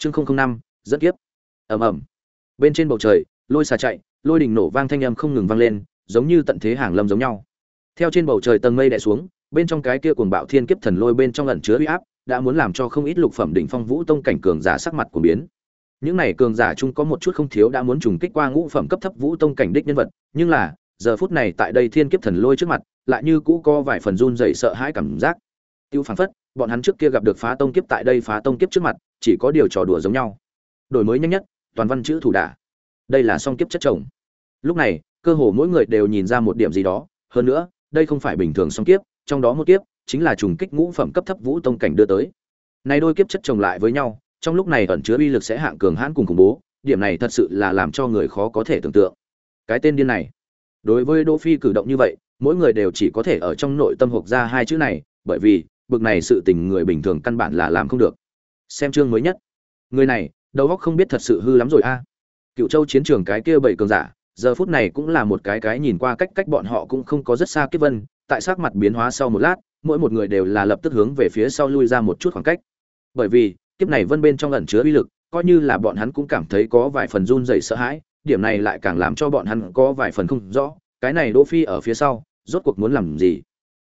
chương không không năm, dẫn kiếp. Ầm ầm. Bên trên bầu trời, lôi xà chạy, lôi đỉnh nổ vang thanh âm không ngừng vang lên, giống như tận thế hàng lâm giống nhau. Theo trên bầu trời tầng mây đè xuống, bên trong cái kia cuồng bạo thiên kiếp thần lôi bên trong ẩn chứa uy áp, đã muốn làm cho không ít lục phẩm đỉnh phong vũ tông cảnh cường giả sắc mặt của biến. Những này cường giả chung có một chút không thiếu đã muốn trùng kích qua ngũ phẩm cấp thấp vũ tông cảnh đích nhân vật, nhưng là, giờ phút này tại đây thiên kiếp thần lôi trước mặt, lại như cũ có vài phần run rẩy sợ hãi cảm giác. Tiêu phảng phất bọn hắn trước kia gặp được phá tông kiếp tại đây phá tông kiếp trước mặt, chỉ có điều trò đùa giống nhau. Đổi mới nhanh nhất, toàn văn chữ thủ đả. Đây là song kiếp chất chồng. Lúc này, cơ hồ mỗi người đều nhìn ra một điểm gì đó. Hơn nữa, đây không phải bình thường song kiếp, trong đó một kiếp chính là trùng kích ngũ phẩm cấp thấp vũ tông cảnh đưa tới. Nay đôi kiếp chất chồng lại với nhau, trong lúc này ẩn chứa uy lực sẽ hạng cường hãn cùng khủng bố, điểm này thật sự là làm cho người khó có thể tưởng tượng. Cái tên điên này, đối với đỗ phi cử động như vậy, mỗi người đều chỉ có thể ở trong nội tâm hộp ra hai chữ này, bởi vì bực này sự tình người bình thường căn bản là làm không được. Xem chương mới nhất. Người này, đầu óc không biết thật sự hư lắm rồi a. Cựu châu chiến trường cái kia bảy cường giả, giờ phút này cũng là một cái cái nhìn qua cách cách bọn họ cũng không có rất xa kiếp vân, tại sắc mặt biến hóa sau một lát, mỗi một người đều là lập tức hướng về phía sau lui ra một chút khoảng cách. Bởi vì, kiếp này vân bên trong ẩn chứa uy lực, coi như là bọn hắn cũng cảm thấy có vài phần run rẩy sợ hãi, điểm này lại càng làm cho bọn hắn có vài phần không rõ, cái này đỗ phi ở phía sau, rốt cuộc muốn làm gì?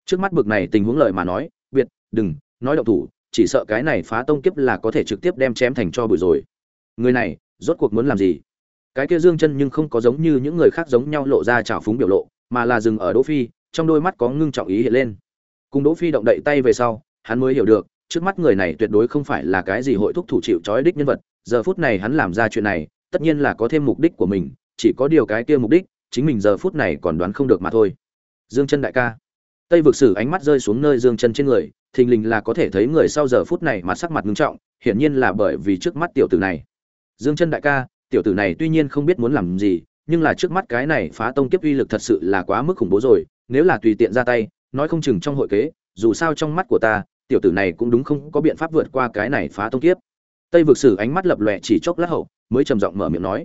Trước mắt bực này tình huống lời mà nói đừng, nói động thủ, chỉ sợ cái này phá tông kiếp là có thể trực tiếp đem chém thành cho bụi rồi. Người này, rốt cuộc muốn làm gì? Cái kia dương chân nhưng không có giống như những người khác giống nhau lộ ra trào phúng biểu lộ, mà là dừng ở đỗ phi, trong đôi mắt có ngưng trọng ý hiện lên. Cùng đỗ phi động đậy tay về sau, hắn mới hiểu được, trước mắt người này tuyệt đối không phải là cái gì hội thúc thủ chịu trói đích nhân vật, giờ phút này hắn làm ra chuyện này, tất nhiên là có thêm mục đích của mình, chỉ có điều cái kia mục đích, chính mình giờ phút này còn đoán không được mà thôi. Dương chân đại ca. Tây vực sử ánh mắt rơi xuống nơi dương chân trên người thình lình là có thể thấy người sau giờ phút này mà sắc mặt ngưng trọng, hiển nhiên là bởi vì trước mắt tiểu tử này. Dương chân đại ca, tiểu tử này tuy nhiên không biết muốn làm gì, nhưng là trước mắt cái này phá tông kiếp uy lực thật sự là quá mức khủng bố rồi, nếu là tùy tiện ra tay, nói không chừng trong hội kế, dù sao trong mắt của ta, tiểu tử này cũng đúng không có biện pháp vượt qua cái này phá tông kiếp. Tây vực sử ánh mắt lập lòe chỉ chốc lát hậu, mới trầm giọng mở miệng nói.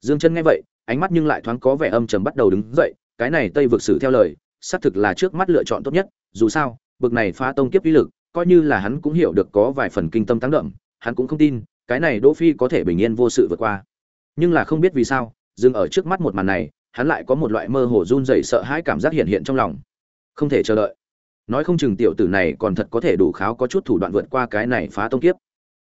Dương chân nghe vậy, ánh mắt nhưng lại thoáng có vẻ âm trầm bắt đầu đứng dậy, cái này tây vực sử theo lời, xác thực là trước mắt lựa chọn tốt nhất, dù sao bực này phá tông kiếp uy lực, coi như là hắn cũng hiểu được có vài phần kinh tâm tăng đậm, hắn cũng không tin, cái này đỗ phi có thể bình yên vô sự vượt qua. Nhưng là không biết vì sao, dừng ở trước mắt một màn này, hắn lại có một loại mơ hồ run rẩy sợ hãi cảm giác hiện hiện trong lòng. Không thể chờ đợi. Nói không chừng tiểu tử này còn thật có thể đủ kháo có chút thủ đoạn vượt qua cái này phá tông kiếp.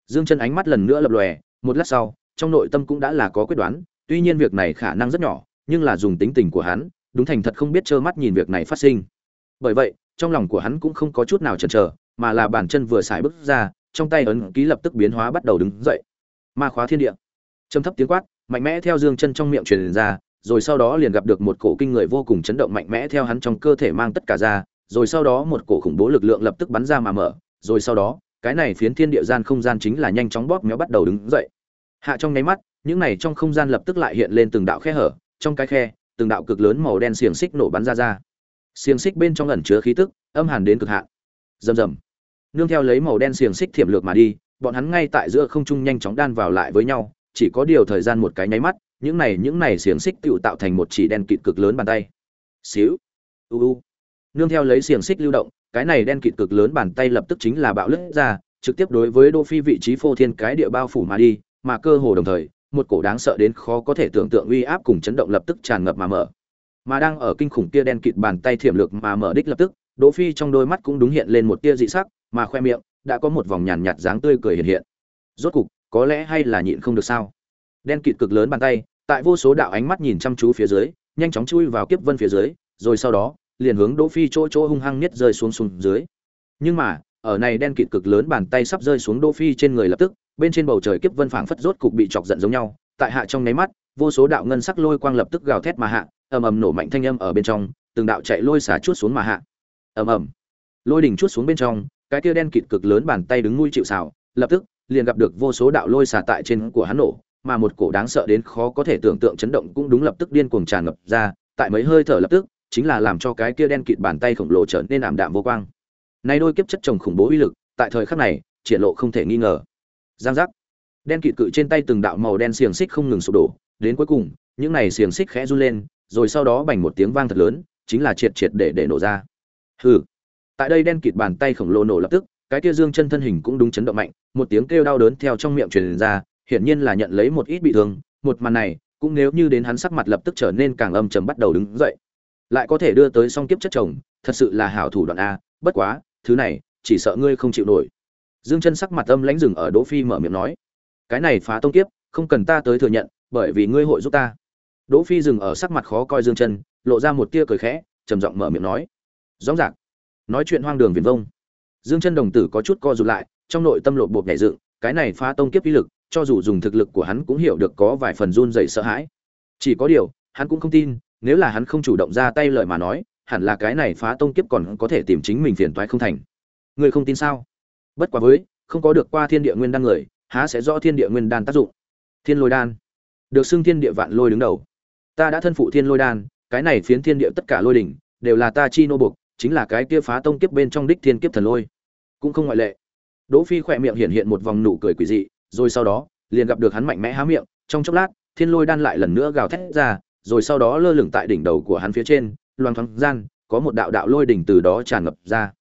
Dương chân ánh mắt lần nữa lập lòe, một lát sau, trong nội tâm cũng đã là có quyết đoán, tuy nhiên việc này khả năng rất nhỏ, nhưng là dùng tính tình của hắn, đúng thành thật không biết trơ mắt nhìn việc này phát sinh. Bởi vậy trong lòng của hắn cũng không có chút nào chần chờ, mà là bàn chân vừa xài bước ra, trong tay ấn ký lập tức biến hóa bắt đầu đứng dậy. Ma khóa thiên địa. Trầm thấp tiếng quát, mạnh mẽ theo dương chân trong miệng truyền ra, rồi sau đó liền gặp được một cổ kinh người vô cùng chấn động mạnh mẽ theo hắn trong cơ thể mang tất cả ra, rồi sau đó một cổ khủng bố lực lượng lập tức bắn ra mà mở, rồi sau đó, cái này phiến thiên địa gian không gian chính là nhanh chóng bóp méo bắt đầu đứng dậy. Hạ trong nháy mắt, những này trong không gian lập tức lại hiện lên từng đạo khe hở, trong cái khe, từng đạo cực lớn màu đen xiềng xích nổ bắn ra ra xiềng xích bên trong ẩn chứa khí tức, âm hàn đến cực hạn. Rầm rầm. Nương theo lấy màu đen xiềng xích thiểm lược mà đi, bọn hắn ngay tại giữa không trung nhanh chóng đan vào lại với nhau, chỉ có điều thời gian một cái nháy mắt, những này những này xiềng xích tựu tạo thành một chỉ đen kịt cực lớn bàn tay. Xíu. U u. Nương theo lấy xiềng xích lưu động, cái này đen kịt cực lớn bàn tay lập tức chính là bạo lướt ra, trực tiếp đối với đô phi vị trí phô thiên cái địa bao phủ mà đi, mà cơ hồ đồng thời, một cổ đáng sợ đến khó có thể tưởng tượng uy áp cùng chấn động lập tức tràn ngập mà mở mà đang ở kinh khủng kia đen kịt bàn tay thiểm lược mà mở đích lập tức, đỗ phi trong đôi mắt cũng đúng hiện lên một tia dị sắc, mà khoe miệng đã có một vòng nhàn nhạt dáng tươi cười hiện hiện. Rốt cục, có lẽ hay là nhịn không được sao? Đen kịt cực lớn bàn tay, tại vô số đạo ánh mắt nhìn chăm chú phía dưới, nhanh chóng chui vào kiếp vân phía dưới, rồi sau đó, liền hướng đỗ phi chỗ chỗ hung hăng nhất rơi xuống xuống dưới. Nhưng mà, ở này đen kịt cực lớn bàn tay sắp rơi xuống đỗ phi trên người lập tức, bên trên bầu trời kiếp vân phảng phất rốt cục bị chọc giận giống nhau. Tại hạ trong nháy mắt, vô số đạo ngân sắc lôi quang lập tức gào thét mà hạ ầm ầm nổ mạnh thanh âm ở bên trong từng đạo chạy lôi xả chuốt xuống mà hạ. Ầm ầm. Lôi đỉnh chuốt xuống bên trong cái kia đen kịt cực lớn bàn tay đứng nuôi chịu sào, lập tức liền gặp được vô số đạo lôi xả tại trên của hắn nổ mà một cổ đáng sợ đến khó có thể tưởng tượng chấn động cũng đúng lập tức điên cuồng tràn ngập ra tại mấy hơi thở lập tức chính là làm cho cái kia đen kịt bàn tay khổng lồ trở nên ảm đạm vô quang. Nay đôi kiếp chất chồng khủng bố uy lực tại thời khắc này triển lộ không thể nghi ngờ. Giang giác. Đen kịt cự trên tay từng đạo màu đen xiềng xích không ngừng sụp đổ đến cuối cùng những này xiềng xích khẽ run lên rồi sau đó bành một tiếng vang thật lớn, chính là triệt triệt để để nổ ra. Hừ. Tại đây đen kịt bàn tay khổng lồ nổ lập tức, cái kia dương chân thân hình cũng đúng chấn động mạnh, một tiếng kêu đau đớn theo trong miệng truyền ra, hiển nhiên là nhận lấy một ít bị thương, một màn này, cũng nếu như đến hắn sắc mặt lập tức trở nên càng âm trầm bắt đầu đứng dậy. Lại có thể đưa tới song kiếp chất chồng, thật sự là hảo thủ đoạn a, bất quá, thứ này, chỉ sợ ngươi không chịu nổi. Dương chân sắc mặt âm lãnh dừng ở đỗ phi mở miệng nói, cái này phá tông kiếp, không cần ta tới thừa nhận, bởi vì ngươi hội giúp ta đỗ phi dừng ở sắc mặt khó coi dương chân, lộ ra một tia cười khẽ, trầm giọng mở miệng nói. Rõ ràng. Nói chuyện hoang đường viển vông. Dương chân đồng tử có chút co rụt lại, trong nội tâm lộ bộp nhảy dựng, cái này phá tông kiếp ý lực, cho dù dùng thực lực của hắn cũng hiểu được có vài phần run rẩy sợ hãi. Chỉ có điều, hắn cũng không tin, nếu là hắn không chủ động ra tay lời mà nói, hẳn là cái này phá tông kiếp còn có thể tìm chính mình phiền toái không thành. Người không tin sao? Bất quá với, không có được qua thiên địa nguyên đan người, há sẽ rõ thiên địa nguyên đan tác dụng. Thiên lôi đan. Được xưng thiên địa vạn lôi đứng đầu ta đã thân phụ thiên lôi đan, cái này phiến thiên địa tất cả lôi đỉnh, đều là ta chi nô buộc, chính là cái kia phá tông kiếp bên trong đích thiên kiếp thần lôi. Cũng không ngoại lệ. Đỗ phi khỏe miệng hiện hiện một vòng nụ cười quỷ dị, rồi sau đó, liền gặp được hắn mạnh mẽ há miệng, trong chốc lát, thiên lôi đan lại lần nữa gào thét ra, rồi sau đó lơ lửng tại đỉnh đầu của hắn phía trên, loang thoáng gian, có một đạo đạo lôi đỉnh từ đó tràn ngập ra.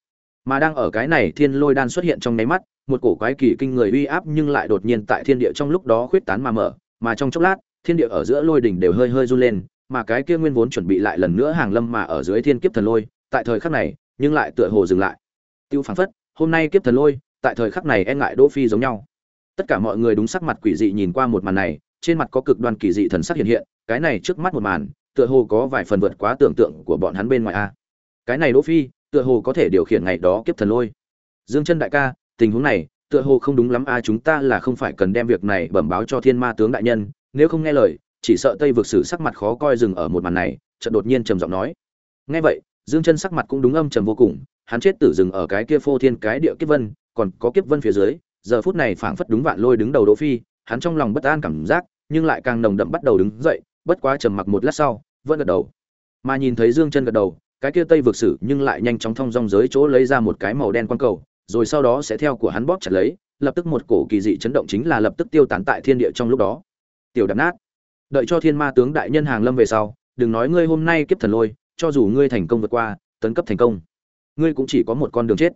Mà đang ở cái này thiên lôi đan xuất hiện trong nháy mắt, một cổ quái kỳ kinh người uy áp nhưng lại đột nhiên tại thiên địa trong lúc đó khuyết tán mà mở, mà trong chốc lát thiên địa ở giữa lôi đỉnh đều hơi hơi run lên, mà cái kia nguyên vốn chuẩn bị lại lần nữa hàng lâm mà ở dưới thiên kiếp thần lôi, tại thời khắc này, nhưng lại tựa hồ dừng lại. Tiêu phảng phất, hôm nay kiếp thần lôi, tại thời khắc này e ngại đỗ phi giống nhau. Tất cả mọi người đúng sắc mặt quỷ dị nhìn qua một màn này, trên mặt có cực đoan kỳ dị thần sắc hiện hiện, cái này trước mắt một màn, tựa hồ có vài phần vượt quá tưởng tượng của bọn hắn bên ngoài a. Cái này đỗ phi, tựa hồ có thể điều khiển ngày đó kiếp thần lôi. Dương chân đại ca, tình huống này, tựa hồ không đúng lắm a, chúng ta là không phải cần đem việc này bẩm báo cho thiên ma tướng đại nhân nếu không nghe lời, chỉ sợ tây vực sử sắc mặt khó coi dừng ở một màn này, chợt đột nhiên trầm giọng nói. Nghe vậy, dương chân sắc mặt cũng đúng âm trầm vô cùng, hắn chết tử dừng ở cái kia phô thiên cái địa kiếp vân, còn có kiếp vân phía dưới, giờ phút này phảng phất đúng vạn lôi đứng đầu đỗ phi, hắn trong lòng bất an cảm giác, nhưng lại càng nồng đậm bắt đầu đứng dậy, bất quá trầm mặc một lát sau, vẫn gật đầu. Mà nhìn thấy dương chân gật đầu, cái kia tây vực sử nhưng lại nhanh chóng thông dong giới chỗ lấy ra một cái màu đen quang cầu, rồi sau đó sẽ theo của hắn bóp chặt lấy, lập tức một cổ kỳ dị chấn động chính là lập tức tiêu tán tại thiên địa trong lúc đó tiểu đập nát. Đợi cho thiên ma tướng đại nhân hàng lâm về sau, đừng nói ngươi hôm nay kiếp thần lôi, cho dù ngươi thành công vượt qua, tấn cấp thành công, ngươi cũng chỉ có một con đường chết.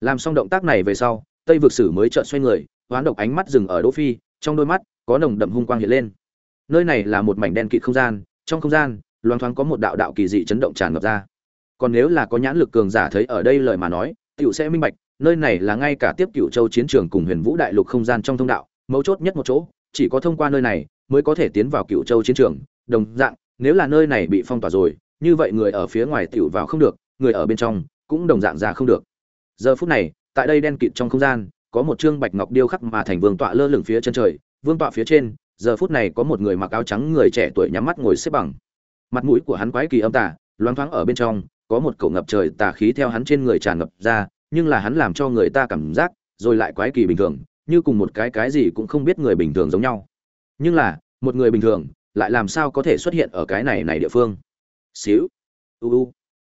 Làm xong động tác này về sau, tây vực sử mới chợt xoay người, hoán độc ánh mắt dừng ở đỗ phi, trong đôi mắt có nồng đậm hung quang hiện lên. Nơi này là một mảnh đen kịt không gian, trong không gian, loang thoáng có một đạo đạo kỳ dị chấn động tràn ngập ra. Còn nếu là có nhãn lực cường giả thấy ở đây lời mà nói, tiểu sẽ minh bạch, nơi này là ngay cả tiếp cựu châu chiến trường cùng huyền vũ đại lục không gian trong thông đạo, mấu chốt nhất một chỗ, chỉ có thông qua nơi này mới có thể tiến vào cựu châu chiến trường. Đồng dạng, nếu là nơi này bị phong tỏa rồi, như vậy người ở phía ngoài tiểu vào không được, người ở bên trong cũng đồng dạng ra không được. Giờ phút này, tại đây đen kịt trong không gian, có một trương bạch ngọc điêu khắc mà thành vương tọa lơ lửng phía chân trời. Vương tọa phía trên, giờ phút này có một người mặc áo trắng người trẻ tuổi nhắm mắt ngồi xếp bằng. Mặt mũi của hắn quái kỳ âm tà, loáng thoáng ở bên trong, có một cổ ngập trời tà khí theo hắn trên người tràn ngập ra, nhưng là hắn làm cho người ta cảm giác rồi lại quái kỳ bình thường, như cùng một cái cái gì cũng không biết người bình thường giống nhau nhưng là, một người bình thường, lại làm sao có thể xuất hiện ở cái này này địa phương? Xíu. U u.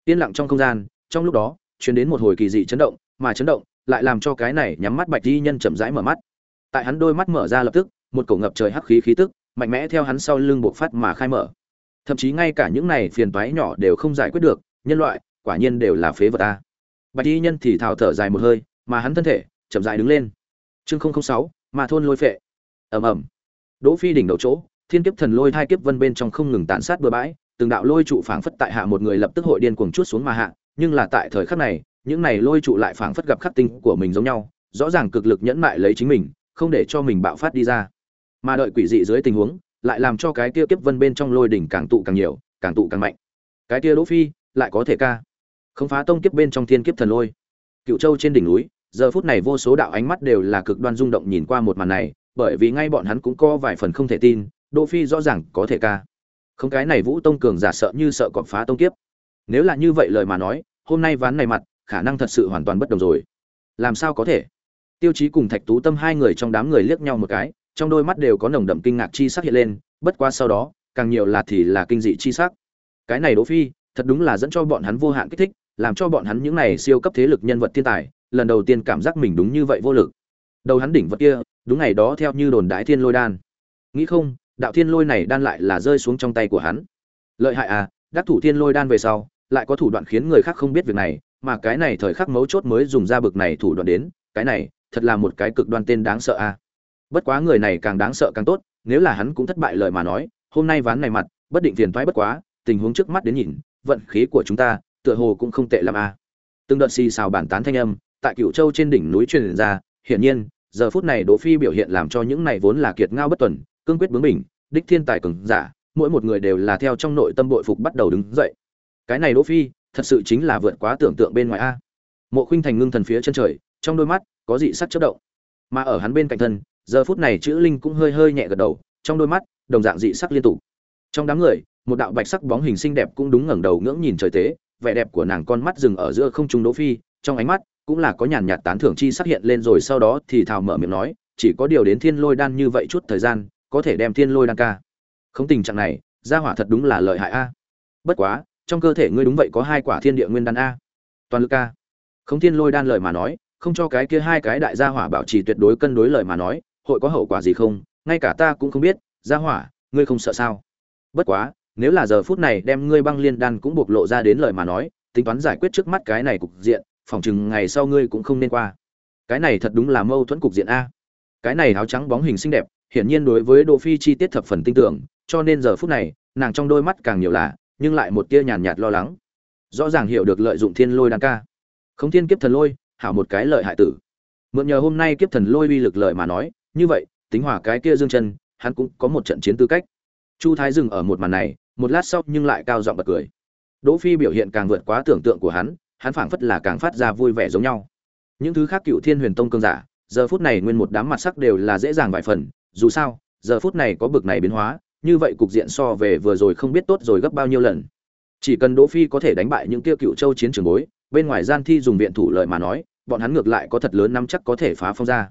Yên lặng trong không gian, trong lúc đó chuyển đến một hồi kỳ dị chấn động, mà chấn động lại làm cho cái này nhắm mắt bạch di nhân chậm rãi mở mắt. Tại hắn đôi mắt mở ra lập tức, một cổ ngập trời hắc khí khí tức, mạnh mẽ theo hắn sau lưng buộc phát mà khai mở. Thậm chí ngay cả những này phiền toái nhỏ đều không giải quyết được, nhân loại, quả nhiên đều là phế vật ta bạch di nhân thì thào thở dài một hơi, mà hắn thân thể chậm rãi đứng lên. Chương sáu mà thôn lôi phệ. Ầm ầm đỗ phi đỉnh đầu chỗ, thiên kiếp thần lôi thai kiếp vân bên trong không ngừng tàn sát bừa bãi, từng đạo lôi trụ phảng phất tại hạ một người lập tức hội điên cuồng chuốt xuống mà hạ, nhưng là tại thời khắc này, những này lôi trụ lại phảng phất gặp khắc tinh của mình giống nhau, rõ ràng cực lực nhẫn mại lấy chính mình, không để cho mình bạo phát đi ra. Mà đợi quỷ dị dưới tình huống, lại làm cho cái kia kiếp vân bên trong lôi đỉnh càng tụ càng nhiều, càng tụ càng mạnh. Cái kia đỗ phi, lại có thể ca. Không phá tông kiếp bên trong thiên kiếp thần lôi. Cựu châu trên đỉnh núi, giờ phút này vô số đạo ánh mắt đều là cực đoan rung động nhìn qua một màn này bởi vì ngay bọn hắn cũng có vài phần không thể tin, đỗ phi rõ ràng có thể ca. Không, cái này vũ tông cường giả sợ như sợ cọp phá tông kiếp. Nếu là như vậy lời mà nói, hôm nay ván này mặt, khả năng thật sự hoàn toàn bất đồng rồi. Làm sao có thể? Tiêu chí cùng thạch tú tâm hai người trong đám người liếc nhau một cái, trong đôi mắt đều có nồng đậm kinh ngạc chi sắc hiện lên, bất quá sau đó, càng nhiều là thì là kinh dị chi sắc. Cái này đỗ phi, thật đúng là dẫn cho bọn hắn vô hạn kích thích, làm cho bọn hắn những này siêu cấp thế lực nhân vật thiên tài, lần đầu tiên cảm giác mình đúng như vậy vô lực. Đầu hắn đỉnh vật kia đúng ngày đó theo như đồn đại thiên lôi đan. Nghĩ không, đạo thiên lôi này đan lại là rơi xuống trong tay của hắn. Lợi hại à đắc thủ thiên lôi đan về sau, lại có thủ đoạn khiến người khác không biết việc này, mà cái này thời khắc mấu chốt mới dùng ra bực này thủ đoạn đến, cái này, thật là một cái cực đoan tên đáng sợ a bất quá người này càng đáng sợ càng tốt, nếu là hắn cũng thất bại lời mà nói, hôm nay ván này mặt, bất định tiền thoái bất quá, tình huống trước mắt đến nhìn, vận khí của chúng ta, tựa hồ cũng không tệ lắm a từng đợt xì xào bản tán thanh âm, tại cựu châu trên đỉnh núi truyền ra, hiển nhiên giờ phút này đỗ phi biểu hiện làm cho những này vốn là kiệt ngao bất tuần, cương quyết bướng bỉnh, đích thiên tài cường giả, mỗi một người đều là theo trong nội tâm bội phục bắt đầu đứng dậy. Cái này đỗ phi, thật sự chính là vượt quá tưởng tượng bên ngoài a. Mộ khuynh thành ngưng thần phía chân trời, trong đôi mắt, có dị sắc chớp động. Mà ở hắn bên cạnh thân, giờ phút này chữ linh cũng hơi hơi nhẹ gật đầu, trong đôi mắt, đồng dạng dị sắc liên tục. Trong đám người, một đạo bạch sắc bóng hình xinh đẹp cũng đúng ngẩng đầu ngưỡng nhìn trời tế, vẻ đẹp của nàng con mắt dừng ở giữa không trung đỗ phi, trong ánh mắt cũng là có nhàn nhạt tán thưởng chi xuất hiện lên rồi sau đó thì thào mở miệng nói, chỉ có điều đến thiên lôi đan như vậy chút thời gian, có thể đem thiên lôi đan ca. Không tình trạng này, gia hỏa thật đúng là lợi hại a. Bất quá, trong cơ thể ngươi đúng vậy có hai quả thiên địa nguyên đan a. Toàn lực ca. Không thiên lôi đan lời mà nói, không cho cái kia hai cái đại gia hỏa bảo trì tuyệt đối cân đối lời mà nói, hội có hậu quả gì không, ngay cả ta cũng không biết, gia hỏa, ngươi không sợ sao? Bất quá, nếu là giờ phút này đem ngươi băng liên đan cũng bộc lộ ra đến lời mà nói, tính toán giải quyết trước mắt cái này cục diện phỏng chừng ngày sau ngươi cũng không nên qua cái này thật đúng là mâu thuẫn cục diện a cái này áo trắng bóng hình xinh đẹp hiển nhiên đối với Đỗ Phi chi tiết thập phần tin tưởng, cho nên giờ phút này, nàng trong đôi mắt càng nhiều là, nhưng lại một tia nhàn nhạt lo lắng. Rõ ràng hiểu được lợi dụng Thiên Lôi đan ca. Không Thiên kiếp thần lôi, hảo một cái lợi hại tử. Mượn nhờ hôm nay kiếp thần lôi uy lực lợi mà nói, như vậy, tính hỏa cái kia Dương Chân, hắn cũng có một trận chiến tư cách. Chu Thái dừng ở một màn này, một lát sau nhưng lại cao giọng bật cười. Đỗ Phi biểu hiện càng vượt quá tưởng tượng của hắn, hắn phảng phất là càng phát ra vui vẻ giống nhau. Những thứ khác Cựu Thiên Huyền Tông cương giả, giờ phút này nguyên một đám mặt sắc đều là dễ dàng vài phần, dù sao giờ phút này có bực này biến hóa như vậy cục diện so về vừa rồi không biết tốt rồi gấp bao nhiêu lần chỉ cần đỗ phi có thể đánh bại những kia cựu châu chiến trường bối bên ngoài gian thi dùng viện thủ lợi mà nói bọn hắn ngược lại có thật lớn nắm chắc có thể phá phong ra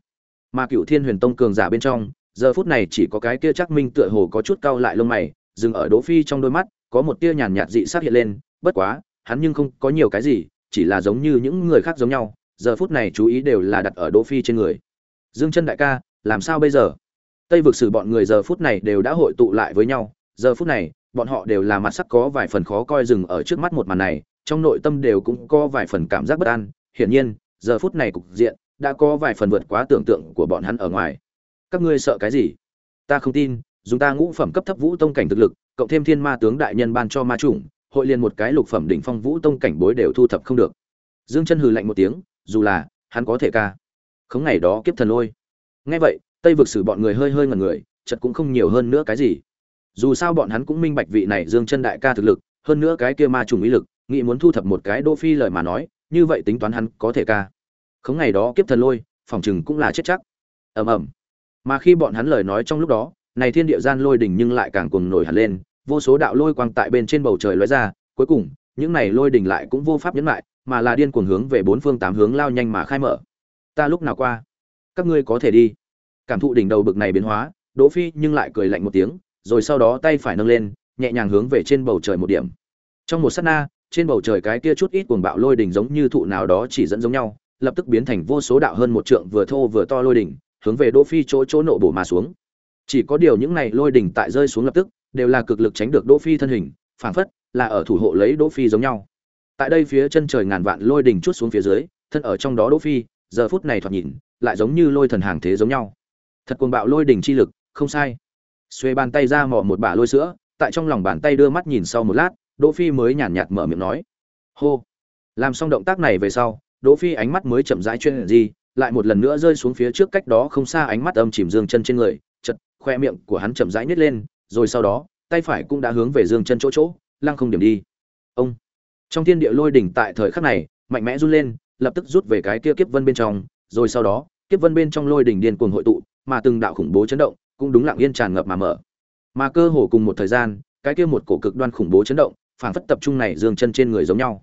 mà cựu thiên huyền tông cường giả bên trong giờ phút này chỉ có cái kia chắc minh tựa hồ có chút cau lại lông mày dừng ở đỗ phi trong đôi mắt có một tia nhàn nhạt dị sắc hiện lên bất quá hắn nhưng không có nhiều cái gì chỉ là giống như những người khác giống nhau, giờ phút này chú ý đều là đặt ở đỗ phi trên người. Dương chân đại ca, làm sao bây giờ? Tây vực sử bọn người giờ phút này đều đã hội tụ lại với nhau, giờ phút này, bọn họ đều là mặt sắc có vài phần khó coi dừng ở trước mắt một màn này, trong nội tâm đều cũng có vài phần cảm giác bất an. Hiển nhiên, giờ phút này cục diện đã có vài phần vượt quá tưởng tượng của bọn hắn ở ngoài. Các ngươi sợ cái gì? Ta không tin, dùng ta ngũ phẩm cấp thấp vũ tông cảnh thực lực, cộng thêm thiên ma tướng đại nhân ban cho ma chủng hội liền một cái lục phẩm đỉnh phong vũ tông cảnh bối đều thu thập không được. Dương chân hừ lạnh một tiếng, dù là, hắn có thể ca. Không ngày đó kiếp thần lôi. Nghe vậy, tây vực sử bọn người hơi hơi ngần người chật cũng không nhiều hơn nữa cái gì. Dù sao bọn hắn cũng minh bạch vị này dương chân đại ca thực lực, hơn nữa cái kia ma trùng ý lực, nghĩ muốn thu thập một cái đỗ phi lời mà nói, như vậy tính toán hắn có thể ca. Không ngày đó kiếp thần lôi, phòng chừng cũng là chết chắc. Ầm ầm. Mà khi bọn hắn lời nói trong lúc đó, này thiên địa gian lôi đỉnh nhưng lại càng cuồng nổi hẳn lên vô số đạo lôi quang tại bên trên bầu trời lóe ra, cuối cùng, những này lôi đỉnh lại cũng vô pháp nhấn lại, mà là điên cuồng hướng về bốn phương tám hướng lao nhanh mà khai mở. Ta lúc nào qua? Các ngươi có thể đi. Cảm thụ đỉnh đầu bực này biến hóa, đỗ phi nhưng lại cười lạnh một tiếng, rồi sau đó tay phải nâng lên, nhẹ nhàng hướng về trên bầu trời một điểm. Trong một sát na, trên bầu trời cái kia chút ít cuồng bạo lôi đỉnh giống như thụ nào đó chỉ dẫn giống nhau, lập tức biến thành vô số đạo hơn một trượng vừa thô vừa to lôi đỉnh, hướng về đỗ phi chỗ chỗ nộ bổ mà xuống. Chỉ có điều những này lôi đỉnh tại rơi xuống lập tức đều là cực lực tránh được đỗ phi thân hình, phảng phất là ở thủ hộ lấy đỗ phi giống nhau. Tại đây phía chân trời ngàn vạn lôi đỉnh chút xuống phía dưới, thân ở trong đó đỗ phi, giờ phút này thoạt nhìn, lại giống như lôi thần hàng thế giống nhau. Thật cuồng bạo lôi đỉnh chi lực, không sai. Xuê bàn tay ra mò một bả lôi sữa, tại trong lòng bàn tay đưa mắt nhìn sau một lát, đỗ phi mới nhàn nhạt mở miệng nói. Hô. Làm xong động tác này về sau, đỗ phi ánh mắt mới chậm rãi chuyên gì lại một lần nữa rơi xuống phía trước cách đó không xa ánh mắt âm chìm dương chân trên người chật khoe miệng của hắn chậm rãi nhếch lên rồi sau đó, tay phải cũng đã hướng về dương chân chỗ chỗ, lăng không điểm đi. Ông. Trong thiên địa lôi đỉnh tại thời khắc này, mạnh mẽ run lên, lập tức rút về cái kia kiếp vân bên trong, rồi sau đó, kiếp vân bên trong lôi đỉnh điên cuồng hội tụ, mà từng đạo khủng bố chấn động cũng đúng lặng yên tràn ngập mà mở. Mà cơ hồ cùng một thời gian, cái kia một cổ cực đoan khủng bố chấn động, phản phất tập trung này dương chân trên người giống nhau.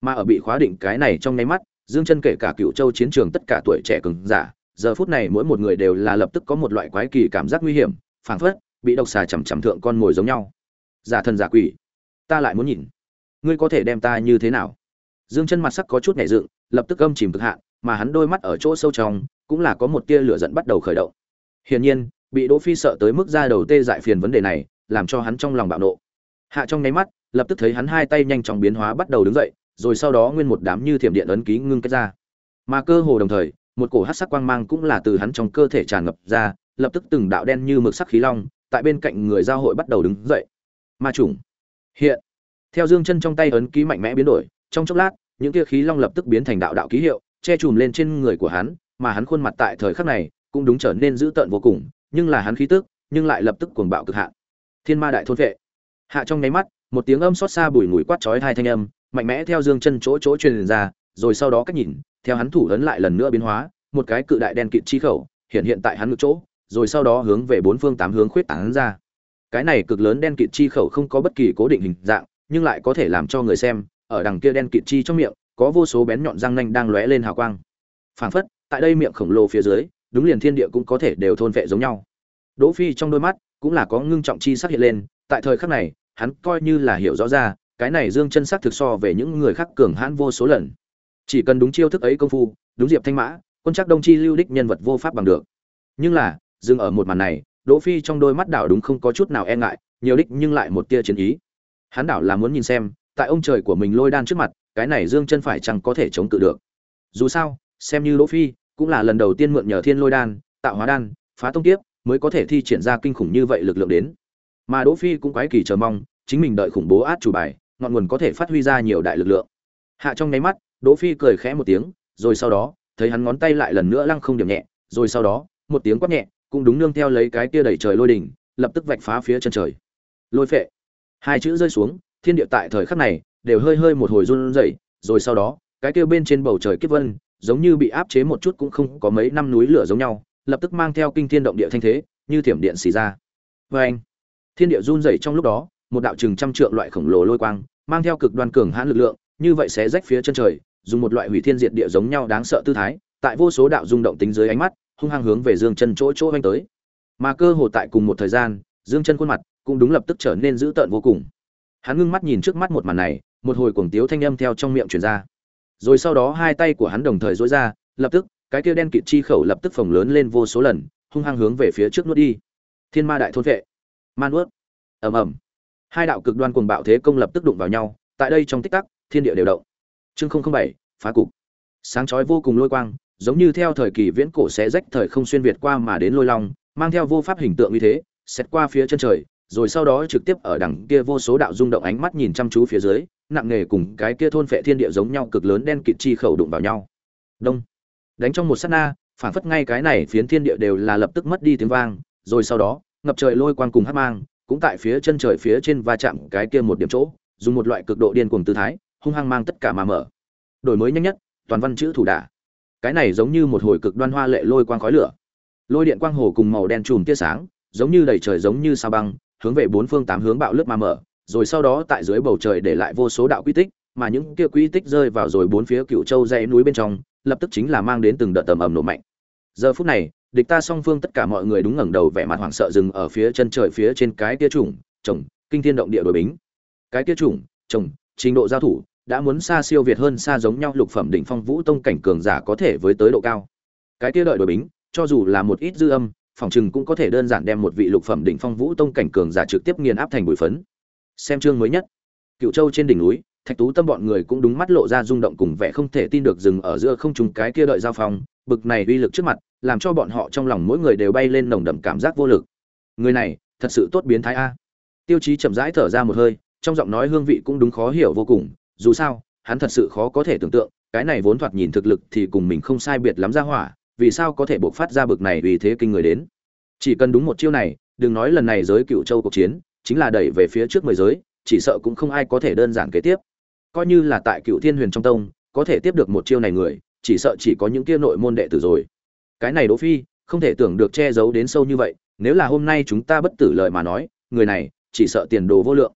Mà ở bị khóa định cái này trong nháy mắt, dương chân kể cả cựu châu chiến trường tất cả tuổi trẻ cường giả, giờ phút này mỗi một người đều là lập tức có một loại quái kỳ cảm giác nguy hiểm phảng phất bị độc xà chầm chầm thượng con mồi giống nhau giả thần giả quỷ ta lại muốn nhìn ngươi có thể đem ta như thế nào dương chân mặt sắc có chút nhảy dựng lập tức âm chìm cực hạn mà hắn đôi mắt ở chỗ sâu trong cũng là có một tia lửa giận bắt đầu khởi động. Hiển nhiên, bị Đỗ Phi sợ tới mức ra đầu tê dại phiền vấn đề này, làm cho hắn trong lòng bạo nộ. Hạ trong nháy mắt, lập tức thấy hắn hai tay nhanh chóng biến hóa bắt đầu đứng dậy, rồi sau đó nguyên một đám như thiểm điện ấn ký ngưng kết ra. Mà cơ hồ đồng thời, một cổ hắc sắc quang mang cũng là từ hắn trong cơ thể tràn ngập ra lập tức từng đạo đen như mực sắc khí long tại bên cạnh người giao hội bắt đầu đứng dậy. Ma trùng. Hiện. Theo dương chân trong tay ấn ký mạnh mẽ biến đổi, trong chốc lát, những kia khí long lập tức biến thành đạo đạo ký hiệu, che chùm lên trên người của hắn, mà hắn khuôn mặt tại thời khắc này cũng đúng trở nên dữ tợn vô cùng, nhưng là hắn khí tức, nhưng lại lập tức cuồng bạo cực hạn. Thiên ma đại thôn vệ. Hạ trong nháy mắt, một tiếng âm xót xa bùi ngùi quát chói hai thanh âm, mạnh mẽ theo dương chân chỗ chỗ truyền ra, rồi sau đó cách nhìn, theo hắn thủ ấn lại lần nữa biến hóa, một cái cự đại đen kịt chi khẩu, hiện hiện tại hắn ngực chỗ rồi sau đó hướng về bốn phương tám hướng khuyết tán ra. Cái này cực lớn đen kịt chi khẩu không có bất kỳ cố định hình dạng, nhưng lại có thể làm cho người xem, ở đằng kia đen kịt chi trong miệng, có vô số bén nhọn răng nanh đang lóe lên hào quang. Phảng phất, tại đây miệng khổng lồ phía dưới, đúng liền thiên địa cũng có thể đều thôn vệ giống nhau. Đỗ phi trong đôi mắt cũng là có ngưng trọng chi sắc hiện lên, tại thời khắc này, hắn coi như là hiểu rõ ra, cái này dương chân sắc thực so về những người khác cường hãn vô số lần. Chỉ cần đúng chiêu thức ấy công phu, đúng diệp thanh mã, quân chắc đông chi lưu đích nhân vật vô pháp bằng được. Nhưng là dừng ở một màn này, đỗ phi trong đôi mắt đảo đúng không có chút nào e ngại, nhiều đích nhưng lại một tia chiến ý. Hắn đảo là muốn nhìn xem, tại ông trời của mình lôi đan trước mặt, cái này dương chân phải chẳng có thể chống cự được. Dù sao, xem như đỗ phi, cũng là lần đầu tiên mượn nhờ thiên lôi đan, tạo hóa đan, phá tông tiếp mới có thể thi triển ra kinh khủng như vậy lực lượng đến. Mà đỗ phi cũng quái kỳ chờ mong, chính mình đợi khủng bố át chủ bài, ngọn nguồn có thể phát huy ra nhiều đại lực lượng. Hạ trong nháy mắt, đỗ phi cười khẽ một tiếng, rồi sau đó, thấy hắn ngón tay lại lần nữa lăng không điểm nhẹ, rồi sau đó, một tiếng quát nhẹ cũng đúng nương theo lấy cái kia đẩy trời lôi đỉnh, lập tức vạch phá phía chân trời lôi phệ hai chữ rơi xuống, thiên địa tại thời khắc này đều hơi hơi một hồi run rẩy, rồi sau đó, cái kia bên trên bầu trời kiếp vân, giống như bị áp chế một chút cũng không có mấy năm núi lửa giống nhau, lập tức mang theo kinh thiên động địa thanh thế, như thiểm điện xì ra Oeng. anh, thiên địa run rẩy trong lúc đó, một đạo chừng trăm trượng loại khổng lồ lôi quang, mang theo cực đoan cường hãn lực lượng, như vậy sẽ rách phía chân trời, dùng một loại hủy thiên diệt địa giống nhau đáng sợ tư thái, tại vô số đạo rung động tính dưới ánh mắt hung hăng hướng về dương chân chỗ chỗ anh tới. Mà cơ hồ tại cùng một thời gian, dương chân khuôn mặt cũng đúng lập tức trở nên dữ tợn vô cùng. Hắn ngưng mắt nhìn trước mắt một màn này, một hồi cuồng tiếu thanh âm theo trong miệng truyền ra. Rồi sau đó hai tay của hắn đồng thời dối ra, lập tức, cái kia đen kịt chi khẩu lập tức phồng lớn lên vô số lần, hung hăng hướng về phía trước nuốt đi. Thiên ma đại thôn vệ. Man nuốt. Ầm ầm. Hai đạo cực đoan cuồng bạo thế công lập tức đụng vào nhau, tại đây trong tích tắc, thiên địa đều động. Chương không không bảy, phá cục. Sáng chói vô cùng lôi quang giống như theo thời kỳ viễn cổ sẽ rách thời không xuyên việt qua mà đến lôi long, mang theo vô pháp hình tượng như thế, xét qua phía chân trời, rồi sau đó trực tiếp ở đằng kia vô số đạo rung động ánh mắt nhìn chăm chú phía dưới, nặng nề cùng cái kia thôn phệ thiên địa giống nhau cực lớn đen kịt chi khẩu đụng vào nhau. Đông. Đánh trong một sát na phản phất ngay cái này phiến thiên địa đều là lập tức mất đi tiếng vang, rồi sau đó, ngập trời lôi quang cùng hắc mang, cũng tại phía chân trời phía trên va chạm cái kia một điểm chỗ, dùng một loại cực độ điên cuồng tư thái, hung hăng mang tất cả mà mở. Đổi mới nhanh nhất, toàn văn chữ thủ đả cái này giống như một hồi cực đoan hoa lệ lôi quang khói lửa. Lôi điện quang hồ cùng màu đen chùm tia sáng, giống như đầy trời giống như sao băng, hướng về bốn phương tám hướng bạo lướt mà mở, rồi sau đó tại dưới bầu trời để lại vô số đạo quy tích, mà những kia quy tích rơi vào rồi bốn phía cựu châu dãy núi bên trong, lập tức chính là mang đến từng đợt tầm ầm nổ mạnh. Giờ phút này, địch ta song phương tất cả mọi người đúng ngẩng đầu vẻ mặt hoảng sợ dừng ở phía chân trời phía trên cái kia trùng trồng kinh thiên động địa đối bính. Cái kia trùng trồng trình độ giao thủ đã muốn xa siêu việt hơn xa giống nhau lục phẩm đỉnh phong vũ tông cảnh cường giả có thể với tới độ cao. Cái kia đợi đối bính, cho dù là một ít dư âm, phòng trừng cũng có thể đơn giản đem một vị lục phẩm đỉnh phong vũ tông cảnh cường giả trực tiếp nghiền áp thành bụi phấn. Xem chương mới nhất. Cựu châu trên đỉnh núi, thạch tú tâm bọn người cũng đúng mắt lộ ra rung động cùng vẻ không thể tin được dừng ở giữa không trùng cái kia đợi giao phòng bực này uy lực trước mặt, làm cho bọn họ trong lòng mỗi người đều bay lên nồng đậm cảm giác vô lực. Người này, thật sự tốt biến thái a. Tiêu chí chậm rãi thở ra một hơi, trong giọng nói hương vị cũng đúng khó hiểu vô cùng dù sao, hắn thật sự khó có thể tưởng tượng, cái này vốn thoạt nhìn thực lực thì cùng mình không sai biệt lắm ra hỏa, vì sao có thể buộc phát ra bực này vì thế kinh người đến. Chỉ cần đúng một chiêu này, đừng nói lần này giới cựu châu cuộc chiến, chính là đẩy về phía trước mười giới, chỉ sợ cũng không ai có thể đơn giản kế tiếp. Coi như là tại cựu thiên huyền trong tông, có thể tiếp được một chiêu này người, chỉ sợ chỉ có những kia nội môn đệ tử rồi. Cái này đỗ phi, không thể tưởng được che giấu đến sâu như vậy, nếu là hôm nay chúng ta bất tử lời mà nói, người này, chỉ sợ tiền đồ vô lượng.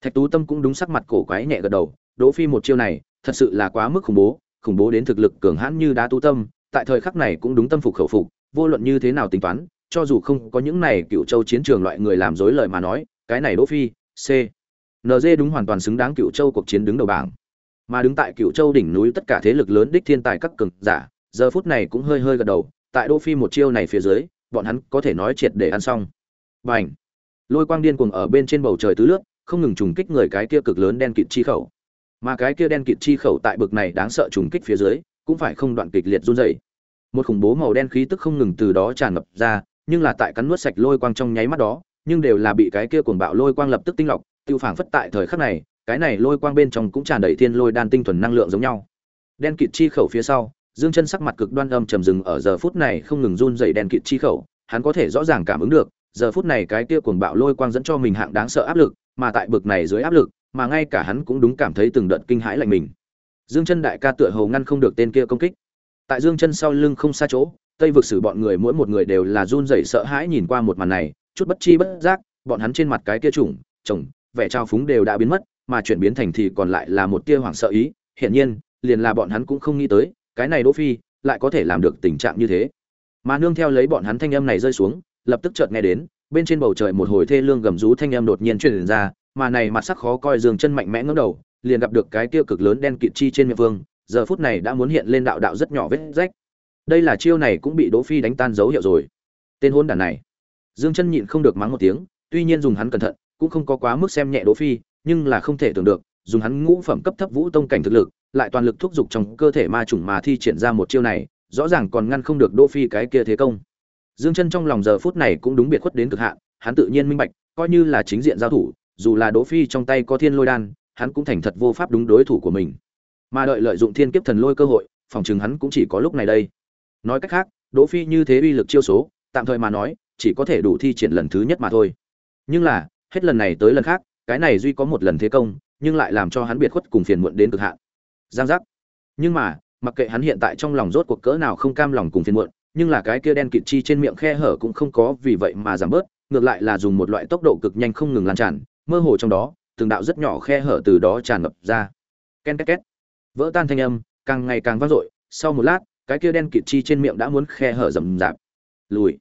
Thạch tú tâm cũng đúng sắc mặt cổ quái nhẹ gật đầu đỗ phi một chiêu này, thật sự là quá mức khủng bố khủng bố đến thực lực cường hãn như đá tu tâm, tại thời khắc này cũng đúng tâm phục khẩu phục, vô luận như thế nào tính toán, cho dù không có những này cựu châu chiến trường loại người làm dối lời mà nói, cái này đỗ phi, c nd đúng hoàn toàn xứng đáng cựu châu cuộc chiến đứng đầu bảng. Mà đứng tại cựu châu đỉnh núi tất cả thế lực lớn đích thiên tài các cường giả, giờ phút này cũng hơi hơi gật đầu, tại đỗ phi một chiêu này phía dưới, bọn hắn có thể nói triệt để ăn xong. Bành! Lôi quang điên cuồng ở bên trên bầu trời tứ lướt, không ngừng trùng kích người cái kia cực lớn đen kịt chi khẩu mà cái kia đen kịt chi khẩu tại bực này đáng sợ trùng kích phía dưới, cũng phải không đoạn kịch liệt run rẩy. Một khủng bố màu đen khí tức không ngừng từ đó tràn ngập ra, nhưng là tại cắn nuốt sạch lôi quang trong nháy mắt đó, nhưng đều là bị cái kia cuồng bạo lôi quang lập tức tinh lọc, tiêu phảng phất tại thời khắc này, cái này lôi quang bên trong cũng tràn đầy thiên lôi đan tinh thuần năng lượng giống nhau. Đen kịt chi khẩu phía sau, dương chân sắc mặt cực đoan âm trầm dừng ở giờ phút này không ngừng run dày đen kịt chi khẩu, hắn có thể rõ ràng cảm ứng được, giờ phút này cái kia cuồng bạo lôi quang dẫn cho mình hạng đáng sợ áp lực, mà tại bực này dưới áp lực mà ngay cả hắn cũng đúng cảm thấy từng đợt kinh hãi lạnh mình. Dương chân đại ca tựa hồ ngăn không được tên kia công kích. Tại dương chân sau lưng không xa chỗ, tây vực sử bọn người mỗi một người đều là run rẩy sợ hãi nhìn qua một màn này, chút bất chi bất giác, bọn hắn trên mặt cái kia trùng chồng vẻ trao phúng đều đã biến mất, mà chuyển biến thành thì còn lại là một tia hoảng sợ ý. Hiển nhiên, liền là bọn hắn cũng không nghĩ tới, cái này đỗ phi lại có thể làm được tình trạng như thế. Mà nương theo lấy bọn hắn thanh âm này rơi xuống, lập tức chợt nghe đến, bên trên bầu trời một hồi thê lương gầm rú thanh âm đột nhiên truyền ra mà này mặt sắc khó coi dương chân mạnh mẽ ngẩng đầu, liền gặp được cái kia cực lớn đen kịt chi trên miệng vương, giờ phút này đã muốn hiện lên đạo đạo rất nhỏ vết rách. Đây là chiêu này cũng bị đỗ phi đánh tan dấu hiệu rồi. Tên hôn đản này. Dương chân nhịn không được mắng một tiếng, tuy nhiên dùng hắn cẩn thận, cũng không có quá mức xem nhẹ đỗ phi, nhưng là không thể tưởng được, dùng hắn ngũ phẩm cấp thấp vũ tông cảnh thực lực, lại toàn lực thúc dục trong cơ thể ma trùng mà thi triển ra một chiêu này, rõ ràng còn ngăn không được đỗ phi cái kia thế công. Dương chân trong lòng giờ phút này cũng đúng biệt khuất đến cực hạn, hắn tự nhiên minh bạch, coi như là chính diện giao thủ dù là đỗ phi trong tay có thiên lôi đan, hắn cũng thành thật vô pháp đúng đối thủ của mình. Mà đợi lợi dụng thiên kiếp thần lôi cơ hội, phòng trường hắn cũng chỉ có lúc này đây. Nói cách khác, đỗ phi như thế uy lực chiêu số, tạm thời mà nói, chỉ có thể đủ thi triển lần thứ nhất mà thôi. Nhưng là, hết lần này tới lần khác, cái này duy có một lần thế công, nhưng lại làm cho hắn biệt khuất cùng phiền muộn đến cực hạn. Giang giác. Nhưng mà, mặc kệ hắn hiện tại trong lòng rốt cuộc cỡ nào không cam lòng cùng phiền muộn, nhưng là cái kia đen kịt chi trên miệng khe hở cũng không có vì vậy mà giảm bớt, ngược lại là dùng một loại tốc độ cực nhanh không ngừng lan tràn mơ hồ trong đó, từng đạo rất nhỏ khe hở từ đó tràn ngập ra. Ken két két. Vỡ tan thanh âm, càng ngày càng vang dội, sau một lát, cái kia đen kịt chi trên miệng đã muốn khe hở rầm rạp. Lùi.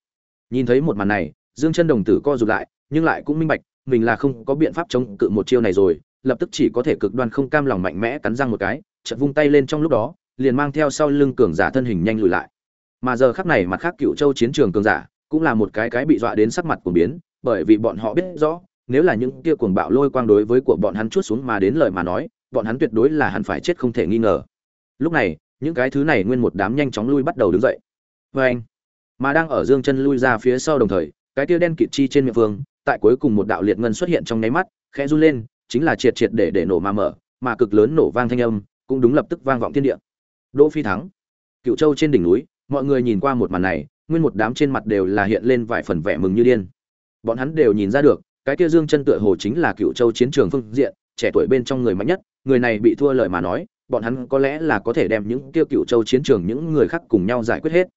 Nhìn thấy một màn này, dương chân đồng tử co rụt lại, nhưng lại cũng minh bạch, mình là không có biện pháp chống cự một chiêu này rồi, lập tức chỉ có thể cực đoan không cam lòng mạnh mẽ cắn răng một cái, chợt vung tay lên trong lúc đó, liền mang theo sau lưng cường giả thân hình nhanh lùi lại. Mà giờ khắc này mặt khác cựu châu chiến trường cường giả, cũng là một cái cái bị dọa đến sắc mặt của biến, bởi vì bọn họ biết rõ nếu là những kia cuồng bạo lôi quang đối với của bọn hắn chút xuống mà đến lời mà nói, bọn hắn tuyệt đối là hẳn phải chết không thể nghi ngờ. Lúc này, những cái thứ này nguyên một đám nhanh chóng lui bắt đầu đứng dậy. Vê anh, mà đang ở dương chân lui ra phía sau đồng thời, cái tia đen kịt chi trên miệng vương, tại cuối cùng một đạo liệt ngân xuất hiện trong nháy mắt, khẽ run lên, chính là triệt triệt để để nổ mà mở, mà cực lớn nổ vang thanh âm cũng đúng lập tức vang vọng thiên địa. Đỗ phi thắng. Cựu châu trên đỉnh núi, mọi người nhìn qua một màn này, nguyên một đám trên mặt đều là hiện lên vài phần vẻ mừng như điên. Bọn hắn đều nhìn ra được cái kia dương chân tựa hồ chính là cựu châu chiến trường phương diện, trẻ tuổi bên trong người mạnh nhất, người này bị thua lời mà nói, bọn hắn có lẽ là có thể đem những tiêu cựu châu chiến trường những người khác cùng nhau giải quyết hết.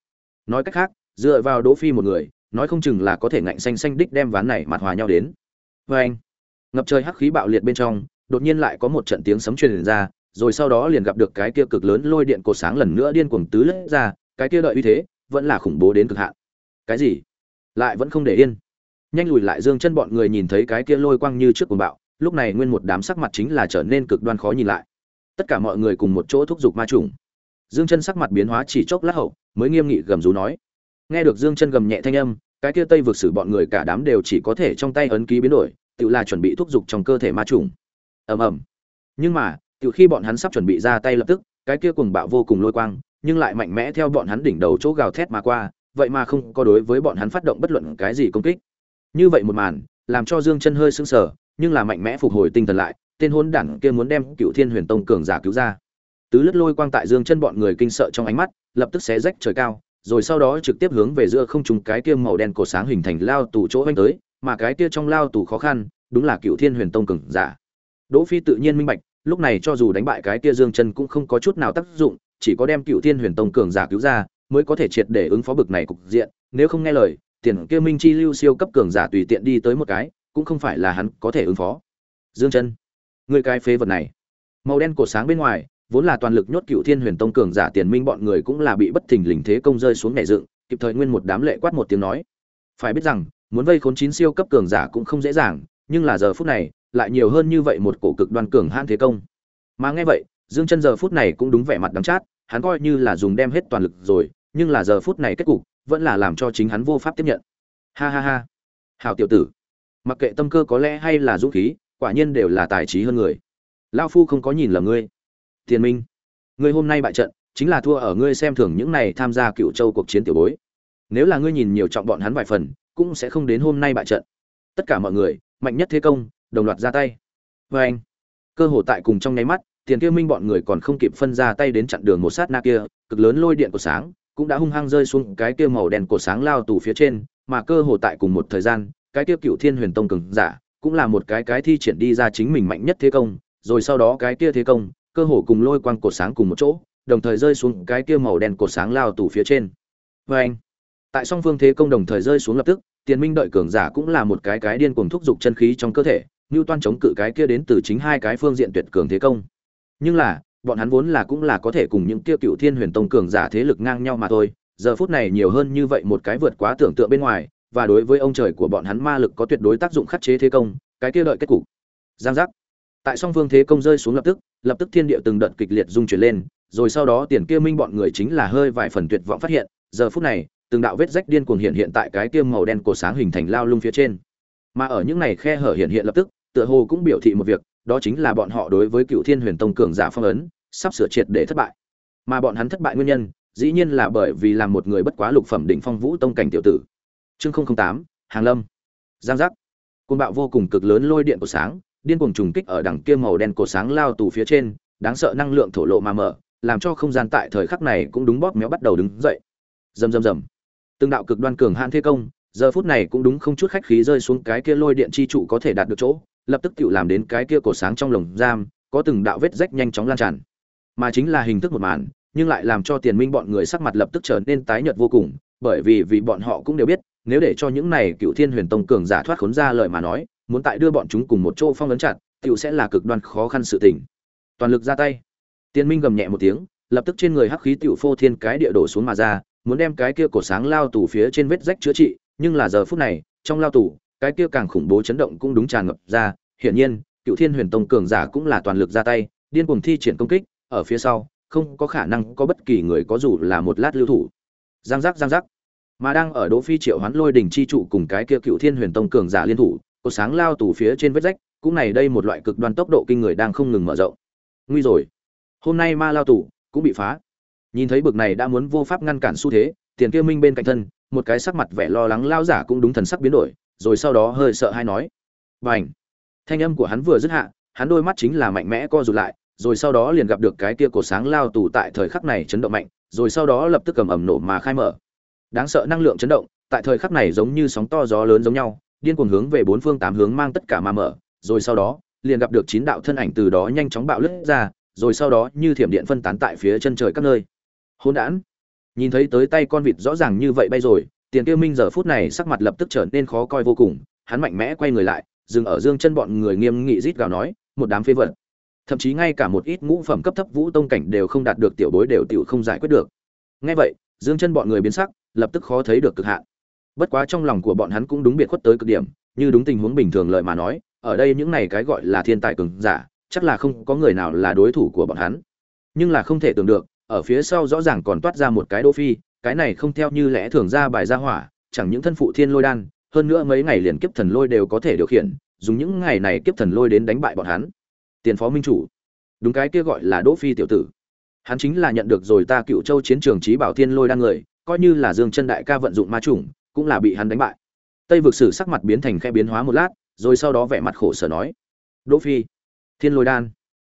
Nói cách khác, dựa vào đỗ phi một người, nói không chừng là có thể ngạnh xanh xanh đích đem ván này mặt hòa nhau đến. Với anh, ngập trời hắc khí bạo liệt bên trong, đột nhiên lại có một trận tiếng sấm truyền ra, rồi sau đó liền gặp được cái kia cực lớn lôi điện cột sáng lần nữa điên cuồng tứ lướt ra, cái kia đợi uy thế, vẫn là khủng bố đến cực hạn. Cái gì? Lại vẫn không để yên nhanh lùi lại dương chân bọn người nhìn thấy cái kia lôi quang như trước cuồng bạo, lúc này nguyên một đám sắc mặt chính là trở nên cực đoan khó nhìn lại. Tất cả mọi người cùng một chỗ thúc giục ma trùng. Dương chân sắc mặt biến hóa chỉ chốc lát hậu, mới nghiêm nghị gầm rú nói. Nghe được dương chân gầm nhẹ thanh âm, cái kia tây vực xử bọn người cả đám đều chỉ có thể trong tay ấn ký biến đổi, tự là chuẩn bị thúc giục trong cơ thể ma trùng. Ầm ầm. Nhưng mà, tự khi bọn hắn sắp chuẩn bị ra tay lập tức, cái kia cuồng bạo vô cùng lôi quang, nhưng lại mạnh mẽ theo bọn hắn đỉnh đầu chỗ gào thét mà qua, vậy mà không có đối với bọn hắn phát động bất luận cái gì công kích như vậy một màn, làm cho dương chân hơi sững sờ, nhưng là mạnh mẽ phục hồi tinh thần lại, tên hôn đản kia muốn đem cựu thiên huyền tông cường giả cứu ra. Tứ lướt lôi quang tại dương chân bọn người kinh sợ trong ánh mắt, lập tức xé rách trời cao, rồi sau đó trực tiếp hướng về giữa không trùng cái kia màu đen cổ sáng hình thành lao tù chỗ anh tới, mà cái kia trong lao tù khó khăn, đúng là cựu thiên huyền tông cường giả. Đỗ phi tự nhiên minh bạch, lúc này cho dù đánh bại cái kia dương chân cũng không có chút nào tác dụng, chỉ có đem cựu thiên huyền tông cường giả cứu ra, mới có thể triệt để ứng phó bực này cục diện, nếu không nghe lời tiền kia minh chi lưu siêu cấp cường giả tùy tiện đi tới một cái, cũng không phải là hắn có thể ứng phó. Dương chân, người cái phế vật này. Màu đen cổ sáng bên ngoài, vốn là toàn lực nhốt cựu thiên huyền tông cường giả tiền minh bọn người cũng là bị bất thình lình thế công rơi xuống nhảy dựng, kịp thời nguyên một đám lệ quát một tiếng nói. Phải biết rằng, muốn vây khốn chín siêu cấp cường giả cũng không dễ dàng, nhưng là giờ phút này, lại nhiều hơn như vậy một cổ cực đoan cường hãn thế công. Mà nghe vậy, dương chân giờ phút này cũng đúng vẻ mặt đắng chát, hắn coi như là dùng đem hết toàn lực rồi, nhưng là giờ phút này kết cục vẫn là làm cho chính hắn vô pháp tiếp nhận. Ha ha ha. Hào tiểu tử. Mặc kệ tâm cơ có lẽ hay là dũng khí, quả nhiên đều là tài trí hơn người. Lao phu không có nhìn lầm ngươi. Tiền minh, ngươi hôm nay bại trận, chính là thua ở ngươi xem thường những này tham gia cựu châu cuộc chiến tiểu bối. Nếu là ngươi nhìn nhiều trọng bọn hắn vài phần, cũng sẽ không đến hôm nay bại trận. Tất cả mọi người, mạnh nhất thế công, đồng loạt ra tay. Vê anh, cơ hồ tại cùng trong nháy mắt, tiền kia minh bọn người còn không kịp phân ra tay đến chặn đường một sát na kia, cực lớn lôi điện của sáng cũng đã hung hăng rơi xuống cái kia màu đen của sáng lao tù phía trên, mà cơ hồ tại cùng một thời gian, cái kia cựu thiên huyền tông cường giả cũng là một cái cái thi triển đi ra chính mình mạnh nhất thế công, rồi sau đó cái kia thế công, cơ hồ cùng lôi quang cổ sáng cùng một chỗ, đồng thời rơi xuống cái kia màu đen cổ sáng lao tù phía trên. Vê anh, tại song phương thế công đồng thời rơi xuống lập tức, tiền minh đợi cường giả cũng là một cái cái điên cuồng thúc giục chân khí trong cơ thể, như toan chống cự cái kia đến từ chính hai cái phương diện tuyệt cường thế công. Nhưng là bọn hắn vốn là cũng là có thể cùng những kia cựu thiên huyền tông cường giả thế lực ngang nhau mà thôi, giờ phút này nhiều hơn như vậy một cái vượt quá tưởng tượng bên ngoài, và đối với ông trời của bọn hắn ma lực có tuyệt đối tác dụng khắc chế thế công, cái kia đợi kết cục. Giang giác. Tại song phương thế công rơi xuống lập tức lập tức thiên địa từng đợt kịch liệt rung chuyển lên, rồi sau đó tiền kia minh bọn người chính là hơi vài phần tuyệt vọng phát hiện, giờ phút này, từng đạo vết rách điên cuồng hiện hiện tại cái kia màu đen cổ sáng hình thành lao lung phía trên. Mà ở những này khe hở hiện hiện lập tức, tựa hồ cũng biểu thị một việc đó chính là bọn họ đối với cựu thiên huyền tông cường giả phong ấn, sắp sửa triệt để thất bại. Mà bọn hắn thất bại nguyên nhân, dĩ nhiên là bởi vì làm một người bất quá lục phẩm đỉnh phong vũ tông cảnh tiểu tử. Chương tám, hàng lâm. Giang giác. Côn bạo vô cùng cực lớn lôi điện của sáng, điên cuồng trùng kích ở đằng kia màu đen cổ sáng lao tù phía trên, đáng sợ năng lượng thổ lộ mà mở, làm cho không gian tại thời khắc này cũng đúng bóp méo bắt đầu đứng dậy. Rầm rầm rầm. Từng đạo cực đoan cường hạn thế công, giờ phút này cũng đúng không chút khách khí rơi xuống cái kia lôi điện chi trụ có thể đạt được chỗ lập tức tự làm đến cái kia cổ sáng trong lồng giam, có từng đạo vết rách nhanh chóng lan tràn. Mà chính là hình thức một màn, nhưng lại làm cho tiền minh bọn người sắc mặt lập tức trở nên tái nhợt vô cùng, bởi vì vì bọn họ cũng đều biết, nếu để cho những này cựu thiên huyền tông cường giả thoát khốn ra lời mà nói, muốn tại đưa bọn chúng cùng một chỗ phong ấn chặt tựu sẽ là cực đoan khó khăn sự tình. Toàn lực ra tay. Tiền minh gầm nhẹ một tiếng, lập tức trên người hắc khí tựu phô thiên cái địa đổ xuống mà ra, muốn đem cái kia cổ sáng lao tù phía trên vết rách chữa trị, nhưng là giờ phút này, trong lao tù cái kia càng khủng bố chấn động cũng đúng tràn ngập ra, hiển nhiên, cựu thiên huyền tông cường giả cũng là toàn lực ra tay, điên cuồng thi triển công kích, ở phía sau, không có khả năng có bất kỳ người có dù là một lát lưu thủ. Giang giác giang giác. Mà đang ở đỗ phi triệu hoán lôi đỉnh chi trụ cùng cái kia cựu thiên huyền tông cường giả liên thủ cột sáng lao tù phía trên vết rách, cũng này đây một loại cực đoan tốc độ kinh người đang không ngừng mở rộng. Nguy rồi. Hôm nay ma lao tù cũng bị phá. Nhìn thấy bực này đã muốn vô pháp ngăn cản xu thế, tiền kia minh bên cạnh thân, một cái sắc mặt vẻ lo lắng lao giả cũng đúng thần sắc biến đổi rồi sau đó hơi sợ hay nói. Bành! Thanh âm của hắn vừa dứt hạ, hắn đôi mắt chính là mạnh mẽ co rụt lại, rồi sau đó liền gặp được cái kia cổ sáng lao tù tại thời khắc này chấn động mạnh, rồi sau đó lập tức cầm ẩm nổ mà khai mở. Đáng sợ năng lượng chấn động, tại thời khắc này giống như sóng to gió lớn giống nhau, điên cuồng hướng về bốn phương tám hướng mang tất cả mà mở, rồi sau đó, liền gặp được chín đạo thân ảnh từ đó nhanh chóng bạo lướt ra, rồi sau đó như thiểm điện phân tán tại phía chân trời các nơi. Hôn đản! Nhìn thấy tới tay con vịt rõ ràng như vậy bay rồi tiền tiêu minh giờ phút này sắc mặt lập tức trở nên khó coi vô cùng, hắn mạnh mẽ quay người lại, dừng ở dương chân bọn người nghiêm nghị rít gào nói, một đám phế vật. Thậm chí ngay cả một ít ngũ phẩm cấp thấp vũ tông cảnh đều không đạt được tiểu bối đều tiểu không giải quyết được. Nghe vậy, dương chân bọn người biến sắc, lập tức khó thấy được cực hạn. Bất quá trong lòng của bọn hắn cũng đúng biệt khuất tới cực điểm, như đúng tình huống bình thường lợi mà nói, ở đây những này cái gọi là thiên tài cường giả, chắc là không có người nào là đối thủ của bọn hắn. Nhưng là không thể tưởng được, ở phía sau rõ ràng còn toát ra một cái đô phi cái này không theo như lẽ thường ra bài ra hỏa, chẳng những thân phụ thiên lôi đan, hơn nữa mấy ngày liền kiếp thần lôi đều có thể điều khiển, dùng những ngày này kiếp thần lôi đến đánh bại bọn hắn. Tiền phó minh chủ, đúng cái kia gọi là đỗ phi tiểu tử. Hắn chính là nhận được rồi ta cựu châu chiến trường trí bảo thiên lôi đan người, coi như là dương chân đại ca vận dụng ma chủng, cũng là bị hắn đánh bại. Tây vực sử sắc mặt biến thành khe biến hóa một lát, rồi sau đó vẻ mặt khổ sở nói, đỗ phi, thiên lôi đan.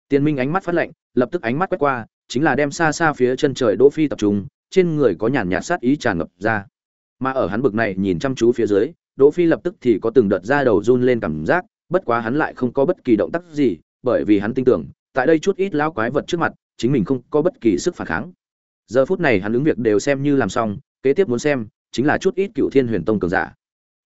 Tiền minh ánh mắt phát lạnh lập tức ánh mắt quét qua, chính là đem xa xa phía chân trời đỗ phi tập trung trên người có nhàn nhạt sát ý tràn ngập ra. Mà ở hắn bực này nhìn chăm chú phía dưới, đỗ phi lập tức thì có từng đợt da đầu run lên cảm giác, bất quá hắn lại không có bất kỳ động tác gì, bởi vì hắn tin tưởng, tại đây chút ít lão quái vật trước mặt, chính mình không có bất kỳ sức phản kháng. Giờ phút này hắn ứng việc đều xem như làm xong, kế tiếp muốn xem, chính là chút ít cựu thiên huyền tông cường giả.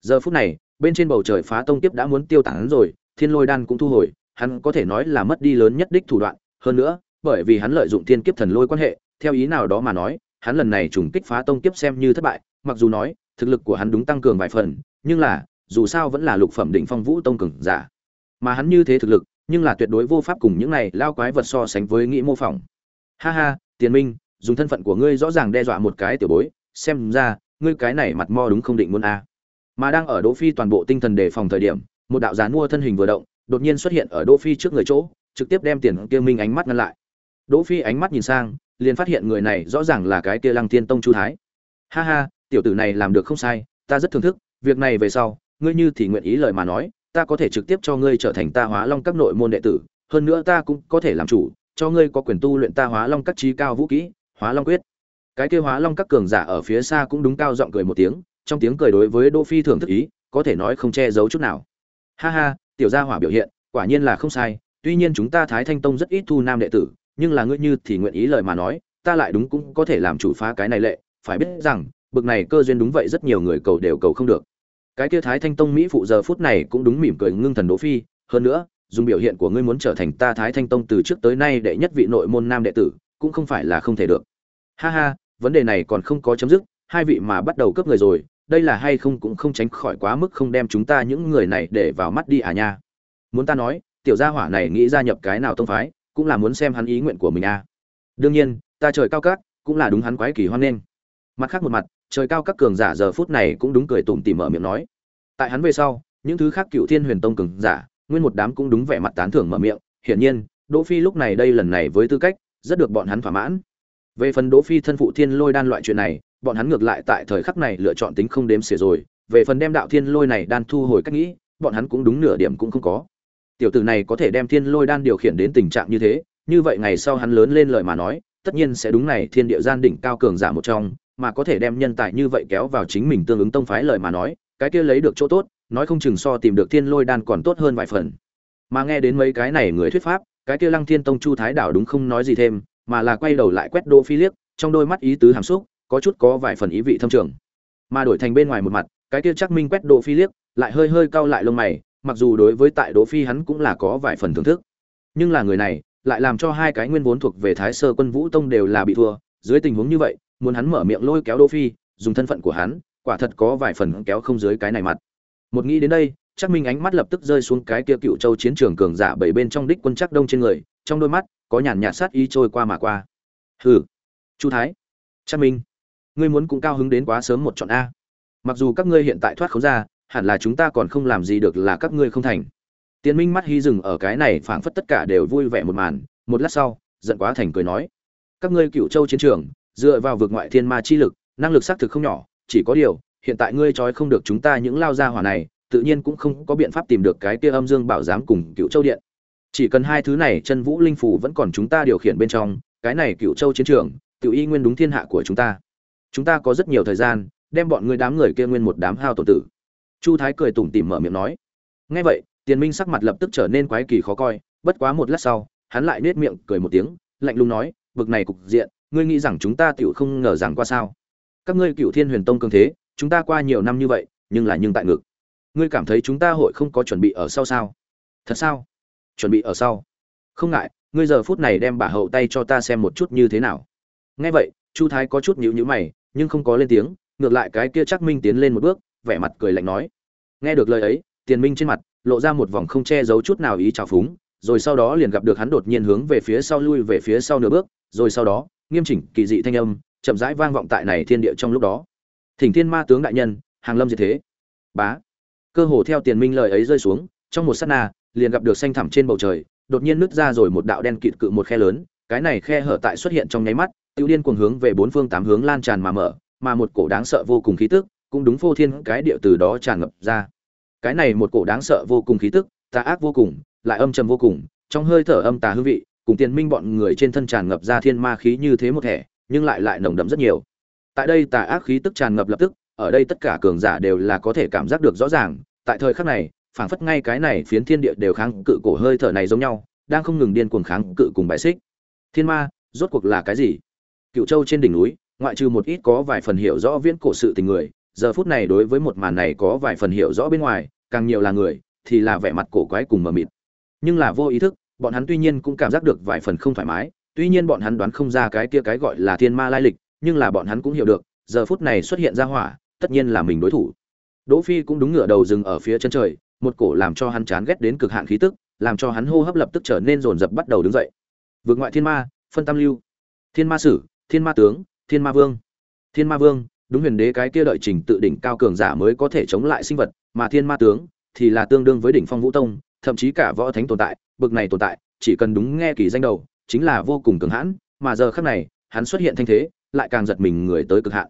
Giờ phút này, bên trên bầu trời phá tông tiếp đã muốn tiêu tán rồi, thiên lôi đan cũng thu hồi, hắn có thể nói là mất đi lớn nhất đích thủ đoạn. Hơn nữa, bởi vì hắn lợi dụng thiên kiếp thần lôi quan hệ, theo ý nào đó mà nói hắn lần này trùng kích phá tông kiếp xem như thất bại, mặc dù nói, thực lực của hắn đúng tăng cường vài phần, nhưng là, dù sao vẫn là lục phẩm đỉnh phong vũ tông cường giả. Mà hắn như thế thực lực, nhưng là tuyệt đối vô pháp cùng những này lao quái vật so sánh với nghĩ mô phỏng. Ha ha, tiền minh, dùng thân phận của ngươi rõ ràng đe dọa một cái tiểu bối, xem ra, ngươi cái này mặt mo đúng không định muốn a. Mà đang ở đỗ phi toàn bộ tinh thần đề phòng thời điểm, một đạo gián mua thân hình vừa động, đột nhiên xuất hiện ở đỗ phi trước người chỗ, trực tiếp đem tiền kia minh ánh mắt ngăn lại. Đỗ phi ánh mắt nhìn sang liền phát hiện người này rõ ràng là cái kia lăng thiên tông chu thái. Ha ha, tiểu tử này làm được không sai, ta rất thưởng thức, việc này về sau, ngươi như thì nguyện ý lời mà nói, ta có thể trực tiếp cho ngươi trở thành ta hóa long các nội môn đệ tử, hơn nữa ta cũng có thể làm chủ, cho ngươi có quyền tu luyện ta hóa long các trí cao vũ kỹ, hóa long quyết. Cái kia hóa long các cường giả ở phía xa cũng đúng cao giọng cười một tiếng, trong tiếng cười đối với đỗ phi thưởng thức ý, có thể nói không che giấu chút nào. Ha ha, tiểu gia hỏa biểu hiện, quả nhiên là không sai, tuy nhiên chúng ta thái thanh tông rất ít thu nam đệ tử nhưng là ngươi như thì nguyện ý lời mà nói, ta lại đúng cũng có thể làm chủ phá cái này lệ, phải biết rằng, bực này cơ duyên đúng vậy rất nhiều người cầu đều cầu không được. Cái kia thái thanh tông mỹ phụ giờ phút này cũng đúng mỉm cười ngưng thần đỗ phi, hơn nữa, dùng biểu hiện của ngươi muốn trở thành ta thái thanh tông từ trước tới nay đệ nhất vị nội môn nam đệ tử, cũng không phải là không thể được. Ha ha, vấn đề này còn không có chấm dứt, hai vị mà bắt đầu cướp người rồi, đây là hay không cũng không tránh khỏi quá mức không đem chúng ta những người này để vào mắt đi à nha. Muốn ta nói, tiểu gia hỏa này nghĩ gia nhập cái nào tông phái? Cũng là muốn xem hắn ý nguyện của mình à. Đương nhiên, ta trời cao cát cũng là đúng hắn quái kỳ hoan nghênh. Mặt khác một mặt, trời cao các cường giả giờ phút này cũng đúng cười tủm tỉm mở miệng nói. Tại hắn về sau, những thứ khác cựu thiên huyền tông cường giả, nguyên một đám cũng đúng vẻ mặt tán thưởng mở miệng. Hiển nhiên, đỗ phi lúc này đây lần này với tư cách, rất được bọn hắn thỏa mãn. Về phần đỗ phi thân phụ thiên lôi đan loại chuyện này, bọn hắn ngược lại tại thời khắc này lựa chọn tính không đếm xỉa rồi. Về phần đem đạo thiên lôi này đan thu hồi cách nghĩ, bọn hắn cũng đúng nửa điểm cũng không có tiểu tử này có thể đem thiên lôi đan điều khiển đến tình trạng như thế, như vậy ngày sau hắn lớn lên lời mà nói, tất nhiên sẽ đúng này thiên địa gian đỉnh cao cường giả một trong, mà có thể đem nhân tài như vậy kéo vào chính mình tương ứng tông phái lời mà nói, cái kia lấy được chỗ tốt, nói không chừng so tìm được thiên lôi đan còn tốt hơn vài phần. Mà nghe đến mấy cái này người thuyết pháp, cái kia lăng thiên tông chu thái đảo đúng không nói gì thêm, mà là quay đầu lại quét đô phi liếc, trong đôi mắt ý tứ hàm xúc, có chút có vài phần ý vị thâm trường. Mà đổi thành bên ngoài một mặt, cái kia chắc minh quét đô phi liếc, lại hơi hơi cau lại lông mày mặc dù đối với tại đỗ phi hắn cũng là có vài phần thưởng thức, nhưng là người này lại làm cho hai cái nguyên vốn thuộc về thái sơ quân vũ tông đều là bị thua. Dưới tình huống như vậy, muốn hắn mở miệng lôi kéo đỗ phi, dùng thân phận của hắn, quả thật có vài phần kéo không dưới cái này mặt. Một nghĩ đến đây, Trác minh ánh mắt lập tức rơi xuống cái kia cựu châu chiến trường cường giả bảy bên trong đích quân chắc đông trên người, trong đôi mắt có nhàn nhạt sát ý trôi qua mà qua. Hừ, chu thái, Trác minh, ngươi muốn cũng cao hứng đến quá sớm một chọn a. Mặc dù các ngươi hiện tại thoát khốn ra hẳn là chúng ta còn không làm gì được là các ngươi không thành. Tiến minh mắt hy dừng ở cái này phảng phất tất cả đều vui vẻ một màn, một lát sau, giận quá thành cười nói, các ngươi cựu châu chiến trường, dựa vào vực ngoại thiên ma chi lực, năng lực xác thực không nhỏ, chỉ có điều, hiện tại ngươi trói không được chúng ta những lao gia hỏa này, tự nhiên cũng không có biện pháp tìm được cái kia âm dương bảo giám cùng cựu châu điện. Chỉ cần hai thứ này chân vũ linh phủ vẫn còn chúng ta điều khiển bên trong, cái này cựu châu chiến trường, tự y nguyên đúng thiên hạ của chúng ta. Chúng ta có rất nhiều thời gian, đem bọn ngươi đám người kia nguyên một đám hao tổ tử chu thái cười tủm tỉm mở miệng nói. Ngay vậy, tiền minh sắc mặt lập tức trở nên quái kỳ khó coi, bất quá một lát sau, hắn lại nết miệng cười một tiếng, lạnh lùng nói, bực này cục diện, ngươi nghĩ rằng chúng ta tiểu không ngờ rằng qua sao? Các ngươi cựu thiên huyền tông cường thế, chúng ta qua nhiều năm như vậy, nhưng là nhưng tại ngực. Ngươi cảm thấy chúng ta hội không có chuẩn bị ở sau sao? Thật sao? Chuẩn bị ở sau? Không ngại, ngươi giờ phút này đem bà hậu tay cho ta xem một chút như thế nào. Nghe vậy, chu thái có chút nhíu nhíu mày, nhưng không có lên tiếng, ngược lại cái kia chắc minh tiến lên một bước vẻ mặt cười lạnh nói. Nghe được lời ấy, tiền minh trên mặt lộ ra một vòng không che giấu chút nào ý trào phúng, rồi sau đó liền gặp được hắn đột nhiên hướng về phía sau lui về phía sau nửa bước, rồi sau đó, nghiêm chỉnh, kỳ dị thanh âm, chậm rãi vang vọng tại này thiên địa trong lúc đó. Thỉnh thiên ma tướng đại nhân, hàng lâm diệt thế. Bá. Cơ hồ theo tiền minh lời ấy rơi xuống, trong một sát na, liền gặp được xanh thẳm trên bầu trời, đột nhiên nứt ra rồi một đạo đen kịt cự một khe lớn, cái này khe hở tại xuất hiện trong nháy mắt, tiêu điên cuồng hướng về bốn phương tám hướng lan tràn mà mở, mà một cổ đáng sợ vô cùng khí tức cũng đúng phô thiên cái địa từ đó tràn ngập ra. Cái này một cổ đáng sợ vô cùng khí tức, tà ác vô cùng, lại âm trầm vô cùng, trong hơi thở âm tà hương vị, cùng tiền minh bọn người trên thân tràn ngập ra thiên ma khí như thế một thể nhưng lại lại nồng đậm rất nhiều. Tại đây tà ác khí tức tràn ngập lập tức, ở đây tất cả cường giả đều là có thể cảm giác được rõ ràng, tại thời khắc này, phảng phất ngay cái này phiến thiên địa đều kháng cự cổ hơi thở này giống nhau, đang không ngừng điên cuồng kháng cự cùng bài xích. Thiên ma, rốt cuộc là cái gì? Cựu châu trên đỉnh núi, ngoại trừ một ít có vài phần hiểu rõ viễn cổ sự tình người giờ phút này đối với một màn này có vài phần hiểu rõ bên ngoài, càng nhiều là người, thì là vẻ mặt cổ quái cùng mờ mịt. Nhưng là vô ý thức, bọn hắn tuy nhiên cũng cảm giác được vài phần không thoải mái, tuy nhiên bọn hắn đoán không ra cái kia cái gọi là thiên ma lai lịch, nhưng là bọn hắn cũng hiểu được, giờ phút này xuất hiện ra hỏa, tất nhiên là mình đối thủ. Đỗ phi cũng đúng ngửa đầu dừng ở phía chân trời, một cổ làm cho hắn chán ghét đến cực hạn khí tức, làm cho hắn hô hấp lập tức trở nên rồn rập bắt đầu đứng dậy. Vượt ngoại thiên ma, phân tam lưu. Thiên ma sử, thiên ma tướng, thiên ma vương. Thiên ma vương đúng huyền đế cái kia đợi trình tự đỉnh cao cường giả mới có thể chống lại sinh vật, mà thiên ma tướng thì là tương đương với đỉnh phong vũ tông, thậm chí cả võ thánh tồn tại, bực này tồn tại, chỉ cần đúng nghe kỳ danh đầu, chính là vô cùng cường hãn, mà giờ khắc này, hắn xuất hiện thanh thế, lại càng giật mình người tới cực hạn.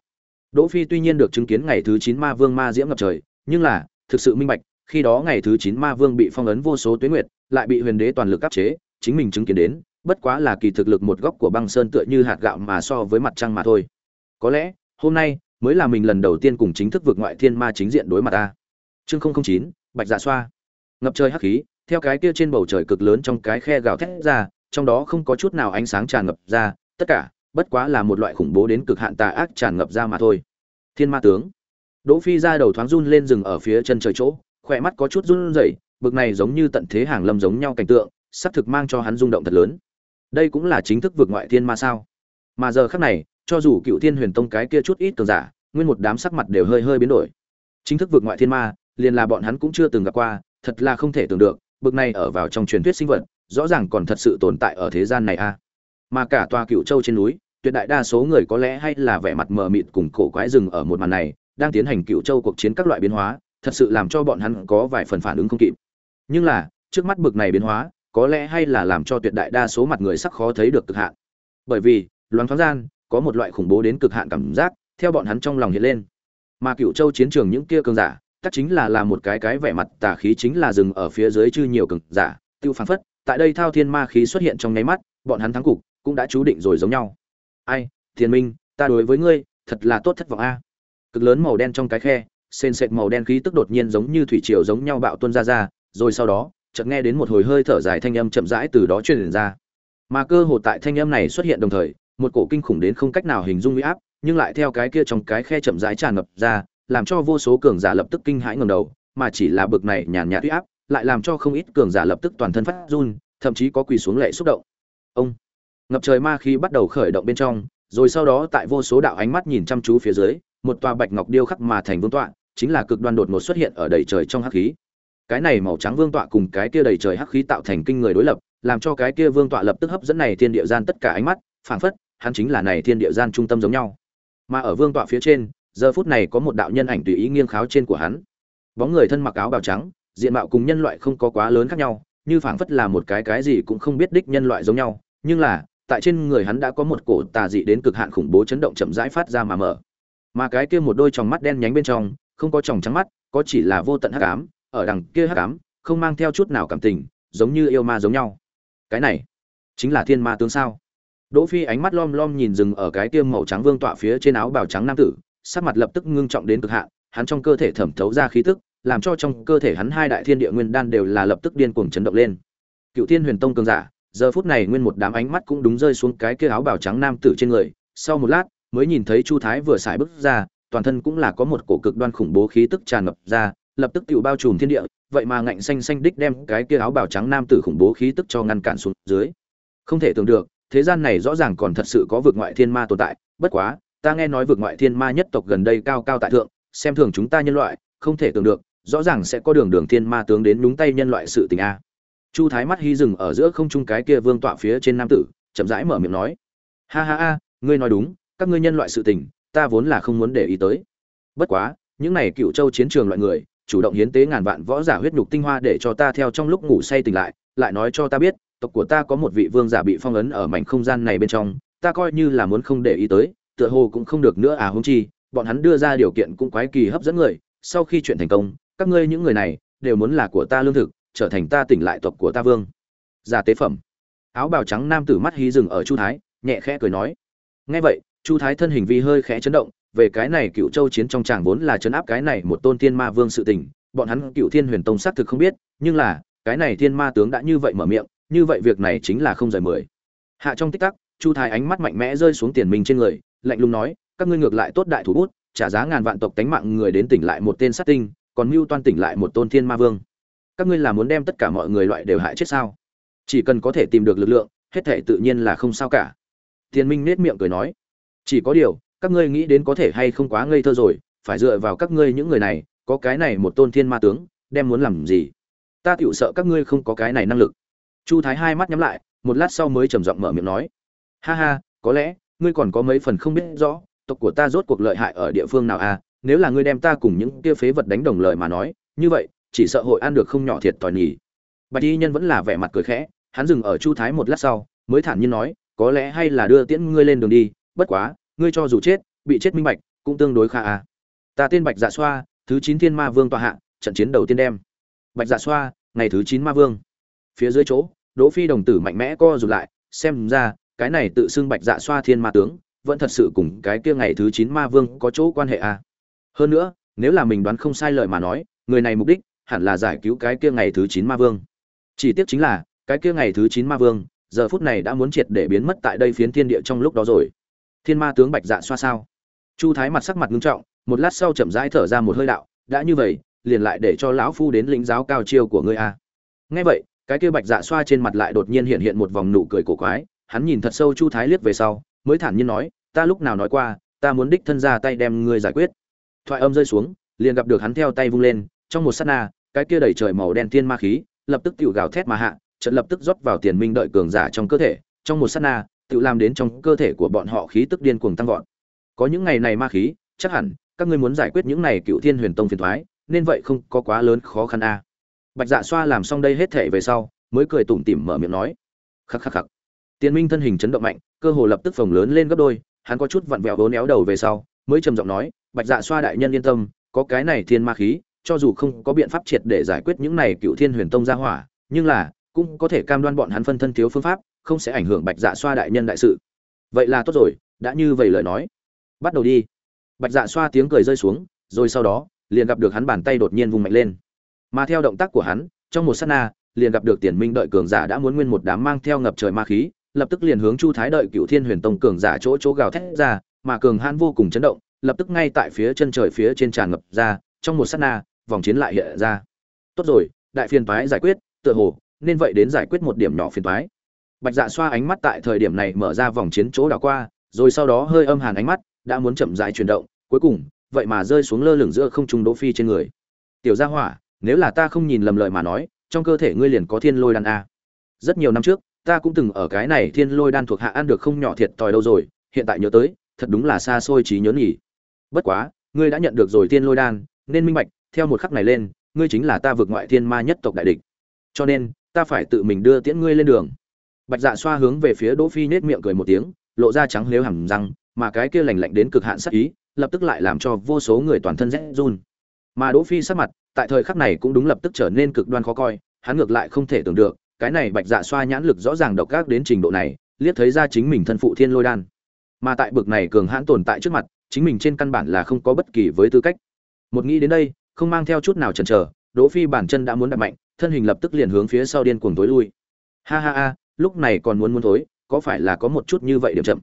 Đỗ phi tuy nhiên được chứng kiến ngày thứ 9 ma vương ma diễm ngập trời, nhưng là, thực sự minh bạch, khi đó ngày thứ 9 ma vương bị phong ấn vô số tuyết nguyệt, lại bị huyền đế toàn lực áp chế, chính mình chứng kiến đến, bất quá là kỳ thực lực một góc của băng sơn tựa như hạt gạo mà so với mặt trăng mà thôi. Có lẽ, hôm nay mới là mình lần đầu tiên cùng chính thức vượt ngoại thiên ma chính diện đối mặt ta. Chương 009 bạch dạ xoa. Ngập trời hắc khí, theo cái kia trên bầu trời cực lớn trong cái khe gào thét ra, trong đó không có chút nào ánh sáng tràn ngập ra, tất cả, bất quá là một loại khủng bố đến cực hạn tà ác tràn ngập ra mà thôi. Thiên ma tướng. Đỗ phi ra đầu thoáng run lên rừng ở phía chân trời chỗ, khỏe mắt có chút run rẩy, bực này giống như tận thế hàng lâm giống nhau cảnh tượng, sắp thực mang cho hắn rung động thật lớn. Đây cũng là chính thức vượt ngoại thiên ma sao? Mà giờ khắc này cho dù cựu thiên huyền tông cái kia chút ít cường giả, nguyên một đám sắc mặt đều hơi hơi biến đổi. Chính thức vượt ngoại thiên ma, liền là bọn hắn cũng chưa từng gặp qua, thật là không thể tưởng được, bực này ở vào trong truyền thuyết sinh vật, rõ ràng còn thật sự tồn tại ở thế gian này a. Mà cả tòa cựu châu trên núi, tuyệt đại đa số người có lẽ hay là vẻ mặt mờ mịt cùng cổ quái rừng ở một màn này, đang tiến hành cựu châu cuộc chiến các loại biến hóa, thật sự làm cho bọn hắn có vài phần phản ứng không kịp. Nhưng là, trước mắt bực này biến hóa, có lẽ hay là làm cho tuyệt đại đa số mặt người sắc khó thấy được cực hạn. Bởi vì, loáng thoáng gian có một loại khủng bố đến cực hạn cảm giác, theo bọn hắn trong lòng hiện lên. Mà cựu châu chiến trường những kia cường giả chắc chính là là một cái cái vẻ mặt tà khí chính là dừng ở phía dưới chư nhiều cường giả, tiêu phán phất, tại đây thao thiên ma khí xuất hiện trong nháy mắt, bọn hắn thắng cục, cũng đã chú định rồi giống nhau. Ai, thiên minh, ta đối với ngươi, thật là tốt thất vọng a. Cực lớn màu đen trong cái khe, sền sệt màu đen khí tức đột nhiên giống như thủy triều giống nhau bạo tuôn ra ra, rồi sau đó, chợt nghe đến một hồi hơi thở dài thanh âm chậm rãi từ đó truyền ra. Mà cơ hồ tại thanh âm này xuất hiện đồng thời một cổ kinh khủng đến không cách nào hình dung uy áp, nhưng lại theo cái kia trong cái khe chậm rãi tràn ngập ra, làm cho vô số cường giả lập tức kinh hãi ngẩng đầu, mà chỉ là bực này nhàn nhạt uy áp, lại làm cho không ít cường giả lập tức toàn thân phát run, thậm chí có quỳ xuống lệ xúc động. Ông, ngập trời ma khí bắt đầu khởi động bên trong, rồi sau đó tại vô số đạo ánh mắt nhìn chăm chú phía dưới, một tòa bạch ngọc điêu khắc mà thành vương tọa, chính là cực đoan đột ngột xuất hiện ở đầy trời trong hắc khí. Cái này màu trắng vương tọa cùng cái kia đầy trời hắc khí tạo thành kinh người đối lập, làm cho cái kia vương tọa lập tức hấp dẫn này thiên địa gian tất cả ánh mắt, phảng phất hắn chính là này thiên địa gian trung tâm giống nhau. Mà ở vương tọa phía trên, giờ phút này có một đạo nhân ảnh tùy ý nghiêng kháo trên của hắn. Bóng người thân mặc áo bào trắng, diện mạo cùng nhân loại không có quá lớn khác nhau, như phảng phất là một cái cái gì cũng không biết đích nhân loại giống nhau. Nhưng là, tại trên người hắn đã có một cổ tà dị đến cực hạn khủng bố chấn động chậm rãi phát ra mà mở. Mà cái kia một đôi tròng mắt đen nhánh bên trong, không có tròng trắng mắt, có chỉ là vô tận hắc ám, ở đằng kia hắc ám, không mang theo chút nào cảm tình, giống như yêu ma giống nhau. Cái này, chính là thiên ma tướng sao? Đỗ phi ánh mắt lom lom nhìn dừng ở cái kia màu trắng vương tọa phía trên áo bào trắng nam tử, sắc mặt lập tức ngưng trọng đến cực hạn, hắn trong cơ thể thẩm thấu ra khí tức, làm cho trong cơ thể hắn hai đại thiên địa nguyên đan đều là lập tức điên cuồng chấn động lên. Cựu thiên huyền tông cường giả, giờ phút này nguyên một đám ánh mắt cũng đúng rơi xuống cái kia áo bào trắng nam tử trên người, sau một lát, mới nhìn thấy chu thái vừa xài bước ra, toàn thân cũng là có một cổ cực đoan khủng bố khí tức tràn ngập ra, lập tức tự bao trùm thiên địa, vậy mà ngạnh xanh xanh đích đem cái kia áo bào trắng nam tử khủng bố khí tức cho ngăn cản xuống dưới. Không thể tưởng được thế gian này rõ ràng còn thật sự có vực ngoại thiên ma tồn tại, bất quá, ta nghe nói vực ngoại thiên ma nhất tộc gần đây cao cao tại thượng, xem thường chúng ta nhân loại, không thể tưởng được, rõ ràng sẽ có đường đường thiên ma tướng đến nhúng tay nhân loại sự tình a. Chu thái mắt hy dừng ở giữa không trung cái kia vương tọa phía trên nam tử, chậm rãi mở miệng nói. Ha ha ha, ngươi nói đúng, các ngươi nhân loại sự tình, ta vốn là không muốn để ý tới. Bất quá, những này cựu châu chiến trường loại người, chủ động hiến tế ngàn vạn võ giả huyết nhục tinh hoa để cho ta theo trong lúc ngủ say tỉnh lại lại nói cho ta biết tộc của ta có một vị vương giả bị phong ấn ở mảnh không gian này bên trong, ta coi như là muốn không để ý tới, tựa hồ cũng không được nữa à húng chi, bọn hắn đưa ra điều kiện cũng quái kỳ hấp dẫn người, sau khi chuyện thành công, các ngươi những người này đều muốn là của ta lương thực, trở thành ta tỉnh lại tộc của ta vương. Giả tế phẩm. Áo bào trắng nam tử mắt hí rừng ở chu thái, nhẹ khẽ cười nói. Nghe vậy, chu thái thân hình vi hơi khẽ chấn động, về cái này cựu châu chiến trong tràng vốn là chấn áp cái này một tôn tiên ma vương sự tình, bọn hắn cựu thiên huyền tông xác thực không biết, nhưng là, cái này thiên ma tướng đã như vậy mở miệng như vậy việc này chính là không rời mười. Hạ trong tích tắc, chu thái ánh mắt mạnh mẽ rơi xuống tiền mình trên người, lạnh lùng nói, các ngươi ngược lại tốt đại thủ bút, trả giá ngàn vạn tộc tánh mạng người đến tỉnh lại một tên sát tinh, còn mưu toan tỉnh lại một tôn thiên ma vương. Các ngươi là muốn đem tất cả mọi người loại đều hại chết sao? Chỉ cần có thể tìm được lực lượng, hết thể tự nhiên là không sao cả. Tiền minh nết miệng cười nói, chỉ có điều, các ngươi nghĩ đến có thể hay không quá ngây thơ rồi, phải dựa vào các ngươi những người này, có cái này một tôn thiên ma tướng, đem muốn làm gì? Ta tựu sợ các ngươi không có cái này năng lực chu thái hai mắt nhắm lại, một lát sau mới trầm giọng mở miệng nói. Ha ha, có lẽ, ngươi còn có mấy phần không biết rõ, tộc của ta rốt cuộc lợi hại ở địa phương nào à? Nếu là ngươi đem ta cùng những kia phế vật đánh đồng lời mà nói, như vậy, chỉ sợ hội ăn được không nhỏ thiệt thòi nhỉ. Bạch y nhân vẫn là vẻ mặt cười khẽ, hắn dừng ở chu thái một lát sau, mới thản nhiên nói, có lẽ hay là đưa tiễn ngươi lên đường đi, bất quá, ngươi cho dù chết, bị chết minh bạch, cũng tương đối khả à. Ta tên bạch dạ xoa, thứ chín thiên ma vương tòa hạ, trận chiến đầu tiên đem. Bạch dạ xoa, ngày thứ chín ma vương phía dưới chỗ, đỗ phi đồng tử mạnh mẽ co rụt lại, xem ra, cái này tự xưng bạch dạ xoa thiên ma tướng, vẫn thật sự cùng cái kia ngày thứ chín ma vương có chỗ quan hệ à. Hơn nữa, nếu là mình đoán không sai lời mà nói, người này mục đích hẳn là giải cứu cái kia ngày thứ chín ma vương. Chỉ tiếc chính là, cái kia ngày thứ chín ma vương, giờ phút này đã muốn triệt để biến mất tại đây phiến thiên địa trong lúc đó rồi. Thiên ma tướng bạch dạ xoa sao? Chu thái mặt sắc mặt nghiêm trọng, một lát sau chậm rãi thở ra một hơi đạo, đã như vậy, liền lại để cho lão phu đến lĩnh giáo cao chiêu của ngươi a nghe vậy cái kia bạch dạ xoa trên mặt lại đột nhiên hiện hiện một vòng nụ cười cổ quái, hắn nhìn thật sâu chu thái liếc về sau, mới thản nhiên nói, ta lúc nào nói qua, ta muốn đích thân ra tay đem ngươi giải quyết. Thoại âm rơi xuống, liền gặp được hắn theo tay vung lên, trong một sát na, cái kia đẩy trời màu đen tiên ma khí, lập tức tự gào thét mà hạ trận lập tức rót vào tiền minh đợi cường giả trong cơ thể. Trong một sát na tự làm đến trong cơ thể của bọn họ khí tức điên cuồng tăng vọt. Có những ngày này ma khí, chắc hẳn, các ngươi muốn giải quyết những này cựu thiên huyền tông phiền thoái nên vậy không có quá lớn khó khăn a bạch dạ xoa làm xong đây hết thể về sau, mới cười tủm tỉm mở miệng nói, khắc khắc khắc. Tiền minh thân hình chấn động mạnh, cơ hồ lập tức phồng lớn lên gấp đôi, hắn có chút vặn vẹo vốn éo đầu về sau, mới trầm giọng nói, bạch dạ xoa đại nhân yên tâm, có cái này thiên ma khí, cho dù không có biện pháp triệt để giải quyết những này cựu thiên huyền tông ra hỏa, nhưng là, cũng có thể cam đoan bọn hắn phân thân thiếu phương pháp, không sẽ ảnh hưởng bạch dạ xoa đại nhân đại sự. Vậy là tốt rồi, đã như vậy lời nói. Bắt đầu đi. Bạch dạ xoa tiếng cười rơi xuống, rồi sau đó, liền gặp được hắn bàn tay đột nhiên vung mạnh lên mà theo động tác của hắn, trong một sát na, liền gặp được tiền minh đợi cường giả đã muốn nguyên một đám mang theo ngập trời ma khí, lập tức liền hướng chu thái đợi cựu thiên huyền tông cường giả chỗ chỗ gào thét ra, mà cường hãn vô cùng chấn động, lập tức ngay tại phía chân trời phía trên tràn ngập ra, trong một sát na, vòng chiến lại hiện ra. Tốt rồi, đại phiền toái giải quyết, tựa hồ, nên vậy đến giải quyết một điểm nhỏ phiền toái. Bạch dạ xoa ánh mắt tại thời điểm này mở ra vòng chiến chỗ đảo qua, rồi sau đó hơi âm hàn ánh mắt, đã muốn chậm rãi chuyển động, cuối cùng, vậy mà rơi xuống lơ lửng giữa không trung đỗ phi trên người. Tiểu gia hỏa nếu là ta không nhìn lầm lời mà nói, trong cơ thể ngươi liền có thiên lôi đan a. Rất nhiều năm trước, ta cũng từng ở cái này thiên lôi đan thuộc hạ ăn được không nhỏ thiệt tòi đâu rồi, hiện tại nhớ tới, thật đúng là xa xôi trí nhớ nhỉ. Bất quá, ngươi đã nhận được rồi thiên lôi đan, nên minh bạch, theo một khắc này lên, ngươi chính là ta vượt ngoại thiên ma nhất tộc đại địch. Cho nên, ta phải tự mình đưa tiễn ngươi lên đường. Bạch dạ xoa hướng về phía đỗ phi nết miệng cười một tiếng, lộ ra trắng lếu hẳn răng, mà cái kia lạnh lạnh đến cực hạn sắc ý, lập tức lại làm cho vô số người toàn thân rẽ run. Mà đỗ phi sắc mặt tại thời khắc này cũng đúng lập tức trở nên cực đoan khó coi, hắn ngược lại không thể tưởng được, cái này bạch dạ xoa nhãn lực rõ ràng độc ác đến trình độ này, liếc thấy ra chính mình thân phụ thiên lôi đan. Mà tại bực này cường hãn tồn tại trước mặt, chính mình trên căn bản là không có bất kỳ với tư cách. Một nghĩ đến đây, không mang theo chút nào chần chờ, đỗ phi bản chân đã muốn đặt mạnh, thân hình lập tức liền hướng phía sau điên cuồng tối lui. Ha ha ha, lúc này còn muốn muốn thối, có phải là có một chút như vậy điểm chậm?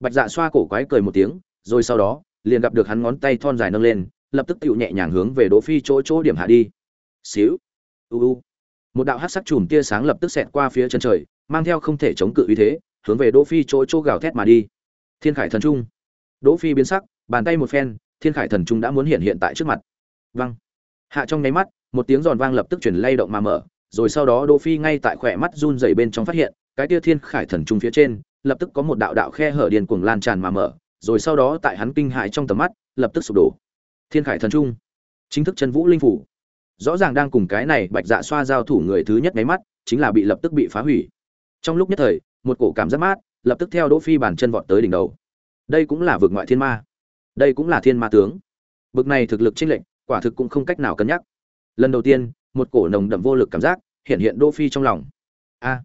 Bạch dạ xoa cổ quái cười một tiếng, rồi sau đó, liền gặp được hắn ngón tay thon dài nâng lên lập tức tựu nhẹ nhàng hướng về đỗ phi chỗ chỗ điểm hạ đi. Xíu. U u. Một đạo hắc sắc chùm tia sáng lập tức xẹt qua phía chân trời, mang theo không thể chống cự uy thế, hướng về đỗ phi chỗ chỗ gào thét mà đi. Thiên khải thần trung. Đỗ phi biến sắc, bàn tay một phen, thiên khải thần trung đã muốn hiện hiện tại trước mặt. Văng hạ trong nháy mắt, một tiếng giòn vang lập tức chuyển lay động mà mở, rồi sau đó đỗ phi ngay tại khỏe mắt run rẩy bên trong phát hiện, cái tia thiên khải thần trung phía trên, lập tức có một đạo đạo khe hở điên cuồng lan tràn mà mở, rồi sau đó tại hắn kinh hãi trong tầm mắt, lập tức sụp đổ thiên khải thần trung, chính thức chân vũ linh phủ. Rõ ràng đang cùng cái này bạch dạ xoa giao thủ người thứ nhất nháy mắt, chính là bị lập tức bị phá hủy. Trong lúc nhất thời, một cổ cảm giác mát, lập tức theo đỗ phi bàn chân vọt tới đỉnh đầu. Đây cũng là vực ngoại thiên ma. Đây cũng là thiên ma tướng. Bực này thực lực chênh lệnh quả thực cũng không cách nào cân nhắc. Lần đầu tiên, một cổ nồng đậm vô lực cảm giác hiện hiện đỗ phi trong lòng. A!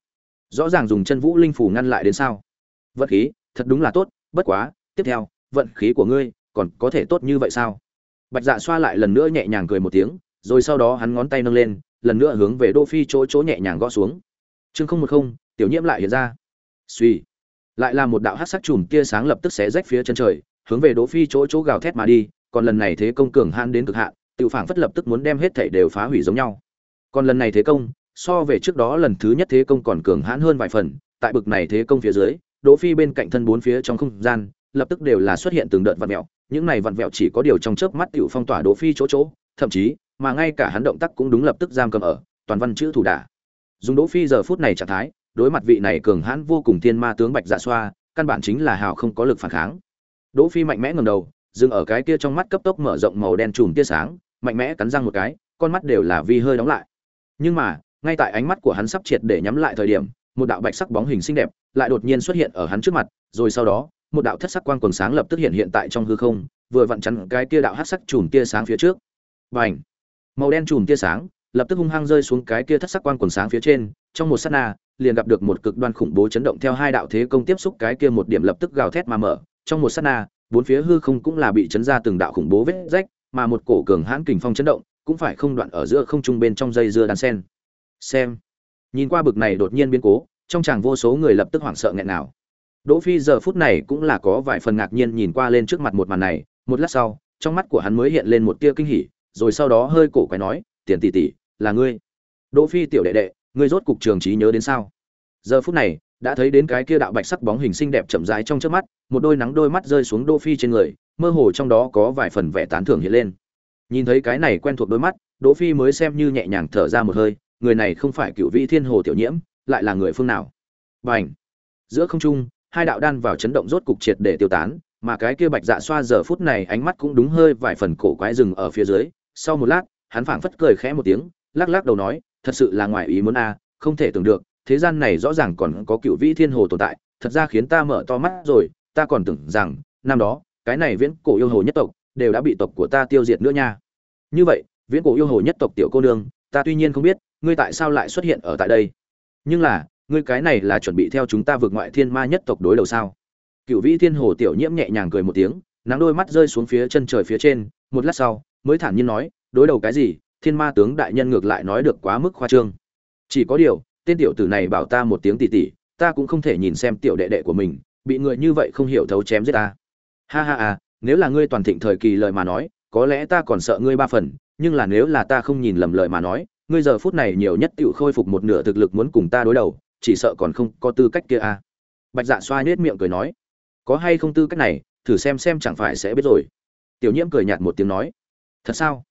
Rõ ràng dùng chân vũ linh phủ ngăn lại đến sao? Vận khí, thật đúng là tốt, bất quá, tiếp theo, vận khí của ngươi còn có thể tốt như vậy sao? Bạch dạ xoa lại lần nữa nhẹ nhàng cười một tiếng, rồi sau đó hắn ngón tay nâng lên, lần nữa hướng về đỗ phi chỗ chỗ nhẹ nhàng gõ xuống. Chương không một không, tiểu nhiễm lại hiện ra. Suy lại là một đạo hắc sắc chùm tia sáng lập tức xé rách phía chân trời, hướng về đỗ phi chỗ chỗ gào thét mà đi, còn lần này thế công cường hãn đến cực hạn tự phảng phất lập tức muốn đem hết thảy đều phá hủy giống nhau. Còn lần này thế công, so về trước đó lần thứ nhất thế công còn cường hãn hơn vài phần, tại bực này thế công phía dưới, đỗ phi bên cạnh thân bốn phía trong không gian lập tức đều là xuất hiện từng đợt vặn vẹo, những này vặn vẹo chỉ có điều trong chớp mắt tiểu phong tỏa đỗ phi chỗ chỗ, thậm chí, mà ngay cả hắn động tác cũng đúng lập tức giam cầm ở, toàn văn chữ thủ đả. Dùng đỗ phi giờ phút này trạng thái, đối mặt vị này cường hãn vô cùng thiên ma tướng bạch dạ xoa, căn bản chính là hào không có lực phản kháng. Đỗ phi mạnh mẽ ngẩng đầu, dừng ở cái kia trong mắt cấp tốc mở rộng màu đen chùm tia sáng, mạnh mẽ cắn răng một cái, con mắt đều là vi hơi đóng lại. Nhưng mà, ngay tại ánh mắt của hắn sắp triệt để nhắm lại thời điểm, một đạo bạch sắc bóng hình xinh đẹp lại đột nhiên xuất hiện ở hắn trước mặt, rồi sau đó một đạo thất sắc quang quần sáng lập tức hiện hiện tại trong hư không, vừa vặn chắn cái kia đạo hắc sắc chùm tia sáng phía trước. Bành! Màu đen chùm tia sáng lập tức hung hăng rơi xuống cái kia thất sắc quang quần sáng phía trên, trong một sát na, liền gặp được một cực đoan khủng bố chấn động theo hai đạo thế công tiếp xúc cái kia một điểm lập tức gào thét mà mở. Trong một sát na, bốn phía hư không cũng là bị chấn ra từng đạo khủng bố vết rách, mà một cổ cường hãn kình phong chấn động cũng phải không đoạn ở giữa không trung bên trong dây dưa đan sen. Xem! Nhìn qua bực này đột nhiên biến cố, trong chàng vô số người lập tức hoảng sợ nghẹn nào đỗ phi giờ phút này cũng là có vài phần ngạc nhiên nhìn qua lên trước mặt một màn này, một lát sau, trong mắt của hắn mới hiện lên một tia kinh hỉ, rồi sau đó hơi cổ quái nói, tiền tỷ tỷ, là ngươi. Đỗ phi tiểu đệ đệ, ngươi rốt cục trường trí nhớ đến sao? Giờ phút này, đã thấy đến cái kia đạo bạch sắc bóng hình xinh đẹp chậm rãi trong trước mắt, một đôi nắng đôi mắt rơi xuống đỗ phi trên người, mơ hồ trong đó có vài phần vẻ tán thưởng hiện lên. Nhìn thấy cái này quen thuộc đôi mắt, đỗ phi mới xem như nhẹ nhàng thở ra một hơi, người này không phải cựu vị thiên hồ tiểu nhiễm, lại là người phương nào? Bành! Giữa không trung hai đạo đan vào chấn động rốt cục triệt để tiêu tán, mà cái kia bạch dạ xoa giờ phút này ánh mắt cũng đúng hơi vài phần cổ quái rừng ở phía dưới. Sau một lát, hắn phảng phất cười khẽ một tiếng, lắc lắc đầu nói, thật sự là ngoài ý muốn a, không thể tưởng được, thế gian này rõ ràng còn có cựu vĩ thiên hồ tồn tại, thật ra khiến ta mở to mắt rồi, ta còn tưởng rằng, năm đó, cái này viễn cổ yêu hồ nhất tộc, đều đã bị tộc của ta tiêu diệt nữa nha. Như vậy, viễn cổ yêu hồ nhất tộc tiểu cô nương, ta tuy nhiên không biết, ngươi tại sao lại xuất hiện ở tại đây. Nhưng là ngươi cái này là chuẩn bị theo chúng ta vượt ngoại thiên ma nhất tộc đối đầu sao? Cựu vĩ thiên hồ tiểu nhiễm nhẹ nhàng cười một tiếng, nắng đôi mắt rơi xuống phía chân trời phía trên, một lát sau, mới thản nhiên nói, đối đầu cái gì? Thiên ma tướng đại nhân ngược lại nói được quá mức khoa trương. Chỉ có điều, tên tiểu tử này bảo ta một tiếng tỉ tỉ, ta cũng không thể nhìn xem tiểu đệ đệ của mình, bị người như vậy không hiểu thấu chém giết ta. Ha ha à nếu là ngươi toàn thịnh thời kỳ lời mà nói, có lẽ ta còn sợ ngươi ba phần, nhưng là nếu là ta không nhìn lầm lời mà nói, ngươi giờ phút này nhiều nhất tự khôi phục một nửa thực lực muốn cùng ta đối đầu chỉ sợ còn không có tư cách kia à. Bạch dạ xoa nết miệng cười nói, có hay không tư cách này, thử xem xem chẳng phải sẽ biết rồi. Tiểu nhiễm cười nhạt một tiếng nói, thật sao?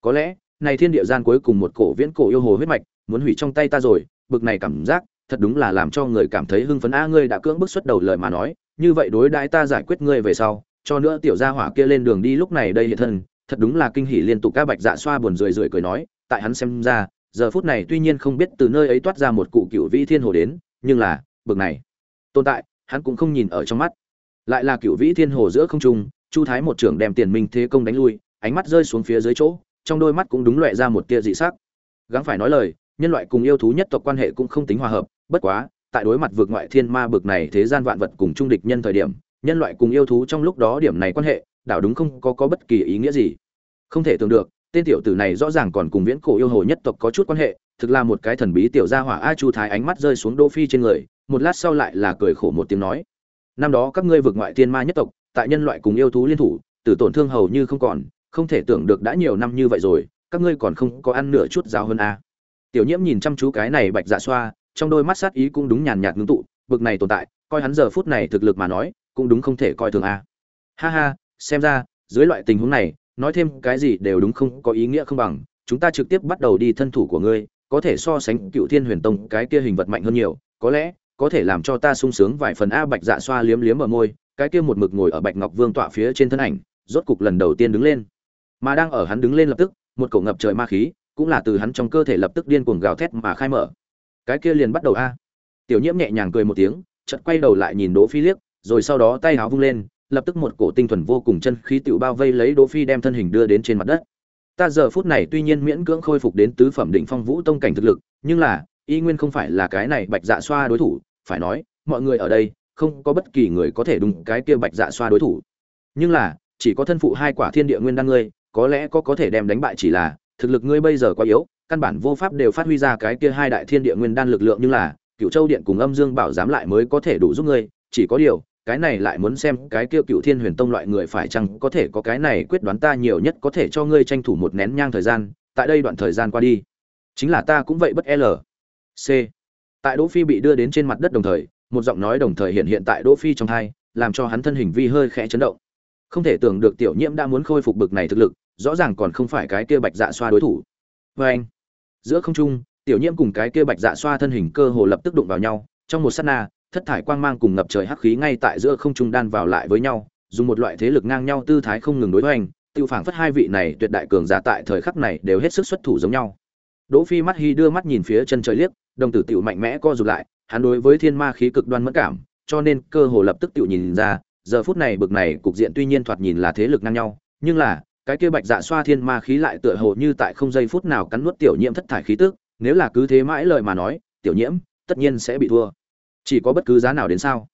Có lẽ, này thiên địa gian cuối cùng một cổ viễn cổ yêu hồ huyết mạch, muốn hủy trong tay ta rồi, bực này cảm giác, thật đúng là làm cho người cảm thấy hưng phấn. A, ngươi đã cưỡng bức xuất đầu lời mà nói, như vậy đối đãi ta giải quyết ngươi về sau, cho nữa tiểu gia hỏa kia lên đường đi lúc này đây hiện thân, thật đúng là kinh hỉ liên tục. Các bạch dạ xoa buồn rười rượi cười nói, tại hắn xem ra giờ phút này tuy nhiên không biết từ nơi ấy toát ra một cụ cựu vĩ thiên hồ đến, nhưng là, bực này. Tồn tại, hắn cũng không nhìn ở trong mắt. Lại là cựu vĩ thiên hồ giữa không trung, chu thái một trưởng đem tiền minh thế công đánh lui, ánh mắt rơi xuống phía dưới chỗ, trong đôi mắt cũng đúng loẹ ra một tia dị sắc. Gắng phải nói lời, nhân loại cùng yêu thú nhất tộc quan hệ cũng không tính hòa hợp, bất quá, tại đối mặt vượt ngoại thiên ma bực này thế gian vạn vật cùng trung địch nhân thời điểm, nhân loại cùng yêu thú trong lúc đó điểm này quan hệ, đảo đúng không có có bất kỳ ý nghĩa gì. Không thể tưởng được tên tiểu tử này rõ ràng còn cùng viễn cổ yêu hồ nhất tộc có chút quan hệ, thực là một cái thần bí tiểu gia hỏa a chu thái ánh mắt rơi xuống đỗ phi trên người, một lát sau lại là cười khổ một tiếng nói. Năm đó các ngươi vượt ngoại thiên ma nhất tộc, tại nhân loại cùng yêu thú liên thủ, tử tổn thương hầu như không còn, không thể tưởng được đã nhiều năm như vậy rồi, các ngươi còn không có ăn nửa chút giáo hơn a. Tiểu nhiễm nhìn chăm chú cái này bạch dạ xoa, trong đôi mắt sát ý cũng đúng nhàn nhạt ngưng tụ, bực này tồn tại, coi hắn giờ phút này thực lực mà nói, cũng đúng không thể coi thường a. Ha ha, xem ra, dưới loại tình huống này nói thêm cái gì đều đúng không có ý nghĩa không bằng, chúng ta trực tiếp bắt đầu đi thân thủ của ngươi, có thể so sánh cựu thiên huyền tông cái kia hình vật mạnh hơn nhiều, có lẽ, có thể làm cho ta sung sướng vài phần a bạch dạ xoa liếm liếm ở môi, cái kia một mực ngồi ở bạch ngọc vương tọa phía trên thân ảnh, rốt cục lần đầu tiên đứng lên. Mà đang ở hắn đứng lên lập tức, một cổ ngập trời ma khí, cũng là từ hắn trong cơ thể lập tức điên cuồng gào thét mà khai mở. Cái kia liền bắt đầu a. Tiểu nhiễm nhẹ nhàng cười một tiếng, chợt quay đầu lại nhìn đỗ phi liếc, rồi sau đó tay áo vung lên lập tức một cổ tinh thuần vô cùng chân khí tựu bao vây lấy đỗ phi đem thân hình đưa đến trên mặt đất. Ta giờ phút này tuy nhiên miễn cưỡng khôi phục đến tứ phẩm đỉnh phong vũ tông cảnh thực lực, nhưng là, y nguyên không phải là cái này bạch dạ xoa đối thủ, phải nói, mọi người ở đây, không có bất kỳ người có thể đụng cái kia bạch dạ xoa đối thủ. Nhưng là, chỉ có thân phụ hai quả thiên địa nguyên đan ngươi, có lẽ có có thể đem đánh bại chỉ là, thực lực ngươi bây giờ quá yếu, căn bản vô pháp đều phát huy ra cái kia hai đại thiên địa nguyên đan lực lượng nhưng là, cửu châu điện cùng âm dương bảo giám lại mới có thể đủ giúp ngươi, chỉ có điều cái này lại muốn xem cái kia cựu thiên huyền tông loại người phải chăng có thể có cái này quyết đoán ta nhiều nhất có thể cho ngươi tranh thủ một nén nhang thời gian, tại đây đoạn thời gian qua đi. Chính là ta cũng vậy bất l. C. Tại đỗ phi bị đưa đến trên mặt đất đồng thời, một giọng nói đồng thời hiện hiện tại đỗ phi trong thai làm cho hắn thân hình vi hơi khẽ chấn động. Không thể tưởng được tiểu nhiễm đã muốn khôi phục bực này thực lực, rõ ràng còn không phải cái kia bạch dạ xoa đối thủ. Với anh, giữa không trung, tiểu nhiễm cùng cái kia bạch dạ xoa thân hình cơ hồ lập tức đụng vào nhau, trong một sát na thất thải quang mang cùng ngập trời hắc khí ngay tại giữa không trung đan vào lại với nhau, dùng một loại thế lực ngang nhau tư thái không ngừng đối hoành, tiêu phảng phất hai vị này tuyệt đại cường giả tại thời khắc này đều hết sức xuất thủ giống nhau. Đỗ phi mắt hi đưa mắt nhìn phía chân trời liếc, đồng tử tiểu mạnh mẽ co rụt lại, hắn đối với thiên ma khí cực đoan mẫn cảm, cho nên cơ hồ lập tức tiểu nhìn ra, giờ phút này bực này cục diện tuy nhiên thoạt nhìn là thế lực ngang nhau, nhưng là, cái kia bạch dạ xoa thiên ma khí lại tựa hồ như tại không giây phút nào cắn nuốt tiểu nhiễm thất thải khí tức, nếu là cứ thế mãi lời mà nói, tiểu nhiễm, tất nhiên sẽ bị thua chỉ có bất cứ giá nào đến sao?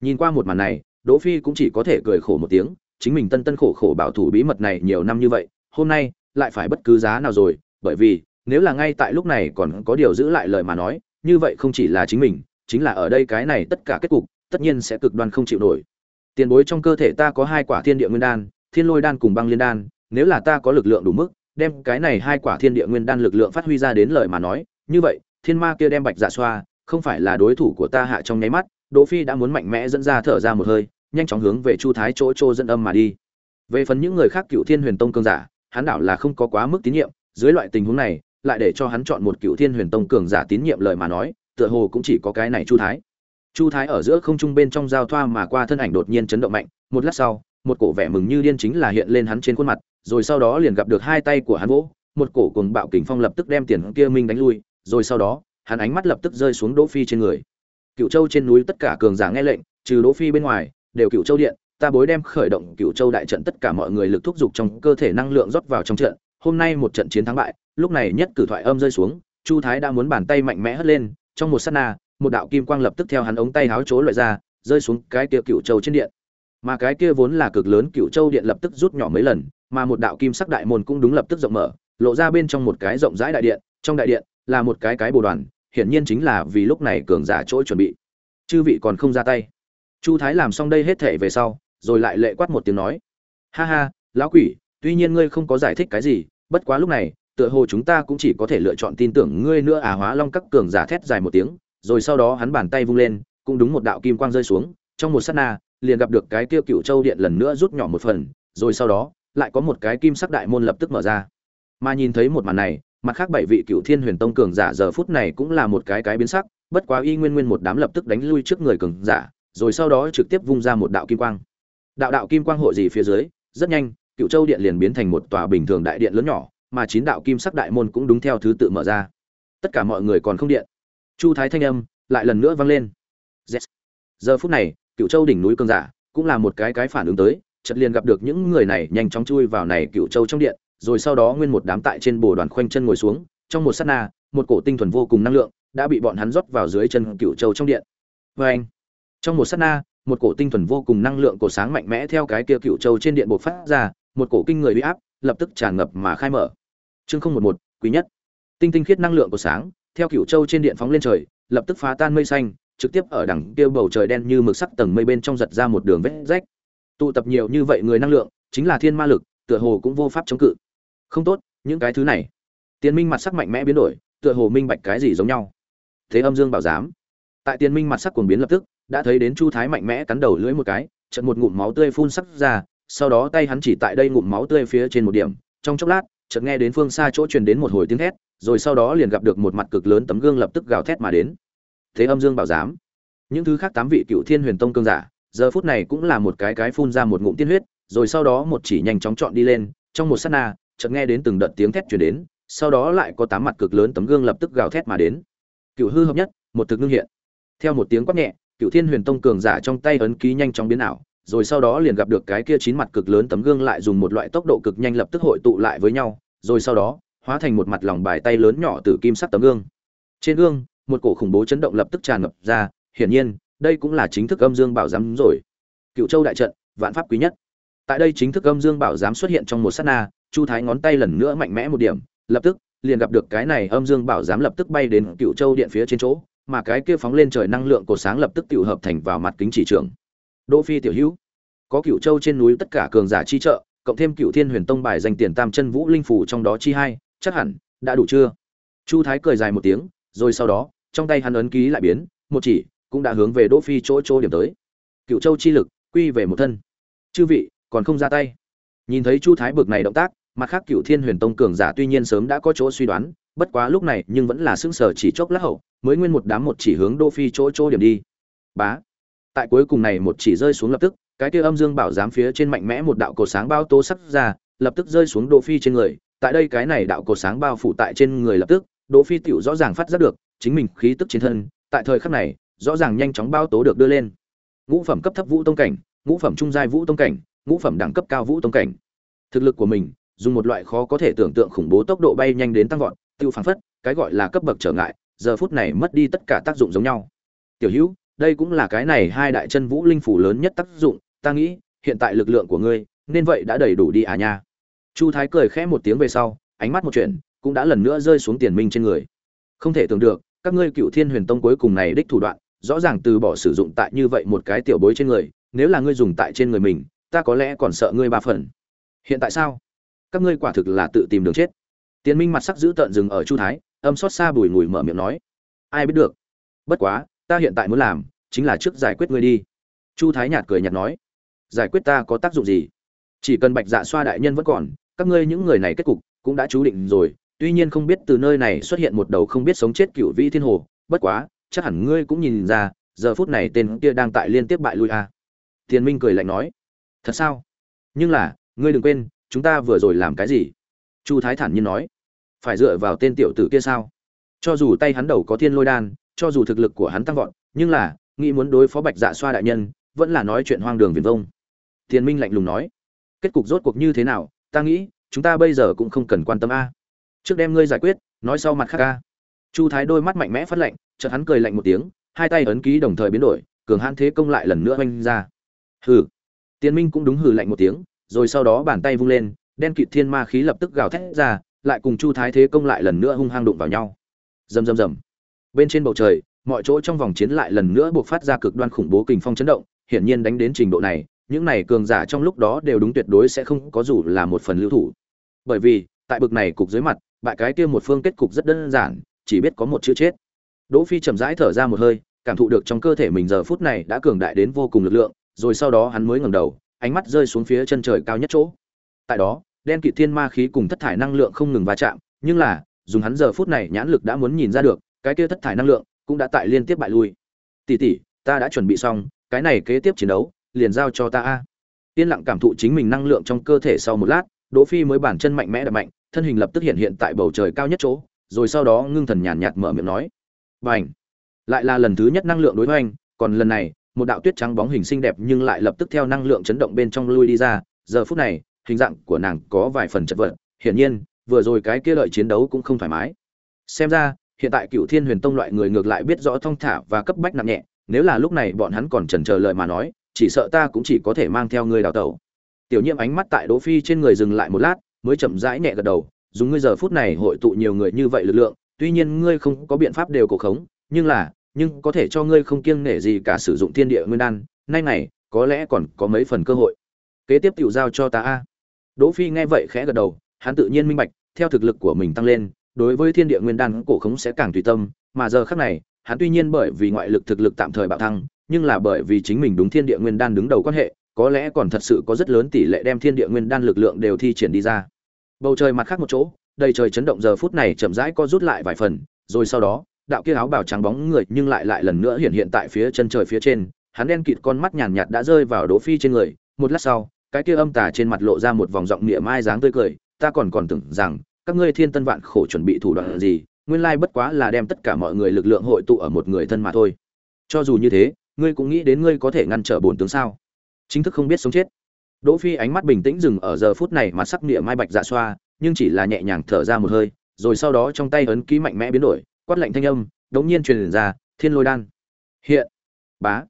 Nhìn qua một màn này, đỗ phi cũng chỉ có thể cười khổ một tiếng, chính mình tân tân khổ khổ bảo thủ bí mật này nhiều năm như vậy, hôm nay lại phải bất cứ giá nào rồi, bởi vì nếu là ngay tại lúc này còn có điều giữ lại lời mà nói, như vậy không chỉ là chính mình, chính là ở đây cái này tất cả kết cục, tất nhiên sẽ cực đoan không chịu nổi. Tiền bối trong cơ thể ta có hai quả thiên địa nguyên đan, thiên lôi đan cùng băng liên đan, nếu là ta có lực lượng đủ mức, đem cái này hai quả thiên địa nguyên đan lực lượng phát huy ra đến lời mà nói, như vậy, thiên ma kia đem bạch dạ xoa không phải là đối thủ của ta hạ trong nháy mắt, đỗ phi đã muốn mạnh mẽ dẫn ra thở ra một hơi, nhanh chóng hướng về chu thái chỗ chỗ dẫn âm mà đi. Về phần những người khác cựu thiên huyền tông cường giả, hắn đảo là không có quá mức tín nhiệm, dưới loại tình huống này, lại để cho hắn chọn một cựu thiên huyền tông cường giả tín nhiệm lời mà nói, tựa hồ cũng chỉ có cái này chu thái. Chu thái ở giữa không trung bên trong giao thoa mà qua thân ảnh đột nhiên chấn động mạnh, một lát sau, một cổ vẻ mừng như điên chính là hiện lên hắn trên khuôn mặt, rồi sau đó liền gặp được hai tay của hắn vỗ, một cổ cùng bạo kình phong lập tức đem tiền kia minh đánh lui, rồi sau đó hắn ánh mắt lập tức rơi xuống đỗ phi trên người. Cựu châu trên núi tất cả cường giả nghe lệnh, trừ đỗ phi bên ngoài, đều cựu châu điện, ta bối đem khởi động cựu châu đại trận tất cả mọi người lực thúc dục trong cơ thể năng lượng rót vào trong trận. Hôm nay một trận chiến thắng bại, lúc này nhất cử thoại âm rơi xuống, chu thái đã muốn bàn tay mạnh mẽ hất lên, trong một sát na, một đạo kim quang lập tức theo hắn ống tay háo chối loại ra, rơi xuống cái kia cựu châu trên điện. Mà cái kia vốn là cực lớn cựu châu điện lập tức rút nhỏ mấy lần, mà một đạo kim sắc đại môn cũng đúng lập tức rộng mở, lộ ra bên trong một cái rộng rãi đại điện, trong đại điện là một cái cái bồ đoàn hiển nhiên chính là vì lúc này cường giả chỗ chuẩn bị. Chư vị còn không ra tay. Chu thái làm xong đây hết thể về sau, rồi lại lệ quát một tiếng nói. Ha ha, lão quỷ, tuy nhiên ngươi không có giải thích cái gì, bất quá lúc này, tựa hồ chúng ta cũng chỉ có thể lựa chọn tin tưởng ngươi nữa à hóa long các cường giả thét dài một tiếng, rồi sau đó hắn bàn tay vung lên, cũng đúng một đạo kim quang rơi xuống, trong một sát na, liền gặp được cái kia cựu châu điện lần nữa rút nhỏ một phần, rồi sau đó, lại có một cái kim sắc đại môn lập tức mở ra. Mà nhìn thấy một màn này mặt khác bảy vị cựu thiên huyền tông cường giả giờ phút này cũng là một cái cái biến sắc, bất quá y nguyên nguyên một đám lập tức đánh lui trước người cường giả, rồi sau đó trực tiếp vung ra một đạo kim quang. Đạo đạo kim quang hội gì phía dưới, rất nhanh, cựu châu điện liền biến thành một tòa bình thường đại điện lớn nhỏ, mà chín đạo kim sắc đại môn cũng đúng theo thứ tự mở ra. Tất cả mọi người còn không điện. Chu thái thanh âm lại lần nữa vang lên. Yes. giờ phút này, cựu châu đỉnh núi cường giả cũng là một cái cái phản ứng tới, chợt liền gặp được những người này nhanh chóng chui vào này cựu châu trong điện rồi sau đó nguyên một đám tại trên bồ đoàn khoanh chân ngồi xuống, trong một sát na, một cổ tinh thuần vô cùng năng lượng đã bị bọn hắn rót vào dưới chân cựu châu trong điện. Vê anh, trong một sát na, một cổ tinh thuần vô cùng năng lượng cổ sáng mạnh mẽ theo cái kia cựu châu trên điện bộc phát ra, một cổ kinh người uy áp lập tức tràn ngập mà khai mở. Chương không một một, quý nhất. Tinh tinh khiết năng lượng của sáng theo cựu châu trên điện phóng lên trời, lập tức phá tan mây xanh, trực tiếp ở đằng kia bầu trời đen như mực sắc tầng mây bên trong giật ra một đường vết rách. Tụ tập nhiều như vậy người năng lượng, chính là thiên ma lực, tựa hồ cũng vô pháp chống cự không tốt, những cái thứ này. Tiến minh mặt sắc mạnh mẽ biến đổi, tựa hồ minh bạch cái gì giống nhau. Thế âm dương bảo giám. Tại tiến minh mặt sắc cuồng biến lập tức, đã thấy đến chu thái mạnh mẽ cắn đầu lưỡi một cái trận một ngụm máu tươi phun sắc ra, sau đó tay hắn chỉ tại đây ngụm máu tươi phía trên một điểm, trong chốc lát, chợt nghe đến phương xa chỗ truyền đến một hồi tiếng thét, rồi sau đó liền gặp được một mặt cực lớn tấm gương lập tức gào thét mà đến. Thế âm dương bảo giám. Những thứ khác tám vị cựu thiên huyền tông cương giả, giờ phút này cũng là một cái cái phun ra một ngụm tiên huyết, rồi sau đó một chỉ nhanh chóng chọn đi lên, trong một sát na chợt nghe đến từng đợt tiếng thét truyền đến, sau đó lại có tám mặt cực lớn tấm gương lập tức gào thét mà đến. Cựu hư hợp nhất, một thực ngưng hiện. Theo một tiếng quát nhẹ cựu thiên huyền tông cường giả trong tay ấn ký nhanh chóng biến ảo, rồi sau đó liền gặp được cái kia chín mặt cực lớn tấm gương lại dùng một loại tốc độ cực nhanh lập tức hội tụ lại với nhau, rồi sau đó, hóa thành một mặt lòng bài tay lớn nhỏ từ kim sắc tấm gương. Trên gương, một cổ khủng bố chấn động lập tức tràn ngập ra, hiển nhiên, đây cũng là chính thức âm dương bảo giám rồi. Cựu châu đại trận, vạn pháp quý nhất. Tại đây chính thức âm dương bảo giám xuất hiện trong một sát na chu thái ngón tay lần nữa mạnh mẽ một điểm, lập tức, liền gặp được cái này âm dương bảo giám lập tức bay đến cựu châu điện phía trên chỗ, mà cái kia phóng lên trời năng lượng của sáng lập tức tự hợp thành vào mặt kính chỉ trường. Đỗ phi tiểu hữu, có cựu châu trên núi tất cả cường giả chi trợ, cộng thêm cựu thiên huyền tông bài danh tiền tam chân vũ linh phủ trong đó chi hai, chắc hẳn đã đủ chưa? Chu thái cười dài một tiếng, rồi sau đó, trong tay hắn ấn ký lại biến, một chỉ cũng đã hướng về đỗ phi chỗ chỗ điểm tới. Cựu châu chi lực quy về một thân. Chư vị, còn không ra tay. Nhìn thấy chu thái bực này động tác mặt khác cựu thiên huyền tông cường giả tuy nhiên sớm đã có chỗ suy đoán, bất quá lúc này nhưng vẫn là sững sờ chỉ chốc lát hậu, mới nguyên một đám một chỉ hướng đỗ phi chỗ chỗ điểm đi. Bá! Tại cuối cùng này một chỉ rơi xuống lập tức, cái kia âm dương bảo giám phía trên mạnh mẽ một đạo cổ sáng bao tố sắc ra, lập tức rơi xuống đỗ phi trên người. Tại đây cái này đạo cổ sáng bao phủ tại trên người lập tức đỗ phi tiểu rõ ràng phát giác được chính mình khí tức trên thân, tại thời khắc này, rõ ràng nhanh chóng bao tố được đưa lên. Ngũ phẩm cấp thấp vũ tông cảnh, ngũ phẩm trung giai vũ tông cảnh, ngũ phẩm đẳng cấp cao vũ tông cảnh. Thực lực của mình dùng một loại khó có thể tưởng tượng khủng bố tốc độ bay nhanh đến tăng vọt, tiêu phán phất, cái gọi là cấp bậc trở ngại, giờ phút này mất đi tất cả tác dụng giống nhau. Tiểu hữu, đây cũng là cái này hai đại chân vũ linh phủ lớn nhất tác dụng, ta nghĩ, hiện tại lực lượng của ngươi, nên vậy đã đầy đủ đi à nha. Chu thái cười khẽ một tiếng về sau, ánh mắt một chuyện, cũng đã lần nữa rơi xuống tiền minh trên người. Không thể tưởng được, các ngươi cựu thiên huyền tông cuối cùng này đích thủ đoạn, rõ ràng từ bỏ sử dụng tại như vậy một cái tiểu bối trên người, nếu là ngươi dùng tại trên người mình, ta có lẽ còn sợ ngươi ba phần. Hiện tại sao? Các ngươi quả thực là tự tìm đường chết. Tiền minh mặt sắc giữ tợn dừng ở chu thái, âm xót xa bùi ngùi mở miệng nói, ai biết được? Bất quá, ta hiện tại muốn làm chính là trước giải quyết ngươi đi. Chu thái nhạt cười nhạt nói, giải quyết ta có tác dụng gì? Chỉ cần bạch dạ xoa đại nhân vẫn còn, các ngươi những người này kết cục cũng đã chú định rồi, tuy nhiên không biết từ nơi này xuất hiện một đầu không biết sống chết cựu vĩ thiên hồ, bất quá, chắc hẳn ngươi cũng nhìn ra, giờ phút này tên kia đang tại liên tiếp bại lui a à. tiền minh cười lạnh nói, thật sao? Nhưng là, ngươi đừng quên chúng ta vừa rồi làm cái gì? Chu thái thản nhiên nói. Phải dựa vào tên tiểu tử kia sao? Cho dù tay hắn đầu có thiên lôi đan, cho dù thực lực của hắn tăng vọt, nhưng là, nghĩ muốn đối phó bạch dạ xoa đại nhân, vẫn là nói chuyện hoang đường viền vông. Tiền minh lạnh lùng nói. Kết cục rốt cuộc như thế nào, ta nghĩ, chúng ta bây giờ cũng không cần quan tâm a. Trước đem ngươi giải quyết, nói sau mặt khác a. Chu thái đôi mắt mạnh mẽ phát lạnh, chợt hắn cười lạnh một tiếng, hai tay ấn ký đồng thời biến đổi, cường hãn thế công lại lần nữa oanh ra. Hừ. Tiền minh cũng đúng hừ lạnh một tiếng rồi sau đó bàn tay vung lên, đen kịt thiên ma khí lập tức gào thét ra, lại cùng chu thái thế công lại lần nữa hung hăng đụng vào nhau. Rầm rầm rầm. Bên trên bầu trời, mọi chỗ trong vòng chiến lại lần nữa buộc phát ra cực đoan khủng bố kình phong chấn động, hiển nhiên đánh đến trình độ này, những này cường giả trong lúc đó đều đúng tuyệt đối sẽ không có dù là một phần lưu thủ. Bởi vì, tại bực này cục dưới mặt, bại cái kia một phương kết cục rất đơn giản, chỉ biết có một chữ chết. Đỗ phi chậm rãi thở ra một hơi, cảm thụ được trong cơ thể mình giờ phút này đã cường đại đến vô cùng lực lượng, rồi sau đó hắn mới ngẩng đầu ánh mắt rơi xuống phía chân trời cao nhất chỗ. Tại đó, đen kịt thiên ma khí cùng thất thải năng lượng không ngừng va chạm, nhưng là, dùng hắn giờ phút này nhãn lực đã muốn nhìn ra được, cái kia thất thải năng lượng cũng đã tại liên tiếp bại lui. Tỷ tỷ, ta đã chuẩn bị xong, cái này kế tiếp chiến đấu, liền giao cho ta a. Yên lặng cảm thụ chính mình năng lượng trong cơ thể sau một lát, đỗ phi mới bản chân mạnh mẽ đập mạnh, thân hình lập tức hiện hiện tại bầu trời cao nhất chỗ, rồi sau đó ngưng thần nhàn nhạt mở miệng nói. Bành! Lại là lần thứ nhất năng lượng đối hoành, còn lần này một đạo tuyết trắng bóng hình xinh đẹp nhưng lại lập tức theo năng lượng chấn động bên trong lui đi ra. Giờ phút này, hình dạng của nàng có vài phần chật vật. Hiển nhiên, vừa rồi cái kia lợi chiến đấu cũng không thoải mái. Xem ra, hiện tại cựu thiên huyền tông loại người ngược lại biết rõ thong thả và cấp bách nặng nhẹ. Nếu là lúc này bọn hắn còn chần chờ lời mà nói, chỉ sợ ta cũng chỉ có thể mang theo ngươi đào tẩu. Tiểu nhiễm ánh mắt tại đỗ phi trên người dừng lại một lát, mới chậm rãi nhẹ gật đầu. Dùng ngươi giờ phút này hội tụ nhiều người như vậy lực lượng, tuy nhiên ngươi không có biện pháp đều cổ khống, nhưng là nhưng có thể cho ngươi không kiêng nể gì cả sử dụng thiên địa nguyên đan, nay này có lẽ còn có mấy phần cơ hội. Kế tiếp tiểu giao cho ta a. Đỗ phi nghe vậy khẽ gật đầu, hắn tự nhiên minh bạch, theo thực lực của mình tăng lên, đối với thiên địa nguyên đan cổ khống sẽ càng tùy tâm, mà giờ khắc này, hắn tuy nhiên bởi vì ngoại lực thực lực tạm thời bạo thăng nhưng là bởi vì chính mình đúng thiên địa nguyên đan đứng đầu quan hệ, có lẽ còn thật sự có rất lớn tỷ lệ đem thiên địa nguyên đan lực lượng đều thi triển đi ra. Bầu trời mặt khác một chỗ, đầy trời chấn động giờ phút này chậm rãi co rút lại vài phần, rồi sau đó đạo kia áo bào trắng bóng người nhưng lại lại lần nữa hiện hiện tại phía chân trời phía trên, hắn đen kịt con mắt nhàn nhạt đã rơi vào đỗ phi trên người, một lát sau, cái kia âm tà trên mặt lộ ra một vòng giọng niệm mai dáng tươi cười, ta còn còn tưởng rằng, các ngươi thiên tân vạn khổ chuẩn bị thủ đoạn gì, nguyên lai bất quá là đem tất cả mọi người lực lượng hội tụ ở một người thân mà thôi. Cho dù như thế, ngươi cũng nghĩ đến ngươi có thể ngăn trở bổn tướng sao? Chính thức không biết sống chết. Đỗ phi ánh mắt bình tĩnh dừng ở giờ phút này mà sắc niệm mai bạch dạ xoa, nhưng chỉ là nhẹ nhàng thở ra một hơi, rồi sau đó trong tay ấn ký mạnh mẽ biến đổi quát lạnh thanh âm, đống nhiên truyền ra, thiên lôi đan. Hiện. Bá.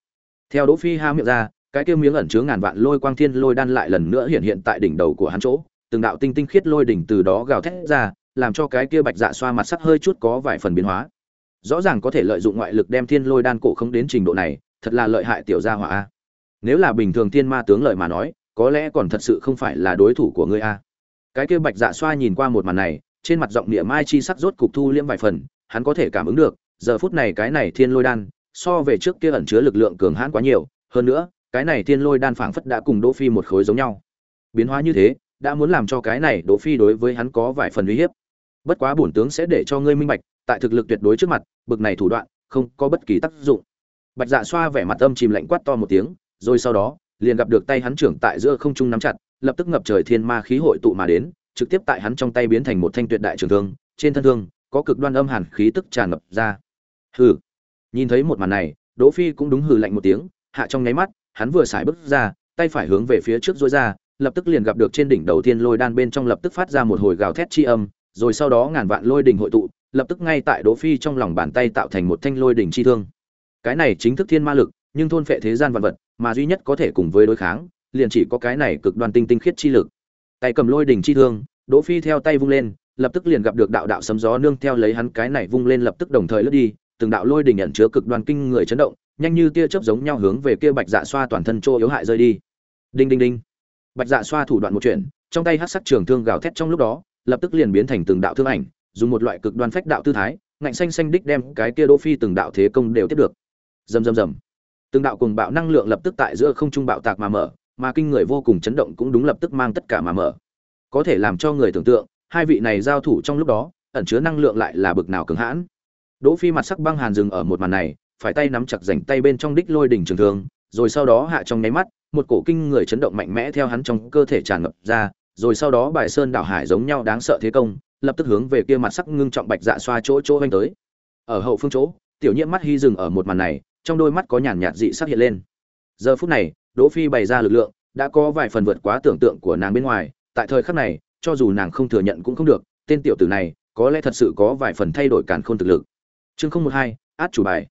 Theo đỗ phi ha miệng ra, cái kia miếng ẩn chứa ngàn vạn lôi quang thiên lôi đan lại lần nữa hiện hiện tại đỉnh đầu của hắn chỗ. Từng đạo tinh tinh khiết lôi đỉnh từ đó gào thét ra, làm cho cái kia bạch dạ xoa mặt sắc hơi chút có vài phần biến hóa. Rõ ràng có thể lợi dụng ngoại lực đem thiên lôi đan cổ không đến trình độ này, thật là lợi hại tiểu gia hỏa a. Nếu là bình thường thiên ma tướng lợi mà nói, có lẽ còn thật sự không phải là đối thủ của ngươi a. Cái kia bạch dạ xoa nhìn qua một màn này, trên mặt giọng địa mai chi sắc rốt cục thu liễm vài phần hắn có thể cảm ứng được, giờ phút này cái này thiên lôi đan, so về trước kia ẩn chứa lực lượng cường hãn quá nhiều, hơn nữa, cái này thiên lôi đan phảng phất đã cùng đỗ phi một khối giống nhau. Biến hóa như thế, đã muốn làm cho cái này đỗ phi đối với hắn có vài phần uy hiếp. Bất quá bổn tướng sẽ để cho ngươi minh bạch, tại thực lực tuyệt đối trước mặt, bực này thủ đoạn, không có bất kỳ tác dụng. Bạch dạ xoa vẻ mặt âm chìm lạnh quát to một tiếng, rồi sau đó, liền gặp được tay hắn trưởng tại giữa không trung nắm chặt, lập tức ngập trời thiên ma khí hội tụ mà đến, trực tiếp tại hắn trong tay biến thành một thanh tuyệt đại trường thương, trên thân thương có cực đoan âm hàn khí tức tràn ngập ra. Hừ. Nhìn thấy một màn này, đỗ phi cũng đúng hừ lạnh một tiếng, hạ trong nháy mắt, hắn vừa xài bước ra, tay phải hướng về phía trước duỗi ra, lập tức liền gặp được trên đỉnh đầu tiên lôi đan bên trong lập tức phát ra một hồi gào thét chi âm, rồi sau đó ngàn vạn lôi đỉnh hội tụ, lập tức ngay tại đỗ phi trong lòng bàn tay tạo thành một thanh lôi đỉnh chi thương. Cái này chính thức thiên ma lực, nhưng thôn phệ thế gian vạn vật, mà duy nhất có thể cùng với đối kháng, liền chỉ có cái này cực đoan tinh tinh khiết chi lực. Tay cầm lôi đỉnh chi thương, đỗ phi theo tay vung lên lập tức liền gặp được đạo đạo sấm gió nương theo lấy hắn cái này vung lên lập tức đồng thời lướt đi, từng đạo lôi đình ẩn chứa cực đoan kinh người chấn động, nhanh như tia chớp giống nhau hướng về kia bạch dạ xoa toàn thân chỗ yếu hại rơi đi. Đinh đinh đinh. Bạch dạ xoa thủ đoạn một chuyện, trong tay hắc sắc trường thương gào thét trong lúc đó, lập tức liền biến thành từng đạo thương ảnh, dùng một loại cực đoan phách đạo tư thái, ngạnh xanh xanh đích đem cái kia đỗ phi từng đạo thế công đều tiếp được. Rầm rầm rầm. Từng đạo cùng bạo năng lượng lập tức tại giữa không trung bạo tạc mà mở, mà kinh người vô cùng chấn động cũng đúng lập tức mang tất cả mà mở. Có thể làm cho người tưởng tượng hai vị này giao thủ trong lúc đó, ẩn chứa năng lượng lại là bực nào cứng hãn. Đỗ phi mặt sắc băng hàn dừng ở một màn này, phải tay nắm chặt rảnh tay bên trong đích lôi đỉnh trường thương, rồi sau đó hạ trong nháy mắt, một cổ kinh người chấn động mạnh mẽ theo hắn trong cơ thể tràn ngập ra, rồi sau đó bài sơn đảo hải giống nhau đáng sợ thế công, lập tức hướng về kia mặt sắc ngưng trọng bạch dạ xoa chỗ chỗ vanh tới. Ở hậu phương chỗ, tiểu nhiễm mắt hy dừng ở một màn này, trong đôi mắt có nhàn nhạt dị sắc hiện lên. Giờ phút này, đỗ phi bày ra lực lượng, đã có vài phần vượt quá tưởng tượng của nàng bên ngoài, tại thời khắc này cho dù nàng không thừa nhận cũng không được, tên tiểu tử này, có lẽ thật sự có vài phần thay đổi càn khôn thực lực. Chương không một hai, át chủ bài.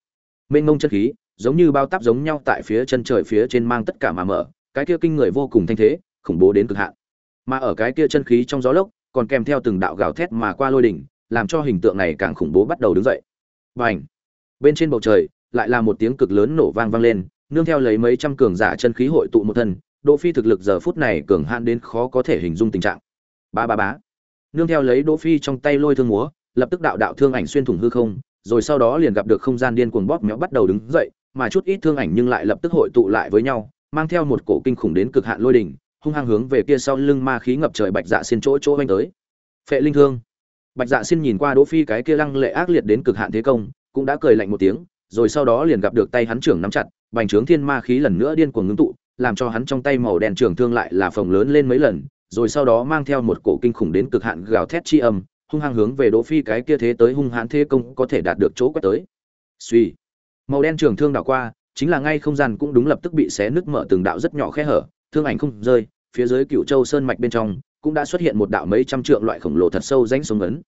Mênh mông chân khí, giống như bao táp giống nhau tại phía chân trời phía trên mang tất cả mà mở, cái kia kinh người vô cùng thanh thế, khủng bố đến cực hạn. Mà ở cái kia chân khí trong gió lốc, còn kèm theo từng đạo gào thét mà qua lôi đỉnh, làm cho hình tượng này càng khủng bố bắt đầu đứng dậy. Bành! bên trên bầu trời, lại là một tiếng cực lớn nổ vang vang lên, nương theo lấy mấy trăm cường giả chân khí hội tụ một thân đỗ phi thực lực giờ phút này cường hạn đến khó có thể hình dung tình trạng ba ba bá nương theo lấy đỗ phi trong tay lôi thương múa, lập tức đạo đạo thương ảnh xuyên thủng hư không, rồi sau đó liền gặp được không gian điên cuồng bóp méo bắt đầu đứng dậy, mà chút ít thương ảnh nhưng lại lập tức hội tụ lại với nhau, mang theo một cổ kinh khủng đến cực hạn lôi đỉnh, hung hăng hướng về kia sau lưng ma khí ngập trời bạch dạ xin chỗ chỗ anh tới. Phệ linh thương. Bạch dạ xin nhìn qua đỗ phi cái kia lăng lệ ác liệt đến cực hạn thế công, cũng đã cười lạnh một tiếng, rồi sau đó liền gặp được tay hắn trưởng nắm chặt, bành trướng thiên ma khí lần nữa điên cuồng ngưng tụ, làm cho hắn trong tay màu đen trường thương lại là phồng lớn lên mấy lần rồi sau đó mang theo một cổ kinh khủng đến cực hạn gào thét chi âm, hung hăng hướng về đỗ phi cái kia thế tới hung hãn thế công có thể đạt được chỗ quét tới. Suy. Màu đen trường thương đảo qua, chính là ngay không gian cũng đúng lập tức bị xé nứt mở từng đạo rất nhỏ khe hở, thương ảnh không rơi, phía dưới cựu châu sơn mạch bên trong cũng đã xuất hiện một đạo mấy trăm trượng loại khổng lồ thật sâu rãnh xuống ấn.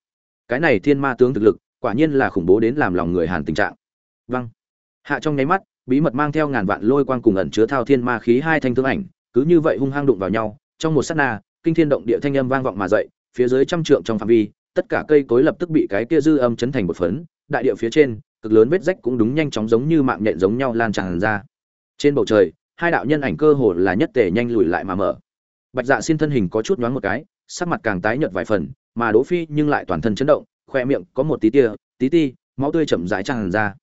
Cái này thiên ma tướng thực lực, quả nhiên là khủng bố đến làm lòng người hàn tình trạng. Văng hạ trong nháy mắt, bí mật mang theo ngàn vạn lôi quang cùng ẩn chứa thao thiên ma khí hai thanh thương ảnh, cứ như vậy hung hăng đụng vào nhau, trong một sát na kinh thiên động địa thanh âm vang vọng mà dậy, phía dưới trăm trượng trong phạm vi, tất cả cây cối lập tức bị cái kia dư âm chấn thành một phấn, đại địa phía trên, cực lớn vết rách cũng đúng nhanh chóng giống như mạng nhện giống nhau lan tràn ra. Trên bầu trời, hai đạo nhân ảnh cơ hồ là nhất tề nhanh lùi lại mà mở. Bạch dạ xin thân hình có chút nhoáng một cái, sắc mặt càng tái nhợt vài phần, mà đỗ phi nhưng lại toàn thân chấn động, khoe miệng có một tí tia, tí ti, máu tươi chậm rãi tràn ra.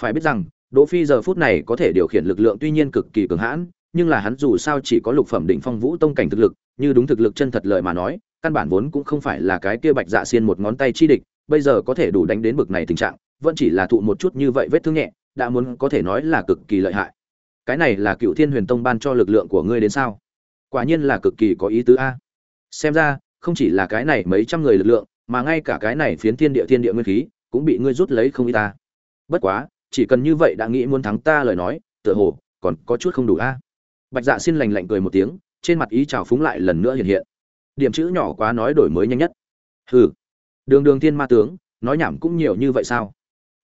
Phải biết rằng, đỗ phi giờ phút này có thể điều khiển lực lượng tuy nhiên cực kỳ cường hãn, nhưng là hắn dù sao chỉ có lục phẩm đỉnh phong vũ tông cảnh thực lực như đúng thực lực chân thật lời mà nói, căn bản vốn cũng không phải là cái kia bạch dạ xiên một ngón tay chi địch, bây giờ có thể đủ đánh đến bực này tình trạng, vẫn chỉ là thụ một chút như vậy vết thương nhẹ, đã muốn có thể nói là cực kỳ lợi hại. Cái này là cựu thiên huyền tông ban cho lực lượng của ngươi đến sao? Quả nhiên là cực kỳ có ý tứ a. Xem ra, không chỉ là cái này mấy trăm người lực lượng, mà ngay cả cái này phiến thiên địa thiên địa nguyên khí, cũng bị ngươi rút lấy không ít ta bất quá, chỉ cần như vậy đã nghĩ muốn thắng ta lời nói, tựa hồ còn có chút không đủ a. Bạch dạ xin lành lạnh cười một tiếng trên mặt ý trào phúng lại lần nữa hiện hiện. Điểm chữ nhỏ quá nói đổi mới nhanh nhất. Hừ. Đường đường thiên ma tướng, nói nhảm cũng nhiều như vậy sao?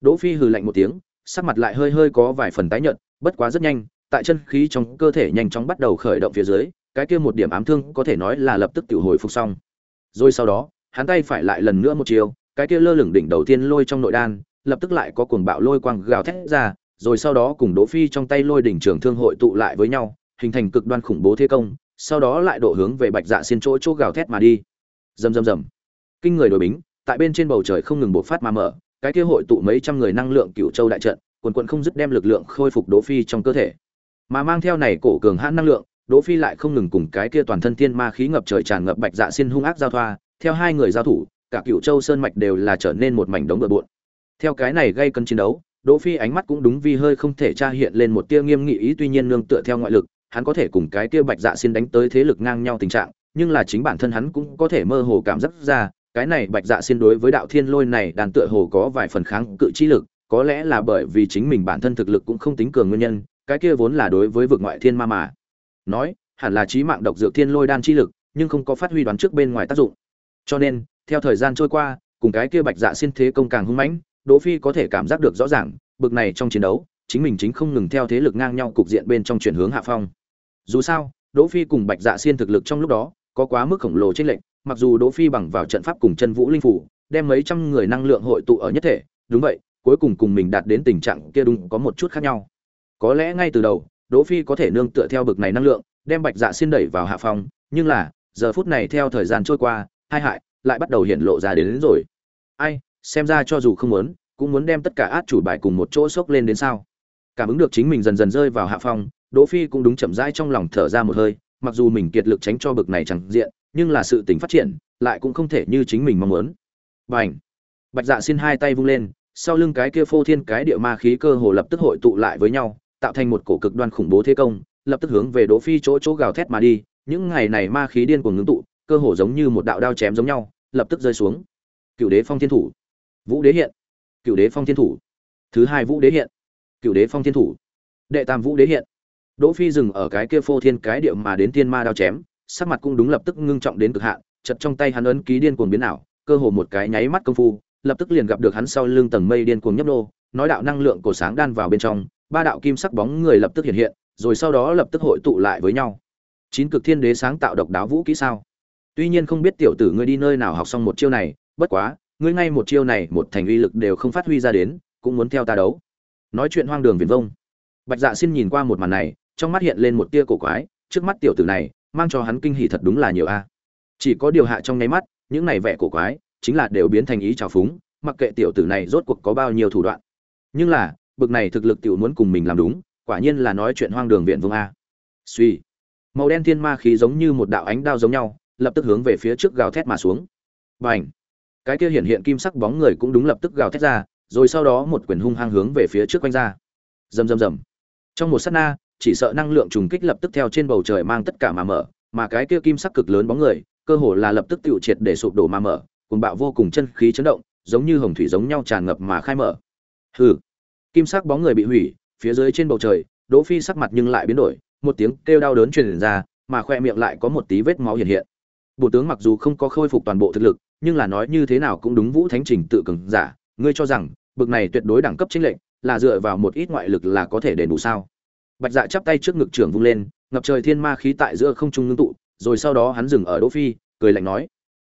Đỗ phi hừ lạnh một tiếng, sắc mặt lại hơi hơi có vài phần tái nhợt, bất quá rất nhanh, tại chân khí trong cơ thể nhanh chóng bắt đầu khởi động phía dưới, cái kia một điểm ám thương có thể nói là lập tức tự hồi phục xong. Rồi sau đó, hắn tay phải lại lần nữa một chiều cái kia lơ lửng đỉnh đầu tiên lôi trong nội đan, lập tức lại có cuồng bạo lôi quang gào thét ra, rồi sau đó cùng đỗ phi trong tay lôi đỉnh trường thương hội tụ lại với nhau, hình thành cực đoan khủng bố thế công sau đó lại độ hướng về bạch dạ xiên chỗ chỗ gào thét mà đi. Rầm rầm rầm. Kinh người đội bính, tại bên trên bầu trời không ngừng bộc phát mà mở, cái kia hội tụ mấy trăm người năng lượng cựu châu đại trận, quần quận không dứt đem lực lượng khôi phục đỗ phi trong cơ thể. Mà mang theo này cổ cường hãn năng lượng, đỗ phi lại không ngừng cùng cái kia toàn thân thiên ma khí ngập trời tràn ngập bạch dạ xin hung ác giao thoa, theo hai người giao thủ, cả cựu châu sơn mạch đều là trở nên một mảnh đống bừa bộn. Theo cái này gây cân chiến đấu, đỗ phi ánh mắt cũng đúng vì hơi không thể tra hiện lên một tia nghiêm nghị ý, tuy nhiên nương tựa theo ngoại lực hắn có thể cùng cái kia bạch dạ xin đánh tới thế lực ngang nhau tình trạng, nhưng là chính bản thân hắn cũng có thể mơ hồ cảm giác ra, cái này bạch dạ xin đối với đạo thiên lôi này đàn tựa hồ có vài phần kháng cự chi lực, có lẽ là bởi vì chính mình bản thân thực lực cũng không tính cường nguyên nhân, cái kia vốn là đối với vực ngoại thiên ma mà. Nói, hẳn là trí mạng độc dược thiên lôi đan chi lực, nhưng không có phát huy đoán trước bên ngoài tác dụng. Cho nên, theo thời gian trôi qua, cùng cái kia bạch dạ xin thế công càng hung mãnh, đỗ phi có thể cảm giác được rõ ràng, bực này trong chiến đấu, chính mình chính không ngừng theo thế lực ngang nhau cục diện bên trong chuyển hướng hạ phong dù sao đỗ phi cùng bạch dạ xiên thực lực trong lúc đó có quá mức khổng lồ trên lệnh mặc dù đỗ phi bằng vào trận pháp cùng chân vũ linh phủ đem mấy trăm người năng lượng hội tụ ở nhất thể đúng vậy cuối cùng cùng mình đạt đến tình trạng kia đúng có một chút khác nhau. Có lẽ ngay từ đầu đỗ phi có thể nương tựa theo bực này năng lượng đem bạch dạ xiên đẩy vào hạ phong nhưng là giờ phút này theo thời gian trôi qua hai hại lại bắt đầu hiện lộ ra đến, đến rồi. Ai xem ra cho dù không muốn cũng muốn đem tất cả át chủ bài cùng một chỗ sốc lên đến sao? Cảm ứng được chính mình dần dần rơi vào hạ phong đỗ phi cũng đúng chậm rãi trong lòng thở ra một hơi, mặc dù mình kiệt lực tránh cho bực này chẳng diện, nhưng là sự tình phát triển, lại cũng không thể như chính mình mong muốn. Bành! Bạch dạ xin hai tay vung lên, sau lưng cái kia phô thiên cái địa ma khí cơ hồ lập tức hội tụ lại với nhau, tạo thành một cổ cực đoan khủng bố thế công, lập tức hướng về đỗ phi chỗ chỗ gào thét mà đi. Những ngày này ma khí điên cuồng ngưng tụ, cơ hồ giống như một đạo đao chém giống nhau, lập tức rơi xuống. Cựu đế phong thiên thủ. Vũ đế hiện. Cựu đế phong thiên thủ. Thứ hai vũ đế hiện. Cựu đế phong thiên thủ. Đệ tam vũ đế hiện đỗ phi dừng ở cái kia phô thiên cái địa mà đến tiên ma đao chém, sắc mặt cũng đúng lập tức ngưng trọng đến cực hạn, chật trong tay hắn ấn ký điên cuồng biến ảo, cơ hồ một cái nháy mắt công phu, lập tức liền gặp được hắn sau lưng tầng mây điên cuồng nhấp nô, nói đạo năng lượng cổ sáng đan vào bên trong, ba đạo kim sắc bóng người lập tức hiện hiện, rồi sau đó lập tức hội tụ lại với nhau. Chín cực thiên đế sáng tạo độc đáo vũ kỹ sao? Tuy nhiên không biết tiểu tử ngươi đi nơi nào học xong một chiêu này, bất quá, ngươi ngay một chiêu này một thành uy lực đều không phát huy ra đến, cũng muốn theo ta đấu. Nói chuyện hoang đường viển vông. Bạch dạ xin nhìn qua một màn này trong mắt hiện lên một tia cổ quái, trước mắt tiểu tử này, mang cho hắn kinh hỉ thật đúng là nhiều a. Chỉ có điều hạ trong nháy mắt, những này vẻ cổ quái, chính là đều biến thành ý trào phúng, mặc kệ tiểu tử này rốt cuộc có bao nhiêu thủ đoạn. Nhưng là, bực này thực lực tiểu muốn cùng mình làm đúng, quả nhiên là nói chuyện hoang đường viện vương a. Suy. Màu đen thiên ma khí giống như một đạo ánh đao giống nhau, lập tức hướng về phía trước gào thét mà xuống. Bành. Cái kia hiện hiện kim sắc bóng người cũng đúng lập tức gào thét ra, rồi sau đó một quyền hung hăng hướng về phía trước quanh ra. Rầm rầm rầm. Trong một sát na chỉ sợ năng lượng trùng kích lập tức theo trên bầu trời mang tất cả mà mở, mà cái kia kim sắc cực lớn bóng người, cơ hồ là lập tức tiêu triệt để sụp đổ mà mở cùng bạo vô cùng chân khí chấn động, giống như hồng thủy giống nhau tràn ngập mà khai mở. Hừ. Kim sắc bóng người bị hủy, phía dưới trên bầu trời, đỗ phi sắc mặt nhưng lại biến đổi, một tiếng kêu đau đớn truyền ra, mà khoe miệng lại có một tí vết máu hiện hiện. Bộ tướng mặc dù không có khôi phục toàn bộ thực lực, nhưng là nói như thế nào cũng đúng vũ thánh trình tự cường giả, ngươi cho rằng, bực này tuyệt đối đẳng cấp chính lệnh là dựa vào một ít ngoại lực là có thể đền bù sao? Bạch dạ chắp tay trước ngực trưởng vung lên, ngập trời thiên ma khí tại giữa không trung ngưng tụ, rồi sau đó hắn dừng ở đỗ phi, cười lạnh nói.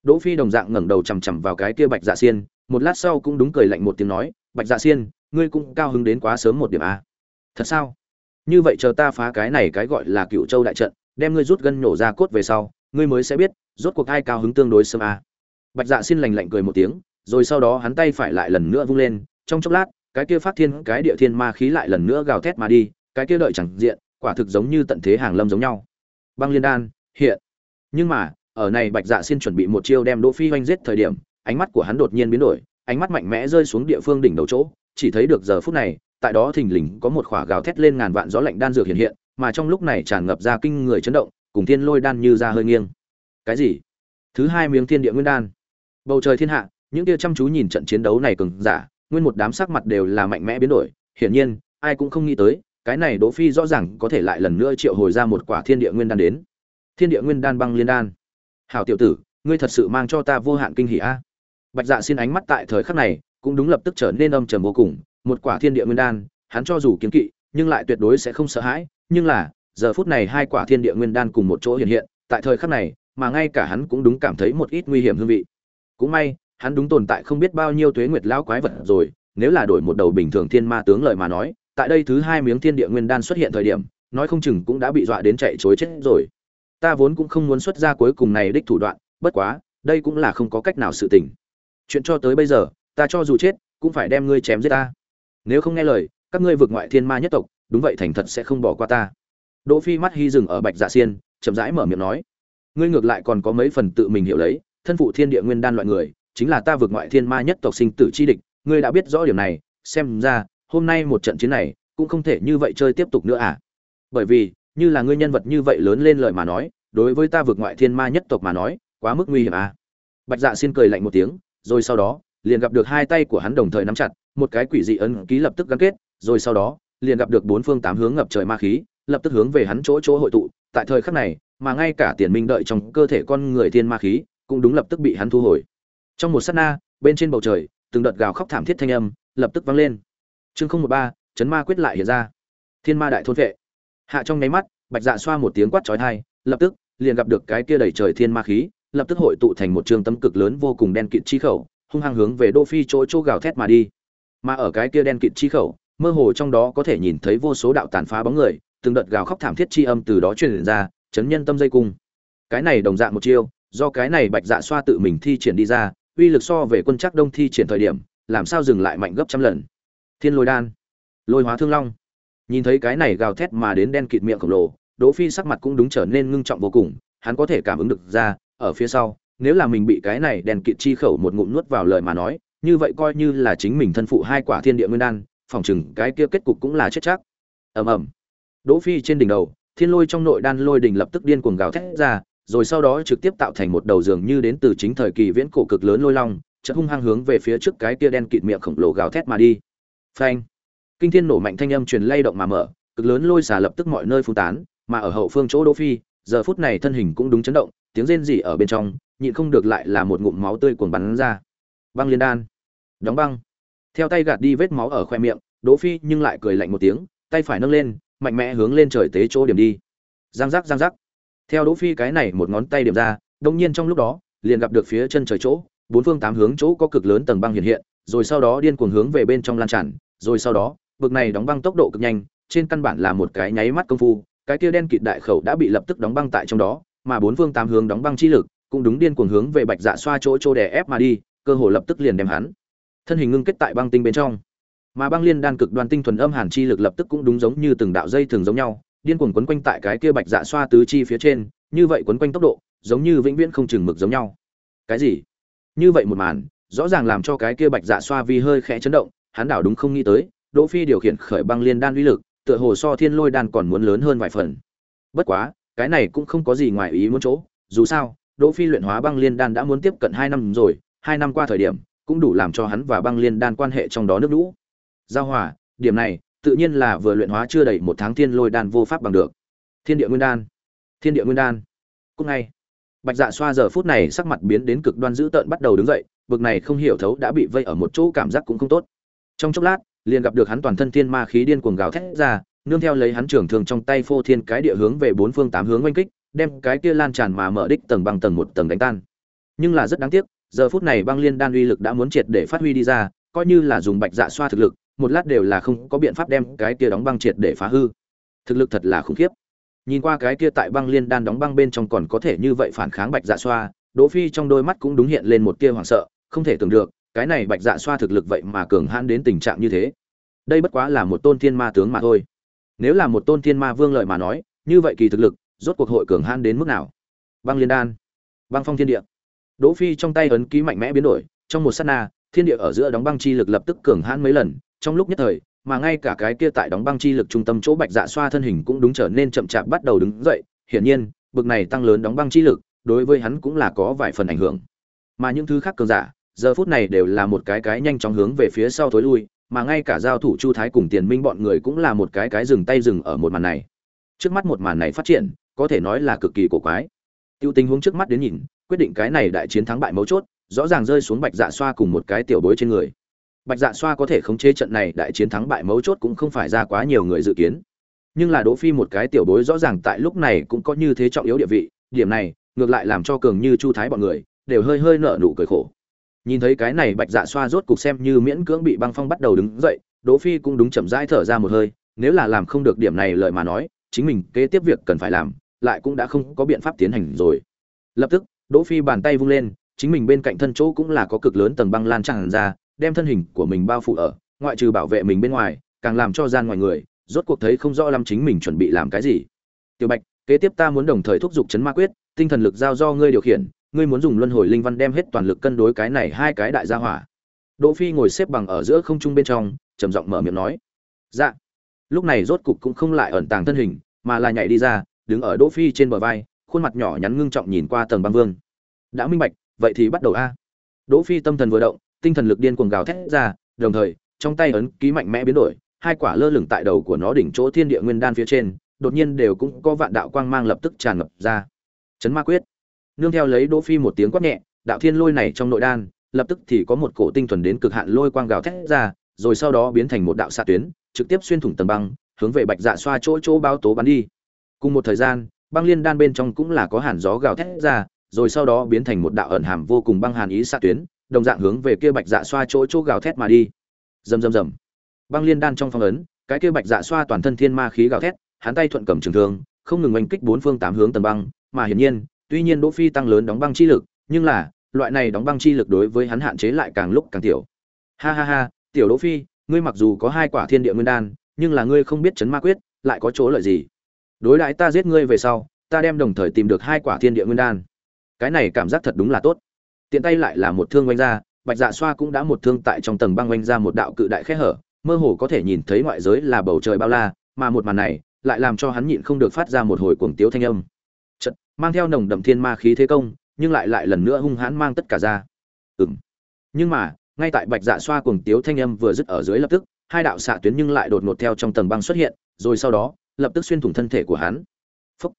Đỗ phi đồng dạng ngẩng đầu chằm chằm vào cái kia bạch dạ xiên, một lát sau cũng đúng cười lạnh một tiếng nói, bạch dạ xiên, ngươi cũng cao hứng đến quá sớm một điểm a thật sao? Như vậy chờ ta phá cái này cái gọi là cựu châu đại trận, đem ngươi rút gân nhổ ra cốt về sau, ngươi mới sẽ biết, rốt cuộc ai cao hứng tương đối sớm a bạch dạ xin lành lạnh cười một tiếng, rồi sau đó hắn tay phải lại lần nữa vung lên, trong chốc lát, cái kia phát thiên, cái địa thiên ma khí lại lần nữa gào thét mà đi cái kia đợi chẳng diện, quả thực giống như tận thế hàng lâm giống nhau. Băng liên đan, hiện. Nhưng mà, ở này bạch dạ xin chuẩn bị một chiêu đem đỗ phi oanh giết thời điểm, ánh mắt của hắn đột nhiên biến đổi, ánh mắt mạnh mẽ rơi xuống địa phương đỉnh đầu chỗ, chỉ thấy được giờ phút này, tại đó thình lình có một khỏa gào thét lên ngàn vạn gió lạnh đan dược hiện hiện, mà trong lúc này tràn ngập ra kinh người chấn động, cùng thiên lôi đan như ra hơi nghiêng. Cái gì? Thứ hai miếng thiên địa nguyên đan. Bầu trời thiên hạ, những kia chăm chú nhìn trận chiến đấu này cường giả, nguyên một đám sắc mặt đều là mạnh mẽ biến đổi, hiển nhiên, ai cũng không nghĩ tới cái này đỗ phi rõ ràng có thể lại lần nữa triệu hồi ra một quả thiên địa nguyên đan đến. Thiên địa nguyên đan băng liên đan. Hảo tiểu tử, ngươi thật sự mang cho ta vô hạn kinh hỉ a. Bạch dạ xin ánh mắt tại thời khắc này cũng đúng lập tức trở nên âm trầm vô cùng, một quả thiên địa nguyên đan, hắn cho dù kiến kỵ, nhưng lại tuyệt đối sẽ không sợ hãi, nhưng là, giờ phút này hai quả thiên địa nguyên đan cùng một chỗ hiện hiện, tại thời khắc này, mà ngay cả hắn cũng đúng cảm thấy một ít nguy hiểm hương vị. Cũng may, hắn đúng tồn tại không biết bao nhiêu tuế nguyệt lão quái vật rồi, nếu là đổi một đầu bình thường thiên ma tướng lợi mà nói tại đây thứ hai miếng thiên địa nguyên đan xuất hiện thời điểm, nói không chừng cũng đã bị dọa đến chạy chối chết rồi. Ta vốn cũng không muốn xuất ra cuối cùng này đích thủ đoạn, bất quá, đây cũng là không có cách nào sự tình. Chuyện cho tới bây giờ, ta cho dù chết, cũng phải đem ngươi chém giết ta. Nếu không nghe lời, các ngươi vượt ngoại thiên ma nhất tộc, đúng vậy thành thật sẽ không bỏ qua ta. Đỗ phi mắt hy dừng ở bạch dạ xiên, chậm rãi mở miệng nói. Ngươi ngược lại còn có mấy phần tự mình hiểu lấy, thân phụ thiên địa nguyên đan loại người, chính là ta vượt ngoại thiên ma nhất tộc sinh tử chi địch, ngươi đã biết rõ điểm này, xem ra hôm nay một trận chiến này, cũng không thể như vậy chơi tiếp tục nữa à. Bởi vì, như là ngươi nhân vật như vậy lớn lên lời mà nói, đối với ta vượt ngoại thiên ma nhất tộc mà nói, quá mức nguy hiểm à. Bạch dạ xin cười lạnh một tiếng, rồi sau đó, liền gặp được hai tay của hắn đồng thời nắm chặt, một cái quỷ dị ấn ký lập tức gắn kết, rồi sau đó, liền gặp được bốn phương tám hướng ngập trời ma khí, lập tức hướng về hắn chỗ chỗ hội tụ. Tại thời khắc này, mà ngay cả tiền minh đợi trong cơ thể con người thiên ma khí, cũng đúng lập tức bị hắn thu hồi. Trong một sát na, bên trên bầu trời, từng đợt gào khóc thảm thiết thanh âm, lập tức vang lên chương không một ba, chấn ma quyết lại hiện ra. Thiên ma đại thôn vệ. Hạ trong nháy mắt, bạch dạ xoa một tiếng quát chói tai, lập tức, liền gặp được cái kia đầy trời thiên ma khí, lập tức hội tụ thành một trường tấm cực lớn vô cùng đen kịt chi khẩu, hung hăng hướng về đô phi chỗ chỗ gào thét mà đi. Mà ở cái kia đen kịt chi khẩu, mơ hồ trong đó có thể nhìn thấy vô số đạo tàn phá bóng người, từng đợt gào khóc thảm thiết chi âm từ đó truyền ra, chấn nhân tâm dây cung. Cái này đồng dạng một chiêu, do cái này bạch dạ xoa tự mình thi triển đi ra, uy lực so về quân chắc đông thi triển thời điểm, làm sao dừng lại mạnh gấp trăm lần thiên lôi đan, lôi hóa thương long. Nhìn thấy cái này gào thét mà đến đen kịt miệng khổng lồ, đỗ phi sắc mặt cũng đúng trở nên ngưng trọng vô cùng, hắn có thể cảm ứng được ra, ở phía sau, nếu là mình bị cái này đen kịt chi khẩu một ngụm nuốt vào lời mà nói, như vậy coi như là chính mình thân phụ hai quả thiên địa nguyên đan phỏng chừng cái kia kết cục cũng là chết chắc. Ầm ầm. Đỗ phi trên đỉnh đầu, thiên lôi trong nội đan lôi đỉnh lập tức điên cuồng gào thét ra, rồi sau đó trực tiếp tạo thành một đầu giường như đến từ chính thời kỳ viễn cổ cực lớn lôi long, chợt hung hăng hướng về phía trước cái kia đen kịt miệng khổng lồ gào thét mà đi phanh. Kinh thiên nổ mạnh thanh âm truyền lay động mà mở, cực lớn lôi xà lập tức mọi nơi phun tán, mà ở hậu phương chỗ đỗ phi, giờ phút này thân hình cũng đúng chấn động, tiếng rên rỉ ở bên trong, nhịn không được lại là một ngụm máu tươi cuồng bắn ra. Băng liên đan. Đóng băng. Theo tay gạt đi vết máu ở khoe miệng, đỗ phi nhưng lại cười lạnh một tiếng, tay phải nâng lên, mạnh mẽ hướng lên trời tế chỗ điểm đi. Giang giác giang giác. Theo đỗ phi cái này một ngón tay điểm ra đông nhiên trong lúc đó, liền gặp được phía chân trời chỗ, bốn phương tám hướng chỗ có cực lớn tầng băng hiện hiện rồi sau đó điên cuồng hướng về bên trong lan tràn, rồi sau đó, vực này đóng băng tốc độ cực nhanh, trên căn bản là một cái nháy mắt công phu, cái kia đen kịt đại khẩu đã bị lập tức đóng băng tại trong đó, mà bốn phương tám hướng đóng băng chi lực cũng đúng điên cuồng hướng về bạch dạ xoa chỗ chỗ đè ép mà đi, cơ hồ lập tức liền đem hắn thân hình ngưng kết tại băng tinh bên trong. Mà băng liên đan cực đoan tinh thuần âm hàn chi lực lập tức cũng đúng giống như từng đạo dây thường giống nhau, điên cuồng quấn quanh tại cái kia bạch dạ xoa tứ chi phía trên, như vậy quấn quanh tốc độ, giống như vĩnh viễn không chừng mực giống nhau. Cái gì? Như vậy một màn rõ ràng làm cho cái kia bạch dạ xoa vi hơi khẽ chấn động, hắn đảo đúng không nghĩ tới, đỗ phi điều khiển khởi băng liên đan uy lực, tựa hồ so thiên lôi đan còn muốn lớn hơn vài phần. Bất quá, cái này cũng không có gì ngoài ý muốn chỗ, dù sao, đỗ phi luyện hóa băng liên đan đã muốn tiếp cận hai năm rồi, hai năm qua thời điểm, cũng đủ làm cho hắn và băng liên đan quan hệ trong đó nước lũ. Giao hòa, điểm này, tự nhiên là vừa luyện hóa chưa đầy một tháng thiên lôi đan vô pháp bằng được. Thiên địa nguyên đan, thiên địa nguyên đan. Cũng ngay, bạch dạ xoa giờ phút này sắc mặt biến đến cực đoan dữ tợn bắt đầu đứng dậy bực này không hiểu thấu đã bị vây ở một chỗ cảm giác cũng không tốt. Trong chốc lát, liền gặp được hắn toàn thân thiên ma khí điên cuồng gào thét ra, nương theo lấy hắn trưởng thường trong tay phô thiên cái địa hướng về bốn phương tám hướng oanh kích, đem cái kia lan tràn mà mở đích tầng bằng tầng một tầng đánh tan. Nhưng là rất đáng tiếc, giờ phút này băng liên đan uy lực đã muốn triệt để phát huy đi ra, coi như là dùng bạch dạ xoa thực lực, một lát đều là không có biện pháp đem cái kia đóng băng triệt để phá hư. Thực lực thật là khủng khiếp. Nhìn qua cái kia tại băng liên đan đóng băng bên trong còn có thể như vậy phản kháng bạch dạ xoa, đỗ phi trong đôi mắt cũng đúng hiện lên một tia hoảng sợ không thể tưởng được, cái này bạch dạ xoa thực lực vậy mà cường hãn đến tình trạng như thế. Đây bất quá là một tôn thiên ma tướng mà thôi. Nếu là một tôn thiên ma vương lợi mà nói, như vậy kỳ thực lực, rốt cuộc hội cường hãn đến mức nào? Băng liên đan, băng phong thiên địa. Đỗ phi trong tay ấn ký mạnh mẽ biến đổi, trong một sát na, thiên địa ở giữa đóng băng chi lực lập tức cường hãn mấy lần, trong lúc nhất thời, mà ngay cả cái kia tại đóng băng chi lực trung tâm chỗ bạch dạ xoa thân hình cũng đúng trở nên chậm chạp bắt đầu đứng dậy, hiển nhiên, bực này tăng lớn đóng băng chi lực, đối với hắn cũng là có vài phần ảnh hưởng. Mà những thứ khác cường giả giờ phút này đều là một cái cái nhanh chóng hướng về phía sau thối lui, mà ngay cả giao thủ chu thái cùng tiền minh bọn người cũng là một cái cái dừng tay dừng ở một màn này. Trước mắt một màn này phát triển, có thể nói là cực kỳ cổ quái. Tiêu tình huống trước mắt đến nhìn, quyết định cái này đại chiến thắng bại mấu chốt, rõ ràng rơi xuống bạch dạ xoa cùng một cái tiểu bối trên người. Bạch dạ xoa có thể khống chế trận này đại chiến thắng bại mấu chốt cũng không phải ra quá nhiều người dự kiến. Nhưng là đỗ phi một cái tiểu bối rõ ràng tại lúc này cũng có như thế trọng yếu địa vị, điểm này, ngược lại làm cho cường như chu thái bọn người, đều hơi hơi nở nụ cười khổ nhìn thấy cái này bạch dạ xoa rốt cục xem như miễn cưỡng bị băng phong bắt đầu đứng dậy, đỗ phi cũng đúng chậm rãi thở ra một hơi, nếu là làm không được điểm này lợi mà nói, chính mình kế tiếp việc cần phải làm, lại cũng đã không có biện pháp tiến hành rồi. Lập tức, đỗ phi bàn tay vung lên, chính mình bên cạnh thân chỗ cũng là có cực lớn tầng băng lan tràn ra, đem thân hình của mình bao phủ ở, ngoại trừ bảo vệ mình bên ngoài, càng làm cho gian ngoài người, rốt cuộc thấy không rõ lắm chính mình chuẩn bị làm cái gì. Tiểu bạch, kế tiếp ta muốn đồng thời thúc giục chấn ma quyết, tinh thần lực giao do ngươi điều khiển ngươi muốn dùng luân hồi linh văn đem hết toàn lực cân đối cái này hai cái đại gia hỏa. Đỗ phi ngồi xếp bằng ở giữa không trung bên trong, trầm giọng mở miệng nói. Dạ. Lúc này rốt cục cũng không lại ẩn tàng thân hình, mà là nhảy đi ra, đứng ở đỗ phi trên bờ vai, khuôn mặt nhỏ nhắn ngưng trọng nhìn qua tầng băng vương. Đã minh bạch, vậy thì bắt đầu a. Đỗ phi tâm thần vừa động, tinh thần lực điên cuồng gào thét ra, đồng thời, trong tay ấn ký mạnh mẽ biến đổi, hai quả lơ lửng tại đầu của nó đỉnh chỗ thiên địa nguyên đan phía trên, đột nhiên đều cũng có vạn đạo quang mang lập tức tràn ngập ra. Chấn ma quyết nương theo lấy đỗ phi một tiếng quát nhẹ, đạo thiên lôi này trong nội đan, lập tức thì có một cổ tinh thuần đến cực hạn lôi quang gào thét ra, rồi sau đó biến thành một đạo xạ tuyến, trực tiếp xuyên thủng tầng băng, hướng về bạch dạ xoa chỗ chỗ bao tố bắn đi. Cùng một thời gian, băng liên đan bên trong cũng là có hàn gió gào thét ra, rồi sau đó biến thành một đạo ẩn hàm vô cùng băng hàn ý xạ tuyến, đồng dạng hướng về kia bạch dạ xoa chỗ chỗ gào thét mà đi. Rầm rầm rầm. Băng liên đan trong phong ấn, cái kia bạch dạ xoa toàn thân thiên ma khí gào thét, hắn tay thuận cầm trường thương, không ngừng oanh kích bốn phương tám hướng tầng băng, mà hiển nhiên tuy nhiên đỗ phi tăng lớn đóng băng chi lực, nhưng là, loại này đóng băng chi lực đối với hắn hạn chế lại càng lúc càng tiểu. Ha ha ha, tiểu đỗ phi, ngươi mặc dù có hai quả thiên địa nguyên đan, nhưng là ngươi không biết chấn ma quyết, lại có chỗ lợi gì? Đối đãi ta giết ngươi về sau, ta đem đồng thời tìm được hai quả thiên địa nguyên đan. Cái này cảm giác thật đúng là tốt. Tiện tay lại là một thương oanh ra, bạch dạ xoa cũng đã một thương tại trong tầng băng oanh ra một đạo cự đại khe hở, mơ hồ có thể nhìn thấy ngoại giới là bầu trời bao la, mà một màn này, lại làm cho hắn nhịn không được phát ra một hồi cuồng tiếu thanh âm mang theo nồng đậm thiên ma khí thế công, nhưng lại lại lần nữa hung hãn mang tất cả ra. Ừng nhưng mà, ngay tại bạch dạ xoa cuồng tiếu thanh âm vừa dứt ở dưới lập tức, hai đạo xạ tuyến nhưng lại đột ngột theo trong tầng băng xuất hiện, rồi sau đó, lập tức xuyên thủng thân thể của hắn. Phúc.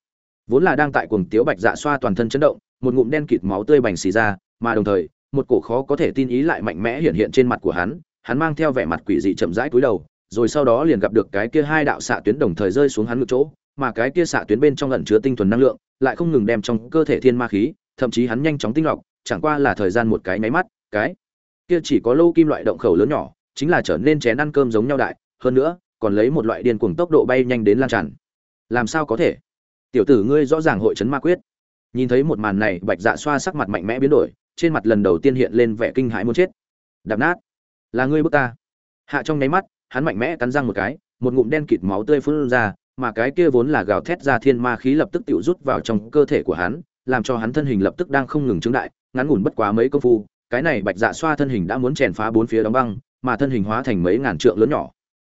vốn là đang tại cuồng tiếu bạch dạ xoa toàn thân chấn động, một ngụm đen kịt máu tươi bành xì ra, mà đồng thời, một cổ khó có thể tin ý lại mạnh mẽ hiện hiện trên mặt của hắn hắn mang theo vẻ mặt quỷ dị chậm rãi cúi đầu, rồi sau đó liền gặp được cái kia hai đạo xạ tuyến đồng thời rơi xuống hắn ngực chỗ, mà cái kia xạ tuyến bên trong ẩn chứa tinh thuần năng lượng lại không ngừng đem trong cơ thể thiên ma khí, thậm chí hắn nhanh chóng tinh lọc, chẳng qua là thời gian một cái nháy mắt, cái kia chỉ có lâu kim loại động khẩu lớn nhỏ, chính là trở nên chén ăn cơm giống nhau đại, hơn nữa, còn lấy một loại điên cuồng tốc độ bay nhanh đến lan tràn. Làm sao có thể? Tiểu tử ngươi rõ ràng hội chấn ma quyết. Nhìn thấy một màn này, bạch dạ xoa sắc mặt mạnh mẽ biến đổi, trên mặt lần đầu tiên hiện lên vẻ kinh hãi muốn chết. Đạp nát. Là ngươi bức ta. Hạ trong nháy mắt, hắn mạnh mẽ cắn răng một cái, một ngụm đen kịt máu tươi phun ra mà cái kia vốn là gào thét ra thiên ma khí lập tức tiểu rút vào trong cơ thể của hắn làm cho hắn thân hình lập tức đang không ngừng chứng đại ngắn ngủn bất quá mấy công phu cái này bạch dạ xoa thân hình đã muốn chèn phá bốn phía đóng băng mà thân hình hóa thành mấy ngàn trượng lớn nhỏ.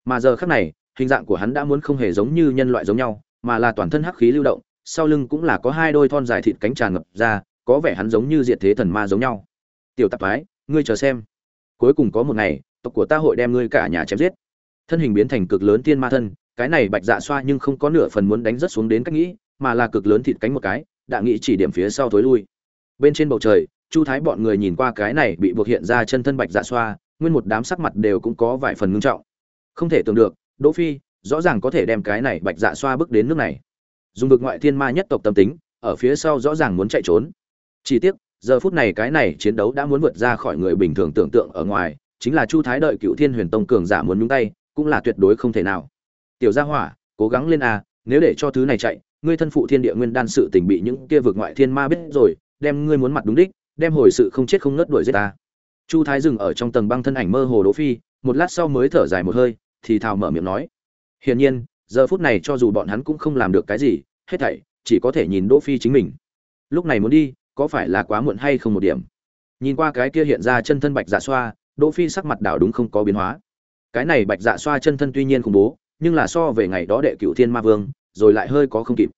Mà giờ khắc này hình dạng của hắn đã muốn không hề giống như nhân loại giống nhau mà là toàn thân hắc khí lưu động sau lưng cũng là có hai đôi thon dài thịt cánh tràn ngập ra có vẻ hắn giống như diệt thế thần ma giống nhau. Tiểu tạp phái, ngươi chờ xem. Cuối cùng có một ngày tộc của ta hội đem ngươi cả nhà chém giết. Thân hình biến thành cực lớn tiên ma thân cái này bạch dạ xoa nhưng không có nửa phần muốn đánh rất xuống đến cách nghĩ, mà là cực lớn thịt cánh một cái, đã nghĩ chỉ điểm phía sau thối lui. Bên trên bầu trời, chu thái bọn người nhìn qua cái này bị buộc hiện ra chân thân bạch dạ xoa, nguyên một đám sắc mặt đều cũng có vài phần ngưng trọng. Không thể tưởng được, đỗ phi, rõ ràng có thể đem cái này bạch dạ xoa bước đến nước này. Dùng vực ngoại thiên ma nhất tộc tâm tính, ở phía sau rõ ràng muốn chạy trốn. Chỉ tiếc, giờ phút này cái này chiến đấu đã muốn vượt ra khỏi người bình thường tưởng tượng ở ngoài, chính là chu thái đợi cựu thiên huyền tông cường giả muốn nhúng tay, cũng là tuyệt đối không thể nào tiểu gia hỏa, cố gắng lên a, nếu để cho thứ này chạy, ngươi thân phụ thiên địa nguyên đan sự tình bị những kia vực ngoại thiên ma biết rồi, đem ngươi muốn mặt đúng đích, đem hồi sự không chết không ngất đuổi giết ta. Chu thái dừng ở trong tầng băng thân ảnh mơ hồ đỗ phi, một lát sau mới thở dài một hơi, thì thào mở miệng nói. Hiển nhiên, giờ phút này cho dù bọn hắn cũng không làm được cái gì, hết thảy, chỉ có thể nhìn đỗ phi chính mình. Lúc này muốn đi, có phải là quá muộn hay không một điểm? Nhìn qua cái kia hiện ra chân thân bạch dạ xoa, đỗ phi sắc mặt đảo đúng không có biến hóa. Cái này bạch dạ xoa chân thân tuy nhiên khủng bố nhưng là so về ngày đó đệ cửu thiên ma vương, rồi lại hơi có không kịp.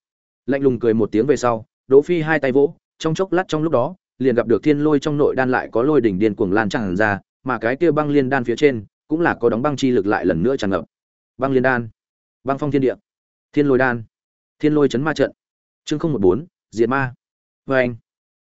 Lạnh lùng cười một tiếng về sau, đỗ phi hai tay vỗ, trong chốc lát trong lúc đó, liền gặp được thiên lôi trong nội đan lại có lôi đỉnh điên cuồng lan tràn ra, mà cái kia băng liên đan phía trên, cũng là có đóng băng chi lực lại lần nữa tràn ngập. Băng liên đan, băng phong thiên địa, thiên lôi đan, thiên lôi chấn ma trận. Chương không một bốn, diệt ma. Vê anh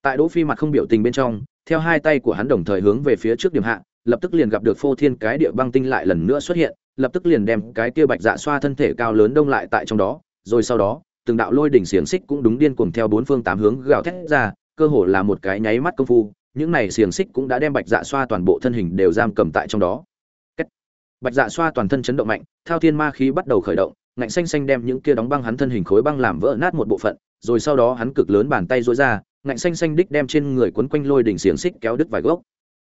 tại đỗ phi mặt không biểu tình bên trong, theo hai tay của hắn đồng thời hướng về phía trước điểm hạ lập tức liền gặp được phô thiên cái địa băng tinh lại lần nữa xuất hiện, lập tức liền đem cái kia bạch dạ xoa thân thể cao lớn đông lại tại trong đó, rồi sau đó, từng đạo lôi đỉnh xiềng xích cũng đúng điên cuồng theo bốn phương tám hướng gào thét ra, cơ hồ là một cái nháy mắt công phu, những này xiềng xích cũng đã đem bạch dạ xoa toàn bộ thân hình đều giam cầm tại trong đó. Bạch dạ xoa toàn thân chấn động mạnh, thao thiên ma khí bắt đầu khởi động, ngạnh xanh xanh đem những kia đóng băng hắn thân hình khối băng làm vỡ nát một bộ phận, rồi sau đó hắn cực lớn bàn tay duỗi ra, ngạnh xanh xanh đích đem trên người quấn quanh lôi đỉnh xiềng xích kéo đứt vài gốc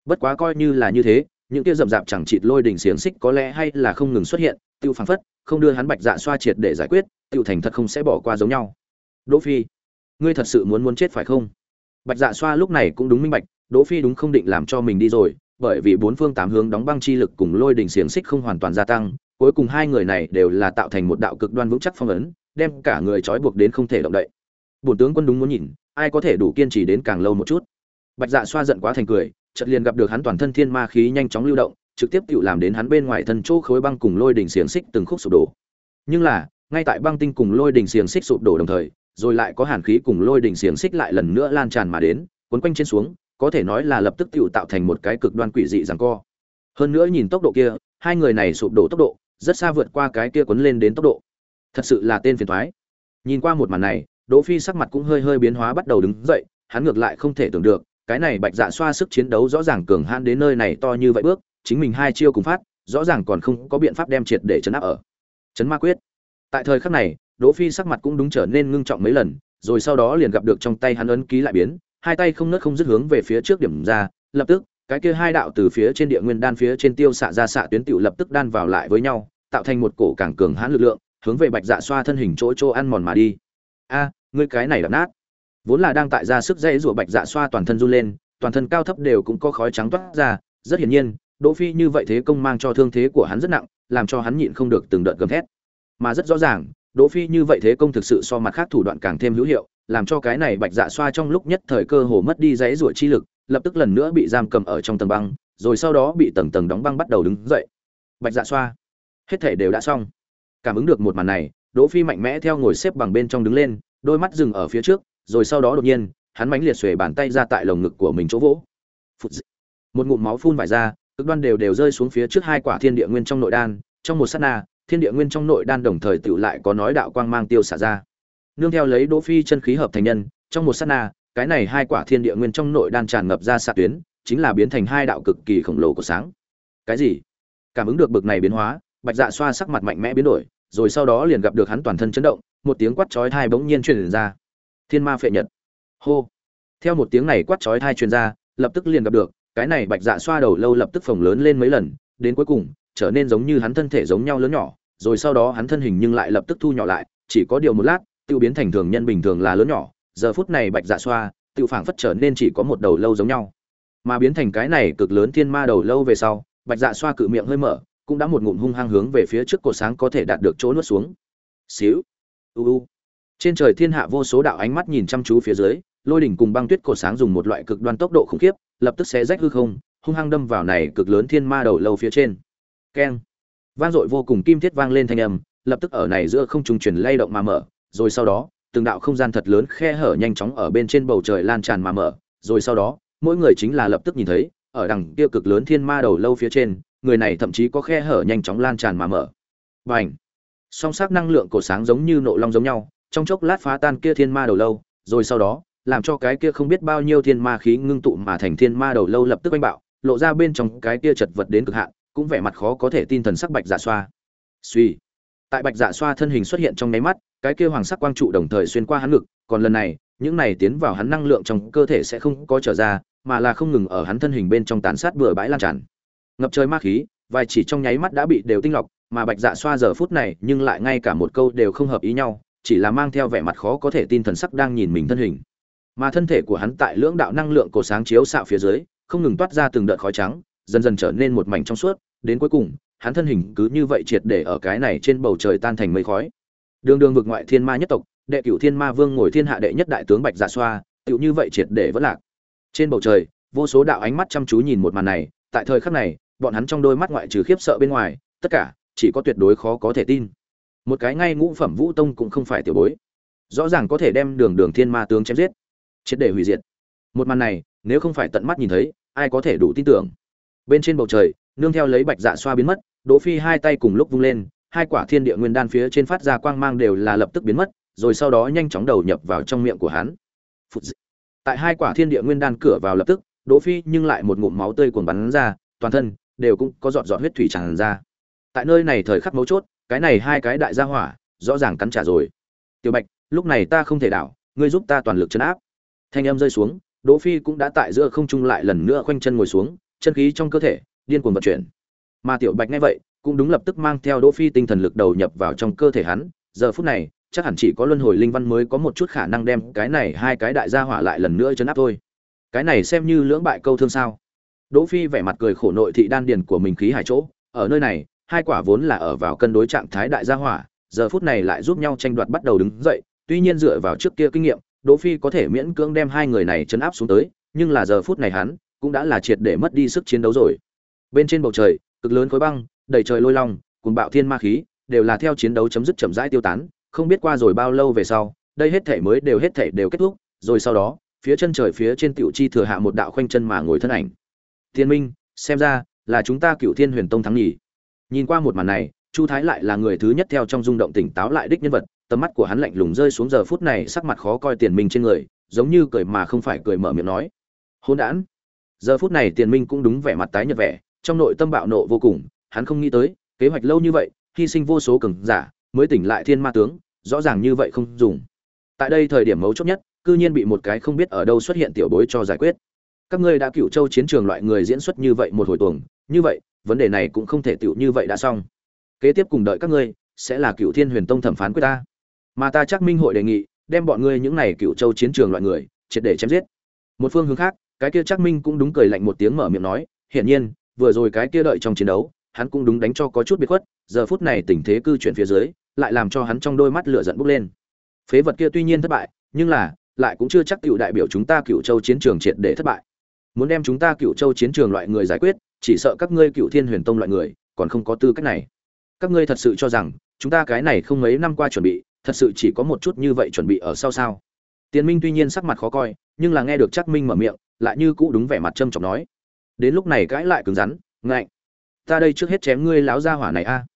bất quá coi như là như thế những kia rậm rạp chẳng chịt lôi đỉnh xiềng xích có lẽ hay là không ngừng xuất hiện tiêu phảng phất không đưa hắn bạch dạ xoa triệt để giải quyết tiêu thành thật không sẽ bỏ qua giống nhau đỗ phi ngươi thật sự muốn muốn chết phải không bạch dạ xoa lúc này cũng đúng minh bạch đỗ phi đúng không định làm cho mình đi rồi bởi vì bốn phương tám hướng đóng băng chi lực cùng lôi đỉnh xiềng xích không hoàn toàn gia tăng, cuối cùng hai người này đều là tạo thành một đạo cực đoan vững chắc phong ấn, đem cả người trói buộc đến không thể động đậy. Bổn tướng quân đúng muốn nhìn, ai có thể đủ kiên trì đến càng lâu một chút. Bạch Dạ xoa giận quá thành cười, chợt liền gặp được hắn toàn thân thiên ma khí nhanh chóng lưu động, trực tiếp tự làm đến hắn bên ngoài thân chỗ khối băng cùng lôi đỉnh xiềng xích từng khúc sụp đổ. Nhưng là ngay tại băng tinh cùng lôi đỉnh xiềng xích sụp đổ đồng thời rồi lại có hàn khí cùng lôi đỉnh xiềng xích lại lần nữa lan tràn mà đến cuốn quanh trên xuống có thể nói là lập tức tự tạo thành một cái cực đoan quỷ dị giằng co. Hơn nữa nhìn tốc độ kia hai người này sụp đổ tốc độ rất xa vượt qua cái kia cuốn lên đến tốc độ. Thật sự là tên phiền toái. nhìn qua một màn này đỗ phi sắc mặt cũng hơi hơi biến hóa bắt đầu đứng dậy hắn ngược lại không thể tưởng được cái này bạch dạ xoa sức chiến đấu rõ ràng cường hãn đến nơi này to như vậy bước, chính mình hai chiêu cùng phát, rõ ràng còn không có biện pháp đem triệt để chấn áp ở. Chấn ma quyết. Tại thời khắc này, đỗ phi sắc mặt cũng đúng trở nên ngưng trọng mấy lần, rồi sau đó liền gặp được trong tay hắn ấn ký lại biến, hai tay không nứt không dứt hướng về phía trước điểm ra, lập tức, cái kia hai đạo từ phía trên địa nguyên đan phía trên tiêu xạ ra xạ tuyến tiểu lập tức đan vào lại với nhau, tạo thành một cổ càng cường hãn lực lượng, hướng về bạch dạ xoa thân hình chỗ chỗ ăn mòn mà đi. A, ngươi cái này đập nát vốn là đang tại ra sức dây rủa bạch dạ xoa toàn thân run lên, toàn thân cao thấp đều cũng có khói trắng toát ra, rất hiển nhiên, đỗ phi như vậy thế công mang cho thương thế của hắn rất nặng, làm cho hắn nhịn không được từng đợt gầm thét. Mà rất rõ ràng, đỗ phi như vậy thế công thực sự so mặt khác thủ đoạn càng thêm hữu hiệu, làm cho cái này bạch dạ xoa trong lúc nhất thời cơ hồ mất đi dãy rủa chi lực, lập tức lần nữa bị giam cầm ở trong tầng băng, rồi sau đó bị tầng tầng đóng băng bắt đầu đứng dậy. Bạch dạ xoa, hết thể đều đã xong. Cảm ứng được một màn này, đỗ phi mạnh mẽ theo ngồi xếp bằng bên trong đứng lên, đôi mắt dừng ở phía trước rồi sau đó đột nhiên, hắn mãnh liệt xuề bàn tay ra tại lồng ngực của mình chỗ vỗ. Phụt một ngụm máu phun vải ra, cực đoan đều đều rơi xuống phía trước hai quả thiên địa nguyên trong nội đan. Trong một sát na, thiên địa nguyên trong nội đan đồng thời tụ lại có nói đạo quang mang tiêu xả ra. Nương theo lấy đỗ phi chân khí hợp thành nhân, trong một sát na, cái này hai quả thiên địa nguyên trong nội đan tràn ngập ra xạ tuyến, chính là biến thành hai đạo cực kỳ khổng lồ của sáng. Cái gì? Cảm ứng được bực này biến hóa, bạch dạ xoa sắc mặt mạnh mẽ biến đổi, rồi sau đó liền gặp được hắn toàn thân chấn động, một tiếng quát chói tai bỗng nhiên truyền ra thiên ma phệ nhật. Hô. Theo một tiếng này quát chói thai truyền ra, lập tức liền gặp được, cái này bạch dạ xoa đầu lâu lập tức phồng lớn lên mấy lần, đến cuối cùng, trở nên giống như hắn thân thể giống nhau lớn nhỏ, rồi sau đó hắn thân hình nhưng lại lập tức thu nhỏ lại, chỉ có điều một lát, tiêu biến thành thường nhân bình thường là lớn nhỏ, giờ phút này bạch dạ xoa tự phảng phất trở nên chỉ có một đầu lâu giống nhau. Mà biến thành cái này cực lớn thiên ma đầu lâu về sau, bạch dạ xoa cự miệng hơi mở, cũng đã một ngụm hung hăng hướng về phía trước cột sáng có thể đạt được chỗ nuốt xuống. Xíu. U u trên trời thiên hạ vô số đạo ánh mắt nhìn chăm chú phía dưới, lôi đỉnh cùng băng tuyết cột sáng dùng một loại cực đoan tốc độ khủng khiếp, lập tức xé rách hư không, hung hăng đâm vào này cực lớn thiên ma đầu lâu phía trên. Keng. Vang dội vô cùng kim thiết vang lên thanh âm, lập tức ở này giữa không trung chuyển lay động mà mở, rồi sau đó, từng đạo không gian thật lớn khe hở nhanh chóng ở bên trên bầu trời lan tràn mà mở, rồi sau đó, mỗi người chính là lập tức nhìn thấy, ở đằng kia cực lớn thiên ma đầu lâu phía trên, người này thậm chí có khe hở nhanh chóng lan tràn mà mở. Bành. Song sắc năng lượng cổ sáng giống như nộ long giống nhau trong chốc lát phá tan kia thiên ma đầu lâu, rồi sau đó, làm cho cái kia không biết bao nhiêu thiên ma khí ngưng tụ mà thành thiên ma đầu lâu lập tức oanh bạo, lộ ra bên trong cái kia chật vật đến cực hạn, cũng vẻ mặt khó có thể tin thần sắc bạch dạ xoa. Suy. Tại bạch dạ xoa thân hình xuất hiện trong nháy mắt, cái kia hoàng sắc quang trụ đồng thời xuyên qua hắn ngực, còn lần này, những này tiến vào hắn năng lượng trong cơ thể sẽ không có trở ra, mà là không ngừng ở hắn thân hình bên trong tàn sát bừa bãi lan tràn. Ngập trời ma khí, vài chỉ trong nháy mắt đã bị đều tinh lọc, mà bạch dạ xoa giờ phút này nhưng lại ngay cả một câu đều không hợp ý nhau chỉ là mang theo vẻ mặt khó có thể tin thần sắc đang nhìn mình thân hình. Mà thân thể của hắn tại lưỡng đạo năng lượng cổ sáng chiếu xạ phía dưới, không ngừng toát ra từng đợt khói trắng, dần dần trở nên một mảnh trong suốt, đến cuối cùng, hắn thân hình cứ như vậy triệt để ở cái này trên bầu trời tan thành mây khói. Đường đường vực ngoại thiên ma nhất tộc, đệ cửu thiên ma vương ngồi thiên hạ đệ nhất đại tướng bạch dạ xoa, tựu như vậy triệt để vẫn lạc. Trên bầu trời, vô số đạo ánh mắt chăm chú nhìn một màn này, tại thời khắc này, bọn hắn trong đôi mắt ngoại trừ khiếp sợ bên ngoài, tất cả chỉ có tuyệt đối khó có thể tin một cái ngay ngũ phẩm vũ tông cũng không phải tiểu bối. Rõ ràng có thể đem đường đường thiên ma tướng chém giết, triệt để hủy diệt. Một màn này, nếu không phải tận mắt nhìn thấy, ai có thể đủ tin tưởng? Bên trên bầu trời, nương theo lấy bạch dạ xoa biến mất, đỗ phi hai tay cùng lúc vung lên, hai quả thiên địa nguyên đan phía trên phát ra quang mang đều là lập tức biến mất, rồi sau đó nhanh chóng đầu nhập vào trong miệng của hắn. Tại hai quả thiên địa nguyên đan cửa vào lập tức, đỗ phi nhưng lại một ngụm máu tươi cuồn bắn ra, toàn thân đều cũng có giọt giọt huyết thủy tràn ra. Tại nơi này thời khắc mấu chốt cái này hai cái đại gia hỏa, rõ ràng cắn trả rồi. Tiểu bạch, lúc này ta không thể đảo, ngươi giúp ta toàn lực chấn áp. Thanh âm rơi xuống, đỗ phi cũng đã tại giữa không trung lại lần nữa khoanh chân ngồi xuống, chân khí trong cơ thể, điên cuồng vận chuyển. Mà tiểu bạch nghe vậy, cũng đúng lập tức mang theo đỗ phi tinh thần lực đầu nhập vào trong cơ thể hắn. Giờ phút này, chắc hẳn chỉ có luân hồi linh văn mới có một chút khả năng đem cái này hai cái đại gia hỏa lại lần nữa chấn áp thôi. Cái này xem như lưỡng bại câu thương sao? Đỗ phi vẻ mặt cười khổ nội thị đan điền của mình khí hải chỗ, ở nơi này hai quả vốn là ở vào cân đối trạng thái đại gia hỏa, giờ phút này lại giúp nhau tranh đoạt bắt đầu đứng dậy, tuy nhiên dựa vào trước kia kinh nghiệm, đỗ phi có thể miễn cưỡng đem hai người này chấn áp xuống tới, nhưng là giờ phút này hắn cũng đã là triệt để mất đi sức chiến đấu rồi. Bên trên bầu trời, cực lớn khối băng, đầy trời lôi long cùng bạo thiên ma khí, đều là theo chiến đấu chấm dứt chậm rãi tiêu tán, không biết qua rồi bao lâu về sau, đây hết thể mới đều hết thể đều kết thúc, rồi sau đó, phía chân trời phía trên tiểu chi thừa hạ một đạo khoanh chân mà ngồi thân ảnh. Thiên minh, xem ra là chúng ta cửu thiên huyền tông thắng nhỉ? Nhìn qua một màn này, chu thái lại là người thứ nhất theo trong rung động tỉnh táo lại đích nhân vật, tầm mắt của hắn lạnh lùng rơi xuống giờ phút này sắc mặt khó coi tiền minh trên người, giống như cười mà không phải cười mở miệng nói. Hôn đản. Giờ phút này tiền minh cũng đúng vẻ mặt tái nhợt vẻ, trong nội tâm bạo nộ vô cùng, hắn không nghĩ tới, kế hoạch lâu như vậy, hy sinh vô số cường giả, mới tỉnh lại thiên ma tướng, rõ ràng như vậy không dùng. Tại đây thời điểm mấu chốt nhất, cư nhiên bị một cái không biết ở đâu xuất hiện tiểu bối cho giải quyết. Các ngươi đã cựu châu chiến trường loại người diễn xuất như vậy một hồi tuồng, như vậy vấn đề này cũng không thể tựu như vậy đã xong. Kế tiếp cùng đợi các ngươi, sẽ là cựu thiên huyền tông thẩm phán quyết ta. Mà ta chắc minh hội đề nghị, đem bọn ngươi những này cựu châu chiến trường loại người, triệt để chém giết. Một phương hướng khác, cái kia chắc minh cũng đúng cười lạnh một tiếng mở miệng nói, hiển nhiên, vừa rồi cái kia đợi trong chiến đấu, hắn cũng đúng đánh cho có chút biệt khuất, giờ phút này tình thế cư chuyển phía dưới, lại làm cho hắn trong đôi mắt lửa giận bốc lên. Phế vật kia tuy nhiên thất bại, nhưng là, lại cũng chưa chắc cựu đại biểu chúng ta cựu châu chiến trường triệt để thất bại. Muốn đem chúng ta cựu châu chiến trường loại người giải quyết chỉ sợ các ngươi cựu thiên huyền tông loại người, còn không có tư cách này. Các ngươi thật sự cho rằng, chúng ta cái này không mấy năm qua chuẩn bị, thật sự chỉ có một chút như vậy chuẩn bị ở sau sao? Tiến minh tuy nhiên sắc mặt khó coi, nhưng là nghe được chắc minh mở miệng, lại như cũ đúng vẻ mặt trâm trọng nói. Đến lúc này cãi lại cứng rắn, ngạnh. Ta đây trước hết chém ngươi láo ra hỏa này a.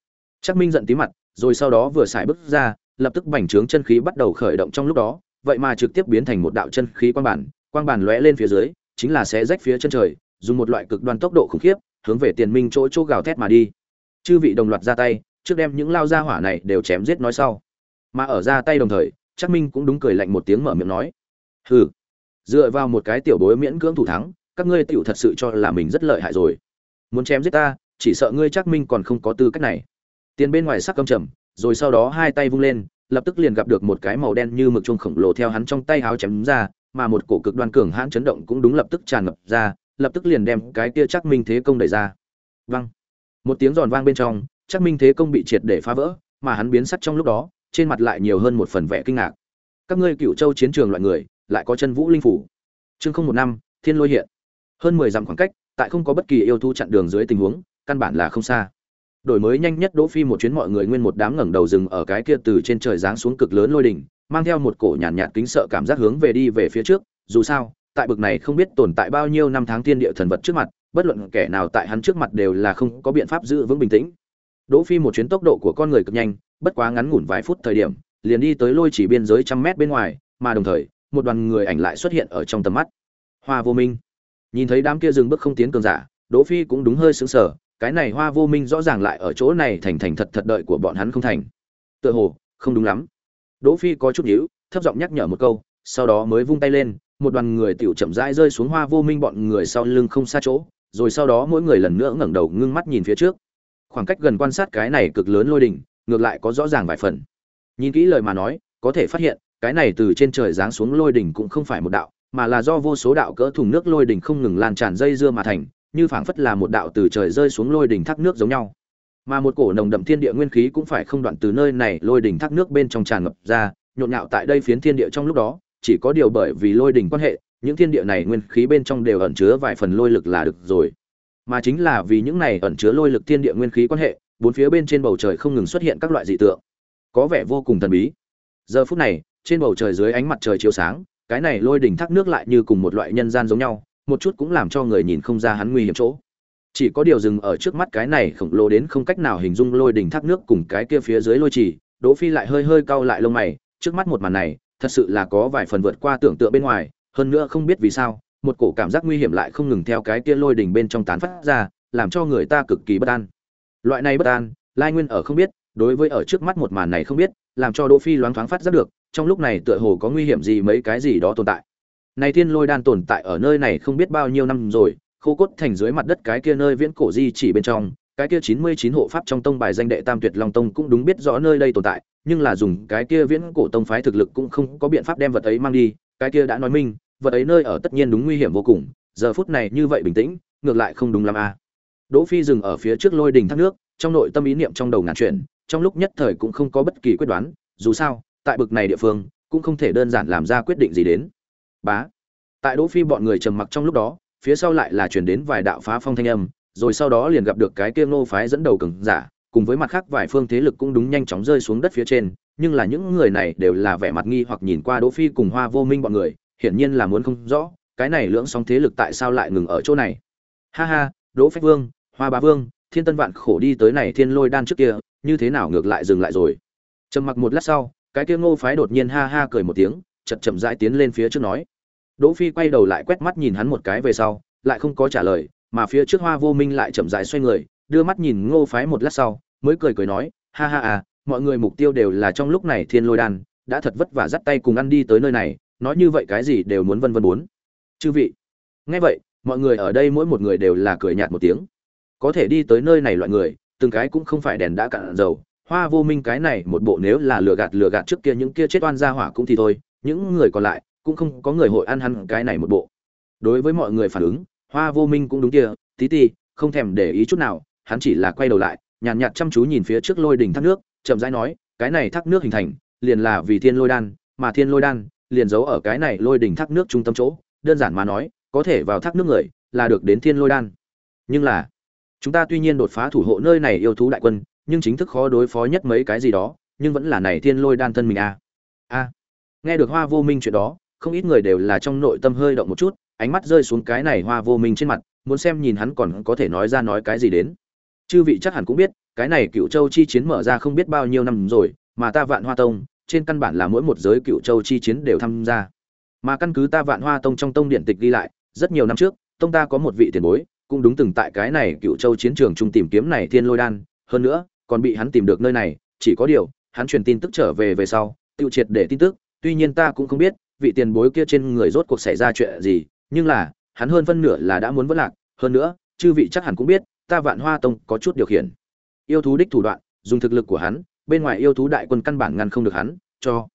Chắc minh giận tí mặt, rồi sau đó vừa xài bước ra, lập tức bành trướng chân khí bắt đầu khởi động trong lúc đó, vậy mà trực tiếp biến thành một đạo chân khí quang bản quang bản lóe lên phía dưới, chính là sẽ rách phía chân trời dùng một loại cực đoan tốc độ khủng khiếp, hướng về tiền minh chỗ chỗ gào thét mà đi. Chư vị đồng loạt ra tay, trước đem những lao gia hỏa này đều chém giết nói sau. Mà ở ra tay đồng thời chắc minh cũng đúng cười lạnh một tiếng mở miệng nói, hừ, dựa vào một cái tiểu bối miễn cưỡng thủ thắng, các ngươi tiểu thật sự cho là mình rất lợi hại rồi. Muốn chém giết ta, chỉ sợ ngươi chắc minh còn không có tư cách này. Tiền bên ngoài sắc căm trầm, rồi sau đó hai tay vung lên, lập tức liền gặp được một cái màu đen như mực chuông khổng lồ theo hắn trong tay háo chém ra, mà một cổ cực đoan cường hãn chấn động cũng đúng lập tức tràn ngập ra lập tức liền đem cái kia chắc minh thế công đẩy ra. Vang. Một tiếng giòn vang bên trong chắc minh thế công bị triệt để phá vỡ mà hắn biến sắc trong lúc đó trên mặt lại nhiều hơn một phần vẻ kinh ngạc. Các ngươi cựu châu chiến trường loại người lại có chân vũ linh phủ. Chương không một năm thiên lôi hiện. Hơn mười dặm khoảng cách tại không có bất kỳ yêu thu chặn đường dưới tình huống căn bản là không xa. Đổi mới nhanh nhất đỗ phi một chuyến mọi người nguyên một đám ngẩng đầu rừng ở cái kia từ trên trời giáng xuống cực lớn lôi đỉnh mang theo một cổ nhàn nhạt, nhạt kính sợ cảm giác hướng về đi về phía trước dù sao tại bực này không biết tồn tại bao nhiêu năm tháng thiên địa thần vật trước mặt, bất luận kẻ nào tại hắn trước mặt đều là không có biện pháp giữ vững bình tĩnh. Đỗ phi một chuyến tốc độ của con người cực nhanh, bất quá ngắn ngủn vài phút thời điểm, liền đi tới lôi chỉ biên giới trăm mét bên ngoài, mà đồng thời, một đoàn người ảnh lại xuất hiện ở trong tầm mắt. Hoa vô minh. Nhìn thấy đám kia dừng bước không tiến cường giả, đỗ phi cũng đúng hơi sững sờ, cái này hoa vô minh rõ ràng lại ở chỗ này thành thành thật thật đợi của bọn hắn không thành. Tựa hồ, không đúng lắm. Đỗ phi có chút nhíu, thấp giọng nhắc nhở một câu, sau đó mới vung tay lên một đoàn người tiểu chậm rãi rơi xuống hoa vô minh bọn người sau lưng không xa chỗ, rồi sau đó mỗi người lần nữa ngẩng đầu ngưng mắt nhìn phía trước. Khoảng cách gần quan sát cái này cực lớn lôi đỉnh, ngược lại có rõ ràng vài phần. Nhìn kỹ lời mà nói, có thể phát hiện, cái này từ trên trời giáng xuống lôi đỉnh cũng không phải một đạo, mà là do vô số đạo cỡ thùng nước lôi đỉnh không ngừng lan tràn dây dưa mà thành, như phảng phất là một đạo từ trời rơi xuống lôi đỉnh thác nước giống nhau. Mà một cổ nồng đậm thiên địa nguyên khí cũng phải không đoạn từ nơi này lôi đỉnh thác nước bên trong tràn ngập ra, nhộn nhạo tại đây phiến thiên địa trong lúc đó chỉ có điều bởi vì lôi đỉnh quan hệ, những thiên địa này nguyên khí bên trong đều ẩn chứa vài phần lôi lực là được rồi. Mà chính là vì những này ẩn chứa lôi lực thiên địa nguyên khí quan hệ, bốn phía bên trên bầu trời không ngừng xuất hiện các loại dị tượng. Có vẻ vô cùng thần bí. Giờ phút này, trên bầu trời dưới ánh mặt trời chiếu sáng, cái này lôi đỉnh thác nước lại như cùng một loại nhân gian giống nhau, một chút cũng làm cho người nhìn không ra hắn nguy hiểm chỗ. Chỉ có điều dừng ở trước mắt cái này khổng lồ đến không cách nào hình dung lôi đỉnh thác nước cùng cái kia phía dưới lôi trì, đỗ phi lại hơi hơi cau lại lông mày, trước mắt một màn này thật sự là có vài phần vượt qua tưởng tượng bên ngoài, hơn nữa không biết vì sao, một cổ cảm giác nguy hiểm lại không ngừng theo cái kia lôi đỉnh bên trong tán phát ra, làm cho người ta cực kỳ bất an. Loại này bất an, lai nguyên ở không biết, đối với ở trước mắt một màn này không biết, làm cho đỗ phi loáng thoáng phát giác được, trong lúc này tựa hồ có nguy hiểm gì mấy cái gì đó tồn tại. Này thiên lôi đan tồn tại ở nơi này không biết bao nhiêu năm rồi, khô cốt thành dưới mặt đất cái kia nơi viễn cổ di chỉ bên trong, cái kia chín mươi chín hộ pháp trong tông bài danh đệ tam tuyệt long tông cũng đúng biết rõ nơi đây tồn tại nhưng là dùng cái kia viễn cổ tông phái thực lực cũng không có biện pháp đem vật ấy mang đi, cái kia đã nói minh, vật ấy nơi ở tất nhiên đúng nguy hiểm vô cùng, giờ phút này như vậy bình tĩnh, ngược lại không đúng lắm à. đỗ phi dừng ở phía trước lôi đình thác nước, trong nội tâm ý niệm trong đầu ngàn chuyện, trong lúc nhất thời cũng không có bất kỳ quyết đoán, dù sao, tại bực này địa phương, cũng không thể đơn giản làm ra quyết định gì đến bá tại đỗ phi bọn người trầm mặc trong lúc đó, phía sau lại là truyền đến vài đạo phá phong thanh âm, rồi sau đó liền gặp được cái kia ngô phái dẫn đầu cường giả cùng với mặt khác vài phương thế lực cũng đúng nhanh chóng rơi xuống đất phía trên, nhưng là những người này đều là vẻ mặt nghi hoặc nhìn qua đỗ phi cùng hoa vô minh bọn người, hiển nhiên là muốn không rõ, cái này lưỡng song thế lực tại sao lại ngừng ở chỗ này. Ha ha, đỗ phách vương, hoa bá vương, thiên tân vạn khổ đi tới này thiên lôi đan trước kia, như thế nào ngược lại dừng lại rồi? Trầm mặc một lát sau, cái kia ngô phái đột nhiên ha ha cười một tiếng, chậm chậm rãi tiến lên phía trước nói. Đỗ phi quay đầu lại quét mắt nhìn hắn một cái về sau, lại không có trả lời, mà phía trước hoa vô minh lại chậm rãi xoay người đưa mắt nhìn ngô phái một lát sau, mới cười cười nói, ha ha à mọi người mục tiêu đều là trong lúc này thiên lôi đan, đã thật vất vả dắt tay cùng ăn đi tới nơi này, nói như vậy cái gì đều muốn vân vân muốn chư vị. Nghe vậy, mọi người ở đây mỗi một người đều là cười nhạt một tiếng. Có thể đi tới nơi này loại người, từng cái cũng không phải đèn đã cạn dầu, hoa vô minh cái này một bộ nếu là lừa gạt lừa gạt trước kia những kia chết oan ra hỏa cũng thì thôi, những người còn lại cũng không có người hội ăn hắn cái này một bộ. Đối với mọi người phản ứng, hoa vô minh cũng đúng kia tí ti không thèm để ý chút nào hắn chỉ là quay đầu lại, nhàn nhạt chăm chú nhìn phía trước lôi đỉnh thác nước, chậm rãi nói, cái này thác nước hình thành, liền là vì thiên lôi đan, mà thiên lôi đan liền giấu ở cái này lôi đỉnh thác nước trung tâm chỗ, đơn giản mà nói, có thể vào thác nước người là được đến thiên lôi đan. Nhưng là, chúng ta tuy nhiên đột phá thủ hộ nơi này yêu thú đại quân, nhưng chính thức khó đối phó nhất mấy cái gì đó, nhưng vẫn là này thiên lôi đan thân mình a. À. a. Nghe được hoa vô minh chuyện đó, không ít người đều là trong nội tâm hơi động một chút, ánh mắt rơi xuống cái này hoa vô minh trên mặt, muốn xem nhìn hắn còn có thể nói ra nói cái gì đến chư vị chắc hẳn cũng biết, cái này cựu châu chi chiến mở ra không biết bao nhiêu năm rồi, mà ta vạn hoa tông, trên căn bản là mỗi một giới cựu châu chi chiến đều tham gia. Mà căn cứ ta vạn hoa tông trong tông điện tịch ghi lại, rất nhiều năm trước, tông ta có một vị tiền bối, cũng đúng từng tại cái này cựu châu chiến trường trung tìm kiếm này thiên lôi đan, hơn nữa, còn bị hắn tìm được nơi này, chỉ có điều, hắn truyền tin tức trở về về sau, tiêu triệt để tin tức, tuy nhiên ta cũng không biết, vị tiền bối kia trên người rốt cuộc xảy ra chuyện gì, nhưng là, hắn hơn phân nửa là đã muốn vỡ lạc, hơn nữa, chư vị chắc hẳn cũng biết ta vạn hoa tông có chút điều khiển. Yêu thú đích thủ đoạn, dùng thực lực của hắn, bên ngoài yêu thú đại quân căn bản ngăn không được hắn, cho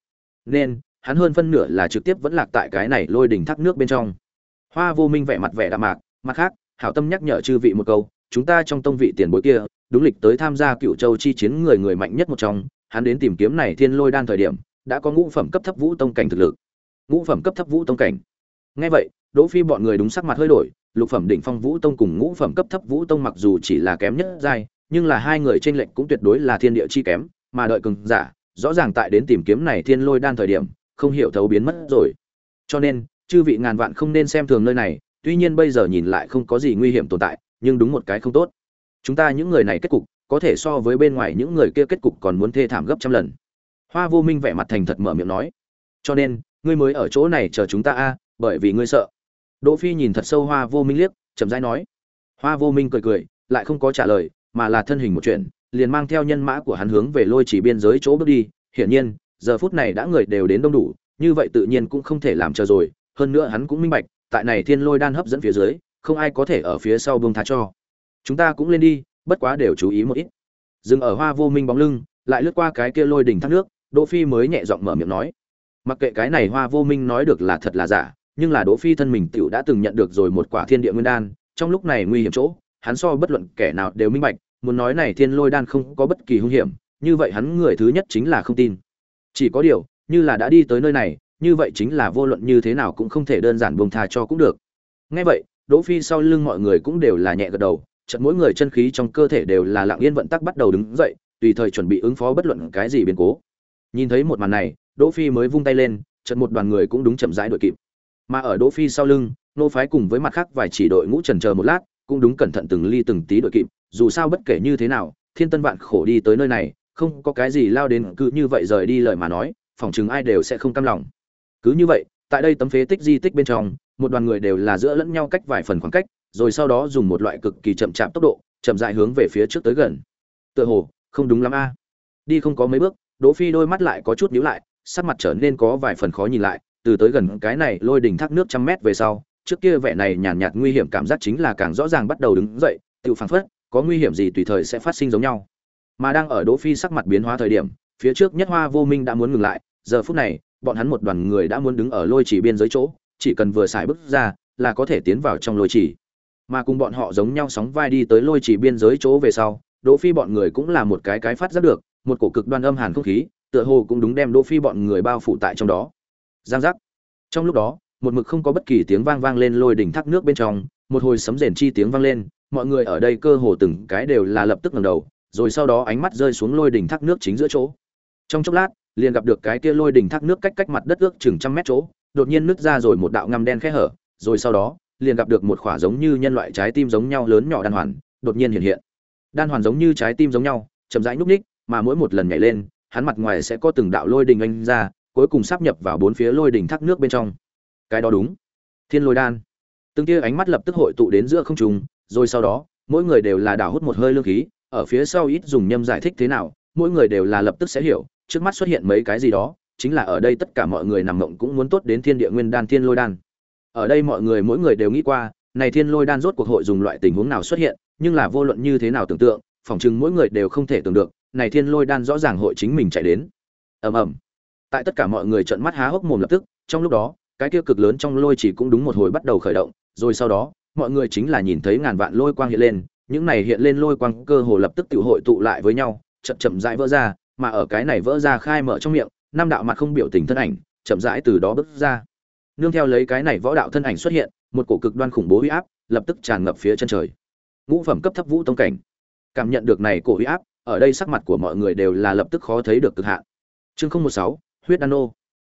nên, hắn hơn phân nửa là trực tiếp vẫn lạc tại cái này lôi đỉnh thác nước bên trong. Hoa vô minh vẻ mặt vẻ đạm mạc, mặt khác, hảo tâm nhắc nhở chư vị một câu, chúng ta trong tông vị tiền bối kia, đúng lịch tới tham gia cựu châu chi chiến người người mạnh nhất một trong, hắn đến tìm kiếm này thiên lôi đan thời điểm, đã có ngũ phẩm cấp thấp vũ tông cảnh thực lực. Ngũ phẩm cấp thấp vũ tông cảnh. Nghe vậy đỗ phi bọn người đúng sắc mặt hơi đổi, lục phẩm đỉnh phong vũ tông cùng ngũ phẩm cấp thấp vũ tông mặc dù chỉ là kém nhất giai, nhưng là hai người trên lệnh cũng tuyệt đối là thiên địa chi kém, mà đợi cường giả, rõ ràng tại đến tìm kiếm này thiên lôi đan thời điểm, không hiểu thấu biến mất rồi. Cho nên, chư vị ngàn vạn không nên xem thường nơi này, tuy nhiên bây giờ nhìn lại không có gì nguy hiểm tồn tại, nhưng đúng một cái không tốt. Chúng ta những người này kết cục, có thể so với bên ngoài những người kia kết cục còn muốn thê thảm gấp trăm lần. Hoa vô minh vẻ mặt thành thật mở miệng nói. Cho nên, ngươi mới ở chỗ này chờ chúng ta a, bởi vì ngươi sợ đỗ phi nhìn thật sâu hoa vô minh liếc, chậm rãi nói. Hoa vô minh cười cười, lại không có trả lời, mà là thân hình một chuyện, liền mang theo nhân mã của hắn hướng về lôi chỉ biên giới chỗ bước đi. Hiển nhiên, giờ phút này đã người đều đến đông đủ, như vậy tự nhiên cũng không thể làm chờ rồi. Hơn nữa hắn cũng minh bạch, tại này thiên lôi đan hấp dẫn phía dưới, không ai có thể ở phía sau buông tha cho. Chúng ta cũng lên đi, bất quá đều chú ý một ít. Dừng ở hoa vô minh bóng lưng, lại lướt qua cái kia lôi đỉnh thác nước, đỗ phi mới nhẹ giọng mở miệng nói. Mặc kệ cái này hoa vô minh nói được là thật là giả nhưng là đỗ phi thân mình tiểu đã từng nhận được rồi một quả thiên địa nguyên đan, trong lúc này nguy hiểm chỗ, hắn so bất luận kẻ nào đều minh bạch, muốn nói này thiên lôi đan không có bất kỳ hung hiểm, như vậy hắn người thứ nhất chính là không tin. Chỉ có điều, như là đã đi tới nơi này, như vậy chính là vô luận như thế nào cũng không thể đơn giản buông tha cho cũng được. Nghe vậy, đỗ phi sau lưng mọi người cũng đều là nhẹ gật đầu, chợt mỗi người chân khí trong cơ thể đều là lặng yên vận tắc bắt đầu đứng dậy, tùy thời chuẩn bị ứng phó bất luận cái gì biến cố. Nhìn thấy một màn này, đỗ phi mới vung tay lên, chợt một đoàn người cũng đúng chậm rãi đuổi kịp mà ở đỗ phi sau lưng, nô phái cùng với mặt khác vài chỉ đội ngũ trần chờ một lát, cũng đúng cẩn thận từng ly từng tí đội kịp, dù sao bất kể như thế nào, thiên tân vạn khổ đi tới nơi này, không có cái gì lao đến cứ như vậy rời đi lời mà nói phỏng chừng ai đều sẽ không cam lòng. Cứ như vậy, tại đây tấm phế tích di tích bên trong, một đoàn người đều là giữa lẫn nhau cách vài phần khoảng cách, rồi sau đó dùng một loại cực kỳ chậm chạp tốc độ, chậm dại hướng về phía trước tới gần. Tựa hồ, không đúng lắm a. Đi không có mấy bước, đỗ phi đôi mắt lại có chút nhíu lại, sắc mặt trở nên có vài phần khó nhìn lại từ tới gần cái này lôi đỉnh thác nước trăm mét về sau trước kia vẻ này nhàn nhạt, nguy hiểm cảm giác chính là càng rõ ràng bắt đầu đứng dậy tự phảng phất có nguy hiểm gì tùy thời sẽ phát sinh giống nhau. Mà đang ở đỗ phi sắc mặt biến hóa thời điểm phía trước nhất hoa vô minh đã muốn ngừng lại giờ phút này bọn hắn một đoàn người đã muốn đứng ở lôi chỉ biên giới chỗ chỉ cần vừa xài bước ra là có thể tiến vào trong lôi chỉ. Mà cùng bọn họ giống nhau sóng vai đi tới lôi chỉ biên giới chỗ về sau đỗ phi bọn người cũng là một cái cái phát giác được một cổ cực đoan âm hàn không khí tựa hồ cũng đúng đem đỗ phi bọn người bao phủ tại trong đó giang giác. Trong lúc đó, một mực không có bất kỳ tiếng vang vang lên lôi đỉnh thác nước bên trong, một hồi sấm rền chi tiếng vang lên, mọi người ở đây cơ hồ từng cái đều là lập tức ngẩng đầu, rồi sau đó ánh mắt rơi xuống lôi đỉnh thác nước chính giữa chỗ. Trong chốc lát, liền gặp được cái kia lôi đỉnh thác nước cách cách mặt đất ước chừng trăm mét chỗ, đột nhiên nứt ra rồi một đạo ngăm đen khẽ hở, rồi sau đó, liền gặp được một khỏa giống như nhân loại trái tim giống nhau lớn nhỏ đan hoàn, đột nhiên hiện hiện. Đan hoàn giống như trái tim giống nhau, chậm rãi nhúc ních mà mỗi một lần nhảy lên, hắn mặt ngoài sẽ có từng đạo lôi đình anh ra cuối cùng sắp nhập vào bốn phía lôi đỉnh thác nước bên trong. Cái đó đúng. Thiên lôi đan. Từng tia ánh mắt lập tức hội tụ đến giữa không trung, rồi sau đó, mỗi người đều là đảo hút một hơi lương khí, ở phía sau ít dùng nhâm giải thích thế nào, mỗi người đều là lập tức sẽ hiểu, trước mắt xuất hiện mấy cái gì đó, chính là ở đây tất cả mọi người nằm mộng cũng muốn tốt đến thiên địa nguyên đan thiên lôi đan. Ở đây mọi người mỗi người đều nghĩ qua, này thiên lôi đan rốt cuộc hội dùng loại tình huống nào xuất hiện, nhưng là vô luận như thế nào tưởng tượng phỏng chừng mỗi người đều không thể tưởng được, này thiên lôi đan rõ ràng hội chính mình chạy đến. Ầm ầm tại tất cả mọi người trợn mắt há hốc mồm lập tức, trong lúc đó, cái kia cực lớn trong lôi chỉ cũng đúng một hồi bắt đầu khởi động, rồi sau đó, mọi người chính là nhìn thấy ngàn vạn lôi quang hiện lên, những này hiện lên lôi quang cơ hồ lập tức tự hội tụ lại với nhau, chậm chậm rãi vỡ ra, mà ở cái này vỡ ra khai mở trong miệng, năm đạo mặt không biểu tình thân ảnh, chậm rãi từ đó bước ra. Nương theo lấy cái này võ đạo thân ảnh xuất hiện, một cổ cực đoan khủng bố huy áp lập tức tràn ngập phía chân trời. Ngũ phẩm cấp thấp vũ tông cảnh. Cảm nhận được này cổ huy áp, ở đây sắc mặt của mọi người đều là lập tức khó thấy được cực hạn. Chương không một sáu huyết đan nô.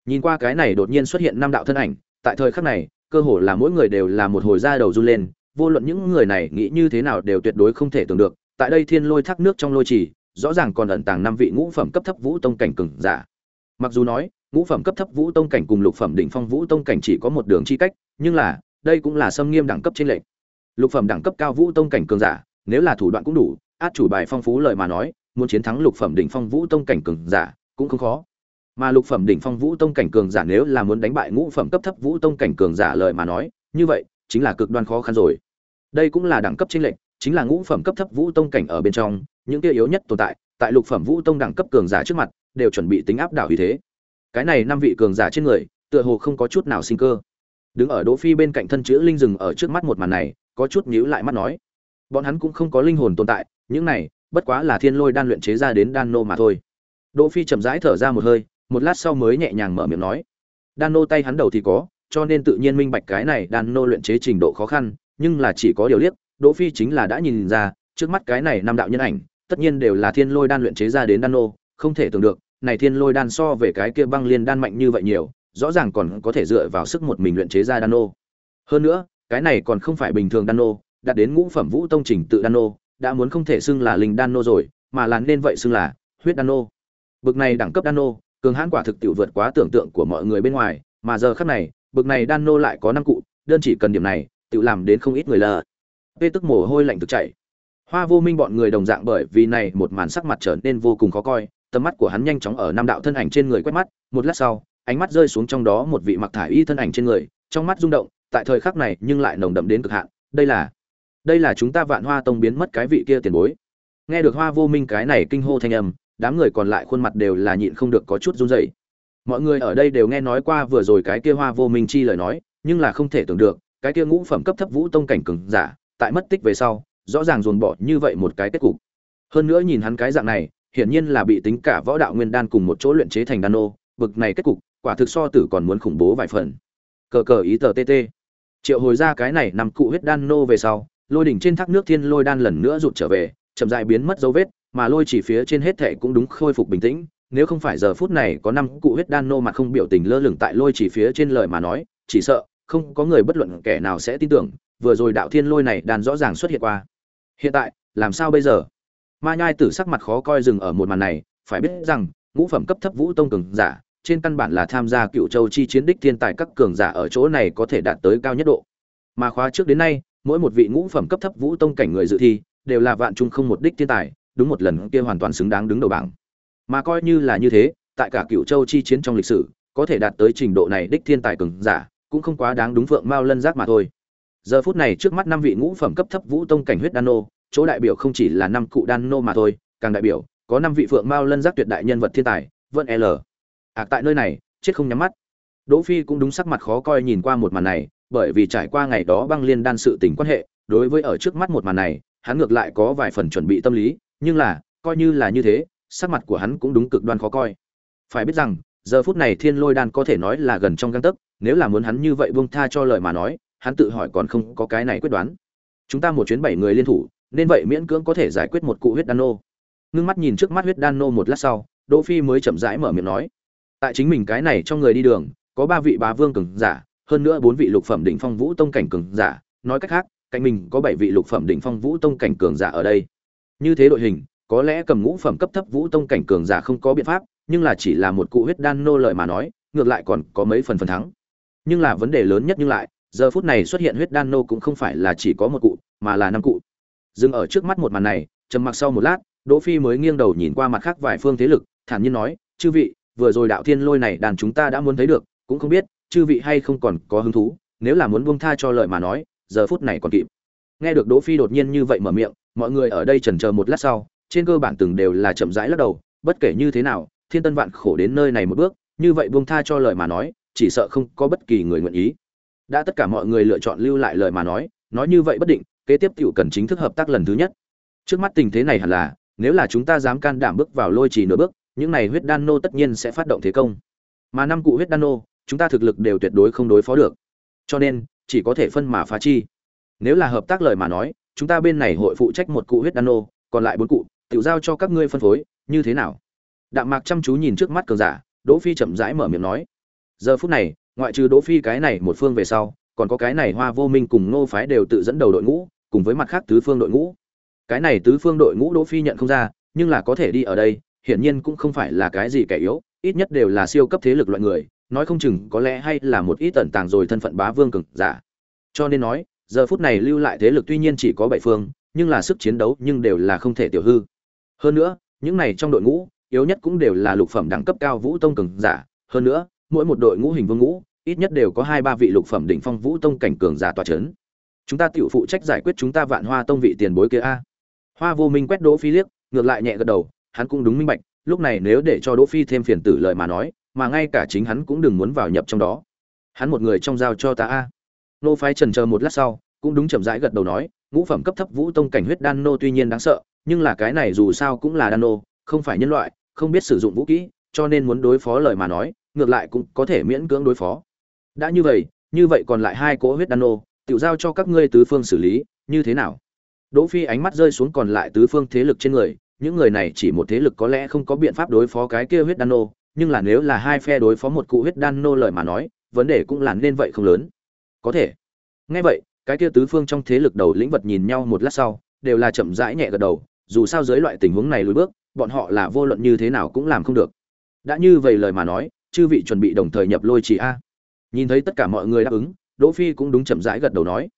Nhìn qua cái này đột nhiên xuất hiện năm đạo thân ảnh, tại thời khắc này, cơ hồ là mỗi người đều là một hồi da đầu run lên, vô luận những người này nghĩ như thế nào đều tuyệt đối không thể tưởng được, tại đây thiên lôi thác nước trong lôi trì, rõ ràng còn ẩn tàng năm vị ngũ phẩm cấp thấp vũ tông cảnh cường giả. Mặc dù nói, ngũ phẩm cấp thấp vũ tông cảnh cùng lục phẩm đỉnh phong vũ tông cảnh chỉ có một đường chi cách, nhưng là, đây cũng là xâm nghiêm đẳng cấp trên lệnh. Lục phẩm đẳng cấp cao vũ tông cảnh cường giả, nếu là thủ đoạn cũng đủ, át chủ bài phong phú lời mà nói, muốn chiến thắng lục phẩm đỉnh phong vũ tông cảnh cường giả, cũng không khó mà lục phẩm đỉnh phong vũ tông cảnh cường giả nếu là muốn đánh bại ngũ phẩm cấp thấp vũ tông cảnh cường giả lời mà nói, như vậy, chính là cực đoan khó khăn rồi. Đây cũng là đẳng cấp chênh lệch, chính là ngũ phẩm cấp thấp vũ tông cảnh ở bên trong, những kia yếu nhất tồn tại tại lục phẩm vũ tông đẳng cấp cường giả trước mặt, đều chuẩn bị tính áp đảo như thế. Cái này năm vị cường giả trên người, tựa hồ không có chút nào sinh cơ. Đứng ở đỗ phi bên cạnh thân chữ linh rừng ở trước mắt một màn này, có chút nhíu lại mắt nói. Bọn hắn cũng không có linh hồn tồn tại, những này, bất quá là thiên lôi đan luyện chế ra đến đan nô mà thôi. Đỗ phi chậm rãi thở ra một hơi một lát sau mới nhẹ nhàng mở miệng nói. Đan nô tay hắn đầu thì có, cho nên tự nhiên minh bạch cái này đan nô luyện chế trình độ khó khăn, nhưng là chỉ có điều liếc, đỗ phi chính là đã nhìn ra, trước mắt cái này năm đạo nhân ảnh, tất nhiên đều là thiên lôi đan luyện chế ra đến đan nô, không thể tưởng được, này thiên lôi đan so về cái kia băng liên đan mạnh như vậy nhiều, rõ ràng còn có thể dựa vào sức một mình luyện chế ra đan nô. Hơn nữa, cái này còn không phải bình thường đan nô, đạt đến ngũ phẩm vũ tông trình tự đan nô, đã muốn không thể xưng là linh đan nô rồi, mà là nên vậy xưng là huyết đan nô. Bực này đẳng cấp đan nô cường hãn quả thực tiểu vượt quá tưởng tượng của mọi người bên ngoài, mà giờ khắc này, bực này đan nô lại có năm cụ, đơn chỉ cần điểm này tự làm đến không ít người lờ. Tê tức mồ hôi lạnh thực chảy. Hoa vô minh bọn người đồng dạng bởi vì này một màn sắc mặt trở nên vô cùng khó coi, tầm mắt của hắn nhanh chóng ở năm đạo thân ảnh trên người quét mắt, một lát sau, ánh mắt rơi xuống trong đó một vị mặc thải y thân ảnh trên người, trong mắt rung động, tại thời khắc này nhưng lại nồng đậm đến cực hạn, đây là đây là chúng ta vạn hoa tông biến mất cái vị kia tiền bối. Nghe được hoa vô minh cái này kinh hô thanh âm đám người còn lại khuôn mặt đều là nhịn không được có chút run rẩy. Mọi người ở đây đều nghe nói qua vừa rồi cái kia hoa vô minh chi lời nói, nhưng là không thể tưởng được, cái kia ngũ phẩm cấp thấp vũ tông cảnh cường giả, tại mất tích về sau, rõ ràng dồn bỏ như vậy một cái kết cục. Hơn nữa nhìn hắn cái dạng này, hiển nhiên là bị tính cả võ đạo nguyên đan cùng một chỗ luyện chế thành đan nô, bực này kết cục, quả thực so tử còn muốn khủng bố vài phần. Cờ cờ ý tờ tt triệu hồi ra cái này nằm cụ huyết đan nô về sau, lôi đỉnh trên thác nước thiên lôi đan lần nữa rụt trở về, chậm rãi biến mất dấu vết mà lôi chỉ phía trên hết thệ cũng đúng khôi phục bình tĩnh, nếu không phải giờ phút này có năm cụ huyết đan nô mặt không biểu tình lơ lửng tại lôi chỉ phía trên lời mà nói, chỉ sợ, không có người bất luận kẻ nào sẽ tin tưởng, vừa rồi đạo thiên lôi này đàn rõ ràng xuất hiện qua. Hiện tại, làm sao bây giờ? Ma nhai tử sắc mặt khó coi dừng ở một màn này, phải biết rằng, ngũ phẩm cấp thấp vũ tông cường giả, trên căn bản là tham gia cựu châu chi chiến đích thiên tài các cường giả ở chỗ này có thể đạt tới cao nhất độ. Mà khóa trước đến nay, mỗi một vị ngũ phẩm cấp thấp vũ tông cảnh người dự thi, đều là vạn trung không một đích thiên tài đúng một lần kia hoàn toàn xứng đáng đứng đầu bảng. Mà coi như là như thế, tại cả cựu châu chi chiến trong lịch sử, có thể đạt tới trình độ này đích thiên tài cường giả, cũng không quá đáng đúng vượng mao lân giác mà thôi. Giờ phút này trước mắt năm vị ngũ phẩm cấp thấp vũ tông cảnh huyết đan nô, chỗ đại biểu không chỉ là năm cụ đan nô mà thôi, càng đại biểu, có năm vị phượng mao lân giác tuyệt đại nhân vật thiên tài, vẫn l. À tại nơi này, chết không nhắm mắt. Đỗ phi cũng đúng sắc mặt khó coi nhìn qua một màn này, bởi vì trải qua ngày đó băng liên đan sự tình quan hệ, đối với ở trước mắt một màn này, hắn ngược lại có vài phần chuẩn bị tâm lý nhưng là, coi như là như thế, sắc mặt của hắn cũng đúng cực đoan khó coi. Phải biết rằng, giờ phút này thiên lôi đan có thể nói là gần trong găng tấc, nếu là muốn hắn như vậy buông tha cho lời mà nói, hắn tự hỏi còn không có cái này quyết đoán. Chúng ta một chuyến bảy người liên thủ, nên vậy miễn cưỡng có thể giải quyết một cụ huyết đan nô. Ngưng mắt nhìn trước mắt huyết đan nô một lát sau, đỗ phi mới chậm rãi mở miệng nói. Tại chính mình cái này trong người đi đường, có ba vị bá vương cường giả, hơn nữa bốn vị lục phẩm đỉnh phong vũ tông cảnh cường giả. Nói cách khác, cạnh mình có bảy vị lục phẩm đỉnh phong vũ tông cảnh cường giả ở đây như thế đội hình, có lẽ cầm ngũ phẩm cấp thấp vũ tông cảnh cường giả không có biện pháp, nhưng là chỉ là một cụ huyết đan nô lợi mà nói, ngược lại còn có mấy phần phần thắng. Nhưng là vấn đề lớn nhất nhưng lại, giờ phút này xuất hiện huyết đan nô cũng không phải là chỉ có một cụ, mà là năm cụ. Dừng ở trước mắt một màn này, trầm mặc sau một lát, đỗ phi mới nghiêng đầu nhìn qua mặt khác vài phương thế lực, thản nhiên nói, chư vị, vừa rồi đạo thiên lôi này đàn chúng ta đã muốn thấy được, cũng không biết, chư vị hay không còn có hứng thú, nếu là muốn buông tha cho lời mà nói, giờ phút này còn kịp. Nghe được đỗ phi đột nhiên như vậy mở miệng mọi người ở đây chần chờ một lát sau, trên cơ bản từng đều là chậm rãi lắc đầu, bất kể như thế nào, thiên tân vạn khổ đến nơi này một bước, như vậy buông tha cho lời mà nói, chỉ sợ không có bất kỳ người nguyện ý. Đã tất cả mọi người lựa chọn lưu lại lời mà nói nói như vậy bất định, kế tiếp tiểu cần chính thức hợp tác lần thứ nhất. Trước mắt tình thế này hẳn là, nếu là chúng ta dám can đảm bước vào lôi trì nửa bước, những này huyết đan nô tất nhiên sẽ phát động thế công. Mà năm cụ huyết đan nô, chúng ta thực lực đều tuyệt đối không đối phó được. Cho nên, chỉ có thể phân mà phá chi. Nếu là hợp tác lời mà nói chúng ta bên này hội phụ trách một cụ huyết đan nô, còn lại bốn cụ tự giao cho các ngươi phân phối, như thế nào? Đạm mạc chăm chú nhìn trước mắt cường giả, đỗ phi chậm rãi mở miệng nói. Giờ phút này, ngoại trừ đỗ phi cái này một phương về sau, còn có cái này hoa vô minh cùng nô phái đều tự dẫn đầu đội ngũ, cùng với mặt khác tứ phương đội ngũ. Cái này tứ phương đội ngũ đỗ phi nhận không ra, nhưng là có thể đi ở đây, hiển nhiên cũng không phải là cái gì kẻ yếu, ít nhất đều là siêu cấp thế lực loại người, nói không chừng có lẽ hay là một ít tẩn tàng rồi thân phận bá vương cường giả. Cho nên nói giờ phút này lưu lại thế lực tuy nhiên chỉ có bảy phương, nhưng là sức chiến đấu nhưng đều là không thể tiểu hư. Hơn nữa, những này trong đội ngũ, yếu nhất cũng đều là lục phẩm đẳng cấp cao vũ tông cường giả. Hơn nữa, mỗi một đội ngũ hình vương ngũ, ít nhất đều có hai ba vị lục phẩm đỉnh phong vũ tông cảnh cường giả tòa chấn. Chúng ta tiểu phụ trách giải quyết chúng ta vạn hoa tông vị tiền bối kia a. Hoa vô minh quét đỗ phi liếc, ngược lại nhẹ gật đầu, hắn cũng đúng minh bạch, lúc này nếu để cho đỗ phi thêm phiền tử lời mà nói, mà ngay cả chính hắn cũng đừng muốn vào nhập trong đó. Hắn một người trong giao cho ta a nô phái trần chờ một lát sau, cũng đúng chậm rãi gật đầu nói, ngũ phẩm cấp thấp vũ tông cảnh huyết đan nô tuy nhiên đáng sợ, nhưng là cái này dù sao cũng là đan nô, không phải nhân loại, không biết sử dụng vũ kỹ, cho nên muốn đối phó lời mà nói, ngược lại cũng có thể miễn cưỡng đối phó. Đã như vậy như vậy còn lại hai cỗ huyết đan nô tự giao cho các ngươi tứ phương xử lý, như thế nào? Đỗ phi ánh mắt rơi xuống còn lại tứ phương thế lực trên người, những người này chỉ một thế lực có lẽ không có biện pháp đối phó cái kia huyết đan nô, nhưng là nếu là hai phe đối phó một cụ huyết đan nô lời mà nói, vấn đề cũng là nên vậy không lớn có thể. Nghe vậy, cái kia tứ phương trong thế lực đầu lĩnh vật nhìn nhau một lát sau, đều là chậm rãi nhẹ gật đầu, dù sao dưới loại tình huống này lùi bước, bọn họ là vô luận như thế nào cũng làm không được. Đã như vậy lời mà nói, chư vị chuẩn bị đồng thời nhập lôi chỉ a. Nhìn thấy tất cả mọi người đáp ứng, đỗ phi cũng đúng chậm rãi gật đầu nói.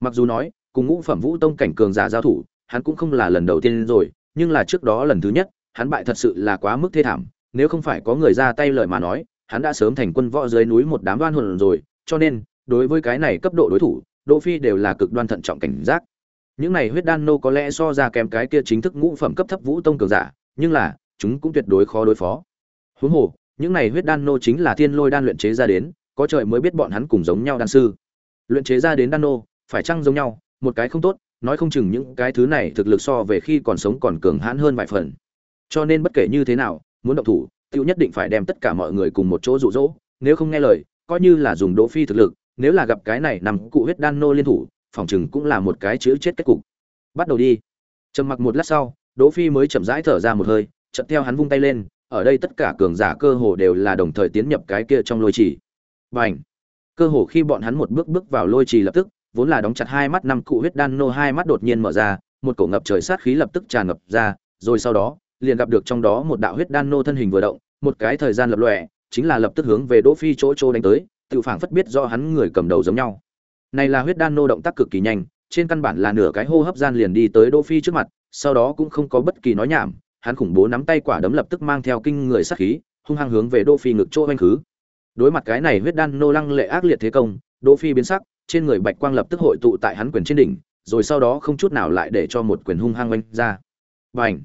Mặc dù nói, cùng ngũ phẩm vũ tông cảnh cường giả giao thủ, hắn cũng không là lần đầu tiên rồi, nhưng là trước đó lần thứ nhất, hắn bại thật sự là quá mức thê thảm, nếu không phải có người ra tay lời mà nói, hắn đã sớm thành quân võ dưới núi một đám đoan hồn rồi, cho nên đối với cái này cấp độ đối thủ, đỗ phi đều là cực đoan thận trọng cảnh giác. Những này huyết đan nô có lẽ so ra kém cái kia chính thức ngũ phẩm cấp thấp vũ tông cường giả, nhưng là, chúng cũng tuyệt đối khó đối phó. Huống hồ, những này huyết đan nô chính là thiên lôi đan luyện chế ra đến, có trời mới biết bọn hắn cùng giống nhau đan sư. Luyện chế ra đến đan nô, phải chăng giống nhau, một cái không tốt, nói không chừng những cái thứ này thực lực so về khi còn sống còn cường hãn hơn vài phần. Cho nên bất kể như thế nào, muốn động thủ tiêu nhất định phải đem tất cả mọi người cùng một chỗ dụ dỗ, nếu không nghe lời, coi như là dùng đỗ phi thực lực nếu là gặp cái này nằm cụ huyết đan nô liên thủ, phòng chừng cũng là một cái chữ chết kết cục. Bắt đầu đi. Trầm mặc một lát sau, đỗ phi mới chậm rãi thở ra một hơi, chợt theo hắn vung tay lên, ở đây tất cả cường giả cơ hồ đều là đồng thời tiến nhập cái kia trong lôi trì. Bành! Cơ hồ khi bọn hắn một bước bước vào lôi trì lập tức, vốn là đóng chặt hai mắt năm cụ huyết đan nô, hai mắt đột nhiên mở ra, một cổ ngập trời sát khí lập tức tràn ngập ra, rồi sau đó, liền gặp được trong đó một đạo huyết đan nô thân hình vừa động, một cái thời gian lập lòe, chính là lập tức hướng về đỗ phi chỗ chỗ đánh tới tự phảng phất biết do hắn người cầm đầu giống nhau. Này là huyết đan nô động tác cực kỳ nhanh, trên căn bản là nửa cái hô hấp gian liền đi tới đỗ phi trước mặt, sau đó cũng không có bất kỳ nói nhảm, hắn khủng bố nắm tay quả đấm lập tức mang theo kinh người sát khí, hung hăng hướng về đỗ phi ngực chỗ anh khứ. Đối mặt cái này huyết đan nô lăng lệ ác liệt thế công, đỗ phi biến sắc, trên người bạch quang lập tức hội tụ tại hắn quyền trên đỉnh, rồi sau đó không chút nào lại để cho một quyền hung hăng oanh ra. Bành!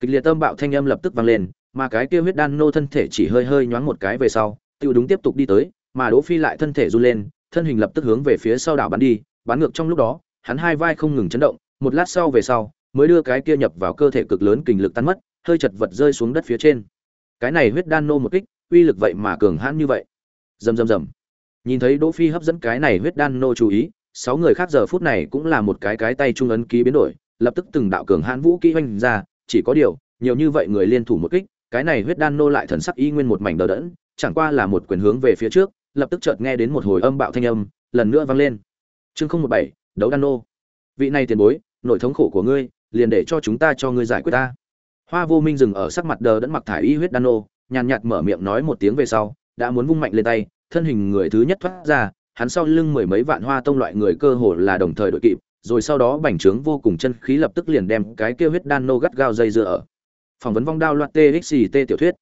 Kịch liệt tâm bạo thanh âm lập tức vang lên, mà cái kia huyết đan nô thân thể chỉ hơi hơi nhoáng một cái về sau, tiêu đúng tiếp tục đi tới mà đỗ phi lại thân thể run lên, thân hình lập tức hướng về phía sau đảo bắn đi, bắn ngược trong lúc đó, hắn hai vai không ngừng chấn động, một lát sau về sau, mới đưa cái kia nhập vào cơ thể cực lớn kình lực tan mất, hơi chật vật rơi xuống đất phía trên. Cái này huyết đan nô một kích, uy lực vậy mà cường hãn như vậy. Rầm rầm rầm. Nhìn thấy đỗ phi hấp dẫn cái này huyết đan nô chú ý, sáu người khác giờ phút này cũng là một cái cái tay trung ấn ký biến đổi, lập tức từng đạo cường hãn vũ kỹ hoành ra, chỉ có điều, nhiều như vậy người liên thủ một kích, cái này huyết đan nô lại thần sắc y nguyên một mảnh đờ đẫn, chẳng qua là một quyền hướng về phía trước lập tức chợt nghe đến một hồi âm bạo thanh âm, lần nữa vang lên. Chương không một bảy, đấu đan nô. Vị này tiền bối, nội thống khổ của ngươi, liền để cho chúng ta cho ngươi giải quyết ta. Hoa vô minh dừng ở sắc mặt đờ đẫn mặc thải y huyết đan nô, nhàn nhạt mở miệng nói một tiếng về sau, đã muốn vung mạnh lên tay, thân hình người thứ nhất thoát ra, hắn sau lưng mười mấy vạn hoa tông loại người cơ hồ là đồng thời đội kịp, rồi sau đó bành trướng vô cùng chân khí lập tức liền đem cái kia huyết đan nô gắt gao dây dưa ở. Phỏng vấn vong đao loạt txt tiểu thuyết.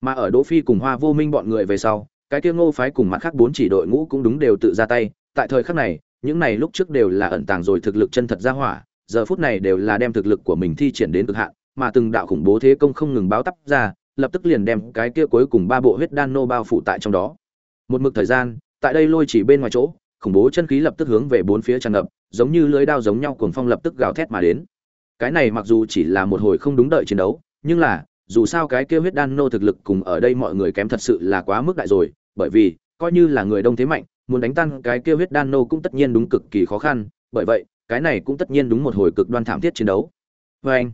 Mà ở đỗ phi cùng hoa vô minh bọn người về sau cái kia ngô phái cùng mặt khác bốn chỉ đội ngũ cũng đúng đều tự ra tay. Tại thời khắc này, những này lúc trước đều là ẩn tàng rồi thực lực chân thật ra hỏa, giờ phút này đều là đem thực lực của mình thi triển đến cực hạn, mà từng đạo khủng bố thế công không ngừng báo tắp ra, lập tức liền đem cái kia cuối cùng ba bộ huyết đan nô bao phủ tại trong đó. Một mực thời gian, tại đây lôi chỉ bên ngoài chỗ, khủng bố chân khí lập tức hướng về bốn phía tràn ngập, giống như lưới đao giống nhau cuồng phong lập tức gào thét mà đến. Cái này mặc dù chỉ là một hồi không đúng đợi chiến đấu, nhưng là dù sao cái kia huyết đan nô thực lực cùng ở đây mọi người kém thật sự là quá mức đại rồi, bởi vì, coi như là người đông thế mạnh, muốn đánh tan cái kia huyết đan nô cũng tất nhiên đúng cực kỳ khó khăn, bởi vậy, cái này cũng tất nhiên đúng một hồi cực đoan thảm thiết chiến đấu. Vê anh,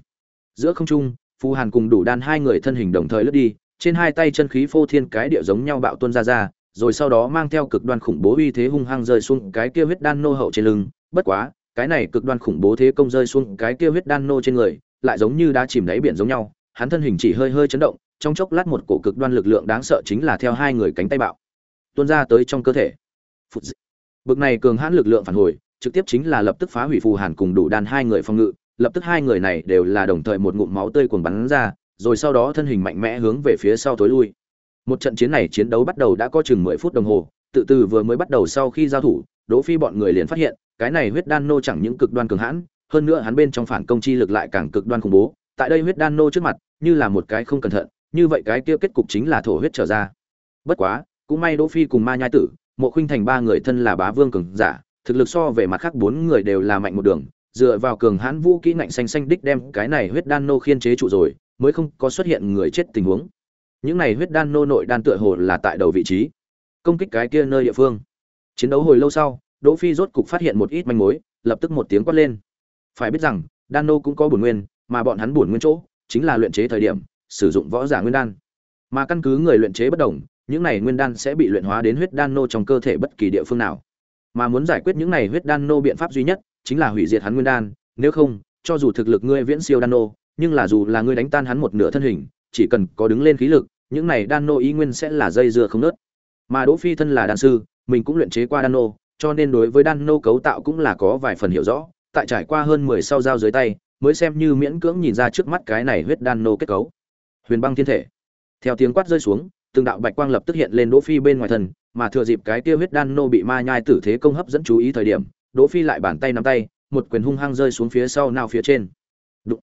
giữa không trung phù hàn cùng đủ đan hai người thân hình đồng thời lướt đi, trên hai tay chân khí phô thiên cái địa giống nhau bạo tuôn ra ra, rồi sau đó mang theo cực đoan khủng bố uy thế hung hăng rơi xuống cái kia huyết đan nô hậu trên lưng. Bất quá, cái này cực đoan khủng bố thế công rơi xuống cái kia huyết đan nô trên người, lại giống như đã chìm đáy biển giống nhau hắn thân hình chỉ hơi hơi chấn động, trong chốc lát một cổ cực đoan lực lượng đáng sợ chính là theo hai người cánh tay bạo, tuôn ra tới trong cơ thể. Bực này cường hãn lực lượng phản hồi, trực tiếp chính là lập tức phá hủy phù hàn cùng đủ đan hai người phòng ngự, lập tức hai người này đều là đồng thời một ngụm máu tươi cuồng bắn ra, rồi sau đó thân hình mạnh mẽ hướng về phía sau tối lui. Một trận chiến này chiến đấu bắt đầu đã có chừng mười phút đồng hồ, tự từ vừa mới bắt đầu sau khi giao thủ, đỗ phi bọn người liền phát hiện, cái này huyết đan nô chẳng những cực đoan cường hãn, hơn nữa hắn bên trong phản công chi lực lại càng cực đoan khủng bố tại đây huyết đan nô trước mặt, như là một cái không cẩn thận, như vậy cái kia kết cục chính là thổ huyết trở ra. Bất quá, cũng may đỗ phi cùng ma nhai tử, mộ khuynh thành ba người thân là bá vương cường giả, thực lực so về mặt khác bốn người đều là mạnh một đường, dựa vào cường hãn vũ kỹ ngạnh xanh xanh đích đem cái này huyết đan nô khiên chế trụ rồi, mới không có xuất hiện người chết tình huống. Những này huyết đan nô nội đan tựa hồ là tại đầu vị trí, công kích cái kia nơi địa phương. Chiến đấu hồi lâu sau, đỗ phi rốt cục phát hiện một ít manh mối, lập tức một tiếng quát lên. Phải biết rằng, đan nô cũng có bổn nguyên mà bọn hắn buồn nguyên chỗ chính là luyện chế thời điểm, sử dụng võ giả nguyên đan. Mà căn cứ người luyện chế bất đồng, những này nguyên đan sẽ bị luyện hóa đến huyết đan nô trong cơ thể bất kỳ địa phương nào. Mà muốn giải quyết những này huyết đan nô biện pháp duy nhất chính là hủy diệt hắn nguyên đan, nếu không, cho dù thực lực ngươi viễn siêu đan nô, nhưng là dù là ngươi đánh tan hắn một nửa thân hình, chỉ cần có đứng lên khí lực, những này đan nô ý nguyên sẽ là dây dưa không nớt. Mà đỗ phi thân là đan sư, mình cũng luyện chế qua đan nô, cho nên đối với đan nô cấu tạo cũng là có vài phần hiểu rõ, tại trải qua hơn 10 sau giao dưới tay mới xem như miễn cưỡng nhìn ra trước mắt cái này huyết đan nô kết cấu. Huyền băng thiên thể. Theo tiếng quát rơi xuống từng đạo bạch quang lập tức hiện lên đỗ phi bên ngoài thân mà thừa dịp cái kia huyết đan nô bị ma nhai tử thế công hấp dẫn chú ý thời điểm đỗ phi lại bàn tay nắm tay một quyền hung hăng rơi xuống phía sau nào phía trên. Đụng.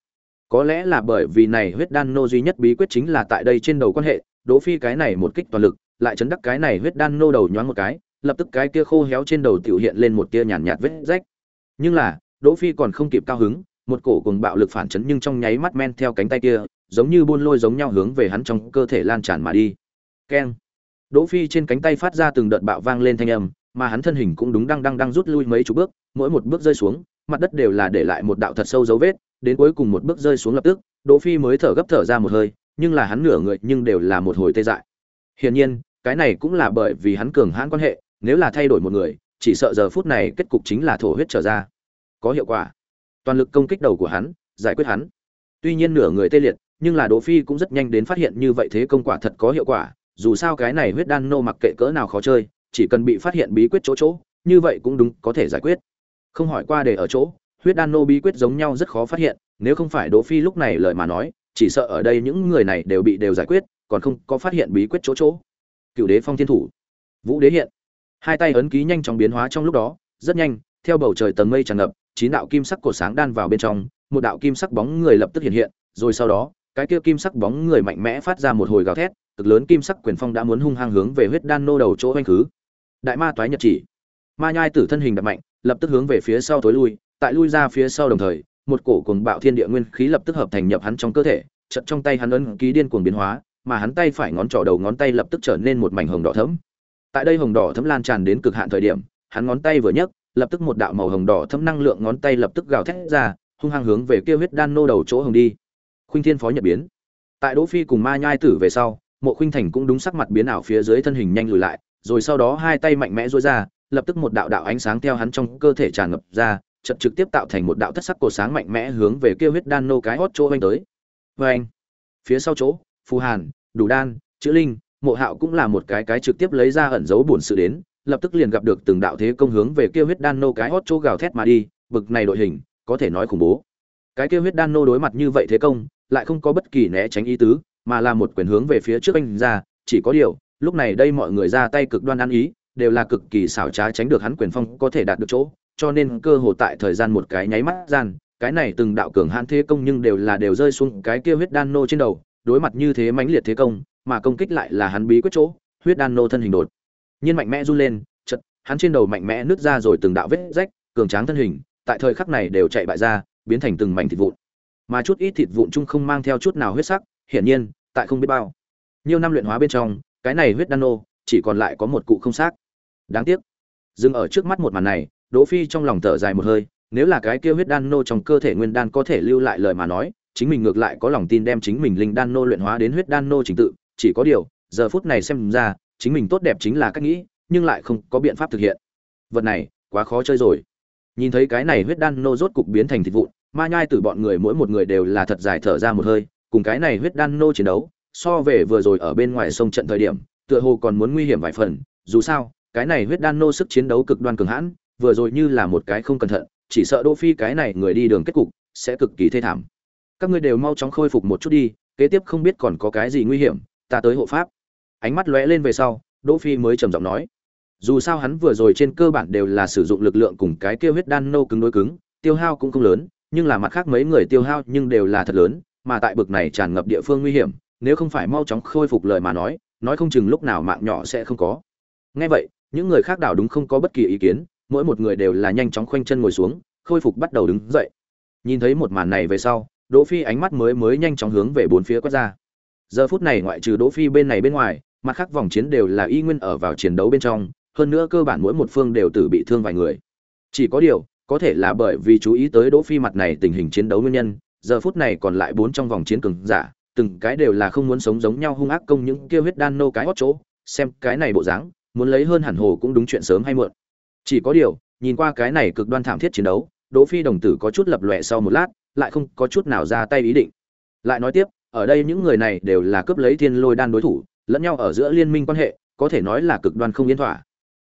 có lẽ là bởi vì này huyết đan nô duy nhất bí quyết chính là tại đây trên đầu quan hệ đỗ phi cái này một kích toàn lực lại chấn đắc cái này huyết đan nô đầu nhoáng một cái lập tức cái kia khô héo trên đầu tiểu hiện lên một tia nhàn nhạt, nhạt vết rách. Nhưng là đỗ phi còn không kịp cao hứng một cổ cùng bạo lực phản chấn nhưng trong nháy mắt men theo cánh tay kia, giống như buôn lôi giống nhau hướng về hắn trong cơ thể lan tràn mà đi. Keng. Đỗ phi trên cánh tay phát ra từng đợt bạo vang lên thanh âm, mà hắn thân hình cũng đúng đang đang đang rút lui mấy chục bước, mỗi một bước rơi xuống, mặt đất đều là để lại một đạo thật sâu dấu vết, đến cuối cùng một bước rơi xuống lập tức, đỗ phi mới thở gấp thở ra một hơi, nhưng là hắn nửa người nhưng đều là một hồi tê dại. Hiển nhiên, cái này cũng là bởi vì hắn cường hãn quan hệ, nếu là thay đổi một người, chỉ sợ giờ phút này kết cục chính là thổ huyết trở ra. Có hiệu quả toàn lực công kích đầu của hắn, giải quyết hắn. Tuy nhiên nửa người tê liệt, nhưng là đỗ phi cũng rất nhanh đến phát hiện như vậy thế công quả thật có hiệu quả, dù sao cái này huyết đan nô mặc kệ cỡ nào khó chơi, chỉ cần bị phát hiện bí quyết chỗ chỗ, như vậy cũng đúng, có thể giải quyết. Không hỏi qua để ở chỗ, huyết đan nô bí quyết giống nhau rất khó phát hiện, nếu không phải đỗ phi lúc này lời mà nói, chỉ sợ ở đây những người này đều bị đều giải quyết, còn không có phát hiện bí quyết chỗ chỗ. Cựu đế phong thiên thủ. Vũ đế hiện. Hai tay ấn ký nhanh chóng biến hóa trong lúc đó, rất nhanh, theo bầu trời tầng mây tràn ngập chín đạo kim sắc cổ sáng đan vào bên trong, một đạo kim sắc bóng người lập tức hiện hiện, rồi sau đó, cái kia kim sắc bóng người mạnh mẽ phát ra một hồi gào thét, cực lớn kim sắc quyền phong đã muốn hung hăng hướng về huyết đan nô đầu chỗ anh khứ. Đại ma toái nhật chỉ. Ma nhai tử thân hình đập mạnh, lập tức hướng về phía sau tối lui, tại lui ra phía sau đồng thời, một cổ cuồng bạo thiên địa nguyên khí lập tức hợp thành nhập hắn trong cơ thể, chợt trong tay hắn ấn ký điên cuồng biến hóa, mà hắn tay phải ngón trỏ đầu ngón tay lập tức trở nên một mảnh hồng đỏ thẫm. Tại đây hồng đỏ thẫm lan tràn đến cực hạn thời điểm, hắn ngón tay vừa nhấc lập tức một đạo màu hồng đỏ thấm năng lượng ngón tay lập tức gào thét ra, hung hăng hướng về kia huyết đan nô đầu chỗ hồng đi. Khuynh thiên phó nhật biến. Tại đỗ phi cùng ma nhai tử về sau, mộ khuynh thành cũng đúng sắc mặt biến ảo phía dưới thân hình nhanh lùi lại, rồi sau đó hai tay mạnh mẽ duỗi ra, lập tức một đạo đạo ánh sáng theo hắn trong cơ thể tràn ngập ra, chợt trực tiếp tạo thành một đạo thất sắc cổ sáng mạnh mẽ hướng về kia huyết đan nô cái hốt chỗ anh tới. Vâng. anh phía sau chỗ, phù hàn, đủ đan, chữ linh, mộ hạo cũng là một cái cái trực tiếp lấy ra ẩn dấu buồn sự đến lập tức liền gặp được từng đạo thế công hướng về kia huyết đan nô cái hót chỗ gào thét mà đi, bực này đội hình, có thể nói khủng bố. Cái kia huyết đan nô đối mặt như vậy thế công, lại không có bất kỳ né tránh ý tứ, mà là một quyền hướng về phía trước anh ra, chỉ có điều, lúc này đây mọi người ra tay cực đoan ăn ý, đều là cực kỳ xảo trá tránh được hắn quyền phong có thể đạt được chỗ, cho nên cơ hồ tại thời gian một cái nháy mắt gian, cái này từng đạo cường hãn thế công nhưng đều là đều rơi xuống cái kia huyết đan nô trên đầu, đối mặt như thế mãnh liệt thế công, mà công kích lại là hắn bí quyết chỗ, huyết đan nô thân hình đột nhiên mạnh mẽ run lên, chật, hắn trên đầu mạnh mẽ nứt ra rồi từng đạo vết rách, cường tráng thân hình, tại thời khắc này đều chạy bại ra, biến thành từng mảnh thịt vụn. Mà chút ít thịt vụn chung không mang theo chút nào huyết sắc, hiển nhiên, tại không biết bao. Nhiều năm luyện hóa bên trong, cái này huyết nano chỉ còn lại có một cụ không xác. Đáng tiếc. Dừng ở trước mắt một màn này, đỗ phi trong lòng thở dài một hơi, nếu là cái kia huyết đan nô trong cơ thể nguyên đan có thể lưu lại lời mà nói, chính mình ngược lại có lòng tin đem chính mình linh đan nô luyện hóa đến huyết đan nô trình tự, chỉ có điều, giờ phút này xem ra chính mình tốt đẹp chính là cách nghĩ, nhưng lại không có biện pháp thực hiện. Vật này, quá khó chơi rồi. Nhìn thấy cái này huyết đan nô rốt cục biến thành thịt vụn, ma nhai từ bọn người mỗi một người đều là thật dài thở ra một hơi, cùng cái này huyết đan nô chiến đấu, so về vừa rồi ở bên ngoài sông trận thời điểm, tựa hồ còn muốn nguy hiểm vài phần. Dù sao, cái này huyết đan nô sức chiến đấu cực đoan cường hãn, vừa rồi như là một cái không cẩn thận, chỉ sợ đỗ phi cái này người đi đường kết cục sẽ cực kỳ thê thảm. Các ngươi đều mau chóng khôi phục một chút đi, kế tiếp không biết còn có cái gì nguy hiểm, ta tới hộ pháp ánh mắt lóe lên về sau, đỗ phi mới trầm giọng nói. Dù sao hắn vừa rồi trên cơ bản đều là sử dụng lực lượng cùng cái kia huyết đan nô cứng đối cứng, tiêu hao cũng không lớn, nhưng là mặt khác mấy người tiêu hao nhưng đều là thật lớn, mà tại bực này tràn ngập địa phương nguy hiểm, nếu không phải mau chóng khôi phục lời mà nói nói không chừng lúc nào mạng nhỏ sẽ không có. Nghe vậy, những người khác đảo đúng không có bất kỳ ý kiến, mỗi một người đều là nhanh chóng khoanh chân ngồi xuống, khôi phục bắt đầu đứng dậy. Nhìn thấy một màn này về sau, đỗ phi ánh mắt mới mới nhanh chóng hướng về bốn phía quét ra. Giờ phút này ngoại trừ đỗ phi bên này bên ngoài mặt khác vòng chiến đều là y nguyên ở vào chiến đấu bên trong, hơn nữa cơ bản mỗi một phương đều tử bị thương vài người. Chỉ có điều, có thể là bởi vì chú ý tới đỗ phi mặt này tình hình chiến đấu nguyên nhân, giờ phút này còn lại bốn trong vòng chiến cường giả, từng cái đều là không muốn sống giống nhau hung ác công những kia huyết đan nô cái hót chỗ, xem cái này bộ dáng, muốn lấy hơn hẳn hồ cũng đúng chuyện sớm hay muộn. Chỉ có điều, nhìn qua cái này cực đoan thảm thiết chiến đấu, đỗ phi đồng tử có chút lập lòe sau một lát, lại không có chút nào ra tay ý định. Lại nói tiếp, ở đây những người này đều là cướp lấy thiên lôi đan đối thủ lẫn nhau ở giữa liên minh quan hệ, có thể nói là cực đoan không yên thỏa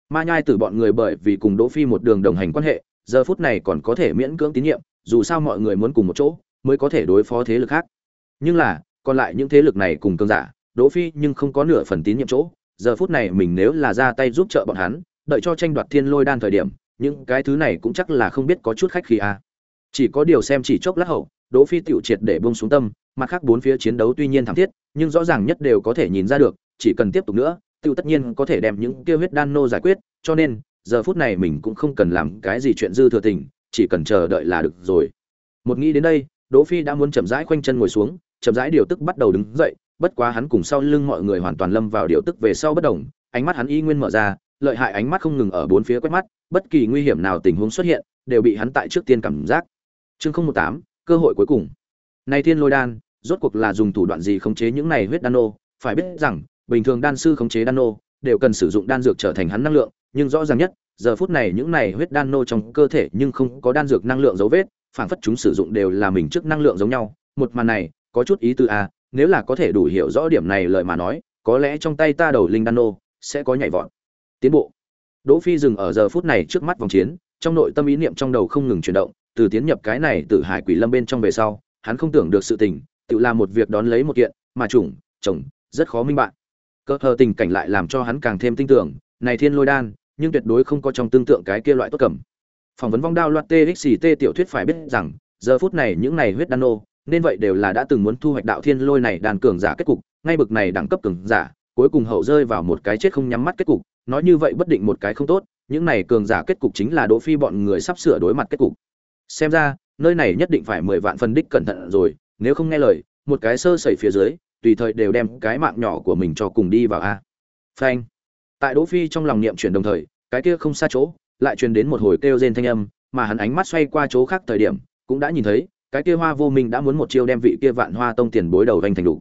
ma nhai từ bọn người bởi vì cùng đỗ phi một đường đồng hành quan hệ, giờ phút này còn có thể miễn cưỡng tín nhiệm, dù sao mọi người muốn cùng một chỗ, mới có thể đối phó thế lực khác nhưng là, còn lại những thế lực này cùng cương giả, đỗ phi nhưng không có nửa phần tín nhiệm chỗ, giờ phút này mình nếu là ra tay giúp trợ bọn hắn, đợi cho tranh đoạt thiên lôi đan thời điểm, những cái thứ này cũng chắc là không biết có chút khách khí à. chỉ có điều xem chỉ chốc lát hậu, đỗ phi tiểu triệt để buông xuống tâm, mặt khác bốn phía chiến đấu tuy nhiên thảm thiết nhưng rõ ràng nhất đều có thể nhìn ra được, chỉ cần tiếp tục nữa, tiêu tất nhiên có thể đem những kia huyết đan nô giải quyết, cho nên, giờ phút này mình cũng không cần làm cái gì chuyện dư thừa tình, chỉ cần chờ đợi là được rồi. Một nghĩ đến đây, đỗ phi đã muốn chậm rãi khoanh chân ngồi xuống, chậm rãi điều tức bắt đầu đứng dậy, bất quá hắn cùng sau lưng mọi người hoàn toàn lâm vào điều tức về sau bất động, ánh mắt hắn y nguyên mở ra, lợi hại ánh mắt không ngừng ở bốn phía quét mắt, bất kỳ nguy hiểm nào tình huống xuất hiện, đều bị hắn tại trước tiên cảm giác. Chương không một tám, cơ hội cuối cùng. Này thiên lôi đan rốt cuộc là dùng thủ đoạn gì khống chế những này huyết đan nô? Phải biết rằng, bình thường đan sư khống chế đan nô đều cần sử dụng đan dược trở thành hắn năng lượng, nhưng rõ ràng nhất, giờ phút này những này huyết đan nô trong cơ thể nhưng không có đan dược năng lượng dấu vết, phản phất chúng sử dụng đều là mình trước năng lượng giống nhau. Một màn này, có chút ý tư a à, nếu là có thể đủ hiểu rõ điểm này lời mà nói, có lẽ trong tay ta đầu linh đan nô sẽ có nhảy vọt. Tiến bộ. Đỗ phi dừng ở giờ phút này trước mắt vòng chiến, trong nội tâm ý niệm trong đầu không ngừng chuyển động, từ tiến nhập cái này từ hải quỷ lâm bên trong về sau, hắn không tưởng được sự tình tự làm một việc đón lấy một kiện, mà chủng, chồng, rất khó minh bạn cơ hờ tình cảnh lại làm cho hắn càng thêm tin tưởng, này thiên lôi đan, nhưng tuyệt đối không có trong tương tượng cái kia loại tốt cầm. Phỏng vấn vong đao loạt txt tiểu thuyết phải biết rằng, giờ phút này những này huyết đan nô, nên vậy đều là đã từng muốn thu hoạch đạo thiên lôi này đàn cường giả kết cục, ngay bực này đẳng cấp cường giả, cuối cùng hậu rơi vào một cái chết không nhắm mắt kết cục, nói như vậy bất định một cái không tốt, những này cường giả kết cục chính là đỗ phi bọn người sắp sửa đối mặt kết cục. Xem ra, nơi này nhất định phải mười vạn phân đích cẩn thận rồi nếu không nghe lời, một cái sơ sẩy phía dưới, tùy thời đều đem cái mạng nhỏ của mình cho cùng đi vào a. Phanh. Tại đỗ phi trong lòng niệm chuyển đồng thời, cái kia không xa chỗ, lại truyền đến một hồi kêu rên thanh âm, mà hắn ánh mắt xoay qua chỗ khác thời điểm, cũng đã nhìn thấy, cái kia hoa vô minh đã muốn một chiêu đem vị kia vạn hoa tông tiền bối đầu vanh thành đủ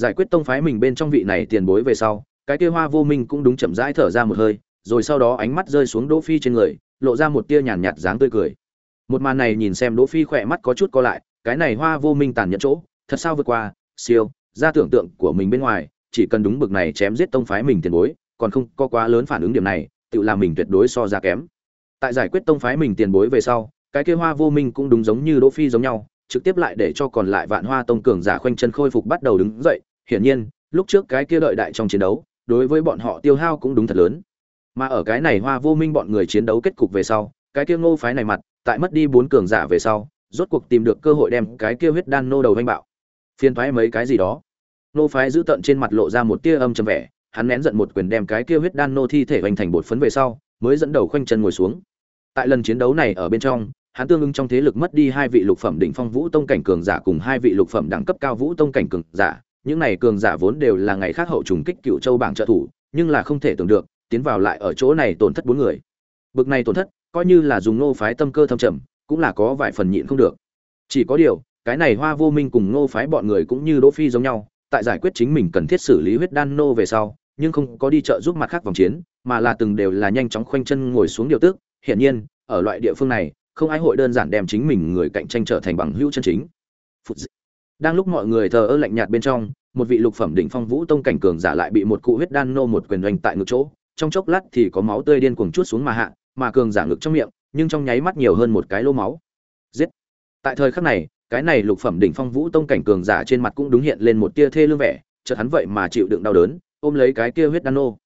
giải quyết tông phái mình bên trong vị này tiền bối về sau, cái kia hoa vô minh cũng đúng chậm rãi thở ra một hơi, rồi sau đó ánh mắt rơi xuống đỗ phi trên người, lộ ra một tia nhàn nhạt dáng tươi cười. Một màn này nhìn xem đỗ phi khỏe mắt có chút co lại cái này hoa vô minh tàn nhẫn chỗ, thật sao vượt qua, siêu, ra tưởng tượng của mình bên ngoài, chỉ cần đúng bực này chém giết tông phái mình tiền bối, còn không có quá lớn phản ứng điểm này, tự làm mình tuyệt đối so ra kém. Tại giải quyết tông phái mình tiền bối về sau, cái kia hoa vô minh cũng đúng giống như đỗ phi giống nhau, trực tiếp lại để cho còn lại vạn hoa tông cường giả khoanh chân khôi phục bắt đầu đứng dậy. Hiển nhiên, lúc trước cái kia đợi đại trong chiến đấu, đối với bọn họ tiêu hao cũng đúng thật lớn. Mà ở cái này hoa vô minh bọn người chiến đấu kết cục về sau, cái kia ngô phái này mặt, tại mất đi bốn cường giả về sau rốt cuộc tìm được cơ hội đem cái kia huyết đan nô đầu vanh bạo. Phiên thoái mấy cái gì đó. Nô phái giữ tận trên mặt lộ ra một tia âm trầm vẻ, hắn nén giận một quyền đem cái kia huyết đan nô thi thể vành thành bột phấn về sau, mới dẫn đầu khoanh chân ngồi xuống. Tại lần chiến đấu này ở bên trong, hắn tương ứng trong thế lực mất đi hai vị lục phẩm đỉnh phong vũ tông cảnh cường giả cùng hai vị lục phẩm đẳng cấp cao vũ tông cảnh cường giả. Những này cường giả vốn đều là ngày khác hậu trùng kích cựu châu bảng trợ thủ, nhưng là không thể tưởng được, tiến vào lại ở chỗ này tổn thất bốn người. Bực này tổn thất, coi như là dùng nô phái tâm cơ thâm trầm cũng là có vài phần nhịn không được. Chỉ có điều, cái này hoa vô minh cùng ngô phái bọn người cũng như đỗ phi giống nhau, tại giải quyết chính mình cần thiết xử lý huyết đan nô về sau, nhưng không có đi trợ giúp mặt khác vòng chiến, mà là từng đều là nhanh chóng khoanh chân ngồi xuống điều tức. Hiển nhiên, ở loại địa phương này, không ai hội đơn giản đem chính mình người cạnh tranh trở thành bằng hữu chân chính. Đang lúc mọi người thờ ơ lạnh nhạt bên trong, một vị lục phẩm đỉnh phong vũ tông cảnh cường giả lại bị một cụ huyết đan nô một quyền đánh tại ngực chỗ, trong chốc lát thì có máu tươi điên cuồng chuốt xuống mà hạ, mà cường giả ngực trong miệng nhưng trong nháy mắt nhiều hơn một cái lô máu. Giết. Tại thời khắc này, cái này lục phẩm đỉnh phong vũ tông cảnh cường giả trên mặt cũng đúng hiện lên một tia thê lương vẻ, chợt hắn vậy mà chịu đựng đau đớn, ôm lấy cái kia huyết đan nô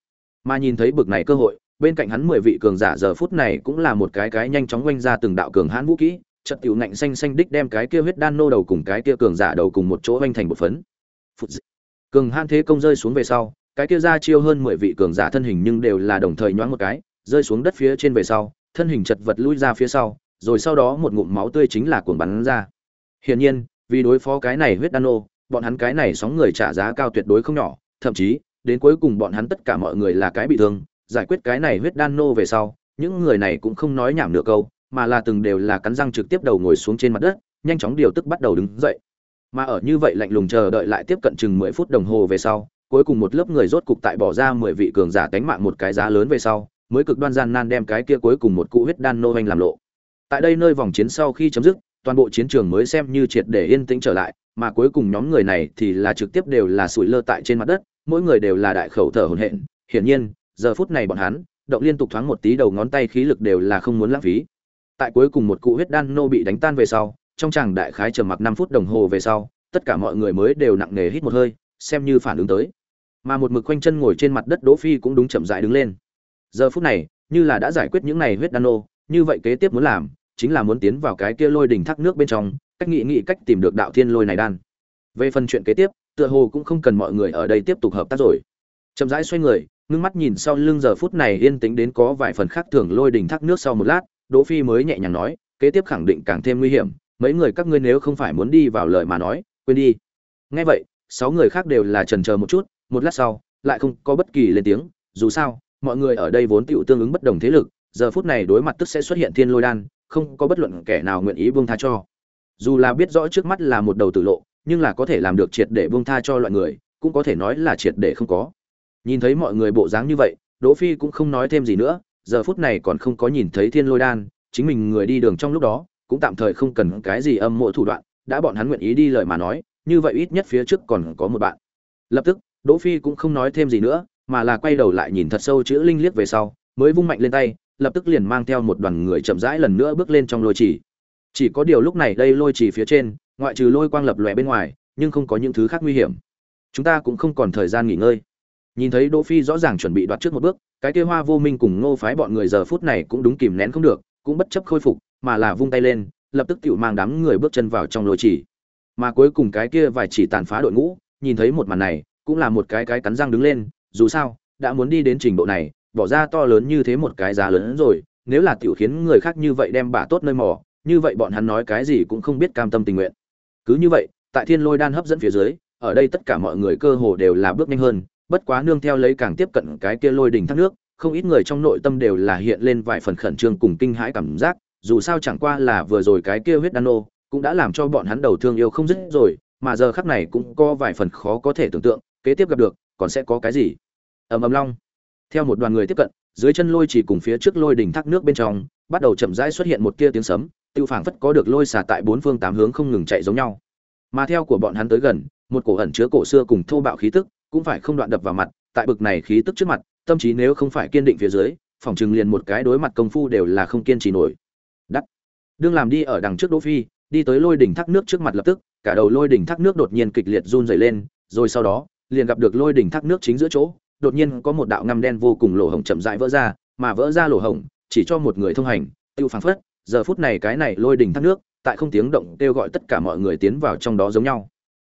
mà nhìn thấy bực này cơ hội, bên cạnh hắn mười vị cường giả giờ phút này cũng là một cái cái nhanh chóng quanh ra từng đạo cường hãn vũ kỹ, chợt tiểu ngạnh xanh xanh đích đem cái kia huyết đan nô đầu cùng cái kia cường giả đầu cùng một chỗ quanh thành một phấn. Phụt cường hãn thế công rơi xuống về sau, cái kia ra chiêu hơn mười vị cường giả thân hình nhưng đều là đồng thời nhoáng một cái, rơi xuống đất phía trên về sau thân hình chật vật lui ra phía sau, rồi sau đó một ngụm máu tươi chính là cuồng bắn ra. Hiển nhiên, vì đối phó cái này huyết đan nô bọn hắn cái này sóng người trả giá cao tuyệt đối không nhỏ, thậm chí, đến cuối cùng bọn hắn tất cả mọi người là cái bị thương, giải quyết cái này huyết đan nô về sau, những người này cũng không nói nhảm nửa câu, mà là từng đều là cắn răng trực tiếp đầu ngồi xuống trên mặt đất, nhanh chóng điều tức bắt đầu đứng dậy. Mà ở như vậy lạnh lùng chờ đợi lại tiếp cận chừng mười phút đồng hồ về sau, cuối cùng một lớp người rốt cục tại bỏ ra mười vị cường giả đánh mạng một cái giá lớn về sau mới cực đoan gian nan đem cái kia cuối cùng một cụ huyết đan nô hoành làm lộ. Tại đây nơi vòng chiến sau khi chấm dứt, toàn bộ chiến trường mới xem như triệt để yên tĩnh trở lại, mà cuối cùng nhóm người này thì là trực tiếp đều là sủi lơ tại trên mặt đất, mỗi người đều là đại khẩu thở hổn hển. Hiển nhiên, giờ phút này bọn hắn, động liên tục thoáng một tí đầu ngón tay khí lực đều là không muốn lãng phí. Tại cuối cùng một cụ huyết đan nô bị đánh tan về sau, trong chàng đại khái trầm mặc năm phút đồng hồ về sau, tất cả mọi người mới đều nặng nề hít một hơi, xem như phản ứng tới. Mà một mực quanh chân ngồi trên mặt đất đỗ phi cũng đúng chậm rãi đứng lên giờ phút này, như là đã giải quyết những này huyết đan nô, như vậy kế tiếp muốn làm, chính là muốn tiến vào cái kia lôi đỉnh thác nước bên trong, cách nghị nghị cách tìm được đạo thiên lôi này đan. Về phần chuyện kế tiếp, tựa hồ cũng không cần mọi người ở đây tiếp tục hợp tác rồi. Chậm rãi xoay người, ngưng mắt nhìn sau lưng giờ phút này yên tĩnh đến có vài phần khác thường lôi đỉnh thác nước sau một lát, đỗ phi mới nhẹ nhàng nói, kế tiếp khẳng định càng thêm nguy hiểm, mấy người các ngươi nếu không phải muốn đi vào lời mà nói, quên đi. Nghe vậy, sáu người khác đều là chần chờ một chút, một lát sau, lại không có bất kỳ lên tiếng, dù sao mọi người ở đây vốn tựu tương ứng bất đồng thế lực, giờ phút này đối mặt tức sẽ xuất hiện thiên lôi đan, không có bất luận kẻ nào nguyện ý buông tha cho. Dù là biết rõ trước mắt là một đầu tử lộ, nhưng là có thể làm được triệt để buông tha cho loại người, cũng có thể nói là triệt để không có. Nhìn thấy mọi người bộ dáng như vậy, đỗ phi cũng không nói thêm gì nữa, giờ phút này còn không có nhìn thấy thiên lôi đan, chính mình người đi đường trong lúc đó, cũng tạm thời không cần cái gì âm mộ thủ đoạn, đã bọn hắn nguyện ý đi lời mà nói, như vậy ít nhất phía trước còn có một bạn. Lập tức, đỗ phi cũng không nói thêm gì nữa mà là quay đầu lại nhìn thật sâu chữ linh liếc về sau, mới vung mạnh lên tay, lập tức liền mang theo một đoàn người chậm rãi lần nữa bước lên trong lôi chỉ chỉ có điều lúc này đây lôi chỉ phía trên, ngoại trừ lôi quang lập lòe bên ngoài, nhưng không có những thứ khác nguy hiểm. Chúng ta cũng không còn thời gian nghỉ ngơi. Nhìn thấy đỗ phi rõ ràng chuẩn bị đoạt trước một bước, cái kia hoa vô minh cùng ngô phái bọn người giờ phút này cũng đúng kìm nén không được, cũng bất chấp khôi phục, mà là vung tay lên, lập tức tiểu mang đám người bước chân vào trong lôi chỉ mà cuối cùng cái kia vài chỉ tàn phá đội ngũ, nhìn thấy một màn này, cũng là một cái cái cắn răng đứng lên dù sao đã muốn đi đến trình độ này bỏ ra to lớn như thế một cái giá lớn hơn rồi nếu là tiểu khiến người khác như vậy đem bả tốt nơi mỏ, như vậy bọn hắn nói cái gì cũng không biết cam tâm tình nguyện. Cứ như vậy tại thiên lôi đan hấp dẫn phía dưới ở đây tất cả mọi người cơ hồ đều là bước nhanh hơn bất quá nương theo lấy càng tiếp cận cái kia lôi đỉnh thác nước không ít người trong nội tâm đều là hiện lên vài phần khẩn trương cùng kinh hãi cảm giác dù sao chẳng qua là vừa rồi cái kia huyết đan nô cũng đã làm cho bọn hắn đầu thương yêu không dứt rồi mà giờ khắc này cũng có vài phần khó có thể tưởng tượng kế tiếp gặp được còn sẽ có cái gì? Ầm ầm long. Theo một đoàn người tiếp cận, dưới chân lôi chỉ cùng phía trước lôi đỉnh thác nước bên trong, bắt đầu chậm rãi xuất hiện một tia tiếng sấm, tiêu phảng phất có được lôi xả tại bốn phương tám hướng không ngừng chạy giống nhau. Mà theo của bọn hắn tới gần, một cổ ẩn chứa cổ xưa cùng thô bạo khí tức cũng phải không đoạn đập vào mặt, tại bực này khí tức trước mặt, tâm trí nếu không phải kiên định phía dưới phỏng chừng liền một cái đối mặt công phu đều là không kiên trì nổi. Đắt đương làm đi ở đằng trước đỗ phi, đi tới lôi đỉnh thác nước trước mặt lập tức, cả đầu lôi đỉnh thác nước đột nhiên kịch liệt run rẩy lên, rồi sau đó liền gặp được lôi đỉnh thác nước chính giữa chỗ, đột nhiên có một đạo ngăm đen vô cùng lỗ hổng chậm rãi vỡ ra, mà vỡ ra lỗ hổng, chỉ cho một người thông hành, tiêu phảng phất. Giờ phút này cái này lôi đỉnh thác nước, tại không tiếng động kêu gọi tất cả mọi người tiến vào trong đó giống nhau.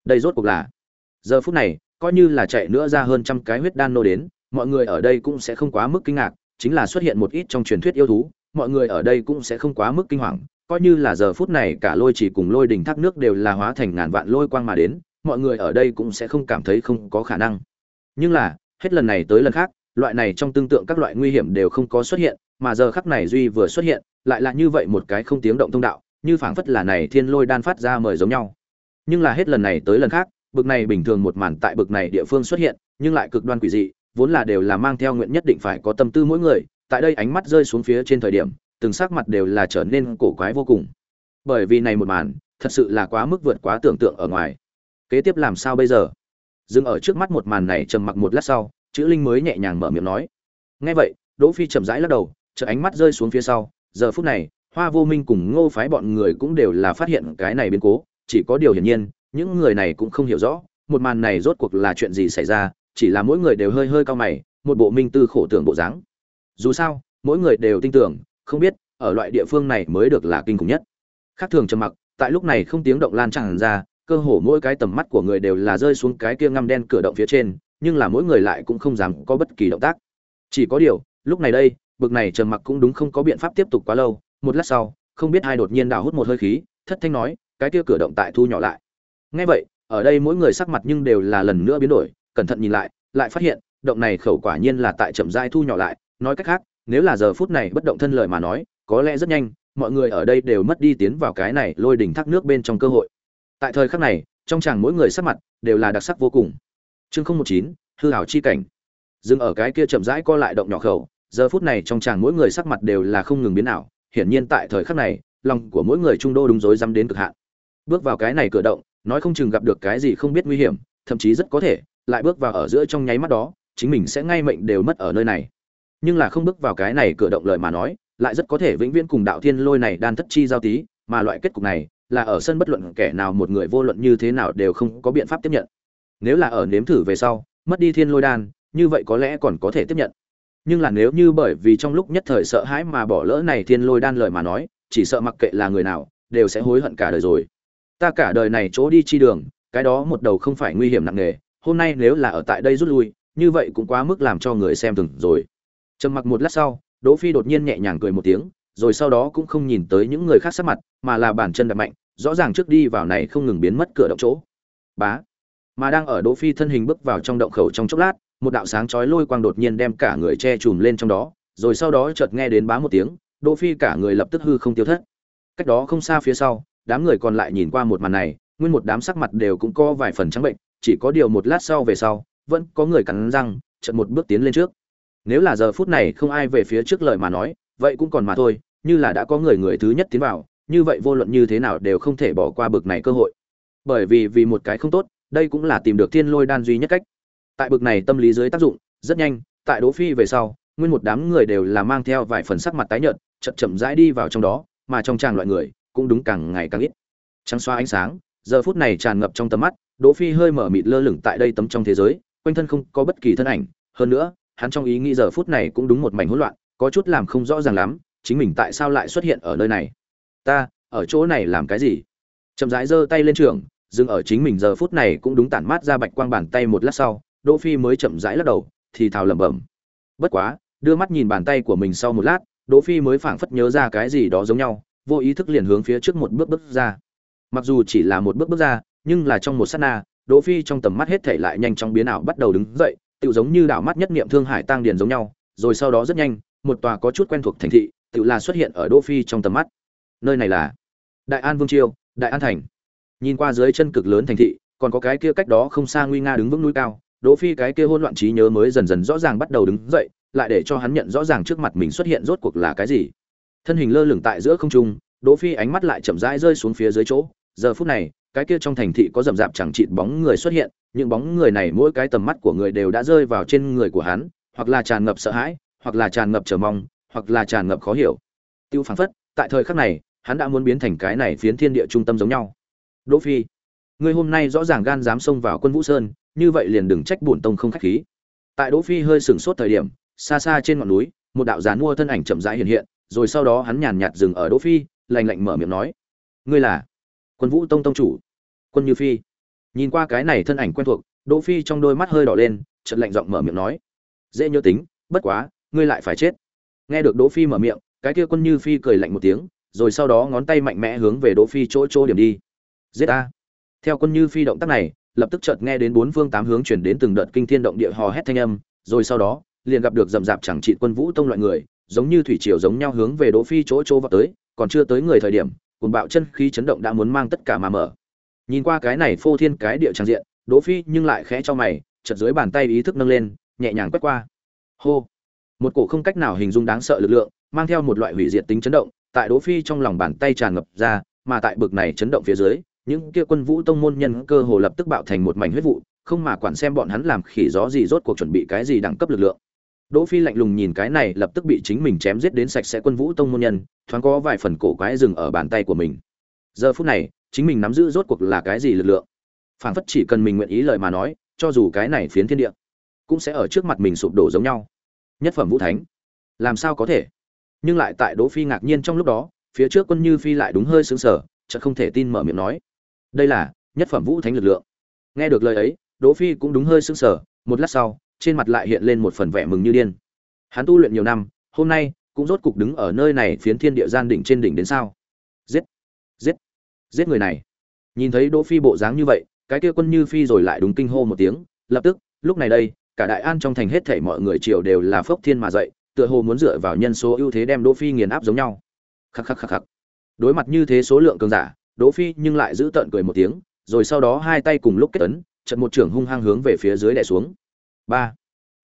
Đây rốt cuộc là, giờ phút này, coi như là chạy nữa ra hơn trăm cái huyết đan nô đến, mọi người ở đây cũng sẽ không quá mức kinh ngạc, chính là xuất hiện một ít trong truyền thuyết yêu thú, mọi người ở đây cũng sẽ không quá mức kinh hoàng, coi như là giờ phút này cả lôi chỉ cùng lôi đỉnh thác nước đều là hóa thành ngàn vạn lôi quang mà đến mọi người ở đây cũng sẽ không cảm thấy không có khả năng. Nhưng là, hết lần này tới lần khác, loại này trong tương tượng các loại nguy hiểm đều không có xuất hiện, mà giờ khắc này duy vừa xuất hiện, lại là như vậy một cái không tiếng động thông đạo, như phảng phất là này thiên lôi đan phát ra mời giống nhau. Nhưng là hết lần này tới lần khác, bực này bình thường một màn tại bực này địa phương xuất hiện, nhưng lại cực đoan quỷ dị, vốn là đều là mang theo nguyện nhất định phải có tâm tư mỗi người, tại đây ánh mắt rơi xuống phía trên thời điểm, từng sắc mặt đều là trở nên cổ quái vô cùng. Bởi vì này một màn, thật sự là quá mức vượt quá tưởng tượng ở ngoài kế tiếp làm sao bây giờ? Dừng ở trước mắt một màn này trầm mặc một lát sau, chữ linh mới nhẹ nhàng mở miệng nói. Nghe vậy, đỗ phi chậm rãi lắc đầu chợ ánh mắt rơi xuống phía sau. Giờ phút này, hoa vô minh cùng ngô phái bọn người cũng đều là phát hiện cái này biến cố, chỉ có điều hiển nhiên, những người này cũng không hiểu rõ, một màn này rốt cuộc là chuyện gì xảy ra, chỉ là mỗi người đều hơi hơi cao mày, một bộ minh tư khổ tưởng bộ dáng. Dù sao, mỗi người đều tin tưởng, không biết, ở loại địa phương này mới được là kinh khủng nhất. Khác thường trầm mặc, tại lúc này không tiếng động lan tràn ra cơ hồ mỗi cái tầm mắt của người đều là rơi xuống cái kia ngăm đen cửa động phía trên, nhưng là mỗi người lại cũng không dám có bất kỳ động tác. Chỉ có điều, lúc này đây, bực này trầm mặc cũng đúng không có biện pháp tiếp tục quá lâu, một lát sau, không biết ai đột nhiên đào hút một hơi khí, thất thanh nói, cái kia cửa động tại thu nhỏ lại. Ngay vậy, ở đây mỗi người sắc mặt nhưng đều là lần nữa biến đổi, cẩn thận nhìn lại lại phát hiện, động này khẩu quả nhiên là tại chậm rãi thu nhỏ lại, nói cách khác, nếu là giờ phút này bất động thân lời mà nói, có lẽ rất nhanh, mọi người ở đây đều mất đi tiến vào cái này lôi đỉnh thác nước bên trong cơ hội tại thời khắc này, trong chàng mỗi người sắc mặt đều là đặc sắc vô cùng. Chương không một chín, hư hảo chi cảnh. Dừng ở cái kia chậm rãi co lại động nhỏ khẩu, giờ phút này trong chàng mỗi người sắc mặt đều là không ngừng biến ảo, hiển nhiên tại thời khắc này, lòng của mỗi người trung đô đúng rối dám đến cực hạn. Bước vào cái này cửa động, nói không chừng gặp được cái gì không biết nguy hiểm, thậm chí rất có thể, lại bước vào ở giữa trong nháy mắt đó, chính mình sẽ ngay mệnh đều mất ở nơi này. Nhưng là không bước vào cái này cửa động lời mà nói, lại rất có thể vĩnh viễn cùng đạo thiên lôi này đan thất chi giao tí, mà loại kết cục này là ở sân bất luận kẻ nào một người vô luận như thế nào đều không có biện pháp tiếp nhận. Nếu là ở nếm thử về sau, mất đi thiên lôi đan, như vậy có lẽ còn có thể tiếp nhận. Nhưng là nếu như bởi vì trong lúc nhất thời sợ hãi mà bỏ lỡ này thiên lôi đan lời mà nói, chỉ sợ mặc kệ là người nào, đều sẽ hối hận cả đời rồi. Ta cả đời này chỗ đi chi đường, cái đó một đầu không phải nguy hiểm nặng nề, hôm nay nếu là ở tại đây rút lui, như vậy cũng quá mức làm cho người xem từng rồi. Trầm mặc một lát sau, đỗ phi đột nhiên nhẹ nhàng cười một tiếng rồi sau đó cũng không nhìn tới những người khác sắc mặt, mà là bàn chân đạp mạnh, rõ ràng trước đi vào này không ngừng biến mất cửa động chỗ. Bá. Mà đang ở đỗ phi thân hình bước vào trong động khẩu trong chốc lát, một đạo sáng chói lôi quang đột nhiên đem cả người che chùm lên trong đó, rồi sau đó chợt nghe đến bá một tiếng, đỗ phi cả người lập tức hư không tiêu thất. Cách đó không xa phía sau, đám người còn lại nhìn qua một màn này, nguyên một đám sắc mặt đều cũng có vài phần trắng bệnh, chỉ có điều một lát sau về sau, vẫn có người cắn răng, chợt một bước tiến lên trước. Nếu là giờ phút này không ai về phía trước lời mà nói vậy cũng còn mà thôi, như là đã có người người thứ nhất tiến vào, như vậy vô luận như thế nào đều không thể bỏ qua bực này cơ hội. Bởi vì vì một cái không tốt, đây cũng là tìm được thiên lôi đan duy nhất cách. Tại bực này tâm lý dưới tác dụng, rất nhanh, tại đỗ phi về sau, nguyên một đám người đều là mang theo vài phần sắc mặt tái nhợt, chậm chậm rãi đi vào trong đó, mà trong tràng loại người, cũng đúng càng ngày càng ít. Trắng xoa ánh sáng, giờ phút này tràn ngập trong tầm mắt, đỗ phi hơi mở mịt lơ lửng tại đây tấm trong thế giới, quanh thân không có bất kỳ thân ảnh, hơn nữa, hắn trong ý nghĩ giờ phút này cũng đúng một mảnh hỗn loạn có chút làm không rõ ràng lắm, chính mình tại sao lại xuất hiện ở nơi này? Ta, ở chỗ này làm cái gì? Chậm rãi giơ tay lên trường, dừng ở chính mình giờ phút này cũng đúng tản mát ra bạch quang bàn tay một lát sau, đỗ phi mới chậm rãi lắc đầu, thì thào lẩm bẩm. Bất quá, đưa mắt nhìn bàn tay của mình sau một lát, đỗ phi mới phảng phất nhớ ra cái gì đó giống nhau, vô ý thức liền hướng phía trước một bước bước ra. Mặc dù chỉ là một bước bước ra, nhưng là trong một sát na, đỗ phi trong tầm mắt hết thể lại nhanh chóng biến ảo bắt đầu đứng dậy tự giống như đảo mắt nhất niệm thương hải tăng điền giống nhau, rồi sau đó rất nhanh một tòa có chút quen thuộc thành thị, tự là xuất hiện ở Đô phi trong tầm mắt. Nơi này là đại an vương triều, đại an thành. Nhìn qua dưới chân cực lớn thành thị, còn có cái kia cách đó không xa nguy nga đứng vững núi cao, đỗ phi cái kia hỗn loạn trí nhớ mới dần dần rõ ràng bắt đầu đứng dậy, lại để cho hắn nhận rõ ràng trước mặt mình xuất hiện rốt cuộc là cái gì. Thân hình lơ lửng tại giữa không trung, đỗ phi ánh mắt lại chậm rãi rơi xuống phía dưới chỗ. Giờ phút này, cái kia trong thành thị có rậm rạp chẳng chịt bóng người xuất hiện, những bóng người này mỗi cái tầm mắt của người đều đã rơi vào trên người của hắn, hoặc là tràn ngập sợ hãi hoặc là tràn ngập chờ mong, hoặc là tràn ngập khó hiểu. Tiêu phảng phất, tại thời khắc này, hắn đã muốn biến thành cái này phiến thiên địa trung tâm giống nhau. Đỗ phi, ngươi hôm nay rõ ràng gan dám xông vào quân vũ sơn, như vậy liền đừng trách bổn tông không khách khí. Tại đỗ phi hơi sừng sốt thời điểm, xa xa trên ngọn núi, một đạo gián mua thân ảnh chậm rãi hiện hiện, rồi sau đó hắn nhàn nhạt dừng ở đỗ phi, lạnh lạnh mở miệng nói, ngươi là quân vũ tông tông chủ, quân như phi. Nhìn qua cái này thân ảnh quen thuộc, đỗ phi trong đôi mắt hơi đỏ lên, chợt lạnh giọng mở miệng nói, dễ nhớ tính, bất quá ngươi lại phải chết. Nghe được đỗ phi mở miệng, cái kia quân như phi cười lạnh một tiếng, rồi sau đó ngón tay mạnh mẽ hướng về đỗ phi chỗ chỗ điểm đi. Giết a theo quân như phi động tác này, lập tức chợt nghe đến bốn phương tám hướng chuyển đến từng đợt kinh thiên động địa hò hét thanh âm, rồi sau đó, liền gặp được dầm dạp chẳng trị quân vũ tông loại người, giống như thủy triều giống nhau hướng về đỗ phi chỗ chỗ vào tới, còn chưa tới người thời điểm, cuồng bạo chân khí chấn động đã muốn mang tất cả mà mở. Nhìn qua cái này phô thiên cái địa trang diện, đỗ phi nhưng lại khẽ cho mày, chợt dưới bàn tay ý thức nâng lên, nhẹ nhàng quét qua. Hô một cổ không cách nào hình dung đáng sợ lực lượng mang theo một loại hủy diệt tính chấn động tại đỗ phi trong lòng bàn tay tràn ngập ra mà tại bực này chấn động phía dưới những kia quân vũ tông môn nhân cơ hồ lập tức bạo thành một mảnh huyết vụ không mà quản xem bọn hắn làm khỉ gió gì rốt cuộc chuẩn bị cái gì đẳng cấp lực lượng Đỗ Phi lạnh lùng nhìn cái này lập tức bị chính mình chém giết đến sạch sẽ quân vũ tông môn nhân, thoáng có vài phần cổ quái dừng ở bàn tay của mình. Giờ phút này, chính mình nắm giữ rốt cuộc là cái gì lực lượng? Phảng phất chỉ cần mình nguyện ý lời mà nói, cho dù cái này phiến thiên địa cũng sẽ ở trước mặt mình sụp đổ giống nhau. Nhất phẩm vũ thánh, làm sao có thể? Nhưng lại tại Đỗ Phi ngạc nhiên trong lúc đó, phía trước quân Như Phi lại đúng hơi sững sờ, chợt không thể tin mở miệng nói: "Đây là nhất phẩm vũ thánh lực lượng." Nghe được lời ấy, Đỗ Phi cũng đúng hơi sững sờ, một lát sau, trên mặt lại hiện lên một phần vẻ mừng như điên. Hắn tu luyện nhiều năm, hôm nay cũng rốt cục đứng ở nơi này phiến thiên địa gian đỉnh trên đỉnh đến sao? Giết, giết, giết người này. Nhìn thấy Đỗ Phi bộ dáng như vậy, cái kia quân như phi rồi lại đúng kinh hô một tiếng, lập tức, lúc này đây, cả đại an trong thành hết thảy mọi người triều đều là phốc thiên mà dậy, tựa hồ muốn dựa vào nhân số ưu thế đem Đỗ Phi nghiền áp giống nhau. Khắc khắc khắc khắc. Đối mặt như thế số lượng cường giả, Đỗ Phi nhưng lại giữ tợn cười một tiếng, rồi sau đó hai tay cùng lúc kết ấn, trận một trường hung hăng hướng về phía dưới đè xuống ba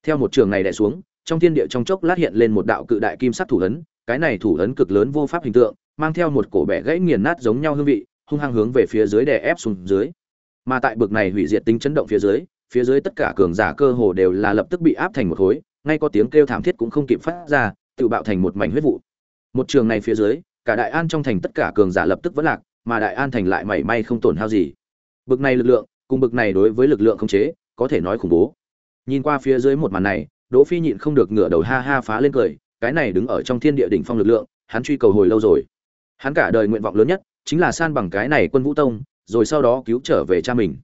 theo một trường này đè xuống trong thiên địa trong chốc lát hiện lên một đạo cự đại kim sắc thủ ấn cái này thủ ấn cực lớn vô pháp hình tượng mang theo một cổ bẻ gãy nghiền nát giống nhau hương vị hung hăng hướng về phía dưới đè ép xuống dưới mà tại bực này hủy diệt tính chấn động phía dưới phía dưới tất cả cường giả cơ hồ đều là lập tức bị áp thành một khối, ngay có tiếng kêu thảm thiết cũng không kịp phát ra, tự bạo thành một mảnh huyết vụ. Một trường này phía dưới, cả đại an trong thành tất cả cường giả lập tức vẫn lạc, mà đại an thành lại mảy may không tổn hao gì. Bực này lực lượng, cùng bực này đối với lực lượng không chế, có thể nói khủng bố. Nhìn qua phía dưới một màn này, đỗ phi nhịn không được ngửa đầu ha ha phá lên cười, cái này đứng ở trong thiên địa đỉnh phong lực lượng, hắn truy cầu hồi lâu rồi. Hắn cả đời nguyện vọng lớn nhất, chính là san bằng cái này quân vũ tông, rồi sau đó cứu trở về cha mình.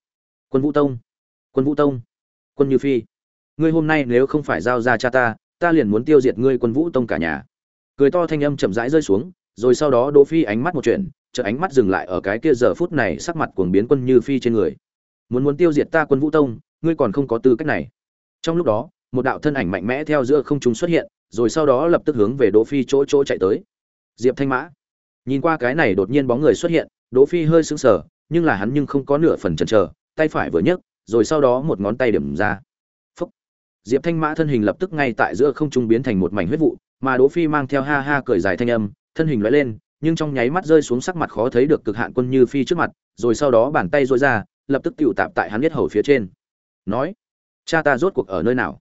Quân vũ tông? Quân vũ tông. Quân như phi, ngươi hôm nay nếu không phải giao ra cha ta ta liền muốn tiêu diệt ngươi quân vũ tông cả nhà. Cười to thanh âm chậm rãi rơi xuống, rồi sau đó đỗ phi ánh mắt một chuyện, chợt ánh mắt dừng lại ở cái kia giờ phút này sắc mặt cuồng biến quân như phi trên người. Muốn muốn tiêu diệt ta quân vũ tông, ngươi còn không có tư cách này. Trong lúc đó, một đạo thân ảnh mạnh mẽ theo giữa không trung xuất hiện, rồi sau đó lập tức hướng về đỗ phi chỗ chỗ chạy tới. Diệp thanh mã. Nhìn qua cái này đột nhiên bóng người xuất hiện, đỗ phi hơi sững sờ, nhưng là hắn nhưng không có nửa phần chần chờ, tay phải vừa nhấc rồi sau đó một ngón tay điểm ra. Phúc. diệp thanh mã thân hình lập tức ngay tại giữa không trung biến thành một mảnh huyết vụ, mà đỗ phi mang theo ha ha cười dài thanh âm, thân hình lóe lên, nhưng trong nháy mắt rơi xuống sắc mặt khó thấy được cực hạn quân như phi trước mặt, rồi sau đó bàn tay duỗi ra, lập tức tựu tạm tại hắn huyết hầu phía trên. Nói, cha ta rốt cuộc ở nơi nào?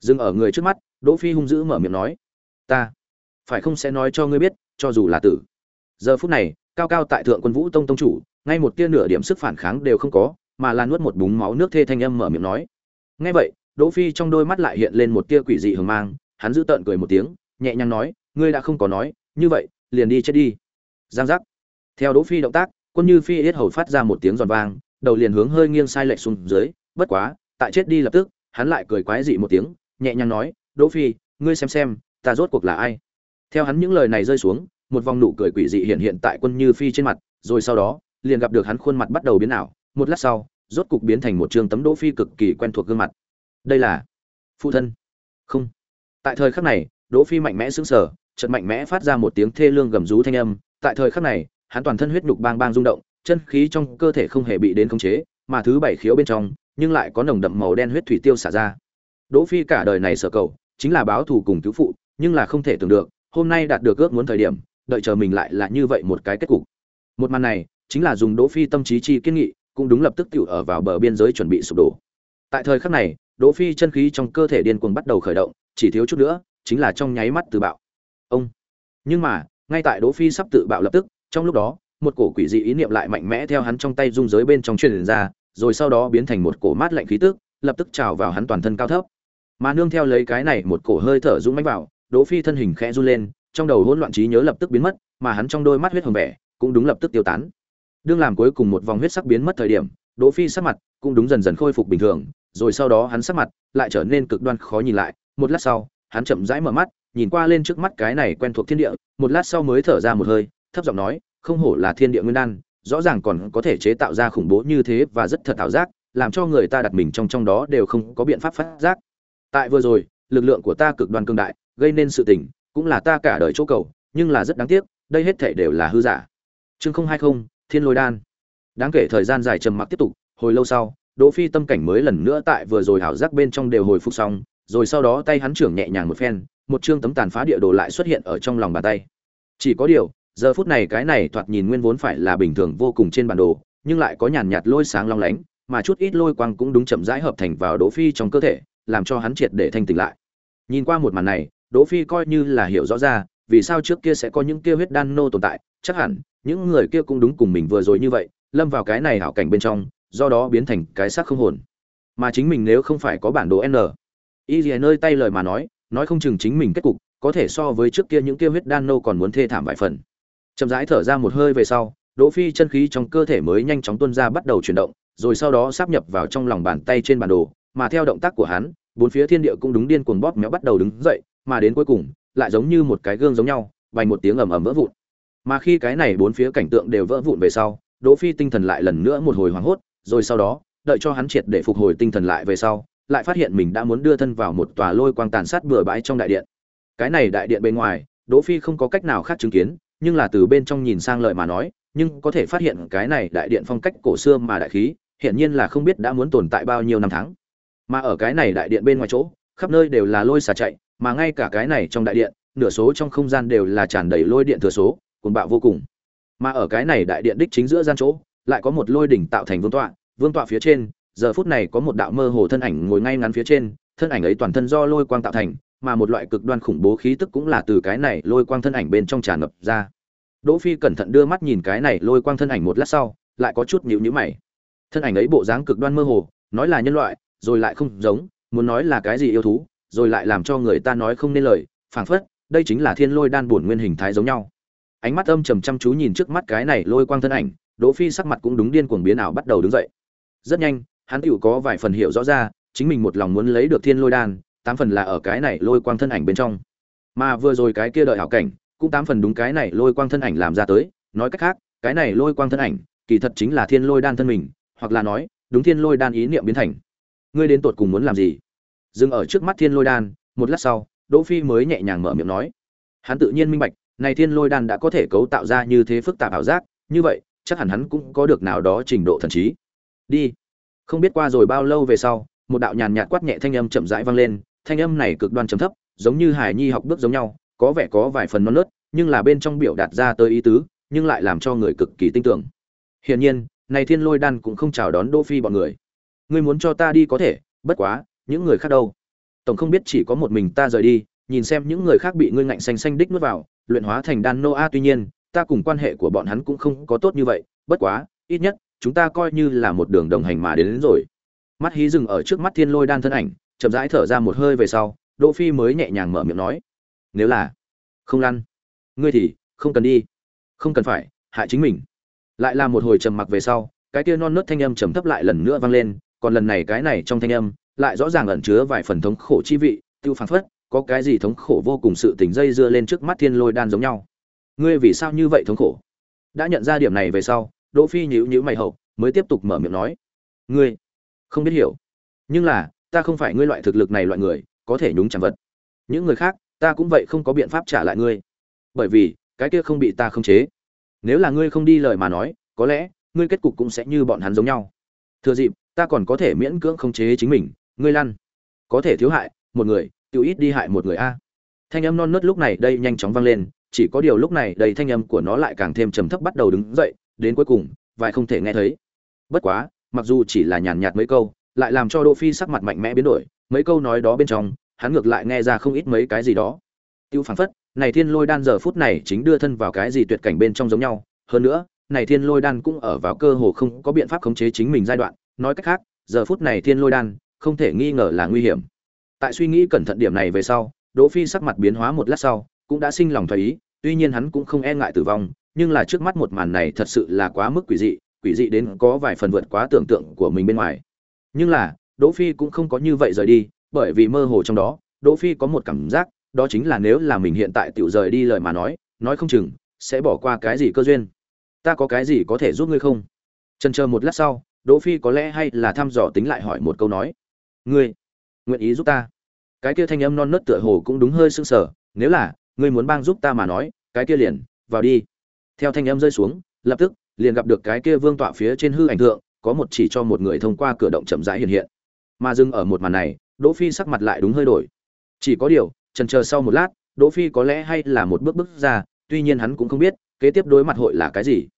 Dừng ở người trước mắt, đỗ phi hung dữ mở miệng nói, ta, phải không sẽ nói cho ngươi biết, cho dù là tử. Giờ phút này, cao cao tại thượng quân vũ tông tông chủ, ngay một tia nửa điểm sức phản kháng đều không có mà là nuốt một búng máu nước thê thanh âm mở miệng nói. Nghe vậy, đỗ phi trong đôi mắt lại hiện lên một tia quỷ dị hừng mang, hắn giữ tợn cười một tiếng, nhẹ nhàng nói, ngươi đã không có nói, như vậy, liền đi chết đi. Giang giác. Theo đỗ phi động tác, quân như phi yết hầu phát ra một tiếng giòn vang, đầu liền hướng hơi nghiêng sai lệch xuống dưới, bất quá, tại chết đi lập tức, hắn lại cười quái dị một tiếng, nhẹ nhàng nói, đỗ phi, ngươi xem xem, ta rốt cuộc là ai? Theo hắn những lời này rơi xuống, một vòng nụ cười quỷ dị hiện hiện tại quân như phi trên mặt, rồi sau đó, liền gặp được hắn khuôn mặt bắt đầu biến ảo một lát sau, rốt cục biến thành một trường tấm đỗ phi cực kỳ quen thuộc gương mặt. Đây là phụ thân. Không. Tại thời khắc này, đỗ phi mạnh mẽ sững sờ, chợt mạnh mẽ phát ra một tiếng thê lương gầm rú thanh âm. Tại thời khắc này, hắn toàn thân huyết nhục bang bang rung động, chân khí trong cơ thể không hề bị đến khống chế, mà thứ bảy khiếu bên trong, nhưng lại có nồng đậm màu đen huyết thủy tiêu xả ra. Đỗ phi cả đời này sở cầu, chính là báo thù cùng cứu phụ, nhưng là không thể tưởng được, hôm nay đạt được ước muốn thời điểm, đợi chờ mình lại là như vậy một cái kết cục. Một màn này, chính là dùng đỗ phi tâm trí chi kiên nghị cũng đúng lập tức tiểu ở vào bờ biên giới chuẩn bị sụp đổ. Tại thời khắc này, đỗ phi chân khí trong cơ thể điên cuồng bắt đầu khởi động, chỉ thiếu chút nữa, chính là trong nháy mắt tự bạo. Ông! Nhưng mà, ngay tại đỗ phi sắp tự bạo lập tức, trong lúc đó, một cổ quỷ dị ý niệm lại mạnh mẽ theo hắn trong tay dung giới bên trong truyền ra, rồi sau đó biến thành một cổ mát lạnh khí tức, lập tức trào vào hắn toàn thân cao thấp. Mà nương theo lấy cái này một cổ hơi thở dũng mãnh vào, đỗ phi thân hình khẽ run lên, trong đầu hỗn loạn trí nhớ lập tức biến mất, mà hắn trong đôi mắt huyết hồng vẻ, cũng đúng lập tức tiêu tán đương làm cuối cùng một vòng huyết sắc biến mất thời điểm, đỗ phi sắc mặt cũng đúng dần dần khôi phục bình thường, rồi sau đó hắn sắc mặt lại trở nên cực đoan khó nhìn lại. Một lát sau, hắn chậm rãi mở mắt, nhìn qua lên trước mắt cái này quen thuộc thiên địa, một lát sau mới thở ra một hơi, thấp giọng nói, không hổ là thiên địa nguyên đan, rõ ràng còn có thể chế tạo ra khủng bố như thế và rất thật ảo giác, làm cho người ta đặt mình trong trong đó đều không có biện pháp phát giác. Tại vừa rồi, lực lượng của ta cực đoan cương đại, gây nên sự tình, cũng là ta cả đời chỗ cầu, nhưng là rất đáng tiếc, đây hết thể đều là hư giả. Chương không hai không thiên lôi đan. Đáng kể thời gian dài trầm mặc tiếp tục, hồi lâu sau, đỗ phi tâm cảnh mới lần nữa tại vừa rồi hảo giác bên trong đều hồi phục xong, rồi sau đó tay hắn trưởng nhẹ nhàng một phen, một chương tấm tàn phá địa đồ lại xuất hiện ở trong lòng bàn tay. Chỉ có điều, giờ phút này cái này thoạt nhìn nguyên vốn phải là bình thường vô cùng trên bản đồ, nhưng lại có nhàn nhạt lôi sáng long lánh, mà chút ít lôi quang cũng đúng chậm rãi hợp thành vào đỗ phi trong cơ thể, làm cho hắn triệt để thanh tỉnh lại. Nhìn qua một màn này, đỗ phi coi như là hiểu rõ ra vì sao trước kia sẽ có những kia huyết đan nô tồn tại? Chắc hẳn, những người kia cũng đúng cùng mình vừa rồi như vậy, lâm vào cái này hảo cảnh bên trong, do đó biến thành cái xác không hồn. Mà chính mình nếu không phải có bản đồ n, y lìa nơi tay lời mà nói nói không chừng chính mình kết cục, có thể so với trước kia những kia huyết đan nô còn muốn thê thảm vài phần. Chậm rãi thở ra một hơi về sau, đỗ phi chân khí trong cơ thể mới nhanh chóng tuôn ra bắt đầu chuyển động, rồi sau đó sáp nhập vào trong lòng bàn tay trên bản đồ, mà theo động tác của hắn, bốn phía thiên địa cũng đúng điên cuồng bóp méo bắt đầu đứng dậy, mà đến cuối cùng lại giống như một cái gương giống nhau, vành một tiếng ầm ầm vỡ vụn. Mà khi cái này bốn phía cảnh tượng đều vỡ vụn về sau, đỗ phi tinh thần lại lần nữa một hồi hoảng hốt, rồi sau đó, đợi cho hắn triệt để phục hồi tinh thần lại về sau, lại phát hiện mình đã muốn đưa thân vào một tòa lôi quang tàn sát bừa bãi trong đại điện. Cái này đại điện bên ngoài, đỗ phi không có cách nào khác chứng kiến, nhưng là từ bên trong nhìn sang lợi mà nói, nhưng có thể phát hiện cái này đại điện phong cách cổ xưa mà đại khí hiện nhiên là không biết đã muốn tồn tại bao nhiêu năm tháng. Mà ở cái này đại điện bên ngoài chỗ, khắp nơi đều là lôi xà chạy mà ngay cả cái này trong đại điện, nửa số trong không gian đều là tràn đầy lôi điện thừa số, cuồng bạo vô cùng. Mà ở cái này đại điện đích chính giữa gian chỗ, lại có một lôi đỉnh tạo thành vương tọa vương tọa phía trên, giờ phút này có một đạo mơ hồ thân ảnh ngồi ngay ngắn phía trên, thân ảnh ấy toàn thân do lôi quang tạo thành, mà một loại cực đoan khủng bố khí tức cũng là từ cái này lôi quang thân ảnh bên trong tràn ngập ra. Đỗ phi cẩn thận đưa mắt nhìn cái này lôi quang thân ảnh một lát sau, lại có chút nhíu nhíu mày. Thân ảnh ấy bộ dáng cực đoan mơ hồ, nói là nhân loại, rồi lại không giống, muốn nói là cái gì yêu thú rồi lại làm cho người ta nói không nên lời, phảng phất, đây chính là thiên lôi đan bổn nguyên hình thái giống nhau. Ánh mắt âm trầm chăm chú nhìn trước mắt cái này lôi quang thân ảnh, đỗ phi sắc mặt cũng đúng điên cuồng biến ảo bắt đầu đứng dậy. Rất nhanh, hắn tựu có vài phần hiểu rõ ra, chính mình một lòng muốn lấy được thiên lôi đan, tám phần là ở cái này lôi quang thân ảnh bên trong. Mà vừa rồi cái kia đợi hảo cảnh, cũng tám phần đúng cái này lôi quang thân ảnh làm ra tới. Nói cách khác, cái này lôi quang thân ảnh, kỳ thật chính là thiên lôi đan thân mình, hoặc là nói, đúng thiên lôi đan ý niệm biến thành. Ngươi đến tột cùng muốn làm gì? Dừng ở trước mắt thiên lôi đan, một lát sau, đỗ phi mới nhẹ nhàng mở miệng nói. Hắn tự nhiên minh bạch, này thiên lôi đan đã có thể cấu tạo ra như thế phức tạp ảo giác, như vậy, chắc hẳn hắn cũng có được nào đó trình độ thần trí. Đi. Không biết qua rồi bao lâu về sau, một đạo nhàn nhạt quát nhẹ thanh âm chậm rãi vang lên, thanh âm này cực đoan trầm thấp, giống như hải nhi học bước giống nhau, có vẻ có vài phần non nớt, nhưng là bên trong biểu đạt ra tới ý tứ, nhưng lại làm cho người cực kỳ tin tưởng. Hiển nhiên, này thiên lôi đan cũng không chào đón đỗ phi bọn người. Ngươi muốn cho ta đi có thể, bất quá những người khác đâu. Tổng không biết chỉ có một mình ta rời đi nhìn xem những người khác bị ngươi ngạnh xanh xanh đích nuốt vào luyện hóa thành đan nô a tuy nhiên ta cùng quan hệ của bọn hắn cũng không có tốt như vậy bất quá ít nhất chúng ta coi như là một đường đồng hành mà đến, đến rồi. Mắt hí dừng ở trước mắt thiên lôi đan thân ảnh chậm rãi thở ra một hơi về sau đỗ phi mới nhẹ nhàng mở miệng nói nếu là không lăn ngươi thì không cần đi. Không cần phải hại chính mình. Lại là một hồi trầm mặc về sau cái kia non nớt thanh âm trầm thấp lại lần nữa vang lên còn lần này cái này trong thanh âm lại rõ ràng ẩn chứa vài phần thống khổ chi vị, tiêu phảng phất, có cái gì thống khổ vô cùng sự tình dây dưa lên trước mắt thiên lôi đan giống nhau. Ngươi vì sao như vậy thống khổ? Đã nhận ra điểm này về sau, đỗ phi nhíu nhíu mày hậu, mới tiếp tục mở miệng nói. Ngươi, không biết hiểu. Nhưng là, ta không phải ngươi loại thực lực này loại người, có thể nhúng chạm vật. Những người khác, ta cũng vậy không có biện pháp trả lại ngươi. Bởi vì, cái kia không bị ta khống chế. Nếu là ngươi không đi lời mà nói, có lẽ, ngươi kết cục cũng sẽ như bọn hắn giống nhau. Thừa dịp, ta còn có thể miễn cưỡng khống chế chính mình ngươi lăn. Có thể thiếu hại, một người tiêu ít đi hại một người a. Thanh âm non nớt lúc này đây nhanh chóng vang lên, chỉ có điều lúc này đầy thanh âm của nó lại càng thêm trầm thấp bắt đầu đứng dậy, đến cuối cùng, vài không thể nghe thấy. Bất quá, mặc dù chỉ là nhàn nhạt mấy câu, lại làm cho đỗ phi sắc mặt mạnh mẽ biến đổi, mấy câu nói đó bên trong, hắn ngược lại nghe ra không ít mấy cái gì đó. Tiêu phảng phất, này thiên lôi đan giờ phút này chính đưa thân vào cái gì tuyệt cảnh bên trong giống nhau, hơn nữa, này thiên lôi đan cũng ở vào cơ hồ không có biện pháp khống chế chính mình giai đoạn, nói cách khác, giờ phút này thiên lôi đan không thể nghi ngờ là nguy hiểm. Tại suy nghĩ cẩn thận điểm này về sau, đỗ phi sắc mặt biến hóa một lát sau, cũng đã sinh lòng thoái ý, tuy nhiên hắn cũng không e ngại tử vong, nhưng là trước mắt một màn này thật sự là quá mức quỷ dị quỷ dị đến có vài phần vượt quá tưởng tượng của mình bên ngoài. Nhưng là, đỗ phi cũng không có như vậy rời đi, bởi vì mơ hồ trong đó, đỗ phi có một cảm giác, đó chính là nếu là mình hiện tại tiểu rời đi lời mà nói nói không chừng, sẽ bỏ qua cái gì cơ duyên. Ta có cái gì có thể giúp ngươi không? Chần chờ một lát sau, đỗ phi có lẽ hay là thăm dò tính lại hỏi một câu nói ngươi nguyện ý giúp ta? Cái kia thanh âm non nớt tựa hồ cũng đúng hơi sưng sờ, nếu là, ngươi muốn bang giúp ta mà nói, cái kia liền, vào đi. Theo thanh âm rơi xuống, lập tức, liền gặp được cái kia vương tọa phía trên hư ảnh thượng, có một chỉ cho một người thông qua cửa động chậm rãi hiện hiện. Mà dừng ở một màn này, đỗ phi sắc mặt lại đúng hơi đổi. Chỉ có điều trần chờ sau một lát, đỗ phi có lẽ hay là một bước bước ra, tuy nhiên hắn cũng không biết, kế tiếp đối mặt hội là cái gì.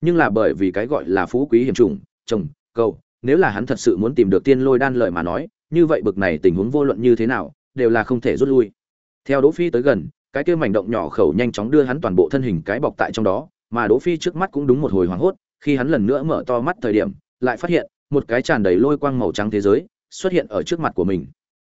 Nhưng là bởi vì cái gọi là phú quý hiểm trùng chồng cầu nếu là hắn thật sự muốn tìm được tiên lôi đan lợi mà nói, như vậy bực này tình huống vô luận như thế nào, đều là không thể rút lui. Theo đỗ phi tới gần, cái kia mảnh động nhỏ khẩu nhanh chóng đưa hắn toàn bộ thân hình cái bọc tại trong đó, mà đỗ phi trước mắt cũng đúng một hồi hoảng hốt, khi hắn lần nữa mở to mắt thời điểm, lại phát hiện, một cái tràn đầy lôi quang màu trắng thế giới xuất hiện ở trước mặt của mình.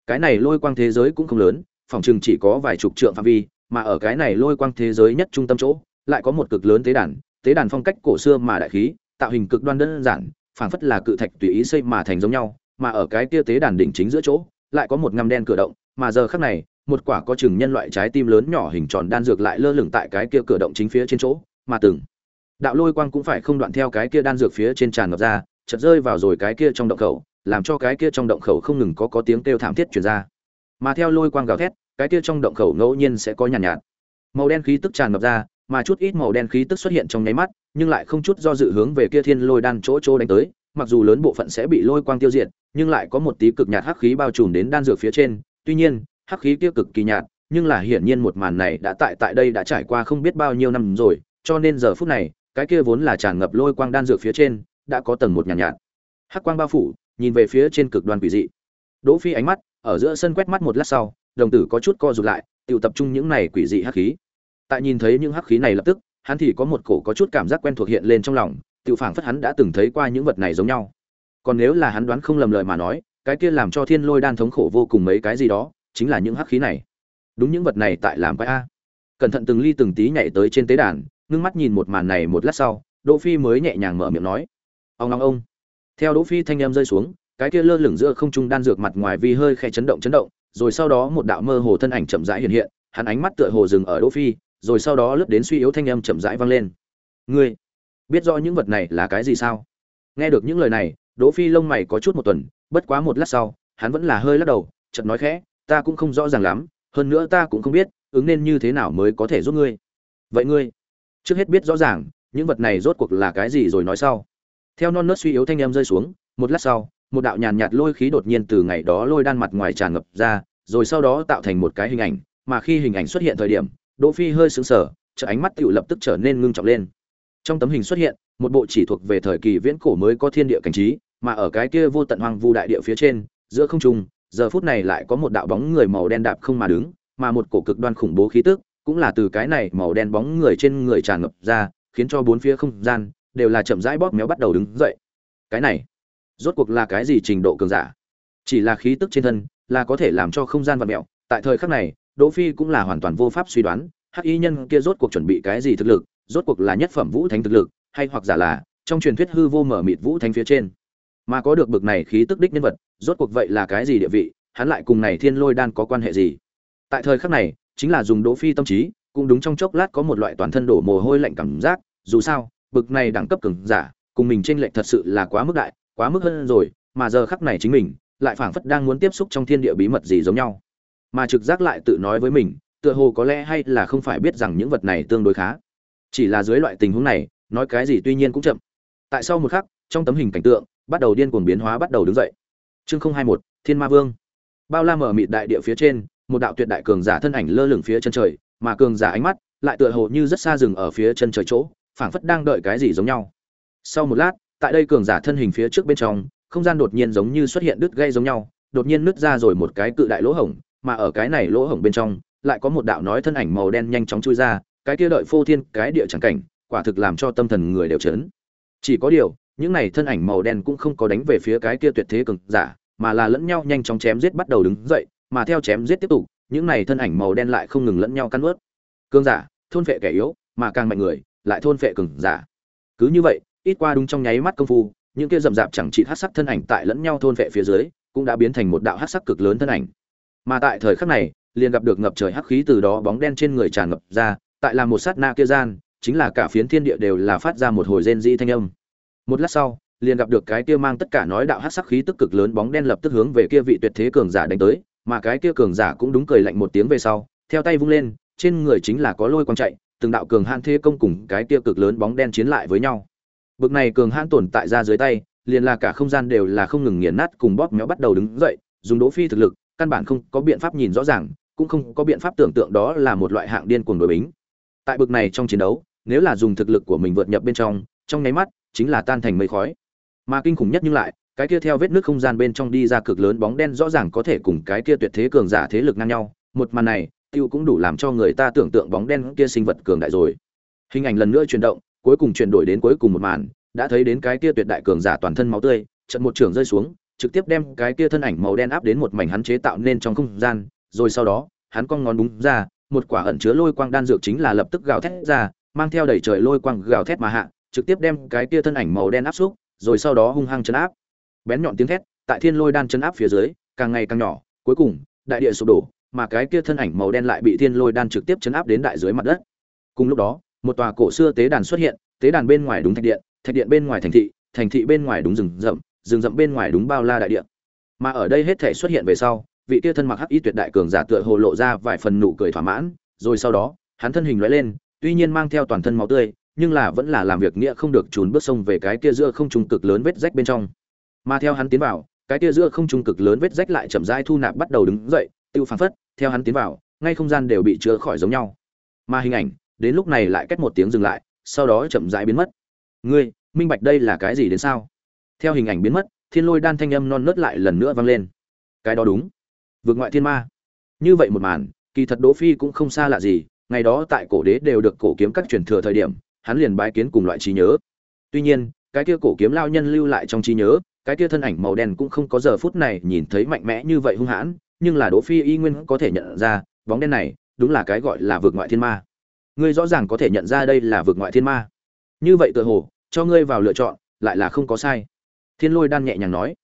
Cái này lôi quang thế giới cũng không lớn, phòng chừng chỉ có vài chục trượng phạm vi, mà ở cái này lôi quang thế giới nhất trung tâm chỗ, lại có một cực lớn tế đàn tế đàn phong cách cổ xưa mà đại khí, tạo hình cực đoan đơn giản phảng phất là cự thạch tùy ý xây mà thành giống nhau mà ở cái kia tế đàn đỉnh chính giữa chỗ lại có một ngăm đen cửa động mà giờ khắc này một quả có chừng nhân loại trái tim lớn nhỏ hình tròn đan dược lại lơ lửng tại cái kia cửa động chính phía trên chỗ mà từng đạo lôi quang cũng phải không đoạn theo cái kia đan dược phía trên tràn ngập ra chợt rơi vào rồi cái kia trong động khẩu làm cho cái kia trong động khẩu không ngừng có có tiếng kêu thảm thiết truyền ra. Mà theo lôi quang gào thét cái kia trong động khẩu ngẫu nhiên sẽ có nhàn nhạt, nhạt. Màu đen khí tức tràn ngập ra mà chút ít màu đen khí tức xuất hiện trong nháy mắt nhưng lại không chút do dự hướng về kia thiên lôi đan chỗ chỗ đánh tới mặc dù lớn bộ phận sẽ bị lôi quang tiêu diệt nhưng lại có một tí cực nhạt hắc khí bao trùm đến đan dược phía trên. Tuy nhiên hắc khí kia cực kỳ nhạt nhưng là hiển nhiên một màn này đã tại tại đây đã trải qua không biết bao nhiêu năm rồi cho nên giờ phút này cái kia vốn là tràn ngập lôi quang đan dược phía trên đã có tầng một nhàn nhạt, nhạt hắc quang bao phủ nhìn về phía trên cực đoan quỷ dị. Đỗ phi ánh mắt ở giữa sân quét mắt một lát sau đồng tử có chút co rụt lại tự tập trung những này quỷ dị hắc khí. Tại nhìn thấy những hắc khí này lập tức hắn thì có một cổ có chút cảm giác quen thuộc hiện lên trong lòng, tự phảng phất hắn đã từng thấy qua những vật này giống nhau. Còn nếu là hắn đoán không lầm lời mà nói, cái kia làm cho thiên lôi đan thống khổ vô cùng mấy cái gì đó, chính là những hắc khí này. Đúng những vật này tại làm quái a. Cẩn thận từng ly từng tí nhảy tới trên tế đàn, ngưng mắt nhìn một màn này một lát sau, đỗ phi mới nhẹ nhàng mở miệng nói. Ông long ông. Theo đỗ phi thanh âm rơi xuống, cái kia lơ lửng giữa không trung đan dược mặt ngoài vì hơi khẽ chấn động chấn động, rồi sau đó một đạo mơ hồ thân ảnh chậm rãi hiện hiện, hắn ánh mắt tựa hồ dừng ở đỗ phi rồi sau đó lướt đến suy yếu thanh âm chậm rãi vang lên. Ngươi, biết rõ những vật này là cái gì sao? Nghe được những lời này, đỗ phi lông mày có chút một tuần, bất quá một lát sau, hắn vẫn là hơi lắc đầu, chợt nói khẽ, ta cũng không rõ ràng lắm, hơn nữa ta cũng không biết, ứng nên như thế nào mới có thể giúp ngươi. Vậy ngươi, trước hết biết rõ ràng, những vật này rốt cuộc là cái gì rồi nói sau. Theo non nớt suy yếu thanh âm rơi xuống, một lát sau, một đạo nhàn nhạt lôi khí đột nhiên từ ngày đó lôi đan mặt ngoài tràn ngập ra, rồi sau đó tạo thành một cái hình ảnh, mà khi hình ảnh xuất hiện thời điểm đỗ phi hơi sững sờ, chợ ánh mắt tựu lập tức trở nên ngưng trọng lên. Trong tấm hình xuất hiện, một bộ chỉ thuộc về thời kỳ viễn cổ mới có thiên địa cảnh trí, mà ở cái kia vô tận hoang vu đại địa phía trên, giữa không trung, giờ phút này lại có một đạo bóng người màu đen đạp không mà đứng, mà một cổ cực đoan khủng bố khí tức, cũng là từ cái này màu đen bóng người trên người tràn ngập ra, khiến cho bốn phía không gian đều là chậm rãi bóp méo bắt đầu đứng dậy. Cái này, rốt cuộc là cái gì trình độ cường giả? Chỉ là khí tức trên thân là có thể làm cho không gian vặn mèo. tại thời khắc này đỗ phi cũng là hoàn toàn vô pháp suy đoán, hắc y nhân kia rốt cuộc chuẩn bị cái gì thực lực, rốt cuộc là nhất phẩm vũ thánh thực lực, hay hoặc giả là, trong truyền thuyết hư vô mở mịt vũ thánh phía trên. Mà có được bực này khí tức đích nhân vật, rốt cuộc vậy là cái gì địa vị, hắn lại cùng này thiên lôi đan có quan hệ gì? Tại thời khắc này, chính là dùng đỗ phi tâm trí, cũng đúng trong chốc lát có một loại toàn thân đổ mồ hôi lạnh cảm giác, dù sao, bực này đẳng cấp cường giả, cùng mình trên lệnh thật sự là quá mức đại, quá mức hơn rồi, mà giờ khắc này chính mình, lại phảng phất đang muốn tiếp xúc trong thiên địa bí mật gì giống nhau mà trực giác lại tự nói với mình, tựa hồ có lẽ hay là không phải biết rằng những vật này tương đối khá. Chỉ là dưới loại tình huống này, nói cái gì tuy nhiên cũng chậm. Tại sau một khắc, trong tấm hình cảnh tượng, bắt đầu điên cuồng biến hóa bắt đầu đứng dậy. Chương không hai một thiên ma vương. Bao la mở mịt đại địa phía trên, một đạo tuyệt đại cường giả thân ảnh lơ lửng phía chân trời, mà cường giả ánh mắt lại tựa hồ như rất xa rừng ở phía chân trời chỗ, phảng phất đang đợi cái gì giống nhau. Sau một lát, tại đây cường giả thân hình phía trước bên trong, không gian đột nhiên giống như xuất hiện đứt gây giống nhau, đột nhiên nứt ra rồi một cái cự đại lỗ hổng mà ở cái này lỗ hổng bên trong, lại có một đạo nói thân ảnh màu đen nhanh chóng chui ra, cái kia đợi phô thiên cái địa chẳng cảnh, quả thực làm cho tâm thần người đều chấn. Chỉ có điều, những này thân ảnh màu đen cũng không có đánh về phía cái kia tuyệt thế cường giả, mà là lẫn nhau nhanh chóng chém giết bắt đầu đứng dậy, mà theo chém giết tiếp tục, những này thân ảnh màu đen lại không ngừng lẫn nhau cắn ướt cường giả, thôn phệ kẻ yếu, mà càng mạnh người, lại thôn phệ cường giả. Cứ như vậy, ít qua đúng trong nháy mắt công phu, những kia rậm rạp chẳng chỉ hắc sắc thân ảnh tại lẫn nhau thôn phệ phía dưới, cũng đã biến thành một đạo hắc sắc cực lớn thân ảnh mà tại thời khắc này, liền gặp được ngập trời hắc khí từ đó bóng đen trên người tràn ngập ra, tại là một sát na kia gian, chính là cả phiến thiên địa đều là phát ra một hồi rên dị thanh âm. Một lát sau, liền gặp được cái kia mang tất cả nói đạo hắc sắc khí tức cực lớn bóng đen lập tức hướng về kia vị tuyệt thế cường giả đánh tới, mà cái kia cường giả cũng đúng cười lạnh một tiếng về sau, theo tay vung lên, trên người chính là có lôi quang chạy, từng đạo cường hãn thế công cùng cái kia cực lớn bóng đen chiến lại với nhau. Bực này cường hãn tồn tại ra dưới tay, liền là cả không gian đều là không ngừng nghiền nát cùng bóp méo bắt đầu đứng dậy, dùng đỗ phi thực lực căn bản không có biện pháp nhìn rõ ràng, cũng không có biện pháp tưởng tượng đó là một loại hạng điên cuồng đội bính. Tại bực này trong chiến đấu, nếu là dùng thực lực của mình vượt nhập bên trong trong nháy mắt, chính là tan thành mây khói. Mà kinh khủng nhất nhưng lại, cái kia theo vết nước không gian bên trong đi ra cực lớn bóng đen rõ ràng có thể cùng cái kia tuyệt thế cường giả thế lực ngang nhau. Một màn này, tiêu cũng đủ làm cho người ta tưởng tượng bóng đen kia sinh vật cường đại rồi. Hình ảnh lần nữa chuyển động, cuối cùng chuyển đổi đến cuối cùng một màn, đã thấy đến cái kia tuyệt đại cường giả toàn thân máu tươi trận một trường rơi xuống trực tiếp đem cái kia thân ảnh màu đen áp đến một mảnh hắn chế tạo nên trong không gian, rồi sau đó, hắn cong ngón đúng ra, một quả ẩn chứa lôi quang đan dược chính là lập tức gào thét ra, mang theo đầy trời lôi quang gào thét mà hạ, trực tiếp đem cái kia thân ảnh màu đen áp xúc, rồi sau đó hung hăng chấn áp. Bén nhọn tiếng thét, tại thiên lôi đan chấn áp phía dưới, càng ngày càng nhỏ, cuối cùng, đại địa sụp đổ, mà cái kia thân ảnh màu đen lại bị thiên lôi đan trực tiếp chấn áp đến đại dưới mặt đất. Cùng lúc đó, một tòa cổ xưa tế đàn xuất hiện, tế đàn bên ngoài đúng thạch điện thạch điện bên ngoài thành thị thành thị bên ngoài đúng rừng rậm rừng rậm bên ngoài đúng bao la đại địa, mà ở đây hết thể xuất hiện về sau vị kia thân mặc hắc y tuyệt đại cường giả tựa hồ lộ ra vài phần nụ cười thỏa mãn rồi sau đó hắn thân hình lóe lên tuy nhiên mang theo toàn thân máu tươi nhưng là vẫn là làm việc nghĩa không được trốn bước sông về cái kia giữa không trung cực lớn vết rách bên trong. Mà theo hắn tiến vào cái kia giữa không trung cực lớn vết rách lại chậm rãi thu nạp bắt đầu đứng dậy tiêu phán phất theo hắn tiến vào ngay không gian đều bị chứa khỏi giống nhau. Mà hình ảnh đến lúc này lại cách một tiếng dừng lại sau đó chậm rãi biến mất. Ngươi minh bạch đây là cái gì đến sao? Theo hình ảnh biến mất, thiên lôi đan thanh âm non nớt lại lần nữa vang lên. Cái đó đúng. Vượt ngoại thiên ma. Như vậy một màn, kỳ thật đỗ phi cũng không xa lạ gì, ngày đó tại cổ đế đều được cổ kiếm các truyền thừa thời điểm, hắn liền bái kiến cùng loại trí nhớ. Tuy nhiên, cái kia cổ kiếm lao nhân lưu lại trong trí nhớ, cái kia thân ảnh màu đen cũng không có giờ phút này nhìn thấy mạnh mẽ như vậy hung hãn, nhưng là đỗ phi y nguyên có thể nhận ra, bóng đen này đúng là cái gọi là vượt ngoại thiên ma. Ngươi rõ ràng có thể nhận ra đây là vượt ngoại thiên ma. Như vậy tựa hồ, cho ngươi vào lựa chọn, lại là không có sai thiên lôi đan nhẹ nhàng nói,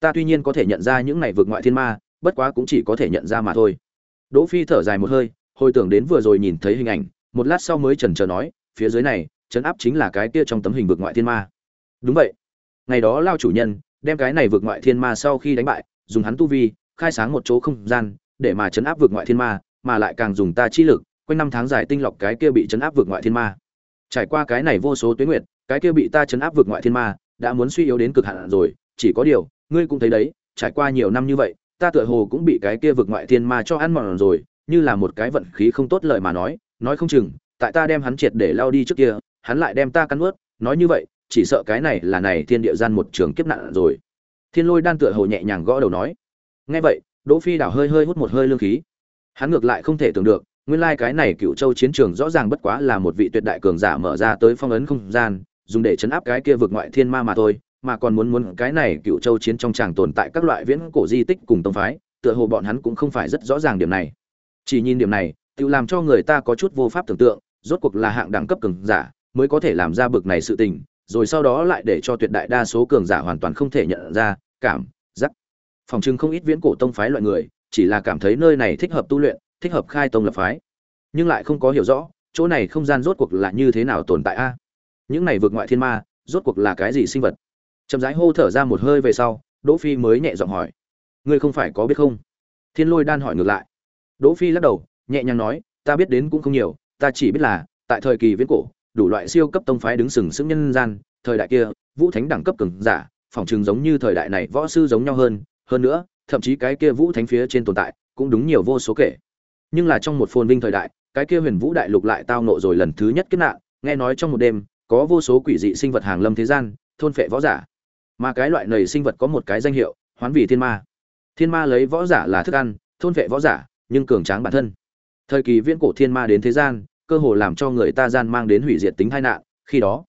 ta tuy nhiên có thể nhận ra những này vượt ngoại thiên ma, bất quá cũng chỉ có thể nhận ra mà thôi. Đỗ phi thở dài một hơi, hồi tưởng đến vừa rồi nhìn thấy hình ảnh, một lát sau mới chần chờ nói, phía dưới này chấn áp chính là cái kia trong tấm hình vượt ngoại thiên ma. Đúng vậy. Ngày đó lao chủ nhân đem cái này vượt ngoại thiên ma sau khi đánh bại, dùng hắn tu vi, khai sáng một chỗ không gian, để mà chấn áp vượt ngoại thiên ma, mà lại càng dùng ta chi lực, quanh năm tháng dài tinh lọc cái kia bị chấn áp vượt ngoại thiên ma. Trải qua cái này vô số tuyến nguyệt, cái kia bị ta chấn áp vượt ngoại thiên ma đã muốn suy yếu đến cực hạn rồi, chỉ có điều, ngươi cũng thấy đấy, trải qua nhiều năm như vậy, ta tựa hồ cũng bị cái kia vượt ngoại thiên ma cho ăn mòn rồi, như là một cái vận khí không tốt lời mà nói nói không chừng, tại ta đem hắn triệt để lao đi trước kia, hắn lại đem ta cắn ướt nói như vậy, chỉ sợ cái này là này thiên địa gian một trường kiếp nạn rồi. Thiên lôi đan tựa hồ nhẹ nhàng gõ đầu nói. Nghe vậy, đỗ phi đảo hơi hơi hút một hơi lương khí. Hắn ngược lại không thể tưởng được, nguyên lai cái này cựu châu chiến trường rõ ràng bất quá là một vị tuyệt đại cường giả mở ra tới phong ấn không gian dùng để chấn áp cái kia vực ngoại thiên ma mà thôi, mà còn muốn muốn cái này cựu châu chiến trong tràng tồn tại các loại viễn cổ di tích cùng tông phái, tựa hồ bọn hắn cũng không phải rất rõ ràng điểm này. Chỉ nhìn điểm này, tự làm cho người ta có chút vô pháp tưởng tượng, rốt cuộc là hạng đẳng cấp cường giả mới có thể làm ra bực này sự tình, rồi sau đó lại để cho tuyệt đại đa số cường giả hoàn toàn không thể nhận ra, cảm, giác. Phòng chừng không ít viễn cổ tông phái loại người, chỉ là cảm thấy nơi này thích hợp tu luyện, thích hợp khai tông lập phái. Nhưng lại không có hiểu rõ, chỗ này không gian rốt cuộc là như thế nào tồn tại a? Những này vượt ngoại thiên ma rốt cuộc là cái gì sinh vật? Chậm rãi hô thở ra một hơi về sau đỗ phi mới nhẹ giọng hỏi. Ngươi không phải có biết không? Thiên lôi đan hỏi ngược lại. Đỗ Phi lắc đầu, nhẹ nhàng nói, ta biết đến cũng không nhiều, ta chỉ biết là tại thời kỳ viễn cổ, đủ loại siêu cấp tông phái đứng sừng sững nhân gian, thời đại kia, vũ thánh đẳng cấp cường giả, phỏng chừng giống như thời đại này võ sư giống nhau hơn, hơn nữa, thậm chí cái kia vũ thánh phía trên tồn tại, cũng đúng nhiều vô số kể. Nhưng là trong một phồn vinh thời đại, cái kia huyền vũ đại lục lại tao nộ rồi lần thứ nhất kết nạn, nghe nói trong một đêm, có vô số quỷ dị sinh vật hàng lâm thế gian, thôn phệ võ giả. Mà cái loại nầy sinh vật có một cái danh hiệu, hoán vị thiên ma. Thiên ma lấy võ giả là thức ăn, thôn phệ võ giả, nhưng cường tráng bản thân. Thời kỳ viễn cổ thiên ma đến thế gian, cơ hồ làm cho người ta gian mang đến hủy diệt tính tai nạn, khi đó,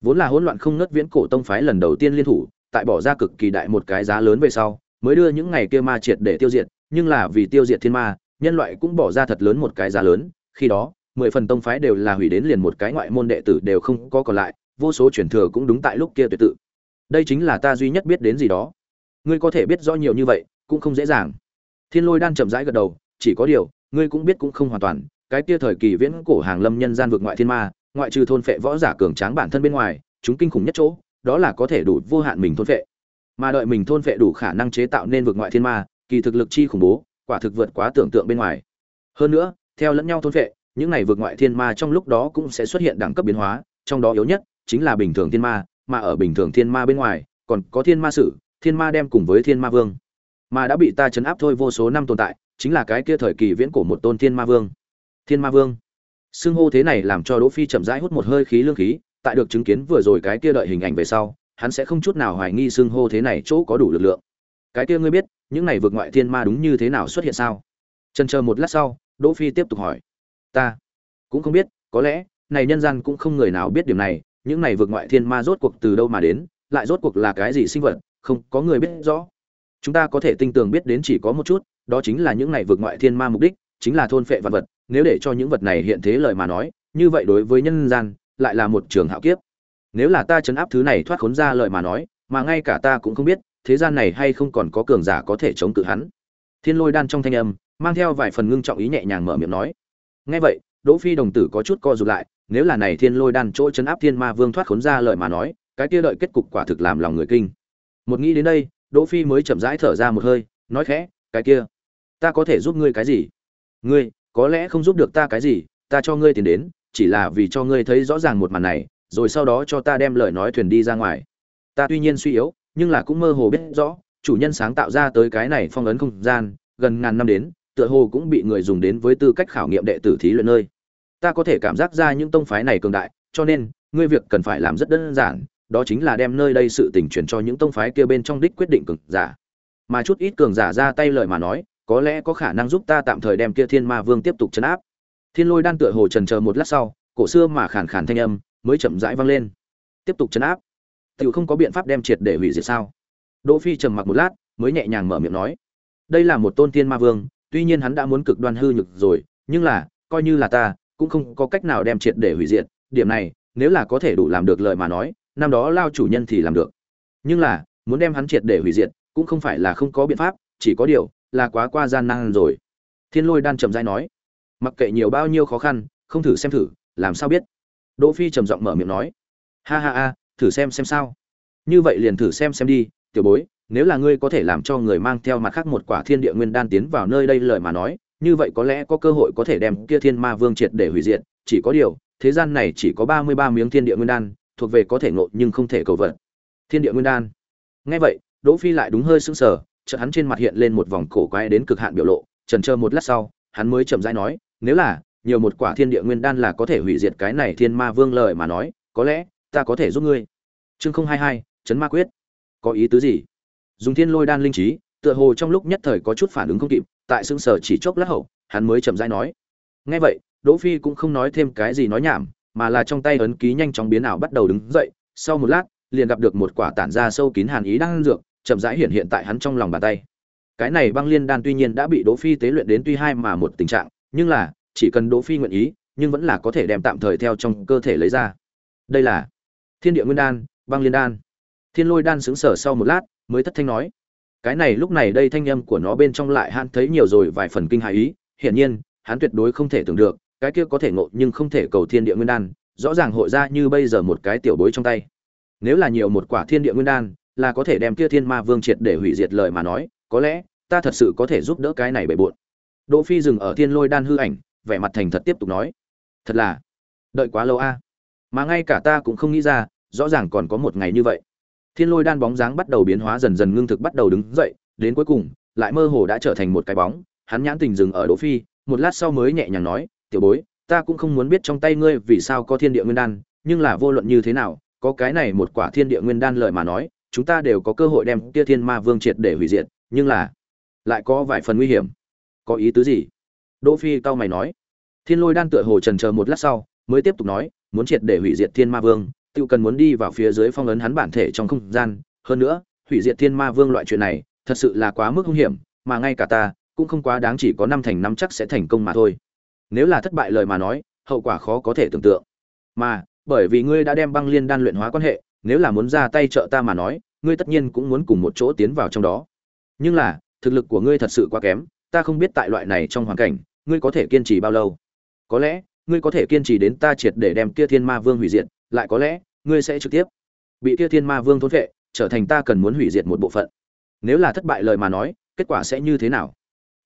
vốn là hỗn loạn không ngớt viễn cổ tông phái lần đầu tiên liên thủ, tại bỏ ra cực kỳ đại một cái giá lớn về sau, mới đưa những ngày kia ma triệt để tiêu diệt, nhưng là vì tiêu diệt thiên ma, nhân loại cũng bỏ ra thật lớn một cái giá lớn, khi đó, mười phần tông phái đều là hủy đến liền một cái ngoại môn đệ tử đều không có còn lại, vô số truyền thừa cũng đúng tại lúc kia tuyệt tự. Đây chính là ta duy nhất biết đến gì đó. Ngươi có thể biết rõ nhiều như vậy, cũng không dễ dàng. Thiên Lôi đan chậm rãi gật đầu, chỉ có điều, ngươi cũng biết cũng không hoàn toàn, cái kia thời kỳ viễn cổ hàng lâm nhân gian vực ngoại thiên ma, ngoại trừ thôn phệ võ giả cường tráng bản thân bên ngoài, chúng kinh khủng nhất chỗ, đó là có thể đủ vô hạn mình thôn phệ. Mà đợi mình thôn phệ đủ khả năng chế tạo nên vực ngoại thiên ma, kỳ thực lực chi khủng bố, quả thực vượt quá tưởng tượng bên ngoài. Hơn nữa, theo lẫn nhau thôn phệ, những này vượt ngoại thiên ma trong lúc đó cũng sẽ xuất hiện đẳng cấp biến hóa, trong đó yếu nhất chính là bình thường thiên ma, mà ở bình thường thiên ma bên ngoài, còn có thiên ma sử, thiên ma đem cùng với thiên ma vương. Mà đã bị ta chấn áp thôi vô số năm tồn tại, chính là cái kia thời kỳ viễn cổ một tôn thiên ma vương. Thiên ma vương. xương hô thế này làm cho Đỗ Phi chậm rãi hút một hơi khí lương khí, tại được chứng kiến vừa rồi cái kia đợi hình ảnh về sau, hắn sẽ không chút nào hoài nghi xương hô thế này chỗ có đủ lực lượng. Cái kia ngươi biết, những này vượt ngoại thiên ma đúng như thế nào xuất hiện sao? Chần chờ một lát sau, Đỗ Phi tiếp tục hỏi ta cũng không biết, có lẽ, này nhân gian cũng không người nào biết điểm này, những này vượt ngoại thiên ma rốt cuộc từ đâu mà đến, lại rốt cuộc là cái gì sinh vật, không có người biết rõ. Chúng ta có thể tinh tường biết đến chỉ có một chút, đó chính là những này vượt ngoại thiên ma mục đích, chính là thôn phệ vật vật, nếu để cho những vật này hiện thế lời mà nói, như vậy đối với nhân gian, lại là một trường hạo kiếp. Nếu là ta chấn áp thứ này thoát khốn ra lời mà nói, mà ngay cả ta cũng không biết, thế gian này hay không còn có cường giả có thể chống cự hắn. Thiên lôi đan trong thanh âm, mang theo vài phần ngưng trọng ý nhẹ nhàng mở miệng nói. Nghe vậy, Đỗ Phi đồng tử có chút co rụt lại, nếu là này Thiên Lôi đan chỗ chấn áp Thiên Ma Vương thoát khốn ra lời mà nói, cái kia đợi kết cục quả thực làm lòng người kinh. Một nghĩ đến đây, Đỗ Phi mới chậm rãi thở ra một hơi, nói khẽ, cái kia, ta có thể giúp ngươi cái gì? Ngươi, có lẽ không giúp được ta cái gì, ta cho ngươi tiền đến, chỉ là vì cho ngươi thấy rõ ràng một màn này, rồi sau đó cho ta đem lời nói thuyền đi ra ngoài. Ta tuy nhiên suy yếu, nhưng là cũng mơ hồ biết rõ, chủ nhân sáng tạo ra tới cái này phong ấn không gian, gần ngàn năm đến, tựa hồ cũng bị người dùng đến với tư cách khảo nghiệm đệ tử thí luyện nơi. Ta có thể cảm giác ra những tông phái này cường đại, cho nên, ngươi việc cần phải làm rất đơn giản, đó chính là đem nơi đây sự tình truyền cho những tông phái kia bên trong đích quyết định cường giả. Mà chút ít cường giả ra tay lời mà nói, có lẽ có khả năng giúp ta tạm thời đem kia thiên ma vương tiếp tục chấn áp. Thiên lôi đan tựa hồ trần chờ một lát sau, cổ xưa mà khàn khàn thanh âm mới chậm rãi vang lên. Tiếp tục chấn áp. Tự không có biện pháp đem triệt để hủy diệt sao? Đỗ phi trầm mặc một lát, mới nhẹ nhàng mở miệng nói. Đây là một tôn thiên ma vương tuy nhiên hắn đã muốn cực đoan hư nhược rồi, nhưng là, coi như là ta, cũng không có cách nào đem triệt để hủy diệt. Điểm này, nếu là có thể đủ làm được lời mà nói, năm đó lao chủ nhân thì làm được. Nhưng là, muốn đem hắn triệt để hủy diệt, cũng không phải là không có biện pháp, chỉ có điều, là quá qua gian nan rồi. Thiên lôi đan trầm dai nói, mặc kệ nhiều bao nhiêu khó khăn, không thử xem thử, làm sao biết? Đỗ phi trầm giọng mở miệng nói, ha ha ha, thử xem xem sao. Như vậy liền thử xem xem đi, tiểu bối nếu là ngươi có thể làm cho người mang theo mặt khác một quả thiên địa nguyên đan tiến vào nơi đây lời mà nói, như vậy có lẽ có cơ hội có thể đem kia thiên ma vương triệt để hủy diệt, chỉ có điều, thế gian này chỉ có ba mươi ba miếng thiên địa nguyên đan, thuộc về có thể ngộ nhưng không thể cầu vật thiên địa nguyên đan. Nghe vậy, đỗ phi lại đúng hơi sững sờ, chợt hắn trên mặt hiện lên một vòng cổ quái đến cực hạn biểu lộ trần chờ một lát sau, hắn mới chậm rãi nói, nếu là nhiều một quả thiên địa nguyên đan là có thể hủy diệt cái này thiên ma vương lời mà nói, có lẽ ta có thể giúp ngươi. Chương không hai hai, chấn ma quyết. Có ý tứ gì? Dùng thiên lôi đan linh trí, tựa hồ trong lúc nhất thời có chút phản ứng không kịp, tại xương sở chỉ chốc lát hậu, hắn mới chậm rãi nói. Nghe vậy, đỗ phi cũng không nói thêm cái gì nói nhảm, mà là trong tay ấn ký nhanh chóng biến ảo bắt đầu đứng dậy, sau một lát, liền gặp được một quả tản ra sâu kín hàn ý đang dược, chậm rãi hiện hiện tại hắn trong lòng bàn tay. Cái này băng liên đan tuy nhiên đã bị đỗ phi tế luyện đến tuy hai mà một tình trạng, nhưng là, chỉ cần đỗ phi nguyện ý, nhưng vẫn là có thể đem tạm thời theo trong cơ thể lấy ra. Đây là thiên địa nguyên đan, băng liên đan. Thiên lôi đan sững sờ sau một lát mới thất thanh nói. Cái này lúc này đây thanh âm của nó bên trong lại hắn thấy nhiều rồi, vài phần kinh hài ý. Hiển nhiên, hắn tuyệt đối không thể tưởng được, cái kia có thể ngộ nhưng không thể cầu thiên địa nguyên đan, rõ ràng hội ra như bây giờ một cái tiểu bối trong tay. Nếu là nhiều một quả thiên địa nguyên đan, là có thể đem kia thiên ma vương triệt để hủy diệt lời mà nói, có lẽ, ta thật sự có thể giúp đỡ cái này bề bộn. Đỗ phi dừng ở thiên lôi đan hư ảnh, vẻ mặt thành thật tiếp tục nói. Thật là, đợi quá lâu a. Mà ngay cả ta cũng không nghĩ ra, rõ ràng còn có một ngày như vậy thiên lôi đan bóng dáng bắt đầu biến hóa dần dần ngưng thực bắt đầu đứng dậy, đến cuối cùng, lại mơ hồ đã trở thành một cái bóng, hắn nhãn tình dừng ở đỗ phi, một lát sau mới nhẹ nhàng nói, tiểu bối, ta cũng không muốn biết trong tay ngươi vì sao có thiên địa nguyên đan, nhưng là vô luận như thế nào, có cái này một quả thiên địa nguyên đan lợi mà nói, chúng ta đều có cơ hội đem kia thiên ma vương triệt để hủy diệt, nhưng là lại có vài phần nguy hiểm. Có ý tứ gì? Đỗ phi cao mày nói. Thiên lôi đan tựa hồ trần chờ một lát sau, mới tiếp tục nói, muốn triệt để hủy diệt thiên ma vương tự cần muốn đi vào phía dưới phong ấn hắn bản thể trong không gian. Hơn nữa, hủy diệt thiên ma vương loại chuyện này, thật sự là quá mức hung hiểm, mà ngay cả ta, cũng không quá đáng chỉ có năm thành năm chắc sẽ thành công mà thôi. Nếu là thất bại lời mà nói, hậu quả khó có thể tưởng tượng. Mà, bởi vì ngươi đã đem băng liên đan luyện hóa quan hệ, nếu là muốn ra tay trợ ta mà nói, ngươi tất nhiên cũng muốn cùng một chỗ tiến vào trong đó. Nhưng là, thực lực của ngươi thật sự quá kém, ta không biết tại loại này trong hoàn cảnh, ngươi có thể kiên trì bao lâu. Có lẽ, ngươi có thể kiên trì đến ta triệt để đem kia thiên ma vương hủy diệt lại có lẽ, ngươi sẽ trực tiếp bị kia thiên ma vương thôn vệ trở thành ta cần muốn hủy diệt một bộ phận. Nếu là thất bại lời mà nói, kết quả sẽ như thế nào?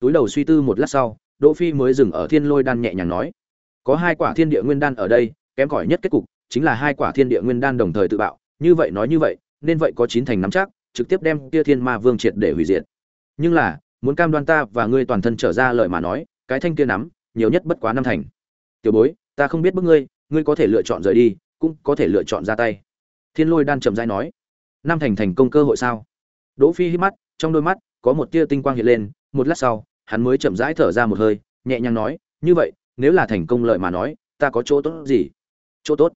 Túi đầu suy tư một lát sau, đỗ phi mới dừng ở thiên lôi đan nhẹ nhàng nói, có hai quả thiên địa nguyên đan ở đây, kém cỏi nhất kết cục chính là hai quả thiên địa nguyên đan đồng thời tự bạo. Như vậy nói như vậy, nên vậy có chín thành nắm chắc, trực tiếp đem kia thiên ma vương triệt để hủy diệt. Nhưng là, muốn cam đoan ta và ngươi toàn thân trở ra lời mà nói, cái thanh kia nắm, nhiều nhất bất quá năm thành. Tiểu bối, ta không biết bức ngươi ngươi có thể lựa chọn rời đi cũng có thể lựa chọn ra tay. Thiên lôi đan chậm rãi nói, Nam thành thành công cơ hội sao? Đỗ phi hít mắt, trong đôi mắt có một tia tinh quang hiện lên, một lát sau, hắn mới chậm rãi thở ra một hơi, nhẹ nhàng nói, như vậy, nếu là thành công lợi mà nói, ta có chỗ tốt gì? Chỗ tốt?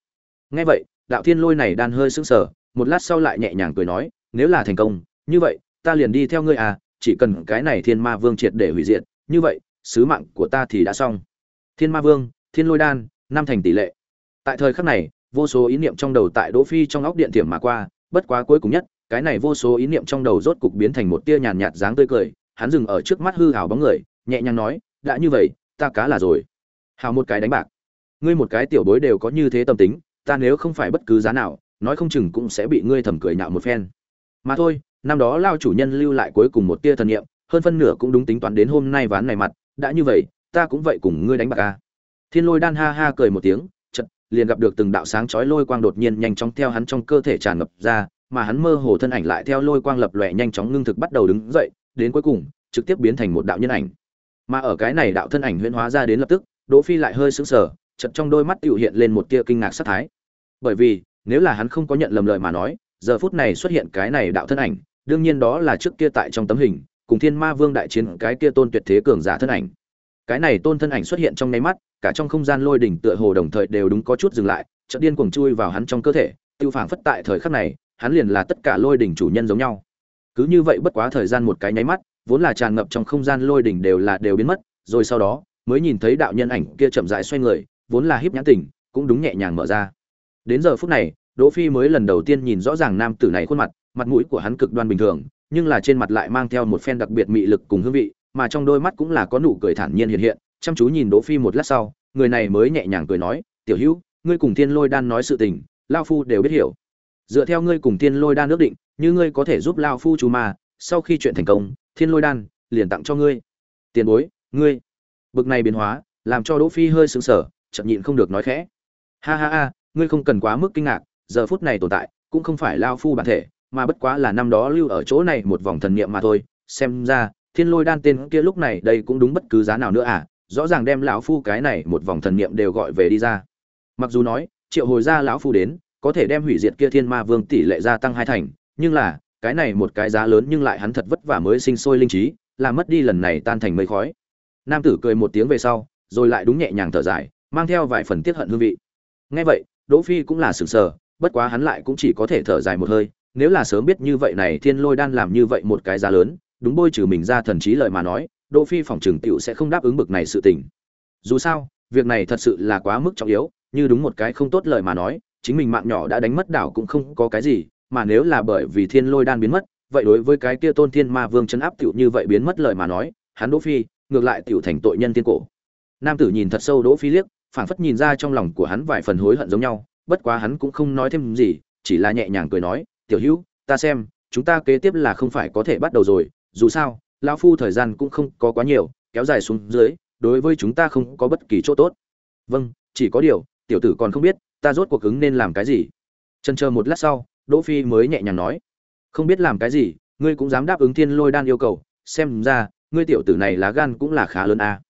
Nghe vậy, đạo thiên lôi này đan hơi sững sờ, một lát sau lại nhẹ nhàng cười nói, nếu là thành công, như vậy, ta liền đi theo ngươi à chỉ cần cái này thiên ma vương triệt để hủy diệt, như vậy, sứ mạng của ta thì đã xong. Thiên ma vương, thiên lôi đan năm thành tỷ lệ. Tại thời khắc này vô số ý niệm trong đầu tại đỗ phi trong óc điện tiềm mà qua, bất quá cuối cùng nhất, cái này vô số ý niệm trong đầu rốt cục biến thành một tia nhàn nhạt dáng tươi cười, hắn dừng ở trước mắt hư hào bóng người, nhẹ nhàng nói, đã như vậy, ta cá là rồi. Hào một cái đánh bạc. Ngươi một cái tiểu bối đều có như thế tâm tính, ta nếu không phải bất cứ giá nào, nói không chừng cũng sẽ bị ngươi thầm cười nhạo một phen. Mà thôi, năm đó lao chủ nhân lưu lại cuối cùng một tia thần niệm, hơn phân nửa cũng đúng tính toán đến hôm nay ván này mặt, đã như vậy, ta cũng vậy cùng ngươi đánh bạc a thiên lôi đan ha ha cười một tiếng liền gặp được từng đạo sáng chói lôi quang đột nhiên nhanh chóng theo hắn trong cơ thể tràn ngập ra, mà hắn mơ hồ thân ảnh lại theo lôi quang lập lòe nhanh chóng ngưng thực bắt đầu đứng dậy, đến cuối cùng, trực tiếp biến thành một đạo nhân ảnh. Mà ở cái này đạo thân ảnh huyễn hóa ra đến lập tức, đỗ phi lại hơi sững sờ, chợt trong đôi mắt tiểu hiện lên một tia kinh ngạc sát thái. Bởi vì, nếu là hắn không có nhận lầm lời mà nói, giờ phút này xuất hiện cái này đạo thân ảnh, đương nhiên đó là trước kia tại trong tấm hình, cùng thiên ma vương đại chiến cái kia tôn tuyệt thế cường giả thân ảnh. Cái này tôn thân ảnh xuất hiện trong ngay mắt cả trong không gian lôi đỉnh tựa hồ đồng thời đều đúng có chút dừng lại, chợt điên cuồng chui vào hắn trong cơ thể, tiêu phảng phất tại thời khắc này, hắn liền là tất cả lôi đỉnh chủ nhân giống nhau. Cứ như vậy bất quá thời gian một cái nháy mắt, vốn là tràn ngập trong không gian lôi đỉnh đều là đều biến mất, rồi sau đó, mới nhìn thấy đạo nhân ảnh kia chậm rãi xoay người, vốn là hiếp nhãn tỉnh, cũng đúng nhẹ nhàng mở ra. Đến giờ phút này, đỗ phi mới lần đầu tiên nhìn rõ ràng nam tử này khuôn mặt mặt mũi của hắn cực đoan bình thường, nhưng là trên mặt lại mang theo một phen đặc biệt mị lực cùng hương vị, mà trong đôi mắt cũng là có nụ cười thản nhiên hiện hiện chăm chú nhìn đỗ phi một lát sau, người này mới nhẹ nhàng cười nói, tiểu hữu, ngươi cùng thiên lôi đan nói sự tình Lão phu đều biết hiểu. Dựa theo ngươi cùng thiên lôi đan ước định, như ngươi có thể giúp Lão phu chú ma, sau khi chuyện thành công, thiên lôi đan liền tặng cho ngươi. Tiền bối, ngươi. Bực này biến hóa, làm cho đỗ phi hơi sững sờ, chậm nhịn không được nói khẽ. Ha ha ha, ngươi không cần quá mức kinh ngạc, giờ phút này tồn tại, cũng không phải Lão phu bản thể, mà bất quá là năm đó lưu ở chỗ này một vòng thần niệm mà thôi. Xem ra, thiên lôi đan tên kia lúc này đây cũng đúng bất cứ giá nào nữa à rõ ràng đem lão phu cái này một vòng thần niệm đều gọi về đi ra. Mặc dù nói, triệu hồi ra lão phu đến, có thể đem hủy diệt kia thiên ma vương tỷ lệ gia tăng hai thành, nhưng là, cái này một cái giá lớn nhưng lại hắn thật vất vả mới sinh sôi linh trí làm mất đi lần này tan thành mây khói. Nam tử cười một tiếng về sau, rồi lại đúng nhẹ nhàng thở dài, mang theo vài phần tiết hận hương vị. Ngay vậy, đỗ phi cũng là sửng sờ, bất quá hắn lại cũng chỉ có thể thở dài một hơi, nếu là sớm biết như vậy này thiên lôi đan làm như vậy một cái giá lớn, đúng bôi trừ mình ra thần trí lợi mà nói đỗ phi phòng trường tiểu sẽ không đáp ứng bực này sự tình. Dù sao, việc này thật sự là quá mức trọng yếu, như đúng một cái không tốt lời mà nói, chính mình mạng nhỏ đã đánh mất đảo cũng không có cái gì, mà nếu là bởi vì thiên lôi đan biến mất, vậy đối với cái kia tôn thiên ma vương trấn áp tiểu như vậy biến mất lời mà nói, hắn đỗ phi, ngược lại tiểu thành tội nhân tiên cổ. Nam tử nhìn thật sâu đỗ phi liếc, phảng phất nhìn ra trong lòng của hắn vài phần hối hận giống nhau, bất quá hắn cũng không nói thêm gì, chỉ là nhẹ nhàng cười nói, tiểu hữu, ta xem, chúng ta kế tiếp là không phải có thể bắt đầu rồi, dù sao lão phu thời gian cũng không có quá nhiều, kéo dài xuống dưới, đối với chúng ta không có bất kỳ chỗ tốt. Vâng chỉ có điều, tiểu tử còn không biết, ta rốt cuộc ứng nên làm cái gì. Trần chờ một lát sau, đỗ phi mới nhẹ nhàng nói. Không biết làm cái gì, ngươi cũng dám đáp ứng thiên lôi đan yêu cầu, xem ra, ngươi tiểu tử này lá gan cũng là khá lớn a. À.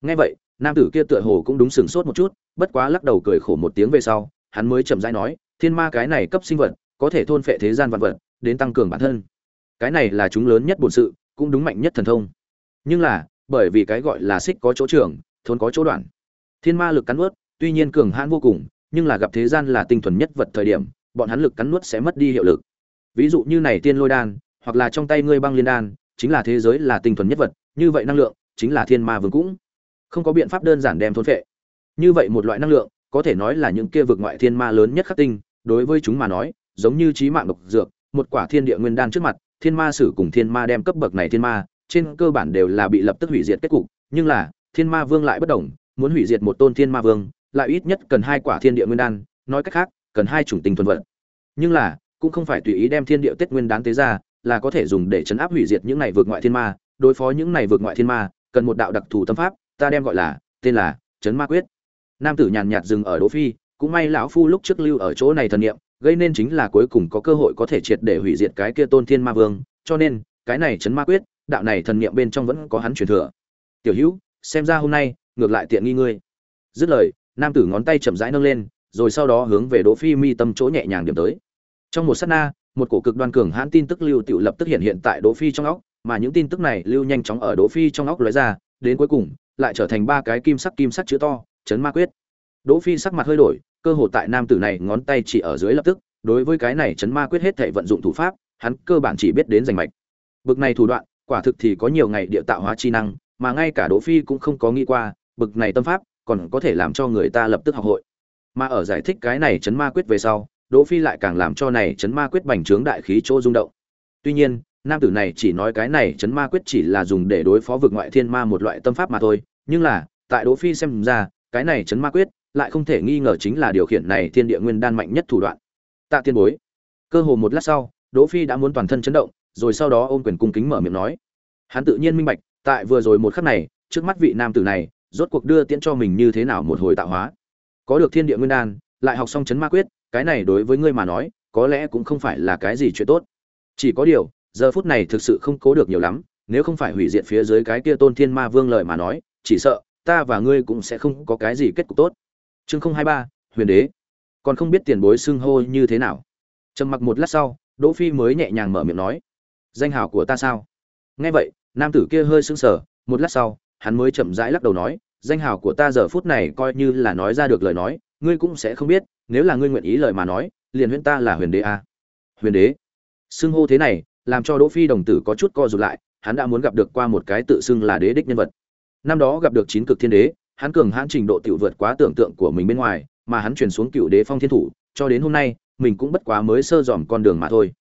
nghe vậy, nam tử kia tựa hồ cũng đúng sừng sốt một chút, bất quá lắc đầu cười khổ một tiếng về sau, hắn mới chậm rãi nói, thiên ma cái này cấp sinh vật, có thể thôn phệ thế gian vạn vật, đến tăng cường bản thân. Cái này là chúng lớn nhất bổn sự cũng đúng mạnh nhất thần thông. Nhưng là, bởi vì cái gọi là xích có chỗ trưởng thốn có chỗ đoạn. Thiên ma lực cắn nuốt, tuy nhiên cường hãn vô cùng, nhưng là gặp thế gian là tinh thuần nhất vật thời điểm, bọn hắn lực cắn nuốt sẽ mất đi hiệu lực. Ví dụ như này tiên lôi đan, hoặc là trong tay ngươi băng liên đan, chính là thế giới là tinh thuần nhất vật, như vậy năng lượng, chính là thiên ma vương cũng. Không có biện pháp đơn giản đem thôn phệ. Như vậy một loại năng lượng, có thể nói là những kia vực ngoại thiên ma lớn nhất khắc tinh, đối với chúng mà nói, giống như trí mạng độc dược, một quả thiên địa nguyên đan trước mặt thiên ma sử cùng thiên ma đem cấp bậc này thiên ma, trên cơ bản đều là bị lập tức hủy diệt kết cục, nhưng là, thiên ma vương lại bất đồng muốn hủy diệt một tôn thiên ma vương, lại ít nhất cần hai quả thiên địa nguyên đan, nói cách khác, cần hai chủng tinh thuần vật. Nhưng là, cũng không phải tùy ý đem thiên địa tết nguyên đán tế ra, là có thể dùng để chấn áp hủy diệt những này vượt ngoại thiên ma, đối phó những này vượt ngoại thiên ma, cần một đạo đặc thù tâm pháp, ta đem gọi là, tên là, chấn ma quyết. Nam tử nhàn nhạt dừng ở đỗ phi, cũng may lão phu lúc trước lưu ở chỗ này thần niệm gây nên chính là cuối cùng có cơ hội có thể triệt để hủy diệt cái kia tôn thiên ma vương, cho nên, cái này chấn ma quyết, đạo này thần niệm bên trong vẫn có hắn truyền thừa. Tiểu hữu, xem ra hôm nay, ngược lại tiện nghi ngươi. Dứt lời, nam tử ngón tay chậm rãi nâng lên, rồi sau đó hướng về đỗ phi mi tâm chỗ nhẹ nhàng điểm tới. Trong một sát na, một cổ cực đoan cường hãn tin tức lưu tiểu lập tức hiện hiện tại đỗ phi trong óc, mà những tin tức này lưu nhanh chóng ở đỗ phi trong óc lóe ra, đến cuối cùng, lại trở thành ba cái kim sắc kim sắc chữ to chấn ma quyết. Đỗ phi sắc mặt hơi đổi cơ hồ tại nam tử này ngón tay chỉ ở dưới lập tức, đối với cái này chấn ma quyết hết thể vận dụng thủ pháp, hắn cơ bản chỉ biết đến giành mạch. Bực này thủ đoạn, quả thực thì có nhiều ngày địa tạo hóa chi năng, mà ngay cả đỗ phi cũng không có nghĩ qua, bực này tâm pháp còn có thể làm cho người ta lập tức học hội. Mà ở giải thích cái này chấn ma quyết về sau, đỗ phi lại càng làm cho này chấn ma quyết bành trướng đại khí chỗ rung động. Tuy nhiên, nam tử này chỉ nói cái này chấn ma quyết chỉ là dùng để đối phó vực ngoại thiên ma một loại tâm pháp mà thôi, nhưng là, tại đỗ phi xem ra, cái này chấn ma quyết lại không thể nghi ngờ chính là điều khiển này thiên địa nguyên đan mạnh nhất thủ đoạn. Tạ tiên bối, cơ hồ một lát sau, đỗ phi đã muốn toàn thân chấn động, rồi sau đó ôm quyền cung kính mở miệng nói. Hắn tự nhiên minh bạch, tại vừa rồi một khắc này, trước mắt vị nam tử này, rốt cuộc đưa tiễn cho mình như thế nào một hồi tạo hóa. Có được thiên địa nguyên đan, lại học xong chấn ma quyết, cái này đối với ngươi mà nói, có lẽ cũng không phải là cái gì chuyện tốt. Chỉ có điều, giờ phút này thực sự không cố được nhiều lắm, nếu không phải hủy diệt phía dưới cái kia tôn thiên ma vương lời mà nói, chỉ sợ, ta và ngươi cũng sẽ không có cái gì kết cục tốt chương không hai ba, huyền đế. Còn không biết tiền bối xưng hô như thế nào. Trầm mặc một lát sau, đỗ phi mới nhẹ nhàng mở miệng nói, danh hào của ta sao? Nghe vậy, nam tử kia hơi sững sờ, một lát sau, hắn mới chậm rãi lắc đầu nói, danh hào của ta giờ phút này coi như là nói ra được lời nói, ngươi cũng sẽ không biết, nếu là ngươi nguyện ý lời mà nói, liền huyễn ta là huyền đế a à. huyền đế? Xưng hô thế này, làm cho đỗ phi đồng tử có chút co rụt lại, hắn đã muốn gặp được qua một cái tự xưng là đế đích nhân vật. Năm đó gặp được chín cực thiên đế hắn cường hãn trình độ tiểu vượt quá tưởng tượng của mình bên ngoài, mà hắn truyền xuống cựu đế phong thiên thủ, cho đến hôm nay, mình cũng bất quá mới sơ dòm con đường mà thôi.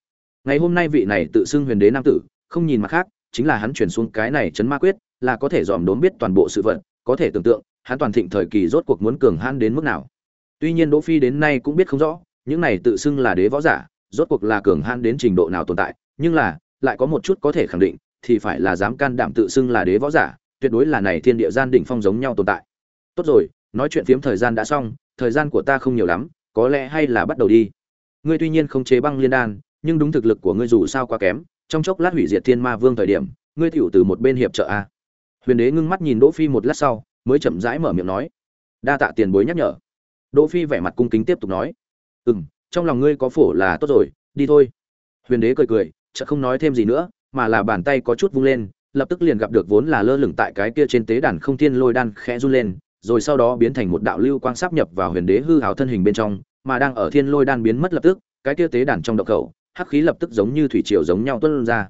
Ngày hôm nay vị này tự xưng huyền đế nam tử, không nhìn mặt khác, chính là hắn truyền xuống cái này chấn ma quyết, là có thể dòm đốn biết toàn bộ sự vật, có thể tưởng tượng, hắn toàn thịnh thời kỳ rốt cuộc muốn cường hãn đến mức nào. Tuy nhiên đỗ phi đến nay cũng biết không rõ, những này tự xưng là đế võ giả, rốt cuộc là cường hãn đến trình độ nào tồn tại, nhưng là, lại có một chút có thể khẳng định, thì phải là dám can đảm tự xưng là đế võ giả, tuyệt đối là này thiên địa gian đỉnh phong giống nhau tồn tại tốt rồi, nói chuyện phiếm thời gian đã xong, thời gian của ta không nhiều lắm, có lẽ hay là bắt đầu đi. Ngươi tuy nhiên không chế băng liên đan, nhưng đúng thực lực của ngươi dù sao quá kém, trong chốc lát hủy diệt thiên ma vương thời điểm, ngươi tiểu từ một bên hiệp trợ a. Huyền đế ngưng mắt nhìn đỗ phi một lát sau, mới chậm rãi mở miệng nói, đa tạ tiền bối nhắc nhở. Đỗ phi vẻ mặt cung kính tiếp tục nói, ừm, trong lòng ngươi có phổ là tốt rồi, đi thôi. Huyền đế cười cười, chợt không nói thêm gì nữa, mà là bàn tay có chút vung lên, lập tức liền gặp được vốn là lơ lửng tại cái kia trên tế đàn không thiên lôi đan khẽ run lên rồi sau đó biến thành một đạo lưu quang sáp nhập vào huyền đế hư hào thân hình bên trong, mà đang ở thiên lôi đan biến mất lập tức, cái kia tế đàn trong động khẩu, hắc khí lập tức giống như thủy triều giống nhau tuôn ra.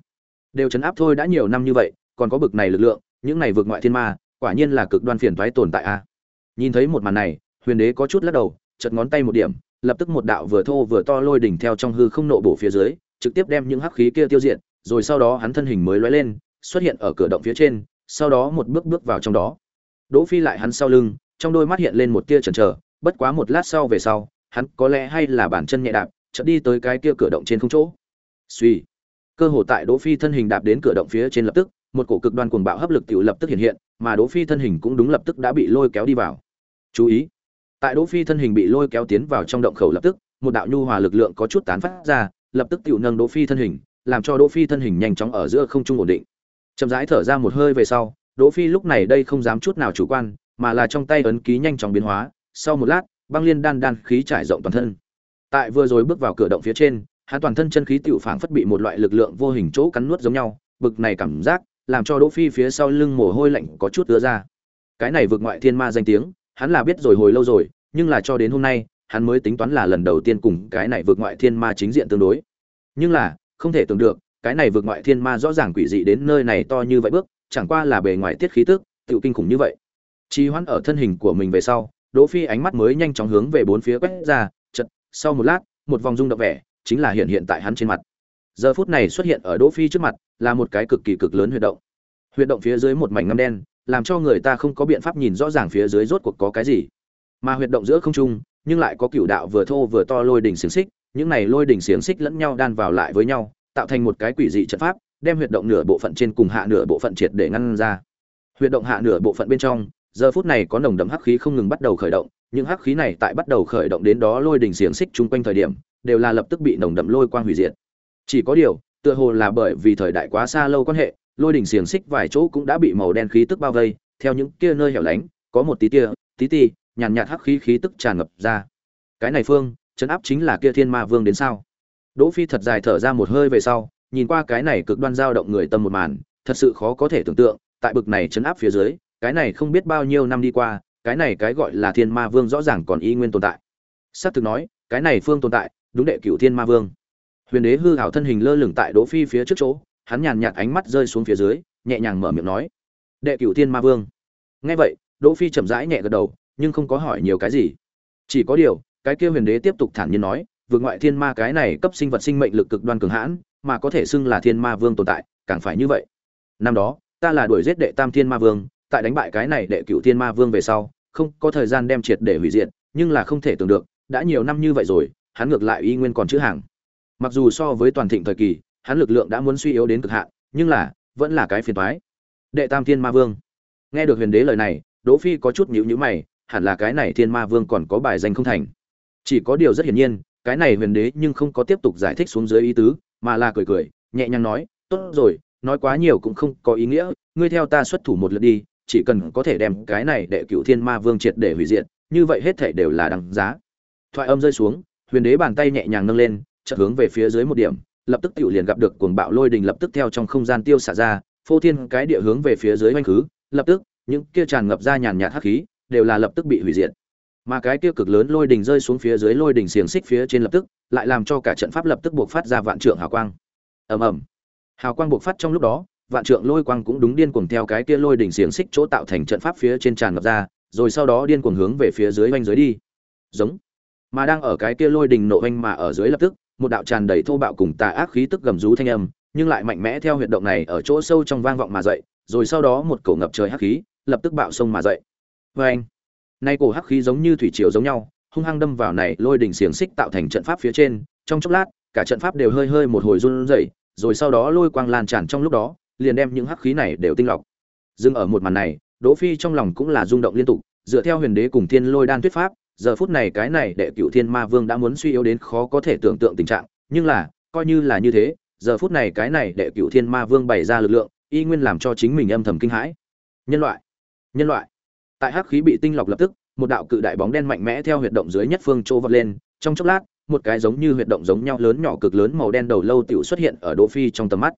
Đều chấn áp thôi đã nhiều năm như vậy, còn có bực này lực lượng, những này vượt ngoại thiên ma, quả nhiên là cực đoan phiền toái tồn tại a. Nhìn thấy một màn này, huyền đế có chút lắc đầu chật ngón tay một điểm, lập tức một đạo vừa thô vừa to lôi đỉnh theo trong hư không nộ bổ phía dưới, trực tiếp đem những hắc khí kia tiêu diệt, rồi sau đó hắn thân hình mới lóe lên, xuất hiện ở cửa động phía trên, sau đó một bước bước vào trong đó đỗ phi lại hắn sau lưng, trong đôi mắt hiện lên một tia chần chờ, bất quá một lát sau về sau, hắn có lẽ hay là bản chân nhẹ đạp, chợt đi tới cái kia cửa động trên không chỗ. Suy cơ hồ tại đỗ phi thân hình đạp đến cửa động phía trên lập tức, một cổ cực đoan cuồng bạo hấp lực tiểu lập tức hiện hiện, mà đỗ phi thân hình cũng đúng lập tức đã bị lôi kéo đi vào. Chú ý. Tại đỗ phi thân hình bị lôi kéo tiến vào trong động khẩu lập tức, một đạo nhu hòa lực lượng có chút tán phát ra, lập tức tiểu nâng đỗ phi thân hình, làm cho đỗ phi thân hình nhanh chóng ở giữa không trung ổn định. Chậm rãi thở ra một hơi về sau đỗ phi lúc này đây không dám chút nào chủ quan, mà là trong tay ấn ký nhanh chóng biến hóa, sau một lát, băng liên đan đan khí trải rộng toàn thân. Tại vừa rồi bước vào cửa động phía trên, hắn toàn thân chân khí tiểu phảng phất bị một loại lực lượng vô hình chỗ cắn nuốt giống nhau, bực này cảm giác làm cho đỗ phi phía sau lưng mồ hôi lạnh có chút ứa ra. Cái này vượt ngoại thiên ma danh tiếng, hắn là biết rồi hồi lâu rồi, nhưng là cho đến hôm nay, hắn mới tính toán là lần đầu tiên cùng cái này vượt ngoại thiên ma chính diện tương đối. Nhưng là, không thể tưởng được, cái này vượt ngoại thiên ma rõ ràng quỷ dị đến nơi này to như vậy bước chẳng qua là bề ngoài tiết khí tức tựu kinh khủng như vậy. Trì hoãn ở thân hình của mình về sau đỗ phi ánh mắt mới nhanh chóng hướng về bốn phía quét ra chợt, sau một lát một vòng rung động vẻ chính là hiện hiện tại hắn trên mặt. Giờ phút này xuất hiện ở đỗ phi trước mặt là một cái cực kỳ cực lớn huyệt động. Huyệt động phía dưới một mảnh ngăm đen làm cho người ta không có biện pháp nhìn rõ ràng phía dưới rốt cuộc có cái gì. Mà huyệt động giữa không trung nhưng lại có cửu đạo vừa thô vừa to lôi đỉnh xiềng xích những này lôi đỉnh xiềng xích lẫn nhau đan vào lại với nhau tạo thành một cái quỷ dị trận pháp đem huyệt động nửa bộ phận trên cùng hạ nửa bộ phận triệt để ngăn ra. Huyệt động hạ nửa bộ phận bên trong, giờ phút này có nồng đậm hắc khí không ngừng bắt đầu khởi động, những hắc khí này tại bắt đầu khởi động đến đó lôi đỉnh xiềng xích chung quanh thời điểm, đều là lập tức bị nồng đậm lôi quang hủy diệt. Chỉ có điều, tựa hồ là bởi vì thời đại quá xa lâu quan hệ, lôi đỉnh xiềng xích vài chỗ cũng đã bị màu đen khí tức bao vây, theo những kia nơi hẻo lánh, có một tí tia, tí ti, nhàn nhạt hắc khí khí tức tràn ngập ra. Cái này phương, chấn áp chính là kia thiên ma vương đến sao? Đỗ phi thật dài thở ra một hơi về sau nhìn qua cái này cực đoan dao động người tâm một màn, thật sự khó có thể tưởng tượng, tại bực này chấn áp phía dưới, cái này không biết bao nhiêu năm đi qua, cái này cái gọi là thiên ma vương rõ ràng còn y nguyên tồn tại. Sát thực nói, cái này phương tồn tại, đúng đệ cửu thiên ma vương. Huyền đế hư hảo thân hình lơ lửng tại đỗ phi phía trước chỗ, hắn nhàn nhạt ánh mắt rơi xuống phía dưới, nhẹ nhàng mở miệng nói, đệ cửu thiên ma vương. Nghe vậy, đỗ phi chậm rãi nhẹ gật đầu, nhưng không có hỏi nhiều cái gì. Chỉ có điều, cái kia huyền đế tiếp tục thản nhiên nói vượt ngoại thiên ma cái này cấp sinh vật sinh mệnh lực cực đoan cường hãn, mà có thể xưng là thiên ma vương tồn tại, càng phải như vậy. Năm đó, ta là đuổi giết đệ tam thiên ma vương, tại đánh bại cái này đệ cửu thiên ma vương về sau, không có thời gian đem triệt để hủy diệt, nhưng là không thể tưởng được, đã nhiều năm như vậy rồi, hắn ngược lại y nguyên còn chữ hàng. Mặc dù so với toàn thịnh thời kỳ, hắn lực lượng đã muốn suy yếu đến cực hạn, nhưng là, vẫn là cái phiền toái. Đệ tam thiên ma vương. Nghe được huyền đế lời này, đỗ phi có chút nhíu nhíu mày, hẳn là cái này thiên ma vương còn có bài danh không thành. Chỉ có điều rất hiển nhiên cái này huyền đế nhưng không có tiếp tục giải thích xuống dưới ý tứ, mà là cười cười, nhẹ nhàng nói, tốt rồi, nói quá nhiều cũng không có ý nghĩa, ngươi theo ta xuất thủ một lượt đi, chỉ cần có thể đem cái này để cửu thiên ma vương triệt để hủy diệt, như vậy hết thể đều là đằng giá. Thoại âm rơi xuống, huyền đế bàn tay nhẹ nhàng nâng lên, chợt hướng về phía dưới một điểm, lập tức tiểu liền gặp được cuồng bạo lôi đình lập tức theo trong không gian tiêu xả ra, phô thiên cái địa hướng về phía dưới oanh khứ, lập tức, những kia tràn ngập ra nhàn nhạt hắc khí, đều là lập tức bị hủy diệt mà cái kia cực lớn lôi đình rơi xuống phía dưới lôi đình xiềng xích phía trên lập tức, lại làm cho cả trận pháp lập tức buộc phát ra vạn trượng hào quang. Ầm ầm. Hào quang buộc phát trong lúc đó, vạn trượng lôi quang cũng đúng điên cuồng theo cái kia lôi đỉnh xiềng xích chỗ tạo thành trận pháp phía trên tràn ngập ra, rồi sau đó điên cuồng hướng về phía dưới oanh dưới đi. Giống. Mà đang ở cái kia lôi đỉnh nộ oanh mà ở dưới lập tức, một đạo tràn đầy thô bạo cùng tà ác khí tức gầm rú thanh âm, nhưng lại mạnh mẽ theo huyệt động này ở chỗ sâu trong vang vọng mà dậy, rồi sau đó một cổ ngập trời hắc khí lập tức bạo sông mà dậy. Vê anh nay cổ hắc khí giống như thủy triều giống nhau, hung hăng đâm vào này lôi đỉnh xiềng xích tạo thành trận pháp phía trên, trong chốc lát, cả trận pháp đều hơi hơi một hồi run rẩy, rồi sau đó lôi quang lan tràn trong lúc đó, liền đem những hắc khí này đều tinh lọc. Dừng ở một màn này, đỗ phi trong lòng cũng là rung động liên tục, dựa theo huyền đế cùng thiên lôi đan tuyết pháp, giờ phút này cái này đệ cửu thiên ma vương đã muốn suy yếu đến khó có thể tưởng tượng tình trạng, nhưng là, coi như là như thế, giờ phút này cái này đệ cửu thiên ma vương bày ra lực lượng, y nguyên làm cho chính mình âm thầm kinh hãi. Nhân loại nhân loại tại hắc khí bị tinh lọc lập tức, một đạo cự đại bóng đen mạnh mẽ theo huyệt động dưới nhất phương trô vọt lên, trong chốc lát, một cái giống như huyệt động giống nhau lớn nhỏ cực lớn màu đen đầu lâu tiểu xuất hiện ở đỗ phi trong tầm mắt.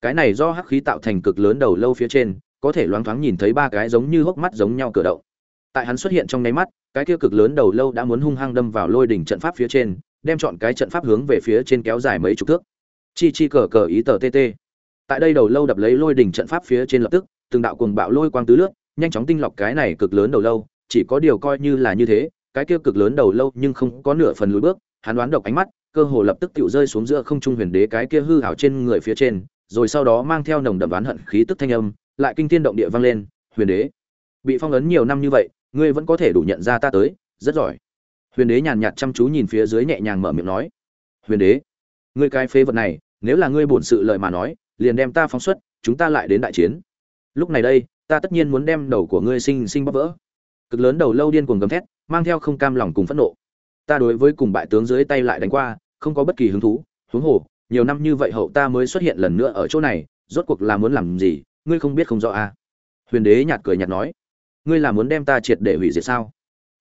Cái này do hắc khí tạo thành cực lớn đầu lâu phía trên, có thể loáng thoáng nhìn thấy ba cái giống như hốc mắt giống nhau cửa động. Tại hắn xuất hiện trong nháy mắt, cái kia cực lớn đầu lâu đã muốn hung hăng đâm vào lôi đỉnh trận pháp phía trên, đem chọn cái trận pháp hướng về phía trên kéo dài mấy chục thước. Chi chi cờ cờ ý tờ tt tại đây đầu lâu đập lấy lôi đỉnh trận pháp phía trên lập tức, từng đạo cuồng bạo lôi quang tứ lướt nhanh chóng tinh lọc cái này cực lớn đầu lâu, chỉ có điều coi như là như thế, cái kia cực lớn đầu lâu nhưng không có nửa phần lùi bước, hắn đoán độc ánh mắt, cơ hồ lập tức tựu rơi xuống giữa không trung huyền đế cái kia hư hảo trên người phía trên, rồi sau đó mang theo nồng đậm đoán hận khí tức thanh âm, lại kinh thiên động địa vang lên, huyền đế, bị phong ấn nhiều năm như vậy, ngươi vẫn có thể đủ nhận ra ta tới, rất giỏi. Huyền đế nhàn nhạt chăm chú nhìn phía dưới nhẹ nhàng mở miệng nói, huyền đế, ngươi cái phế vật này, nếu là ngươi bổn sự lợi mà nói, liền đem ta phóng xuất, chúng ta lại đến đại chiến. Lúc này đây ta tất nhiên muốn đem đầu của ngươi sinh sinh bóp vỡ. Cực lớn đầu lâu điên cuồng gầm thét, mang theo không cam lòng cùng phẫn nộ. Ta đối với cùng bại tướng dưới tay lại đánh qua, không có bất kỳ hứng thú, huống hồ, nhiều năm như vậy hậu ta mới xuất hiện lần nữa ở chỗ này, rốt cuộc là muốn làm gì, ngươi không biết không rõ à? Huyền đế nhạt cười nhạt nói. Ngươi là muốn đem ta triệt để hủy diệt sao?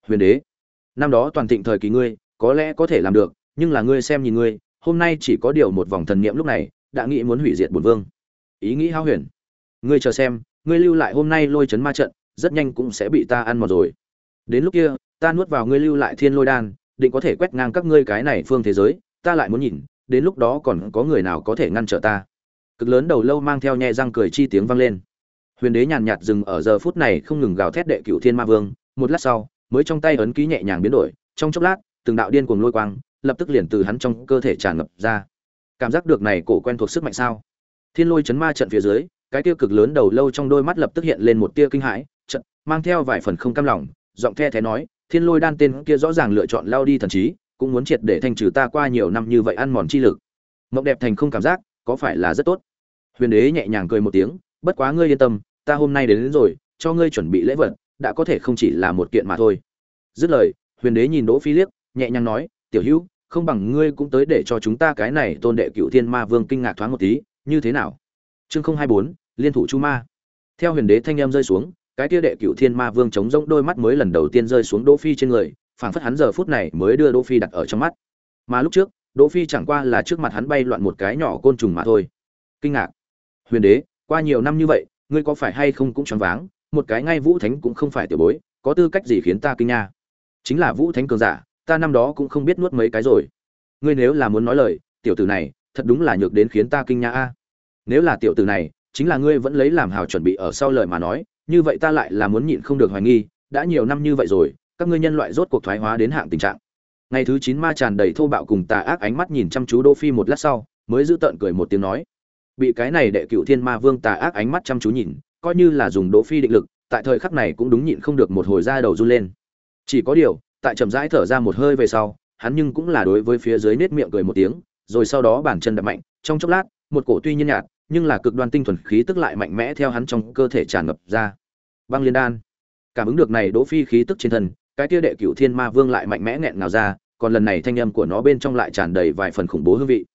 Huyền đế, năm đó toàn thịnh thời kỳ ngươi, có lẽ có thể làm được, nhưng là ngươi xem nhìn ngươi, hôm nay chỉ có điều một vòng thần niệm lúc này, đã nghĩ muốn hủy diệt bổn vương. Ý nghĩ hao huyền. Ngươi chờ xem ngươi lưu lại hôm nay lôi chấn ma trận, rất nhanh cũng sẽ bị ta ăn mòn rồi. Đến lúc kia, ta nuốt vào ngươi lưu lại thiên lôi đan, định có thể quét ngang các ngươi cái này phương thế giới, ta lại muốn nhìn, đến lúc đó còn có người nào có thể ngăn trở ta. Cực lớn đầu lâu mang theo nhẹ răng cười chi tiếng vang lên. Huyền đế nhàn nhạt dừng ở giờ phút này không ngừng gào thét đệ cửu thiên ma vương, một lát sau, mới trong tay ấn ký nhẹ nhàng biến đổi, trong chốc lát, từng đạo điên cuồng lôi quang, lập tức liền từ hắn trong cơ thể tràn ngập ra. Cảm giác được này cổ quen thuộc sức mạnh sao? Thiên lôi chấn ma trận phía dưới cái tiêu cực lớn đầu lâu trong đôi mắt lập tức hiện lên một tia kinh hãi trận mang theo vài phần không cam lòng giọng the thế nói thiên lôi đan tên kia rõ ràng lựa chọn lao đi thần trí cũng muốn triệt để thanh trừ ta qua nhiều năm như vậy ăn mòn chi lực. Mộng đẹp thành không cảm giác có phải là rất tốt? Huyền đế nhẹ nhàng cười một tiếng bất quá ngươi yên tâm ta hôm nay đến, đến rồi cho ngươi chuẩn bị lễ vật đã có thể không chỉ là một kiện mà thôi. Dứt lời huyền đế nhìn đỗ phi liếc nhẹ nhàng nói tiểu hữu không bằng ngươi cũng tới để cho chúng ta cái này tôn đệ cựu thiên ma vương kinh ngạc thoáng một tí như thế nào? Chương không hai bốn liên thủ chu ma. Theo huyền đế thanh em rơi xuống, cái kia đệ cựu thiên ma vương chống rỗng đôi mắt mới lần đầu tiên rơi xuống đỗ phi trên người, phảng phất hắn giờ phút này mới đưa đỗ phi đặt ở trong mắt. Mà lúc trước, đỗ phi chẳng qua là trước mặt hắn bay loạn một cái nhỏ côn trùng mà thôi. Kinh ngạc. Huyền đế, qua nhiều năm như vậy, ngươi có phải hay không cũng choáng váng, một cái ngay vũ thánh cũng không phải tiểu bối, có tư cách gì khiến ta kinh nha? Chính là vũ thánh cường giả, ta năm đó cũng không biết nuốt mấy cái rồi. Ngươi nếu là muốn nói lời, tiểu tử này, thật đúng là nhược đến khiến ta kinh nha a. Nếu là tiểu tử này chính là ngươi vẫn lấy làm hào chuẩn bị ở sau lời mà nói, như vậy ta lại là muốn nhịn không được hoài nghi, đã nhiều năm như vậy rồi, các ngươi nhân loại rốt cuộc thoái hóa đến hạng tình trạng. Ngày thứ chín ma tràn đầy thô bạo cùng tà ác ánh mắt nhìn chăm chú đỗ phi một lát sau, mới giữ tợn cười một tiếng nói. Bị cái này đệ cựu thiên ma vương tà ác ánh mắt chăm chú nhìn, coi như là dùng đỗ phi định lực, tại thời khắc này cũng đúng nhịn không được một hồi ra đầu run lên. Chỉ có điều, tại chậm rãi thở ra một hơi về sau, hắn nhưng cũng là đối với phía dưới nết miệng cười một tiếng, rồi sau đó bàn chân đập mạnh, trong chốc lát, một cổ tuy nhiên nhạt nhưng là cực đoan tinh thuần khí tức lại mạnh mẽ theo hắn trong cơ thể tràn ngập ra. Băng liên đan. Cảm ứng được này đỗ phi khí tức trên thân, cái kia đệ cửu thiên ma vương lại mạnh mẽ nghẹn ngào ra, còn lần này thanh âm của nó bên trong lại tràn đầy vài phần khủng bố hương vị.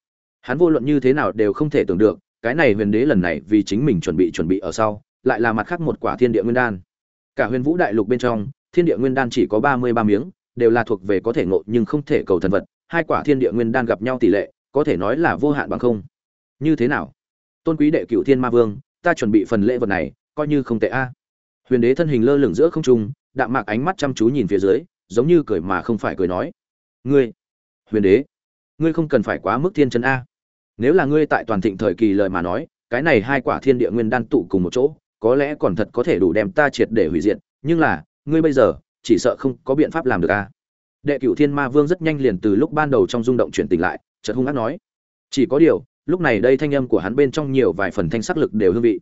Hắn vô luận như thế nào đều không thể tưởng được, cái này huyền đế lần này vì chính mình chuẩn bị chuẩn bị ở sau, lại là mặt khác một quả thiên địa nguyên đan. Cả huyền vũ đại lục bên trong, thiên địa nguyên đan chỉ có ba mươi ba miếng, đều là thuộc về có thể ngộ nhưng không thể cầu thần vật, hai quả thiên địa nguyên đan gặp nhau tỷ lệ, có thể nói là vô hạn bằng không. Như thế nào? Tôn quý đệ cựu thiên ma vương, ta chuẩn bị phần lễ vật này, coi như không tệ a. Huyền đế thân hình lơ lửng giữa không trung, đạm mạc ánh mắt chăm chú nhìn phía dưới, giống như cười mà không phải cười nói. Ngươi, huyền đế, ngươi không cần phải quá mức thiên chân a. Nếu là ngươi tại toàn thịnh thời kỳ lời mà nói, cái này hai quả thiên địa nguyên đan tụ cùng một chỗ, có lẽ còn thật có thể đủ đem ta triệt để hủy diệt, nhưng là, ngươi bây giờ, chỉ sợ không có biện pháp làm được a. Đệ cựu thiên ma vương rất nhanh liền từ lúc ban đầu trong rung động chuyển tỉnh lại, chợt hung ác nói. Chỉ có điều lúc này đây thanh âm của hắn bên trong nhiều vài phần thanh sắc lực đều hương vị.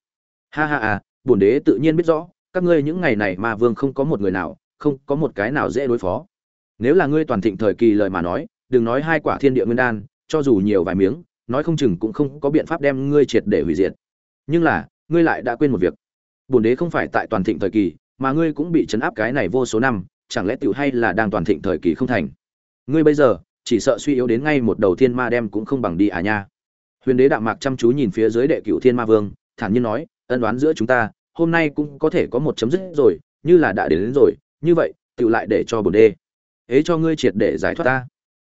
Ha ha à bổn đế tự nhiên biết rõ, các ngươi những ngày này ma vương không có một người nào, không có một cái nào dễ đối phó. Nếu là ngươi toàn thịnh thời kỳ lời mà nói, đừng nói hai quả thiên địa nguyên đan, cho dù nhiều vài miếng, nói không chừng cũng không có biện pháp đem ngươi triệt để hủy diệt. Nhưng là, ngươi lại đã quên một việc. Bổn đế không phải tại toàn thịnh thời kỳ, mà ngươi cũng bị chấn áp cái này vô số năm, chẳng lẽ tiểu hay là đang toàn thịnh thời kỳ không thành? Ngươi bây giờ, chỉ sợ suy yếu đến ngay một đầu thiên ma đem cũng không bằng đi à nha huyền đế đạm mạc chăm chú nhìn phía dưới đệ cửu thiên ma vương thản nhiên nói ân đoán giữa chúng ta hôm nay cũng có thể có một chấm dứt rồi như là đã đến, đến rồi như vậy tự lại để cho bổn đế ế cho ngươi triệt để giải thoát ta.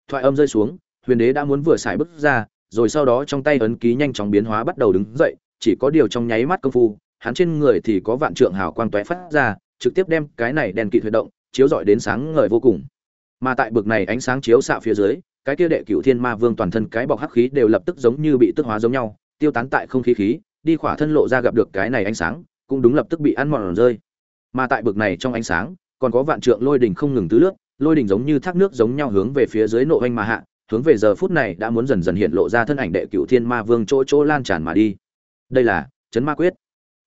Thoại âm rơi xuống huyền đế đã muốn vừa xài bước ra rồi sau đó trong tay ấn ký nhanh chóng biến hóa bắt đầu đứng dậy chỉ có điều trong nháy mắt công phu hắn trên người thì có vạn trượng hào quang tóe phát ra trực tiếp đem cái này đèn kỵ huy động chiếu rọi đến sáng ngời vô cùng. Mà tại bực này ánh sáng chiếu xạ phía dưới cái kia đệ cửu thiên ma vương toàn thân cái bọc hắc khí đều lập tức giống như bị tức hóa giống nhau, tiêu tán tại không khí khí, đi khỏa thân lộ ra gặp được cái này ánh sáng, cũng đúng lập tức bị ăn mòn rơi. Mà tại bực này trong ánh sáng, còn có vạn trượng lôi đỉnh không ngừng tứ lướt, lôi đỉnh giống như thác nước giống nhau hướng về phía dưới nộ anh mà hạ, hướng về giờ phút này đã muốn dần dần hiện lộ ra thân ảnh đệ cửu thiên ma vương chỗ chỗ lan tràn mà đi. Đây là chấn ma quyết.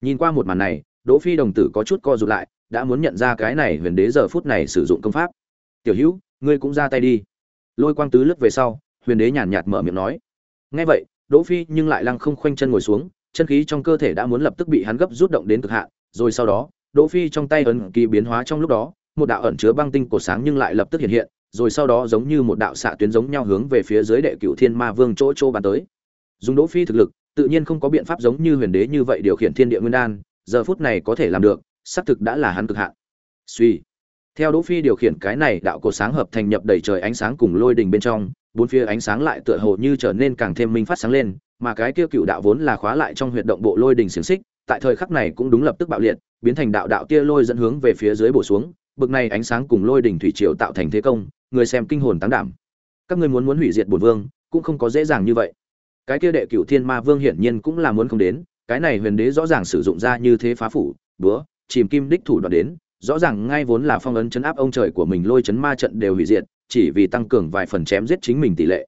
Nhìn qua một màn này, đỗ phi đồng tử có chút co rụt lại, đã muốn nhận ra cái này huyền đế giờ phút này sử dụng công pháp. Tiểu hữu, ngươi cũng ra tay đi lôi quang tứ lướt về sau, huyền đế nhàn nhạt mở miệng nói. Nghe vậy, đỗ phi nhưng lại lăng không khoanh chân ngồi xuống, chân khí trong cơ thể đã muốn lập tức bị hắn gấp rút động đến cực hạn, rồi sau đó, đỗ phi trong tay ấn kỳ biến hóa trong lúc đó, một đạo ẩn chứa băng tinh cổ sáng nhưng lại lập tức hiện hiện, rồi sau đó giống như một đạo xạ tuyến giống nhau hướng về phía dưới đệ cửu thiên ma vương chỗ chỗ bàn tới. Dùng đỗ phi thực lực, tự nhiên không có biện pháp giống như huyền đế như vậy điều khiển thiên địa nguyên đan, giờ phút này có thể làm được, xác thực đã là hắn cực hạn. Suy theo đỗ phi điều khiển cái này đạo cổ sáng hợp thành nhập đầy trời ánh sáng cùng lôi đỉnh bên trong, bốn phía ánh sáng lại tựa hồ như trở nên càng thêm minh phát sáng lên, mà cái kia cựu đạo vốn là khóa lại trong huyệt động bộ lôi đỉnh xiềng xích, tại thời khắc này cũng đúng lập tức bạo liệt, biến thành đạo đạo tia lôi dẫn hướng về phía dưới bổ xuống, bực này ánh sáng cùng lôi đỉnh thủy triều tạo thành thế công, người xem kinh hồn tăng đảm. Các ngươi muốn muốn hủy diệt bổn vương, cũng không có dễ dàng như vậy. Cái kia đệ cựu thiên ma vương hiển nhiên cũng là muốn không đến, cái này huyền đế rõ ràng sử dụng ra như thế phá phủ, búa, chìm kim đích thủ đoạn đến rõ ràng ngay vốn là phong ấn chấn áp ông trời của mình lôi chấn ma trận đều hủy diệt, chỉ vì tăng cường vài phần chém giết chính mình tỷ lệ.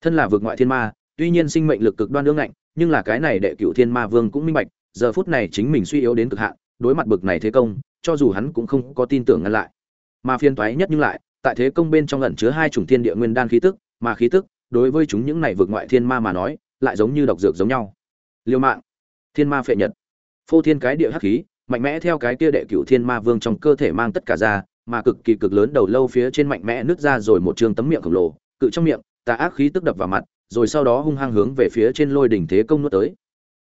Thân là vượt ngoại thiên ma, tuy nhiên sinh mệnh lực cực đoan ương ngạnh, nhưng là cái này đệ cựu thiên ma vương cũng minh bạch, giờ phút này chính mình suy yếu đến cực hạn, đối mặt bực này thế công, cho dù hắn cũng không có tin tưởng ngăn lại. Mà phiên toái nhất nhưng lại, tại thế công bên trong ẩn chứa hai chủng thiên địa nguyên đan khí tức, mà khí tức, đối với chúng những này vượt ngoại thiên ma mà nói, lại giống như độc dược giống nhau. Liêu mạng, thiên ma phệ nhật. Phô thiên cái địa hắc khí mạnh mẽ theo cái kia đệ cửu thiên ma vương trong cơ thể mang tất cả ra, mà cực kỳ cực lớn đầu lâu phía trên mạnh mẽ nứt ra rồi một trường tấm miệng khổng lồ, cự trong miệng, tà ác khí tức đập vào mặt, rồi sau đó hung hăng hướng về phía trên lôi đỉnh thế công nuốt tới.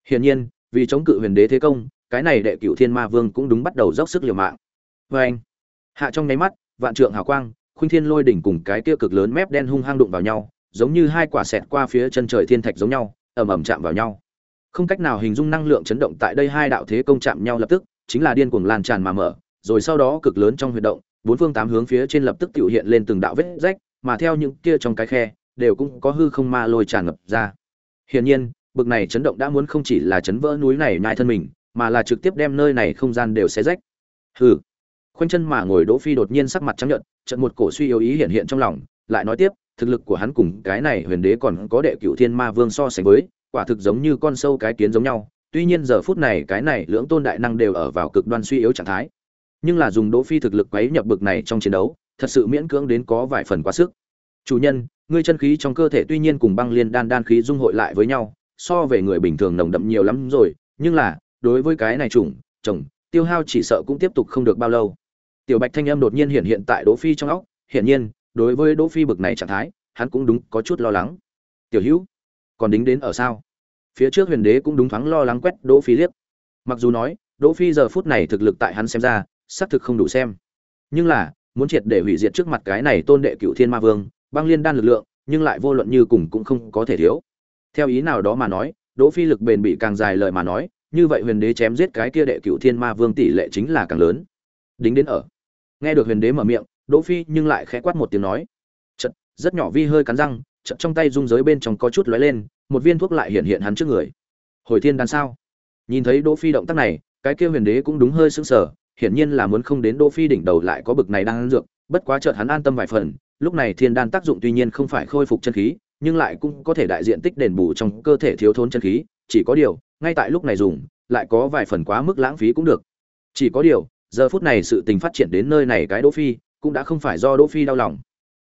Hiển nhiên, vì chống cự huyền đế thế công, cái này đệ cửu thiên ma vương cũng đúng bắt đầu dốc sức liều mạng. Vê anh, hạ trong nháy mắt, vạn trượng hào quang, khuynh thiên lôi đỉnh cùng cái kia cực lớn mép đen hung hăng đụng vào nhau, giống như hai quả sẹt qua phía chân trời thiên thạch giống nhau, ầm ầm chạm vào nhau. Không cách nào hình dung năng lượng chấn động tại đây hai đạo thế công chạm nhau lập tức chính là điên cuồng lan tràn mà mở, rồi sau đó cực lớn trong huy động, bốn phương tám hướng phía trên lập tức tiểu hiện lên từng đạo vết rách, mà theo những kia trong cái khe, đều cũng có hư không ma lôi tràn ngập ra. Hiển nhiên, bực này chấn động đã muốn không chỉ là chấn vỡ núi này nhai thân mình, mà là trực tiếp đem nơi này không gian đều xé rách. Hừ. Khoanh chân mà ngồi đỗ phi đột nhiên sắc mặt trắng nhợt trận một cổ suy yếu ý hiện hiện trong lòng, lại nói tiếp, thực lực của hắn cùng cái này huyền đế còn có đệ cửu thiên ma vương so sánh với, quả thực giống như con sâu cái kiến giống nhau tuy nhiên giờ phút này cái này lưỡng tôn đại năng đều ở vào cực đoan suy yếu trạng thái. Nhưng là dùng đỗ phi thực lực quấy nhập bực này trong chiến đấu, thật sự miễn cưỡng đến có vài phần quá sức. Chủ nhân, ngươi chân khí trong cơ thể tuy nhiên cùng băng liên đan đan khí dung hội lại với nhau, so về người bình thường nồng đậm nhiều lắm rồi, nhưng là, đối với cái này chủng, chồng, tiêu hao chỉ sợ cũng tiếp tục không được bao lâu. Tiểu bạch thanh âm đột nhiên hiện hiện tại đỗ phi trong óc, hiển nhiên, đối với đỗ phi bực này trạng thái, hắn cũng đúng có chút lo lắng. Tiểu hữu, còn đính đến ở sao? Phía trước huyền đế cũng đúng thoáng lo lắng quét đỗ phi liếc. Mặc dù nói, đỗ phi giờ phút này thực lực tại hắn xem ra, xác thực không đủ xem. Nhưng là, muốn triệt để hủy diệt trước mặt cái này tôn đệ cựu thiên ma vương, băng liên đan lực lượng, nhưng lại vô luận như cùng cũng không có thể thiếu. Theo ý nào đó mà nói, đỗ phi lực bền bị càng dài lời mà nói, như vậy huyền đế chém giết cái kia đệ cựu thiên ma vương tỷ lệ chính là càng lớn. Đính đến ở. Nghe được huyền đế mở miệng, đỗ phi nhưng lại khẽ quát một tiếng nói, chật, rất nhỏ vi hơi cắn răng, chật trong tay dung giới bên trong có chút lóe lên một viên thuốc lại hiện hiện hắn trước người. Hồi thiên đan sao? Nhìn thấy đỗ phi động tác này, cái kia huyền đế cũng đúng hơi sững sờ, hiển nhiên là muốn không đến đỗ phi đỉnh đầu lại có bực này đang ăn dược, bất quá chợt hắn an tâm vài phần, lúc này thiên đan tác dụng tuy nhiên không phải khôi phục chân khí, nhưng lại cũng có thể đại diện tích đền bù trong cơ thể thiếu thốn chân khí, chỉ có điều, ngay tại lúc này dùng, lại có vài phần quá mức lãng phí cũng được. Chỉ có điều, giờ phút này sự tình phát triển đến nơi này cái đỗ phi, cũng đã không phải do đỗ phi đau lòng.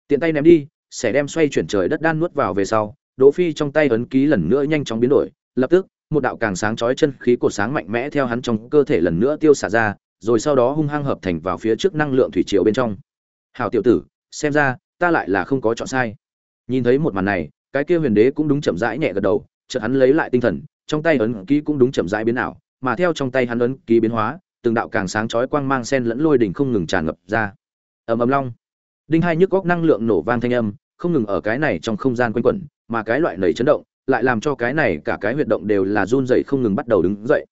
Tiện tay ném đi sẽ đem xoay chuyển trời đất đan nuốt vào về sau Đỗ Phi trong tay ấn ký lần nữa nhanh chóng biến đổi, lập tức, một đạo càng sáng chói chân khí cột sáng mạnh mẽ theo hắn trong cơ thể lần nữa tiêu xả ra, rồi sau đó hung hăng hợp thành vào phía trước năng lượng thủy triều bên trong. "Hảo tiểu tử, xem ra ta lại là không có chọn sai." Nhìn thấy một màn này, cái kia huyền đế cũng đúng chậm rãi nhẹ gật đầu, chợt hắn lấy lại tinh thần, trong tay ấn ký cũng đúng chậm rãi biến ảo, mà theo trong tay hắn ấn ký biến hóa, từng đạo càng sáng chói quang mang sen lẫn lôi đỉnh không ngừng tràn ngập ra. Ầm ầm long, đinh hai nhức góc năng lượng nổ vang thanh âm, không ngừng ở cái này trong không gian quanh quẩn, mà cái loại nảy chấn động lại làm cho cái này cả cái huyệt động đều là run rẩy không ngừng bắt đầu đứng dậy.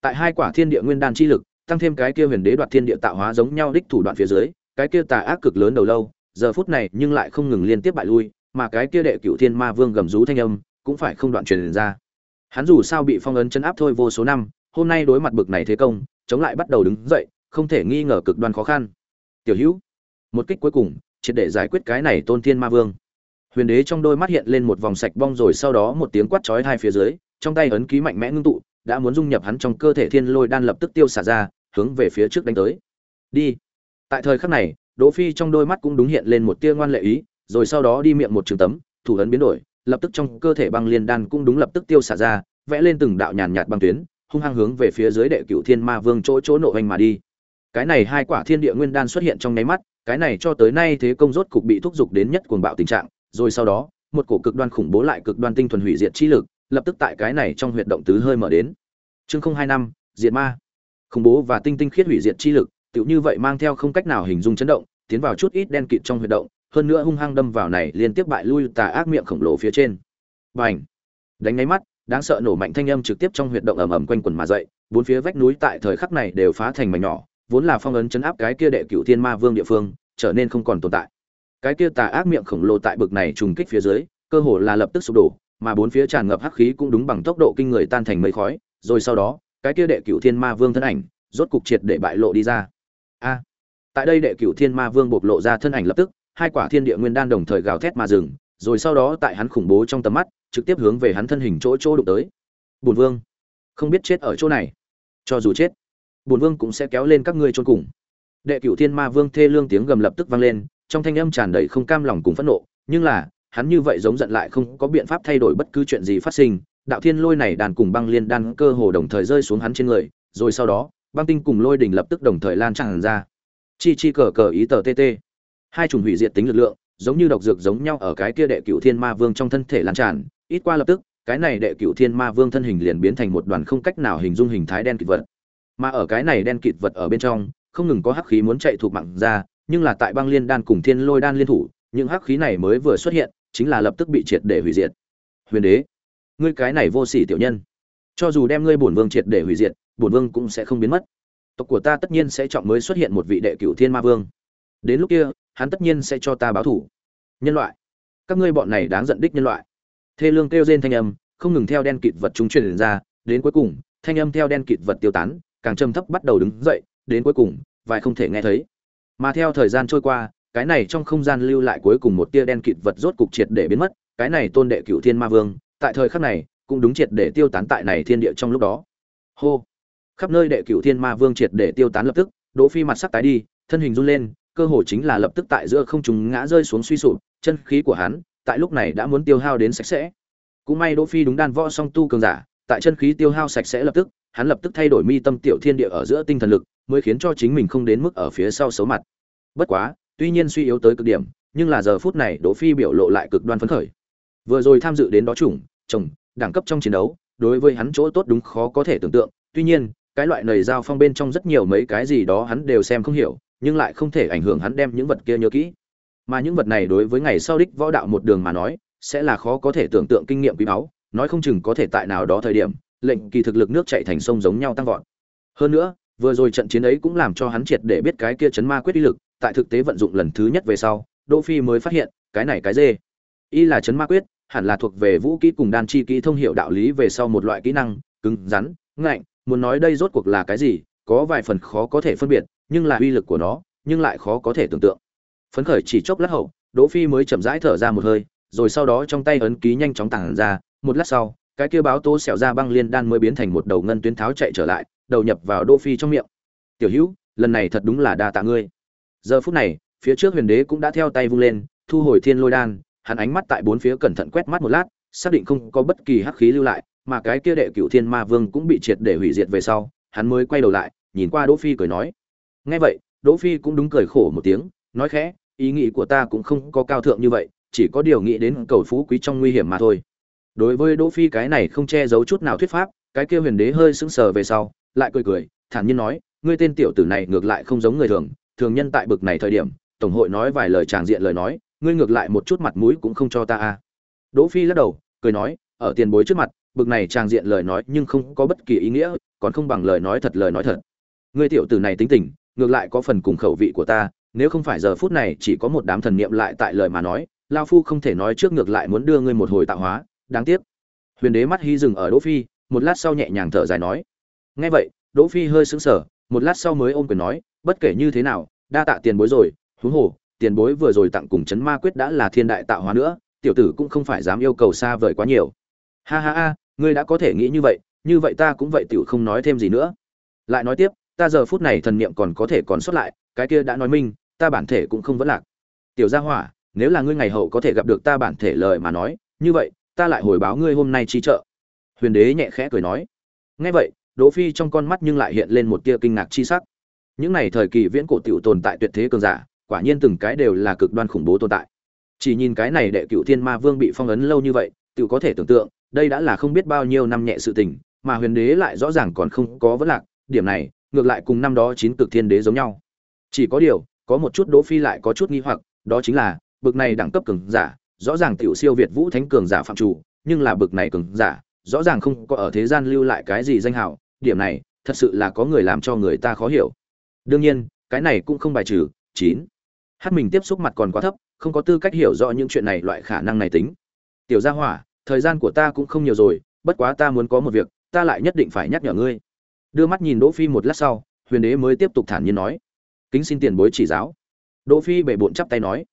Tại hai quả thiên địa nguyên đan chi lực, tăng thêm cái kia huyền đế đoạt thiên địa tạo hóa giống nhau đích thủ đoạn phía dưới, cái kia tà ác cực lớn đầu lâu, giờ phút này nhưng lại không ngừng liên tiếp bại lui, mà cái kia đệ cửu thiên ma vương gầm rú thanh âm, cũng phải không đoạn truyền ra. Hắn dù sao bị phong ấn chấn áp thôi vô số năm, hôm nay đối mặt bực này thế công, chống lại bắt đầu đứng dậy, không thể nghi ngờ cực đoan khó khăn. Tiểu Hữu, một kích cuối cùng, triệt để giải quyết cái này tôn thiên ma vương huyền đế trong đôi mắt hiện lên một vòng sạch bong rồi sau đó một tiếng quát chói hai phía dưới, trong tay ấn ký mạnh mẽ ngưng tụ, đã muốn dung nhập hắn trong cơ thể thiên lôi đan lập tức tiêu xả ra, hướng về phía trước đánh tới. Đi. Tại thời khắc này, đỗ phi trong đôi mắt cũng đúng hiện lên một tia ngoan lệ ý, rồi sau đó đi miệng một trường tấm, thủ ấn biến đổi, lập tức trong cơ thể băng liên đan cũng đúng lập tức tiêu xả ra, vẽ lên từng đạo nhàn nhạt băng tuyến, hung hăng hướng về phía dưới đệ cửu thiên ma vương chỗ chỗ nộ hành mà đi. Cái này hai quả thiên địa nguyên đan xuất hiện trong nháy mắt, cái này cho tới nay thế công rốt cục bị thúc giục đến nhất cuồng bạo tình trạng rồi sau đó, một cổ cực đoan khủng bố lại cực đoan tinh thuần hủy diệt chi lực, lập tức tại cái này trong huyệt động tứ hơi mở đến. Chương không hai năm, diệt ma. Khủng bố và tinh tinh khiết hủy diệt chi lực, tựu như vậy mang theo không cách nào hình dung chấn động, tiến vào chút ít đen kịt trong huyệt động, hơn nữa hung hăng đâm vào này liên tiếp bại lui tà ác miệng khổng lồ phía trên. Bành! Đánh ngáy mắt, đáng sợ nổ mạnh thanh âm trực tiếp trong huyệt động ầm ầm quanh quần mà dậy, bốn phía vách núi tại thời khắc này đều phá thành mảnh nhỏ, vốn là phong ấn chấn áp cái kia đệ cựu thiên ma vương địa phương, trở nên không còn tồn tại cái kia tà ác miệng khổng lồ tại bực này trùng kích phía dưới, cơ hồ là lập tức sụp đổ, mà bốn phía tràn ngập hắc khí cũng đúng bằng tốc độ kinh người tan thành mây khói, rồi sau đó, cái kia đệ cửu thiên ma vương thân ảnh, rốt cục triệt để bại lộ đi ra. A! Tại đây đệ cửu thiên ma vương bộc lộ ra thân ảnh lập tức, hai quả thiên địa nguyên đan đồng thời gào thét mà dừng, rồi sau đó tại hắn khủng bố trong tầm mắt, trực tiếp hướng về hắn thân hình chỗ chỗ đụng tới. Bùn vương! Không biết chết ở chỗ này. Cho dù chết, bùn vương cũng sẽ kéo lên các ngươi chôn cùng. Đệ cửu thiên ma vương thê lương tiếng gầm lập tức vang lên trong thanh âm tràn đầy không cam lòng cùng phẫn nộ, nhưng là, hắn như vậy giống giận lại không có biện pháp thay đổi bất cứ chuyện gì phát sinh. Đạo thiên lôi này đàn cùng băng liên đan cơ hồ đồng thời rơi xuống hắn trên người, rồi sau đó, băng tinh cùng lôi đỉnh lập tức đồng thời lan tràn ra. Chi chi cờ cờ ý tờ tt hai chủng hủy diệt tính lực lượng, giống như độc dược giống nhau ở cái kia đệ cửu thiên ma vương trong thân thể lan tràn. Ít qua lập tức, cái này đệ cửu thiên ma vương thân hình liền biến thành một đoàn không cách nào hình dung hình thái đen kịt vật. Mà ở cái này đen kịt vật ở bên trong, không ngừng có hắc khí muốn chạy thuộc mạng ra nhưng là tại băng liên đan cùng thiên lôi đan liên thủ, những hắc khí này mới vừa xuất hiện, chính là lập tức bị triệt để hủy diệt. Huyền đế, ngươi cái này vô sỉ tiểu nhân. Cho dù đem ngươi bổn vương triệt để hủy diệt, bổn vương cũng sẽ không biến mất. Tộc của ta tất nhiên sẽ chọn mới xuất hiện một vị đệ cửu thiên ma vương. Đến lúc kia, hắn tất nhiên sẽ cho ta báo thủ. Nhân loại, các ngươi bọn này đáng giận đích nhân loại. Thê lương kêu rên thanh âm, không ngừng theo đen kịt vật chúng truyền ra, đến cuối cùng, thanh âm theo đen kịt vật tiêu tán, càng trầm thấp bắt đầu đứng dậy, đến cuối cùng, vài không thể nghe thấy mà theo thời gian trôi qua, cái này trong không gian lưu lại cuối cùng một tia đen kịt vật rốt cục triệt để biến mất, cái này tôn đệ cửu thiên ma vương, tại thời khắc này, cũng đúng triệt để tiêu tán tại này thiên địa trong lúc đó. Hô! Khắp nơi đệ cửu thiên ma vương triệt để tiêu tán lập tức, đỗ phi mặt sắc tái đi, thân hình run lên, cơ hồ chính là lập tức tại giữa không trung ngã rơi xuống suy sụp, chân khí của hắn, tại lúc này đã muốn tiêu hao đến sạch sẽ. Cũng may đỗ phi đúng đan võ song tu cường giả, tại chân khí tiêu hao sạch sẽ lập tức, hắn lập tức thay đổi mi tâm tiểu thiên địa ở giữa tinh thần lực, mới khiến cho chính mình không đến mức ở phía sau xấu mặt bất quá, tuy nhiên suy yếu tới cực điểm, nhưng là giờ phút này đỗ phi biểu lộ lại cực đoan phấn khởi. Vừa rồi tham dự đến đó chủng, chồng, đẳng cấp trong chiến đấu, đối với hắn chỗ tốt đúng khó có thể tưởng tượng. Tuy nhiên, cái loại nầy giao phong bên trong rất nhiều mấy cái gì đó hắn đều xem không hiểu, nhưng lại không thể ảnh hưởng hắn đem những vật kia nhớ kỹ. Mà những vật này đối với ngày sau đích võ đạo một đường mà nói, sẽ là khó có thể tưởng tượng kinh nghiệm quý báu, nói không chừng có thể tại nào đó thời điểm, lệnh kỳ thực lực nước chảy thành sông giống nhau tăng vọt. Hơn nữa, vừa rồi trận chiến ấy cũng làm cho hắn triệt để biết cái kia chấn ma quyết uy lực tại thực tế vận dụng lần thứ nhất về sau, đỗ phi mới phát hiện, cái này cái dê. Y là chấn ma quyết, hẳn là thuộc về vũ kỹ cùng đan chi kỹ thông hiểu đạo lý về sau một loại kỹ năng, cứng, rắn, ngạnh. Muốn nói đây rốt cuộc là cái gì, có vài phần khó có thể phân biệt, nhưng là uy lực của nó, nhưng lại khó có thể tưởng tượng. Phấn khởi chỉ chốc lát hậu, đỗ phi mới chậm rãi thở ra một hơi, rồi sau đó trong tay ấn ký nhanh chóng tàng ra, một lát sau, cái kia báo tố xẻo ra băng liên đan mới biến thành một đầu ngân tuyến tháo chạy trở lại, đầu nhập vào đỗ phi trong miệng. Tiểu hữu, lần này thật đúng là đa tạ ngươi giờ phút này, phía trước huyền đế cũng đã theo tay vung lên, thu hồi thiên lôi đan, hắn ánh mắt tại bốn phía cẩn thận quét mắt một lát, xác định không có bất kỳ hắc khí lưu lại, mà cái kia đệ cửu thiên ma vương cũng bị triệt để hủy diệt về sau, hắn mới quay đầu lại, nhìn qua đỗ phi cười nói. Nghe vậy, đỗ phi cũng đúng cười khổ một tiếng, nói khẽ, ý nghĩ của ta cũng không có cao thượng như vậy, chỉ có điều nghĩ đến cầu phú quý trong nguy hiểm mà thôi. Đối với đỗ phi cái này không che giấu chút nào thuyết pháp, cái kia huyền đế hơi sững sờ về sau, lại cười cười, thản nhiên nói, ngươi tên tiểu tử này ngược lại không giống người thường thường nhân tại bực này thời điểm, tổng hội nói vài lời tràng diện lời nói, ngươi ngược lại một chút mặt mũi cũng không cho ta a đỗ phi lắc đầu, cười nói, ở tiền bối trước mặt, bực này tràng diện lời nói nhưng không có bất kỳ ý nghĩa, còn không bằng lời nói thật lời nói thật. Ngươi tiểu tử này tính tình, ngược lại có phần cùng khẩu vị của ta, nếu không phải giờ phút này chỉ có một đám thần niệm lại tại lời mà nói, lao phu không thể nói trước ngược lại muốn đưa ngươi một hồi tạo hóa, đáng tiếc. Huyền đế mắt hy dừng ở đỗ phi, một lát sau nhẹ nhàng thở dài nói. Nghe vậy, đỗ phi hơi sững sờ, một lát sau mới ôm quyền nói bất kể như thế nào, đa tạ tiền bối rồi, huống hồ, tiền bối vừa rồi tặng cùng chấn ma quyết đã là thiên đại tạo hóa nữa, tiểu tử cũng không phải dám yêu cầu xa vời quá nhiều. Ha ha ha, ngươi đã có thể nghĩ như vậy như vậy ta cũng vậy tiểu không nói thêm gì nữa. Lại nói tiếp, ta giờ phút này thần niệm còn có thể còn xuất lại, cái kia đã nói minh, ta bản thể cũng không vẫn lạc. Tiểu gia hỏa, nếu là ngươi ngày hậu có thể gặp được ta bản thể lời mà nói, như vậy, ta lại hồi báo ngươi hôm nay chi trợ. Huyền đế nhẹ khẽ cười nói. Nghe vậy, đỗ phi trong con mắt nhưng lại hiện lên một tia kinh ngạc chi sắc những này thời kỳ viễn cổ tiểu tồn tại tuyệt thế cường giả, quả nhiên từng cái đều là cực đoan khủng bố tồn tại. Chỉ nhìn cái này đệ cựu thiên ma vương bị phong ấn lâu như vậy tự có thể tưởng tượng, đây đã là không biết bao nhiêu năm nhẹ sự tình, mà huyền đế lại rõ ràng còn không có vấn lạc, điểm này, ngược lại cùng năm đó chín cực thiên đế giống nhau. Chỉ có điều, có một chút đỗ phi lại có chút nghi hoặc, đó chính là, bực này đẳng cấp cường giả, rõ ràng tiểu siêu việt vũ thánh cường giả phạm chủ, nhưng là bực này cường giả, rõ ràng không có ở thế gian lưu lại cái gì danh hào, điểm này, thật sự là có người làm cho người ta khó hiểu đương nhiên, cái này cũng không bài trừ, chín. Hát mình tiếp xúc mặt còn quá thấp, không có tư cách hiểu rõ những chuyện này loại khả năng này tính. Tiểu gia hỏa, thời gian của ta cũng không nhiều rồi, bất quá ta muốn có một việc, ta lại nhất định phải nhắc nhở ngươi. Đưa mắt nhìn đỗ phi một lát sau, huyền đế mới tiếp tục thản nhiên nói. Kính xin tiền bối chỉ giáo. Đỗ phi bệ bộn chắp tay nói.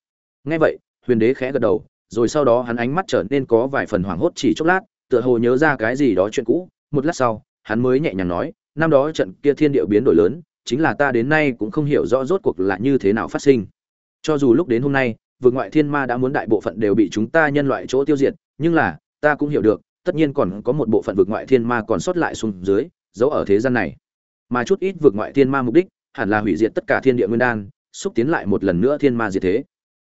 Nghe vậy, huyền đế khẽ gật đầu, rồi sau đó hắn ánh mắt trở nên có vài phần hoảng hốt chỉ chốc lát, tựa hồ nhớ ra cái gì đó chuyện cũ. Một lát sau, hắn mới nhẹ nhàng nói, năm đó trận kia thiên địa biến đổi lớn chính là ta đến nay cũng không hiểu rõ rốt cuộc là như thế nào phát sinh. Cho dù lúc đến hôm nay, vực ngoại thiên ma đã muốn đại bộ phận đều bị chúng ta nhân loại chỗ tiêu diệt, nhưng là, ta cũng hiểu được, tất nhiên còn có một bộ phận vực ngoại thiên ma còn sót lại xuống dưới, giấu ở thế gian này. Mà chút ít vực ngoại thiên ma mục đích, hẳn là hủy diệt tất cả thiên địa nguyên đan, xúc tiến lại một lần nữa thiên ma diệt thế.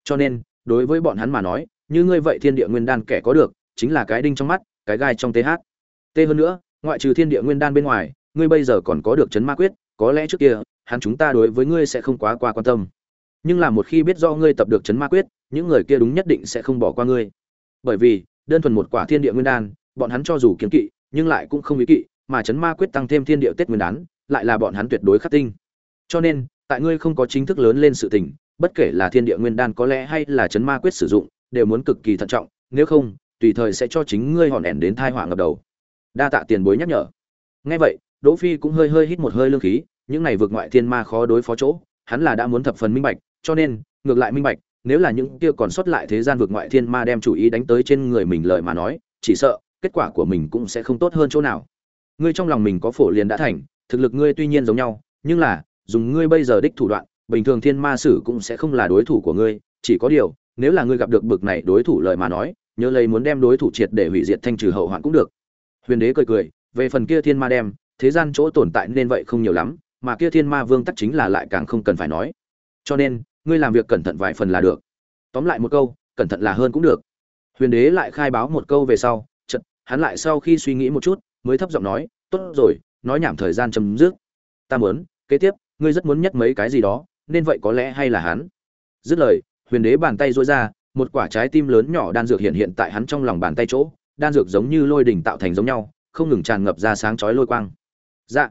Cho nên, đối với bọn hắn mà nói, như ngươi vậy thiên địa nguyên đan kẻ có được, chính là cái đinh trong mắt, cái gai trong th tê hơn nữa, ngoại trừ thiên địa nguyên đan bên ngoài, ngươi bây giờ còn có được chấn ma quyết có lẽ trước kia, hắn chúng ta đối với ngươi sẽ không quá qua quan tâm. Nhưng là một khi biết do ngươi tập được chấn ma quyết, những người kia đúng nhất định sẽ không bỏ qua ngươi. Bởi vì, đơn thuần một quả thiên địa nguyên đan, bọn hắn cho dù kiếm kỵ, nhưng lại cũng không ý kỵ, mà chấn ma quyết tăng thêm thiên địa tết nguyên đán, lại là bọn hắn tuyệt đối khắc tinh. Cho nên, tại ngươi không có chính thức lớn lên sự tình, bất kể là thiên địa nguyên đan có lẽ hay là chấn ma quyết sử dụng, đều muốn cực kỳ thận trọng, nếu không, tùy thời sẽ cho chính ngươi hòn ẻn đến thai họa ngập đầu. Đa tạ tiền bối nhắc nhở. Ngay vậy đỗ phi cũng hơi hơi hít một hơi lương khí, những này vượt ngoại thiên ma khó đối phó chỗ, hắn là đã muốn thập phần minh bạch, cho nên, ngược lại minh bạch, nếu là những kia còn sót lại thế gian vượt ngoại thiên ma đem chủ ý đánh tới trên người mình lời mà nói, chỉ sợ, kết quả của mình cũng sẽ không tốt hơn chỗ nào. Ngươi trong lòng mình có phổ liền đã thành, thực lực ngươi tuy nhiên giống nhau, nhưng là, dùng ngươi bây giờ đích thủ đoạn, bình thường thiên ma sử cũng sẽ không là đối thủ của ngươi, chỉ có điều, nếu là ngươi gặp được bực này đối thủ lời mà nói, nhớ lấy muốn đem đối thủ triệt để hủy diệt thanh trừ hậu hoạn cũng được. Huyền đế cười cười, về phần kia thiên ma đem thế gian chỗ tồn tại nên vậy không nhiều lắm, mà kia thiên ma vương tắc chính là lại càng không cần phải nói. Cho nên, ngươi làm việc cẩn thận vài phần là được. Tóm lại một câu, cẩn thận là hơn cũng được. Huyền đế lại khai báo một câu về sau chật hắn lại sau khi suy nghĩ một chút, mới thấp giọng nói, tốt rồi, nói nhảm thời gian chấm dứt. Ta muốn, kế tiếp, ngươi rất muốn nhất mấy cái gì đó, nên vậy có lẽ hay là hắn. Dứt lời, huyền đế bàn tay dối ra, một quả trái tim lớn nhỏ đan dược hiện hiện tại hắn trong lòng bàn tay chỗ, đan dược giống như lôi đỉnh tạo thành giống nhau, không ngừng tràn ngập ra sáng chói lôi quang dạ.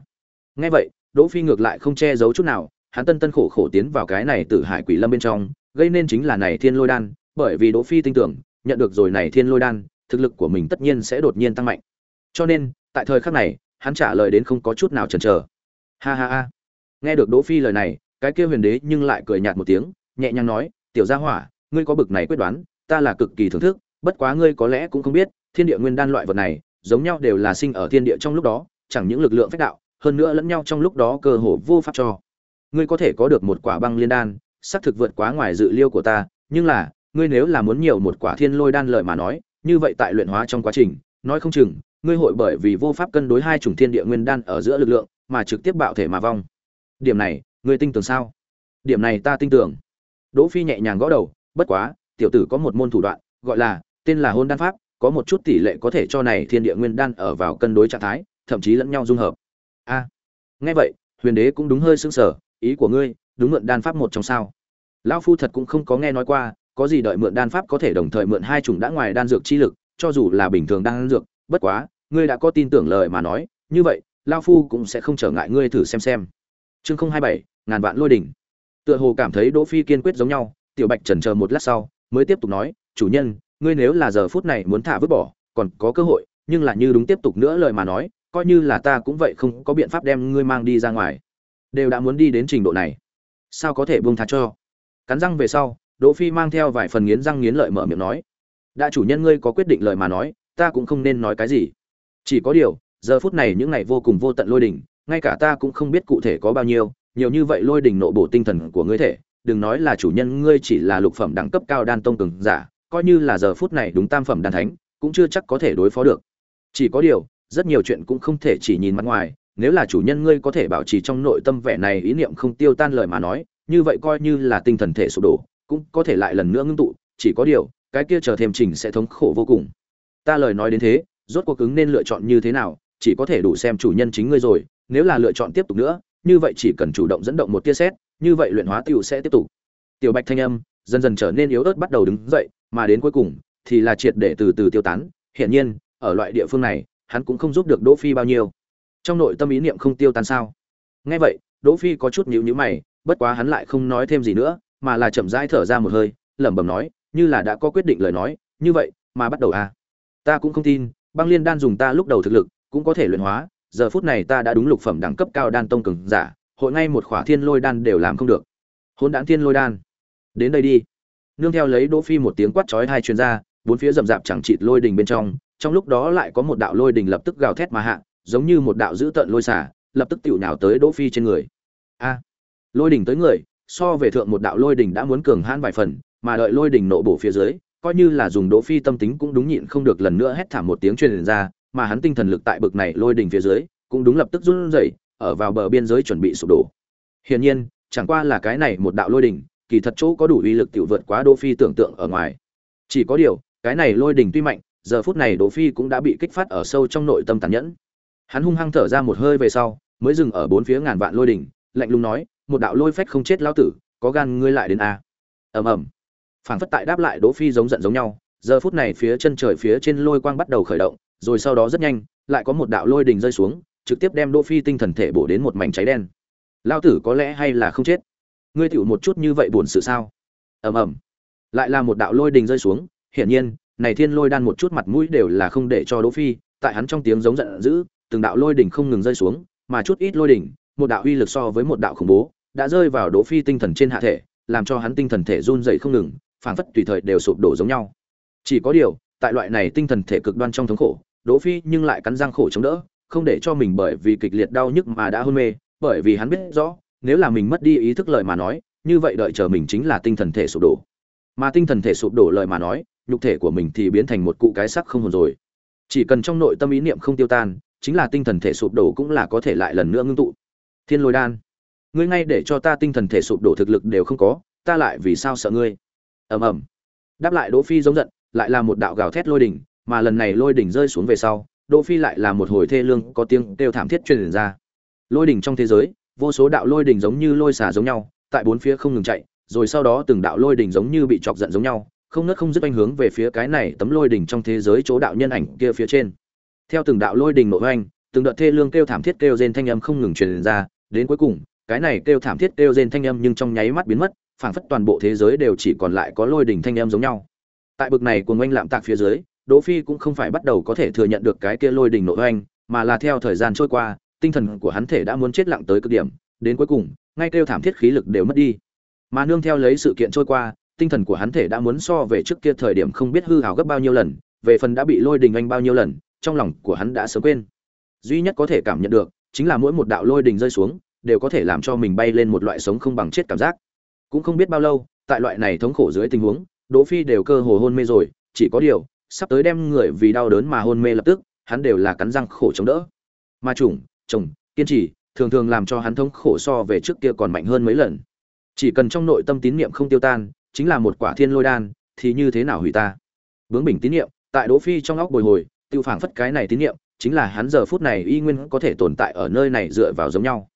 Nghe vậy, đỗ phi ngược lại không che giấu chút nào, hắn tân tân khổ khổ tiến vào cái này tử hải quỷ lâm bên trong, gây nên chính là này thiên lôi đan, bởi vì đỗ phi tin tưởng, nhận được rồi này thiên lôi đan, thực lực của mình tất nhiên sẽ đột nhiên tăng mạnh. Cho nên, tại thời khắc này, hắn trả lời đến không có chút nào chần chờ. Ha ha ha. Nghe được đỗ phi lời này, cái kia huyền đế nhưng lại cười nhạt một tiếng, nhẹ nhàng nói, tiểu gia hỏa, ngươi có bực này quyết đoán, ta là cực kỳ thưởng thức, bất quá ngươi có lẽ cũng không biết, thiên địa nguyên đan loại vật này, giống nhau đều là sinh ở thiên địa trong lúc đó chẳng những lực lượng phách đạo, hơn nữa lẫn nhau trong lúc đó cơ hồ vô pháp cho. Ngươi có thể có được một quả băng liên đan, xác thực vượt quá ngoài dự liêu của ta, nhưng là, ngươi nếu là muốn nhiều một quả thiên lôi đan lợi mà nói, như vậy tại luyện hóa trong quá trình, nói không chừng, ngươi hội bởi vì vô pháp cân đối hai chủng thiên địa nguyên đan ở giữa lực lượng, mà trực tiếp bạo thể mà vong. Điểm này, ngươi tin tưởng sao? Điểm này ta tin tưởng. Đỗ phi nhẹ nhàng gõ đầu, bất quá, tiểu tử có một môn thủ đoạn, gọi là, tên là hôn đan pháp, có một chút tỷ lệ có thể cho này thiên địa nguyên đan ở vào cân đối trạng thái thậm chí lẫn nhau dung hợp. A, nghe vậy, huyền đế cũng đúng hơi sững sờ, ý của ngươi, đúng mượn đan pháp một trong sao. Lão phu thật cũng không có nghe nói qua, có gì đợi mượn đan pháp có thể đồng thời mượn hai chủng đã ngoài đan dược chi lực, cho dù là bình thường đan dược, bất quá, ngươi đã có tin tưởng lời mà nói, như vậy, lão phu cũng sẽ không trở ngại ngươi thử xem xem. Chương không hai bảy, ngàn vạn lôi đỉnh. Tựa hồ cảm thấy đỗ phi kiên quyết giống nhau, tiểu bạch chần chờ một lát sau, mới tiếp tục nói, chủ nhân, ngươi nếu là giờ phút này muốn thả vứt bỏ, còn có cơ hội, nhưng là như đúng tiếp tục nữa lời mà nói coi như là ta cũng vậy không có biện pháp đem ngươi mang đi ra ngoài. Đều đã muốn đi đến trình độ này. Sao có thể buông tha cho? Cắn răng về sau, đỗ phi mang theo vài phần nghiến răng nghiến lợi mở miệng nói. Đã chủ nhân ngươi có quyết định lời mà nói, ta cũng không nên nói cái gì. Chỉ có điều, giờ phút này những ngày vô cùng vô tận lôi đỉnh ngay cả ta cũng không biết cụ thể có bao nhiêu, nhiều như vậy lôi đỉnh nội bộ tinh thần của ngươi thể, đừng nói là chủ nhân ngươi chỉ là lục phẩm đẳng cấp cao đan tông cường giả, coi như là giờ phút này đúng tam phẩm đan thánh, cũng chưa chắc có thể đối phó được. Chỉ có điều rất nhiều chuyện cũng không thể chỉ nhìn mặt ngoài, nếu là chủ nhân ngươi có thể bảo trì trong nội tâm vẻ này ý niệm không tiêu tan lời mà nói, như vậy coi như là tinh thần thể sụp đổ, cũng có thể lại lần nữa ngưng tụ, chỉ có điều, cái kia chờ thêm trình sẽ thống khổ vô cùng. Ta lời nói đến thế, rốt cuộc cứng nên lựa chọn như thế nào, chỉ có thể đủ xem chủ nhân chính ngươi rồi, nếu là lựa chọn tiếp tục nữa, như vậy chỉ cần chủ động dẫn động một tia xét như vậy luyện hóa tiểu sẽ tiếp tục. Tiểu bạch thanh âm dần dần trở nên yếu ớt bắt đầu đứng dậy, mà đến cuối cùng thì là triệt để từ từ tiêu tán. Hiển nhiên, ở loại địa phương này hắn cũng không giúp được đỗ phi bao nhiêu. Trong nội tâm ý niệm không tiêu tan sao? Nghe vậy, đỗ phi có chút nhíu nhíu mày, bất quá hắn lại không nói thêm gì nữa, mà là chậm rãi thở ra một hơi, lẩm bẩm nói, như là đã có quyết định lời nói, như vậy mà bắt đầu à? Ta cũng không tin, băng liên đan dùng ta lúc đầu thực lực, cũng có thể luyện hóa, giờ phút này ta đã đúng lục phẩm đẳng cấp cao đan tông cường giả, hội ngay một khỏa thiên lôi đan đều làm không được. Hỗn đản thiên lôi đan? Đến đây đi. Nương theo lấy đỗ phi một tiếng quát chói hai truyền ra, bốn phía rậm rạp chẳng chịt lôi đình bên trong trong lúc đó lại có một đạo lôi đình lập tức gào thét mà hạ, giống như một đạo dữ tợn lôi xả, lập tức tiểu nhào tới đỗ phi trên người. A! Lôi đình tới người, so về thượng một đạo lôi đình đã muốn cường hãn vài phần, mà đợi lôi đình nộ bổ phía dưới, coi như là dùng đỗ phi tâm tính cũng đúng nhịn không được lần nữa hét thảm một tiếng truyền ra, mà hắn tinh thần lực tại bực này lôi đình phía dưới, cũng đúng lập tức run rẩy, ở vào bờ biên giới chuẩn bị sụp đổ. Hiển nhiên, chẳng qua là cái này một đạo lôi đình, kỳ thật chỗ có đủ uy lực tiểu vượt quá đỗ phi tưởng tượng ở ngoài. Chỉ có điều, cái này lôi đình tuy mạnh giờ phút này đỗ phi cũng đã bị kích phát ở sâu trong nội tâm tàn nhẫn. Hắn hung hăng thở ra một hơi về sau mới dừng ở bốn phía ngàn vạn lôi đỉnh, lạnh lùng nói một đạo lôi phách không chết lão tử có gan ngươi lại đến a. Ầm ầm. Phảng phất tại đáp lại đỗ phi giống giận giống nhau giờ phút này phía chân trời phía trên lôi quang bắt đầu khởi động rồi sau đó rất nhanh lại có một đạo lôi đỉnh rơi xuống trực tiếp đem đỗ phi tinh thần thể bổ đến một mảnh cháy đen. Lão tử có lẽ hay là không chết? Ngươi tiểu một chút như vậy buồn sự sao? Ầm ầm. Lại là một đạo lôi đình rơi xuống hiển nhiên này thiên lôi đan một chút mặt mũi đều là không để cho đỗ phi tại hắn trong tiếng giống giận dữ từng đạo lôi đỉnh không ngừng rơi xuống, mà chút ít lôi đỉnh, một đạo uy lực so với một đạo khủng bố, đã rơi vào Đỗ Phi tinh thần trên hạ thể, làm cho hắn tinh thần thể run rẩy không ngừng, phảng phất tùy thời đều sụp đổ giống nhau. Chỉ có điều, tại loại này tinh thần thể cực đoan trong thống khổ, Đỗ Phi nhưng lại cắn răng khổ chống đỡ, không để cho mình bởi vì kịch liệt đau nhức mà đã hôn mê, bởi vì hắn biết rõ, nếu là mình mất đi ý thức lời mà nói, như vậy đợi chờ mình chính là tinh thần thể sụp đổ. Mà tinh thần thể sụp đổ lời mà nói, nhục thể của mình thì biến thành một cụ cái sắc không hồn rồi. Chỉ cần trong nội tâm ý niệm không tiêu tan, chính là tinh thần thể sụp đổ cũng là có thể lại lần nữa ngưng tụ. Thiên lôi đan ngươi ngay để cho ta tinh thần thể sụp đổ thực lực đều không có ta lại vì sao sợ ngươi? Ầm ầm. Đáp lại đỗ phi giống giận lại là một đạo gào thét lôi đỉnh mà lần này lôi đỉnh rơi xuống về sau đỗ phi lại là một hồi thê lương có tiếng kêu thảm thiết truyền ra. Lôi đỉnh trong thế giới vô số đạo lôi đỉnh giống như lôi xả giống nhau tại bốn phía không ngừng chạy rồi sau đó từng đạo lôi đỉnh giống như bị chọc giận giống nhau không nứt không dứt anh hướng về phía cái này tấm lôi đỉnh trong thế giới chỗ đạo nhân ảnh kia phía trên. Theo từng đạo lôi đỉnh nội oanh, từng đợt thê lương kêu thảm thiết kêu rên thanh âm không ngừng truyền ra, đến cuối cùng, cái này kêu thảm thiết kêu rên thanh âm nhưng trong nháy mắt biến mất, phảng phất toàn bộ thế giới đều chỉ còn lại có lôi đỉnh thanh âm giống nhau. Tại bực này cuồng oanh lạm tạc phía dưới, đỗ phi cũng không phải bắt đầu có thể thừa nhận được cái kia lôi đỉnh nội oanh, mà là theo thời gian trôi qua, tinh thần của hắn thể đã muốn chết lặng tới cực điểm, đến cuối cùng, ngay kêu thảm thiết khí lực đều mất đi. Mà nương theo lấy sự kiện trôi qua tinh thần của hắn thể đã muốn so về trước kia thời điểm không biết hư hào gấp bao nhiêu lần, về phần đã bị lôi đình anh bao nhiêu lần, trong lòng của hắn đã sớm quên. Duy nhất có thể cảm nhận được, chính là mỗi một đạo lôi đình rơi xuống, đều có thể làm cho mình bay lên một loại sống không bằng chết cảm giác. Cũng không biết bao lâu, tại loại này thống khổ dưới tình huống, đỗ phi đều cơ hồ hôn mê rồi, chỉ có điều, sắp tới đem người vì đau đớn mà hôn mê lập tức, hắn đều là cắn răng khổ chống đỡ. Ma trùng chồng, kiên trì, thường thường làm cho hắn thống khổ so về trước kia còn mạnh hơn mấy lần. Chỉ cần trong nội tâm tín niệm không tiêu tan chính là một quả thiên lôi đan thì như thế nào hủy ta bướng bình tín nhiệm tại đỗ phi trong óc bồi hồi tiêu phảng phất cái này tín nhiệm chính là hắn giờ phút này y nguyên có thể tồn tại ở nơi này dựa vào giống nhau.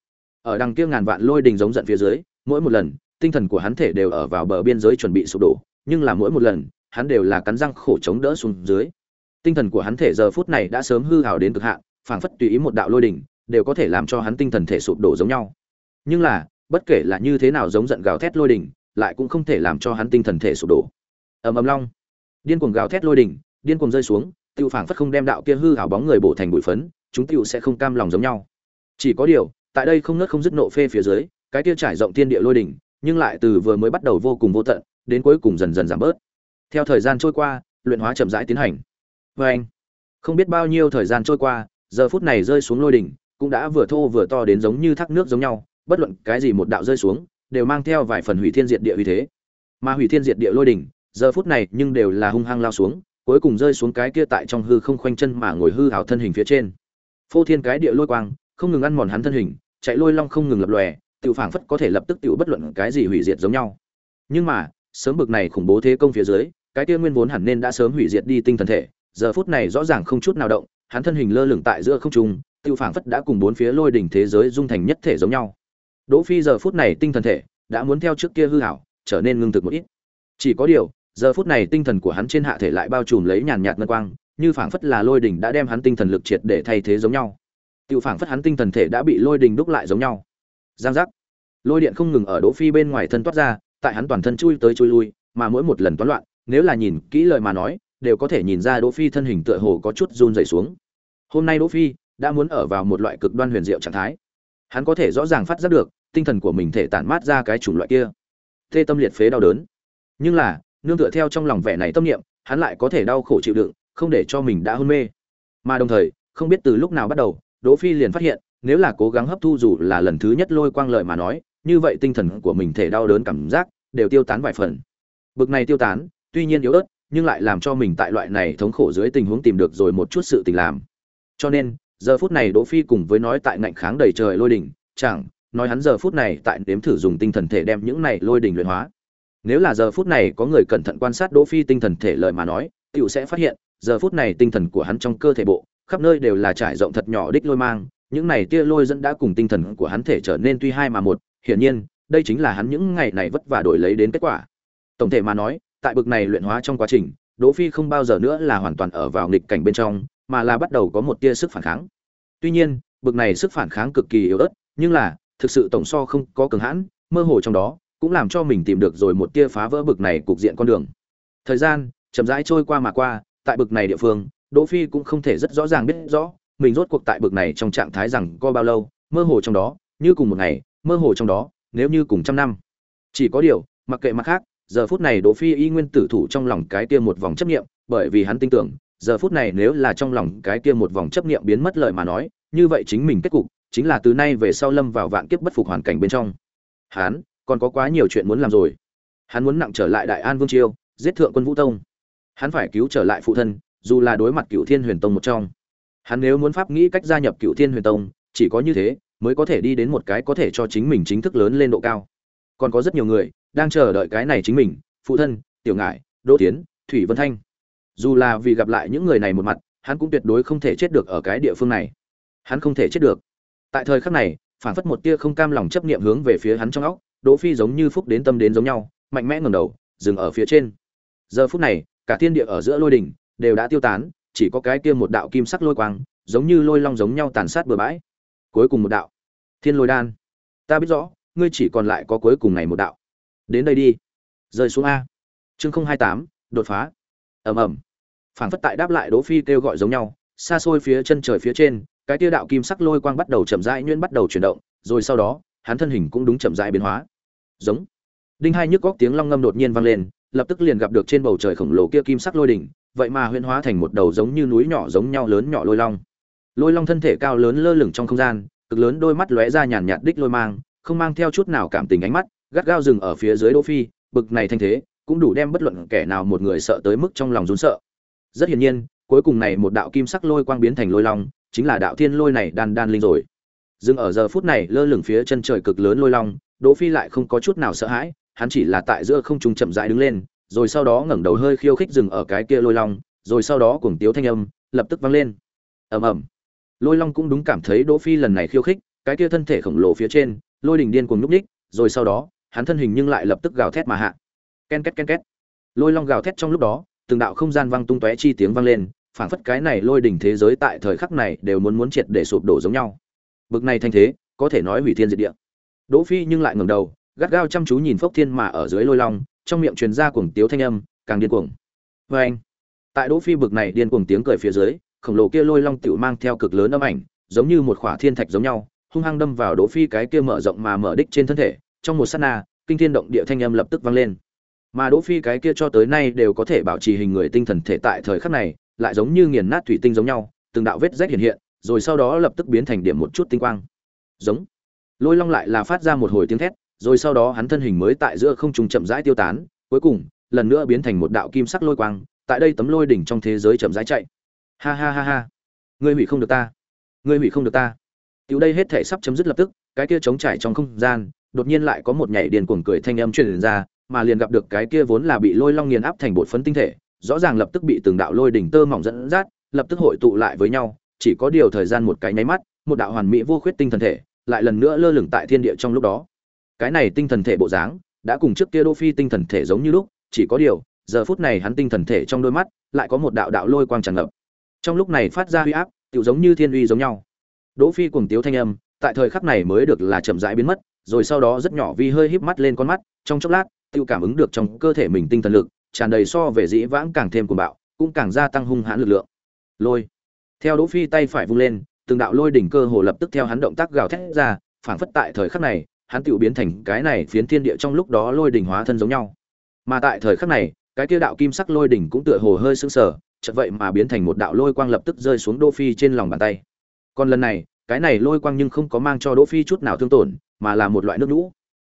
Ở đằng kia ngàn vạn lôi đình giống giận phía dưới, mỗi một lần, tinh thần của hắn thể đều ở vào bờ biên giới chuẩn bị sụp đổ, nhưng là mỗi một lần, hắn đều là cắn răng khổ chống đỡ xuống dưới. Tinh thần của hắn thể giờ phút này đã sớm hư hào đến cực hạn, phảng phất tùy ý một đạo lôi đỉnh, đều có thể làm cho hắn tinh thần thể sụp đổ giống nhau. Nhưng là, bất kể là như thế nào giống giận gào thét lôi đỉnh, lại cũng không thể làm cho hắn tinh thần thể sụp đổ. Ầm ầm long, điên cuồng gào thét lôi đỉnh, điên cuồng rơi xuống, tiêu phảng phất không đem đạo kia hư hảo bóng người bổ thành bụi phấn, chúng tiêu sẽ không cam lòng giống nhau. Chỉ có điều, tại đây không nứt không dứt nộ phê phía dưới, cái kia trải rộng thiên địa lôi đỉnh, nhưng lại từ vừa mới bắt đầu vô cùng vô tận, đến cuối cùng dần dần giảm bớt. Theo thời gian trôi qua, luyện hóa chậm rãi tiến hành. Và anh, không biết bao nhiêu thời gian trôi qua, giờ phút này rơi xuống lôi đỉnh, cũng đã vừa thô vừa to đến giống như thác nước giống nhau, bất luận cái gì một đạo rơi xuống, đều mang theo vài phần hủy thiên diệt địa uy thế. Mà hủy thiên diệt địa lôi đỉnh, giờ phút này nhưng đều là hung hăng lao xuống, cuối cùng rơi xuống cái kia tại trong hư không khoanh chân mà ngồi hư hảo thân hình phía trên. Phô thiên cái địa lôi quang không ngừng ăn mòn hắn thân hình chạy lôi long không ngừng lập lòe tự phảng phất có thể lập tức tự bất luận cái gì hủy diệt giống nhau. Nhưng mà sớm bực này khủng bố thế công phía dưới cái kia nguyên vốn hẳn nên đã sớm hủy diệt đi tinh thần thể giờ phút này rõ ràng không chút nào động hắn thân hình lơ lửng tại giữa không trung tự phảng phất đã cùng bốn phía lôi đỉnh thế giới dung thành nhất thể giống nhau đỗ phi giờ phút này tinh thần thể đã muốn theo trước kia hư hảo, trở nên ngưng thực một ít. Chỉ có điều, giờ phút này tinh thần của hắn trên hạ thể lại bao trùm lấy nhàn nhạt ngân quang, như phảng phất là lôi đỉnh đã đem hắn tinh thần lực triệt để thay thế giống nhau. Tiêu phảng phất hắn tinh thần thể đã bị lôi đỉnh đúc lại giống nhau. Giang giác. Lôi điện không ngừng ở đỗ phi bên ngoài thân toát ra, tại hắn toàn thân chui tới chui lui, mà mỗi một lần toán loạn, nếu là nhìn kỹ lời mà nói, đều có thể nhìn ra đỗ phi thân hình tựa hồ có chút run rẩy xuống. Hôm nay đỗ phi đã muốn ở vào một loại cực đoan huyền diệu trạng thái. Hắn có thể rõ ràng phát giác được tinh thần của mình thể tản mát ra cái chủng loại kia. Tê tâm liệt phế đau đớn. Nhưng là, nương tựa theo trong lòng vẻ này tâm niệm, hắn lại có thể đau khổ chịu đựng, không để cho mình đã hôn mê. Mà đồng thời, không biết từ lúc nào bắt đầu, đỗ phi liền phát hiện, nếu là cố gắng hấp thu dù là lần thứ nhất lôi quang lợi mà nói, như vậy tinh thần của mình thể đau đớn cảm giác đều tiêu tán vài phần. Bực này tiêu tán, tuy nhiên yếu ớt, nhưng lại làm cho mình tại loại này thống khổ dưới tình huống tìm được rồi một chút sự tình làm. Cho nên, giờ phút này đỗ phi cùng với nói tại ngạnh kháng đầy trời lôi đỉnh, chẳng nói hắn giờ phút này tại đếm thử dùng tinh thần thể đem những này lôi đình luyện hóa. Nếu là giờ phút này có người cẩn thận quan sát đỗ phi tinh thần thể lợi mà nói, tiểu sẽ phát hiện, giờ phút này tinh thần của hắn trong cơ thể bộ, khắp nơi đều là trải rộng thật nhỏ đích lôi mang, những này tia lôi dẫn đã cùng tinh thần của hắn thể trở nên tuy hai mà một, hiển nhiên, đây chính là hắn những ngày này vất vả đổi lấy đến kết quả. Tổng thể mà nói, tại bực này luyện hóa trong quá trình, đỗ phi không bao giờ nữa là hoàn toàn ở vào nghịch cảnh bên trong, mà là bắt đầu có một tia sức phản kháng. Tuy nhiên, bực này sức phản kháng cực kỳ yếu ớt, nhưng là thực sự tổng so không có cường hãn, mơ hồ trong đó cũng làm cho mình tìm được rồi một tia phá vỡ bực này cục diện con đường. Thời gian chậm rãi trôi qua mà qua, tại bực này địa phương, đỗ phi cũng không thể rất rõ ràng biết rõ mình rốt cuộc tại bực này trong trạng thái rằng có bao lâu, mơ hồ trong đó, như cùng một ngày, mơ hồ trong đó, nếu như cùng trăm năm. Chỉ có điều, mặc kệ mặt khác, giờ phút này đỗ phi y nguyên tử thủ trong lòng cái kia một vòng chấp niệm, bởi vì hắn tin tưởng, giờ phút này nếu là trong lòng cái kia một vòng chấp niệm biến mất lời mà nói, như vậy chính mình kết cục chính là từ nay về sau lâm vào vạn kiếp bất phục hoàn cảnh bên trong. Hắn còn có quá nhiều chuyện muốn làm rồi. Hắn muốn nặng trở lại đại an vương triều, giết thượng quân vũ tông. Hắn phải cứu trở lại phụ thân, dù là đối mặt cựu thiên huyền tông một trong. Hắn nếu muốn pháp nghĩ cách gia nhập cựu thiên huyền tông, chỉ có như thế, mới có thể đi đến một cái có thể cho chính mình chính thức lớn lên độ cao. Còn có rất nhiều người, đang chờ đợi cái này chính mình, phụ thân, tiểu ngải, đỗ tiến, thủy vân thanh. Dù là vì gặp lại những người này một mặt, hắn cũng tuyệt đối không thể chết được ở cái địa phương này. Hắn không thể chết được tại thời khắc này phản phất một tia không cam lòng chấp niệm hướng về phía hắn trong óc, đỗ phi giống như phúc đến tâm đến giống nhau, mạnh mẽ ngẩng đầu, dừng ở phía trên. Giờ phút này, cả thiên địa ở giữa lôi đỉnh đều đã tiêu tán, chỉ có cái kia một đạo kim sắc lôi quang, giống như lôi long giống nhau tàn sát bừa bãi. Cuối cùng một đạo. Thiên lôi đan. Ta biết rõ, ngươi chỉ còn lại có cuối cùng này một đạo. Đến đây đi. Rơi xuống a. Chương không hai tám, đột phá. Ầm ầm. Phảng phất tại đáp lại đỗ phi kêu gọi giống nhau, xa xôi phía chân trời phía trên cái tia đạo kim sắc lôi quang bắt đầu chậm rãi nhuyễn bắt đầu chuyển động, rồi sau đó, hắn thân hình cũng đúng chậm rãi biến hóa. Giống. Đinh hai nhức góc tiếng long ngâm đột nhiên vang lên, lập tức liền gặp được trên bầu trời khổng lồ kia kim sắc lôi đỉnh, vậy mà huyễn hóa thành một đầu giống như núi nhỏ giống nhau lớn nhỏ lôi long. Lôi long thân thể cao lớn lơ lửng trong không gian, cực lớn đôi mắt lóe ra nhàn nhạt đích lôi mang, không mang theo chút nào cảm tình ánh mắt, gắt gao dừng ở phía dưới đỗ phi, bực này thanh thế, cũng đủ đem bất luận kẻ nào một người sợ tới mức trong lòng run sợ. Rất hiển nhiên, cuối cùng này một đạo kim sắc lôi quang biến thành lôi long chính là đạo thiên lôi này đan đan linh rồi. Dừng ở giờ phút này, lơ lửng phía chân trời cực lớn lôi long, đỗ phi lại không có chút nào sợ hãi, hắn chỉ là tại giữa không trung chậm rãi đứng lên, rồi sau đó ngẩng đầu hơi khiêu khích dừng ở cái kia lôi long, rồi sau đó cuồng tiếu thanh âm lập tức vang lên. Ầm ầm. Lôi long cũng đúng cảm thấy đỗ phi lần này khiêu khích, cái kia thân thể khổng lồ phía trên, lôi đỉnh điên cuồng nhúc nhích, rồi sau đó, hắn thân hình nhưng lại lập tức gào thét mà hạ. Ken két ken két. Lôi long gào thét trong lúc đó, từng đạo không gian vang tung tóe chi tiếng vang lên phảng phất cái này lôi đỉnh thế giới tại thời khắc này đều muốn muốn triệt để sụp đổ giống nhau. Bực này thanh thế, có thể nói hủy thiên diệt địa. Đỗ phi nhưng lại ngẩng đầu, gắt gao chăm chú nhìn phốc thiên mà ở dưới lôi long, trong miệng truyền ra cuồng tiếu thanh âm, càng điên cuồng. Với anh, tại đỗ phi bực này điên cuồng tiếng cười phía dưới, khổng lồ kia lôi long tiểu mang theo cực lớn âm ảnh, giống như một khỏa thiên thạch giống nhau, hung hăng đâm vào đỗ phi cái kia mở rộng mà mở đích trên thân thể, trong một sát na, kinh thiên động địa thanh âm lập tức vang lên. Mà đỗ phi cái kia cho tới nay đều có thể bảo trì hình người tinh thần thể tại thời khắc này lại giống như nghiền nát thủy tinh giống nhau, từng đạo vết rách hiện hiện, rồi sau đó lập tức biến thành điểm một chút tinh quang. Giống. Lôi long lại là phát ra một hồi tiếng thét, rồi sau đó hắn thân hình mới tại giữa không trung chậm rãi tiêu tán, cuối cùng, lần nữa biến thành một đạo kim sắc lôi quang, tại đây tấm lôi đỉnh trong thế giới chậm rãi chạy. Ha ha ha ha. Ngươi hủy không được ta. Ngươi hủy không được ta. Tiểu đây hết thể sắp chấm dứt lập tức, cái kia trống trải trong không gian, đột nhiên lại có một nhảy điền cuồng cười thanh âm truyền ra, mà liền gặp được cái kia vốn là bị lôi long nghiền áp thành bột phấn tinh thể rõ ràng lập tức bị từng đạo lôi đỉnh tơ mỏng dẫn dắt, lập tức hội tụ lại với nhau, chỉ có điều thời gian một cái nháy mắt, một đạo hoàn mỹ vô khuyết tinh thần thể lại lần nữa lơ lửng tại thiên địa trong lúc đó. Cái này tinh thần thể bộ dáng đã cùng trước kia đô phi tinh thần thể giống như lúc, chỉ có điều, giờ phút này hắn tinh thần thể trong đôi mắt lại có một đạo đạo lôi quang tràn ngập. Trong lúc này phát ra huy áp tự giống như thiên uy giống nhau. Đỗ phi cuồng tiếu thanh âm, tại thời khắc này mới được là chậm rãi biến mất, rồi sau đó rất nhỏ vi hơi híp mắt lên con mắt, trong chốc lát tự cảm ứng được trong cơ thể mình tinh thần lực tràn đầy so về dĩ vãng càng thêm cuồng bạo cũng càng gia tăng hung hãn lực lượng lôi theo đỗ phi tay phải vung lên từng đạo lôi đỉnh cơ hồ lập tức theo hắn động tác gào thét ra phản phất tại thời khắc này hắn tự biến thành cái này phiến thiên địa trong lúc đó lôi đỉnh hóa thân giống nhau mà tại thời khắc này cái kia đạo kim sắc lôi đỉnh cũng tựa hồ hơi sững sờ chợt vậy mà biến thành một đạo lôi quang lập tức rơi xuống Đỗ Phi trên lòng bàn tay. Còn lần này, cái này lôi quang nhưng không có mang cho Đỗ Phi chút nào thương tổn, mà là một loại nước lũ.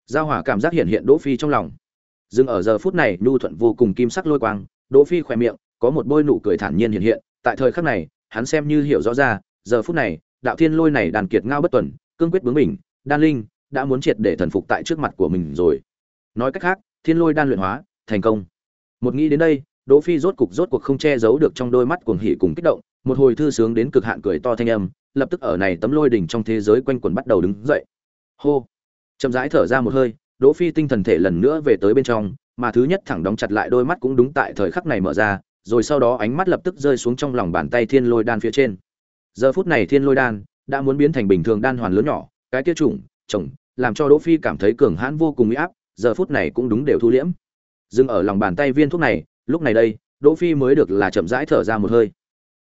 Giao hỏa cảm giác hiện hiện Đỗ Phi trong lòng. Dừng ở giờ phút này, nhu thuận vô cùng kim sắc lôi quang, Đỗ Phi khỏe miệng có một bôi nụ cười thản nhiên hiện hiện, tại thời khắc này, hắn xem như hiểu rõ ra, giờ phút này, đạo thiên lôi này đàn kiệt ngao bất tuần, cương quyết bướng mình, đan linh đã muốn triệt để thần phục tại trước mặt của mình rồi. Nói cách khác, thiên lôi đan luyện hóa, thành công. Một nghĩ đến đây, Đỗ Phi rốt cục rốt cuộc không che giấu được trong đôi mắt cuồng hỉ cùng kích động, một hồi thư sướng đến cực hạn cười to thanh âm, lập tức ở này tấm lôi đỉnh trong thế giới quanh quẩn bắt đầu đứng dậy. Hô. Chậm rãi thở ra một hơi, Đỗ Phi tinh thần thể lần nữa về tới bên trong, mà thứ nhất thẳng đóng chặt lại đôi mắt cũng đúng tại thời khắc này mở ra, rồi sau đó ánh mắt lập tức rơi xuống trong lòng bàn tay Thiên Lôi đan phía trên. Giờ phút này Thiên Lôi đan đã muốn biến thành bình thường đan hoàn lớn nhỏ, cái kia chủng, chồng, làm cho Đỗ Phi cảm thấy cường hãn vô cùng uy áp, giờ phút này cũng đúng đều thu liễm. Dừng ở lòng bàn tay viên thuốc này, lúc này đây đỗ phi mới được là chậm rãi thở ra một hơi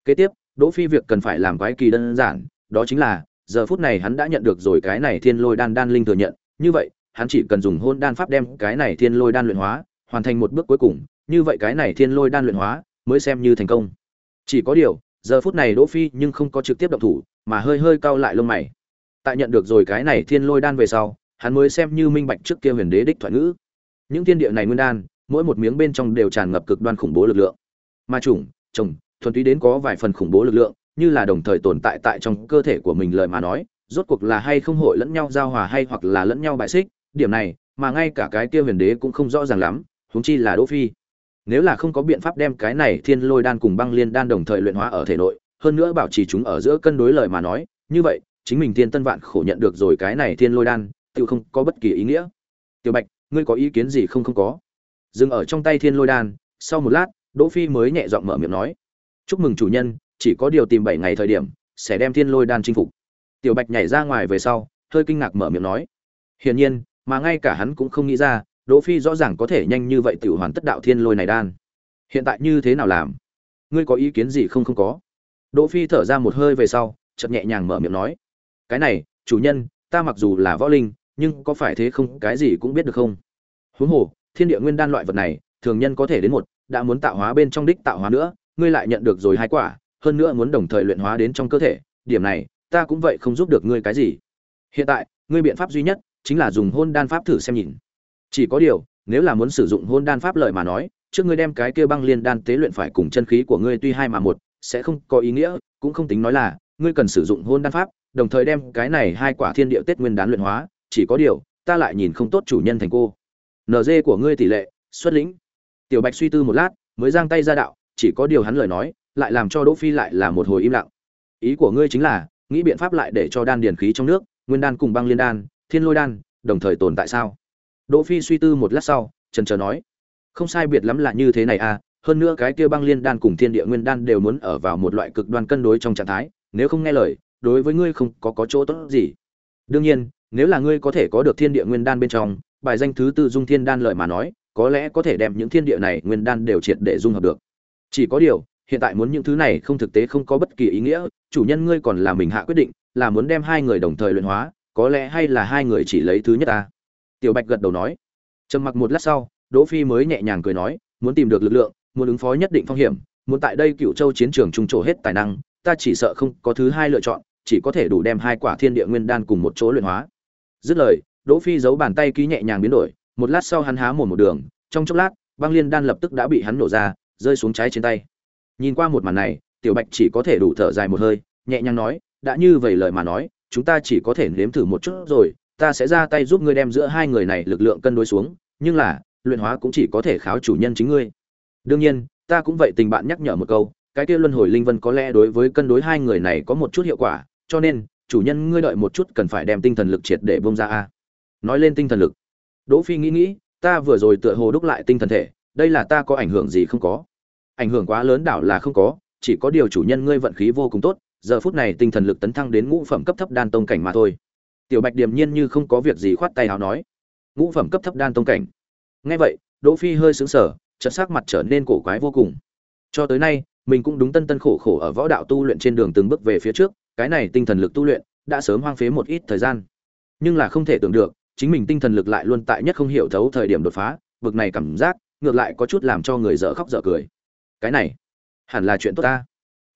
kế tiếp đỗ phi việc cần phải làm quái kỳ đơn giản đó chính là giờ phút này hắn đã nhận được rồi cái này thiên lôi đan đan linh thừa nhận như vậy hắn chỉ cần dùng hôn đan pháp đem cái này thiên lôi đan luyện hóa, hoàn thành một bước cuối cùng, như vậy cái này thiên lôi đan luyện hóa mới xem như thành công. Chỉ có điều, giờ phút này đỗ phi nhưng không có trực tiếp động thủ, mà hơi hơi cau lại lông mày. Tại nhận được rồi cái này thiên lôi đan về sau, hắn mới xem như minh bạch trước kia huyền đế đích thoại ngữ. Những thiên địa này nguyên đan, mỗi một miếng bên trong đều tràn ngập cực đoan khủng bố lực lượng. Ma trùng trồng thuần túy đến có vài phần khủng bố lực lượng, như là đồng thời tồn tại tại trong cơ thể của mình lời mà nói, rốt cuộc là hay không hội lẫn nhau giao hòa hay hoặc là lẫn nhau bại xích điểm này, mà ngay cả cái kia huyền đế cũng không rõ ràng lắm, huống chi là đỗ phi. Nếu là không có biện pháp đem cái này thiên lôi đan cùng băng liên đan đồng thời luyện hóa ở thể nội, hơn nữa bảo trì chúng ở giữa cân đối lời mà nói, như vậy, chính mình thiên tân vạn khổ nhận được rồi cái này thiên lôi đan, tự không có bất kỳ ý nghĩa. Tiểu bạch, ngươi có ý kiến gì không không có? Dừng ở trong tay thiên lôi đan, sau một lát, đỗ phi mới nhẹ giọng mở miệng nói. Chúc mừng chủ nhân, chỉ có điều tìm bảy ngày thời điểm, sẽ đem thiên lôi đan chinh phục. Tiểu bạch nhảy ra ngoài về sau, hơi kinh ngạc mở miệng nói. Hiển nhiên mà ngay cả hắn cũng không nghĩ ra, đỗ phi rõ ràng có thể nhanh như vậy tiểu hoàn tất đạo thiên lôi này đan. Hiện tại như thế nào làm? Ngươi có ý kiến gì không không có? Đỗ phi thở ra một hơi về sau, chợt nhẹ nhàng mở miệng nói. Cái này, chủ nhân, ta mặc dù là võ linh, nhưng có phải thế không? Cái gì cũng biết được không? Huống hồ, thiên địa nguyên đan loại vật này, thường nhân có thể đến một, đã muốn tạo hóa bên trong đích tạo hóa nữa, ngươi lại nhận được rồi hai quả, hơn nữa muốn đồng thời luyện hóa đến trong cơ thể, điểm này, ta cũng vậy không giúp được ngươi cái gì. Hiện tại, ngươi biện pháp duy nhất chính là dùng hôn đan pháp thử xem nhìn. Chỉ có điều, nếu là muốn sử dụng hôn đan pháp lợi mà nói, trước ngươi đem cái kia băng liên đan tế luyện phải cùng chân khí của ngươi tuy hai mà một, sẽ không có ý nghĩa, cũng không tính nói là, ngươi cần sử dụng hôn đan pháp, đồng thời đem cái này hai quả thiên địa tết nguyên đán luyện hóa, chỉ có điều, ta lại nhìn không tốt chủ nhân thành cô. Nd của ngươi tỷ lệ, xuất lĩnh. Tiểu bạch suy tư một lát, mới giang tay ra đạo, chỉ có điều hắn lời nói, lại làm cho đỗ phi lại là một hồi im lặng. Ý của ngươi chính là, nghĩ biện pháp lại để cho đan điển khí trong nước, nguyên đan cùng băng liên đan thiên lôi đan, đồng thời tồn tại sao? Đỗ phi suy tư một lát sau trần chờ nói, không sai biệt lắm là như thế này à hơn nữa cái kia băng liên đan cùng thiên địa nguyên đan đều muốn ở vào một loại cực đoan cân đối trong trạng thái, nếu không nghe lời, đối với ngươi không có có chỗ tốt gì. Đương nhiên, nếu là ngươi có thể có được thiên địa nguyên đan bên trong, bài danh thứ tư dung thiên đan lợi mà nói, có lẽ có thể đem những thiên địa này nguyên đan đều triệt để dung hợp được. Chỉ có điều, hiện tại muốn những thứ này không thực tế không có bất kỳ ý nghĩa, chủ nhân ngươi còn là mình hạ quyết định, là muốn đem hai người đồng thời luyện hóa có lẽ hay là hai người chỉ lấy thứ nhất ta? Tiểu bạch gật đầu nói. Trầm mặc một lát sau đỗ phi mới nhẹ nhàng cười nói muốn tìm được lực lượng muốn ứng phó nhất định phong hiểm muốn tại đây cựu châu chiến trường trung trổ hết tài năng ta chỉ sợ không có thứ hai lựa chọn chỉ có thể đủ đem hai quả thiên địa nguyên đan cùng một chỗ luyện hóa. Dứt lời Đỗ Phi giấu bàn tay ký nhẹ nhàng biến đổi, một lát sau hắn há mồm một đường, trong chốc lát, băng liên đan lập tức đã bị hắn nổ ra, rơi xuống trái trên tay. Nhìn qua một màn này, Tiểu Bạch chỉ có thể đủ thở dài một hơi, nhẹ nhàng nói, đã như vậy lời mà nói, chúng ta chỉ có thể nếm thử một chút rồi, ta sẽ ra tay giúp ngươi đem giữa hai người này lực lượng cân đối xuống, nhưng là, luyện hóa cũng chỉ có thể kháo chủ nhân chính ngươi. Đương nhiên, ta cũng vậy tình bạn nhắc nhở một câu, cái kia luân hồi linh vân có lẽ đối với cân đối hai người này có một chút hiệu quả, cho nên, chủ nhân ngươi đợi một chút cần phải đem tinh thần lực triệt để bung ra a. Nói lên tinh thần lực. Đỗ phi nghĩ nghĩ, ta vừa rồi tựa hồ đúc lại tinh thần thể, đây là ta có ảnh hưởng gì không có? Ảnh hưởng quá lớn đảo là không có, chỉ có điều chủ nhân ngươi vận khí vô cùng tốt giờ phút này tinh thần lực tấn thăng đến ngũ phẩm cấp thấp đan tông cảnh mà thôi. Tiểu bạch điềm nhiên như không có việc gì khoát tay áo nói, ngũ phẩm cấp thấp đan tông cảnh. Nghe vậy, đỗ phi hơi sững sờ, chợt sắc mặt trở nên cổ quái vô cùng. Cho tới nay, mình cũng đúng tân tân khổ khổ ở võ đạo tu luyện trên đường từng bước về phía trước, cái này tinh thần lực tu luyện đã sớm hoang phế một ít thời gian. Nhưng là không thể tưởng được, chính mình tinh thần lực lại luôn tại nhất không hiểu thấu thời điểm đột phá, bực này cảm giác, ngược lại có chút làm cho người dở khóc dở cười. Cái này, hẳn là chuyện tốt ta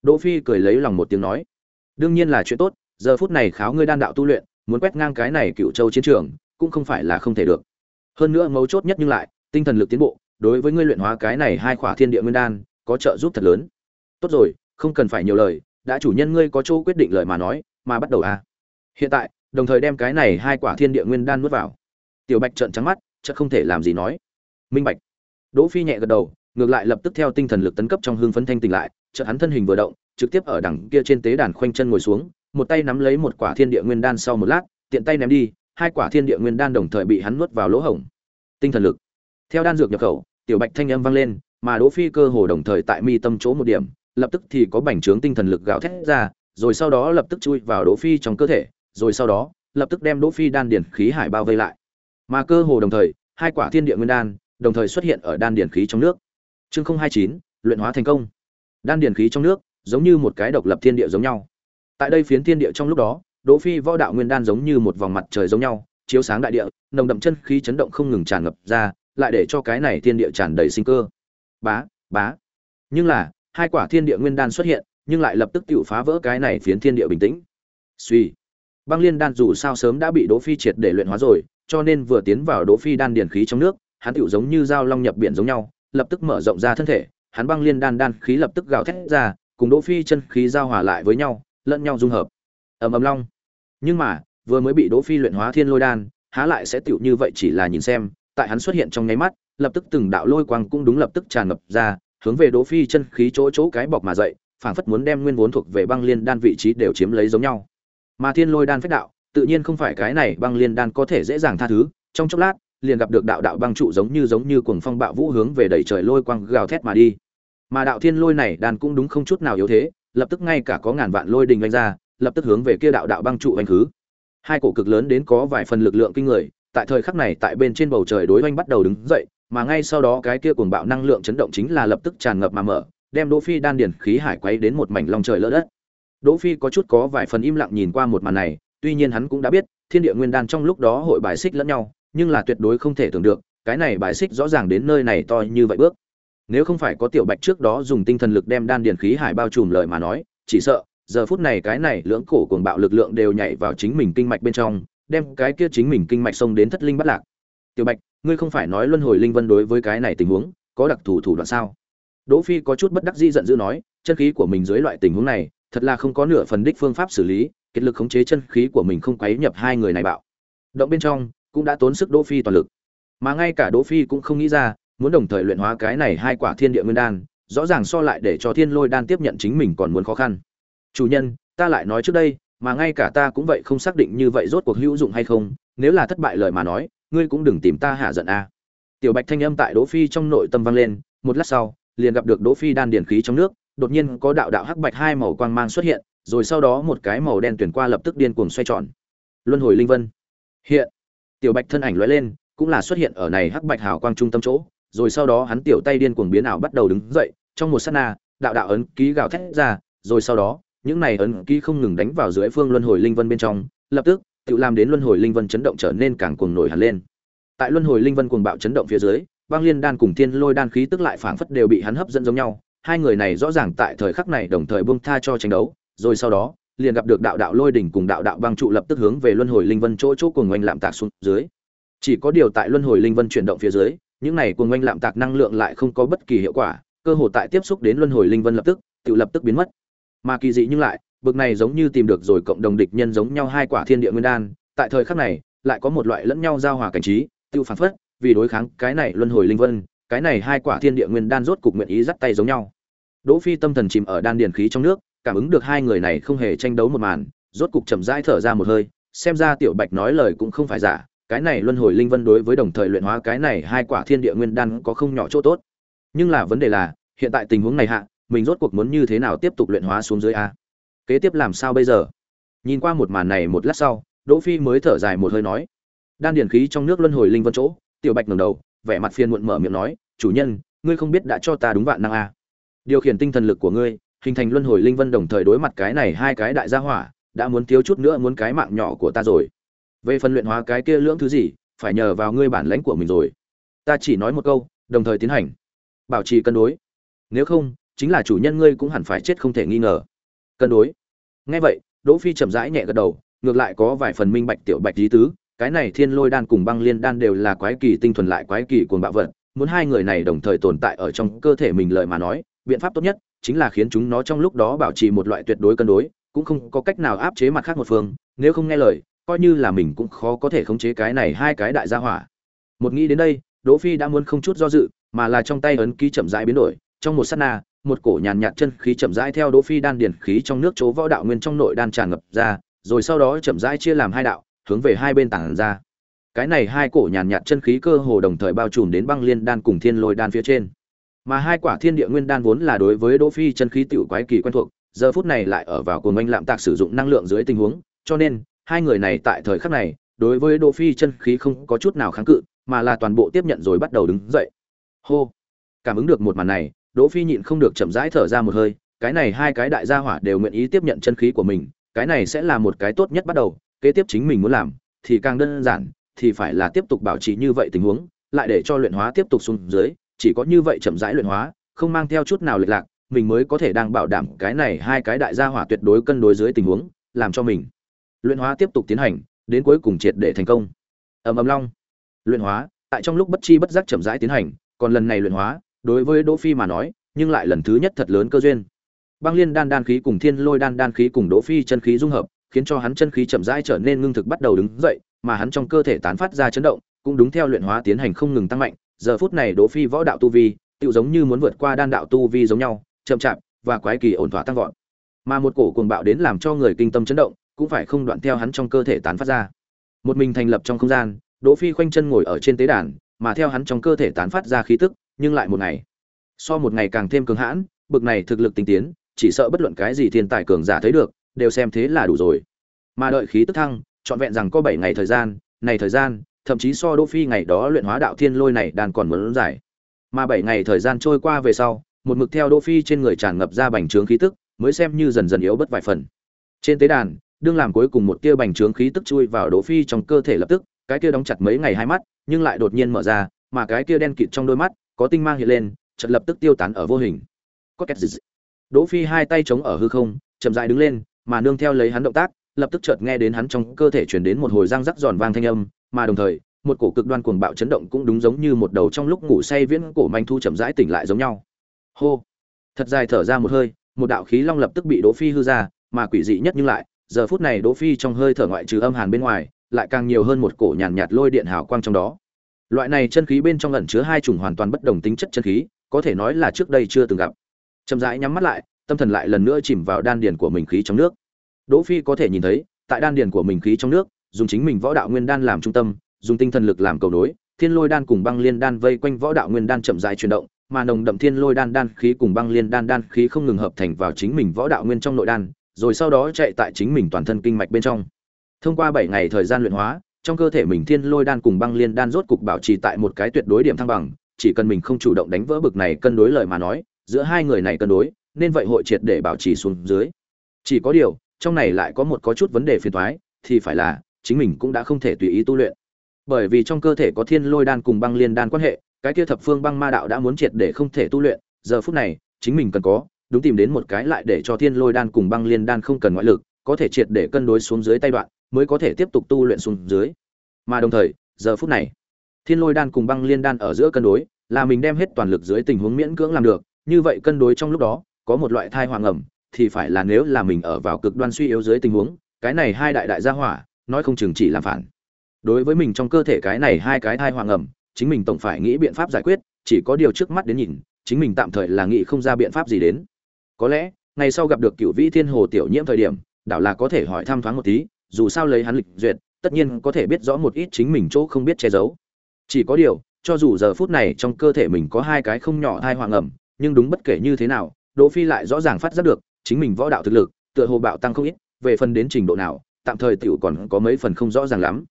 đỗ phi cười lấy lòng một tiếng nói, đương nhiên là chuyện tốt, giờ phút này kháo ngươi đan đạo tu luyện, muốn quét ngang cái này cựu châu chiến trường, cũng không phải là không thể được. Hơn nữa mấu chốt nhất nhưng lại, tinh thần lực tiến bộ, đối với ngươi luyện hóa cái này hai khỏa thiên địa nguyên đan, có trợ giúp thật lớn. Tốt rồi, không cần phải nhiều lời, đã chủ nhân ngươi có chỗ quyết định lời mà nói, mà bắt đầu à. Hiện tại, đồng thời đem cái này hai quả thiên địa nguyên đan nuốt vào. Tiểu bạch trợn trắng mắt chắc không thể làm gì nói. Minh bạch. Đỗ phi nhẹ gật đầu, ngược lại lập tức theo tinh thần lực tấn cấp trong hương phấn thanh tỉnh lại chợt hắn thân hình vừa động, trực tiếp ở đằng kia trên tế đàn khoanh chân ngồi xuống, một tay nắm lấy một quả thiên địa nguyên đan sau một lát, tiện tay ném đi, hai quả thiên địa nguyên đan đồng thời bị hắn nuốt vào lỗ hổng. Tinh thần lực. Theo đan dược nhập khẩu, tiểu bạch thanh âm vang lên, mà đỗ phi cơ hồ đồng thời tại mi tâm chỗ một điểm, lập tức thì có bành trướng tinh thần lực gào thét ra, rồi sau đó lập tức chui vào đỗ phi trong cơ thể, rồi sau đó, lập tức đem đỗ phi đan điển khí hải bao vây lại. Mà cơ hồ đồng thời, hai quả thiên địa nguyên đan đồng thời xuất hiện ở đan điển khí trong nước. Chương không hai chín, luyện hóa thành công đan điển khí trong nước, giống như một cái độc lập thiên địa giống nhau. Tại đây phiến thiên địa trong lúc đó, đỗ phi võ đạo nguyên đan giống như một vòng mặt trời giống nhau, chiếu sáng đại địa, nồng đậm chân khí chấn động không ngừng tràn ngập ra, lại để cho cái này thiên địa tràn đầy sinh cơ. Bá bá. Nhưng là, hai quả thiên địa nguyên đan xuất hiện, nhưng lại lập tức tự phá vỡ cái này phiến thiên địa bình tĩnh. Suy băng liên đan dù sao sớm đã bị đỗ phi triệt để luyện hóa rồi, cho nên vừa tiến vào đỗ phi đan điển khí trong nước, hắn tựu giống như dao long nhập biển giống nhau, lập tức mở rộng ra thân thể hắn băng liên đan đan khí lập tức gào thét ra, cùng đỗ phi chân khí giao hòa lại với nhau, lẫn nhau dung hợp. Ầm ầm long. Nhưng mà, vừa mới bị đỗ phi luyện hóa thiên lôi đan, há lại sẽ tiểu như vậy chỉ là nhìn xem, tại hắn xuất hiện trong nháy mắt, lập tức từng đạo lôi quang cũng đúng lập tức tràn ngập ra, hướng về đỗ phi chân khí chỗ chỗ cái bọc mà dậy, phảng phất muốn đem nguyên vốn thuộc về băng liên đan vị trí đều chiếm lấy giống nhau. Mà thiên lôi đan phách đạo, tự nhiên không phải cái này băng liên đan có thể dễ dàng tha thứ, trong chốc lát, liền gặp được đạo đạo băng trụ giống như giống như cuồng phong bạo vũ hướng về đẩy trời lôi quang gào thét mà đi mà đạo thiên lôi này đàn cũng đúng không chút nào yếu thế, lập tức ngay cả có ngàn vạn lôi đình đánh ra, lập tức hướng về kia đạo đạo băng trụ anh khứ. Hai cổ cực lớn đến có vài phần lực lượng kinh người, tại thời khắc này tại bên trên bầu trời đối oanh bắt đầu đứng dậy, mà ngay sau đó cái kia cuồng bạo năng lượng chấn động chính là lập tức tràn ngập mà mở, đem đỗ phi đan điển khí hải quấy đến một mảnh long trời lỡ đất. Đỗ phi có chút có vài phần im lặng nhìn qua một màn này, tuy nhiên hắn cũng đã biết, thiên địa nguyên đan trong lúc đó hội bài xích lẫn nhau, nhưng là tuyệt đối không thể tưởng được, cái này bài xích rõ ràng đến nơi này to như vậy bước nếu không phải có tiểu bạch trước đó dùng tinh thần lực đem đan điền khí hải bao trùm lời mà nói, chỉ sợ, giờ phút này cái này lưỡng cổ cuồng bạo lực lượng đều nhảy vào chính mình kinh mạch bên trong, đem cái kia chính mình kinh mạch xông đến thất linh bắt lạc. Tiểu bạch, ngươi không phải nói luân hồi linh vân đối với cái này tình huống, có đặc thù thủ đoạn sao? Đỗ phi có chút bất đắc dĩ giận dữ nói, chân khí của mình dưới loại tình huống này, thật là không có nửa phần đích phương pháp xử lý, kết lực khống chế chân khí của mình không quấy nhập hai người này bạo. Động bên trong, cũng đã tốn sức đỗ phi toàn lực. Mà ngay cả đỗ phi cũng không nghĩ ra muốn đồng thời luyện hóa cái này hai quả thiên địa nguyên đan, rõ ràng so lại để cho thiên lôi đan tiếp nhận chính mình còn muốn khó khăn. Chủ nhân, ta lại nói trước đây, mà ngay cả ta cũng vậy không xác định như vậy rốt cuộc hữu dụng hay không, nếu là thất bại lời mà nói, ngươi cũng đừng tìm ta hạ giận a. Tiểu bạch thanh âm tại đỗ phi trong nội tâm vang lên, một lát sau, liền gặp được đỗ phi đan điển khí trong nước, đột nhiên có đạo đạo hắc bạch hai màu quang mang xuất hiện, rồi sau đó một cái màu đen tuyển qua lập tức điên cuồng xoay tròn. Luân hồi linh vân. Hiện, tiểu bạch thân ảnh lóe lên, cũng là xuất hiện ở này hắc bạch hào quang trung tâm chỗ rồi sau đó hắn tiểu tay điên cuồng biến ảo bắt đầu đứng dậy, trong một sát na, đạo đạo ấn ký gào thét ra, rồi sau đó, những này ấn ký không ngừng đánh vào dưới phương luân hồi linh vân bên trong, lập tức, tự làm đến luân hồi linh vân chấn động trở nên càng cuồng nổi hẳn lên. Tại luân hồi linh vân cuồng bạo chấn động phía dưới băng liên đan cùng thiên lôi đan khí tức lại phảng phất đều bị hắn hấp dẫn giống nhau, hai người này rõ ràng tại thời khắc này đồng thời buông tha cho tranh đấu, rồi sau đó, liền gặp được đạo đạo lôi đỉnh cùng đạo đạo băng trụ lập tức hướng về luân hồi linh vân chỗ chỗ cuồng oanh lạm tạc xuống dưới. Chỉ có điều tại luân hồi linh vân chuyển động phía dưới những này cuồng oanh lạm tạc năng lượng lại không có bất kỳ hiệu quả, cơ hội tại tiếp xúc đến luân hồi linh vân lập tức, tự lập tức biến mất. Mà kỳ dị nhưng lại, bực này giống như tìm được rồi cộng đồng địch nhân giống nhau hai quả thiên địa nguyên đan, tại thời khắc này, lại có một loại lẫn nhau giao hòa cảnh trí tiêu phản phất, vì đối kháng cái này luân hồi linh vân, cái này hai quả thiên địa nguyên đan rốt cục nguyện ý dắt tay giống nhau. Đỗ phi tâm thần chìm ở đan điền khí trong nước, cảm ứng được hai người này không hề tranh đấu một màn, rốt cục chậm rãi thở ra một hơi, xem ra tiểu bạch nói lời cũng không phải giả cái này luân hồi linh vân đối với đồng thời luyện hóa cái này hai quả thiên địa nguyên đan có không nhỏ chỗ tốt. Nhưng là vấn đề là, hiện tại tình huống này hạ, mình rốt cuộc muốn như thế nào tiếp tục luyện hóa xuống dưới a? Kế tiếp làm sao bây giờ? Nhìn qua một màn này một lát sau, đỗ phi mới thở dài một hơi nói. Đan điển khí trong nước luân hồi linh vân chỗ, tiểu bạch ngẩng đầu, vẻ mặt phiền muộn mở miệng nói, chủ nhân, ngươi không biết đã cho ta đúng vạn năng a. Điều khiển tinh thần lực của ngươi, hình thành luân hồi linh vân đồng thời đối mặt cái này hai cái đại gia hỏa, đã muốn thiếu chút nữa muốn cái mạng nhỏ của ta rồi về phần luyện hóa cái kia lưỡng thứ gì, phải nhờ vào ngươi bản lãnh của mình rồi. Ta chỉ nói một câu, đồng thời tiến hành. Bảo trì cân đối. Nếu không, chính là chủ nhân ngươi cũng hẳn phải chết không thể nghi ngờ. Cân đối. Ngay vậy, đỗ phi chậm rãi nhẹ gật đầu, ngược lại có vài phần minh bạch tiểu bạch lý tứ, cái này thiên lôi đan cùng băng liên đan đều là quái kỳ tinh thuần lại quái kỳ cuồng bạo vật, muốn hai người này đồng thời tồn tại ở trong cơ thể mình lời mà nói, biện pháp tốt nhất chính là khiến chúng nó trong lúc đó bảo trì một loại tuyệt đối cân đối, cũng không có cách nào áp chế mặt khác một phương, nếu không nghe lời coi như là mình cũng khó có thể khống chế cái này hai cái đại gia hỏa. Một nghĩ đến đây, đỗ phi đã muốn không chút do dự, mà là trong tay ấn ký chậm rãi biến đổi, trong một sát na, một cổ nhàn nhạt chân khí chậm rãi theo đỗ phi đan điển khí trong nước chỗ võ đạo nguyên trong nội đan tràn ngập ra, rồi sau đó chậm rãi chia làm hai đạo, hướng về hai bên tản ra. Cái này hai cổ nhàn nhạt chân khí cơ hồ đồng thời bao trùm đến băng liên đan cùng thiên lôi đan phía trên. Mà hai quả thiên địa nguyên đan vốn là đối với đỗ phi chân khí tiểu quái kỳ quen thuộc, giờ phút này lại ở vào cuồng anh lạm tạc sử dụng năng lượng dưới tình huống, cho nên hai người này tại thời khắc này, đối với đỗ phi chân khí không có chút nào kháng cự, mà là toàn bộ tiếp nhận rồi bắt đầu đứng dậy. Hô! Cảm ứng được một màn này, đỗ phi nhịn không được chậm rãi thở ra một hơi, cái này hai cái đại gia hỏa đều nguyện ý tiếp nhận chân khí của mình, cái này sẽ là một cái tốt nhất bắt đầu, kế tiếp chính mình muốn làm, thì càng đơn giản, thì phải là tiếp tục bảo trì như vậy tình huống, lại để cho luyện hóa tiếp tục xuống dưới, chỉ có như vậy chậm rãi luyện hóa, không mang theo chút nào lệch lạc, mình mới có thể đang bảo đảm cái này hai cái đại gia hỏa tuyệt đối cân đối dưới tình huống, làm cho mình luyện hóa tiếp tục tiến hành, đến cuối cùng triệt để thành công. Ầm ầm long. Luyện hóa, tại trong lúc bất chi bất giác chậm rãi tiến hành, còn lần này luyện hóa, đối với đỗ phi mà nói, nhưng lại lần thứ nhất thật lớn cơ duyên. Băng liên đan đan khí cùng thiên lôi đan đan khí cùng đỗ phi chân khí dung hợp, khiến cho hắn chân khí chậm rãi trở nên ngưng thực bắt đầu đứng dậy, mà hắn trong cơ thể tán phát ra chấn động, cũng đúng theo luyện hóa tiến hành không ngừng tăng mạnh. Giờ phút này đỗ phi võ đạo tu vi tự giống như muốn vượt qua đan đạo tu vi giống nhau, chậm chạp và quái kỳ ổn thỏa tăng vọt. Mà một cổ cuồng bạo đến làm cho người kinh tâm chấn động cũng phải không đoạn theo hắn trong cơ thể tán phát ra. Một mình thành lập trong không gian, đỗ phi khoanh chân ngồi ở trên tế đàn, mà theo hắn trong cơ thể tán phát ra khí tức, nhưng lại một ngày. So một ngày càng thêm cường hãn, bực này thực lực tinh tiến, chỉ sợ bất luận cái gì thiên tài cường giả thấy được, đều xem thế là đủ rồi. Mà đợi khí tức thăng, trọn vẹn rằng có bảy ngày thời gian, này thời gian, thậm chí so đỗ phi ngày đó luyện hóa đạo thiên lôi này đàn còn muốn dài. Mà bảy ngày thời gian trôi qua về sau, một mực theo đỗ phi trên người tràn ngập ra bành trướng khí tức, mới xem như dần dần yếu bất vài phần. Trên tế đàn đương làm cuối cùng một tia bành trướng khí tức chui vào đỗ phi trong cơ thể lập tức, cái kia đóng chặt mấy ngày hai mắt, nhưng lại đột nhiên mở ra, mà cái kia đen kịt trong đôi mắt, có tinh mang hiện lên, chợt lập tức tiêu tán ở vô hình. Có két gì đỗ phi hai tay chống ở hư không, chậm rãi đứng lên, mà nương theo lấy hắn động tác, lập tức chợt nghe đến hắn trong cơ thể truyền đến một hồi răng rắc giòn vang thanh âm, mà đồng thời, một cổ cực đoan cuồng bạo chấn động cũng đúng giống như một đầu trong lúc ngủ say viễn cổ manh thu chậm rãi tỉnh lại giống nhau. Hô. Thật dài thở ra một hơi, một đạo khí long lập tức bị đỗ phi hư ra, mà quỷ dị nhất nhưng lại giờ phút này đỗ phi trong hơi thở ngoại trừ âm hàn bên ngoài lại càng nhiều hơn một cổ nhàn nhạt, nhạt lôi điện hào quang trong đó. Loại này chân khí bên trong ẩn chứa hai chủng hoàn toàn bất đồng tính chất chân khí có thể nói là trước đây chưa từng gặp. Chậm rãi nhắm mắt lại tâm thần lại lần nữa chìm vào đan điền của mình khí trong nước. Đỗ phi có thể nhìn thấy tại đan điền của mình khí trong nước dùng chính mình võ đạo nguyên đan làm trung tâm dùng tinh thần lực làm cầu nối thiên lôi đan cùng băng liên đan vây quanh võ đạo nguyên đan chậm rãi chuyển động mà nồng đậm thiên lôi đan đan khí cùng băng liên đan đan khí không ngừng hợp thành vào chính mình võ đạo nguyên trong nội đan rồi sau đó chạy tại chính mình toàn thân kinh mạch bên trong. Thông qua bảy ngày thời gian luyện hóa, trong cơ thể mình thiên lôi đan cùng băng liên đan rốt cục bảo trì tại một cái tuyệt đối điểm thăng bằng, chỉ cần mình không chủ động đánh vỡ bực này cân đối lời mà nói, giữa hai người này cân đối, nên vậy hội triệt để bảo trì xuống dưới. Chỉ có điều, trong này lại có một có chút vấn đề phiền toái, thì phải là, chính mình cũng đã không thể tùy ý tu luyện. Bởi vì trong cơ thể có thiên lôi đan cùng băng liên đan quan hệ, cái kia thập phương băng ma đạo đã muốn triệt để không thể tu luyện, giờ phút này, chính mình cần có đúng tìm đến một cái lại để cho thiên lôi đan cùng băng liên đan không cần ngoại lực, có thể triệt để cân đối xuống dưới tay đoạn, mới có thể tiếp tục tu luyện xuống dưới. Mà đồng thời, giờ phút này, thiên lôi đan cùng băng liên đan ở giữa cân đối, là mình đem hết toàn lực dưới tình huống miễn cưỡng làm được, như vậy cân đối trong lúc đó, có một loại thai hoàng ẩm, thì phải là nếu là mình ở vào cực đoan suy yếu dưới tình huống, cái này hai đại đại gia hỏa, nói không chừng chỉ làm phản. Đối với mình trong cơ thể cái này hai cái thai hoàng ẩm, chính mình tổng phải nghĩ biện pháp giải quyết, chỉ có điều trước mắt đến nhìn, chính mình tạm thời là nghĩ không ra biện pháp gì đến có lẽ, ngày sau gặp được cựu vĩ thiên hồ tiểu nhiễm thời điểm, đảo là có thể hỏi thăm thoáng một tí, dù sao lấy hắn lịch duyệt, tất nhiên có thể biết rõ một ít chính mình chỗ không biết che giấu. Chỉ có điều, cho dù giờ phút này trong cơ thể mình có hai cái không nhỏ thai hoàng ẩm, nhưng đúng bất kể như thế nào, đỗ phi lại rõ ràng phát giác được, chính mình võ đạo thực lực, tựa hồ bạo tăng không ít, về phần đến trình độ nào, tạm thời tiểu còn có mấy phần không rõ ràng lắm.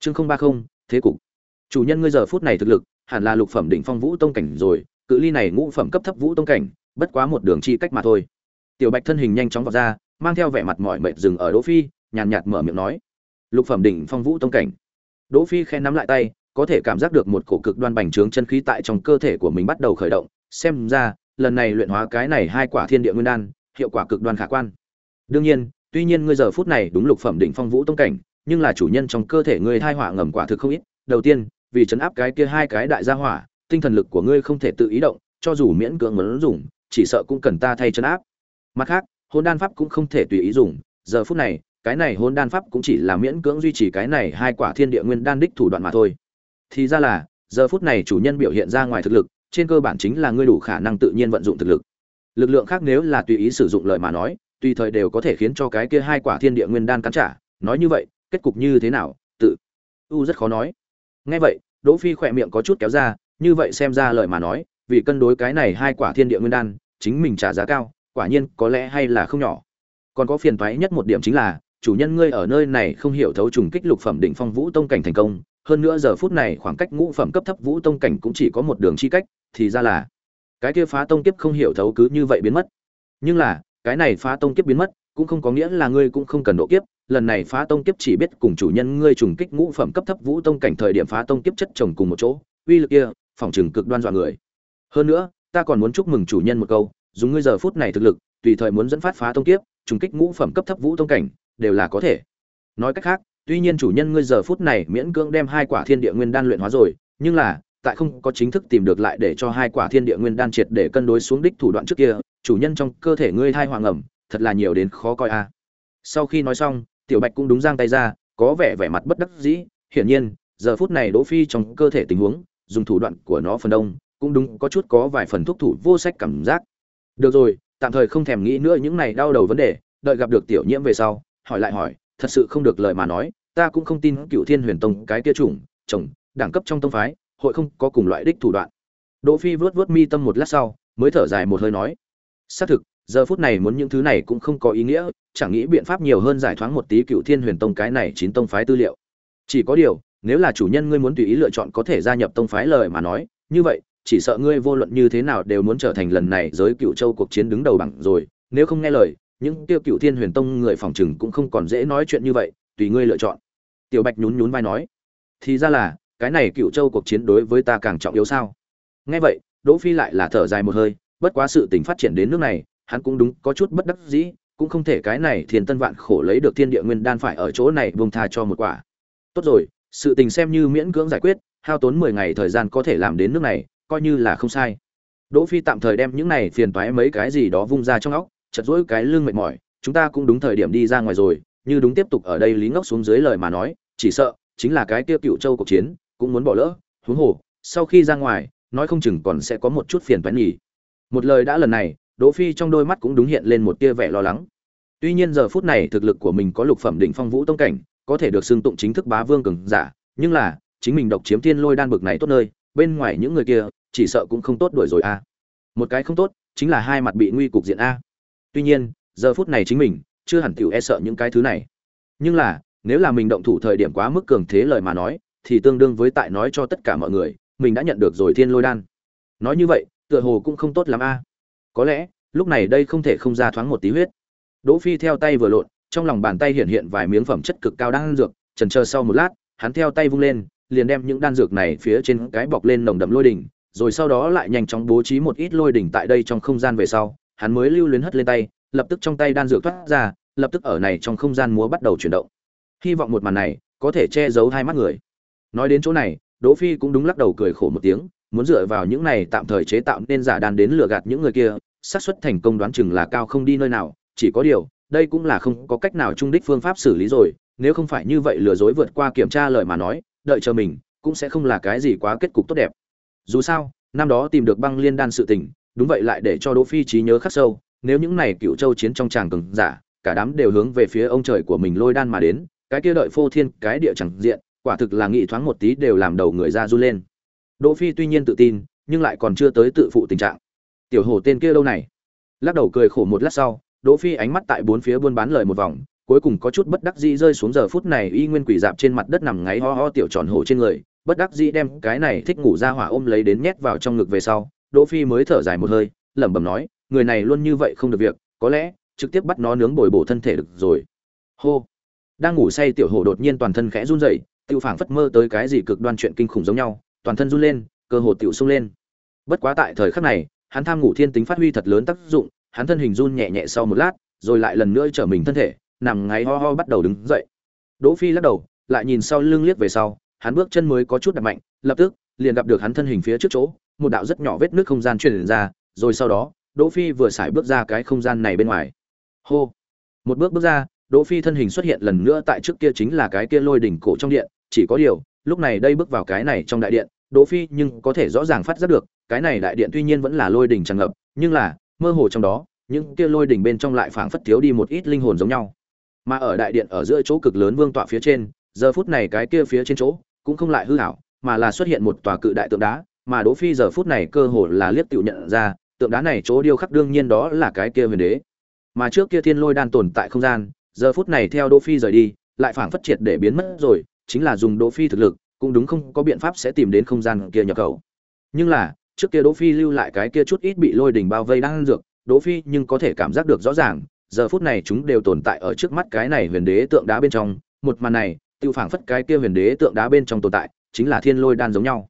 Chương không ba không, thế cục. Chủ nhân ngươi giờ phút này thực lực, hẳn là lục phẩm đỉnh phong vũ tông cảnh rồi, cự ly này ngũ phẩm cấp thấp vũ tông cảnh bất quá một đường chi cách mà thôi. Tiểu bạch thân hình nhanh chóng vọt ra, mang theo vẻ mặt mỏi mệt dừng ở đỗ phi, nhàn nhạt mở miệng nói. Lục phẩm đỉnh phong vũ tông cảnh. Đỗ phi khen nắm lại tay, có thể cảm giác được một cổ cực đoan bành trướng chân khí tại trong cơ thể của mình bắt đầu khởi động. Xem ra, lần này luyện hóa cái này hai quả thiên địa nguyên đan, hiệu quả cực đoan khả quan. Đương nhiên, tuy nhiên ngươi giờ phút này đúng lục phẩm đỉnh phong vũ tông cảnh, nhưng là chủ nhân trong cơ thể ngươi thai hỏa ngầm quả thực không ít. Đầu tiên, vì chấn áp cái kia hai cái đại gia hỏa, tinh thần lực của ngươi không thể tự ý động, cho dù miễn cưỡng muốn dùng chỉ sợ cũng cần ta thay chân áp. Mặt khác, hôn đan pháp cũng không thể tùy ý dùng, giờ phút này, cái này hôn đan pháp cũng chỉ là miễn cưỡng duy trì cái này hai quả thiên địa nguyên đan đích thủ đoạn mà thôi. Thì ra là, giờ phút này chủ nhân biểu hiện ra ngoài thực lực, trên cơ bản chính là ngươi đủ khả năng tự nhiên vận dụng thực lực. Lực lượng khác nếu là tùy ý sử dụng lời mà nói, tùy thời đều có thể khiến cho cái kia hai quả thiên địa nguyên đan cắn trả. Nói như vậy, kết cục như thế nào? Tự u rất khó nói. Nghe vậy, đỗ phi khỏe miệng có chút kéo ra, như vậy xem ra lời mà nói vì cân đối cái này hai quả thiên địa nguyên đan, chính mình trả giá cao, quả nhiên có lẽ hay là không nhỏ. Còn có phiền toái nhất một điểm chính là, chủ nhân ngươi ở nơi này không hiểu thấu trùng kích lục phẩm đỉnh phong vũ tông cảnh thành công, hơn nữa giờ phút này khoảng cách ngũ phẩm cấp thấp vũ tông cảnh cũng chỉ có một đường chi cách, thì ra là, cái kia phá tông kiếp không hiểu thấu cứ như vậy biến mất. Nhưng là, cái này phá tông kiếp biến mất, cũng không có nghĩa là ngươi cũng không cần độ kiếp, lần này phá tông kiếp chỉ biết cùng chủ nhân ngươi trùng kích ngũ phẩm cấp thấp vũ tông cảnh thời điểm phá tông kiếp chất chồng cùng một chỗ, uy lực kia, phòng trường cực đoan dọa người hơn nữa, ta còn muốn chúc mừng chủ nhân một câu, dùng ngươi giờ phút này thực lực, tùy thời muốn dẫn phát phá tông kiếp, trùng kích ngũ phẩm cấp thấp vũ tông cảnh, đều là có thể. Nói cách khác, tuy nhiên chủ nhân ngươi giờ phút này miễn cưỡng đem hai quả thiên địa nguyên đan luyện hóa rồi, nhưng là, tại không có chính thức tìm được lại để cho hai quả thiên địa nguyên đan triệt để cân đối xuống đích thủ đoạn trước kia, chủ nhân trong cơ thể ngươi thai hoàng ẩm, thật là nhiều đến khó coi a. Sau khi nói xong, tiểu bạch cũng đúng giang tay ra, có vẻ vẻ mặt bất đắc dĩ, hiển nhiên, giờ phút này đỗ phi trong cơ thể tình huống, dùng thủ đoạn của nó phần đông cũng đúng, có chút có vài phần thuốc thủ vô sách cảm giác. Được rồi, tạm thời không thèm nghĩ nữa những này đau đầu vấn đề, đợi gặp được tiểu nhiễm về sau, hỏi lại hỏi, thật sự không được lời mà nói, ta cũng không tin cựu thiên huyền tông cái kia chủng, chồng, đẳng cấp trong tông phái, hội không có cùng loại đích thủ đoạn. Đỗ phi vớt vớt mi tâm một lát sau, mới thở dài một hơi nói, xác thực, giờ phút này muốn những thứ này cũng không có ý nghĩa, chẳng nghĩ biện pháp nhiều hơn giải thoáng một tí cựu thiên huyền tông cái này chín tông phái tư liệu. Chỉ có điều, nếu là chủ nhân ngươi muốn tùy ý lựa chọn có thể gia nhập tông phái lời mà nói, như vậy chỉ sợ ngươi vô luận như thế nào đều muốn trở thành lần này giới cựu châu cuộc chiến đứng đầu bằng rồi, nếu không nghe lời, những tiêu cựu thiên huyền tông người phòng chừng cũng không còn dễ nói chuyện như vậy, tùy ngươi lựa chọn. Tiểu bạch nhún nhún vai nói. Thì ra là, cái này cựu châu cuộc chiến đối với ta càng trọng yếu sao? Nghe vậy, đỗ phi lại là thở dài một hơi, bất quá sự tình phát triển đến nước này, hắn cũng đúng có chút bất đắc dĩ, cũng không thể cái này thiên tân vạn khổ lấy được thiên địa nguyên đan phải ở chỗ này buông tha cho một quả. Tốt rồi, sự tình xem như miễn cưỡng giải quyết, hao tốn mười ngày thời gian có thể làm đến nước này coi như là không sai. Đỗ phi tạm thời đem những này phiền toái mấy cái gì đó vung ra trong óc chật rỗi cái lưng mệt mỏi, chúng ta cũng đúng thời điểm đi ra ngoài rồi, như đúng tiếp tục ở đây lý ngốc xuống dưới lời mà nói, chỉ sợ chính là cái kia cựu châu cuộc chiến, cũng muốn bỏ lỡ, huống hồ, sau khi ra ngoài, nói không chừng còn sẽ có một chút phiền toái nhỉ. Một lời đã lần này, đỗ phi trong đôi mắt cũng đúng hiện lên một tia vẻ lo lắng. Tuy nhiên giờ phút này thực lực của mình có lục phẩm đỉnh phong vũ tông cảnh, có thể được xưng tụng chính thức bá vương cường giả, nhưng là, chính mình độc chiếm thiên lôi đan bực này tốt nơi bên ngoài những người kia, chỉ sợ cũng không tốt đuổi rồi a một cái không tốt, chính là hai mặt bị nguy cục diện a. Tuy nhiên, giờ phút này chính mình, chưa hẳn tiểu e sợ những cái thứ này. Nhưng là, nếu là mình động thủ thời điểm quá mức cường thế lời mà nói, thì tương đương với tại nói cho tất cả mọi người, mình đã nhận được rồi thiên lôi đan. Nói như vậy, tựa hồ cũng không tốt lắm a. Có lẽ, lúc này đây không thể không ra thoáng một tí huyết. Đỗ phi theo tay vừa lộn, trong lòng bàn tay hiện hiện vài miếng phẩm chất cực cao đang dược, chần chờ sau một lát, hắn theo tay vung lên liền đem những đan dược này phía trên cái bọc lên nồng đậm lôi đỉnh, rồi sau đó lại nhanh chóng bố trí một ít lôi đỉnh tại đây trong không gian về sau, hắn mới lưu luyến hất lên tay, lập tức trong tay đan dược thoát ra, lập tức ở này trong không gian múa bắt đầu chuyển động. Hy vọng một màn này có thể che giấu hai mắt người. Nói đến chỗ này, đỗ phi cũng đúng lắc đầu cười khổ một tiếng, muốn dựa vào những này tạm thời chế tạo nên giả đan đến lừa gạt những người kia, xác suất thành công đoán chừng là cao không đi nơi nào, chỉ có điều, đây cũng là không có cách nào trung đích phương pháp xử lý rồi, nếu không phải như vậy lừa dối vượt qua kiểm tra lời mà nói đợi chờ mình, cũng sẽ không là cái gì quá kết cục tốt đẹp. Dù sao, năm đó tìm được băng liên đan sự tình, đúng vậy lại để cho đỗ phi trí nhớ khắc sâu, nếu những này cựu châu chiến trong tràng cường giả, cả đám đều hướng về phía ông trời của mình lôi đan mà đến, cái kia đợi phô thiên, cái địa chẳng diện, quả thực là nghị thoáng một tí đều làm đầu người ra run lên. Đỗ phi tuy nhiên tự tin, nhưng lại còn chưa tới tự phụ tình trạng. Tiểu hổ tên kia lâu này? Lắc đầu cười khổ một lát sau, đỗ phi ánh mắt tại bốn phía buôn bán lời một vòng cuối cùng có chút bất đắc dĩ rơi xuống giờ phút này y nguyên quỷ dạp trên mặt đất nằm ngáy ho ho tiểu tròn hổ trên người, bất đắc dĩ đem cái này thích ngủ ra hỏa ôm lấy đến nhét vào trong ngực về sau, đỗ phi mới thở dài một hơi, lẩm bẩm nói, người này luôn như vậy không được việc, có lẽ trực tiếp bắt nó nướng bồi bổ thân thể được rồi. Hô. Đang ngủ say tiểu hổ đột nhiên toàn thân khẽ run rẩy tiêu phảng phất mơ tới cái gì cực đoan chuyện kinh khủng giống nhau, toàn thân run lên, cơ hồ tiểu sung lên. Bất quá tại thời khắc này, hắn tham ngủ thiên tính phát huy thật lớn tác dụng, hắn thân hình run nhẹ nhẹ sau một lát, rồi lại lần nữa trở mình thân thể nằm ngáy ho ho bắt đầu đứng dậy. Đỗ phi lắc đầu, lại nhìn sau lưng liếc về sau, hắn bước chân mới có chút đập mạnh, lập tức, liền gặp được hắn thân hình phía trước chỗ, một đạo rất nhỏ vết nước không gian truyền ra, rồi sau đó, đỗ phi vừa xài bước ra cái không gian này bên ngoài. Hô! Một bước bước ra, đỗ phi thân hình xuất hiện lần nữa tại trước kia chính là cái kia lôi đỉnh cổ trong điện, chỉ có điều, lúc này đây bước vào cái này trong đại điện, đỗ phi nhưng có thể rõ ràng phát giác được, cái này đại điện tuy nhiên vẫn là lôi đỉnh tràn ngập, nhưng là, mơ hồ trong đó, những kia lôi đỉnh bên trong lại phảng phất thiếu đi một ít linh hồn giống nhau mà ở đại điện ở giữa chỗ cực lớn vương tọa phía trên, giờ phút này cái kia phía trên chỗ cũng không lại hư hảo, mà là xuất hiện một tòa cự đại tượng đá, mà đỗ phi giờ phút này cơ hồ là liếc tiểu nhận ra, tượng đá này chỗ điêu khắc đương nhiên đó là cái kia huyền đế. Mà trước kia thiên lôi đan tồn tại không gian, giờ phút này theo đỗ phi rời đi, lại phảng phất triệt để biến mất rồi, chính là dùng đỗ phi thực lực, cũng đúng không có biện pháp sẽ tìm đến không gian kia nhập khẩu. Nhưng là, trước kia đỗ phi lưu lại cái kia chút ít bị lôi đỉnh bao vây đang dược, đỗ phi nhưng có thể cảm giác được rõ ràng giờ phút này chúng đều tồn tại ở trước mắt cái này huyền đế tượng đá bên trong, một màn này, tiêu phảng phất cái kia huyền đế tượng đá bên trong tồn tại, chính là thiên lôi đan giống nhau.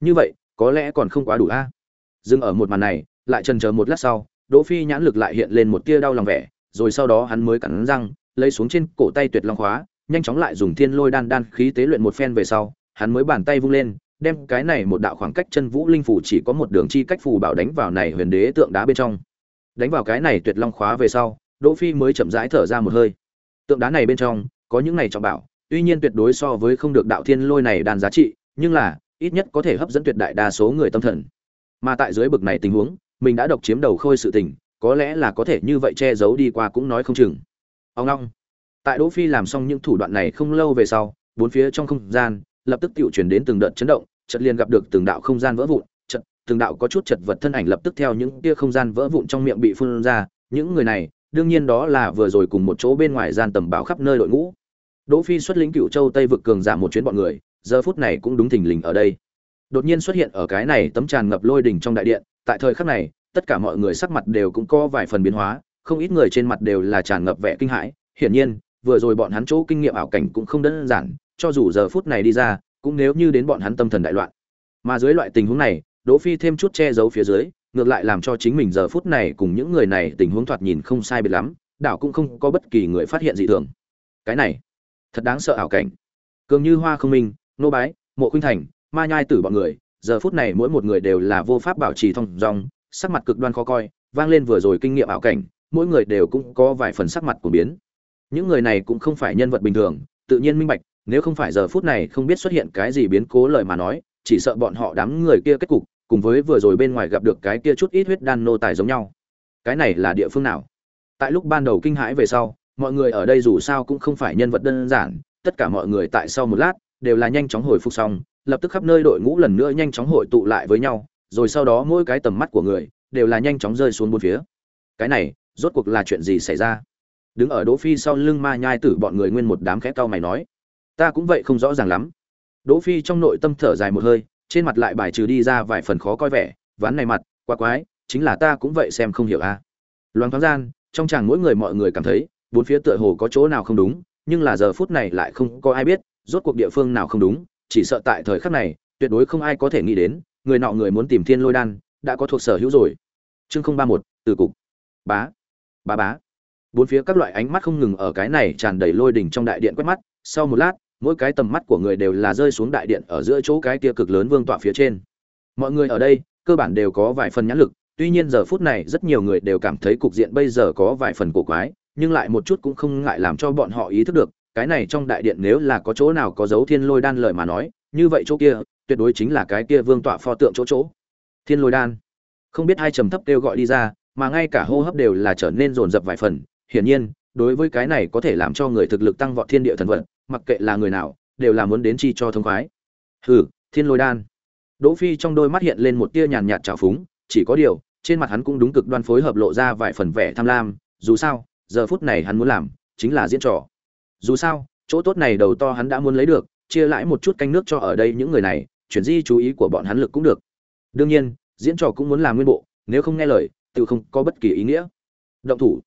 Như vậy, có lẽ còn không quá đủ a. Dừng ở một màn này, lại chần chờ một lát sau, đỗ phi nhãn lực lại hiện lên một tia đau lòng vẻ, rồi sau đó hắn mới cắn răng, lấy xuống trên cổ tay tuyệt long khóa, nhanh chóng lại dùng thiên lôi đan đan khí tế luyện một phen về sau, hắn mới bàn tay vung lên, đem cái này một đạo khoảng cách chân vũ linh phủ chỉ có một đường chi cách phù bảo đánh vào này huyền đế tượng đá bên trong. Đánh vào cái này tuyệt long khóa về sau đỗ phi mới chậm rãi thở ra một hơi. Tượng đá này bên trong, có những này trọng bảo, tuy nhiên tuyệt đối so với không được đạo thiên lôi này đan giá trị, nhưng là, ít nhất có thể hấp dẫn tuyệt đại đa số người tâm thần. Mà tại dưới bực này tình huống, mình đã độc chiếm đầu khôi sự tình, có lẽ là có thể như vậy che giấu đi qua cũng nói không chừng. Ông long. Tại đỗ phi làm xong những thủ đoạn này không lâu về sau, bốn phía trong không gian, lập tức tiểu chuyển đến từng đợt chấn động, chợt liền gặp được từng đạo không gian vỡ vụn, chợt, từng đạo có chút chật vật thân ảnh lập tức theo những kia không gian vỡ vụn trong miệng bị phun ra, những người này đương nhiên đó là vừa rồi cùng một chỗ bên ngoài gian tầm bảo khắp nơi đội ngũ. Đỗ phi xuất lĩnh cựu châu tây vực cường giả một chuyến bọn người, giờ phút này cũng đúng thình lình ở đây. Đột nhiên xuất hiện ở cái này tấm tràn ngập lôi đỉnh trong đại điện, tại thời khắc này, tất cả mọi người sắc mặt đều cũng có vài phần biến hóa, không ít người trên mặt đều là tràn ngập vẻ kinh hãi. Hiển nhiên, vừa rồi bọn hắn chỗ kinh nghiệm ảo cảnh cũng không đơn giản, cho dù giờ phút này đi ra, cũng nếu như đến bọn hắn tâm thần đại loạn. Mà dưới loại tình huống này, đỗ phi thêm chút che giấu phía dưới ngược lại làm cho chính mình giờ phút này cùng những người này tình huống thoạt nhìn không sai biệt lắm, đảo cũng không có bất kỳ người phát hiện dị thường. Cái này, thật đáng sợ ảo cảnh. Cường như hoa không minh, nô bái, mộ khuynh thành, ma nhai tử bọn người, giờ phút này mỗi một người đều là vô pháp bảo trì thông dong, sắc mặt cực đoan khó coi, vang lên vừa rồi kinh nghiệm ảo cảnh, mỗi người đều cũng có vài phần sắc mặt của biến. Những người này cũng không phải nhân vật bình thường, tự nhiên minh bạch, nếu không phải giờ phút này không biết xuất hiện cái gì biến cố lời mà nói, chỉ sợ bọn họ đám người kia kết cục cùng với vừa rồi bên ngoài gặp được cái kia chút ít huyết đan nô tài giống nhau. Cái này là địa phương nào? Tại lúc ban đầu kinh hãi về sau, mọi người ở đây dù sao cũng không phải nhân vật đơn giản, tất cả mọi người tại sau một lát, đều là nhanh chóng hồi phục xong, lập tức khắp nơi đội ngũ lần nữa nhanh chóng hội tụ lại với nhau, rồi sau đó mỗi cái tầm mắt của người đều là nhanh chóng rơi xuống bốn phía. Cái này, rốt cuộc là chuyện gì xảy ra? Đứng ở đỗ phi sau lưng ma nhai tử bọn người nguyên một đám khẽ cau mày nói, ta cũng vậy không rõ ràng lắm. Đỗ phi trong nội tâm thở dài một hơi trên mặt lại bài trừ đi ra vài phần khó coi vẻ, ván này mặt, quá quái, chính là ta cũng vậy xem không hiểu a. À. loáng thoáng gian, trong chàng mỗi người mọi người cảm thấy, bốn phía tựa hồ có chỗ nào không đúng, nhưng là giờ phút này lại không có ai biết, rốt cuộc địa phương nào không đúng, chỉ sợ tại thời khắc này, tuyệt đối không ai có thể nghĩ đến, người nọ người muốn tìm thiên lôi đan, đã có thuộc sở hữu rồi. Chương không ba một từ cục. Bá bá bá. Bốn phía các loại ánh mắt không ngừng ở cái này tràn đầy lôi đỉnh trong đại điện quét mắt, sau một lát mỗi cái tầm mắt của người đều là rơi xuống đại điện ở giữa chỗ cái kia cực lớn vương tọa phía trên. Mọi người ở đây, cơ bản đều có vài phần nhãn lực, tuy nhiên giờ phút này rất nhiều người đều cảm thấy cục diện bây giờ có vài phần cổ quái, nhưng lại một chút cũng không ngại làm cho bọn họ ý thức được, cái này trong đại điện nếu là có chỗ nào có dấu thiên lôi đan lợi mà nói, như vậy chỗ kia, tuyệt đối chính là cái kia vương tọa pho tượng chỗ chỗ. Thiên lôi đan. Không biết hai trầm thấp kêu gọi đi ra, mà ngay cả hô hấp đều là trở nên rồn rập vài phần, hiển nhiên, đối với cái này có thể làm cho người thực lực tăng vọt thiên địa thần vận mặc kệ là người nào, đều là muốn đến chi cho thông khoái. Hừ, thiên lôi đan. Đỗ phi trong đôi mắt hiện lên một tia nhàn nhạt trào phúng, chỉ có điều, trên mặt hắn cũng đúng cực đoan phối hợp lộ ra vài phần vẻ tham lam, dù sao, giờ phút này hắn muốn làm, chính là diễn trò. Dù sao, chỗ tốt này đầu to hắn đã muốn lấy được, chia lãi một chút canh nước cho ở đây những người này, chuyển di chú ý của bọn hắn lực cũng được. Đương nhiên, diễn trò cũng muốn làm nguyên bộ, nếu không nghe lời, tự không có bất kỳ ý nghĩa. Động thủ.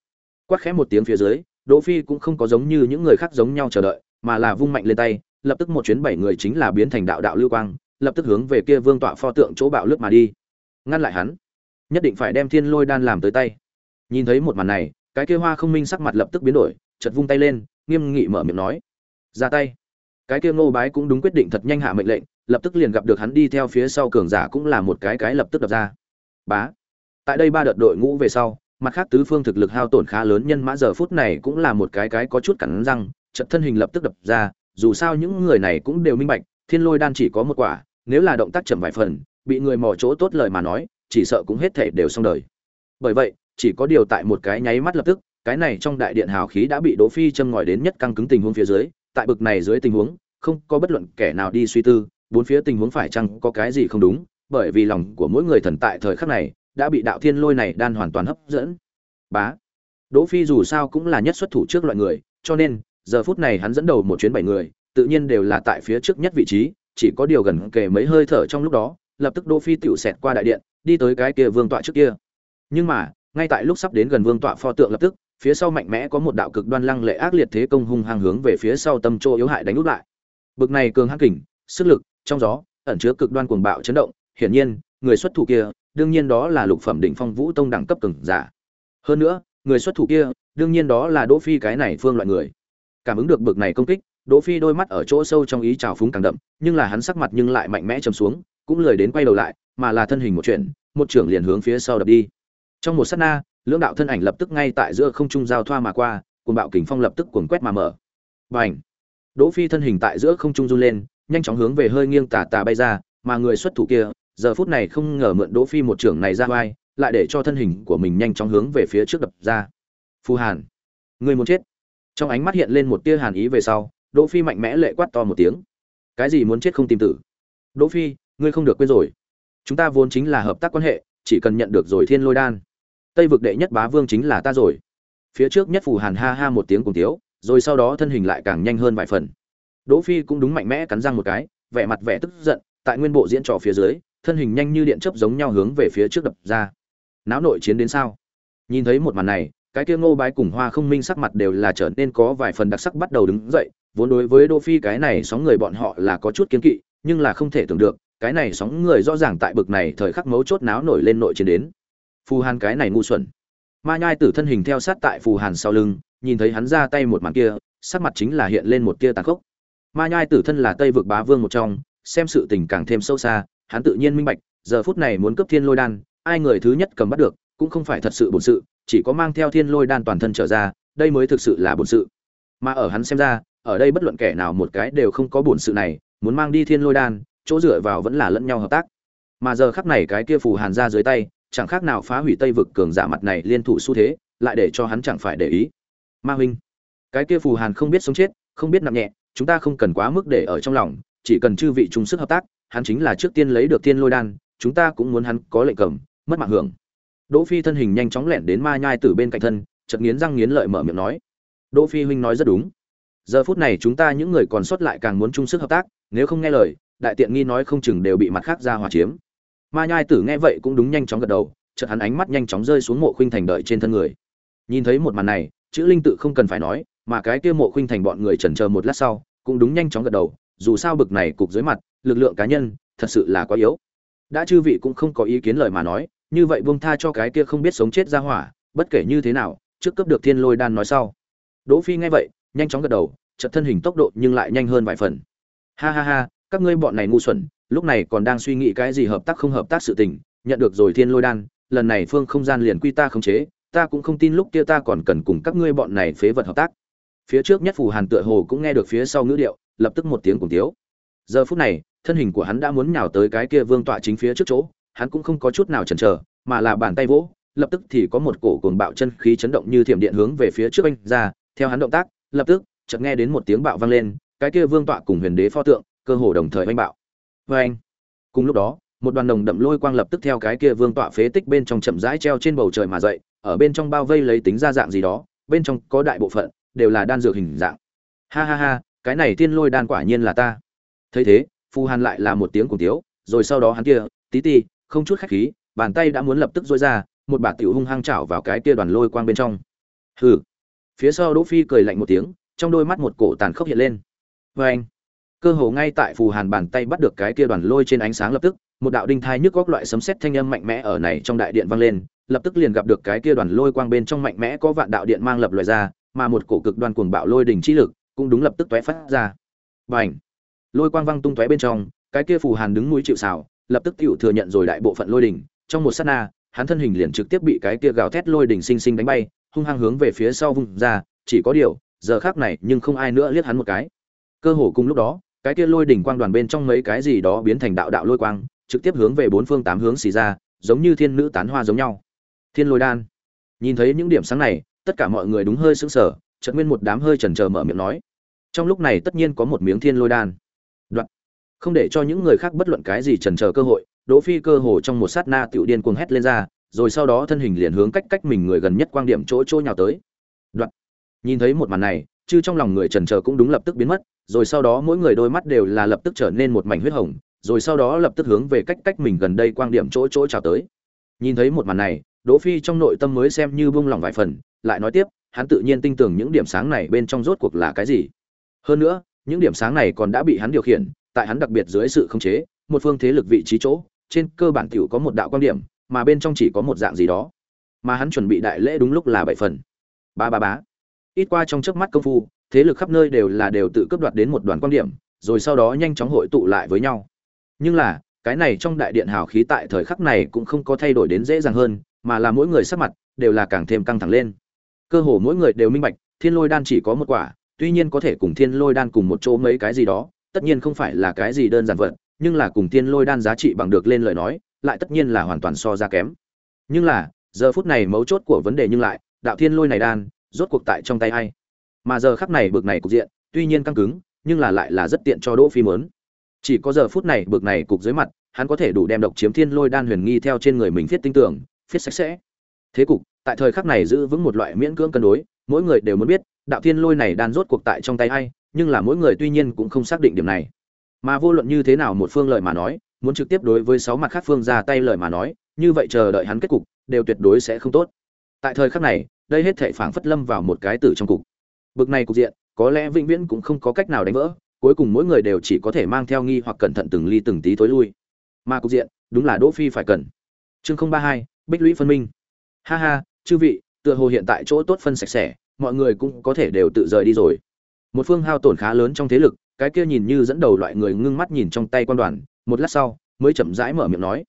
Quát khẽ một tiếng phía dưới, đỗ phi cũng không có giống như những người khác giống nhau chờ đợi mà là vung mạnh lên tay, lập tức một chuyến bảy người chính là biến thành đạo đạo lưu quang, lập tức hướng về kia vương tọa pho tượng chỗ bạo lướt mà đi. Ngăn lại hắn, nhất định phải đem thiên lôi đan làm tới tay. Nhìn thấy một màn này, cái kia hoa không minh sắc mặt lập tức biến đổi, chợt vung tay lên, nghiêm nghị mở miệng nói, ra tay. Cái kia ngô bái cũng đúng quyết định thật nhanh hạ mệnh lệnh, lập tức liền gặp được hắn đi theo phía sau cường giả cũng là một cái cái lập tức đập ra. Bá! Tại đây ba đợt đội ngũ về sau, mặt khác tứ phương thực lực hao tổn khá lớn, nhân mã giờ phút này cũng là một cái cái có chút cắn răng chật thân hình lập tức đập ra, dù sao những người này cũng đều minh bạch, thiên lôi đan chỉ có một quả, nếu là động tác chậm vài phần, bị người mò chỗ tốt lời mà nói, chỉ sợ cũng hết thể đều xong đời. Bởi vậy, chỉ có điều tại một cái nháy mắt lập tức, cái này trong đại điện hào khí đã bị đỗ phi châm ngòi đến nhất căng cứng tình huống phía dưới, tại bực này dưới tình huống, không có bất luận kẻ nào đi suy tư, bốn phía tình huống phải chăng có cái gì không đúng, bởi vì lòng của mỗi người thần tại thời khắc này, đã bị đạo thiên lôi này đan hoàn toàn hấp dẫn. Bá, đỗ phi dù sao cũng là nhất xuất thủ trước loại người, cho nên giờ phút này hắn dẫn đầu một chuyến bảy người, tự nhiên đều là tại phía trước nhất vị trí, chỉ có điều gần kề mấy hơi thở trong lúc đó, lập tức đỗ phi tiểu xẹt qua đại điện, đi tới cái kia vương tọa trước kia. Nhưng mà, ngay tại lúc sắp đến gần vương tọa pho tượng lập tức, phía sau mạnh mẽ có một đạo cực đoan lăng lệ ác liệt thế công hung hăng hướng về phía sau tâm chỗ yếu hại đánh úp lại. Bực này cường hãn kình, sức lực, trong gió, ẩn chứa cực đoan cuồng bạo chấn động, hiển nhiên, người xuất thủ kia, đương nhiên đó là lục phẩm đỉnh phong vũ tông đẳng cấp cường giả. Hơn nữa, người xuất thủ kia, đương nhiên đó là đỗ phi cái này phương loại người cảm ứng được bực này công kích, đỗ phi đôi mắt ở chỗ sâu trong ý trào phúng càng đậm, nhưng là hắn sắc mặt nhưng lại mạnh mẽ chầm xuống, cũng lười đến quay đầu lại, mà là thân hình một chuyện, một trưởng liền hướng phía sau đập đi. Trong một sát na, lưỡng đạo thân ảnh lập tức ngay tại giữa không trung giao thoa mà qua, cuồng bạo kình phong lập tức cuồng quét mà mở. Bành! Đỗ phi thân hình tại giữa không trung run lên, nhanh chóng hướng về hơi nghiêng tà tà bay ra, mà người xuất thủ kia, giờ phút này không ngờ mượn đỗ phi một trưởng này ra vai, lại để cho thân hình của mình nhanh chóng hướng về phía trước đập ra. Phù hàn! Người muốn chết! Trong ánh mắt hiện lên một tia hàn ý về sau, đỗ phi mạnh mẽ lệ quát to một tiếng. Cái gì muốn chết không tìm tử? Đỗ phi, ngươi không được quên rồi. Chúng ta vốn chính là hợp tác quan hệ, chỉ cần nhận được rồi thiên lôi đan. Tây vực đệ nhất bá vương chính là ta rồi. Phía trước nhất phù hàn ha ha một tiếng cùng tiếu rồi sau đó thân hình lại càng nhanh hơn vài phần. Đỗ phi cũng đúng mạnh mẽ cắn răng một cái, vẻ mặt vẻ tức giận, tại nguyên bộ diễn trò phía dưới, thân hình nhanh như điện chớp giống nhau hướng về phía trước đập ra. Náo nội chiến đến sao? Nhìn thấy một màn này cái kia ngô bái cùng hoa không minh sắc mặt đều là trở nên có vài phần đặc sắc bắt đầu đứng dậy, vốn đối với đỗ phi cái này sóng người bọn họ là có chút kiên kỵ, nhưng là không thể tưởng được, cái này sóng người rõ ràng tại bực này thời khắc mấu chốt náo nổi lên nội chiến đến. Phù hàn cái này ngu xuẩn. Ma nhai tử thân hình theo sát tại phù hàn sau lưng, nhìn thấy hắn ra tay một màn kia, sắc mặt chính là hiện lên một tia tàn khốc. Ma nhai tử thân là tây vực bá vương một trong, xem sự tình càng thêm sâu xa, hắn tự nhiên minh bạch, giờ phút này muốn cấp thiên lôi đan, ai người thứ nhất cầm bắt được, cũng không phải thật sự bổn sự chỉ có mang theo thiên lôi đan toàn thân trở ra, đây mới thực sự là bổn sự. Mà ở hắn xem ra, ở đây bất luận kẻ nào một cái đều không có bổn sự này, muốn mang đi thiên lôi đan, chỗ dựa vào vẫn là lẫn nhau hợp tác. Mà giờ khắc này cái kia phù hàn ra dưới tay, chẳng khác nào phá hủy tây vực cường giả mặt này liên thủ xu thế, lại để cho hắn chẳng phải để ý. Ma huynh, cái kia phù hàn không biết sống chết, không biết nặng nhẹ, chúng ta không cần quá mức để ở trong lòng, chỉ cần chư vị chung sức hợp tác, hắn chính là trước tiên lấy được thiên lôi đan, chúng ta cũng muốn hắn có lệnh cầm, mất mạng hưởng đỗ phi thân hình nhanh chóng lẻn đến ma nhai Tử bên cạnh thân, chợt nghiến răng nghiến lợi mở miệng nói. Đỗ phi huynh nói rất đúng. Giờ phút này chúng ta những người còn sót lại càng muốn chung sức hợp tác, nếu không nghe lời, đại tiện nghi nói không chừng đều bị mặt khác ra hòa chiếm. Ma nhai tử nghe vậy cũng đúng nhanh chóng gật đầu, chợt hắn ánh mắt nhanh chóng rơi xuống mộ khuynh thành đợi trên thân người. Nhìn thấy một màn này, chữ linh tự không cần phải nói, mà cái kia mộ khuynh thành bọn người chần chờ một lát sau, cũng đúng nhanh chóng gật đầu, dù sao bực này cục dưới mặt, lực lượng cá nhân, thật sự là quá yếu. Đã chư vị cũng không có ý kiến lời mà nói như vậy buông tha cho cái kia không biết sống chết ra hỏa, bất kể như thế nào, trước cấp được thiên lôi đan nói sau. Đỗ phi nghe vậy, nhanh chóng gật đầu, chợt thân hình tốc độ nhưng lại nhanh hơn vài phần. Ha ha ha, các ngươi bọn này ngu xuẩn, lúc này còn đang suy nghĩ cái gì hợp tác không hợp tác sự tình, nhận được rồi thiên lôi đan, lần này phương không gian liền quy ta khống chế, ta cũng không tin lúc kia ta còn cần cùng các ngươi bọn này phế vật hợp tác. Phía trước nhất phù hàn tựa hồ cũng nghe được phía sau ngữ điệu, lập tức một tiếng cùng thiếu. giờ phút này, thân hình của hắn đã muốn nhào tới cái kia vương tọa chính phía trước chỗ hắn cũng không có chút nào chần chờ, mà là bàn tay vỗ, lập tức thì có một cổ cuồng bạo chân khí chấn động như thiểm điện hướng về phía trước anh ra. Theo hắn động tác, lập tức, chợt nghe đến một tiếng bạo vang lên, cái kia vương tọa cùng huyền đế pho tượng, cơ hồ đồng thời anh bạo. Vê anh cùng lúc đó, một đoàn đồng đậm lôi quang lập tức theo cái kia vương tọa phế tích bên trong chậm rãi treo trên bầu trời mà dậy, ở bên trong bao vây lấy tính ra dạng gì đó, bên trong có đại bộ phận đều là đan dược hình dạng. Ha ha ha, cái này tiên lôi đan quả nhiên là ta. Thấy thế phù hàn lại là một tiếng cùng thiếu rồi sau đó hắn kia, tí ti không chút khách khí, bàn tay đã muốn lập tức rối ra, một bà tiểu hung hăng chảo vào cái kia đoàn lôi quang bên trong. Hừ. Phía sau đỗ phi cười lạnh một tiếng, trong đôi mắt một cổ tàn khốc hiện lên. Vê anh, cơ hồ ngay tại phù hàn bàn tay bắt được cái kia đoàn lôi trên ánh sáng lập tức, một đạo đinh thai nhức góc loại sấm sét thanh âm mạnh mẽ ở này trong đại điện vang lên, lập tức liền gặp được cái kia đoàn lôi quang bên trong mạnh mẽ có vạn đạo điện mang lập loại ra, mà một cổ cực đoan cuồng bạo lôi đỉnh chi lực cũng đúng lập tức tóe phát ra. Bành lôi quang văng tung tóe bên trong, cái kia phù hàn đứng mũi chịu sào lập tức tiểu thừa nhận rồi đại bộ phận lôi đỉnh, trong một sát na, hắn thân hình liền trực tiếp bị cái kia gào thét lôi đỉnh sinh sinh đánh bay, hung hăng hướng về phía sau vung ra, chỉ có điều, giờ khác này nhưng không ai nữa liếc hắn một cái. Cơ hồ cùng lúc đó, cái kia lôi đỉnh quang đoàn bên trong mấy cái gì đó biến thành đạo đạo lôi quang, trực tiếp hướng về bốn phương tám hướng xì ra, giống như thiên nữ tán hoa giống nhau. Thiên lôi đan. Nhìn thấy những điểm sáng này, tất cả mọi người đúng hơi sững sờ, chợt nguyên một đám hơi chần chờ mở miệng nói. Trong lúc này tất nhiên có một miếng thiên lôi đan không để cho những người khác bất luận cái gì chần chờ cơ hội, đỗ phi cơ hồ trong một sát na tiểu điên cuồng hét lên ra, rồi sau đó thân hình liền hướng cách cách mình người gần nhất quang điểm chỗ chỗ nhào tới. Đoạn. Nhìn thấy một màn này chứ trong lòng người chần chờ cũng đúng lập tức biến mất, rồi sau đó mỗi người đôi mắt đều là lập tức trở nên một mảnh huyết hồng, rồi sau đó lập tức hướng về cách cách mình gần đây quang điểm chỗ chỗ chào tới. Nhìn thấy một màn này, đỗ phi trong nội tâm mới xem như buông lòng vài phần, lại nói tiếp, hắn tự nhiên tin tưởng những điểm sáng này bên trong rốt cuộc là cái gì. Hơn nữa, những điểm sáng này còn đã bị hắn điều khiển tại hắn đặc biệt dưới sự khống chế, một phương thế lực vị trí chỗ, trên cơ bản tiểu có một đạo quan điểm, mà bên trong chỉ có một dạng gì đó. Mà hắn chuẩn bị đại lễ đúng lúc là bảy phần. Ba ba bá ít qua trong chớp mắt công phu, thế lực khắp nơi đều là đều tự cướp đoạt đến một đoàn quan điểm, rồi sau đó nhanh chóng hội tụ lại với nhau. Nhưng là, cái này trong đại điện hào khí tại thời khắc này cũng không có thay đổi đến dễ dàng hơn, mà là mỗi người sắc mặt đều là càng thêm căng thẳng lên. Cơ hồ mỗi người đều minh bạch, thiên lôi đan chỉ có một quả, tuy nhiên có thể cùng thiên lôi đan cùng một chỗ mấy cái gì đó tất nhiên không phải là cái gì đơn giản vật, nhưng là cùng tiên lôi đan giá trị bằng được lên lời nói, lại tất nhiên là hoàn toàn so ra kém. Nhưng là, giờ phút này mấu chốt của vấn đề nhưng lại, đạo thiên lôi này đan, rốt cuộc tại trong tay ai? Mà giờ khắc này bực này cục diện, tuy nhiên căng cứng, nhưng là lại là rất tiện cho đỗ phi muốn. chỉ có giờ phút này bực này cục dưới mặt, hắn có thể đủ đem độc chiếm thiên lôi đan huyền nghi theo trên người mình viết tinh tưởng, viết sạch sẽ. Thế cục, tại thời khắc này giữ vững một loại miễn cưỡng cân đối, mỗi người đều muốn biết, đạo thiên lôi này đan rốt cuộc tại trong tay ai nhưng là mỗi người tuy nhiên cũng không xác định điểm này. Mà vô luận như thế nào một phương lợi mà nói, muốn trực tiếp đối với sáu mặt khác phương ra tay lời mà nói, như vậy chờ đợi hắn kết cục, đều tuyệt đối sẽ không tốt. Tại thời khắc này, đây hết thảy phảng phất lâm vào một cái tử trong cục. Bực này cục diện, có lẽ vĩnh viễn cũng không có cách nào đánh vỡ, cuối cùng mỗi người đều chỉ có thể mang theo nghi hoặc cẩn thận từng ly từng tí tối lui. Mà cục diện, đúng là đỗ phi phải cần. Chương không ba hai, bích lũy phân minh. Ha ha, chư vị, tựa hồ hiện tại chỗ tốt phân sạch sẽ, mọi người cũng có thể đều tự rời đi rồi một phương hao tổn khá lớn trong thế lực, cái kia nhìn như dẫn đầu loại người ngưng mắt nhìn trong tay quan đoàn, một lát sau, mới chậm rãi mở miệng nói.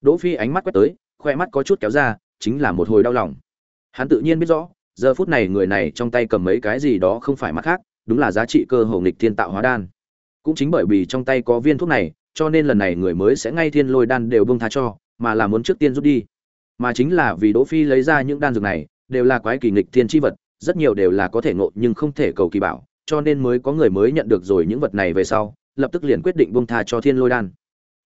Đỗ phi ánh mắt quét tới, khoe mắt có chút kéo ra, chính là một hồi đau lòng. Hắn tự nhiên biết rõ, giờ phút này người này trong tay cầm mấy cái gì đó không phải mắt khác, đúng là giá trị cơ hồ nghịch thiên tạo hóa đan. Cũng chính bởi vì trong tay có viên thuốc này, cho nên lần này người mới sẽ ngay thiên lôi đan đều bông tha cho, mà là muốn trước tiên rút đi. Mà chính là vì đỗ phi lấy ra những đan dược này, đều là quái kỳ nghịch thiên chi vật, rất nhiều đều là có thể ngộ nhưng không thể cầu kỳ bảo cho nên mới có người mới nhận được rồi những vật này về sau lập tức liền quyết định buông tha cho thiên lôi đan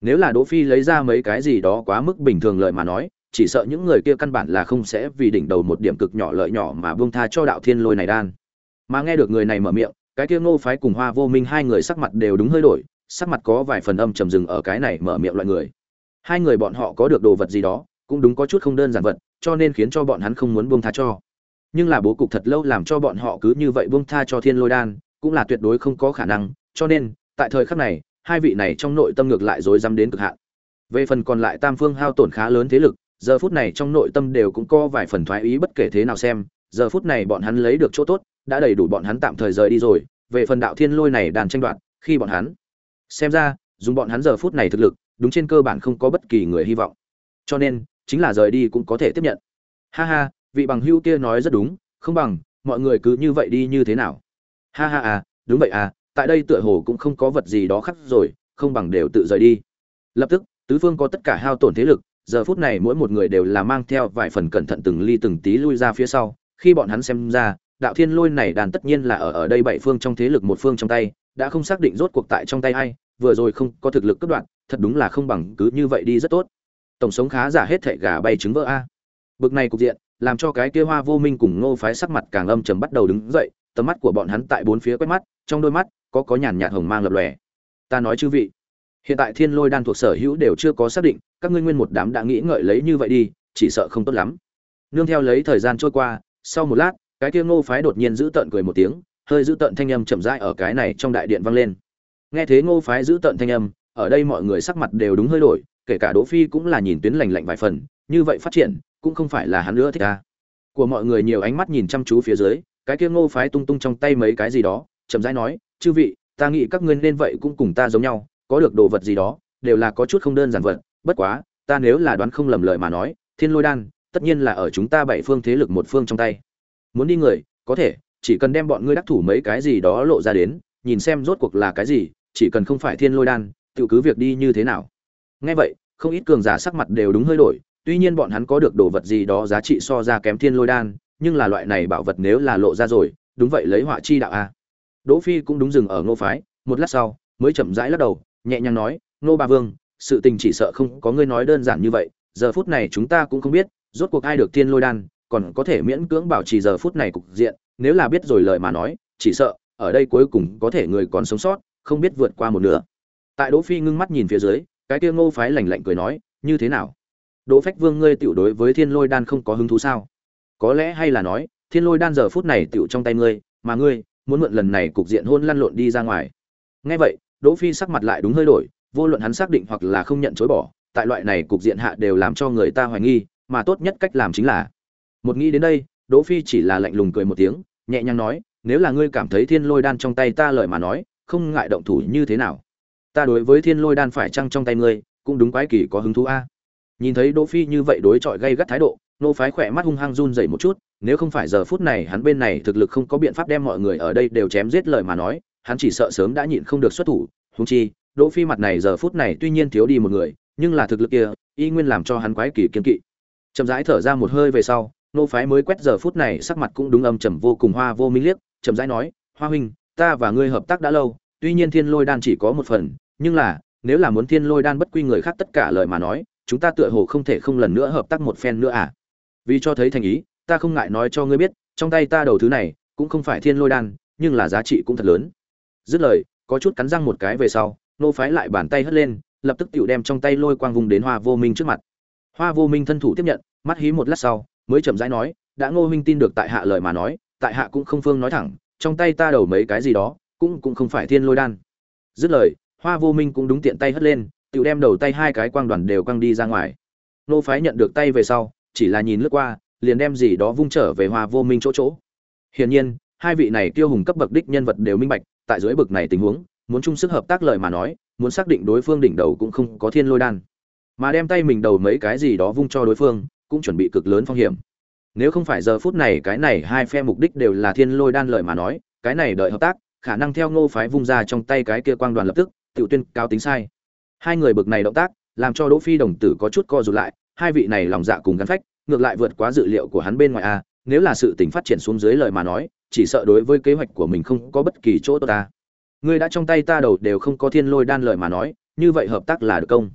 nếu là đỗ phi lấy ra mấy cái gì đó quá mức bình thường lợi mà nói chỉ sợ những người kia căn bản là không sẽ vì đỉnh đầu một điểm cực nhỏ lợi nhỏ mà buông tha cho đạo thiên lôi này đan. Mà nghe được người này mở miệng, cái kia Ngô phái cùng Hoa Vô Minh hai người sắc mặt đều đúng hơi đổi, sắc mặt có vài phần âm trầm dừng ở cái này mở miệng loại người. Hai người bọn họ có được đồ vật gì đó, cũng đúng có chút không đơn giản vật, cho nên khiến cho bọn hắn không muốn buông tha cho. Nhưng là bố cục thật lâu làm cho bọn họ cứ như vậy buông tha cho Thiên Lôi đan, cũng là tuyệt đối không có khả năng, cho nên, tại thời khắc này, hai vị này trong nội tâm ngược lại rối rắm đến cực hạn. Về phần còn lại Tam Phương hao tổn khá lớn thế lực, giờ phút này trong nội tâm đều cũng có vài phần thoái ý bất kể thế nào xem giờ phút này bọn hắn lấy được chỗ tốt đã đầy đủ bọn hắn tạm thời rời đi rồi về phần đạo thiên lôi này đàn tranh đoạt khi bọn hắn xem ra dùng bọn hắn giờ phút này thực lực đúng trên cơ bản không có bất kỳ người hy vọng cho nên chính là rời đi cũng có thể tiếp nhận ha ha vị bằng hưu kia nói rất đúng, không bằng, mọi người cứ như vậy đi như thế nào? Ha ha à đúng vậy à tại đây tựa hồ cũng không có vật gì đó khác rồi, không bằng đều tự rời đi. Lập tức, tứ phương có tất cả hao tổn thế lực, giờ phút này mỗi một người đều là mang theo vài phần cẩn thận từng ly từng tí lui ra phía sau. Khi bọn hắn xem ra, đạo thiên lôi này đàn tất nhiên là ở ở đây bảy phương trong thế lực một phương trong tay, đã không xác định rốt cuộc tại trong tay ai, vừa rồi không có thực lực cất đoạn, thật đúng là không bằng cứ như vậy đi rất tốt. Tổng sống khá giả hết thệ gà bay trứng vỡ a. Bực này cục diện làm cho cái kia hoa vô minh cùng ngô phái sắc mặt càng âm trầm bắt đầu đứng dậy, tầm mắt của bọn hắn tại bốn phía quét mắt, trong đôi mắt, có có nhàn nhạt hồng mang lập lòe. Ta nói chư vị, hiện tại thiên lôi đan thuộc sở hữu đều chưa có xác định, các ngươi nguyên một đám đã nghĩ ngợi lấy như vậy đi, chỉ sợ không tốt lắm. Nương theo lấy thời gian trôi qua, sau một lát, cái kia ngô phái đột nhiên giữ tợn cười một tiếng, hơi giữ tợn thanh âm chậm rãi ở cái này trong đại điện vang lên. Nghe thế ngô phái giữ tợn thanh âm, ở đây mọi người sắc mặt đều đúng hơi đổi, kể cả đỗ phi cũng là nhìn tuyến lành lạnh vài phần, như vậy phát triển cũng không phải là hắn nữa thích ta. Của mọi người nhiều ánh mắt nhìn chăm chú phía dưới, cái kia ngô phái tung tung trong tay mấy cái gì đó, chậm rãi nói, chư vị, ta nghĩ các ngươi nên vậy cũng cùng ta giống nhau, có được đồ vật gì đó, đều là có chút không đơn giản vật, bất quá, ta nếu là đoán không lầm lời mà nói, thiên lôi đan, tất nhiên là ở chúng ta bảy phương thế lực một phương trong tay. Muốn đi người, có thể, chỉ cần đem bọn ngươi đắc thủ mấy cái gì đó lộ ra đến, nhìn xem rốt cuộc là cái gì, chỉ cần không phải thiên lôi đan, tự cứ việc đi như thế nào. Nghe vậy, không ít cường giả sắc mặt đều đúng hơi đổi tuy nhiên bọn hắn có được đồ vật gì đó giá trị so ra kém thiên lôi đan, nhưng là loại này bảo vật nếu là lộ ra rồi, đúng vậy lấy họa chi đạo a. Đỗ phi cũng đúng dừng ở ngô phái, một lát sau, mới chậm rãi lắc đầu, nhẹ nhàng nói, ngô ba vương, sự tình chỉ sợ không có ngươi nói đơn giản như vậy, giờ phút này chúng ta cũng không biết, rốt cuộc ai được thiên lôi đan, còn có thể miễn cưỡng bảo trì giờ phút này cục diện, nếu là biết rồi lời mà nói, chỉ sợ, ở đây cuối cùng có thể người còn sống sót, không biết vượt qua một nửa. Tại đỗ phi ngưng mắt nhìn phía dưới, cái kia ngô phái lạnh lạnh cười nói, như thế nào? Đỗ phách vương ngươi tiểu đối với thiên lôi đan không có hứng thú sao? Có lẽ hay là nói, thiên lôi đan giờ phút này tiểu trong tay ngươi, mà ngươi, muốn mượn lần này cục diện hôn lăn lộn đi ra ngoài. Nghe vậy, đỗ phi sắc mặt lại đúng hơi đổi, vô luận hắn xác định hoặc là không nhận chối bỏ, tại loại này cục diện hạ đều làm cho người ta hoài nghi, mà tốt nhất cách làm chính là. Một nghĩ đến đây, đỗ phi chỉ là lạnh lùng cười một tiếng, nhẹ nhàng nói, nếu là ngươi cảm thấy thiên lôi đan trong tay ta lời mà nói, không ngại động thủ như thế nào. Ta đối với thiên lôi đan phải chăng trong tay ngươi, cũng đúng quái kỳ có hứng thú a nhìn thấy đỗ phi như vậy đối chọi gây gắt thái độ, nô phái khỏe mắt hung hăng run rẩy một chút, nếu không phải giờ phút này hắn bên này thực lực không có biện pháp đem mọi người ở đây đều chém giết lời mà nói, hắn chỉ sợ sớm đã nhịn không được xuất thủ. Húng chi, đỗ phi mặt này giờ phút này tuy nhiên thiếu đi một người, nhưng là thực lực kia, y nguyên làm cho hắn quái kỳ kiên kỵ. Chậm rãi thở ra một hơi về sau, nô phái mới quét giờ phút này sắc mặt cũng đúng âm trầm vô cùng, hoa vô minh liếc, chậm rãi nói, hoa huynh, ta và ngươi hợp tác đã lâu, tuy nhiên thiên lôi đan chỉ có một phần, nhưng là, nếu là muốn thiên lôi đan bất quy người khác tất cả lời mà nói chúng ta tựa hồ không thể không lần nữa hợp tác một phen nữa à? Vì cho thấy thành ý, ta không ngại nói cho ngươi biết, trong tay ta đầu thứ này, cũng không phải thiên lôi đan, nhưng là giá trị cũng thật lớn. Dứt lời, có chút cắn răng một cái về sau, nô phái lại bàn tay hất lên, lập tức tựu đem trong tay lôi quang vùng đến hoa vô minh trước mặt. Hoa vô minh thân thủ tiếp nhận, mắt hí một lát sau, mới chậm rãi nói, đã ngô minh tin được tại hạ lời mà nói, tại hạ cũng không phương nói thẳng, trong tay ta đầu mấy cái gì đó, cũng cũng không phải thiên lôi đan. Dứt lời, hoa vô minh cũng đúng tiện tay hất lên tự đem đầu tay hai cái quang đoàn đều quăng đi ra ngoài. Nô phái nhận được tay về sau, chỉ là nhìn lướt qua, liền đem gì đó vung trở về hoa vô minh chỗ chỗ. Hiển nhiên, hai vị này tiêu hùng cấp bậc đích nhân vật đều minh bạch, tại dưới bực này tình huống, muốn chung sức hợp tác lời mà nói, muốn xác định đối phương đỉnh đầu cũng không có thiên lôi đan. Mà đem tay mình đầu mấy cái gì đó vung cho đối phương, cũng chuẩn bị cực lớn phong hiểm. Nếu không phải giờ phút này cái này hai phe mục đích đều là thiên lôi đan lợi mà nói, cái này đợi hợp tác, khả năng theo ngô phái vung ra trong tay cái kia quang đoàn lập tức tự tuyên cao tính sai hai người bực này động tác, làm cho đỗ phi đồng tử có chút co rụt lại, hai vị này lòng dạ cùng gắn phách, ngược lại vượt quá dự liệu của hắn bên ngoài a nếu là sự tình phát triển xuống dưới lời mà nói, chỉ sợ đối với kế hoạch của mình không có bất kỳ chỗ tốt ta. Ngươi đã trong tay ta đầu đều không có thiên lôi đan lời mà nói, như vậy hợp tác là được công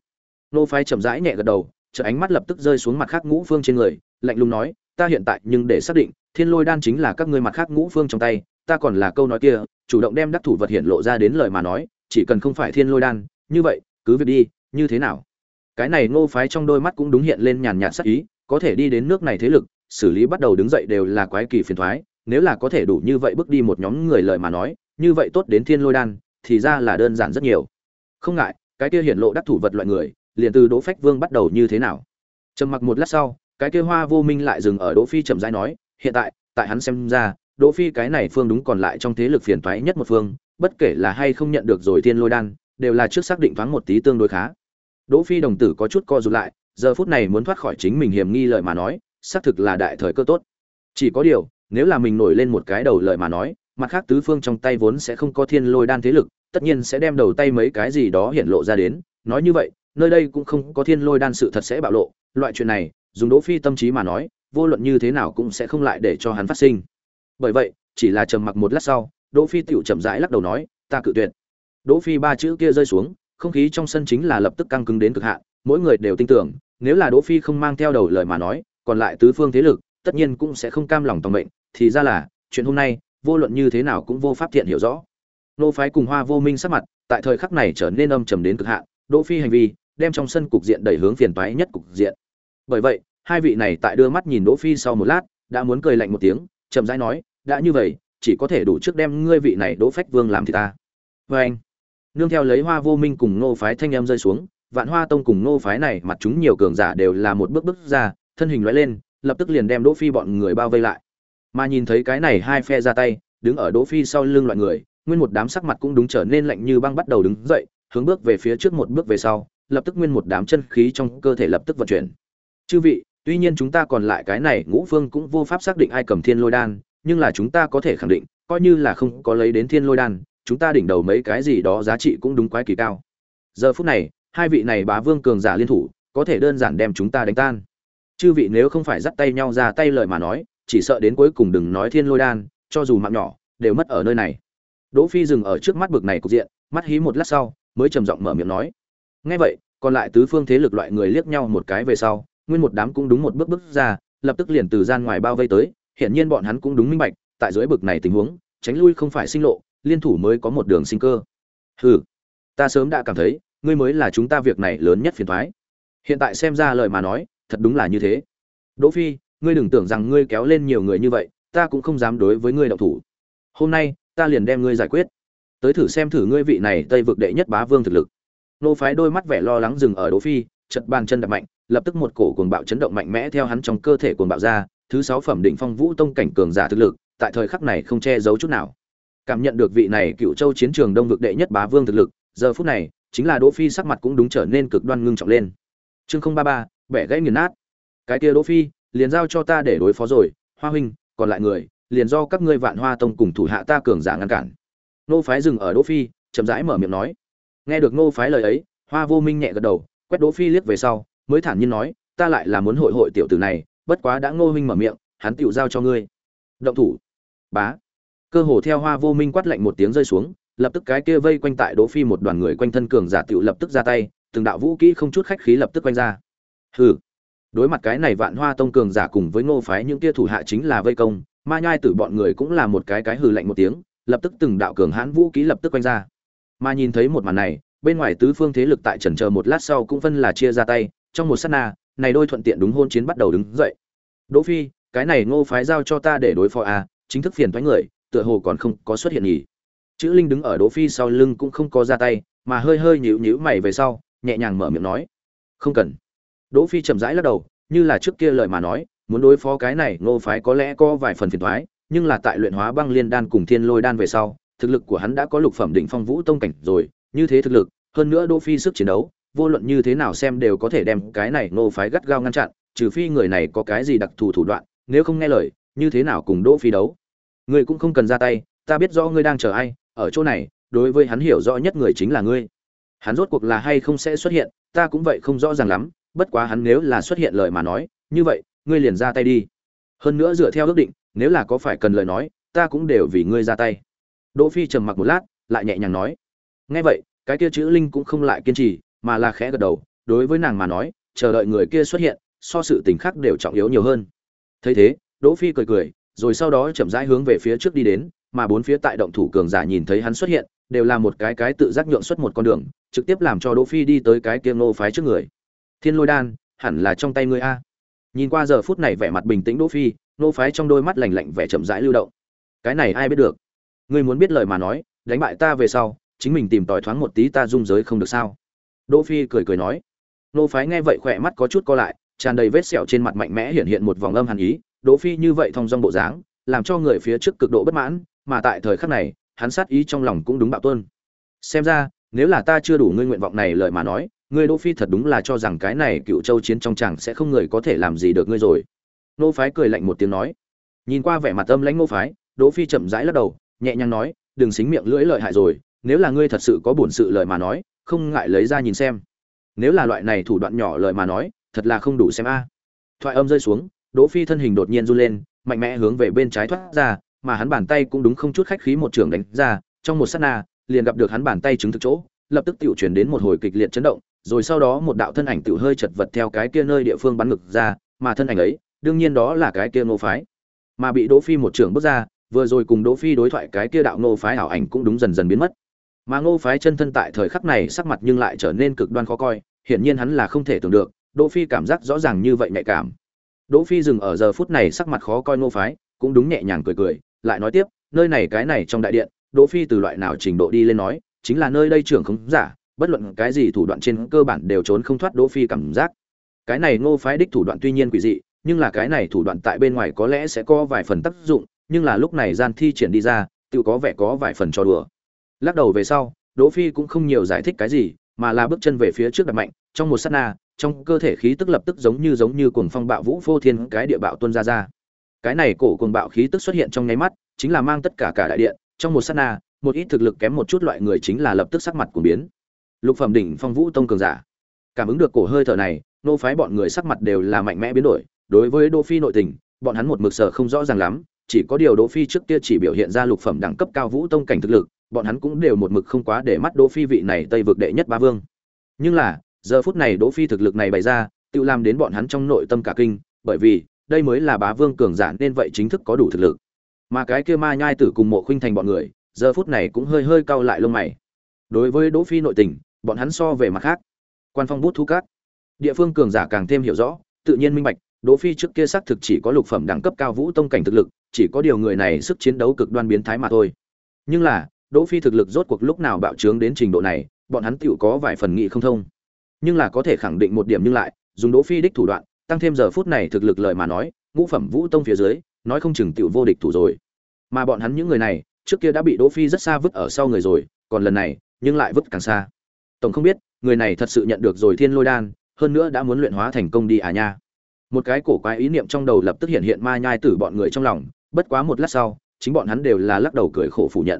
nô phái chậm rãi nhẹ gật đầu chợ ánh mắt lập tức rơi xuống mặt khác ngũ phương trên người, lạnh lùng nói, ta hiện tại nhưng để xác định, thiên lôi đan chính là các ngươi mặt khác ngũ phương trong tay, ta còn là câu nói kia, chủ động đem đắc thủ vật hiện lộ ra đến lời mà nói, chỉ cần không phải thiên lôi đan, như vậy cứ việc đi, như thế nào? Cái này ngô phái trong đôi mắt cũng đúng hiện lên nhàn nhạt sắc ý, có thể đi đến nước này thế lực, xử lý bắt đầu đứng dậy đều là quái kỳ phiền thoái, nếu là có thể đủ như vậy bước đi một nhóm người lời mà nói, như vậy tốt đến thiên lôi đan, thì ra là đơn giản rất nhiều. Không ngại, cái kia hiện lộ đắc thủ vật loại người, liền từ đỗ phách vương bắt đầu như thế nào? Trầm mặc một lát sau, cái kia hoa vô minh lại dừng ở đỗ phi chậm rãi nói, hiện tại tại hắn xem ra, đỗ phi cái này phương đúng còn lại trong thế lực phiền toái nhất một phương, bất kể là hay không nhận được rồi thiên lôi đan đều là trước xác định thoáng một tí tương đối khá. Đỗ phi đồng tử có chút co rụt lại, giờ phút này muốn thoát khỏi chính mình hiểm nghi lợi mà nói, xác thực là đại thời cơ tốt. Chỉ có điều, nếu là mình nổi lên một cái đầu lợi mà nói, mặt khác tứ phương trong tay vốn sẽ không có thiên lôi đan thế lực, tất nhiên sẽ đem đầu tay mấy cái gì đó hiện lộ ra đến. Nói như vậy, nơi đây cũng không có thiên lôi đan sự thật sẽ bạo lộ. Loại chuyện này, dùng đỗ phi tâm trí mà nói, vô luận như thế nào cũng sẽ không lại để cho hắn phát sinh. Bởi vậy, chỉ là trầm mặc một lát sau, đỗ phi tiểu chậm rãi lắc đầu nói, ta cự tuyệt đỗ phi ba chữ kia rơi xuống, không khí trong sân chính là lập tức căng cứng đến cực hạn, mỗi người đều tin tưởng, nếu là đỗ phi không mang theo đầu lời mà nói, còn lại tứ phương thế lực, tất nhiên cũng sẽ không cam lòng tòng mệnh, thì ra là, chuyện hôm nay, vô luận như thế nào cũng vô pháp thiện hiểu rõ. Nô phái cùng hoa vô minh sắc mặt, tại thời khắc này trở nên âm trầm đến cực hạn, đỗ phi hành vi, đem trong sân cục diện đẩy hướng phiền toái nhất cục diện. Bởi vậy, hai vị này tại đưa mắt nhìn đỗ phi sau một lát, đã muốn cười lạnh một tiếng, chậm rãi nói, đã như vậy, chỉ có thể đủ trước đem ngươi vị này đỗ phách vương làm thì ta. Với anh nương theo lấy hoa vô minh cùng nô phái thanh em rơi xuống, vạn hoa tông cùng nô phái này mặt chúng nhiều cường giả đều là một bước bước ra, thân hình loại lên, lập tức liền đem đỗ phi bọn người bao vây lại. Mà nhìn thấy cái này hai phe ra tay, đứng ở đỗ phi sau lưng loại người, nguyên một đám sắc mặt cũng đúng trở nên lạnh như băng bắt đầu đứng dậy, hướng bước về phía trước một bước về sau, lập tức nguyên một đám chân khí trong cơ thể lập tức vận chuyển. Chư vị, tuy nhiên chúng ta còn lại cái này ngũ phương cũng vô pháp xác định ai cầm thiên lôi đan, nhưng là chúng ta có thể khẳng định, coi như là không có lấy đến thiên lôi đan chúng ta đỉnh đầu mấy cái gì đó giá trị cũng đúng quái kỳ cao. Giờ phút này, hai vị này bá vương cường giả liên thủ, có thể đơn giản đem chúng ta đánh tan. Chư vị nếu không phải dắt tay nhau ra tay lời mà nói, chỉ sợ đến cuối cùng đừng nói thiên lôi đan, cho dù mạng nhỏ, đều mất ở nơi này. Đỗ phi dừng ở trước mắt bực này cục diện, mắt hí một lát sau, mới trầm giọng mở miệng nói. Nghe vậy, còn lại tứ phương thế lực loại người liếc nhau một cái về sau, nguyên một đám cũng đúng một bước bước ra, lập tức liền từ gian ngoài bao vây tới hiện nhiên bọn hắn cũng đúng minh bạch, tại dưới bực này tình huống, tránh lui không phải sinh lộ liên thủ mới có một đường sinh cơ. Hừ, ta sớm đã cảm thấy, ngươi mới là chúng ta việc này lớn nhất phiền toái. Hiện tại xem ra lời mà nói, thật đúng là như thế. Đỗ phi, ngươi đừng tưởng rằng ngươi kéo lên nhiều người như vậy, ta cũng không dám đối với ngươi động thủ. Hôm nay, ta liền đem ngươi giải quyết. Tới thử xem thử ngươi vị này tây vực đệ nhất bá vương thực lực. Nô phái đôi mắt vẻ lo lắng dừng ở đỗ phi chật bàn chân đập mạnh, lập tức một cổ cuồng bạo chấn động mạnh mẽ theo hắn trong cơ thể cuồng bạo ra, thứ sáu phẩm định phong vũ tông cảnh cường giả thực lực, tại thời khắc này không che giấu chút nào cảm nhận được vị này cựu châu chiến trường đông vực đệ nhất bá vương thực lực, giờ phút này, chính là đỗ phi sắc mặt cũng đúng trở nên cực đoan ngưng trọng lên. Chương không ba ba, bẻ gãy nghiền nát. Cái kia đỗ phi, liền giao cho ta để đối phó rồi, hoa huynh, còn lại người, liền do các ngươi vạn hoa tông cùng thủ hạ ta cường giả ngăn cản. Nô phái dừng ở đỗ phi, chậm rãi mở miệng nói. Nghe được nô phái lời ấy, hoa vô minh nhẹ gật đầu, quét đỗ phi liếc về sau, mới thản nhiên nói, ta lại là muốn hội hội tiểu tử này, bất quá đã ngô huynh mở miệng, hắn tiểu giao cho ngươi. Động thủ. Bá cơ hồ theo hoa vô minh quát lạnh một tiếng rơi xuống lập tức cái kia vây quanh tại đỗ phi một đoàn người quanh thân cường giả tiểu lập tức ra tay từng đạo vũ kỹ không chút khách khí lập tức quanh ra. Hừ. Đối mặt cái này vạn hoa tông cường giả cùng với ngô phái những kia thủ hạ chính là vây công ma nhai tử bọn người cũng là một cái cái hừ lạnh một tiếng lập tức từng đạo cường hãn vũ kỹ lập tức quanh ra. Mà nhìn thấy một màn này bên ngoài tứ phương thế lực tại trần chờ một lát sau cũng phân là chia ra tay trong một sát na này đôi thuận tiện đúng hôn chiến bắt đầu đứng dậy. Đỗ phi cái này ngô phái giao cho ta để đối phó a à, chính thức phiền thoái người tựa hồ còn không có xuất hiện nhỉ. Chữ linh đứng ở đỗ phi sau lưng cũng không có ra tay, mà hơi hơi nhíu nhíu mày về sau, nhẹ nhàng mở miệng nói. Không cần. Đỗ phi chậm rãi lắc đầu, như là trước kia lời mà nói, muốn đối phó cái này, ngô phái có lẽ có vài phần phiền toái nhưng là tại luyện hóa băng liên đan cùng thiên lôi đan về sau, thực lực của hắn đã có lục phẩm đỉnh phong vũ tông cảnh rồi, như thế thực lực, hơn nữa đỗ phi sức chiến đấu, vô luận như thế nào xem đều có thể đem cái này ngô phái gắt gao ngăn chặn, trừ phi người này có cái gì đặc thù thủ đoạn, nếu không nghe lời, như thế nào cùng đỗ phi đấu? Ngươi cũng không cần ra tay, ta biết rõ ngươi đang chờ ai, ở chỗ này, đối với hắn hiểu rõ nhất người chính là ngươi. Hắn rốt cuộc là hay không sẽ xuất hiện, ta cũng vậy không rõ ràng lắm, bất quá hắn nếu là xuất hiện lời mà nói, như vậy, ngươi liền ra tay đi. Hơn nữa dựa theo ước định, nếu là có phải cần lời nói, ta cũng đều vì ngươi ra tay. Đỗ phi trầm mặc một lát, lại nhẹ nhàng nói. Nghe vậy, cái kia chữ linh cũng không lại kiên trì, mà là khẽ gật đầu, đối với nàng mà nói, chờ đợi người kia xuất hiện, so sự tình khác đều trọng yếu nhiều hơn. Thấy thế, đỗ phi cười cười rồi sau đó chậm rãi hướng về phía trước đi đến, mà bốn phía tại động thủ cường giả nhìn thấy hắn xuất hiện, đều là một cái cái tự giác nhượng xuất một con đường, trực tiếp làm cho đỗ phi đi tới cái kia nô phái trước người. Thiên lôi đan, hẳn là trong tay ngươi a. Nhìn qua giờ phút này vẻ mặt bình tĩnh đỗ phi nô phái trong đôi mắt lạnh lạnh vẻ chậm rãi lưu động. Cái này ai biết được? Ngươi muốn biết lời mà nói, đánh bại ta về sau, chính mình tìm tòi thoáng một tí ta dung giới không được sao? Đỗ phi cười cười nói. Nô phái nghe vậy khỏe mắt có chút co lại, tràn đầy vết sẹo trên mặt mạnh mẽ hiện hiện một vòng âm hàn ý đỗ phi như vậy thong dong bộ dáng, làm cho người phía trước cực độ bất mãn, mà tại thời khắc này, hắn sát ý trong lòng cũng đúng bạo tuôn. Xem ra, nếu là ta chưa đủ ngươi nguyện vọng này lời mà nói, ngươi đỗ phi thật đúng là cho rằng cái này cựu châu chiến trong chẳng sẽ không người có thể làm gì được ngươi rồi. Nô phái cười lạnh một tiếng nói. Nhìn qua vẻ mặt âm lãnh nô phái, đỗ phi chậm rãi lắc đầu, nhẹ nhàng nói, đừng xính miệng lưỡi lợi hại rồi, nếu là ngươi thật sự có bổn sự lời mà nói, không ngại lấy ra nhìn xem. Nếu là loại này thủ đoạn nhỏ lời mà nói, thật là không đủ xem a. Thoại âm rơi xuống đỗ phi thân hình đột nhiên run lên, mạnh mẽ hướng về bên trái thoát ra, mà hắn bàn tay cũng đúng không chút khách khí một trường đánh ra, trong một sát na, liền gặp được hắn bàn tay chứng thực chỗ, lập tức tiểu chuyển đến một hồi kịch liệt chấn động, rồi sau đó một đạo thân ảnh tiểu hơi chật vật theo cái kia nơi địa phương bắn ngực ra, mà thân ảnh ấy, đương nhiên đó là cái kia nô phái. Mà bị đỗ phi một trường bước ra, vừa rồi cùng đỗ phi đối thoại cái kia đạo nô phái ảo ảnh cũng đúng dần dần biến mất. Mà nô phái chân thân tại thời khắc này sắc mặt nhưng lại trở nên cực đoan khó coi, hiển nhiên hắn là không thể tưởng được, đỗ phi cảm giác rõ ràng như vậy nhạy cảm đỗ phi dừng ở giờ phút này sắc mặt khó coi ngô phái, cũng đúng nhẹ nhàng cười cười, lại nói tiếp, nơi này, cái này trong đại điện, đỗ phi từ loại nào trình độ đi lên nói, chính là nơi đây trưởng không giả, bất luận cái gì thủ đoạn trên cơ bản đều trốn không thoát đỗ phi cảm giác. Cái này ngô phái đích thủ đoạn tuy nhiên quỷ dị, nhưng là cái này thủ đoạn tại bên ngoài có lẽ sẽ có vài phần tác dụng, nhưng là lúc này gian thi triển đi ra, tự có vẻ có vài phần cho đùa. Lắc đầu về sau, đỗ phi cũng không nhiều giải thích cái gì, mà là bước chân về phía trước đặt mạnh, trong một sát na trong cơ thể khí tức lập tức giống như giống như cuồng phong bạo vũ phô thiên cái địa bạo tuôn ra ra. Cái này cổ cuồng bạo khí tức xuất hiện trong nháy mắt chính là mang tất cả cả đại điện trong một sát na một ít thực lực kém một chút loại người chính là lập tức sắc mặt cuồng biến. Lục phẩm đỉnh phong vũ tông cường giả. Cảm ứng được cổ hơi thở này nô phái bọn người sắc mặt đều là mạnh mẽ biến đổi đối với đỗ phi nội tình bọn hắn một mực sở không rõ ràng lắm chỉ có điều đỗ phi trước kia chỉ biểu hiện ra lục phẩm đẳng cấp cao vũ tông cảnh thực lực bọn hắn cũng đều một mực không quá để mắt Đỗ Phi vị này Tây vực đệ nhất ba vương. Nhưng là, giờ phút này Đỗ Phi thực lực này bày ra, tự làm đến bọn hắn trong nội tâm cả kinh, bởi vì, đây mới là bá vương cường giả nên vậy chính thức có đủ thực lực. Mà cái kia ma nhai tử cùng mộ khuynh thành bọn người, giờ phút này cũng hơi hơi cau lại lông mày. Đối với Đỗ Phi nội tình, bọn hắn so về mặt khác. Quan phong bút thu cát, địa phương cường giả càng thêm hiểu rõ, tự nhiên minh bạch, Đỗ Phi trước kia xác thực chỉ có lục phẩm đẳng cấp cao vũ tông cảnh thực lực, chỉ có điều người này sức chiến đấu cực đoan biến thái mà thôi. Nhưng là, Đỗ Phi thực lực rốt cuộc lúc nào bạo trướng đến trình độ này, bọn hắn tựu có vài phần nghị không thông. Nhưng là có thể khẳng định một điểm nhưng lại, dùng Đỗ Phi đích thủ đoạn, tăng thêm giờ phút này thực lực lời mà nói, ngũ phẩm vũ tông phía dưới, nói không chừng tiểu vô địch thủ rồi. Mà bọn hắn những người này, trước kia đã bị Đỗ Phi rất xa vứt ở sau người rồi, còn lần này, nhưng lại vứt càng xa. Tổng không biết, người này thật sự nhận được rồi Thiên Lôi đan, hơn nữa đã muốn luyện hóa thành công đi à nha. Một cái cổ quái ý niệm trong đầu lập tức hiện hiện ma nhai tử bọn người trong lòng, bất quá một lát sau, chính bọn hắn đều là lắc đầu cười khổ phủ nhận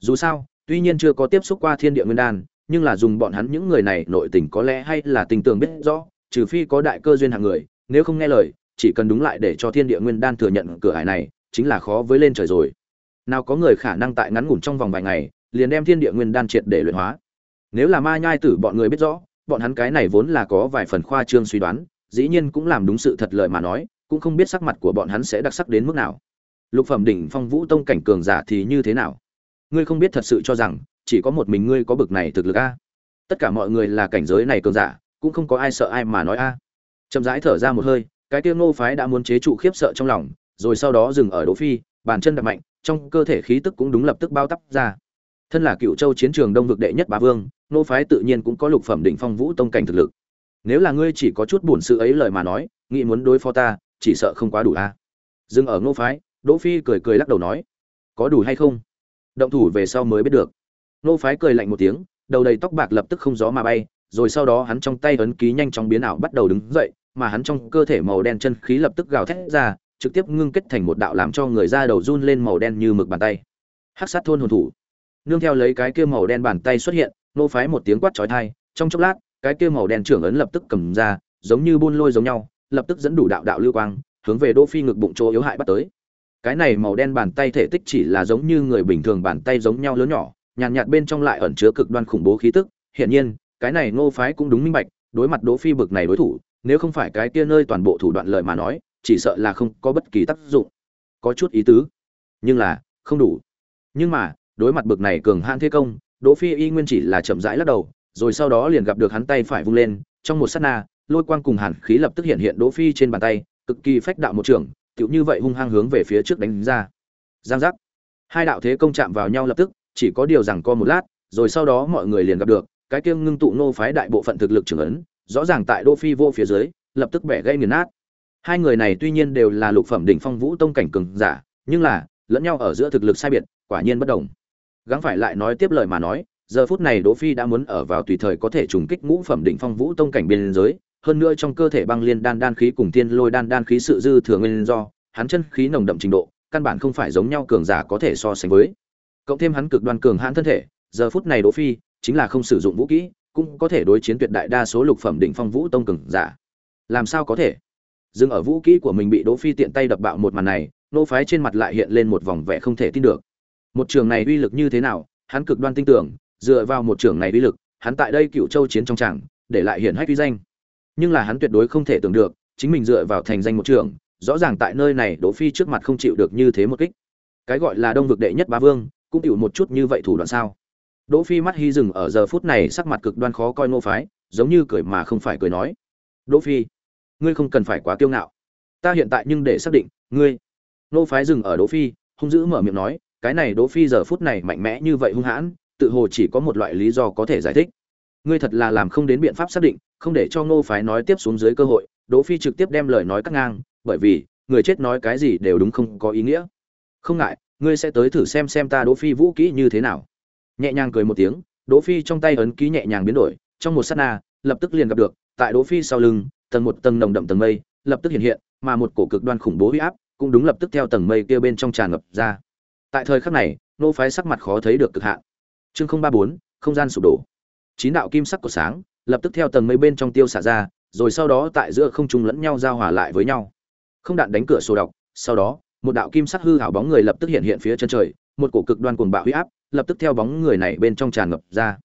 dù sao tuy nhiên chưa có tiếp xúc qua thiên địa nguyên đan nhưng là dùng bọn hắn những người này nội tình có lẽ hay là tình tường biết rõ, trừ phi có đại cơ duyên hạng người, nếu không nghe lời, chỉ cần đúng lại để cho thiên địa nguyên đan thừa nhận cửa hải này, chính là khó với lên trời rồi. Nào có người khả năng tại ngắn ngủn trong vòng vài ngày, liền đem thiên địa nguyên đan triệt để luyện hóa. Nếu là ma nhai tử bọn người biết rõ, bọn hắn cái này vốn là có vài phần khoa trương suy đoán, dĩ nhiên cũng làm đúng sự thật lợi mà nói, cũng không biết sắc mặt của bọn hắn sẽ đặc sắc đến mức nào. Lục phẩm đỉnh phong vũ tông cảnh cường giả thì như thế nào? Ngươi không biết thật sự cho rằng chỉ có một mình ngươi có bực này thực lực a. Tất cả mọi người là cảnh giới này cường giả, cũng không có ai sợ ai mà nói a. Chậm rãi thở ra một hơi, cái tiêu ngô phái đã muốn chế trụ khiếp sợ trong lòng, rồi sau đó dừng ở đỗ phi, bàn chân đập mạnh, trong cơ thể khí tức cũng đúng lập tức bao tắp ra. Thân là cựu châu chiến trường đông vực đệ nhất bá vương, ngô phái tự nhiên cũng có lục phẩm đỉnh phong vũ tông cảnh thực lực. Nếu là ngươi chỉ có chút buồn sự ấy lời mà nói, nghĩ muốn đối phó ta, chỉ sợ không quá đủ a. Dừng ở ngô phái, đỗ phi cười cười lắc đầu nói, có đủ hay không? Động thủ về sau mới biết được nô phái cười lạnh một tiếng, đầu đầy tóc bạc lập tức không gió mà bay, rồi sau đó hắn trong tay ấn ký nhanh chóng biến ảo bắt đầu đứng dậy, mà hắn trong cơ thể màu đen chân khí lập tức gào thét ra, trực tiếp ngưng kết thành một đạo làm cho người da đầu run lên màu đen như mực bàn tay. Hắc sát thôn hồn thủ. Nương theo lấy cái kia màu đen bàn tay xuất hiện, nô phái một tiếng quát chói tai, trong chốc lát, cái kia màu đen trưởng ấn lập tức cầm ra, giống như buôn lôi giống nhau, lập tức dẫn đủ đạo đạo lưu quang, hướng về đỗ phi ngực bụng chỗ yếu hại bắt tới. Cái này màu đen bàn tay thể tích chỉ là giống như người bình thường bàn tay giống nhau lớn nhỏ nhàn nhạt, nhạt bên trong lại ẩn chứa cực đoan khủng bố khí tức. Hiển nhiên cái này ngô phái cũng đúng minh bạch đối mặt đỗ phi bực này đối thủ nếu không phải cái kia nơi toàn bộ thủ đoạn lợi mà nói chỉ sợ là không có bất kỳ tác dụng. Có chút ý tứ nhưng là không đủ. Nhưng mà đối mặt bực này cường hãn thế công đỗ phi y nguyên chỉ là chậm rãi lắc đầu rồi sau đó liền gặp được hắn tay phải vung lên trong một sát na lôi quang cùng hàn khí lập tức hiện hiện đỗ phi trên bàn tay cực kỳ phách đạo một trường tựu như vậy hung hăng hướng về phía trước đánh ra. Giang giác. Hai đạo thế công chạm vào nhau lập tức chỉ có điều rằng co một lát, rồi sau đó mọi người liền gặp được, cái kia ngưng tụ nô phái đại bộ phận thực lực trưởng ấn, rõ ràng tại đô phi vô phía dưới, lập tức bẻ gây nghiền nát. Hai người này tuy nhiên đều là lục phẩm đỉnh phong vũ tông cảnh cường giả, nhưng là, lẫn nhau ở giữa thực lực sai biệt, quả nhiên bất đồng. Gắng phải lại nói tiếp lời mà nói, giờ phút này đỗ phi đã muốn ở vào tùy thời có thể trùng kích ngũ phẩm đỉnh phong vũ tông cảnh biên giới, hơn nữa trong cơ thể băng liên đan đan khí cùng tiên lôi đan đan khí sự dư thừa nguyên do, hắn chân khí nồng đậm trình độ, căn bản không phải giống nhau cường giả có thể so sánh với cộng thêm hắn cực đoan cường hãn thân thể, giờ phút này đỗ phi chính là không sử dụng vũ kỹ, cũng có thể đối chiến tuyệt đại đa số lục phẩm đỉnh phong vũ tông cường giả. Làm sao có thể? Dừng ở vũ kỹ của mình bị đỗ phi tiện tay đập bạo một màn này, nô phái trên mặt lại hiện lên một vòng vẻ không thể tin được. Một trường này uy lực như thế nào, hắn cực đoan tin tưởng, dựa vào một trường này uy lực, hắn tại đây cựu châu chiến trong tràng, để lại hiển hách uy danh. Nhưng là hắn tuyệt đối không thể tưởng được, chính mình dựa vào thành danh một trường, rõ ràng tại nơi này đỗ phi trước mặt không chịu được như thế một kích. Cái gọi là đông vực đệ nhất bá vương cũng tiểu một chút như vậy thủ đoạn sao? Đỗ phi mắt hy dừng ở giờ phút này sắc mặt cực đoan khó coi nô phái, giống như cười mà không phải cười nói. Đỗ phi, ngươi không cần phải quá kiêu ngạo. Ta hiện tại nhưng để xác định, ngươi. Nô phái dừng ở đỗ phi, hung dữ mở miệng nói, cái này đỗ phi giờ phút này mạnh mẽ như vậy hung hãn, tự hồ chỉ có một loại lý do có thể giải thích. Ngươi thật là làm không đến biện pháp xác định, không để cho nô phái nói tiếp xuống dưới cơ hội. Đỗ phi trực tiếp đem lời nói cắt ngang, bởi vì, người chết nói cái gì đều đúng không có ý nghĩa. Không ngại ngươi sẽ tới thử xem xem ta đỗ phi vũ kỹ như thế nào. Nhẹ nhàng cười một tiếng đỗ phi trong tay ấn ký nhẹ nhàng biến đổi trong một sát na lập tức liền gặp được tại đỗ phi sau lưng tầng một tầng nồng đậm tầng mây lập tức hiện hiện mà một cổ cực đoan khủng bố uy áp cũng đúng lập tức theo tầng mây kia bên trong tràn ngập ra. Tại thời khắc này nô phái sắc mặt khó thấy được cực hạn. Chương không ba bốn không gian sụp đổ. Chín đạo kim sắc của sáng lập tức theo tầng mây bên trong tiêu xả ra rồi sau đó tại giữa không trung lẫn nhau giao hòa lại với nhau. Không đạn đánh cửa sổ độc, sau đó một đạo kim sắc hư hảo bóng người lập tức hiện hiện phía chân trời, một cổ cực đoan cuồng bạo huy áp lập tức theo bóng người này bên trong tràn ngập ra.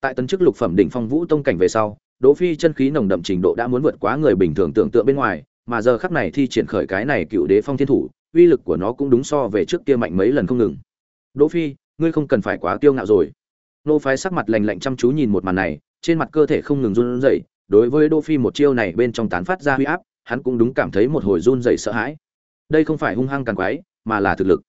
Tại tấn chức lục phẩm đỉnh phong vũ tông cảnh về sau, đỗ phi chân khí nồng đậm trình độ đã muốn vượt quá người bình thường tưởng tượng bên ngoài, mà giờ khắc này thi triển khởi cái này cựu đế phong thiên thủ, uy lực của nó cũng đúng so về trước kia mạnh mấy lần không ngừng. Đỗ phi, ngươi không cần phải quá kiêu ngạo rồi. Nô phái sắc mặt lạnh lạnh chăm chú nhìn một màn này, trên mặt cơ thể không ngừng run rẩy, đối với đỗ phi một chiêu này bên trong tán phát ra huy áp, hắn cũng đúng cảm thấy một hồi run rẩy sợ hãi đây không phải hung hăng càng quái mà là thực lực.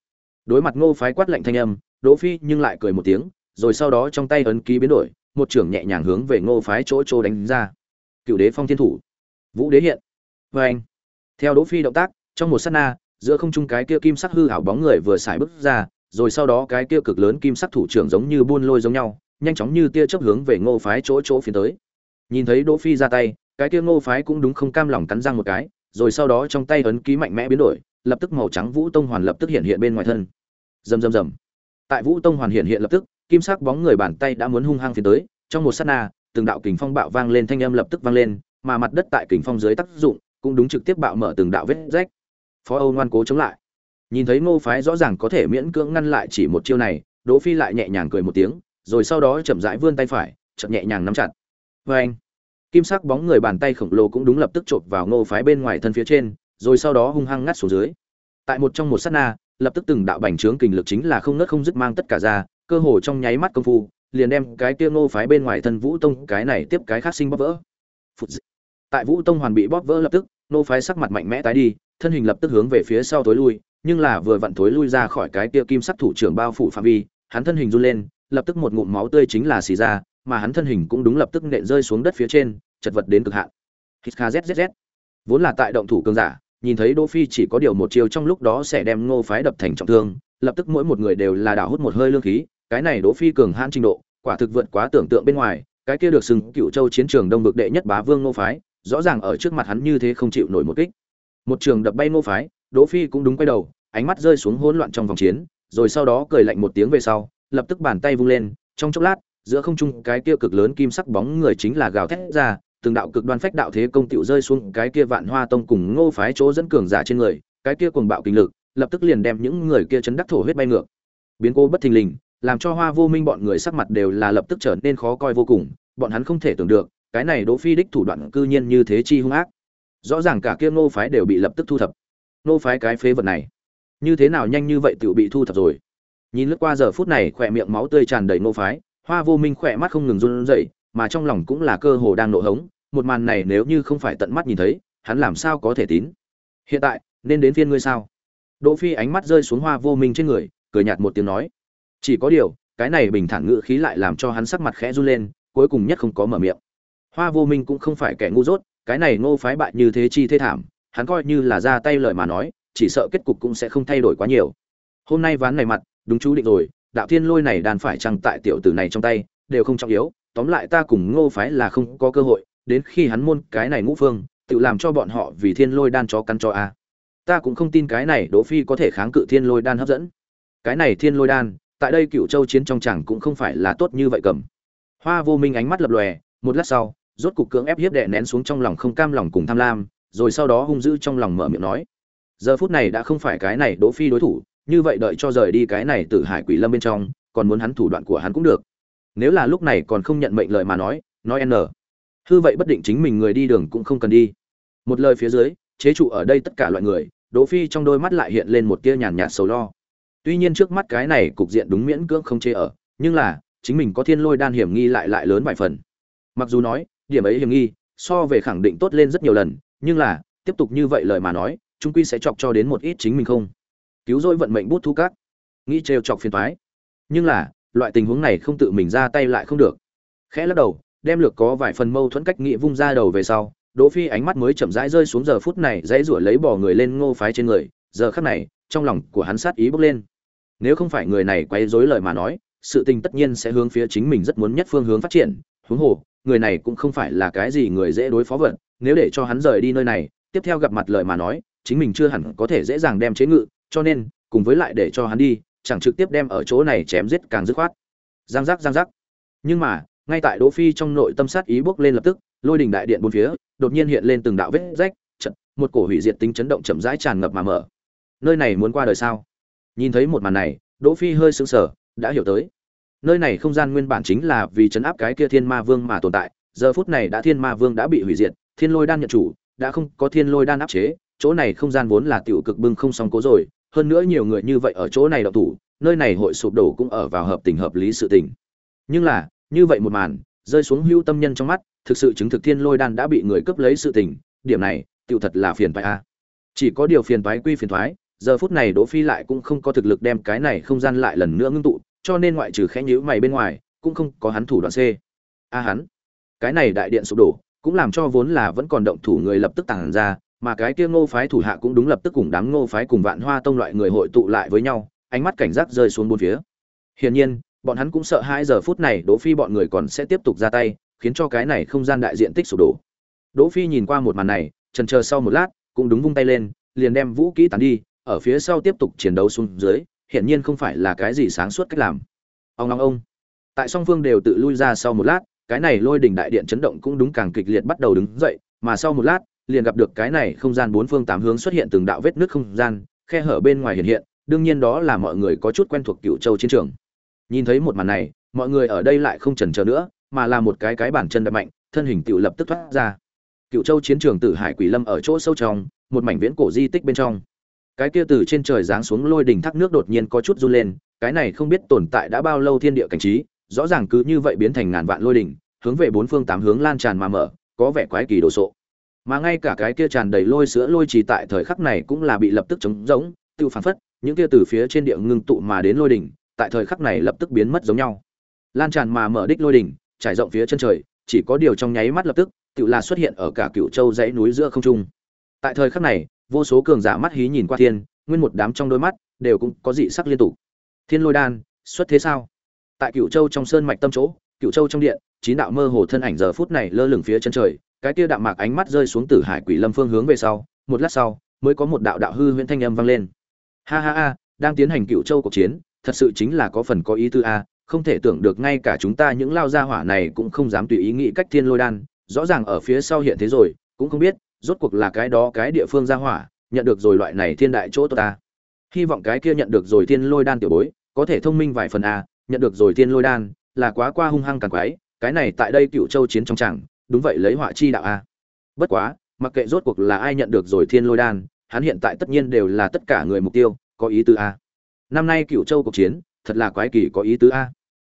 Đối mặt ngô phái quát lạnh thanh âm, đỗ phi nhưng lại cười một tiếng, rồi sau đó trong tay ấn ký biến đổi, một trưởng nhẹ nhàng hướng về ngô phái chỗ chỗ đánh ra. Cựu đế phong thiên thủ. Vũ đế hiện. Với anh. Theo đỗ phi động tác, trong một sát na, giữa không trung cái kia kim sắc hư ảo bóng người vừa xài bước ra, rồi sau đó cái kia cực lớn kim sắc thủ trưởng giống như buôn lôi giống nhau, nhanh chóng như tia chớp hướng về ngô phái chỗ chỗ phiến tới. Nhìn thấy đỗ phi ra tay, cái kia ngô phái cũng đúng không cam lòng cắn răng một cái, rồi sau đó trong tay ấn ký mạnh mẽ biến đổi lập tức màu trắng vũ tông hoàn lập tức hiện hiện bên ngoài thân. Rầm rầm rầm. Tại vũ tông hoàn hiện hiện lập tức, kim sắc bóng người bàn tay đã muốn hung hăng phía tới, trong một sát na, từng đạo kình phong bạo vang lên thanh âm lập tức vang lên, mà mặt đất tại kình phong dưới tác dụng, cũng đúng trực tiếp bạo mở từng đạo vết rách. Phó âu ngoan cố chống lại. Nhìn thấy ngô phái rõ ràng có thể miễn cưỡng ngăn lại chỉ một chiêu này, đỗ phi lại nhẹ nhàng cười một tiếng, rồi sau đó chậm rãi vươn tay phải, chậm nhẹ nhàng nắm chặt. Vê anh kim sắc bóng người bàn tay khổng lồ cũng đúng lập tức chộp vào ngô phái bên ngoài thân phía trên rồi sau đó hung hăng ngắt xuống dưới. Tại một trong một sát na, lập tức từng đạo bành trướng kình lực chính là không nứt không dứt mang tất cả ra, cơ hồ trong nháy mắt công phu, liền đem cái kia ngô phái bên ngoài thân vũ tông cái này tiếp cái khác sinh bóp vỡ. Tại vũ tông hoàn bị bóp vỡ lập tức, ngô phái sắc mặt mạnh mẽ tái đi, thân hình lập tức hướng về phía sau tối lui, nhưng là vừa vặn tối lui ra khỏi cái kia kim sắc thủ trưởng bao phủ phạm vi, hắn thân hình run lên, lập tức một ngụm máu tươi chính là xì ra, mà hắn thân hình cũng đúng lập tức nện rơi xuống đất phía trên, chật vật đến cực hạn. Hít kzzz vốn là tại động thủ cường giả nhìn thấy đỗ phi chỉ có điều một chiều trong lúc đó sẽ đem ngô phái đập thành trọng thương, lập tức mỗi một người đều là đảo hút một hơi lương khí, cái này đỗ phi cường hãn trình độ, quả thực vượt quá tưởng tượng bên ngoài, cái kia được xưng cựu châu chiến trường đông vực đệ nhất bá vương ngô phái, rõ ràng ở trước mặt hắn như thế không chịu nổi một kích. Một trường đập bay ngô phái, đỗ phi cũng đúng quay đầu, ánh mắt rơi xuống hỗn loạn trong vòng chiến, rồi sau đó cười lạnh một tiếng về sau, lập tức bàn tay vung lên, trong chốc lát, giữa không trung cái kia cực lớn kim sắc bóng người chính là gào thét ra từng đạo cực đoan phách đạo thế công tiểu rơi xuống cái kia vạn hoa tông cùng ngô phái chỗ dẫn cường giả trên người, cái kia cuồng bạo kinh lực, lập tức liền đem những người kia chấn đắc thổ huyết bay ngược. Biến cố bất thình lình, làm cho hoa vô minh bọn người sắc mặt đều là lập tức trở nên khó coi vô cùng, bọn hắn không thể tưởng được, cái này đỗ phi đích thủ đoạn cư nhiên như thế chi hung ác. Rõ ràng cả kia ngô phái đều bị lập tức thu thập. Ngô phái cái phế vật này, như thế nào nhanh như vậy tiểu bị thu thập rồi? Nhìn lướt qua giờ phút này khỏe miệng máu tươi tràn đầy ngô phái, hoa vô minh khỏe mắt không ngừng run rẩy mà trong lòng cũng là cơ hồ đang nộ hống, một màn này nếu như không phải tận mắt nhìn thấy, hắn làm sao có thể tín? Hiện tại, nên đến phiên ngươi sao? Đỗ phi ánh mắt rơi xuống hoa vô minh trên người, cười nhạt một tiếng nói. Chỉ có điều, cái này bình thản ngữ khí lại làm cho hắn sắc mặt khẽ run lên, cuối cùng nhất không có mở miệng. Hoa vô minh cũng không phải kẻ ngu dốt, cái này ngô phái bại như thế chi thế thảm, hắn coi như là ra tay lời mà nói, chỉ sợ kết cục cũng sẽ không thay đổi quá nhiều. Hôm nay ván này mặt, đúng chú định rồi, đạo thiên lôi này đàn phải chăng tại tiểu tử này trong tay, đều không trọng yếu tóm lại ta cùng ngô phái là không có cơ hội, đến khi hắn môn cái này ngũ phương, tự làm cho bọn họ vì thiên lôi đan chó căn cho a. Ta cũng không tin cái này đỗ phi có thể kháng cự thiên lôi đan hấp dẫn. Cái này thiên lôi đan, tại đây cựu châu chiến trong chẳng cũng không phải là tốt như vậy cầm. Hoa vô minh ánh mắt lập lòe, một lát sau, rốt cục cưỡng ép hiếp đệ nén xuống trong lòng không cam lòng cùng tham lam, rồi sau đó hung dữ trong lòng mở miệng nói. Giờ phút này đã không phải cái này đỗ phi đối thủ, như vậy đợi cho rời đi cái này tử hải quỷ lâm bên trong, còn muốn hắn thủ đoạn của hắn cũng được nếu là lúc này còn không nhận mệnh lời mà nói nói n. Hư vậy bất định chính mình người đi đường cũng không cần đi. Một lời phía dưới, chế trụ ở đây tất cả loại người, đỗ phi trong đôi mắt lại hiện lên một tia nhàn nhạt sầu lo. Tuy nhiên trước mắt cái này cục diện đúng miễn cưỡng không chế ở, nhưng là, chính mình có thiên lôi đan hiểm nghi lại lại lớn vài phần. Mặc dù nói, điểm ấy hiểm nghi, so về khẳng định tốt lên rất nhiều lần, nhưng là, tiếp tục như vậy lời mà nói chúng quy sẽ chọc cho đến một ít chính mình không. Cứu rỗi vận mệnh bút thu cát nghĩ trêu chọc phiền toái. Nhưng là loại tình huống này không tự mình ra tay lại không được. Khẽ lắc đầu, đem lược có vài phần mâu thuẫn cách nghị vung ra đầu về sau, đỗ phi ánh mắt mới chậm rãi rơi xuống giờ phút này, dãy rủa lấy bỏ người lên ngô phái trên người, giờ khắc này, trong lòng của hắn sát ý bốc lên. Nếu không phải người này quấy rối lời mà nói, sự tình tất nhiên sẽ hướng phía chính mình rất muốn nhất phương hướng phát triển. Huống hồ, người này cũng không phải là cái gì người dễ đối phó vật nếu để cho hắn rời đi nơi này, tiếp theo gặp mặt lời mà nói, chính mình chưa hẳn có thể dễ dàng đem chế ngự, cho nên, cùng với lại để cho hắn đi chẳng trực tiếp đem ở chỗ này chém giết càng dứt khoát. Giang giác giang giác. Nhưng mà, ngay tại đỗ phi trong nội tâm sát ý bước lên lập tức, lôi đình đại điện bốn phía, đột nhiên hiện lên từng đạo vết rách, chật, một cổ hủy diệt tính chấn động chậm rãi tràn ngập mà mở. Nơi này muốn qua đời sao? Nhìn thấy một màn này, đỗ phi hơi sững sờ, đã hiểu tới. Nơi này không gian nguyên bản chính là vì chấn áp cái kia thiên ma vương mà tồn tại, giờ phút này đã thiên ma vương đã bị hủy diệt, thiên lôi đan nhận chủ, đã không có thiên lôi đan áp chế, chỗ này không gian vốn là tiểu cực bưng không xong cố rồi hơn nữa nhiều người như vậy ở chỗ này độc thủ, nơi này hội sụp đổ cũng ở vào hợp tình hợp lý sự tình. Nhưng là, như vậy một màn, rơi xuống hưu tâm nhân trong mắt, thực sự chứng thực thiên lôi đan đã bị người cướp lấy sự tình, điểm này tựu thật là phiền toái a. Chỉ có điều phiền toái quy phiền toái, giờ phút này đỗ phi lại cũng không có thực lực đem cái này không gian lại lần nữa ngưng tụ, cho nên ngoại trừ khẽ nhíu mày bên ngoài, cũng không có hắn thủ đoạn c. A hắn, cái này đại điện sụp đổ, cũng làm cho vốn là vẫn còn động thủ người lập tức tàng ra mà cái kia ngô phái thủ hạ cũng đúng lập tức cùng đám ngô phái cùng vạn hoa tông loại người hội tụ lại với nhau, ánh mắt cảnh giác rơi xuống bốn phía. Hiển nhiên, bọn hắn cũng sợ hai giờ phút này đỗ phi bọn người còn sẽ tiếp tục ra tay, khiến cho cái này không gian đại diện tích sụp đổ. Đỗ phi nhìn qua một màn này chần chờ sau một lát, cũng đúng vung tay lên, liền đem vũ kỹ tán đi, ở phía sau tiếp tục chiến đấu xuống dưới, hiển nhiên không phải là cái gì sáng suốt cách làm. Ông long ông. Tại song phương đều tự lui ra sau một lát, cái này lôi đỉnh đại điện chấn động cũng đúng càng kịch liệt bắt đầu đứng dậy, mà sau một lát liền gặp được cái này không gian bốn phương tám hướng xuất hiện từng đạo vết nước không gian, khe hở bên ngoài hiện hiện, đương nhiên đó là mọi người có chút quen thuộc cựu châu chiến trường. Nhìn thấy một màn này, mọi người ở đây lại không chần chờ nữa, mà là một cái cái bản chân đập mạnh, thân hình tự lập tức thoát ra. Cựu châu chiến trường tử hải quỷ lâm ở chỗ sâu trong, một mảnh viễn cổ di tích bên trong. Cái kia từ trên trời giáng xuống lôi đỉnh thác nước đột nhiên có chút run lên, cái này không biết tồn tại đã bao lâu thiên địa cảnh trí, rõ ràng cứ như vậy biến thành ngàn vạn lôi đỉnh, hướng về bốn phương tám hướng lan tràn mà mở, có vẻ quái kỳ đồ sộ mà ngay cả cái kia tràn đầy lôi sữa lôi trì tại thời khắc này cũng là bị lập tức chống rỗng tự phản phất, những kia từ phía trên địa ngưng tụ mà đến lôi đỉnh, tại thời khắc này lập tức biến mất giống nhau. Lan tràn mà mở đích lôi đỉnh, trải rộng phía chân trời, chỉ có điều trong nháy mắt lập tức, tự là xuất hiện ở cả cựu châu dãy núi giữa không trung. Tại thời khắc này, vô số cường giả mắt hí nhìn qua thiên, nguyên một đám trong đôi mắt đều cũng có dị sắc liên tục. Thiên lôi đan, xuất thế sao? Tại cựu châu trong sơn mạch tâm chỗ, cựu châu trong điện, chín đạo mơ hồ thân ảnh giờ phút này lơ lửng phía chân trời cái kia đạm mạc ánh mắt rơi xuống tử hải quỷ lâm phương hướng về sau, một lát sau, mới có một đạo đạo hư huyễn thanh âm vang lên. Ha ha ha, đang tiến hành cựu châu cuộc chiến, thật sự chính là có phần có ý tư a, không thể tưởng được ngay cả chúng ta những lao gia hỏa này cũng không dám tùy ý nghĩ cách thiên lôi đan, rõ ràng ở phía sau hiện thế rồi, cũng không biết, rốt cuộc là cái đó cái địa phương gia hỏa, nhận được rồi loại này thiên đại chỗ tốt ta. Hy vọng cái kia nhận được rồi thiên lôi đan tiểu bối, có thể thông minh vài phần a, nhận được rồi thiên lôi đan, là quá qua hung hăng càng quái, cái này tại đây cựu châu chiến trong chẳng đúng vậy lấy họa chi đạo a. Bất quá, mặc kệ rốt cuộc là ai nhận được rồi thiên lôi đan, hắn hiện tại tất nhiên đều là tất cả người mục tiêu, có ý tứ a. Năm nay cựu châu cuộc chiến, thật là quái kỳ có ý tứ a.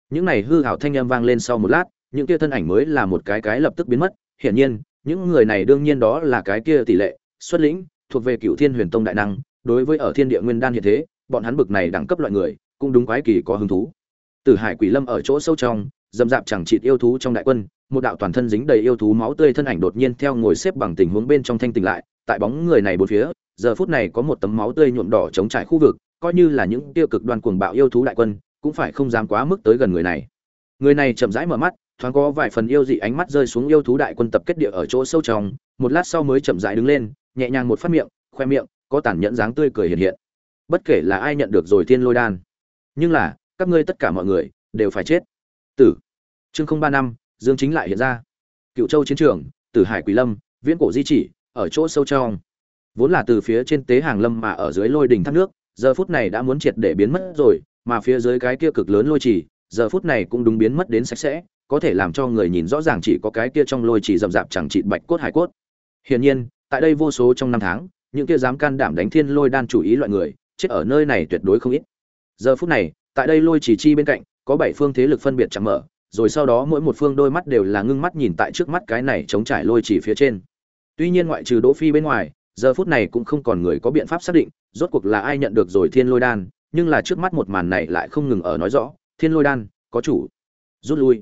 Những này hư hảo thanh âm vang lên sau một lát, những kia thân ảnh mới là một cái cái lập tức biến mất. Hiển nhiên, những người này đương nhiên đó là cái kia tỷ lệ, xuất lĩnh, thuộc về cựu thiên huyền tông đại năng, đối với ở thiên địa nguyên đan hiện thế, bọn hắn bực này đẳng cấp loại người, cũng đúng quái kỳ có hứng thú. Tử hải quỷ lâm ở chỗ sâu trong, dầm dạp chẳng chịt yêu thú trong đại quân một đạo toàn thân dính đầy yêu thú máu tươi thân ảnh đột nhiên theo ngồi xếp bằng tình huống bên trong thanh tỉnh lại, tại bóng người này bốn phía, giờ phút này có một tấm máu tươi nhuộm đỏ chống trải khu vực, coi như là những tiêu cực đoan cuồng bạo yêu thú đại quân, cũng phải không dám quá mức tới gần người này. Người này chậm rãi mở mắt, thoáng có vài phần yêu dị ánh mắt rơi xuống yêu thú đại quân tập kết địa ở chỗ sâu trong, một lát sau mới chậm rãi đứng lên, nhẹ nhàng một phát miệng, khoe miệng, có tàn nhẫn dáng tươi cười hiện hiện. Bất kể là ai nhận được rồi thiên lôi đan. Nhưng là, các ngươi tất cả mọi người, đều phải chết. Tử. Chương không ba năm dương chính lại hiện ra. Cựu châu chiến trường, tử hải quỷ lâm, viễn cổ di chỉ, ở chỗ sâu trong. Vốn là từ phía trên tế hàng lâm mà ở dưới lôi đỉnh thác nước, giờ phút này đã muốn triệt để biến mất rồi, mà phía dưới cái kia cực lớn lôi trì giờ phút này cũng đúng biến mất đến sạch sẽ, có thể làm cho người nhìn rõ ràng chỉ có cái kia trong lôi trì rậm rạp chẳng trị bạch cốt hải cốt. Hiển nhiên, tại đây vô số trong năm tháng, những kia dám can đảm đánh thiên lôi đan chủ ý loại người, chết ở nơi này tuyệt đối không ít. Giờ phút này, tại đây lôi trì chi bên cạnh, có bảy phương thế lực phân biệt chẳng mở rồi sau đó mỗi một phương đôi mắt đều là ngưng mắt nhìn tại trước mắt cái này chống trải lôi chỉ phía trên. Tuy nhiên ngoại trừ đỗ phi bên ngoài, giờ phút này cũng không còn người có biện pháp xác định, rốt cuộc là ai nhận được rồi thiên lôi đan, nhưng là trước mắt một màn này lại không ngừng ở nói rõ, thiên lôi đan, có chủ. Rút lui.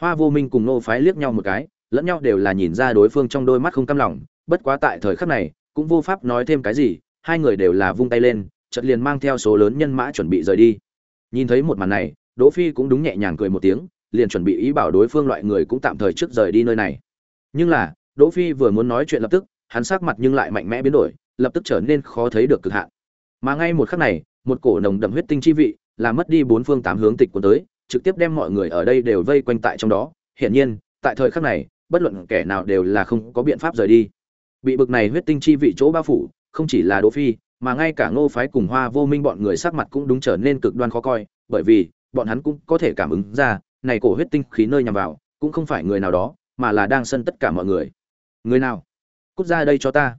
Hoa vô minh cùng nô phái liếc nhau một cái, lẫn nhau đều là nhìn ra đối phương trong đôi mắt không cam lòng, bất quá tại thời khắc này, cũng vô pháp nói thêm cái gì, hai người đều là vung tay lên, chợt liền mang theo số lớn nhân mã chuẩn bị rời đi. Nhìn thấy một màn này, đỗ phi cũng đúng nhẹ nhàng cười một tiếng liền chuẩn bị ý bảo đối phương loại người cũng tạm thời trước rời đi nơi này. Nhưng là, đỗ phi vừa muốn nói chuyện lập tức, hắn sắc mặt nhưng lại mạnh mẽ biến đổi, lập tức trở nên khó thấy được cực hạn. Mà ngay một khắc này, một cổ nồng đậm huyết tinh chi vị làm mất đi bốn phương tám hướng tịch cuốn tới, trực tiếp đem mọi người ở đây đều vây quanh tại trong đó. Hiển nhiên, tại thời khắc này, bất luận kẻ nào đều là không có biện pháp rời đi. Bị bực này huyết tinh chi vị chỗ bao phủ, không chỉ là đỗ phi, mà ngay cả ngô phái cùng hoa vô minh bọn người sắc mặt cũng đúng trở nên cực đoan khó coi, bởi vì, bọn hắn cũng có thể cảm ứng ra này cổ huyết tinh khí nơi nhằm vào, cũng không phải người nào đó, mà là đang sân tất cả mọi người. Người nào? Cút ra đây cho ta.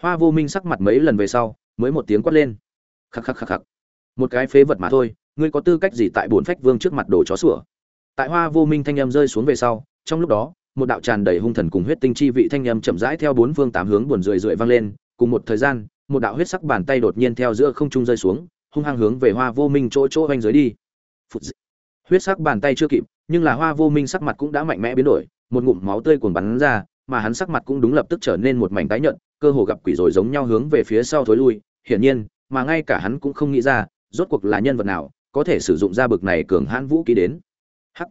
Hoa vô minh sắc mặt mấy lần về sau, mới một tiếng quát lên. Khắc khắc khắc khắc. Một cái phế vật mà thôi, ngươi có tư cách gì tại bổn phách vương trước mặt đồ chó sủa? Tại hoa vô minh thanh âm rơi xuống về sau, trong lúc đó, một đạo tràn đầy hung thần cùng huyết tinh chi vị thanh âm chậm rãi theo bốn phương tám hướng buồn rười rượi vang lên. Cùng một thời gian, một đạo huyết sắc bàn tay đột nhiên theo giữa không trung rơi xuống, hung hăng hướng về hoa vô minh chỗ chỗ oanh dưới đi. Phụt dị huyết sắc bàn tay chưa kịp, nhưng là hoa vô minh sắc mặt cũng đã mạnh mẽ biến đổi, một ngụm máu tươi cuồn bắn ra, mà hắn sắc mặt cũng đúng lập tức trở nên một mảnh tái nhợt, cơ hồ gặp quỷ rồi giống nhau hướng về phía sau thối lui. Hiển nhiên, mà ngay cả hắn cũng không nghĩ ra, rốt cuộc là nhân vật nào có thể sử dụng ra bực này cường hãn vũ khí đến. Hắc!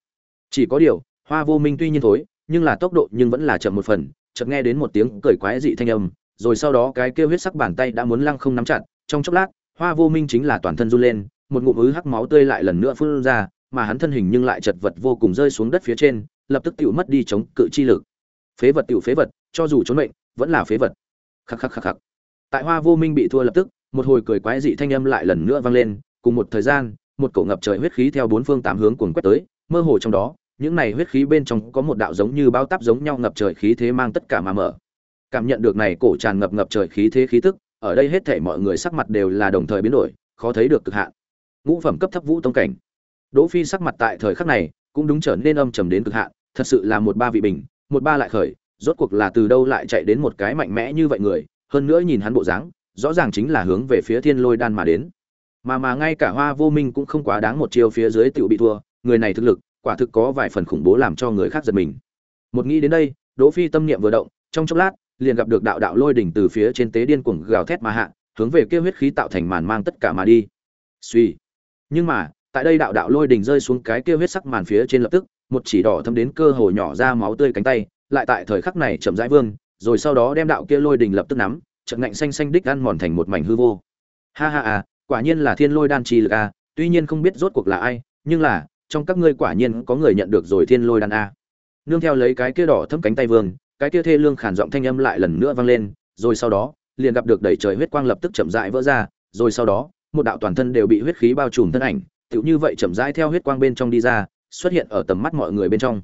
Chỉ có điều, hoa vô minh tuy nhiên thối, nhưng là tốc độ nhưng vẫn là chậm một phần, chợt nghe đến một tiếng cười quái dị thanh âm, rồi sau đó cái kêu huyết sắc bàn tay đã muốn lăng không nắm chặt. Trong chốc lát, hoa vô minh chính là toàn thân run lên, một ngụm ứ hắc máu tươi lại lần nữa phun ra mà hắn thân hình nhưng lại chật vật vô cùng rơi xuống đất phía trên, lập tức tự mất đi chống cự chi lực. Phế vật tiểu phế vật, cho dù trốn mệnh, vẫn là phế vật. Khắc khắc khắc khắc. Tại hoa vô minh bị thua lập tức, một hồi cười quái dị thanh âm lại lần nữa vang lên, cùng một thời gian, một cổ ngập trời huyết khí theo bốn phương tám hướng cuồn quét tới, mơ hồ trong đó, những này huyết khí bên trong có một đạo giống như bao táp giống nhau ngập trời khí thế mang tất cả mà mở. Cảm nhận được này cổ tràn ngập ngập trời khí thế khí tức, ở đây hết thảy mọi người sắc mặt đều là đồng thời biến đổi, khó thấy được cực hạn. Ngũ phẩm cấp thấp vũ tông cảnh đỗ phi sắc mặt tại thời khắc này cũng đúng trở nên âm trầm đến cực hạn, thật sự là một ba vị bình, một ba lại khởi, rốt cuộc là từ đâu lại chạy đến một cái mạnh mẽ như vậy người, hơn nữa nhìn hắn bộ dáng, rõ ràng chính là hướng về phía thiên lôi đan mà đến. Mà mà ngay cả hoa vô minh cũng không quá đáng một chiều phía dưới tiểu bị thua, người này thực lực, quả thực có vài phần khủng bố làm cho người khác giật mình. Một nghĩ đến đây, đỗ phi tâm niệm vừa động, trong chốc lát, liền gặp được đạo đạo lôi đỉnh từ phía trên tế điên cuồng gào thét mà hạ, hướng về kia huyết khí tạo thành màn mang tất cả mà đi. Suy nhưng mà tại đây đạo đạo lôi đỉnh rơi xuống cái kia huyết sắc màn phía trên lập tức, một chỉ đỏ thâm đến cơ hồ nhỏ ra máu tươi cánh tay, lại tại thời khắc này chậm rãi vương, rồi sau đó đem đạo kia lôi đỉnh lập tức nắm trận ngạnh xanh xanh đích ăn mòn thành một mảnh hư vô. Ha ha à quả nhiên là thiên lôi đan trì lực a, tuy nhiên không biết rốt cuộc là ai, nhưng là, trong các ngươi quả nhiên có người nhận được rồi thiên lôi đan a. Nương theo lấy cái kia đỏ thâm cánh tay vương, cái kia thê lương khản giọng thanh âm lại lần nữa vang lên, rồi sau đó, liền gặp được đẩy trời huyết quang lập tức chậm rãi vỡ ra, rồi sau đó, một đạo toàn thân đều bị huyết khí bao trùm thân ảnh tựu như vậy chậm rãi theo huyết quang bên trong đi ra, xuất hiện ở tầm mắt mọi người bên trong.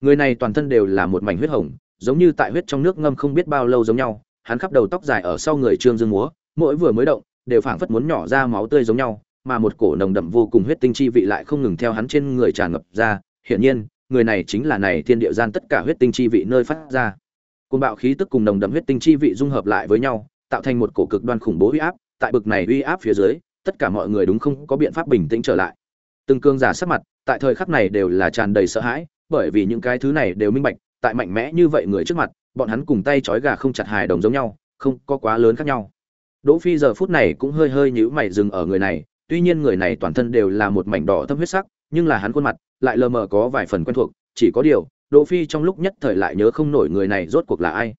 Người này toàn thân đều là một mảnh huyết hồng, giống như tại huyết trong nước ngâm không biết bao lâu giống nhau. Hắn khắp đầu tóc dài ở sau người trương dương múa, mỗi vừa mới động, đều phảng phất muốn nhỏ ra máu tươi giống nhau, mà một cổ nồng đậm vô cùng huyết tinh chi vị lại không ngừng theo hắn trên người tràn ngập ra. Hiển nhiên, người này chính là này thiên địa gian tất cả huyết tinh chi vị nơi phát ra. Cùng bạo khí tức cùng nồng đậm huyết tinh chi vị dung hợp lại với nhau, tạo thành một cổ cực đoan khủng bố uy áp. Tại bực này uy áp phía dưới tất cả mọi người đúng không có biện pháp bình tĩnh trở lại. Từng cương giả sắc mặt, tại thời khắc này đều là tràn đầy sợ hãi, bởi vì những cái thứ này đều minh bạch, tại mạnh mẽ như vậy người trước mặt, bọn hắn cùng tay trói gà không chặt hài đồng giống nhau, không có quá lớn khác nhau. Đỗ phi giờ phút này cũng hơi hơi nhíu mày dừng ở người này, tuy nhiên người này toàn thân đều là một mảnh đỏ thâm huyết sắc, nhưng là hắn khuôn mặt lại lờ mờ có vài phần quen thuộc, chỉ có điều, đỗ phi trong lúc nhất thời lại nhớ không nổi người này rốt cuộc là ai.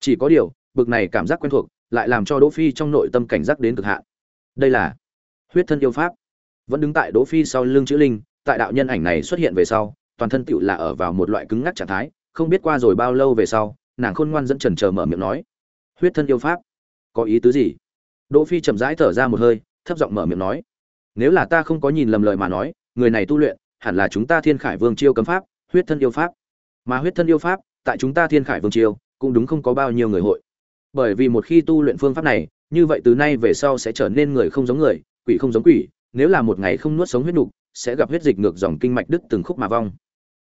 Chỉ có điều, bực này cảm giác quen thuộc, lại làm cho đỗ phi trong nội tâm cảnh giác đến cực hạn. Đây là huyết thân yêu pháp. Vẫn đứng tại đỗ phi sau lưng chữ linh, tại đạo nhân ảnh này xuất hiện về sau, toàn thân tựu là ở vào một loại cứng ngắc trạng thái, không biết qua rồi bao lâu về sau, nàng khôn ngoan dẫn trần chờ mở miệng nói. Huyết thân yêu pháp? Có ý tứ gì? Đỗ phi chậm rãi thở ra một hơi, thấp giọng mở miệng nói. Nếu là ta không có nhìn lầm lời mà nói, người này tu luyện, hẳn là chúng ta thiên khải vương chiêu cấm pháp, huyết thân yêu pháp. Mà huyết thân yêu pháp, tại chúng ta thiên khải vương chiêu, cũng đúng không có bao nhiêu người hội. Bởi vì một khi tu luyện phương pháp này, như vậy từ nay về sau sẽ trở nên người không giống người quỷ không giống quỷ, nếu là một ngày không nuốt sống huyết nục, sẽ gặp huyết dịch ngược dòng kinh mạch đứt từng khúc mà vong.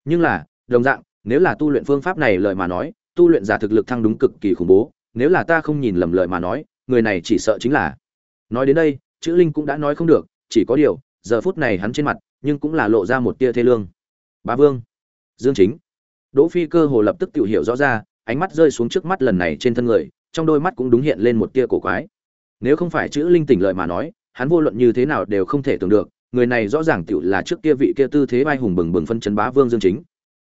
Nhưng là, đồng dạng, nếu là tu luyện phương pháp này lời mà nói, tu luyện giả thực lực thăng đúng cực kỳ khủng bố, nếu là ta không nhìn lầm lời mà nói, người này chỉ sợ chính là. Nói đến đây, chữ linh cũng đã nói không được, chỉ có điều, giờ phút này hắn trên mặt, nhưng cũng là lộ ra một tia thê lương. Bá vương. Dương chính. Đỗ phi cơ hồ lập tức tự hiểu rõ ra, ánh mắt rơi xuống trước mắt lần này trên thân người, trong đôi mắt cũng đúng hiện lên một tia cổ quái. Nếu không phải chữ linh tỉnh lợi mà nói hắn vô luận như thế nào đều không thể tưởng được, người này rõ ràng tiểu là trước kia vị kia tư thế vai hùng bừng bừng phân chấn bá vương dương chính.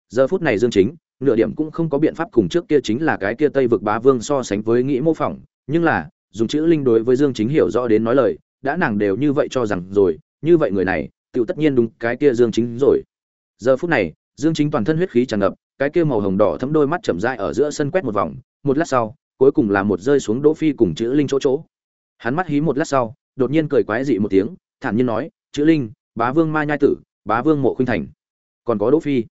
Giờ phút này dương chính, nửa điểm cũng không có biện pháp cùng trước kia chính là cái kia tây vực bá vương so sánh với nghĩ mô phỏng, nhưng là, dùng chữ linh đối với dương chính hiểu rõ đến nói lời, đã nàng đều như vậy cho rằng rồi, như vậy người này, tiểu tất nhiên đúng cái kia dương chính rồi. Giờ phút này, dương chính toàn thân huyết khí tràn ngập, cái kia màu hồng đỏ thấm đôi mắt chậm rãi ở giữa sân quét một vòng, một lát sau, cuối cùng là một rơi xuống đỗ phi cùng chữ linh chỗ chỗ. Hắn mắt hí một lát sau đột nhiên cười quái dị một tiếng, thản nhiên nói, chữ linh, bá vương ma nhai tử, bá vương mộ khuynh thành. Còn có đỗ phi.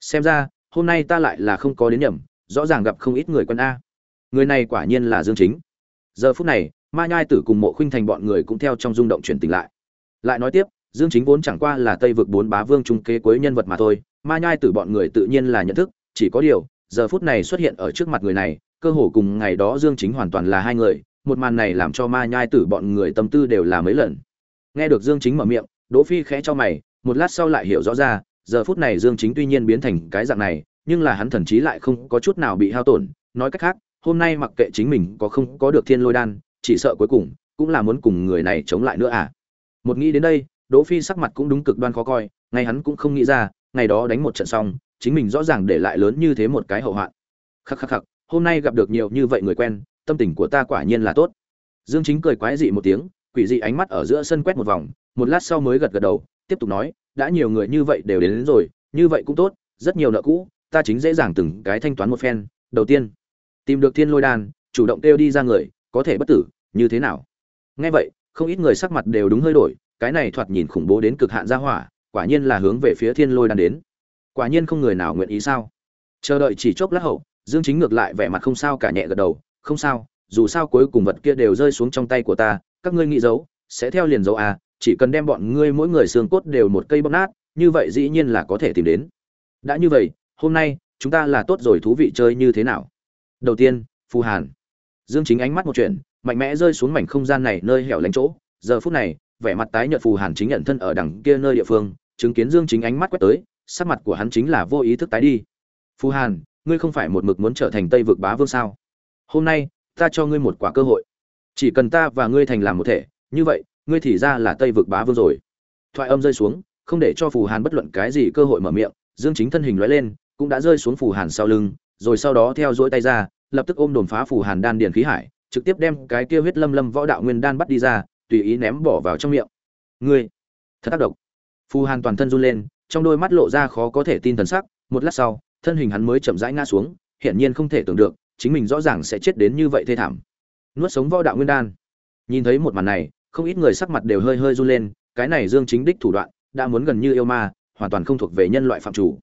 Xem ra, hôm nay ta lại là không có đến nhầm, rõ ràng gặp không ít người quân a. Người này quả nhiên là dương chính. Giờ phút này, ma nhai tử cùng mộ khuynh thành bọn người cũng theo trong rung động chuyển tỉnh lại. Lại nói tiếp, dương chính vốn chẳng qua là tây vực bốn bá vương trung kế cuối nhân vật mà thôi, ma nhai tử bọn người tự nhiên là nhận thức, chỉ có điều, giờ phút này xuất hiện ở trước mặt người này, cơ hồ cùng ngày đó dương chính hoàn toàn là hai người một màn này làm cho ma nhai tử bọn người tâm tư đều là mấy lần. Nghe được dương chính mở miệng, đỗ phi khẽ cho mày, một lát sau lại hiểu rõ ra, giờ phút này dương chính tuy nhiên biến thành cái dạng này, nhưng là hắn thần trí lại không có chút nào bị hao tổn. Nói cách khác, hôm nay mặc kệ chính mình có không có được thiên lôi đan, chỉ sợ cuối cùng cũng là muốn cùng người này chống lại nữa à. Một nghĩ đến đây, đỗ phi sắc mặt cũng đúng cực đoan khó coi, ngay hắn cũng không nghĩ ra, ngày đó đánh một trận xong, chính mình rõ ràng để lại lớn như thế một cái hậu hoạn. Khắc khắc khắc, hôm nay gặp được nhiều như vậy người quen tâm tình của ta quả nhiên là tốt. Dương chính cười quái dị một tiếng quỷ dị ánh mắt ở giữa sân quét một vòng một lát sau mới gật gật đầu tiếp tục nói đã nhiều người như vậy đều đến, đến rồi như vậy cũng tốt rất nhiều nợ cũ ta chính dễ dàng từng cái thanh toán một phen. Đầu tiên tìm được thiên lôi đan chủ động kêu đi ra người có thể bất tử như thế nào? Nghe vậy không ít người sắc mặt đều đúng hơi đổi cái này thoạt nhìn khủng bố đến cực hạn ra hỏa quả nhiên là hướng về phía thiên lôi đan đến. Quả nhiên không người nào nguyện ý sao? Chờ đợi chỉ chốc lát hậu dương chính ngược lại vẻ mặt không sao cả nhẹ gật đầu không sao, dù sao cuối cùng vật kia đều rơi xuống trong tay của ta, các ngươi nghĩ giấu, sẽ theo liền dấu à chỉ cần đem bọn ngươi mỗi người xương cốt đều một cây bóp nát, như vậy dĩ nhiên là có thể tìm đến. Đã như vậy, hôm nay, chúng ta là tốt rồi thú vị chơi như thế nào? Đầu tiên, phù hàn. Dương chính ánh mắt một chuyện, mạnh mẽ rơi xuống mảnh không gian này nơi hẻo lánh chỗ. Giờ phút này, vẻ mặt tái nhợt phù hàn chính nhận thân ở đằng kia nơi địa phương, chứng kiến dương chính ánh mắt quét tới, sắc mặt của hắn chính là vô ý thức tái đi. Phù hàn, ngươi không phải một mực muốn trở thành tây vực bá vương sao? Hôm nay, ta cho ngươi một quả cơ hội. Chỉ cần ta và ngươi thành làm một thể, như vậy, ngươi thì ra là tây vực bá vương rồi. Thoại âm rơi xuống, không để cho phù hàn bất luận cái gì cơ hội mở miệng, dương chính thân hình lóe lên, cũng đã rơi xuống phù hàn sau lưng, rồi sau đó theo dỗi tay ra, lập tức ôm đồn phá phù hàn đan điền khí hải, trực tiếp đem cái kia huyết lâm lâm võ đạo nguyên đan bắt đi ra, tùy ý ném bỏ vào trong miệng. Ngươi, thật tác động phù hàn toàn thân run lên, trong đôi mắt lộ ra khó có thể tin thần sắc, một lát sau, thân hình hắn mới chậm rãi ngã xuống, hiển nhiên không thể tưởng được chính mình rõ ràng sẽ chết đến như vậy thê thảm. Nuốt sống võ đạo nguyên đan. Nhìn thấy một màn này, không ít người sắc mặt đều hơi hơi run lên, cái này dương chính đích thủ đoạn, đã muốn gần như yêu ma, hoàn toàn không thuộc về nhân loại phạm chủ.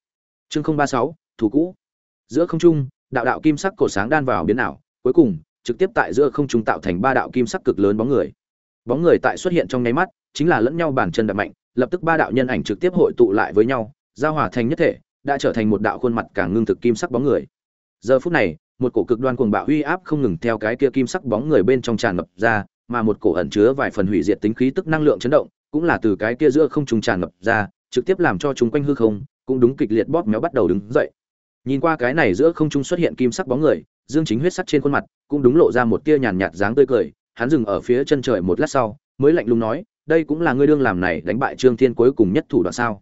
Chương không ba sáu, thủ cũ. Giữa không trung, đạo đạo kim sắc cổ sáng đan vào biến ảo, cuối cùng, trực tiếp tại giữa không trung tạo thành ba đạo kim sắc cực lớn bóng người. Bóng người tại xuất hiện trong nháy mắt, chính là lẫn nhau bàn chân đập mạnh, lập tức ba đạo nhân ảnh trực tiếp hội tụ lại với nhau, giao hòa thành nhất thể, đã trở thành một đạo khuôn mặt càng ngưng thực kim sắc bóng người giờ phút này, một cổ cực đoan cuồng bạo uy áp không ngừng theo cái kia kim sắc bóng người bên trong tràn ngập ra, mà một cổ ẩn chứa vài phần hủy diệt tính khí tức năng lượng chấn động, cũng là từ cái kia giữa không trung tràn ngập ra, trực tiếp làm cho chúng quanh hư không cũng đúng kịch liệt bóp méo bắt đầu đứng dậy. Nhìn qua cái này giữa không trung xuất hiện kim sắc bóng người, dương chính huyết sắc trên khuôn mặt cũng đúng lộ ra một tia nhàn nhạt dáng tươi cười, hắn dừng ở phía chân trời một lát sau, mới lạnh lùng nói, đây cũng là ngươi đương làm này đánh bại trương thiên cuối cùng nhất thủ đoạn sao?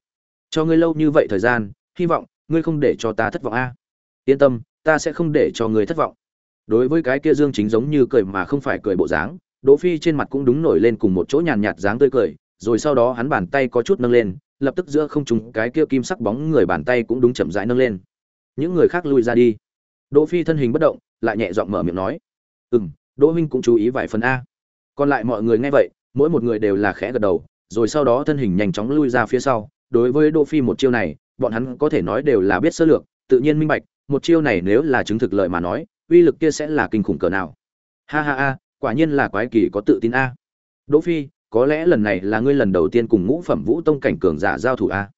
Cho ngươi lâu như vậy thời gian, hy vọng ngươi không để cho ta thất vọng a. Yên tâm ta sẽ không để cho ngươi thất vọng. Đối với cái kia dương chính giống như cười mà không phải cười bộ dáng, đỗ phi trên mặt cũng đúng nổi lên cùng một chỗ nhàn nhạt dáng tươi cười, rồi sau đó hắn bàn tay có chút nâng lên, lập tức giữa không trung cái kia kim sắc bóng người bàn tay cũng đúng chậm rãi nâng lên. Những người khác lui ra đi. Đỗ phi thân hình bất động, lại nhẹ giọng mở miệng nói. Ừm, đỗ huynh cũng chú ý vài phần a. Còn lại mọi người nghe vậy, mỗi một người đều là khẽ gật đầu, rồi sau đó thân hình nhanh chóng lui ra phía sau. Đối với đỗ phi một chiêu này, bọn hắn có thể nói đều là biết sơ lược, tự nhiên minh bạch một chiêu này nếu là chứng thực lợi mà nói, uy lực kia sẽ là kinh khủng cỡ nào. Ha ha ha, quả nhiên là quái kỳ có tự tin a. Đỗ phi, có lẽ lần này là ngươi lần đầu tiên cùng ngũ phẩm vũ tông cảnh cường giả giao thủ a.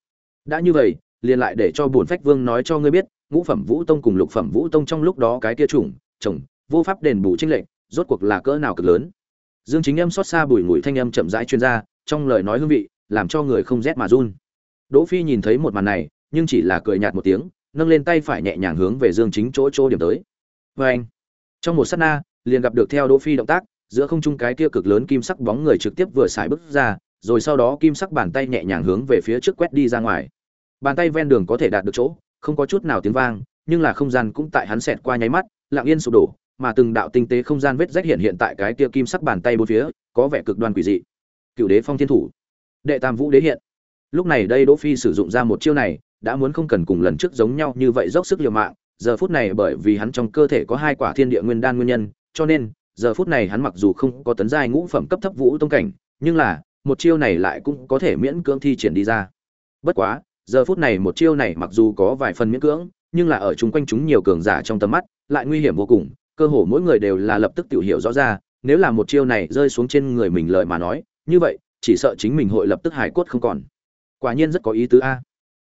Đã như vậy, liền lại để cho bổn phách vương nói cho ngươi biết, ngũ phẩm vũ tông cùng lục phẩm vũ tông trong lúc đó cái kia chủng, chồng, vô pháp đền bù trinh lệnh rốt cuộc là cỡ nào cực lớn. Dương chính em xót xa bùi ngùi thanh em chậm rãi chuyên gia trong lời nói hương vị, làm cho người không rét mà run. Đỗ phi nhìn thấy một màn này, nhưng chỉ là cười nhạt một tiếng nâng lên tay phải nhẹ nhàng hướng về dương chính chỗ chỗ điểm tới. Vê anh, trong một sát na, liền gặp được theo đỗ phi động tác, giữa không trung cái kia cực lớn kim sắc bóng người trực tiếp vừa xài bước ra, rồi sau đó kim sắc bàn tay nhẹ nhàng hướng về phía trước quét đi ra ngoài. Bàn tay ven đường có thể đạt được chỗ, không có chút nào tiếng vang, nhưng là không gian cũng tại hắn xẹt qua nháy mắt, lặng yên sụp đổ, mà từng đạo tinh tế không gian vết rách hiện hiện tại cái kia kim sắc bàn tay bốn phía, có vẻ cực đoan quỷ dị. Cựu đế phong thiên thủ. Đệ tam vũ đế hiện. Lúc này đây đỗ phi sử dụng ra một chiêu này đã muốn không cần cùng lần trước giống nhau như vậy dốc sức liều mạng, giờ phút này bởi vì hắn trong cơ thể có hai quả thiên địa nguyên đan nguyên nhân, cho nên, giờ phút này hắn mặc dù không có tấn giai ngũ phẩm cấp thấp vũ tông cảnh, nhưng là, một chiêu này lại cũng có thể miễn cưỡng thi triển đi ra. Bất quá, giờ phút này một chiêu này mặc dù có vài phần miễn cưỡng, nhưng là ở chung quanh chúng nhiều cường giả trong tầm mắt, lại nguy hiểm vô cùng, cơ hồ mỗi người đều là lập tức tự hiểu rõ ra, nếu là một chiêu này rơi xuống trên người mình lợi mà nói, như vậy, chỉ sợ chính mình hội lập tức hài cốt không còn. Quả nhiên rất có ý tứ a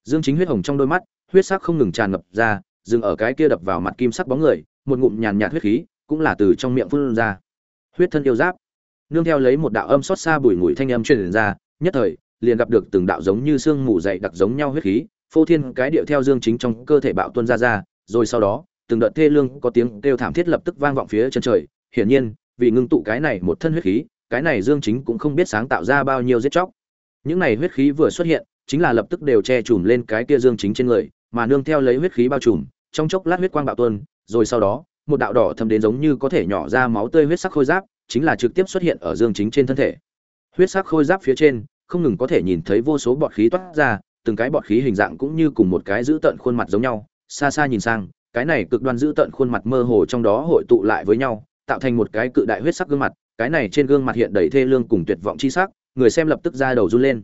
dương chính huyết hồng trong đôi mắt, huyết sắc không ngừng tràn ngập ra, dừng ở cái kia đập vào mặt kim sắc bóng người, một ngụm nhàn nhạt huyết khí cũng là từ trong miệng phun ra. Huyết thân yêu giáp. Nương theo lấy một đạo âm xót xa bùi ngùi thanh âm truyền ra, nhất thời, liền gặp được từng đạo giống như xương mù dày đặc giống nhau huyết khí, phô thiên cái điệu theo dương chính trong cơ thể bạo tuân ra ra, rồi sau đó, từng đợt thê lương có tiếng kêu thảm thiết lập tức vang vọng phía chân trời. Hiển nhiên, vì ngưng tụ cái này một thân huyết khí, cái này dương chính cũng không biết sáng tạo ra bao nhiêu giết chóc. Những này huyết khí vừa xuất hiện chính là lập tức đều che chùm lên cái kia dương chính trên người mà nương theo lấy huyết khí bao trùm trong chốc lát huyết quang bạo tuôn, rồi sau đó một đạo đỏ thâm đến giống như có thể nhỏ ra máu tươi huyết sắc khôi giáp chính là trực tiếp xuất hiện ở dương chính trên thân thể. Huyết sắc khôi giáp phía trên không ngừng có thể nhìn thấy vô số bọt khí toát ra từng cái bọt khí hình dạng cũng như cùng một cái giữ tận khuôn mặt giống nhau. Xa xa nhìn sang cái này cực đoan giữ tận khuôn mặt mơ hồ trong đó hội tụ lại với nhau tạo thành một cái cự đại huyết sắc gương mặt cái này trên gương mặt hiện đầy thê lương cùng tuyệt vọng chi sắc người xem lập tức ra đầu run lên.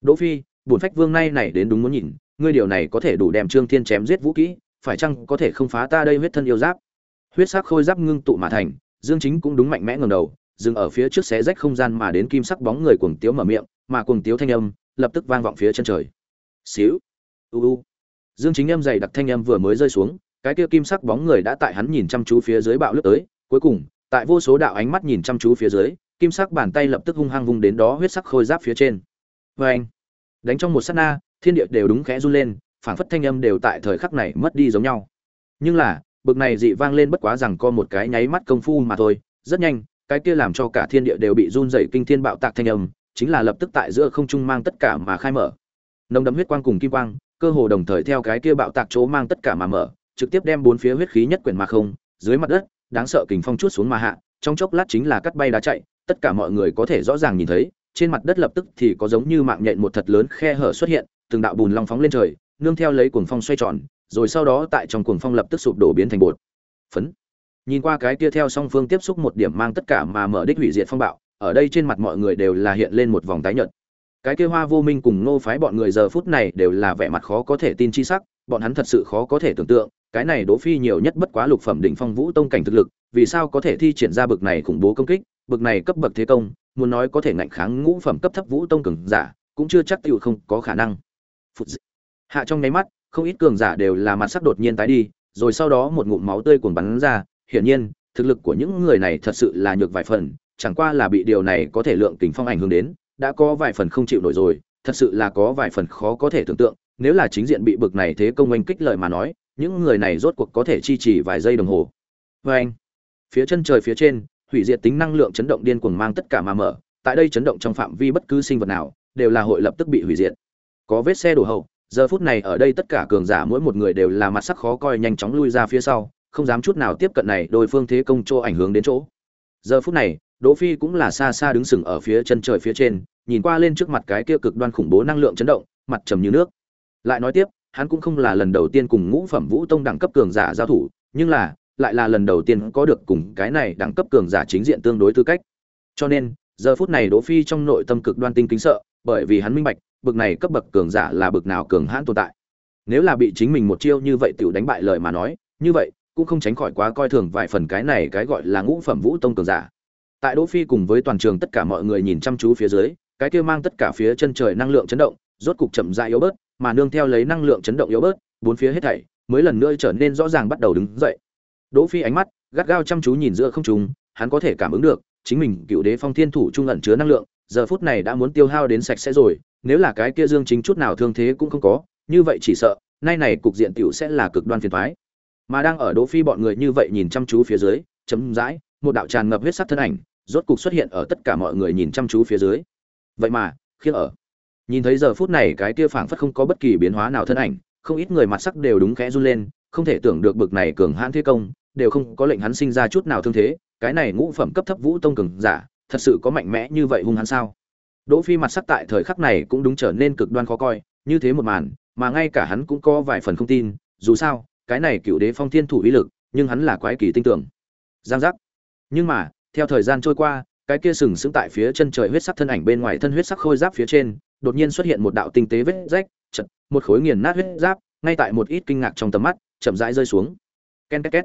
Đỗ phi bổn phách vương nay này đến đúng muốn nhìn, ngươi điều này có thể đủ đem trương thiên chém giết vũ kỹ, phải chăng có thể không phá ta đây huyết thân yêu giáp? Huyết sắc khôi giáp ngưng tụ mà thành, dương chính cũng đúng mạnh mẽ ngẩng đầu, dừng ở phía trước xé rách không gian mà đến kim sắc bóng người cuồng tiếu mở miệng, mà cuồng tiếu thanh âm lập tức vang vọng phía chân trời. Xíu, u u. Dương chính âm dày đặc thanh âm vừa mới rơi xuống, cái kia kim sắc bóng người đã tại hắn nhìn chăm chú phía dưới bạo lướt tới, cuối cùng, tại vô số đạo ánh mắt nhìn chăm chú phía dưới, kim sắc bàn tay lập tức hung hăng vung đến đó huyết sắc khôi giáp phía trên. Vê anh đánh trong một sát na, thiên địa đều đúng khẽ run lên, phảng phất thanh âm đều tại thời khắc này mất đi giống nhau. Nhưng là, bực này dị vang lên bất quá rằng có một cái nháy mắt công phu mà thôi, rất nhanh, cái kia làm cho cả thiên địa đều bị run dày kinh thiên bạo tạc thanh âm, chính là lập tức tại giữa không trung mang tất cả mà khai mở. Nồng đậm huyết quang cùng kim quang, cơ hồ đồng thời theo cái kia bạo tạc chỗ mang tất cả mà mở, trực tiếp đem bốn phía huyết khí nhất quyển mà không, dưới mặt đất, đáng sợ kình phong chuốt xuống mà hạ, trong chốc lát chính là cắt bay đá chạy, tất cả mọi người có thể rõ ràng nhìn thấy trên mặt đất lập tức thì có giống như mạng nhện một thật lớn khe hở xuất hiện, từng đạo bùn long phóng lên trời, nương theo lấy cuồng phong xoay tròn, rồi sau đó tại trong cuồng phong lập tức sụp đổ biến thành bột. Phấn. Nhìn qua cái kia theo song phương tiếp xúc một điểm mang tất cả mà mở đích hủy diệt phong bạo, ở đây trên mặt mọi người đều là hiện lên một vòng tái nhợt. Cái kia hoa vô minh cùng nô phái bọn người giờ phút này đều là vẻ mặt khó có thể tin chi sắc, bọn hắn thật sự khó có thể tưởng tượng, cái này đỗ phi nhiều nhất bất quá lục phẩm đỉnh phong vũ tông cảnh thực lực, vì sao có thể thi triển ra bực này khủng bố công kích bực này cấp bậc thế công, muốn nói có thể ngạnh kháng ngũ phẩm cấp thấp vũ tông cường giả, cũng chưa chắc tiểu không có khả năng. Hạ trong nháy mắt, không ít cường giả đều là mặt sắc đột nhiên tái đi, rồi sau đó một ngụm máu tươi cuồn bắn ra. Hiển nhiên, thực lực của những người này thật sự là nhược vài phần, chẳng qua là bị điều này có thể lượng kình phong ảnh hưởng đến, đã có vài phần không chịu nổi rồi, thật sự là có vài phần khó có thể tưởng tượng, nếu là chính diện bị bực này thế công oanh kích lời mà nói, những người này rốt cuộc có thể chi trì vài giây đồng hồ. Và anh phía chân trời phía trên hủy diệt tính năng lượng chấn động điên cuồng mang tất cả mà mở, tại đây chấn động trong phạm vi bất cứ sinh vật nào, đều là hội lập tức bị hủy diệt. Có vết xe đổ hậu, giờ phút này ở đây tất cả cường giả mỗi một người đều là mặt sắc khó coi nhanh chóng lui ra phía sau, không dám chút nào tiếp cận này, đôi phương thế công chỗ ảnh hưởng đến chỗ. Giờ phút này, đỗ phi cũng là xa xa đứng sừng ở phía chân trời phía trên, nhìn qua lên trước mặt cái kia cực đoan khủng bố năng lượng chấn động, mặt trầm như nước. Lại nói tiếp, hắn cũng không là lần đầu tiên cùng ngũ phẩm vũ tông đẳng cấp cường giả giao thủ, nhưng là lại là lần đầu tiên có được cùng cái này đẳng cấp cường giả chính diện tương đối tư cách. Cho nên, giờ phút này đỗ phi trong nội tâm cực đoan tinh kính sợ, bởi vì hắn minh bạch, bực này cấp bậc cường giả là bực nào cường hãn tồn tại. Nếu là bị chính mình một chiêu như vậy tiểu đánh bại lời mà nói, như vậy, cũng không tránh khỏi quá coi thường vài phần cái này cái gọi là ngũ phẩm vũ tông cường giả. Tại đỗ phi cùng với toàn trường tất cả mọi người nhìn chăm chú phía dưới, cái kia mang tất cả phía chân trời năng lượng chấn động, rốt cục chậm rãi yếu bớt, mà nương theo lấy năng lượng chấn động yếu bớt, bốn phía hết thảy, mới lần nữa trở nên rõ ràng bắt đầu đứng dậy đỗ phi ánh mắt gắt gao chăm chú nhìn giữa không trung, hắn có thể cảm ứng được, chính mình cựu đế phong thiên thủ trung ẩn chứa năng lượng, giờ phút này đã muốn tiêu hao đến sạch sẽ rồi, nếu là cái kia dương chính chút nào thương thế cũng không có, như vậy chỉ sợ, nay này cục diện tiểu sẽ là cực đoan phiền toái. Mà đang ở đỗ phi bọn người như vậy nhìn chăm chú phía dưới chấm dãi một đạo tràn ngập huyết sắc thân ảnh, rốt cục xuất hiện ở tất cả mọi người nhìn chăm chú phía dưới. Vậy mà khi ở. Nhìn thấy giờ phút này cái kia phảng phất không có bất kỳ biến hóa nào thân ảnh, không ít người mặt sắc đều đúng khẽ run lên, không thể tưởng được bực này cường hãn thế công đều không có lệnh hắn sinh ra chút nào thương thế, cái này ngũ phẩm cấp thấp vũ tông cường giả, thật sự có mạnh mẽ như vậy hung hắn sao? Đỗ phi mặt sắc tại thời khắc này cũng đúng trở nên cực đoan khó coi, như thế một màn, mà ngay cả hắn cũng có vài phần không tin, dù sao, cái này cựu đế phong thiên thủ uy lực, nhưng hắn là quái kỳ tinh tưởng giang giác. Nhưng mà, theo thời gian trôi qua, cái kia sừng sững tại phía chân trời huyết sắc thân ảnh bên ngoài thân huyết sắc khôi giáp phía trên, đột nhiên xuất hiện một đạo tinh tế vết rách, chật, một khối nghiền nát huyết giáp, ngay tại một ít kinh ngạc trong tầm mắt, chậm rãi rơi xuống. Ken két két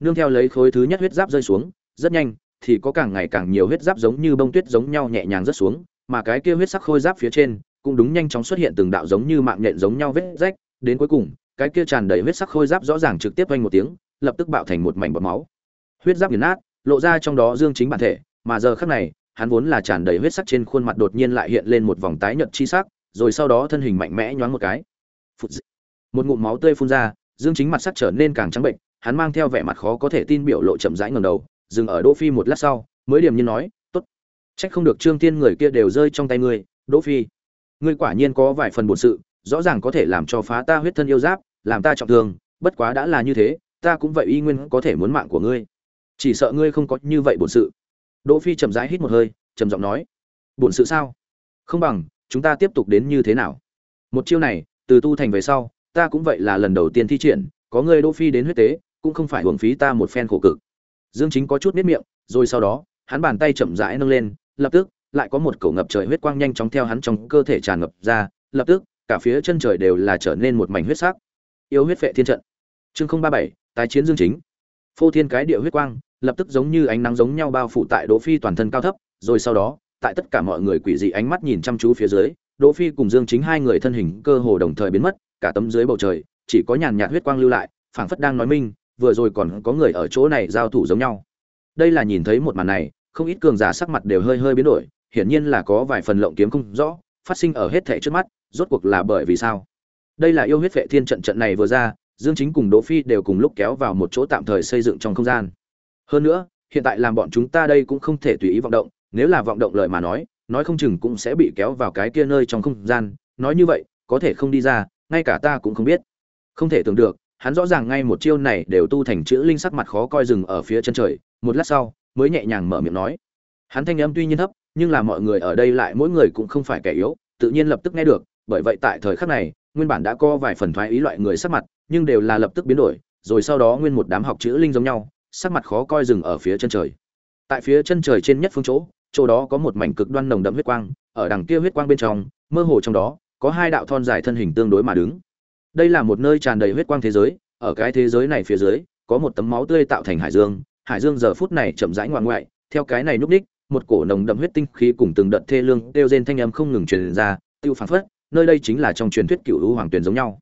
nương theo lấy khối thứ nhất huyết giáp rơi xuống, rất nhanh, thì có càng ngày càng nhiều huyết giáp giống như bông tuyết giống nhau nhẹ nhàng rớt xuống, mà cái kia huyết sắc khôi giáp phía trên, cũng đúng nhanh chóng xuất hiện từng đạo giống như mạng nhện giống nhau vết rách, đến cuối cùng, cái kia tràn đầy huyết sắc khôi giáp rõ ràng trực tiếp vang một tiếng, lập tức bạo thành một mảnh bọt máu. Huyết giáp nghiền nát, lộ ra trong đó dương chính bản thể, mà giờ khắc này, hắn vốn là tràn đầy huyết sắc trên khuôn mặt đột nhiên lại hiện lên một vòng tái nhợt chi sắc, rồi sau đó thân hình mạnh mẽ nhoáng một cái. Một ngụm máu tươi phun ra, dương chính mặt sắc trở nên càng trắng bệnh hắn mang theo vẻ mặt khó có thể tin biểu lộ chậm rãi ngẩng đầu, dừng ở đỗ phi một lát sau, mới điềm nhiên nói, tốt. Trách không được trương tiên người kia đều rơi trong tay ngươi, đỗ phi. Ngươi quả nhiên có vài phần bổn sự, rõ ràng có thể làm cho phá ta huyết thân yêu giáp, làm ta trọng thương, bất quá đã là như thế, ta cũng vậy y nguyên có thể muốn mạng của ngươi. Chỉ sợ ngươi không có như vậy bổn sự. Đỗ phi chậm rãi hít một hơi, trầm giọng nói, bổn sự sao? Không bằng, chúng ta tiếp tục đến như thế nào? Một chiêu này, từ tu thành về sau, ta cũng vậy là lần đầu tiên thi triển, có ngươi đỗ phi đến huyết tế cũng không phải hưởng phí ta một phen khổ cực. Dương chính có chút nếp miệng, rồi sau đó, hắn bàn tay chậm rãi nâng lên, lập tức, lại có một cổ ngập trời huyết quang nhanh chóng theo hắn trong cơ thể tràn ngập ra, lập tức, cả phía chân trời đều là trở nên một mảnh huyết sắc. Yêu huyết vệ thiên trận. Chương không ba bảy, tái chiến dương chính. Phô thiên cái địa huyết quang, lập tức giống như ánh nắng giống nhau bao phủ tại đỗ phi toàn thân cao thấp, rồi sau đó, tại tất cả mọi người quỷ dị ánh mắt nhìn chăm chú phía dưới, đỗ phi cùng dương chính hai người thân hình cơ hồ đồng thời biến mất, cả tấm dưới bầu trời, chỉ có nhàn nhạt huyết quang lưu lại, phảng phất đang nói minh vừa rồi còn có người ở chỗ này giao thủ giống nhau. Đây là nhìn thấy một màn này, không ít cường giả sắc mặt đều hơi hơi biến đổi, hiển nhiên là có vài phần lộng kiếm không rõ, phát sinh ở hết thảy trước mắt, rốt cuộc là bởi vì sao? Đây là yêu huyết vệ thiên trận trận này vừa ra, dương chính cùng đỗ phi đều cùng lúc kéo vào một chỗ tạm thời xây dựng trong không gian. Hơn nữa, hiện tại làm bọn chúng ta đây cũng không thể tùy ý vọng động, nếu là vọng động lời mà nói nói không chừng cũng sẽ bị kéo vào cái kia nơi trong không gian. Nói như vậy, có thể không đi ra, ngay cả ta cũng không biết. Không thể tưởng được hắn rõ ràng ngay một chiêu này đều tu thành chữ linh sắc mặt khó coi rừng ở phía chân trời, một lát sau, mới nhẹ nhàng mở miệng nói. Hắn thanh âm tuy nhiên thấp, nhưng là mọi người ở đây lại mỗi người cũng không phải kẻ yếu, tự nhiên lập tức nghe được, bởi vậy tại thời khắc này, nguyên bản đã có vài phần thoái ý loại người sắc mặt, nhưng đều là lập tức biến đổi, rồi sau đó nguyên một đám học chữ linh giống nhau, sắc mặt khó coi rừng ở phía chân trời. Tại phía chân trời trên nhất phương chỗ chỗ đó có một mảnh cực đoan nồng đậm huyết quang, ở đằng kia huyết quang bên trong, mơ hồ trong đó, có hai đạo thon dài thân hình tương đối mà đứng đây là một nơi tràn đầy huyết quang thế giới, ở cái thế giới này phía dưới, có một tấm máu tươi tạo thành hải dương. Hải dương giờ phút này chậm rãi ngoạn ngoại, theo cái này núp đích một cổ nồng đậm huyết tinh khí cùng từng đợt thê lương kêu rên thanh âm không ngừng truyền ra, tiêu phảng phất, nơi đây chính là trong truyền thuyết cựu lũ hoàng tuyền giống nhau.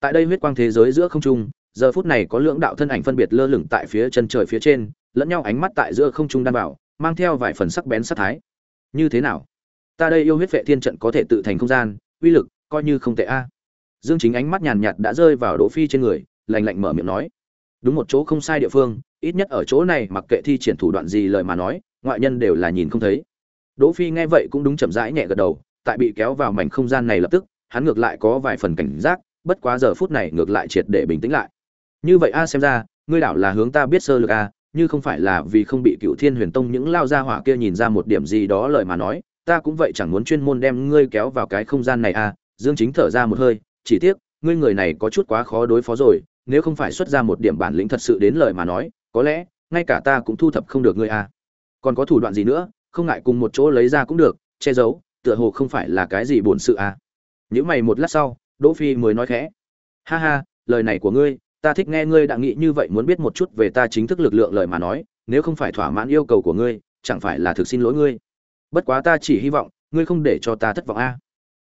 Tại đây huyết quang thế giới giữa không trung, giờ phút này có lưỡng đạo thân ảnh phân biệt lơ lửng tại phía chân trời phía trên, lẫn nhau ánh mắt tại giữa không trung đan bảo mang theo vài phần sắc bén sắc thái. Như thế nào? Ta đây yêu huyết vệ thiên trận có thể tự thành không gian, uy lực coi như không tệ a dương chính ánh mắt nhàn nhạt đã rơi vào đỗ phi trên người, lạnh lạnh mở miệng nói. Đúng một chỗ không sai địa phương, ít nhất ở chỗ này mặc kệ thi triển thủ đoạn gì lời mà nói, ngoại nhân đều là nhìn không thấy. Đỗ phi nghe vậy cũng đúng chậm rãi nhẹ gật đầu, tại bị kéo vào mảnh không gian này lập tức, hắn ngược lại có vài phần cảnh giác, bất quá giờ phút này ngược lại triệt để bình tĩnh lại. Như vậy a, xem ra, ngươi đảo là hướng ta biết sơ lược a, như không phải là vì không bị cựu thiên huyền tông những lao gia hỏa kia nhìn ra một điểm gì đó lời mà nói, ta cũng vậy chẳng muốn chuyên môn đem ngươi kéo vào cái không gian này a. Dương chính thở ra một hơi chỉ tiếc, ngươi người này có chút quá khó đối phó rồi, nếu không phải xuất ra một điểm bản lĩnh thật sự đến lời mà nói, có lẽ, ngay cả ta cũng thu thập không được ngươi a còn có thủ đoạn gì nữa, không ngại cùng một chỗ lấy ra cũng được, che giấu, tựa hồ không phải là cái gì buồn sự à. a những mày một lát sau, đỗ phi mới nói khẽ. Ha ha, lời này của ngươi, ta thích nghe ngươi đã nghĩ như vậy muốn biết một chút về ta chính thức lực lượng lời mà nói, nếu không phải thỏa mãn yêu cầu của ngươi, chẳng phải là thực xin lỗi ngươi. Bất quá ta chỉ hy vọng, ngươi không để cho ta thất vọng a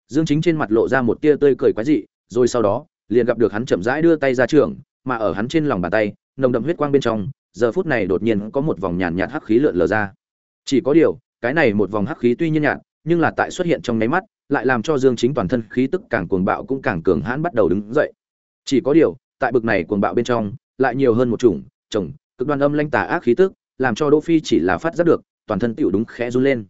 dương chính trên mặt lộ ra một tia tươi cười quái dị rồi sau đó, liền gặp được hắn chậm rãi đưa tay ra trường, mà ở hắn trên lòng bàn tay, nồng đậm huyết quang bên trong, giờ phút này đột nhiên có một vòng nhàn nhạt hắc khí lượn lờ ra. Chỉ có điều, cái này một vòng hắc khí tuy nhiên nhạt, nhưng là tại xuất hiện trong nháy mắt, lại làm cho dương chính toàn thân khí tức càng cuồng bạo cũng càng cường hãn bắt đầu đứng dậy. Chỉ có điều, tại bực này cuồng bạo bên trong, lại nhiều hơn một chủng, chồng, cực đoan âm lanh tà ác khí tức, làm cho đỗ phi chỉ là phát giác được, toàn thân tiểu đúng khẽ run lên.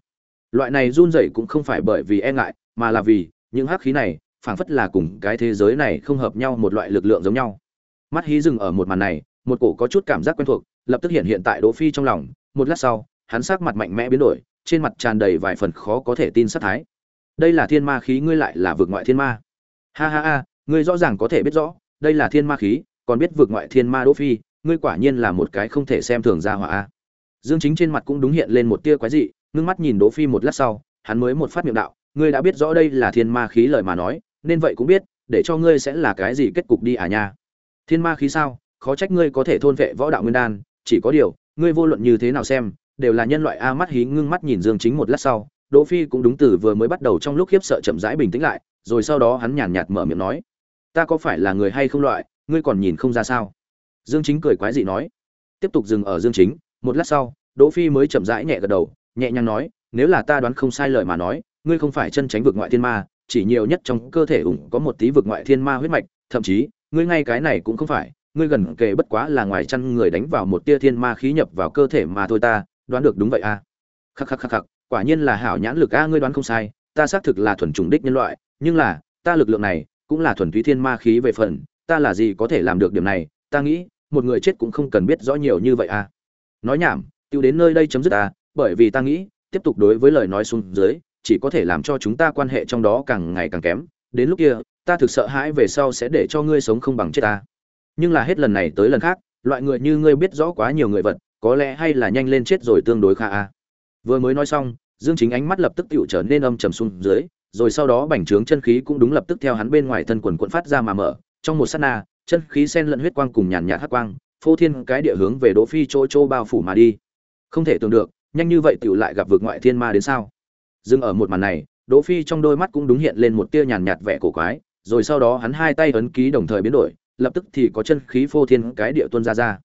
Loại này run rẩy cũng không phải bởi vì e ngại, mà là vì những hắc khí này phảng phất là cùng cái thế giới này không hợp nhau một loại lực lượng giống nhau. Mắt hí dừng ở một màn này, một cổ có chút cảm giác quen thuộc, lập tức hiện hiện tại đỗ phi trong lòng. Một lát sau, hắn sắc mặt mạnh mẽ biến đổi, trên mặt tràn đầy vài phần khó có thể tin sát thái. Đây là thiên ma khí, ngươi lại là vực ngoại thiên ma. Ha ha ha, ngươi rõ ràng có thể biết rõ, đây là thiên ma khí, còn biết vực ngoại thiên ma đỗ phi, ngươi quả nhiên là một cái không thể xem thường ra hỏa dương chính trên mặt cũng đúng hiện lên một tia quái dị, ngưng mắt nhìn đỗ phi một lát sau, hắn mới một phát miệng đạo, ngươi đã biết rõ đây là thiên ma khí lời mà nói nên vậy cũng biết, để cho ngươi sẽ là cái gì kết cục đi à nha. Thiên ma khí sao, khó trách ngươi có thể thôn vệ võ đạo nguyên đan, chỉ có điều, ngươi vô luận như thế nào xem, đều là nhân loại a mắt hí ngưng mắt nhìn dương chính một lát sau, đỗ phi cũng đúng từ vừa mới bắt đầu trong lúc khiếp sợ chậm rãi bình tĩnh lại, rồi sau đó hắn nhàn nhạt mở miệng nói, ta có phải là người hay không loại, ngươi còn nhìn không ra sao? Dương chính cười quái dị nói, tiếp tục dừng ở dương chính, một lát sau, đỗ phi mới chậm rãi nhẹ gật đầu, nhẹ nhàng nói, nếu là ta đoán không sai lời mà nói, ngươi không phải chân tránh vực ngoại thiên ma chỉ nhiều nhất trong cơ thể ủng có một tí vực ngoại thiên ma huyết mạch, thậm chí, ngươi ngay cái này cũng không phải, ngươi gần kề bất quá là ngoài chăn người đánh vào một tia thiên ma khí nhập vào cơ thể mà thôi ta, đoán được đúng vậy à. Khắc khắc khắc khắc, quả nhiên là hảo nhãn lực a, ngươi đoán không sai, ta xác thực là thuần chủng đích nhân loại, nhưng là, ta lực lượng này cũng là thuần túy thiên ma khí về phần, ta là gì có thể làm được điểm này, ta nghĩ, một người chết cũng không cần biết rõ nhiều như vậy à. Nói nhảm, tiêu đến nơi đây chấm dứt à bởi vì ta nghĩ, tiếp tục đối với lời nói xuống dưới chỉ có thể làm cho chúng ta quan hệ trong đó càng ngày càng kém. Đến lúc kia, ta thực sợ hãi về sau sẽ để cho ngươi sống không bằng chết ta. Nhưng là hết lần này tới lần khác, loại người như ngươi biết rõ quá nhiều người vật, có lẽ hay là nhanh lên chết rồi tương đối khá a. Vừa mới nói xong, dương chính ánh mắt lập tức tựu trở nên âm trầm xuống dưới, rồi sau đó bành trướng chân khí cũng đúng lập tức theo hắn bên ngoài thân quần quận phát ra mà mở. Trong một sát na, chân khí sen lẫn huyết quang cùng nhàn nhạt hắc quang, phô thiên cái địa hướng về đỗ phi chỗ chỗ bao phủ mà đi. Không thể tưởng được, nhanh như vậy tựu lại gặp vực ngoại thiên ma đến sao? Dừng ở một màn này, đỗ phi trong đôi mắt cũng đúng hiện lên một tia nhàn nhạt vẻ cổ quái, rồi sau đó hắn hai tay ấn ký đồng thời biến đổi, lập tức thì có chân khí phô thiên cái địa tuôn ra ra.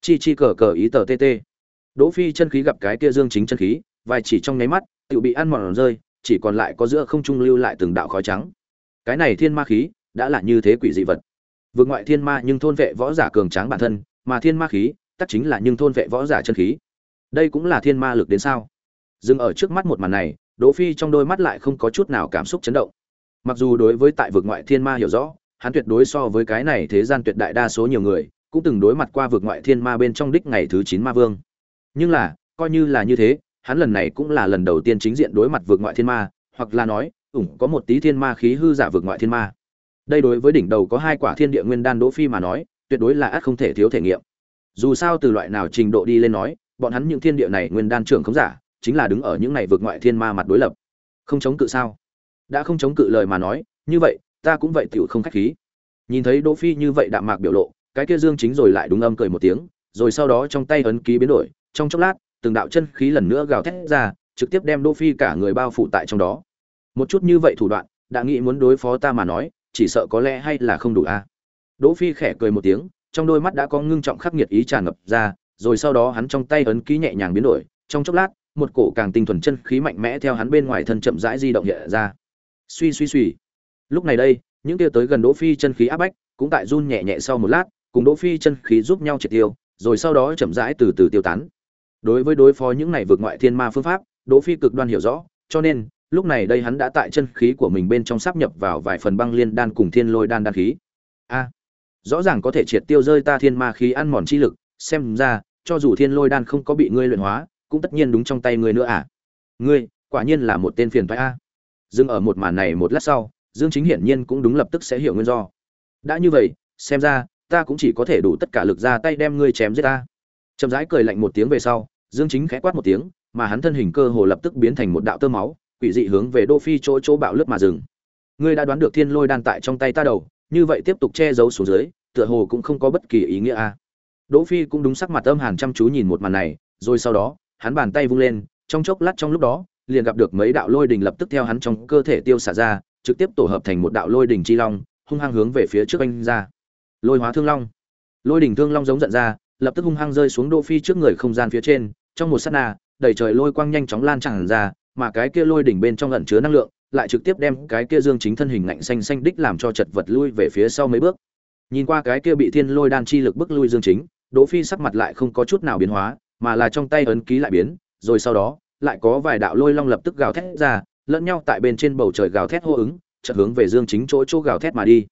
Chi chi cờ cờ ý tờ tt đỗ phi chân khí gặp cái kia dương chính chân khí, vài chỉ trong nháy mắt, tự bị ăn mòn rơi, chỉ còn lại có giữa không trung lưu lại từng đạo khói trắng. Cái này thiên ma khí, đã là như thế quỷ dị vật. Vượt ngoại thiên ma nhưng thôn vệ võ giả cường tráng bản thân, mà thiên ma khí, tất chính là nhưng thôn vệ võ giả chân khí. Đây cũng là thiên ma lực đến sao? Dừng ở trước mắt một màn này đỗ phi trong đôi mắt lại không có chút nào cảm xúc chấn động. Mặc dù đối với tại vực ngoại thiên ma hiểu rõ, hắn tuyệt đối so với cái này thế gian tuyệt đại đa số nhiều người, cũng từng đối mặt qua vực ngoại thiên ma bên trong đích ngày thứ chín ma vương. Nhưng là, coi như là như thế, hắn lần này cũng là lần đầu tiên chính diện đối mặt vực ngoại thiên ma, hoặc là nói, ủng có một tí thiên ma khí hư giả vực ngoại thiên ma. Đây đối với đỉnh đầu có hai quả thiên địa nguyên đan đỗ phi mà nói, tuyệt đối là ắt không thể thiếu thể nghiệm. Dù sao từ loại nào trình độ đi lên nói, bọn hắn những thiên địa này nguyên đan trưởng không giả chính là đứng ở những này vượt ngoại thiên ma mặt đối lập. Không chống cự sao? Đã không chống cự lời mà nói, như vậy, ta cũng vậy tiểu không khách khí. Nhìn thấy đỗ phi như vậy đạm mạc biểu lộ, cái kia dương chính rồi lại đúng âm cười một tiếng, rồi sau đó trong tay ấn ký biến đổi, trong chốc lát, từng đạo chân khí lần nữa gào thét ra, trực tiếp đem đỗ phi cả người bao phủ tại trong đó. Một chút như vậy thủ đoạn, đã nghĩ muốn đối phó ta mà nói, chỉ sợ có lẽ hay là không đủ a. Đỗ phi khẽ cười một tiếng, trong đôi mắt đã có ngưng trọng khắc nghiệt ý tràn ngập ra, rồi sau đó hắn trong tay ấn ký nhẹ nhàng biến đổi, trong chốc lát một cổ càng tinh thuần chân khí mạnh mẽ theo hắn bên ngoài thân chậm rãi di động hiện ra. Suy suy suy. Lúc này đây, những kia tới gần đỗ phi chân khí áp bách cũng tại run nhẹ nhẹ sau một lát, cùng đỗ phi chân khí giúp nhau triệt tiêu, rồi sau đó chậm rãi từ từ tiêu tán. Đối với đối phó những này vượt ngoại thiên ma phương pháp, đỗ phi cực đoan hiểu rõ, cho nên, lúc này đây hắn đã tại chân khí của mình bên trong sắp nhập vào vài phần băng liên đan cùng thiên lôi đan đan khí. A, rõ ràng có thể triệt tiêu rơi ta thiên ma khí ăn mòn chi lực, xem ra, cho dù thiên lôi đan không có bị ngươi luyện hóa cũng tất nhiên đúng trong tay ngươi nữa à? Ngươi, quả nhiên là một tên phiền toái a. Dừng ở một màn này một lát sau, dương chính hiển nhiên cũng đúng lập tức sẽ hiểu nguyên do. Đã như vậy, xem ra, ta cũng chỉ có thể đủ tất cả lực ra tay đem ngươi chém giết ta. Chậm rãi cười lạnh một tiếng về sau, dương chính khẽ quát một tiếng, mà hắn thân hình cơ hồ lập tức biến thành một đạo tơ máu, quỷ dị hướng về đô phi chỗ chỗ bạo lướt mà dừng. Ngươi đã đoán được thiên lôi đan tại trong tay ta đầu, như vậy tiếp tục che giấu xuống dưới, tựa hồ cũng không có bất kỳ ý nghĩa a. Đỗ phi cũng đúng sắc mặt âm hàn chăm chú nhìn một màn này, rồi sau đó hắn bàn tay vung lên, trong chốc lát trong lúc đó, liền gặp được mấy đạo lôi đình lập tức theo hắn trong cơ thể tiêu xả ra, trực tiếp tổ hợp thành một đạo lôi đình chi long, hung hăng hướng về phía trước anh ra. Lôi hóa thương long. Lôi đình thương long giống giận ra, lập tức hung hăng rơi xuống đỗ phi trước người không gian phía trên, trong một sát na, đầy trời lôi quang nhanh chóng lan tràn ra, mà cái kia lôi đỉnh bên trong ẩn chứa năng lượng, lại trực tiếp đem cái kia dương chính thân hình lạnh xanh xanh đích làm cho chật vật lui về phía sau mấy bước. Nhìn qua cái kia bị thiên lôi đan chi lực bức lui dương chính, đỗ phi sắc mặt lại không có chút nào biến hóa mà là trong tay ấn ký lại biến, rồi sau đó, lại có vài đạo lôi long lập tức gào thét ra, lẫn nhau tại bên trên bầu trời gào thét hô ứng, chợt hướng về dương chính chỗ chỗ gào thét mà đi.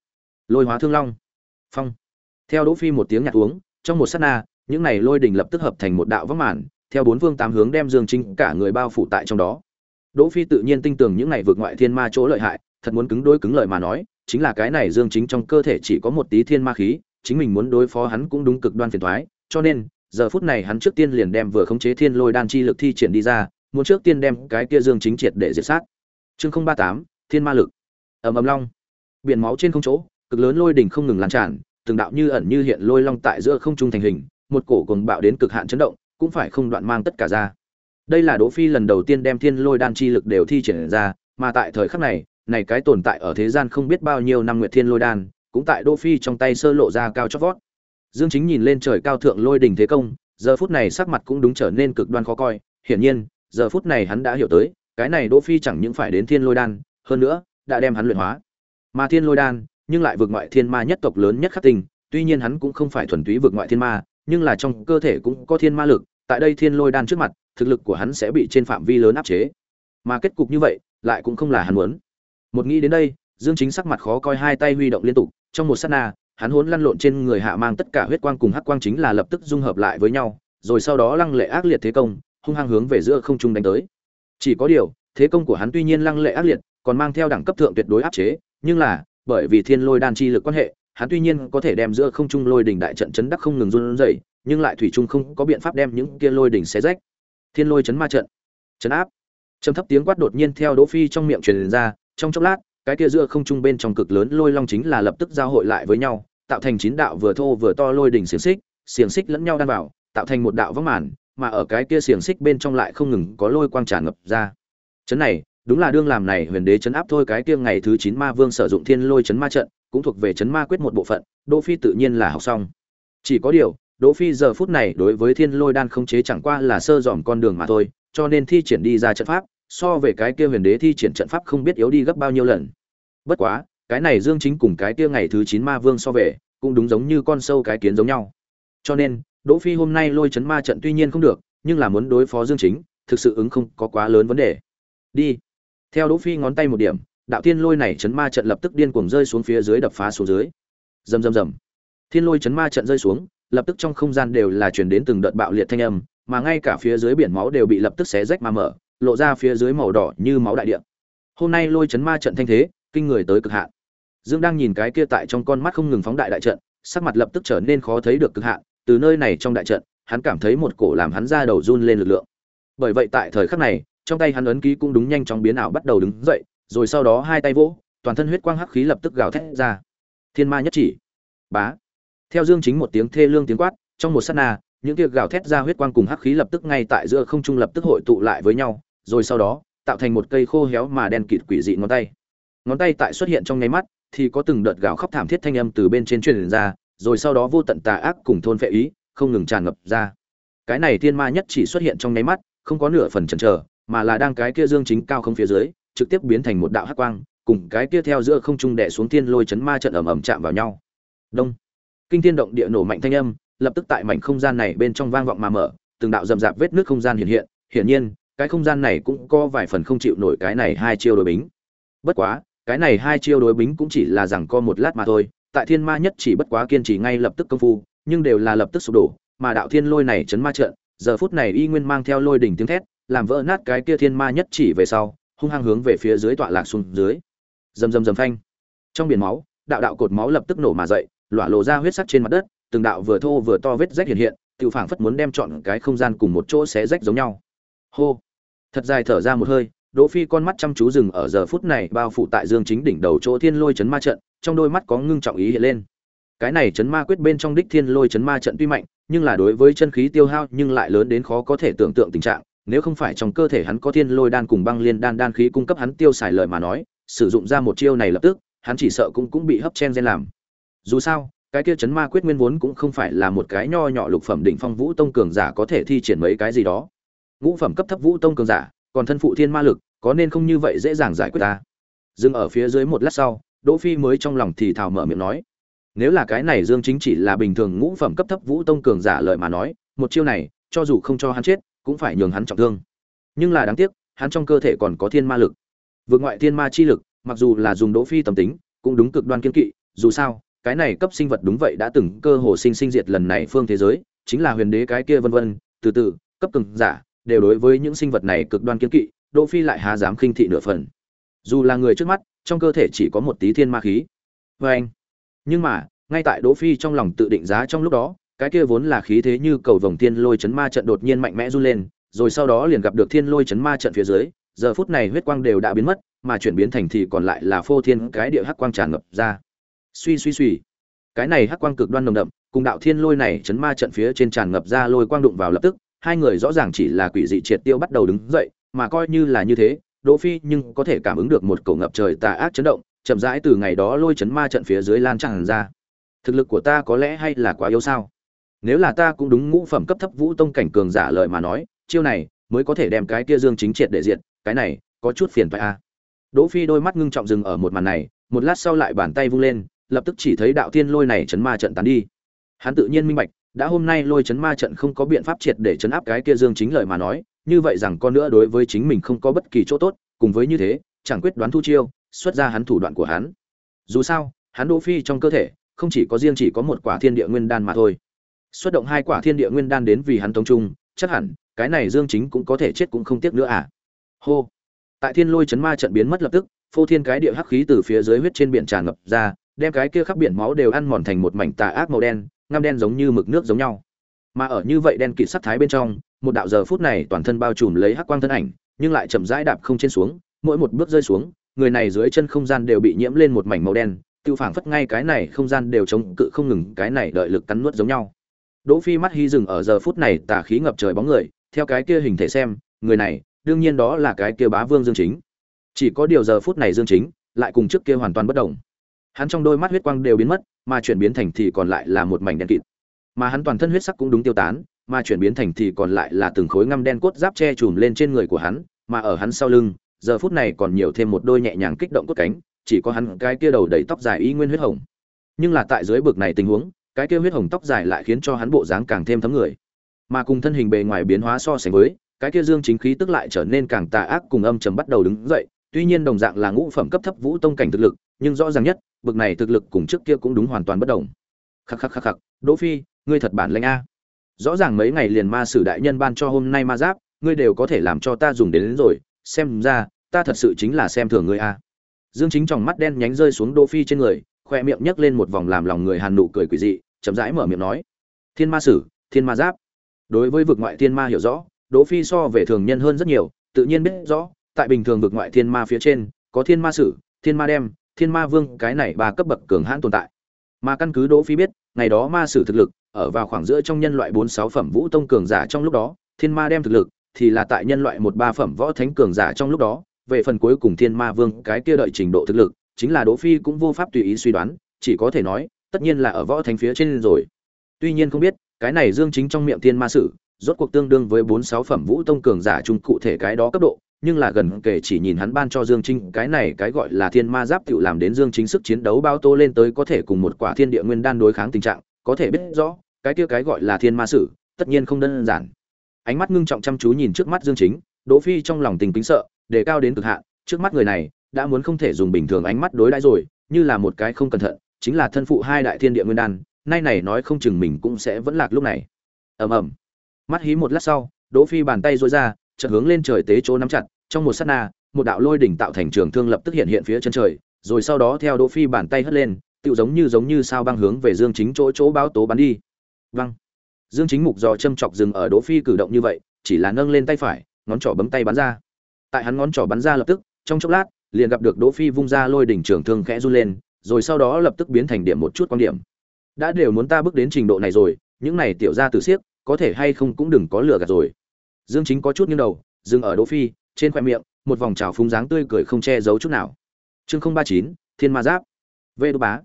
Lôi hóa thương long. Phong. Theo đỗ phi một tiếng nhạt uống, trong một sát na, những này lôi đỉnh lập tức hợp thành một đạo vắng màn, theo bốn phương tám hướng đem dương chính cả người bao phủ tại trong đó. Đỗ phi tự nhiên tin tưởng những này vượt ngoại thiên ma chỗ lợi hại, thật muốn cứng đối cứng lời mà nói, chính là cái này dương chính trong cơ thể chỉ có một tí thiên ma khí, chính mình muốn đối phó hắn cũng đúng cực đoan phiền toái, cho nên giờ phút này hắn trước tiên liền đem vừa khống chế thiên lôi đan chi lực thi triển đi ra, muốn trước tiên đem cái kia dương chính triệt để diệt sát. Chương không ba tám, thiên ma lực. Ầm ầm long. Biển máu trên không chỗ, cực lớn lôi đỉnh không ngừng lan tràn, từng đạo như ẩn như hiện lôi long tại giữa không trung thành hình, một cổ cùng bạo đến cực hạn chấn động, cũng phải không đoạn mang tất cả ra. Đây là đỗ phi lần đầu tiên đem thiên lôi đan chi lực đều thi triển ra, mà tại thời khắc này này cái tồn tại ở thế gian không biết bao nhiêu năm nguyệt thiên lôi đan, cũng tại đỗ phi trong tay sơ lộ ra cao chót vót dương chính nhìn lên trời cao thượng lôi đỉnh thế công, giờ phút này sắc mặt cũng đúng trở nên cực đoan khó coi. Hiển nhiên, giờ phút này hắn đã hiểu tới, cái này đỗ phi chẳng những phải đến thiên lôi đan, hơn nữa, đã đem hắn luyện hóa. Mà thiên lôi đan, nhưng lại vượt ngoại thiên ma nhất tộc lớn nhất khắc tình tuy nhiên hắn cũng không phải thuần túy vượt ngoại thiên ma, nhưng là trong cơ thể cũng có thiên ma lực, tại đây thiên lôi đan trước mặt, thực lực của hắn sẽ bị trên phạm vi lớn áp chế. Mà kết cục như vậy, lại cũng không là hắn muốn. Một nghĩ đến đây, dương chính sắc mặt khó coi hai tay huy động liên tục, trong một sát na hắn hốn lăn lộn trên người hạ mang tất cả huyết quang cùng hắc quang chính là lập tức dung hợp lại với nhau, rồi sau đó lăng lệ ác liệt thế công, hung hăng hướng về giữa không trung đánh tới. Chỉ có điều, thế công của hắn tuy nhiên lăng lệ ác liệt, còn mang theo đẳng cấp thượng tuyệt đối áp chế, nhưng là, bởi vì thiên lôi đan chi lực quan hệ, hắn tuy nhiên có thể đem giữa không trung lôi đỉnh đại trận chấn đắc không ngừng run rẩy, nhưng lại thủy chung không có biện pháp đem những kia lôi đỉnh xé rách. Thiên lôi chấn ma trận. Chấn áp. Trầm thấp tiếng quát đột nhiên theo đỗ phi trong miệng truyền ra, trong chốc lát cái kia giữa không trung bên trong cực lớn lôi long chính là lập tức giao hội lại với nhau, tạo thành chín đạo vừa thô vừa to lôi đỉnh xiềng xích xiềng xích lẫn nhau đan vào, tạo thành một đạo vắng màn, mà ở cái kia xiềng xích bên trong lại không ngừng có lôi quang tràn ngập ra. Chấn này, đúng là đương làm này huyền đế chấn áp thôi, cái kia ngày thứ chín ma vương sử dụng thiên lôi chấn ma trận, cũng thuộc về chấn ma quyết một bộ phận, đỗ phi tự nhiên là học xong. Chỉ có điều, đỗ phi giờ phút này đối với thiên lôi đan không chế chẳng qua là sơ dòm con đường mà thôi, cho nên thi triển đi ra trận pháp so về cái kia huyền đế thi triển trận pháp không biết yếu đi gấp bao nhiêu lần. Bất quá, cái này dương chính cùng cái kia ngày thứ chín ma vương so về, cũng đúng giống như con sâu cái kiến giống nhau. Cho nên, đỗ phi hôm nay lôi chấn ma trận tuy nhiên không được, nhưng là muốn đối phó dương chính, thực sự ứng không có quá lớn vấn đề. Đi. Theo đỗ phi ngón tay một điểm, đạo thiên lôi này chấn ma trận lập tức điên cuồng rơi xuống phía dưới đập phá xuống dưới. Rầm rầm rầm. Thiên lôi chấn ma trận rơi xuống, lập tức trong không gian đều là truyền đến từng đợt bạo liệt thanh âm, mà ngay cả phía dưới biển máu đều bị lập tức xé rách mà mở lộ ra phía dưới màu đỏ như máu đại địa. Hôm nay lôi chấn ma trận thanh thế, kinh người tới cực hạn. Dương đang nhìn cái kia tại trong con mắt không ngừng phóng đại đại trận, sắc mặt lập tức trở nên khó thấy được cực hạn. Từ nơi này trong đại trận, hắn cảm thấy một cổ làm hắn ra đầu run lên lực lượng. Bởi vậy tại thời khắc này, trong tay hắn ấn ký cũng đúng nhanh chóng biến ảo bắt đầu đứng dậy, rồi sau đó hai tay vỗ, toàn thân huyết quang hắc khí lập tức gào thét ra. Thiên ma nhất chỉ. Bá. Theo dương chính một tiếng thê lương tiếng quát, trong một sát na, những kia gào thét ra huyết quang cùng hắc khí lập tức ngay tại giữa không trung lập tức hội tụ lại với nhau rồi sau đó, tạo thành một cây khô héo mà đen kịt quỷ dị ngón tay. Ngón tay tại xuất hiện trong nháy mắt, thì có từng đợt gào khóc thảm thiết thanh âm từ bên trên truyền ra, rồi sau đó vô tận tà ác cùng thôn phệ ý, không ngừng tràn ngập ra. Cái này thiên ma nhất chỉ xuất hiện trong nháy mắt, không có nửa phần chần chờ, mà là đang cái kia dương chính cao không phía dưới, trực tiếp biến thành một đạo hắc quang, cùng cái kia theo giữa không trung đè xuống thiên lôi chấn ma trận ầm ầm chạm vào nhau. Đông. Kinh thiên động địa nổ mạnh thanh âm, lập tức tại mảnh không gian này bên trong vang vọng mà mở, từng đạo rầm rạp vết nước không gian hiện hiện, hiển nhiên cái không gian này cũng có vài phần không chịu nổi cái này hai chiêu đối bính. Bất quá, cái này hai chiêu đối bính cũng chỉ là rằng co một lát mà thôi, tại thiên ma nhất chỉ bất quá kiên trì ngay lập tức công phu, nhưng đều là lập tức sụp đổ, mà đạo thiên lôi này chấn ma trận, giờ phút này y nguyên mang theo lôi đỉnh tiếng thét, làm vỡ nát cái kia thiên ma nhất chỉ về sau, hung hăng hướng về phía dưới tọa lạc xuống dưới. Rầm rầm rầm phanh. Trong biển máu, đạo đạo cột máu lập tức nổ mà dậy, lỏa lộ ra huyết sắc trên mặt đất, từng đạo vừa thô vừa to vết rách hiện hiện, tiểu phảng phất muốn đem chọn cái không gian cùng một chỗ xé rách giống nhau. Hô thật dài thở ra một hơi, đỗ phi con mắt chăm chú dừng ở giờ phút này bao phủ tại dương chính đỉnh đầu chỗ thiên lôi chấn ma trận, trong đôi mắt có ngưng trọng ý hiện lên. Cái này chấn ma quyết bên trong đích thiên lôi chấn ma trận tuy mạnh, nhưng là đối với chân khí tiêu hao nhưng lại lớn đến khó có thể tưởng tượng tình trạng. Nếu không phải trong cơ thể hắn có thiên lôi đan cùng băng liên đan đan khí cung cấp hắn tiêu xài lời mà nói, sử dụng ra một chiêu này lập tức, hắn chỉ sợ cũng cũng bị hấp chen gen làm. Dù sao, cái kia chấn ma quyết nguyên vốn cũng không phải là một cái nho nhỏ lục phẩm đỉnh phong vũ tông cường giả có thể thi triển mấy cái gì đó ngũ phẩm cấp thấp vũ tông cường giả, còn thân phụ thiên ma lực, có nên không như vậy dễ dàng giải quyết ta? Dừng ở phía dưới một lát sau, đỗ phi mới trong lòng thì thào mở miệng nói, nếu là cái này dương chính chỉ là bình thường ngũ phẩm cấp thấp vũ tông cường giả lợi mà nói, một chiêu này, cho dù không cho hắn chết, cũng phải nhường hắn trọng thương. Nhưng là đáng tiếc, hắn trong cơ thể còn có thiên ma lực. Vượt ngoại thiên ma chi lực, mặc dù là dùng đỗ phi tầm tính, cũng đúng cực đoan kiên kỵ, dù sao, cái này cấp sinh vật đúng vậy đã từng cơ hồ sinh sinh diệt lần này phương thế giới, chính là huyền đế cái kia vân vân, từ từ, cấp cường giả đều đối với những sinh vật này cực đoan kiên kỵ, đỗ phi lại há dám khinh thị nửa phần. Dù là người trước mắt, trong cơ thể chỉ có một tí thiên ma khí. Với anh. Nhưng mà, ngay tại đỗ phi trong lòng tự định giá trong lúc đó, cái kia vốn là khí thế như cầu vồng thiên lôi chấn ma trận đột nhiên mạnh mẽ run lên, rồi sau đó liền gặp được thiên lôi chấn ma trận phía dưới, giờ phút này huyết quang đều đã biến mất, mà chuyển biến thành thì còn lại là phô thiên cái địa hắc quang tràn ngập ra. Suy suy suy. Cái này hắc quang cực đoan nồng đậm, cùng đạo thiên lôi này chấn ma trận phía trên tràn ngập ra lôi quang đụng vào lập tức hai người rõ ràng chỉ là quỷ dị triệt tiêu bắt đầu đứng dậy, mà coi như là như thế, đỗ phi nhưng có thể cảm ứng được một cổ ngập trời tà ác chấn động, chậm rãi từ ngày đó lôi chấn ma trận phía dưới lan tràn ra. Thực lực của ta có lẽ hay là quá yếu sao? Nếu là ta cũng đúng ngũ phẩm cấp thấp vũ tông cảnh cường giả lợi mà nói, chiêu này mới có thể đem cái kia dương chính triệt để diệt, cái này có chút phiền phải a à. đỗ phi đôi mắt ngưng trọng dừng ở một màn này, một lát sau lại bàn tay vung lên, lập tức chỉ thấy đạo thiên lôi này chấn ma trận tán đi. Hắn tự nhiên minh bạch đã hôm nay lôi chấn ma trận không có biện pháp triệt để chấn áp cái kia dương chính lợi mà nói, như vậy rằng con nữa đối với chính mình không có bất kỳ chỗ tốt, cùng với như thế, chẳng quyết đoán thu chiêu, xuất ra hắn thủ đoạn của hắn. Dù sao, hắn đỗ phi trong cơ thể, không chỉ có riêng chỉ có một quả thiên địa nguyên đan mà thôi. Xuất động hai quả thiên địa nguyên đan đến vì hắn tống trung, chắc hẳn, cái này dương chính cũng có thể chết cũng không tiếc nữa à. Hô. Tại thiên lôi chấn ma trận biến mất lập tức, phô thiên cái địa hắc khí từ phía dưới huyết trên biển tràn ngập ra, đem cái kia khắp biển máu đều ăn mòn thành một mảnh tà ác màu đen ngăm đen giống như mực nước giống nhau. Mà ở như vậy đen kịt sắc thái bên trong, một đạo giờ phút này toàn thân bao trùm lấy hắc quang thân ảnh, nhưng lại chậm rãi đạp không trên xuống, mỗi một bước rơi xuống, người này dưới chân không gian đều bị nhiễm lên một mảnh màu đen, tiêu phảng phất ngay cái này không gian đều chống cự không ngừng, cái này đợi lực cắn nuốt giống nhau. Đỗ phi mắt hy dừng ở giờ phút này tà khí ngập trời bóng người, theo cái kia hình thể xem, người này, đương nhiên đó là cái kia bá vương dương chính. Chỉ có điều giờ phút này dương chính, lại cùng trước kia hoàn toàn bất động hắn trong đôi mắt huyết quang đều biến mất mà chuyển biến thành thì còn lại là một mảnh đen kịt. Mà hắn toàn thân huyết sắc cũng đúng tiêu tán, mà chuyển biến thành thì còn lại là từng khối ngăm đen cốt giáp che chùm lên trên người của hắn, mà ở hắn sau lưng, giờ phút này còn nhiều thêm một đôi nhẹ nhàng kích động cốt cánh, chỉ có hắn cái kia đầu đầy tóc dài y nguyên huyết hồng. Nhưng là tại dưới bực này tình huống, cái kia huyết hồng tóc dài lại khiến cho hắn bộ dáng càng thêm thấm người. Mà cùng thân hình bề ngoài biến hóa so sánh với, cái kia dương chính khí tức lại trở nên càng tà ác cùng âm trầm bắt đầu đứng dậy, tuy nhiên đồng dạng là ngũ phẩm cấp thấp vũ tông cảnh thực lực, nhưng rõ ràng nhất bực này thực lực cùng trước kia cũng đúng hoàn toàn bất đồng. Khắc khắc khắc khắc đỗ phi ngươi thật bản lĩnh a. Rõ ràng mấy ngày liền ma sử đại nhân ban cho hôm nay ma giáp ngươi đều có thể làm cho ta dùng đến, đến rồi xem ra ta thật sự chính là xem thường ngươi a. Dương chính tròng mắt đen nhánh rơi xuống đỗ phi trên người khoe miệng nhấc lên một vòng làm lòng người hàn nụ cười quỷ dị chậm rãi mở miệng nói. Thiên ma sử thiên ma giáp. Đối với vực ngoại thiên ma hiểu rõ đỗ phi so về thường nhân hơn rất nhiều tự nhiên biết rõ tại bình thường vực ngoại thiên ma phía trên có thiên ma sử thiên ma đem thiên ma vương, cái này ba cấp bậc cường hãn tồn tại. Mà căn cứ đỗ phi biết, ngày đó ma sử thực lực, ở vào khoảng giữa trong nhân loại bốn sáu phẩm vũ tông cường giả trong lúc đó, thiên ma đem thực lực, thì là tại nhân loại một ba phẩm võ thánh cường giả trong lúc đó. Về phần cuối cùng thiên ma vương, cái kia đợi trình độ thực lực, chính là đỗ phi cũng vô pháp tùy ý suy đoán, chỉ có thể nói, tất nhiên là ở võ thánh phía trên rồi. Tuy nhiên không biết, cái này dương chính trong miệng thiên ma sử, rốt cuộc tương đương với bốn sáu phẩm vũ tông cường giả chung cụ thể cái đó cấp độ nhưng là gần kể chỉ nhìn hắn ban cho Dương Chính, cái này cái gọi là Thiên Ma Giáp tựu làm đến Dương Chính sức chiến đấu bao tô lên tới có thể cùng một quả Thiên Địa Nguyên đan đối kháng tình trạng, có thể biết rõ, cái kia cái gọi là Thiên Ma Sử, tất nhiên không đơn giản. Ánh mắt ngưng trọng chăm chú nhìn trước mắt Dương Chính, Đỗ Phi trong lòng tình kính sợ, đề cao đến cực hạn, trước mắt người này đã muốn không thể dùng bình thường ánh mắt đối đãi rồi, như là một cái không cẩn thận, chính là thân phụ hai đại thiên địa nguyên đan, nay này nói không chừng mình cũng sẽ vẫn lạc lúc này. Ầm ầm. Mắt hí một lát sau, Đỗ Phi bàn tay duỗi ra, chợt hướng lên trời tế chỗ nắm chặt, trong một sát na, một đạo lôi đỉnh tạo thành trường thương lập tức hiện hiện phía chân trời, rồi sau đó theo Đỗ Phi bàn tay hất lên, tựu giống như giống như sao băng hướng về Dương Chính chỗ chỗ báo tố bắn đi. Văng. Dương Chính mục do châm chọc dừng ở Đỗ Phi cử động như vậy, chỉ là nâng lên tay phải, ngón trỏ bấm tay bắn ra. Tại hắn ngón trỏ bắn ra lập tức, trong chốc lát, liền gặp được Đỗ Phi vung ra lôi đỉnh trường thương khẽ run lên, rồi sau đó lập tức biến thành điểm một chút quan điểm. Đã đều muốn ta bước đến trình độ này rồi, những này tiểu gia tử siếc, có thể hay không cũng đừng có lừa gạt rồi. Dương Chính có chút nghiêng đầu, dừng ở Đỗ Phi, trên khóe miệng, một vòng trào phúng dáng tươi cười không che giấu chút nào. Chương 039, Thiên Ma Giáp. Vệ Đỗ Bá.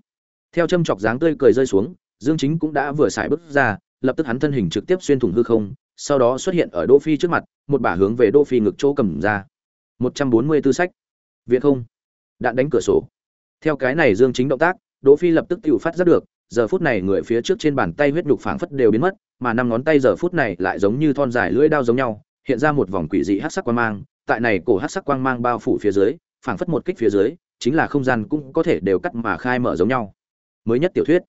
Theo châm chọc dáng tươi cười rơi xuống, Dương Chính cũng đã vừa xài bước ra, lập tức hắn thân hình trực tiếp xuyên thủng hư không, sau đó xuất hiện ở Đỗ Phi trước mặt, một bả hướng về Đỗ Phi ngực chỗ cầm ra. 144 sách. Viện không. Đạn đánh cửa sổ. Theo cái này Dương Chính động tác, Đỗ Phi lập tức tiểu phát giác được, giờ phút này người phía trước trên bàn tay huyết nhục phảng phất đều biến mất, mà năm ngón tay giờ phút này lại giống như thon dài lưỡi dao giống nhau, hiện ra một vòng quỷ dị hắc sắc quang mang, tại này cổ hắc sắc quang mang bao phủ phía dưới, phảng phất một kích phía dưới, chính là không gian cũng có thể đều cắt mà khai mở giống nhau. Mới nhất tiểu thuyết.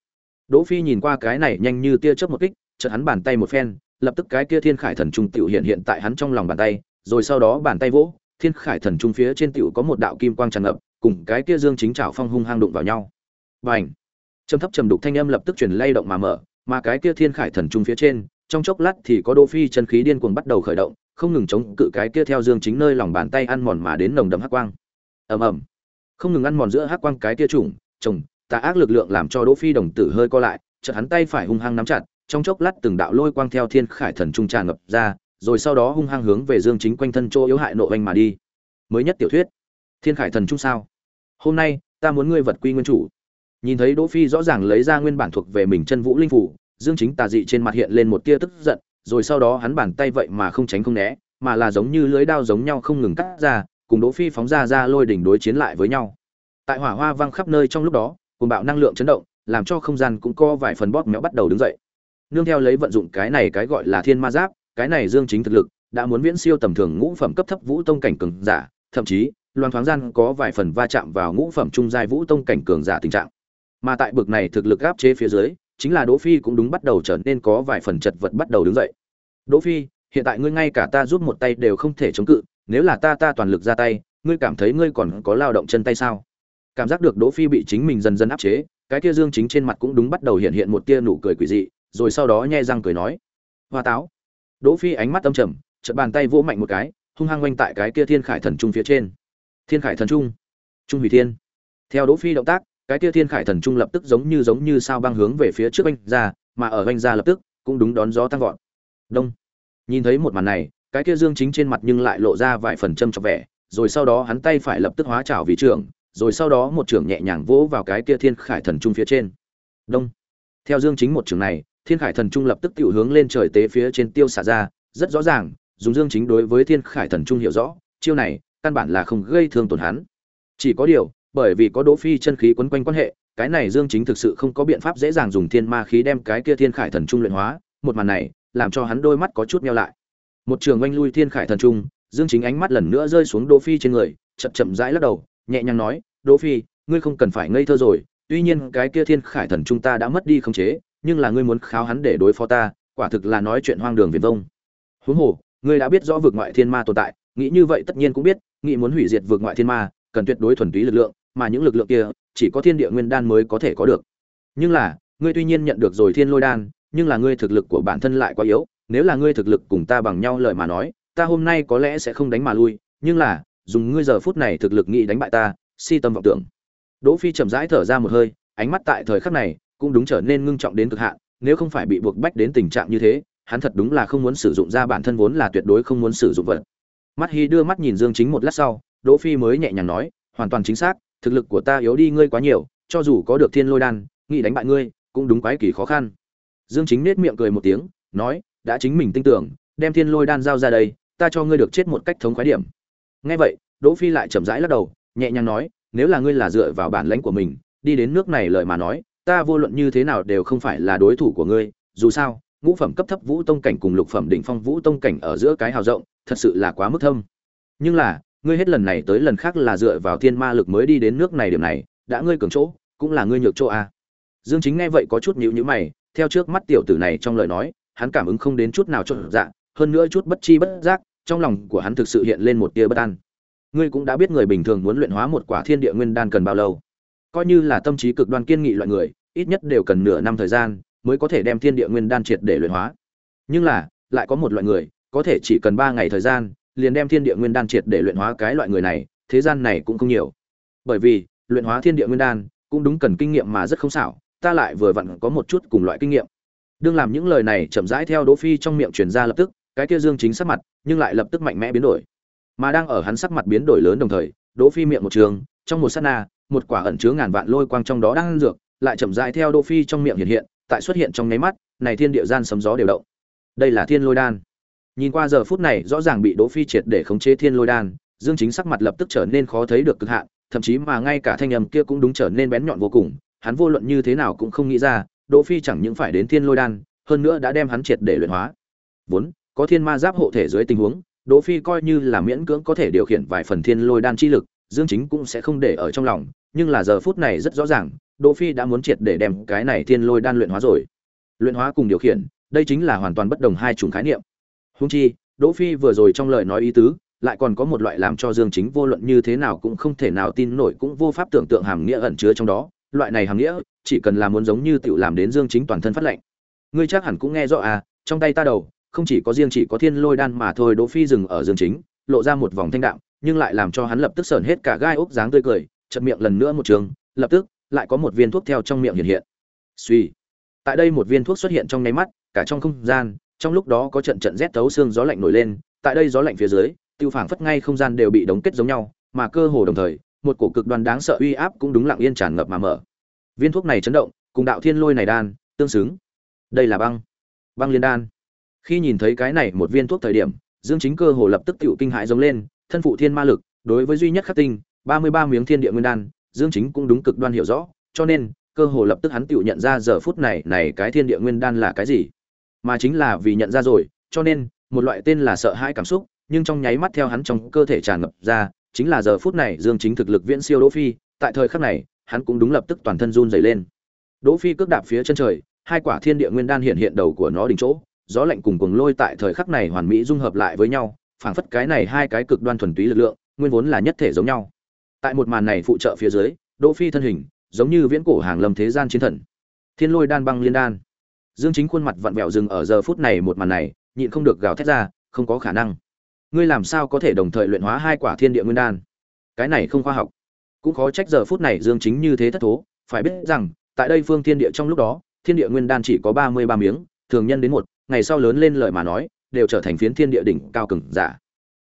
Đỗ Phi nhìn qua cái này nhanh như tia chớp một kích, chợt hắn bàn tay một phen, lập tức cái kia Thiên Khải Thần Trung tiểu hiện hiện tại hắn trong lòng bàn tay, rồi sau đó bàn tay vỗ, Thiên Khải Thần Trung phía trên tiểu có một đạo kim quang tràn ngập, cùng cái kia Dương Chính Trảo Phong hung hăng đụng vào nhau. Bành! Trầm thấp trầm đục thanh âm lập tức truyền lay động mà mở, mà cái kia Thiên Khải Thần Trung phía trên, trong chốc lát thì có Đỗ Phi chân khí điên cuồng bắt đầu khởi động, không ngừng chống cự cái kia theo Dương Chính nơi lòng bàn tay ăn mòn mà đến nồng đậm hắc quang. Ầm ầm. Không ngừng ăn mòn giữa hắc quang cái kia trùng, trùng, tà ác lực lượng làm cho Đỗ Phi đồng tử hơi co lại, chợt hắn tay phải hung hăng nắm chặt, trong chốc lát từng đạo lôi quang theo Thiên Khải Thần Trung tràn ngập ra, rồi sau đó hung hăng hướng về Dương Chính quanh thân chỗ yếu hại nộ anh mà đi. Mới nhất tiểu thuyết, Thiên Khải Thần Trung sao? Hôm nay, ta muốn ngươi vật quy nguyên chủ. Nhìn thấy Đỗ Phi rõ ràng lấy ra nguyên bản thuộc về mình chân vũ linh phủ, Dương Chính tà dị trên mặt hiện lên một tia tức giận, rồi sau đó hắn bàn tay vậy mà không tránh không né, mà là giống như lưới đao giống nhau không ngừng cắt ra, cùng Đỗ Phi phóng ra ra lôi đỉnh đối chiến lại với nhau. Tại hỏa hoa vang khắp nơi trong lúc đó, cùng bạo năng lượng chấn động, làm cho không gian cũng có vài phần bóp méo bắt đầu đứng dậy. Nương theo lấy vận dụng cái này cái gọi là Thiên Ma Giáp, cái này Dương Chính thực lực đã muốn viễn siêu tầm thường ngũ phẩm cấp thấp vũ tông cảnh cường giả, thậm chí loan thoáng gian có vài phần va chạm vào ngũ phẩm trung giai vũ tông cảnh cường giả tình trạng. Mà tại bực này thực lực áp chế phía dưới, chính là Đỗ Phi cũng đúng bắt đầu trở nên có vài phần chật vật bắt đầu đứng dậy. Đỗ Phi, hiện tại ngươi ngay cả ta giúp một tay đều không thể chống cự, nếu là ta ta toàn lực ra tay, ngươi cảm thấy ngươi còn có lao động chân tay sao? Cảm giác được Đỗ Phi bị chính mình dần dần áp chế, cái kia Dương Chính trên mặt cũng đúng bắt đầu hiện hiện một tia nụ cười quỷ dị, rồi sau đó nhe răng cười nói: "Hoa táo." Đỗ Phi ánh mắt âm trầm, chợt bàn tay vỗ mạnh một cái, hung hăng quanh tại cái kia Thiên Khải Thần Trung phía trên. Thiên Khải Thần Trung, Trung Hủy Thiên. Theo Đỗ Phi động tác, cái kia Thiên Khải Thần Trung lập tức giống như giống như sao băng hướng về phía trước anh ra, mà ở anh ra lập tức cũng đúng đón gió tăng vọt. Đông. Nhìn thấy một màn này, cái kia Dương Chính trên mặt nhưng lại lộ ra vài phần châm chọc vẻ, rồi sau đó hắn tay phải lập tức hóa trảo vì trưởng, rồi sau đó một trưởng nhẹ nhàng vỗ vào cái kia Thiên Khải Thần Trung phía trên. Đông. Theo Dương Chính một trưởng này, Thiên Khải Thần Trung lập tức tiểu hướng lên trời tế phía trên tiêu xả ra, rất rõ ràng, dùng Dương Chính đối với Thiên Khải Thần Trung hiểu rõ, chiêu này căn bản là không gây thương tổn hắn. Chỉ có điều, bởi vì có Đỗ Phi chân khí quấn quanh quan hệ, cái này Dương Chính thực sự không có biện pháp dễ dàng dùng thiên ma khí đem cái kia Thiên Khải Thần Trung luyện hóa, một màn này làm cho hắn đôi mắt có chút nheo lại. Một trường oanh lui Thiên Khải Thần Trung, Dương Chính ánh mắt lần nữa rơi xuống Đỗ Phi trên người, chậm chậm rãi lắc đầu, nhẹ nhàng nói, "Đỗ Phi, ngươi không cần phải ngây thơ rồi, tuy nhiên cái kia Thiên Khải Thần Trung ta đã mất đi khống chế, nhưng là ngươi muốn kháo hắn để đối phó ta, quả thực là nói chuyện hoang đường viển vông." Huống hồ, ngươi đã biết rõ vực ngoại thiên ma tồn tại, nghĩ như vậy tất nhiên cũng biết, nghĩ muốn hủy diệt vực ngoại thiên ma, cần tuyệt đối thuần túy lực lượng, mà những lực lượng kia chỉ có thiên địa nguyên đan mới có thể có được. Nhưng là, ngươi tuy nhiên nhận được rồi thiên lôi đan, nhưng là ngươi thực lực của bản thân lại quá yếu, nếu là ngươi thực lực cùng ta bằng nhau lời mà nói, ta hôm nay có lẽ sẽ không đánh mà lui, nhưng là, dùng ngươi giờ phút này thực lực nghĩ đánh bại ta, si tâm vọng tưởng. Đỗ Phi chậm rãi thở ra một hơi, ánh mắt tại thời khắc này cũng đúng trở nên ngưng trọng đến cực hạn, nếu không phải bị buộc bách đến tình trạng như thế, hắn thật đúng là không muốn sử dụng ra bản thân vốn là tuyệt đối không muốn sử dụng vật. Mắt Hi đưa mắt nhìn Dương Chính một lát sau, Đỗ Phi mới nhẹ nhàng nói, hoàn toàn chính xác, thực lực của ta yếu đi ngươi quá nhiều, cho dù có được Thiên Lôi đan, nghĩ đánh bại ngươi, cũng đúng quái kỳ khó khăn. Dương Chính nét miệng cười một tiếng, nói, đã chính mình tin tưởng, đem Thiên Lôi đan giao ra đây, ta cho ngươi được chết một cách thống khoái điểm. Nghe vậy, Đỗ Phi lại chậm rãi lắc đầu, nhẹ nhàng nói, nếu là ngươi là dựa vào bản lãnh của mình, đi đến nước này lời mà nói, ta vô luận như thế nào đều không phải là đối thủ của ngươi, dù sao, ngũ phẩm cấp thấp vũ tông cảnh cùng lục phẩm đỉnh phong vũ tông cảnh ở giữa cái hào rộng thật sự là quá mức thâm nhưng là ngươi hết lần này tới lần khác là dựa vào thiên ma lực mới đi đến nước này điểm này, đã ngươi cường chỗ, cũng là ngươi nhược chỗ a dương chính nghe vậy có chút nhữ nhữ mày, theo trước mắt tiểu tử này trong lời nói, hắn cảm ứng không đến chút nào cho dạ hơn nữa chút bất chi bất giác, trong lòng của hắn thực sự hiện lên một tia bất an. Ngươi cũng đã biết người bình thường muốn luyện hóa một quả thiên địa nguyên đan cần bao lâu. Coi như là tâm trí cực đoan kiên nghị loại người, ít nhất đều cần nửa năm thời gian mới có thể đem thiên địa nguyên đan triệt để luyện hóa. Nhưng là, lại có một loại người, có thể chỉ cần ba ngày thời gian liền đem thiên địa nguyên đan triệt để luyện hóa cái loại người này, thế gian này cũng không nhiều. Bởi vì, luyện hóa thiên địa nguyên đan cũng đúng cần kinh nghiệm mà rất không xảo, ta lại vừa vặn có một chút cùng loại kinh nghiệm. Đương làm những lời này chậm rãi theo đỗ phi trong miệng truyền ra lập tức, cái kia dương chính sắc mặt, nhưng lại lập tức mạnh mẽ biến đổi. Mà đang ở hắn sắc mặt biến đổi lớn đồng thời, đỗ phi miệng một trường, trong một sát na, một quả ẩn chứa ngàn vạn lôi quang trong đó đang dược, lại chậm rãi theo đỗ phi trong miệng hiện hiện, tại xuất hiện trong nháy mắt, này thiên địa gian sấm gió đều động. Đây là thiên lôi đan nhìn qua giờ phút này rõ ràng bị đỗ phi triệt để khống chế thiên lôi đan, dương chính sắc mặt lập tức trở nên khó thấy được cực hạn, thậm chí mà ngay cả thanh âm kia cũng đúng trở nên bén nhọn vô cùng, hắn vô luận như thế nào cũng không nghĩ ra, đỗ phi chẳng những phải đến thiên lôi đan, hơn nữa đã đem hắn triệt để luyện hóa. Vốn, có thiên ma giáp hộ thể dưới tình huống, đỗ phi coi như là miễn cưỡng có thể điều khiển vài phần thiên lôi đan chi lực, dương chính cũng sẽ không để ở trong lòng, nhưng là giờ phút này rất rõ ràng, đỗ phi đã muốn triệt để đem cái này thiên lôi đan luyện hóa rồi. Luyện hóa cùng điều khiển, đây chính là hoàn toàn bất đồng hai chủng khái niệm. Huống chi, Đỗ Phi vừa rồi trong lời nói ý tứ, lại còn có một loại làm cho Dương Chính vô luận như thế nào cũng không thể nào tin nổi cũng vô pháp tưởng tượng hàm nghĩa ẩn chứa trong đó, loại này hàm nghĩa, chỉ cần là muốn giống như tiểu làm đến Dương Chính toàn thân phát lạnh. Ngươi chắc hẳn cũng nghe rõ à, trong tay ta đầu, không chỉ có riêng chỉ có Thiên Lôi đan mà thôi, Đỗ Phi dừng ở Dương Chính, lộ ra một vòng thanh đạm, nhưng lại làm cho hắn lập tức sởn hết cả gai ốc dáng tươi cười, chợt miệng lần nữa một trường, lập tức, lại có một viên thuốc theo trong miệng hiện hiện. Suy. Tại đây một viên thuốc xuất hiện trong nháy mắt, cả trong không gian, trong lúc đó có trận trận rét thấu xương gió lạnh nổi lên, tại đây gió lạnh phía dưới, tiêu phảng phất ngay không gian đều bị đóng kết giống nhau, mà cơ hồ đồng thời, một cổ cực đoan đáng sợ uy áp cũng đúng lặng yên tràn ngập mà mở. Viên thuốc này chấn động, cùng đạo thiên lôi này đan, tương xứng. Đây là băng. Băng liên đan. Khi nhìn thấy cái này một viên thuốc thời điểm, dương chính cơ hồ lập tức tiểu kinh hãi giống lên, thân phụ thiên ma lực, đối với duy nhất khắc tinh, ba mươi ba miếng thiên địa nguyên đan, dương chính cũng đúng cực đoan hiểu rõ, cho nên, cơ hồ lập tức hắn tiểu nhận ra giờ phút này này cái thiên địa nguyên đan là cái gì mà chính là vì nhận ra rồi, cho nên, một loại tên là sợ hãi cảm xúc, nhưng trong nháy mắt theo hắn trong cơ thể tràn ngập ra, chính là giờ phút này dương chính thực lực viễn siêu đỗ phi, tại thời khắc này, hắn cũng đúng lập tức toàn thân run rẩy lên. Đỗ phi cước đạp phía chân trời, hai quả thiên địa nguyên đan hiện hiện đầu của nó đỉnh chỗ, gió lạnh cùng cuồng lôi tại thời khắc này hoàn mỹ dung hợp lại với nhau, phảng phất cái này hai cái cực đoan thuần túy lực lượng, nguyên vốn là nhất thể giống nhau. Tại một màn này phụ trợ phía dưới, đỗ phi thân hình, giống như viễn cổ hàng lâm thế gian chiến thần. Thiên lôi đan băng liên đan. Dương Chính khuôn mặt vặn vẹo dừng ở giờ phút này một màn này, nhịn không được gào thét ra, không có khả năng. Ngươi làm sao có thể đồng thời luyện hóa hai quả thiên địa nguyên đan? Cái này không khoa học. Cũng khó trách giờ phút này Dương Chính như thế thất thố, phải biết rằng, tại đây phương thiên địa trong lúc đó, thiên địa nguyên đan chỉ có ba mươi ba miếng, thường nhân đến một, ngày sau lớn lên lời mà nói, đều trở thành phiến thiên địa đỉnh cao cường giả.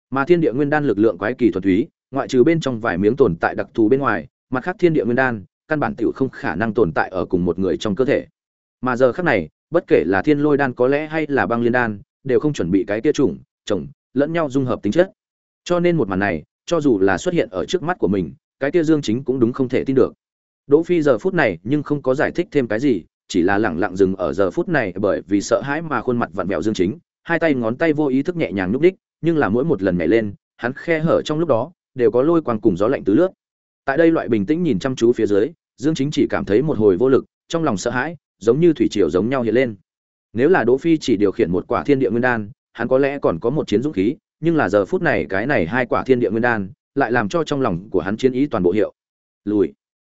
Mà thiên địa nguyên đan lực lượng quái kỳ thuần túy, ngoại trừ bên trong vài miếng tồn tại đặc thù bên ngoài, mặt khác thiên địa nguyên đan, căn bản tiểu không khả năng tồn tại ở cùng một người trong cơ thể. Mà giờ khắc này, bất kể là thiên lôi đan có lẽ hay là băng liên đan, đều không chuẩn bị cái kia trùng chồng, lẫn nhau dung hợp tính chất. Cho nên một màn này, cho dù là xuất hiện ở trước mắt của mình, cái kia dương chính cũng đúng không thể tin được. Đỗ phi giờ phút này nhưng không có giải thích thêm cái gì, chỉ là lẳng lặng dừng ở giờ phút này bởi vì sợ hãi mà khuôn mặt vặn vẹo dương chính, hai tay ngón tay vô ý thức nhẹ nhàng núp đích, nhưng là mỗi một lần nhảy lên, hắn khe hở trong lúc đó, đều có lôi quang cùng gió lạnh tứ lướt. Tại đây loại bình tĩnh nhìn chăm chú phía dưới, dương chính chỉ cảm thấy một hồi vô lực, trong lòng sợ hãi giống như thủy triều giống nhau hiện lên. Nếu là Đỗ Phi chỉ điều khiển một quả thiên địa nguyên đan, hắn có lẽ còn có một chiến dũng khí, nhưng là giờ phút này cái này hai quả thiên địa nguyên đan, lại làm cho trong lòng của hắn chiến ý toàn bộ hiệu. Lùi.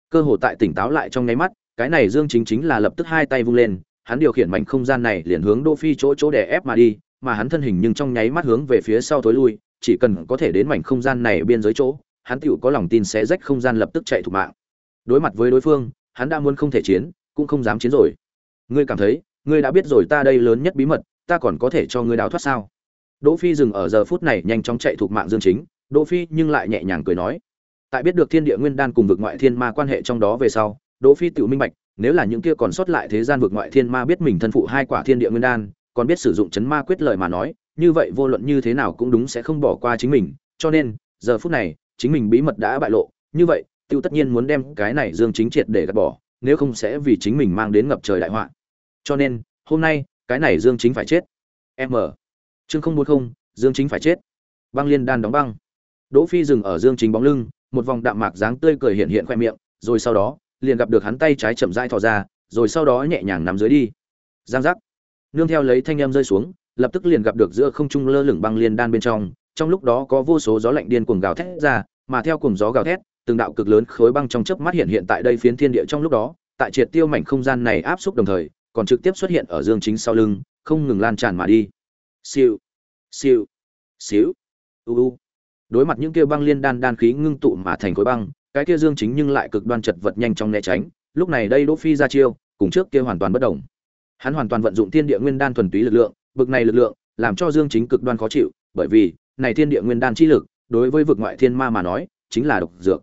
Cơ hồ tại tỉnh táo lại trong nháy mắt, cái này Dương Chính chính là lập tức hai tay vung lên, hắn điều khiển mảnh không gian này liền hướng Đỗ Phi chỗ chỗ đè ép mà đi, mà hắn thân hình nhưng trong nháy mắt hướng về phía sau tối lui, chỉ cần có thể đến mảnh không gian này biên giới chỗ, hắn tựu có lòng tin sẽ rách không gian lập tức chạy thủ mạng. Đối mặt với đối phương, hắn đã muốn không thể chiến, cũng không dám chiến rồi. Ngươi cảm thấy, ngươi đã biết rồi ta đây lớn nhất bí mật, ta còn có thể cho ngươi đào thoát sao? Đỗ phi dừng ở giờ phút này nhanh chóng chạy thuộc mạng dương chính, đỗ phi nhưng lại nhẹ nhàng cười nói. Tại biết được thiên địa nguyên đan cùng vực ngoại thiên ma quan hệ trong đó về sau, đỗ phi tự minh bạch, nếu là những kia còn sót lại thế gian vực ngoại thiên ma biết mình thân phụ hai quả thiên địa nguyên đan, còn biết sử dụng chấn ma quyết lời mà nói, như vậy vô luận như thế nào cũng đúng sẽ không bỏ qua chính mình. Cho nên, giờ phút này, chính mình bí mật đã bại lộ. Như vậy, tiêu tất nhiên muốn đem cái này dương chính triệt để gạt bỏ nếu không sẽ vì chính mình mang đến ngập trời đại họa. Cho nên, hôm nay, cái này dương chính phải chết. M. Chương không bốn không, dương chính phải chết. Băng liên đan đóng băng. Đỗ phi dừng ở dương chính bóng lưng, một vòng đạm mạc dáng tươi cười hiện hiện khoe miệng, rồi sau đó, liền gặp được hắn tay trái chậm rãi thò ra, rồi sau đó nhẹ nhàng nằm dưới đi. Giang giác. Nương theo lấy thanh em rơi xuống, lập tức liền gặp được giữa không trung lơ lửng băng liên đan bên trong trong lúc đó có vô số gió lạnh điên cuồng gào thét ra, mà theo cùng gió gào thét từng đạo cực lớn khối băng trong chớp mắt hiện hiện tại đây phiến thiên địa trong lúc đó, tại triệt tiêu mảnh không gian này áp xúc đồng thời, còn trực tiếp xuất hiện ở dương chính sau lưng, không ngừng lan tràn mà đi. Siêu siêu xíu u u. Đối mặt những kia băng liên đan đan khí ngưng tụ mà thành khối băng, cái kia dương chính nhưng lại cực đoan chật vật nhanh trong né tránh, lúc này đây đỗ phi ra chiêu, cùng trước kia hoàn toàn bất động hắn hoàn toàn vận dụng thiên địa nguyên đan thuần túy lực lượng, bực này lực lượng, làm cho dương chính cực đoan khó chịu, bởi vì, này thiên địa nguyên đan chi lực, đối với vực ngoại thiên ma mà nói, chính là độc dược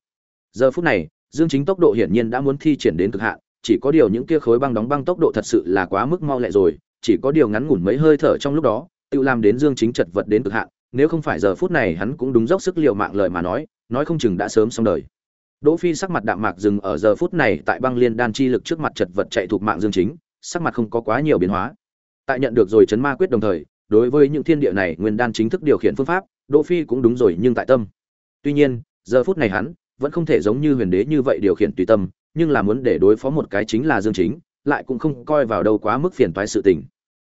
giờ phút này, dương chính tốc độ hiển nhiên đã muốn thi triển đến cực hạn, chỉ có điều những kia khối băng đóng băng tốc độ thật sự là quá mức mau lẹ rồi, chỉ có điều ngắn ngủn mấy hơi thở trong lúc đó, tự làm đến dương chính chật vật đến cực hạn, nếu không phải giờ phút này hắn cũng đúng dốc sức liều mạng lời mà nói nói không chừng đã sớm xong đời. Đỗ phi sắc mặt đạm mạc dừng ở giờ phút này tại băng liên đan chi lực trước mặt chật vật chạy thuộc mạng dương chính, sắc mặt không có quá nhiều biến hóa. Tại nhận được rồi chấn ma quyết đồng thời, đối với những thiên địa này nguyên đan chính thức điều khiển phương pháp, đỗ phi cũng đúng rồi nhưng tại tâm. Tuy nhiên, giờ phút này hắn vẫn không thể giống như huyền đế như vậy điều khiển tùy tâm, nhưng là muốn để đối phó một cái chính là dương chính, lại cũng không coi vào đâu quá mức phiền toái sự tình.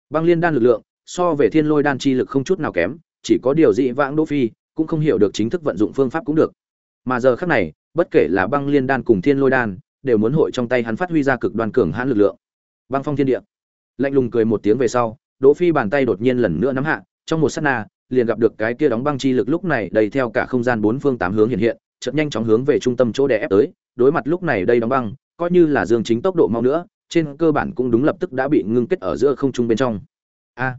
Băng liên đan lực lượng, so về thiên lôi đan chi lực không chút nào kém, chỉ có điều dị vãng đỗ phi, cũng không hiểu được chính thức vận dụng phương pháp cũng được. Mà giờ khắc này, bất kể là băng liên đan cùng thiên lôi đan, đều muốn hội trong tay hắn phát huy ra cực đoan cường hãn lực lượng. Băng phong thiên địa. Lạnh lùng cười một tiếng về sau, đỗ phi bàn tay đột nhiên lần nữa nắm hạ, trong một sát na, liền gặp được cái kia đóng băng chi lực lúc này đầy theo cả không gian bốn phương tám hướng hiện hiện chợt nhanh chóng hướng về trung tâm chỗ đè ép tới, đối mặt lúc này đây đóng băng, coi như là dương chính tốc độ mau nữa, trên cơ bản cũng đúng lập tức đã bị ngưng kết ở giữa không trung bên trong. A!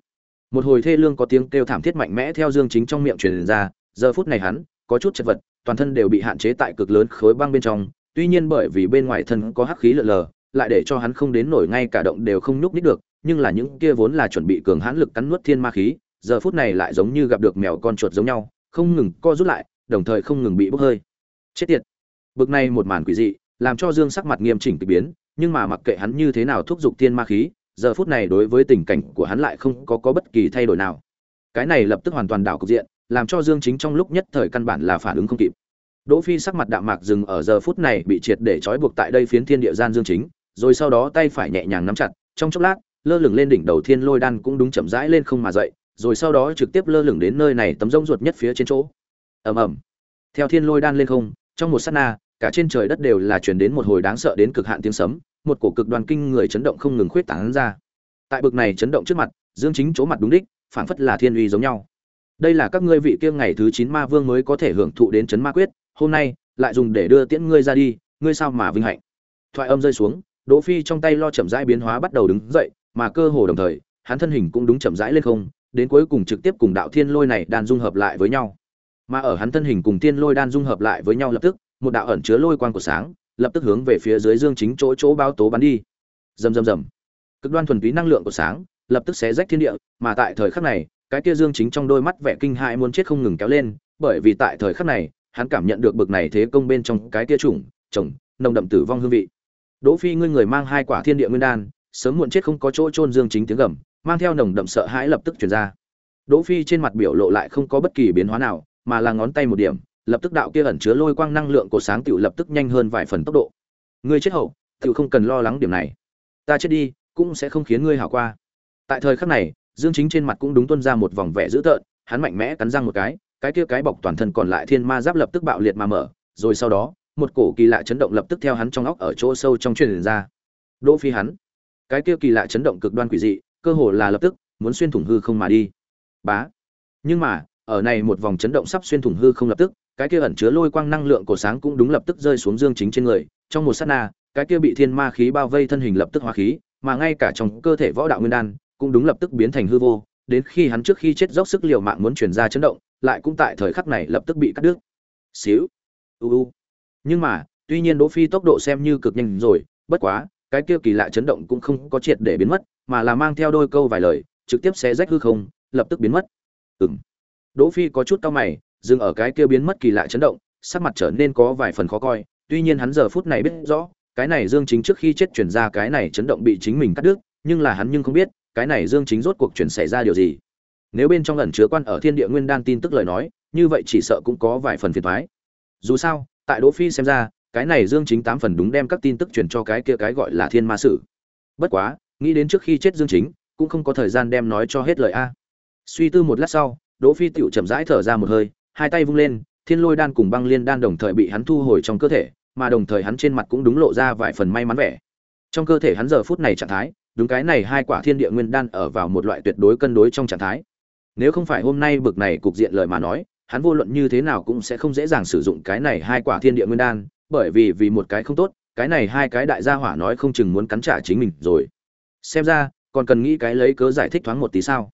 Một hồi thê lương có tiếng kêu thảm thiết mạnh mẽ theo dương chính trong miệng truyền ra, giờ phút này hắn, có chút chật vật, toàn thân đều bị hạn chế tại cực lớn khối băng bên trong, tuy nhiên bởi vì bên ngoài thân có hắc khí lờ lờ, lại để cho hắn không đến nổi ngay cả động đều không nhúc nít được, nhưng là những kia vốn là chuẩn bị cường hãn lực cắn nuốt thiên ma khí, giờ phút này lại giống như gặp được mèo con chuột giống nhau, không ngừng co rút lại, đồng thời không ngừng bị bốc hơi chết tiệt. Bực này một màn quỷ dị, làm cho dương sắc mặt nghiêm chỉnh kịch biến, nhưng mà mặc kệ hắn như thế nào thúc giục thiên ma khí, giờ phút này đối với tình cảnh của hắn lại không có có bất kỳ thay đổi nào. Cái này lập tức hoàn toàn đảo cục diện, làm cho dương chính trong lúc nhất thời căn bản là phản ứng không kịp. Đỗ phi sắc mặt đạm mạc dừng ở giờ phút này bị triệt để trói buộc tại đây phiến thiên địa gian dương chính, rồi sau đó tay phải nhẹ nhàng nắm chặt, trong chốc lát, lơ lửng lên đỉnh đầu thiên lôi đan cũng đúng chậm rãi lên không mà dậy, rồi sau đó trực tiếp lơ lửng đến nơi này tấm rông ruột nhất phía trên chỗ. Ầm ầm. Theo thiên lôi đan lên không trong một sát na, cả trên trời đất đều là truyền đến một hồi đáng sợ đến cực hạn tiếng sấm, một cổ cực đoàn kinh người chấn động không ngừng khuyết tán ra. Tại bực này chấn động trước mặt, dương chính chỗ mặt đúng đích, phảng phất là thiên uy giống nhau. Đây là các ngươi vị kia ngày thứ chín ma vương mới có thể hưởng thụ đến chấn ma quyết, hôm nay, lại dùng để đưa tiễn ngươi ra đi, ngươi sao mà vinh hạnh? Thoại âm rơi xuống, đỗ phi trong tay lo chậm rãi biến hóa bắt đầu đứng dậy, mà cơ hồ đồng thời, hắn thân hình cũng đúng chậm rãi lên không, đến cuối cùng trực tiếp cùng đạo thiên lôi này đan dung hợp lại với nhau mà ở hắn thân hình cùng thiên lôi đan dung hợp lại với nhau lập tức, một đạo ẩn chứa lôi quang của sáng, lập tức hướng về phía dưới dương chính chỗ chỗ bao tố bắn đi. Rầm rầm rầm. Cực đoan thuần túy năng lượng của sáng, lập tức xé rách thiên địa, mà tại thời khắc này, cái kia dương chính trong đôi mắt vẻ kinh hãi muốn chết không ngừng kéo lên, bởi vì tại thời khắc này, hắn cảm nhận được bực này thế công bên trong cái kia trùng chồng, nồng đậm tử vong hương vị. Đỗ phi ngươi người mang hai quả thiên địa nguyên đan, sớm muộn chết không có chỗ trôn dương chính tiếng gầm, mang theo nồng đậm sợ hãi lập tức truyền ra. Đỗ phi trên mặt biểu lộ lại không có bất kỳ biến hóa nào mà là ngón tay một điểm lập tức đạo kia ẩn chứa lôi quang năng lượng của sáng tiểu lập tức nhanh hơn vài phần tốc độ. Ngươi chết hậu, tiểu không cần lo lắng điểm này. Ta chết đi, cũng sẽ không khiến ngươi hảo qua. Tại thời khắc này, Dương Chính trên mặt cũng đúng tuôn ra một vòng vẻ dữ tợn, hắn mạnh mẽ cắn răng một cái, cái kia cái bọc toàn thân còn lại thiên ma giáp lập tức bạo liệt mà mở, rồi sau đó, một cổ kỳ lạ chấn động lập tức theo hắn trong óc ở chỗ sâu trong truyền ra. Đỗ Phi hắn, cái kia kỳ lạ chấn động cực đoan quỷ dị, cơ hồ là lập tức muốn xuyên thủng hư không mà đi. Bá. Nhưng mà, ở này một vòng chấn động sắp xuyên thủng hư không lập tức, cái kia ẩn chứa lôi quang năng lượng của sáng cũng đúng lập tức rơi xuống dương chính trên người trong một sát na cái kia bị thiên ma khí bao vây thân hình lập tức hóa khí mà ngay cả trong cơ thể võ đạo nguyên đan cũng đúng lập tức biến thành hư vô đến khi hắn trước khi chết dốc sức liều mạng muốn truyền ra chấn động lại cũng tại thời khắc này lập tức bị cắt đứt. Xíu u u. Nhưng mà tuy nhiên đỗ phi tốc độ xem như cực nhanh rồi bất quá cái kia kỳ lạ chấn động cũng không có triệt để biến mất mà là mang theo đôi câu vài lời trực tiếp xé rách hư không lập tức biến mất. Ừm đỗ phi có chút cau mày dừng ở cái kia biến mất kỳ lạ chấn động, sắc mặt trở nên có vài phần khó coi, tuy nhiên hắn giờ phút này biết rõ, cái này Dương Chính trước khi chết chuyển ra cái này chấn động bị chính mình cắt đứt, nhưng là hắn nhưng không biết, cái này dương chính rốt cuộc chuyển xảy ra điều gì. Nếu bên trong ẩn chứa quan ở thiên địa nguyên đan tin tức lời nói như vậy chỉ sợ cũng có vài phần phiền toái. dù sao tại đỗ phi xem ra cái này dương chính tám phần đúng đem các tin tức truyền cho cái kia cái gọi là thiên ma sử. Bất quá nghĩ đến trước khi chết dương chính cũng không có thời gian đem nói cho hết lời a. Suy tư một lát sau đỗ phi tiểu chậm rãi thở ra một hơi, hai tay vung lên, thiên lôi đan cùng băng liên đan đồng thời bị hắn thu hồi trong cơ thể, mà đồng thời hắn trên mặt cũng đúng lộ ra vài phần may mắn vẻ. Trong cơ thể hắn giờ phút này trạng thái, đúng cái này hai quả thiên địa nguyên đan ở vào một loại tuyệt đối cân đối trong trạng thái. Nếu không phải hôm nay bực này cục diện lời mà nói, hắn vô luận như thế nào cũng sẽ không dễ dàng sử dụng cái này hai quả thiên địa nguyên đan, bởi vì vì một cái không tốt, cái này hai cái đại gia hỏa nói không chừng muốn cắn trả chính mình rồi. Xem ra, còn cần nghĩ cái lấy cớ giải thích thoáng một tí sao?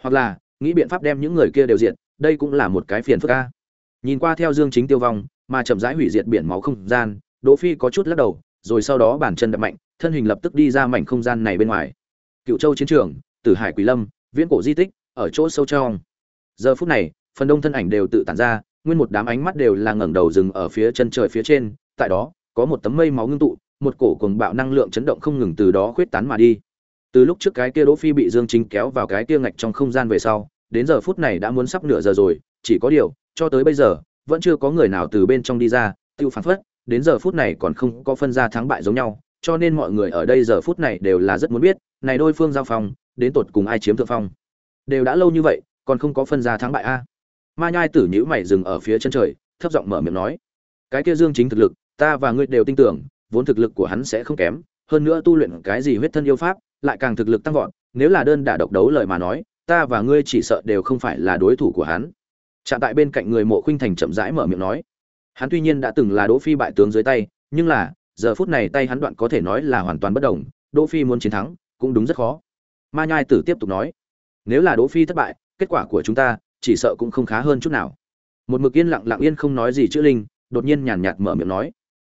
Hoặc là nghĩ biện pháp đem những người kia đều diện đây cũng là một cái phiền phức ca nhìn qua theo dương chính tiêu vong, mà chậm rãi hủy diệt biển máu không gian, đỗ phi có chút lắc đầu, rồi sau đó bàn chân đập mạnh, thân hình lập tức đi ra mảnh không gian này bên ngoài. Cựu châu chiến trường, tử hải quỷ lâm, viễn cổ di tích, ở chỗ sâu trong. Giờ phút này, phần đông thân ảnh đều tự tản ra, nguyên một đám ánh mắt đều là ngẩng đầu dừng ở phía chân trời phía trên, tại đó, có một tấm mây máu ngưng tụ, một cổ cuồng bạo năng lượng chấn động không ngừng từ đó khuyết tán mà đi từ lúc trước cái kia đỗ phi bị dương chính kéo vào cái kia ngạch trong không gian về sau, đến giờ phút này đã muốn sắp nửa giờ rồi, chỉ có điều, cho tới bây giờ, vẫn chưa có người nào từ bên trong đi ra, tiêu phản phất, đến giờ phút này còn không có phân ra thắng bại giống nhau, cho nên mọi người ở đây giờ phút này đều là rất muốn biết, này đôi phương giao phong, đến tột cùng ai chiếm thượng phong. Đều đã lâu như vậy, còn không có phân ra thắng bại a. Ma nhai tử nhữ mày dừng ở phía chân trời, thấp giọng mở miệng nói, cái kia dương chính thực lực, ta và ngươi đều tin tưởng, vốn thực lực của hắn sẽ không kém, hơn nữa tu luyện cái gì huyết thân yêu pháp lại càng thực lực tăng vọt, nếu là đơn đả độc đấu lời mà nói, ta và ngươi chỉ sợ đều không phải là đối thủ của hắn. Chạm tại bên cạnh người mộ khuynh thành chậm rãi mở miệng nói. Hắn tuy nhiên đã từng là đỗ phi bại tướng dưới tay, nhưng là, giờ phút này tay hắn đoạn có thể nói là hoàn toàn bất động đỗ phi muốn chiến thắng, cũng đúng rất khó. Ma nhai tử tiếp tục nói. Nếu là đỗ phi thất bại, kết quả của chúng ta, chỉ sợ cũng không khá hơn chút nào. Một mực yên lặng lặng yên không nói gì chữ linh, đột nhiên nhàn nhạt mở miệng nói.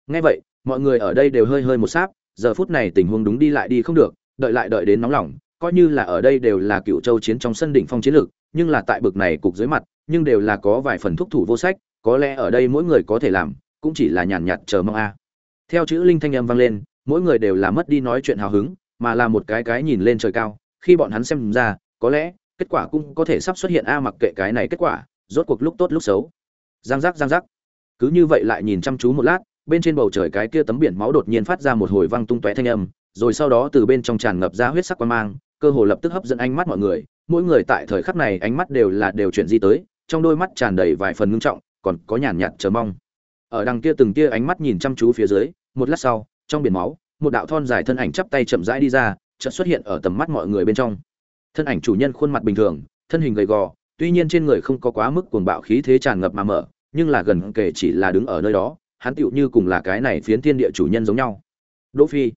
Nghe vậy, mọi người ở đây đều hơi hơi một sáp, giờ phút này tình huống đúng đi lại đi không được đợi lại đợi đến nóng lòng, coi như là ở đây đều là cựu châu chiến trong sân đỉnh phong chiến lược, nhưng là tại bực này cục dưới mặt, nhưng đều là có vài phần thúc thủ vô sách, có lẽ ở đây mỗi người có thể làm, cũng chỉ là nhàn nhạt chờ mong a. Theo chữ linh thanh âm vang lên, mỗi người đều là mất đi nói chuyện hào hứng, mà là một cái cái nhìn lên trời cao, khi bọn hắn xem ra, có lẽ, kết quả cũng có thể sắp xuất hiện a mặc kệ cái này kết quả, rốt cuộc lúc tốt lúc xấu. Giang giác giang giác. Cứ như vậy lại nhìn chăm chú một lát, bên trên bầu trời cái kia tấm biển máu đột nhiên phát ra một hồi vang tung tóe thanh âm rồi sau đó từ bên trong tràn ngập ra huyết sắc quan mang, cơ hồ lập tức hấp dẫn ánh mắt mọi người. Mỗi người tại thời khắc này ánh mắt đều là đều chuyển di tới, trong đôi mắt tràn đầy vài phần ngưng trọng, còn có nhàn nhạt chờ mong. Ở đằng kia từng kia ánh mắt nhìn chăm chú phía dưới, một lát sau, trong biển máu, một đạo thon dài thân ảnh chắp tay chậm rãi đi ra, chợt xuất hiện ở tầm mắt mọi người bên trong. Thân ảnh chủ nhân khuôn mặt bình thường, thân hình gầy gò, tuy nhiên trên người không có quá mức cuồng bạo khí thế tràn ngập mà mở, nhưng là gần kể chỉ là đứng ở nơi đó, hắn tựu như cùng là cái này phiến thiên địa chủ nhân giống nhau. Đỗ phi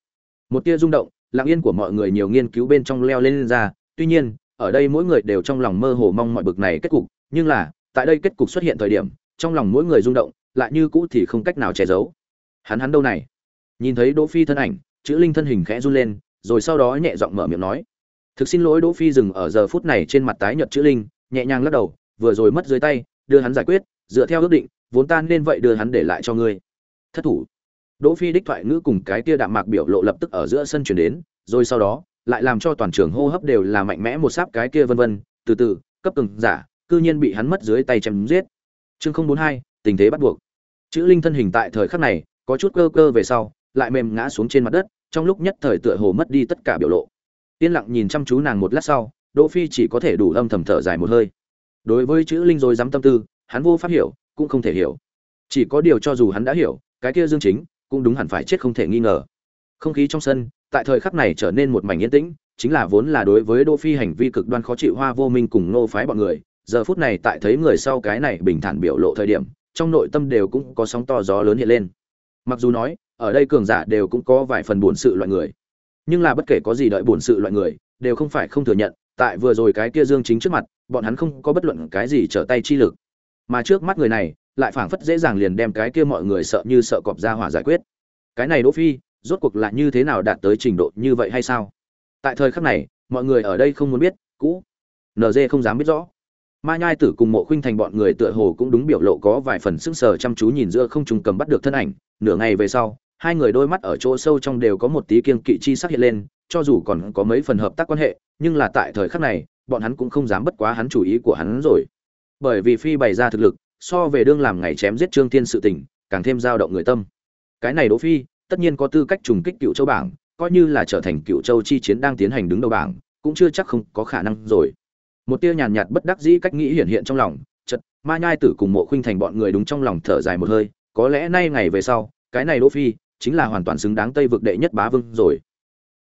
một tia rung động lặng yên của mọi người nhiều nghiên cứu bên trong leo lên, lên ra. Tuy nhiên ở đây mỗi người đều trong lòng mơ hồ mong mọi bực này kết cục nhưng là tại đây kết cục xuất hiện thời điểm trong lòng mỗi người rung động lại như cũ thì không cách nào che giấu. Hắn hắn đâu này? Nhìn thấy đỗ phi thân ảnh chữ linh thân hình khẽ run lên rồi sau đó nhẹ giọng mở miệng nói. Thực xin lỗi đỗ phi dừng ở giờ phút này trên mặt tái nhợt chữ linh nhẹ nhàng lắc đầu vừa rồi mất dưới tay đưa hắn giải quyết dựa theo ước định vốn tan nên vậy đưa hắn để lại cho ngươi. Thất thủ đỗ phi đích thoại ngữ cùng cái kia đạm mạc biểu lộ lập tức ở giữa sân truyền đến, rồi sau đó, lại làm cho toàn trường hô hấp đều là mạnh mẽ một sáp cái kia vân vân, từ từ, cấp từng giả, cư nhiên bị hắn mất dưới tay chém giết. Chương không bốn hai, tình thế bắt buộc. Chữ linh thân hình tại thời khắc này, có chút cơ cơ về sau, lại mềm ngã xuống trên mặt đất, trong lúc nhất thời tựa hồ mất đi tất cả biểu lộ. Tiên lặng nhìn chăm chú nàng một lát sau, đỗ phi chỉ có thể đủ âm thầm thở dài một hơi. Đối với chữ linh rồi dám tâm tư, hắn vô pháp hiểu, cũng không thể hiểu. Chỉ có điều cho dù hắn đã hiểu, cái kia dương chính cũng đúng hẳn phải chết không thể nghi ngờ. Không khí trong sân, tại thời khắc này trở nên một mảnh yên tĩnh, chính là vốn là đối với đỗ phi hành vi cực đoan khó chịu hoa vô minh cùng nô phái bọn người, giờ phút này tại thấy người sau cái này bình thản biểu lộ thời điểm, trong nội tâm đều cũng có sóng to gió lớn hiện lên. Mặc dù nói, ở đây cường giả đều cũng có vài phần buồn sự loại người, nhưng là bất kể có gì đợi buồn sự loại người, đều không phải không thừa nhận, tại vừa rồi cái kia dương chính trước mặt, bọn hắn không có bất luận cái gì trở tay chi lực. Mà trước mắt người này lại phảng phất dễ dàng liền đem cái kia mọi người sợ như sợ cọp ra hỏa giải quyết. Cái này đỗ phi, rốt cuộc là như thế nào đạt tới trình độ như vậy hay sao? Tại thời khắc này, mọi người ở đây không muốn biết, cũ. Nd không dám biết rõ. Ma nhai tử cùng mộ khuynh thành bọn người tựa hồ cũng đúng biểu lộ có vài phần sững sờ chăm chú nhìn giữa không trung cầm bắt được thân ảnh. Nửa ngày về sau, hai người đôi mắt ở chỗ sâu trong đều có một tí kiêng kỵ chi sắc hiện lên, cho dù còn có mấy phần hợp tác quan hệ, nhưng là tại thời khắc này, bọn hắn cũng không dám bất quá hắn chủ ý của hắn rồi. Bởi vì phi bày ra thực lực so về đương làm ngày chém giết trương thiên sự tình, càng thêm dao động người tâm. Cái này đỗ phi, tất nhiên có tư cách trùng kích cựu châu bảng, coi như là trở thành cựu châu chi chiến đang tiến hành đứng đầu bảng, cũng chưa chắc không có khả năng rồi. Một tia nhàn nhạt bất đắc dĩ cách nghĩ hiện hiện trong lòng, chợt, ma nhai tử cùng mộ khuynh thành bọn người đúng trong lòng thở dài một hơi, có lẽ nay ngày về sau, cái này đỗ phi, chính là hoàn toàn xứng đáng tây vực đệ nhất bá vương rồi.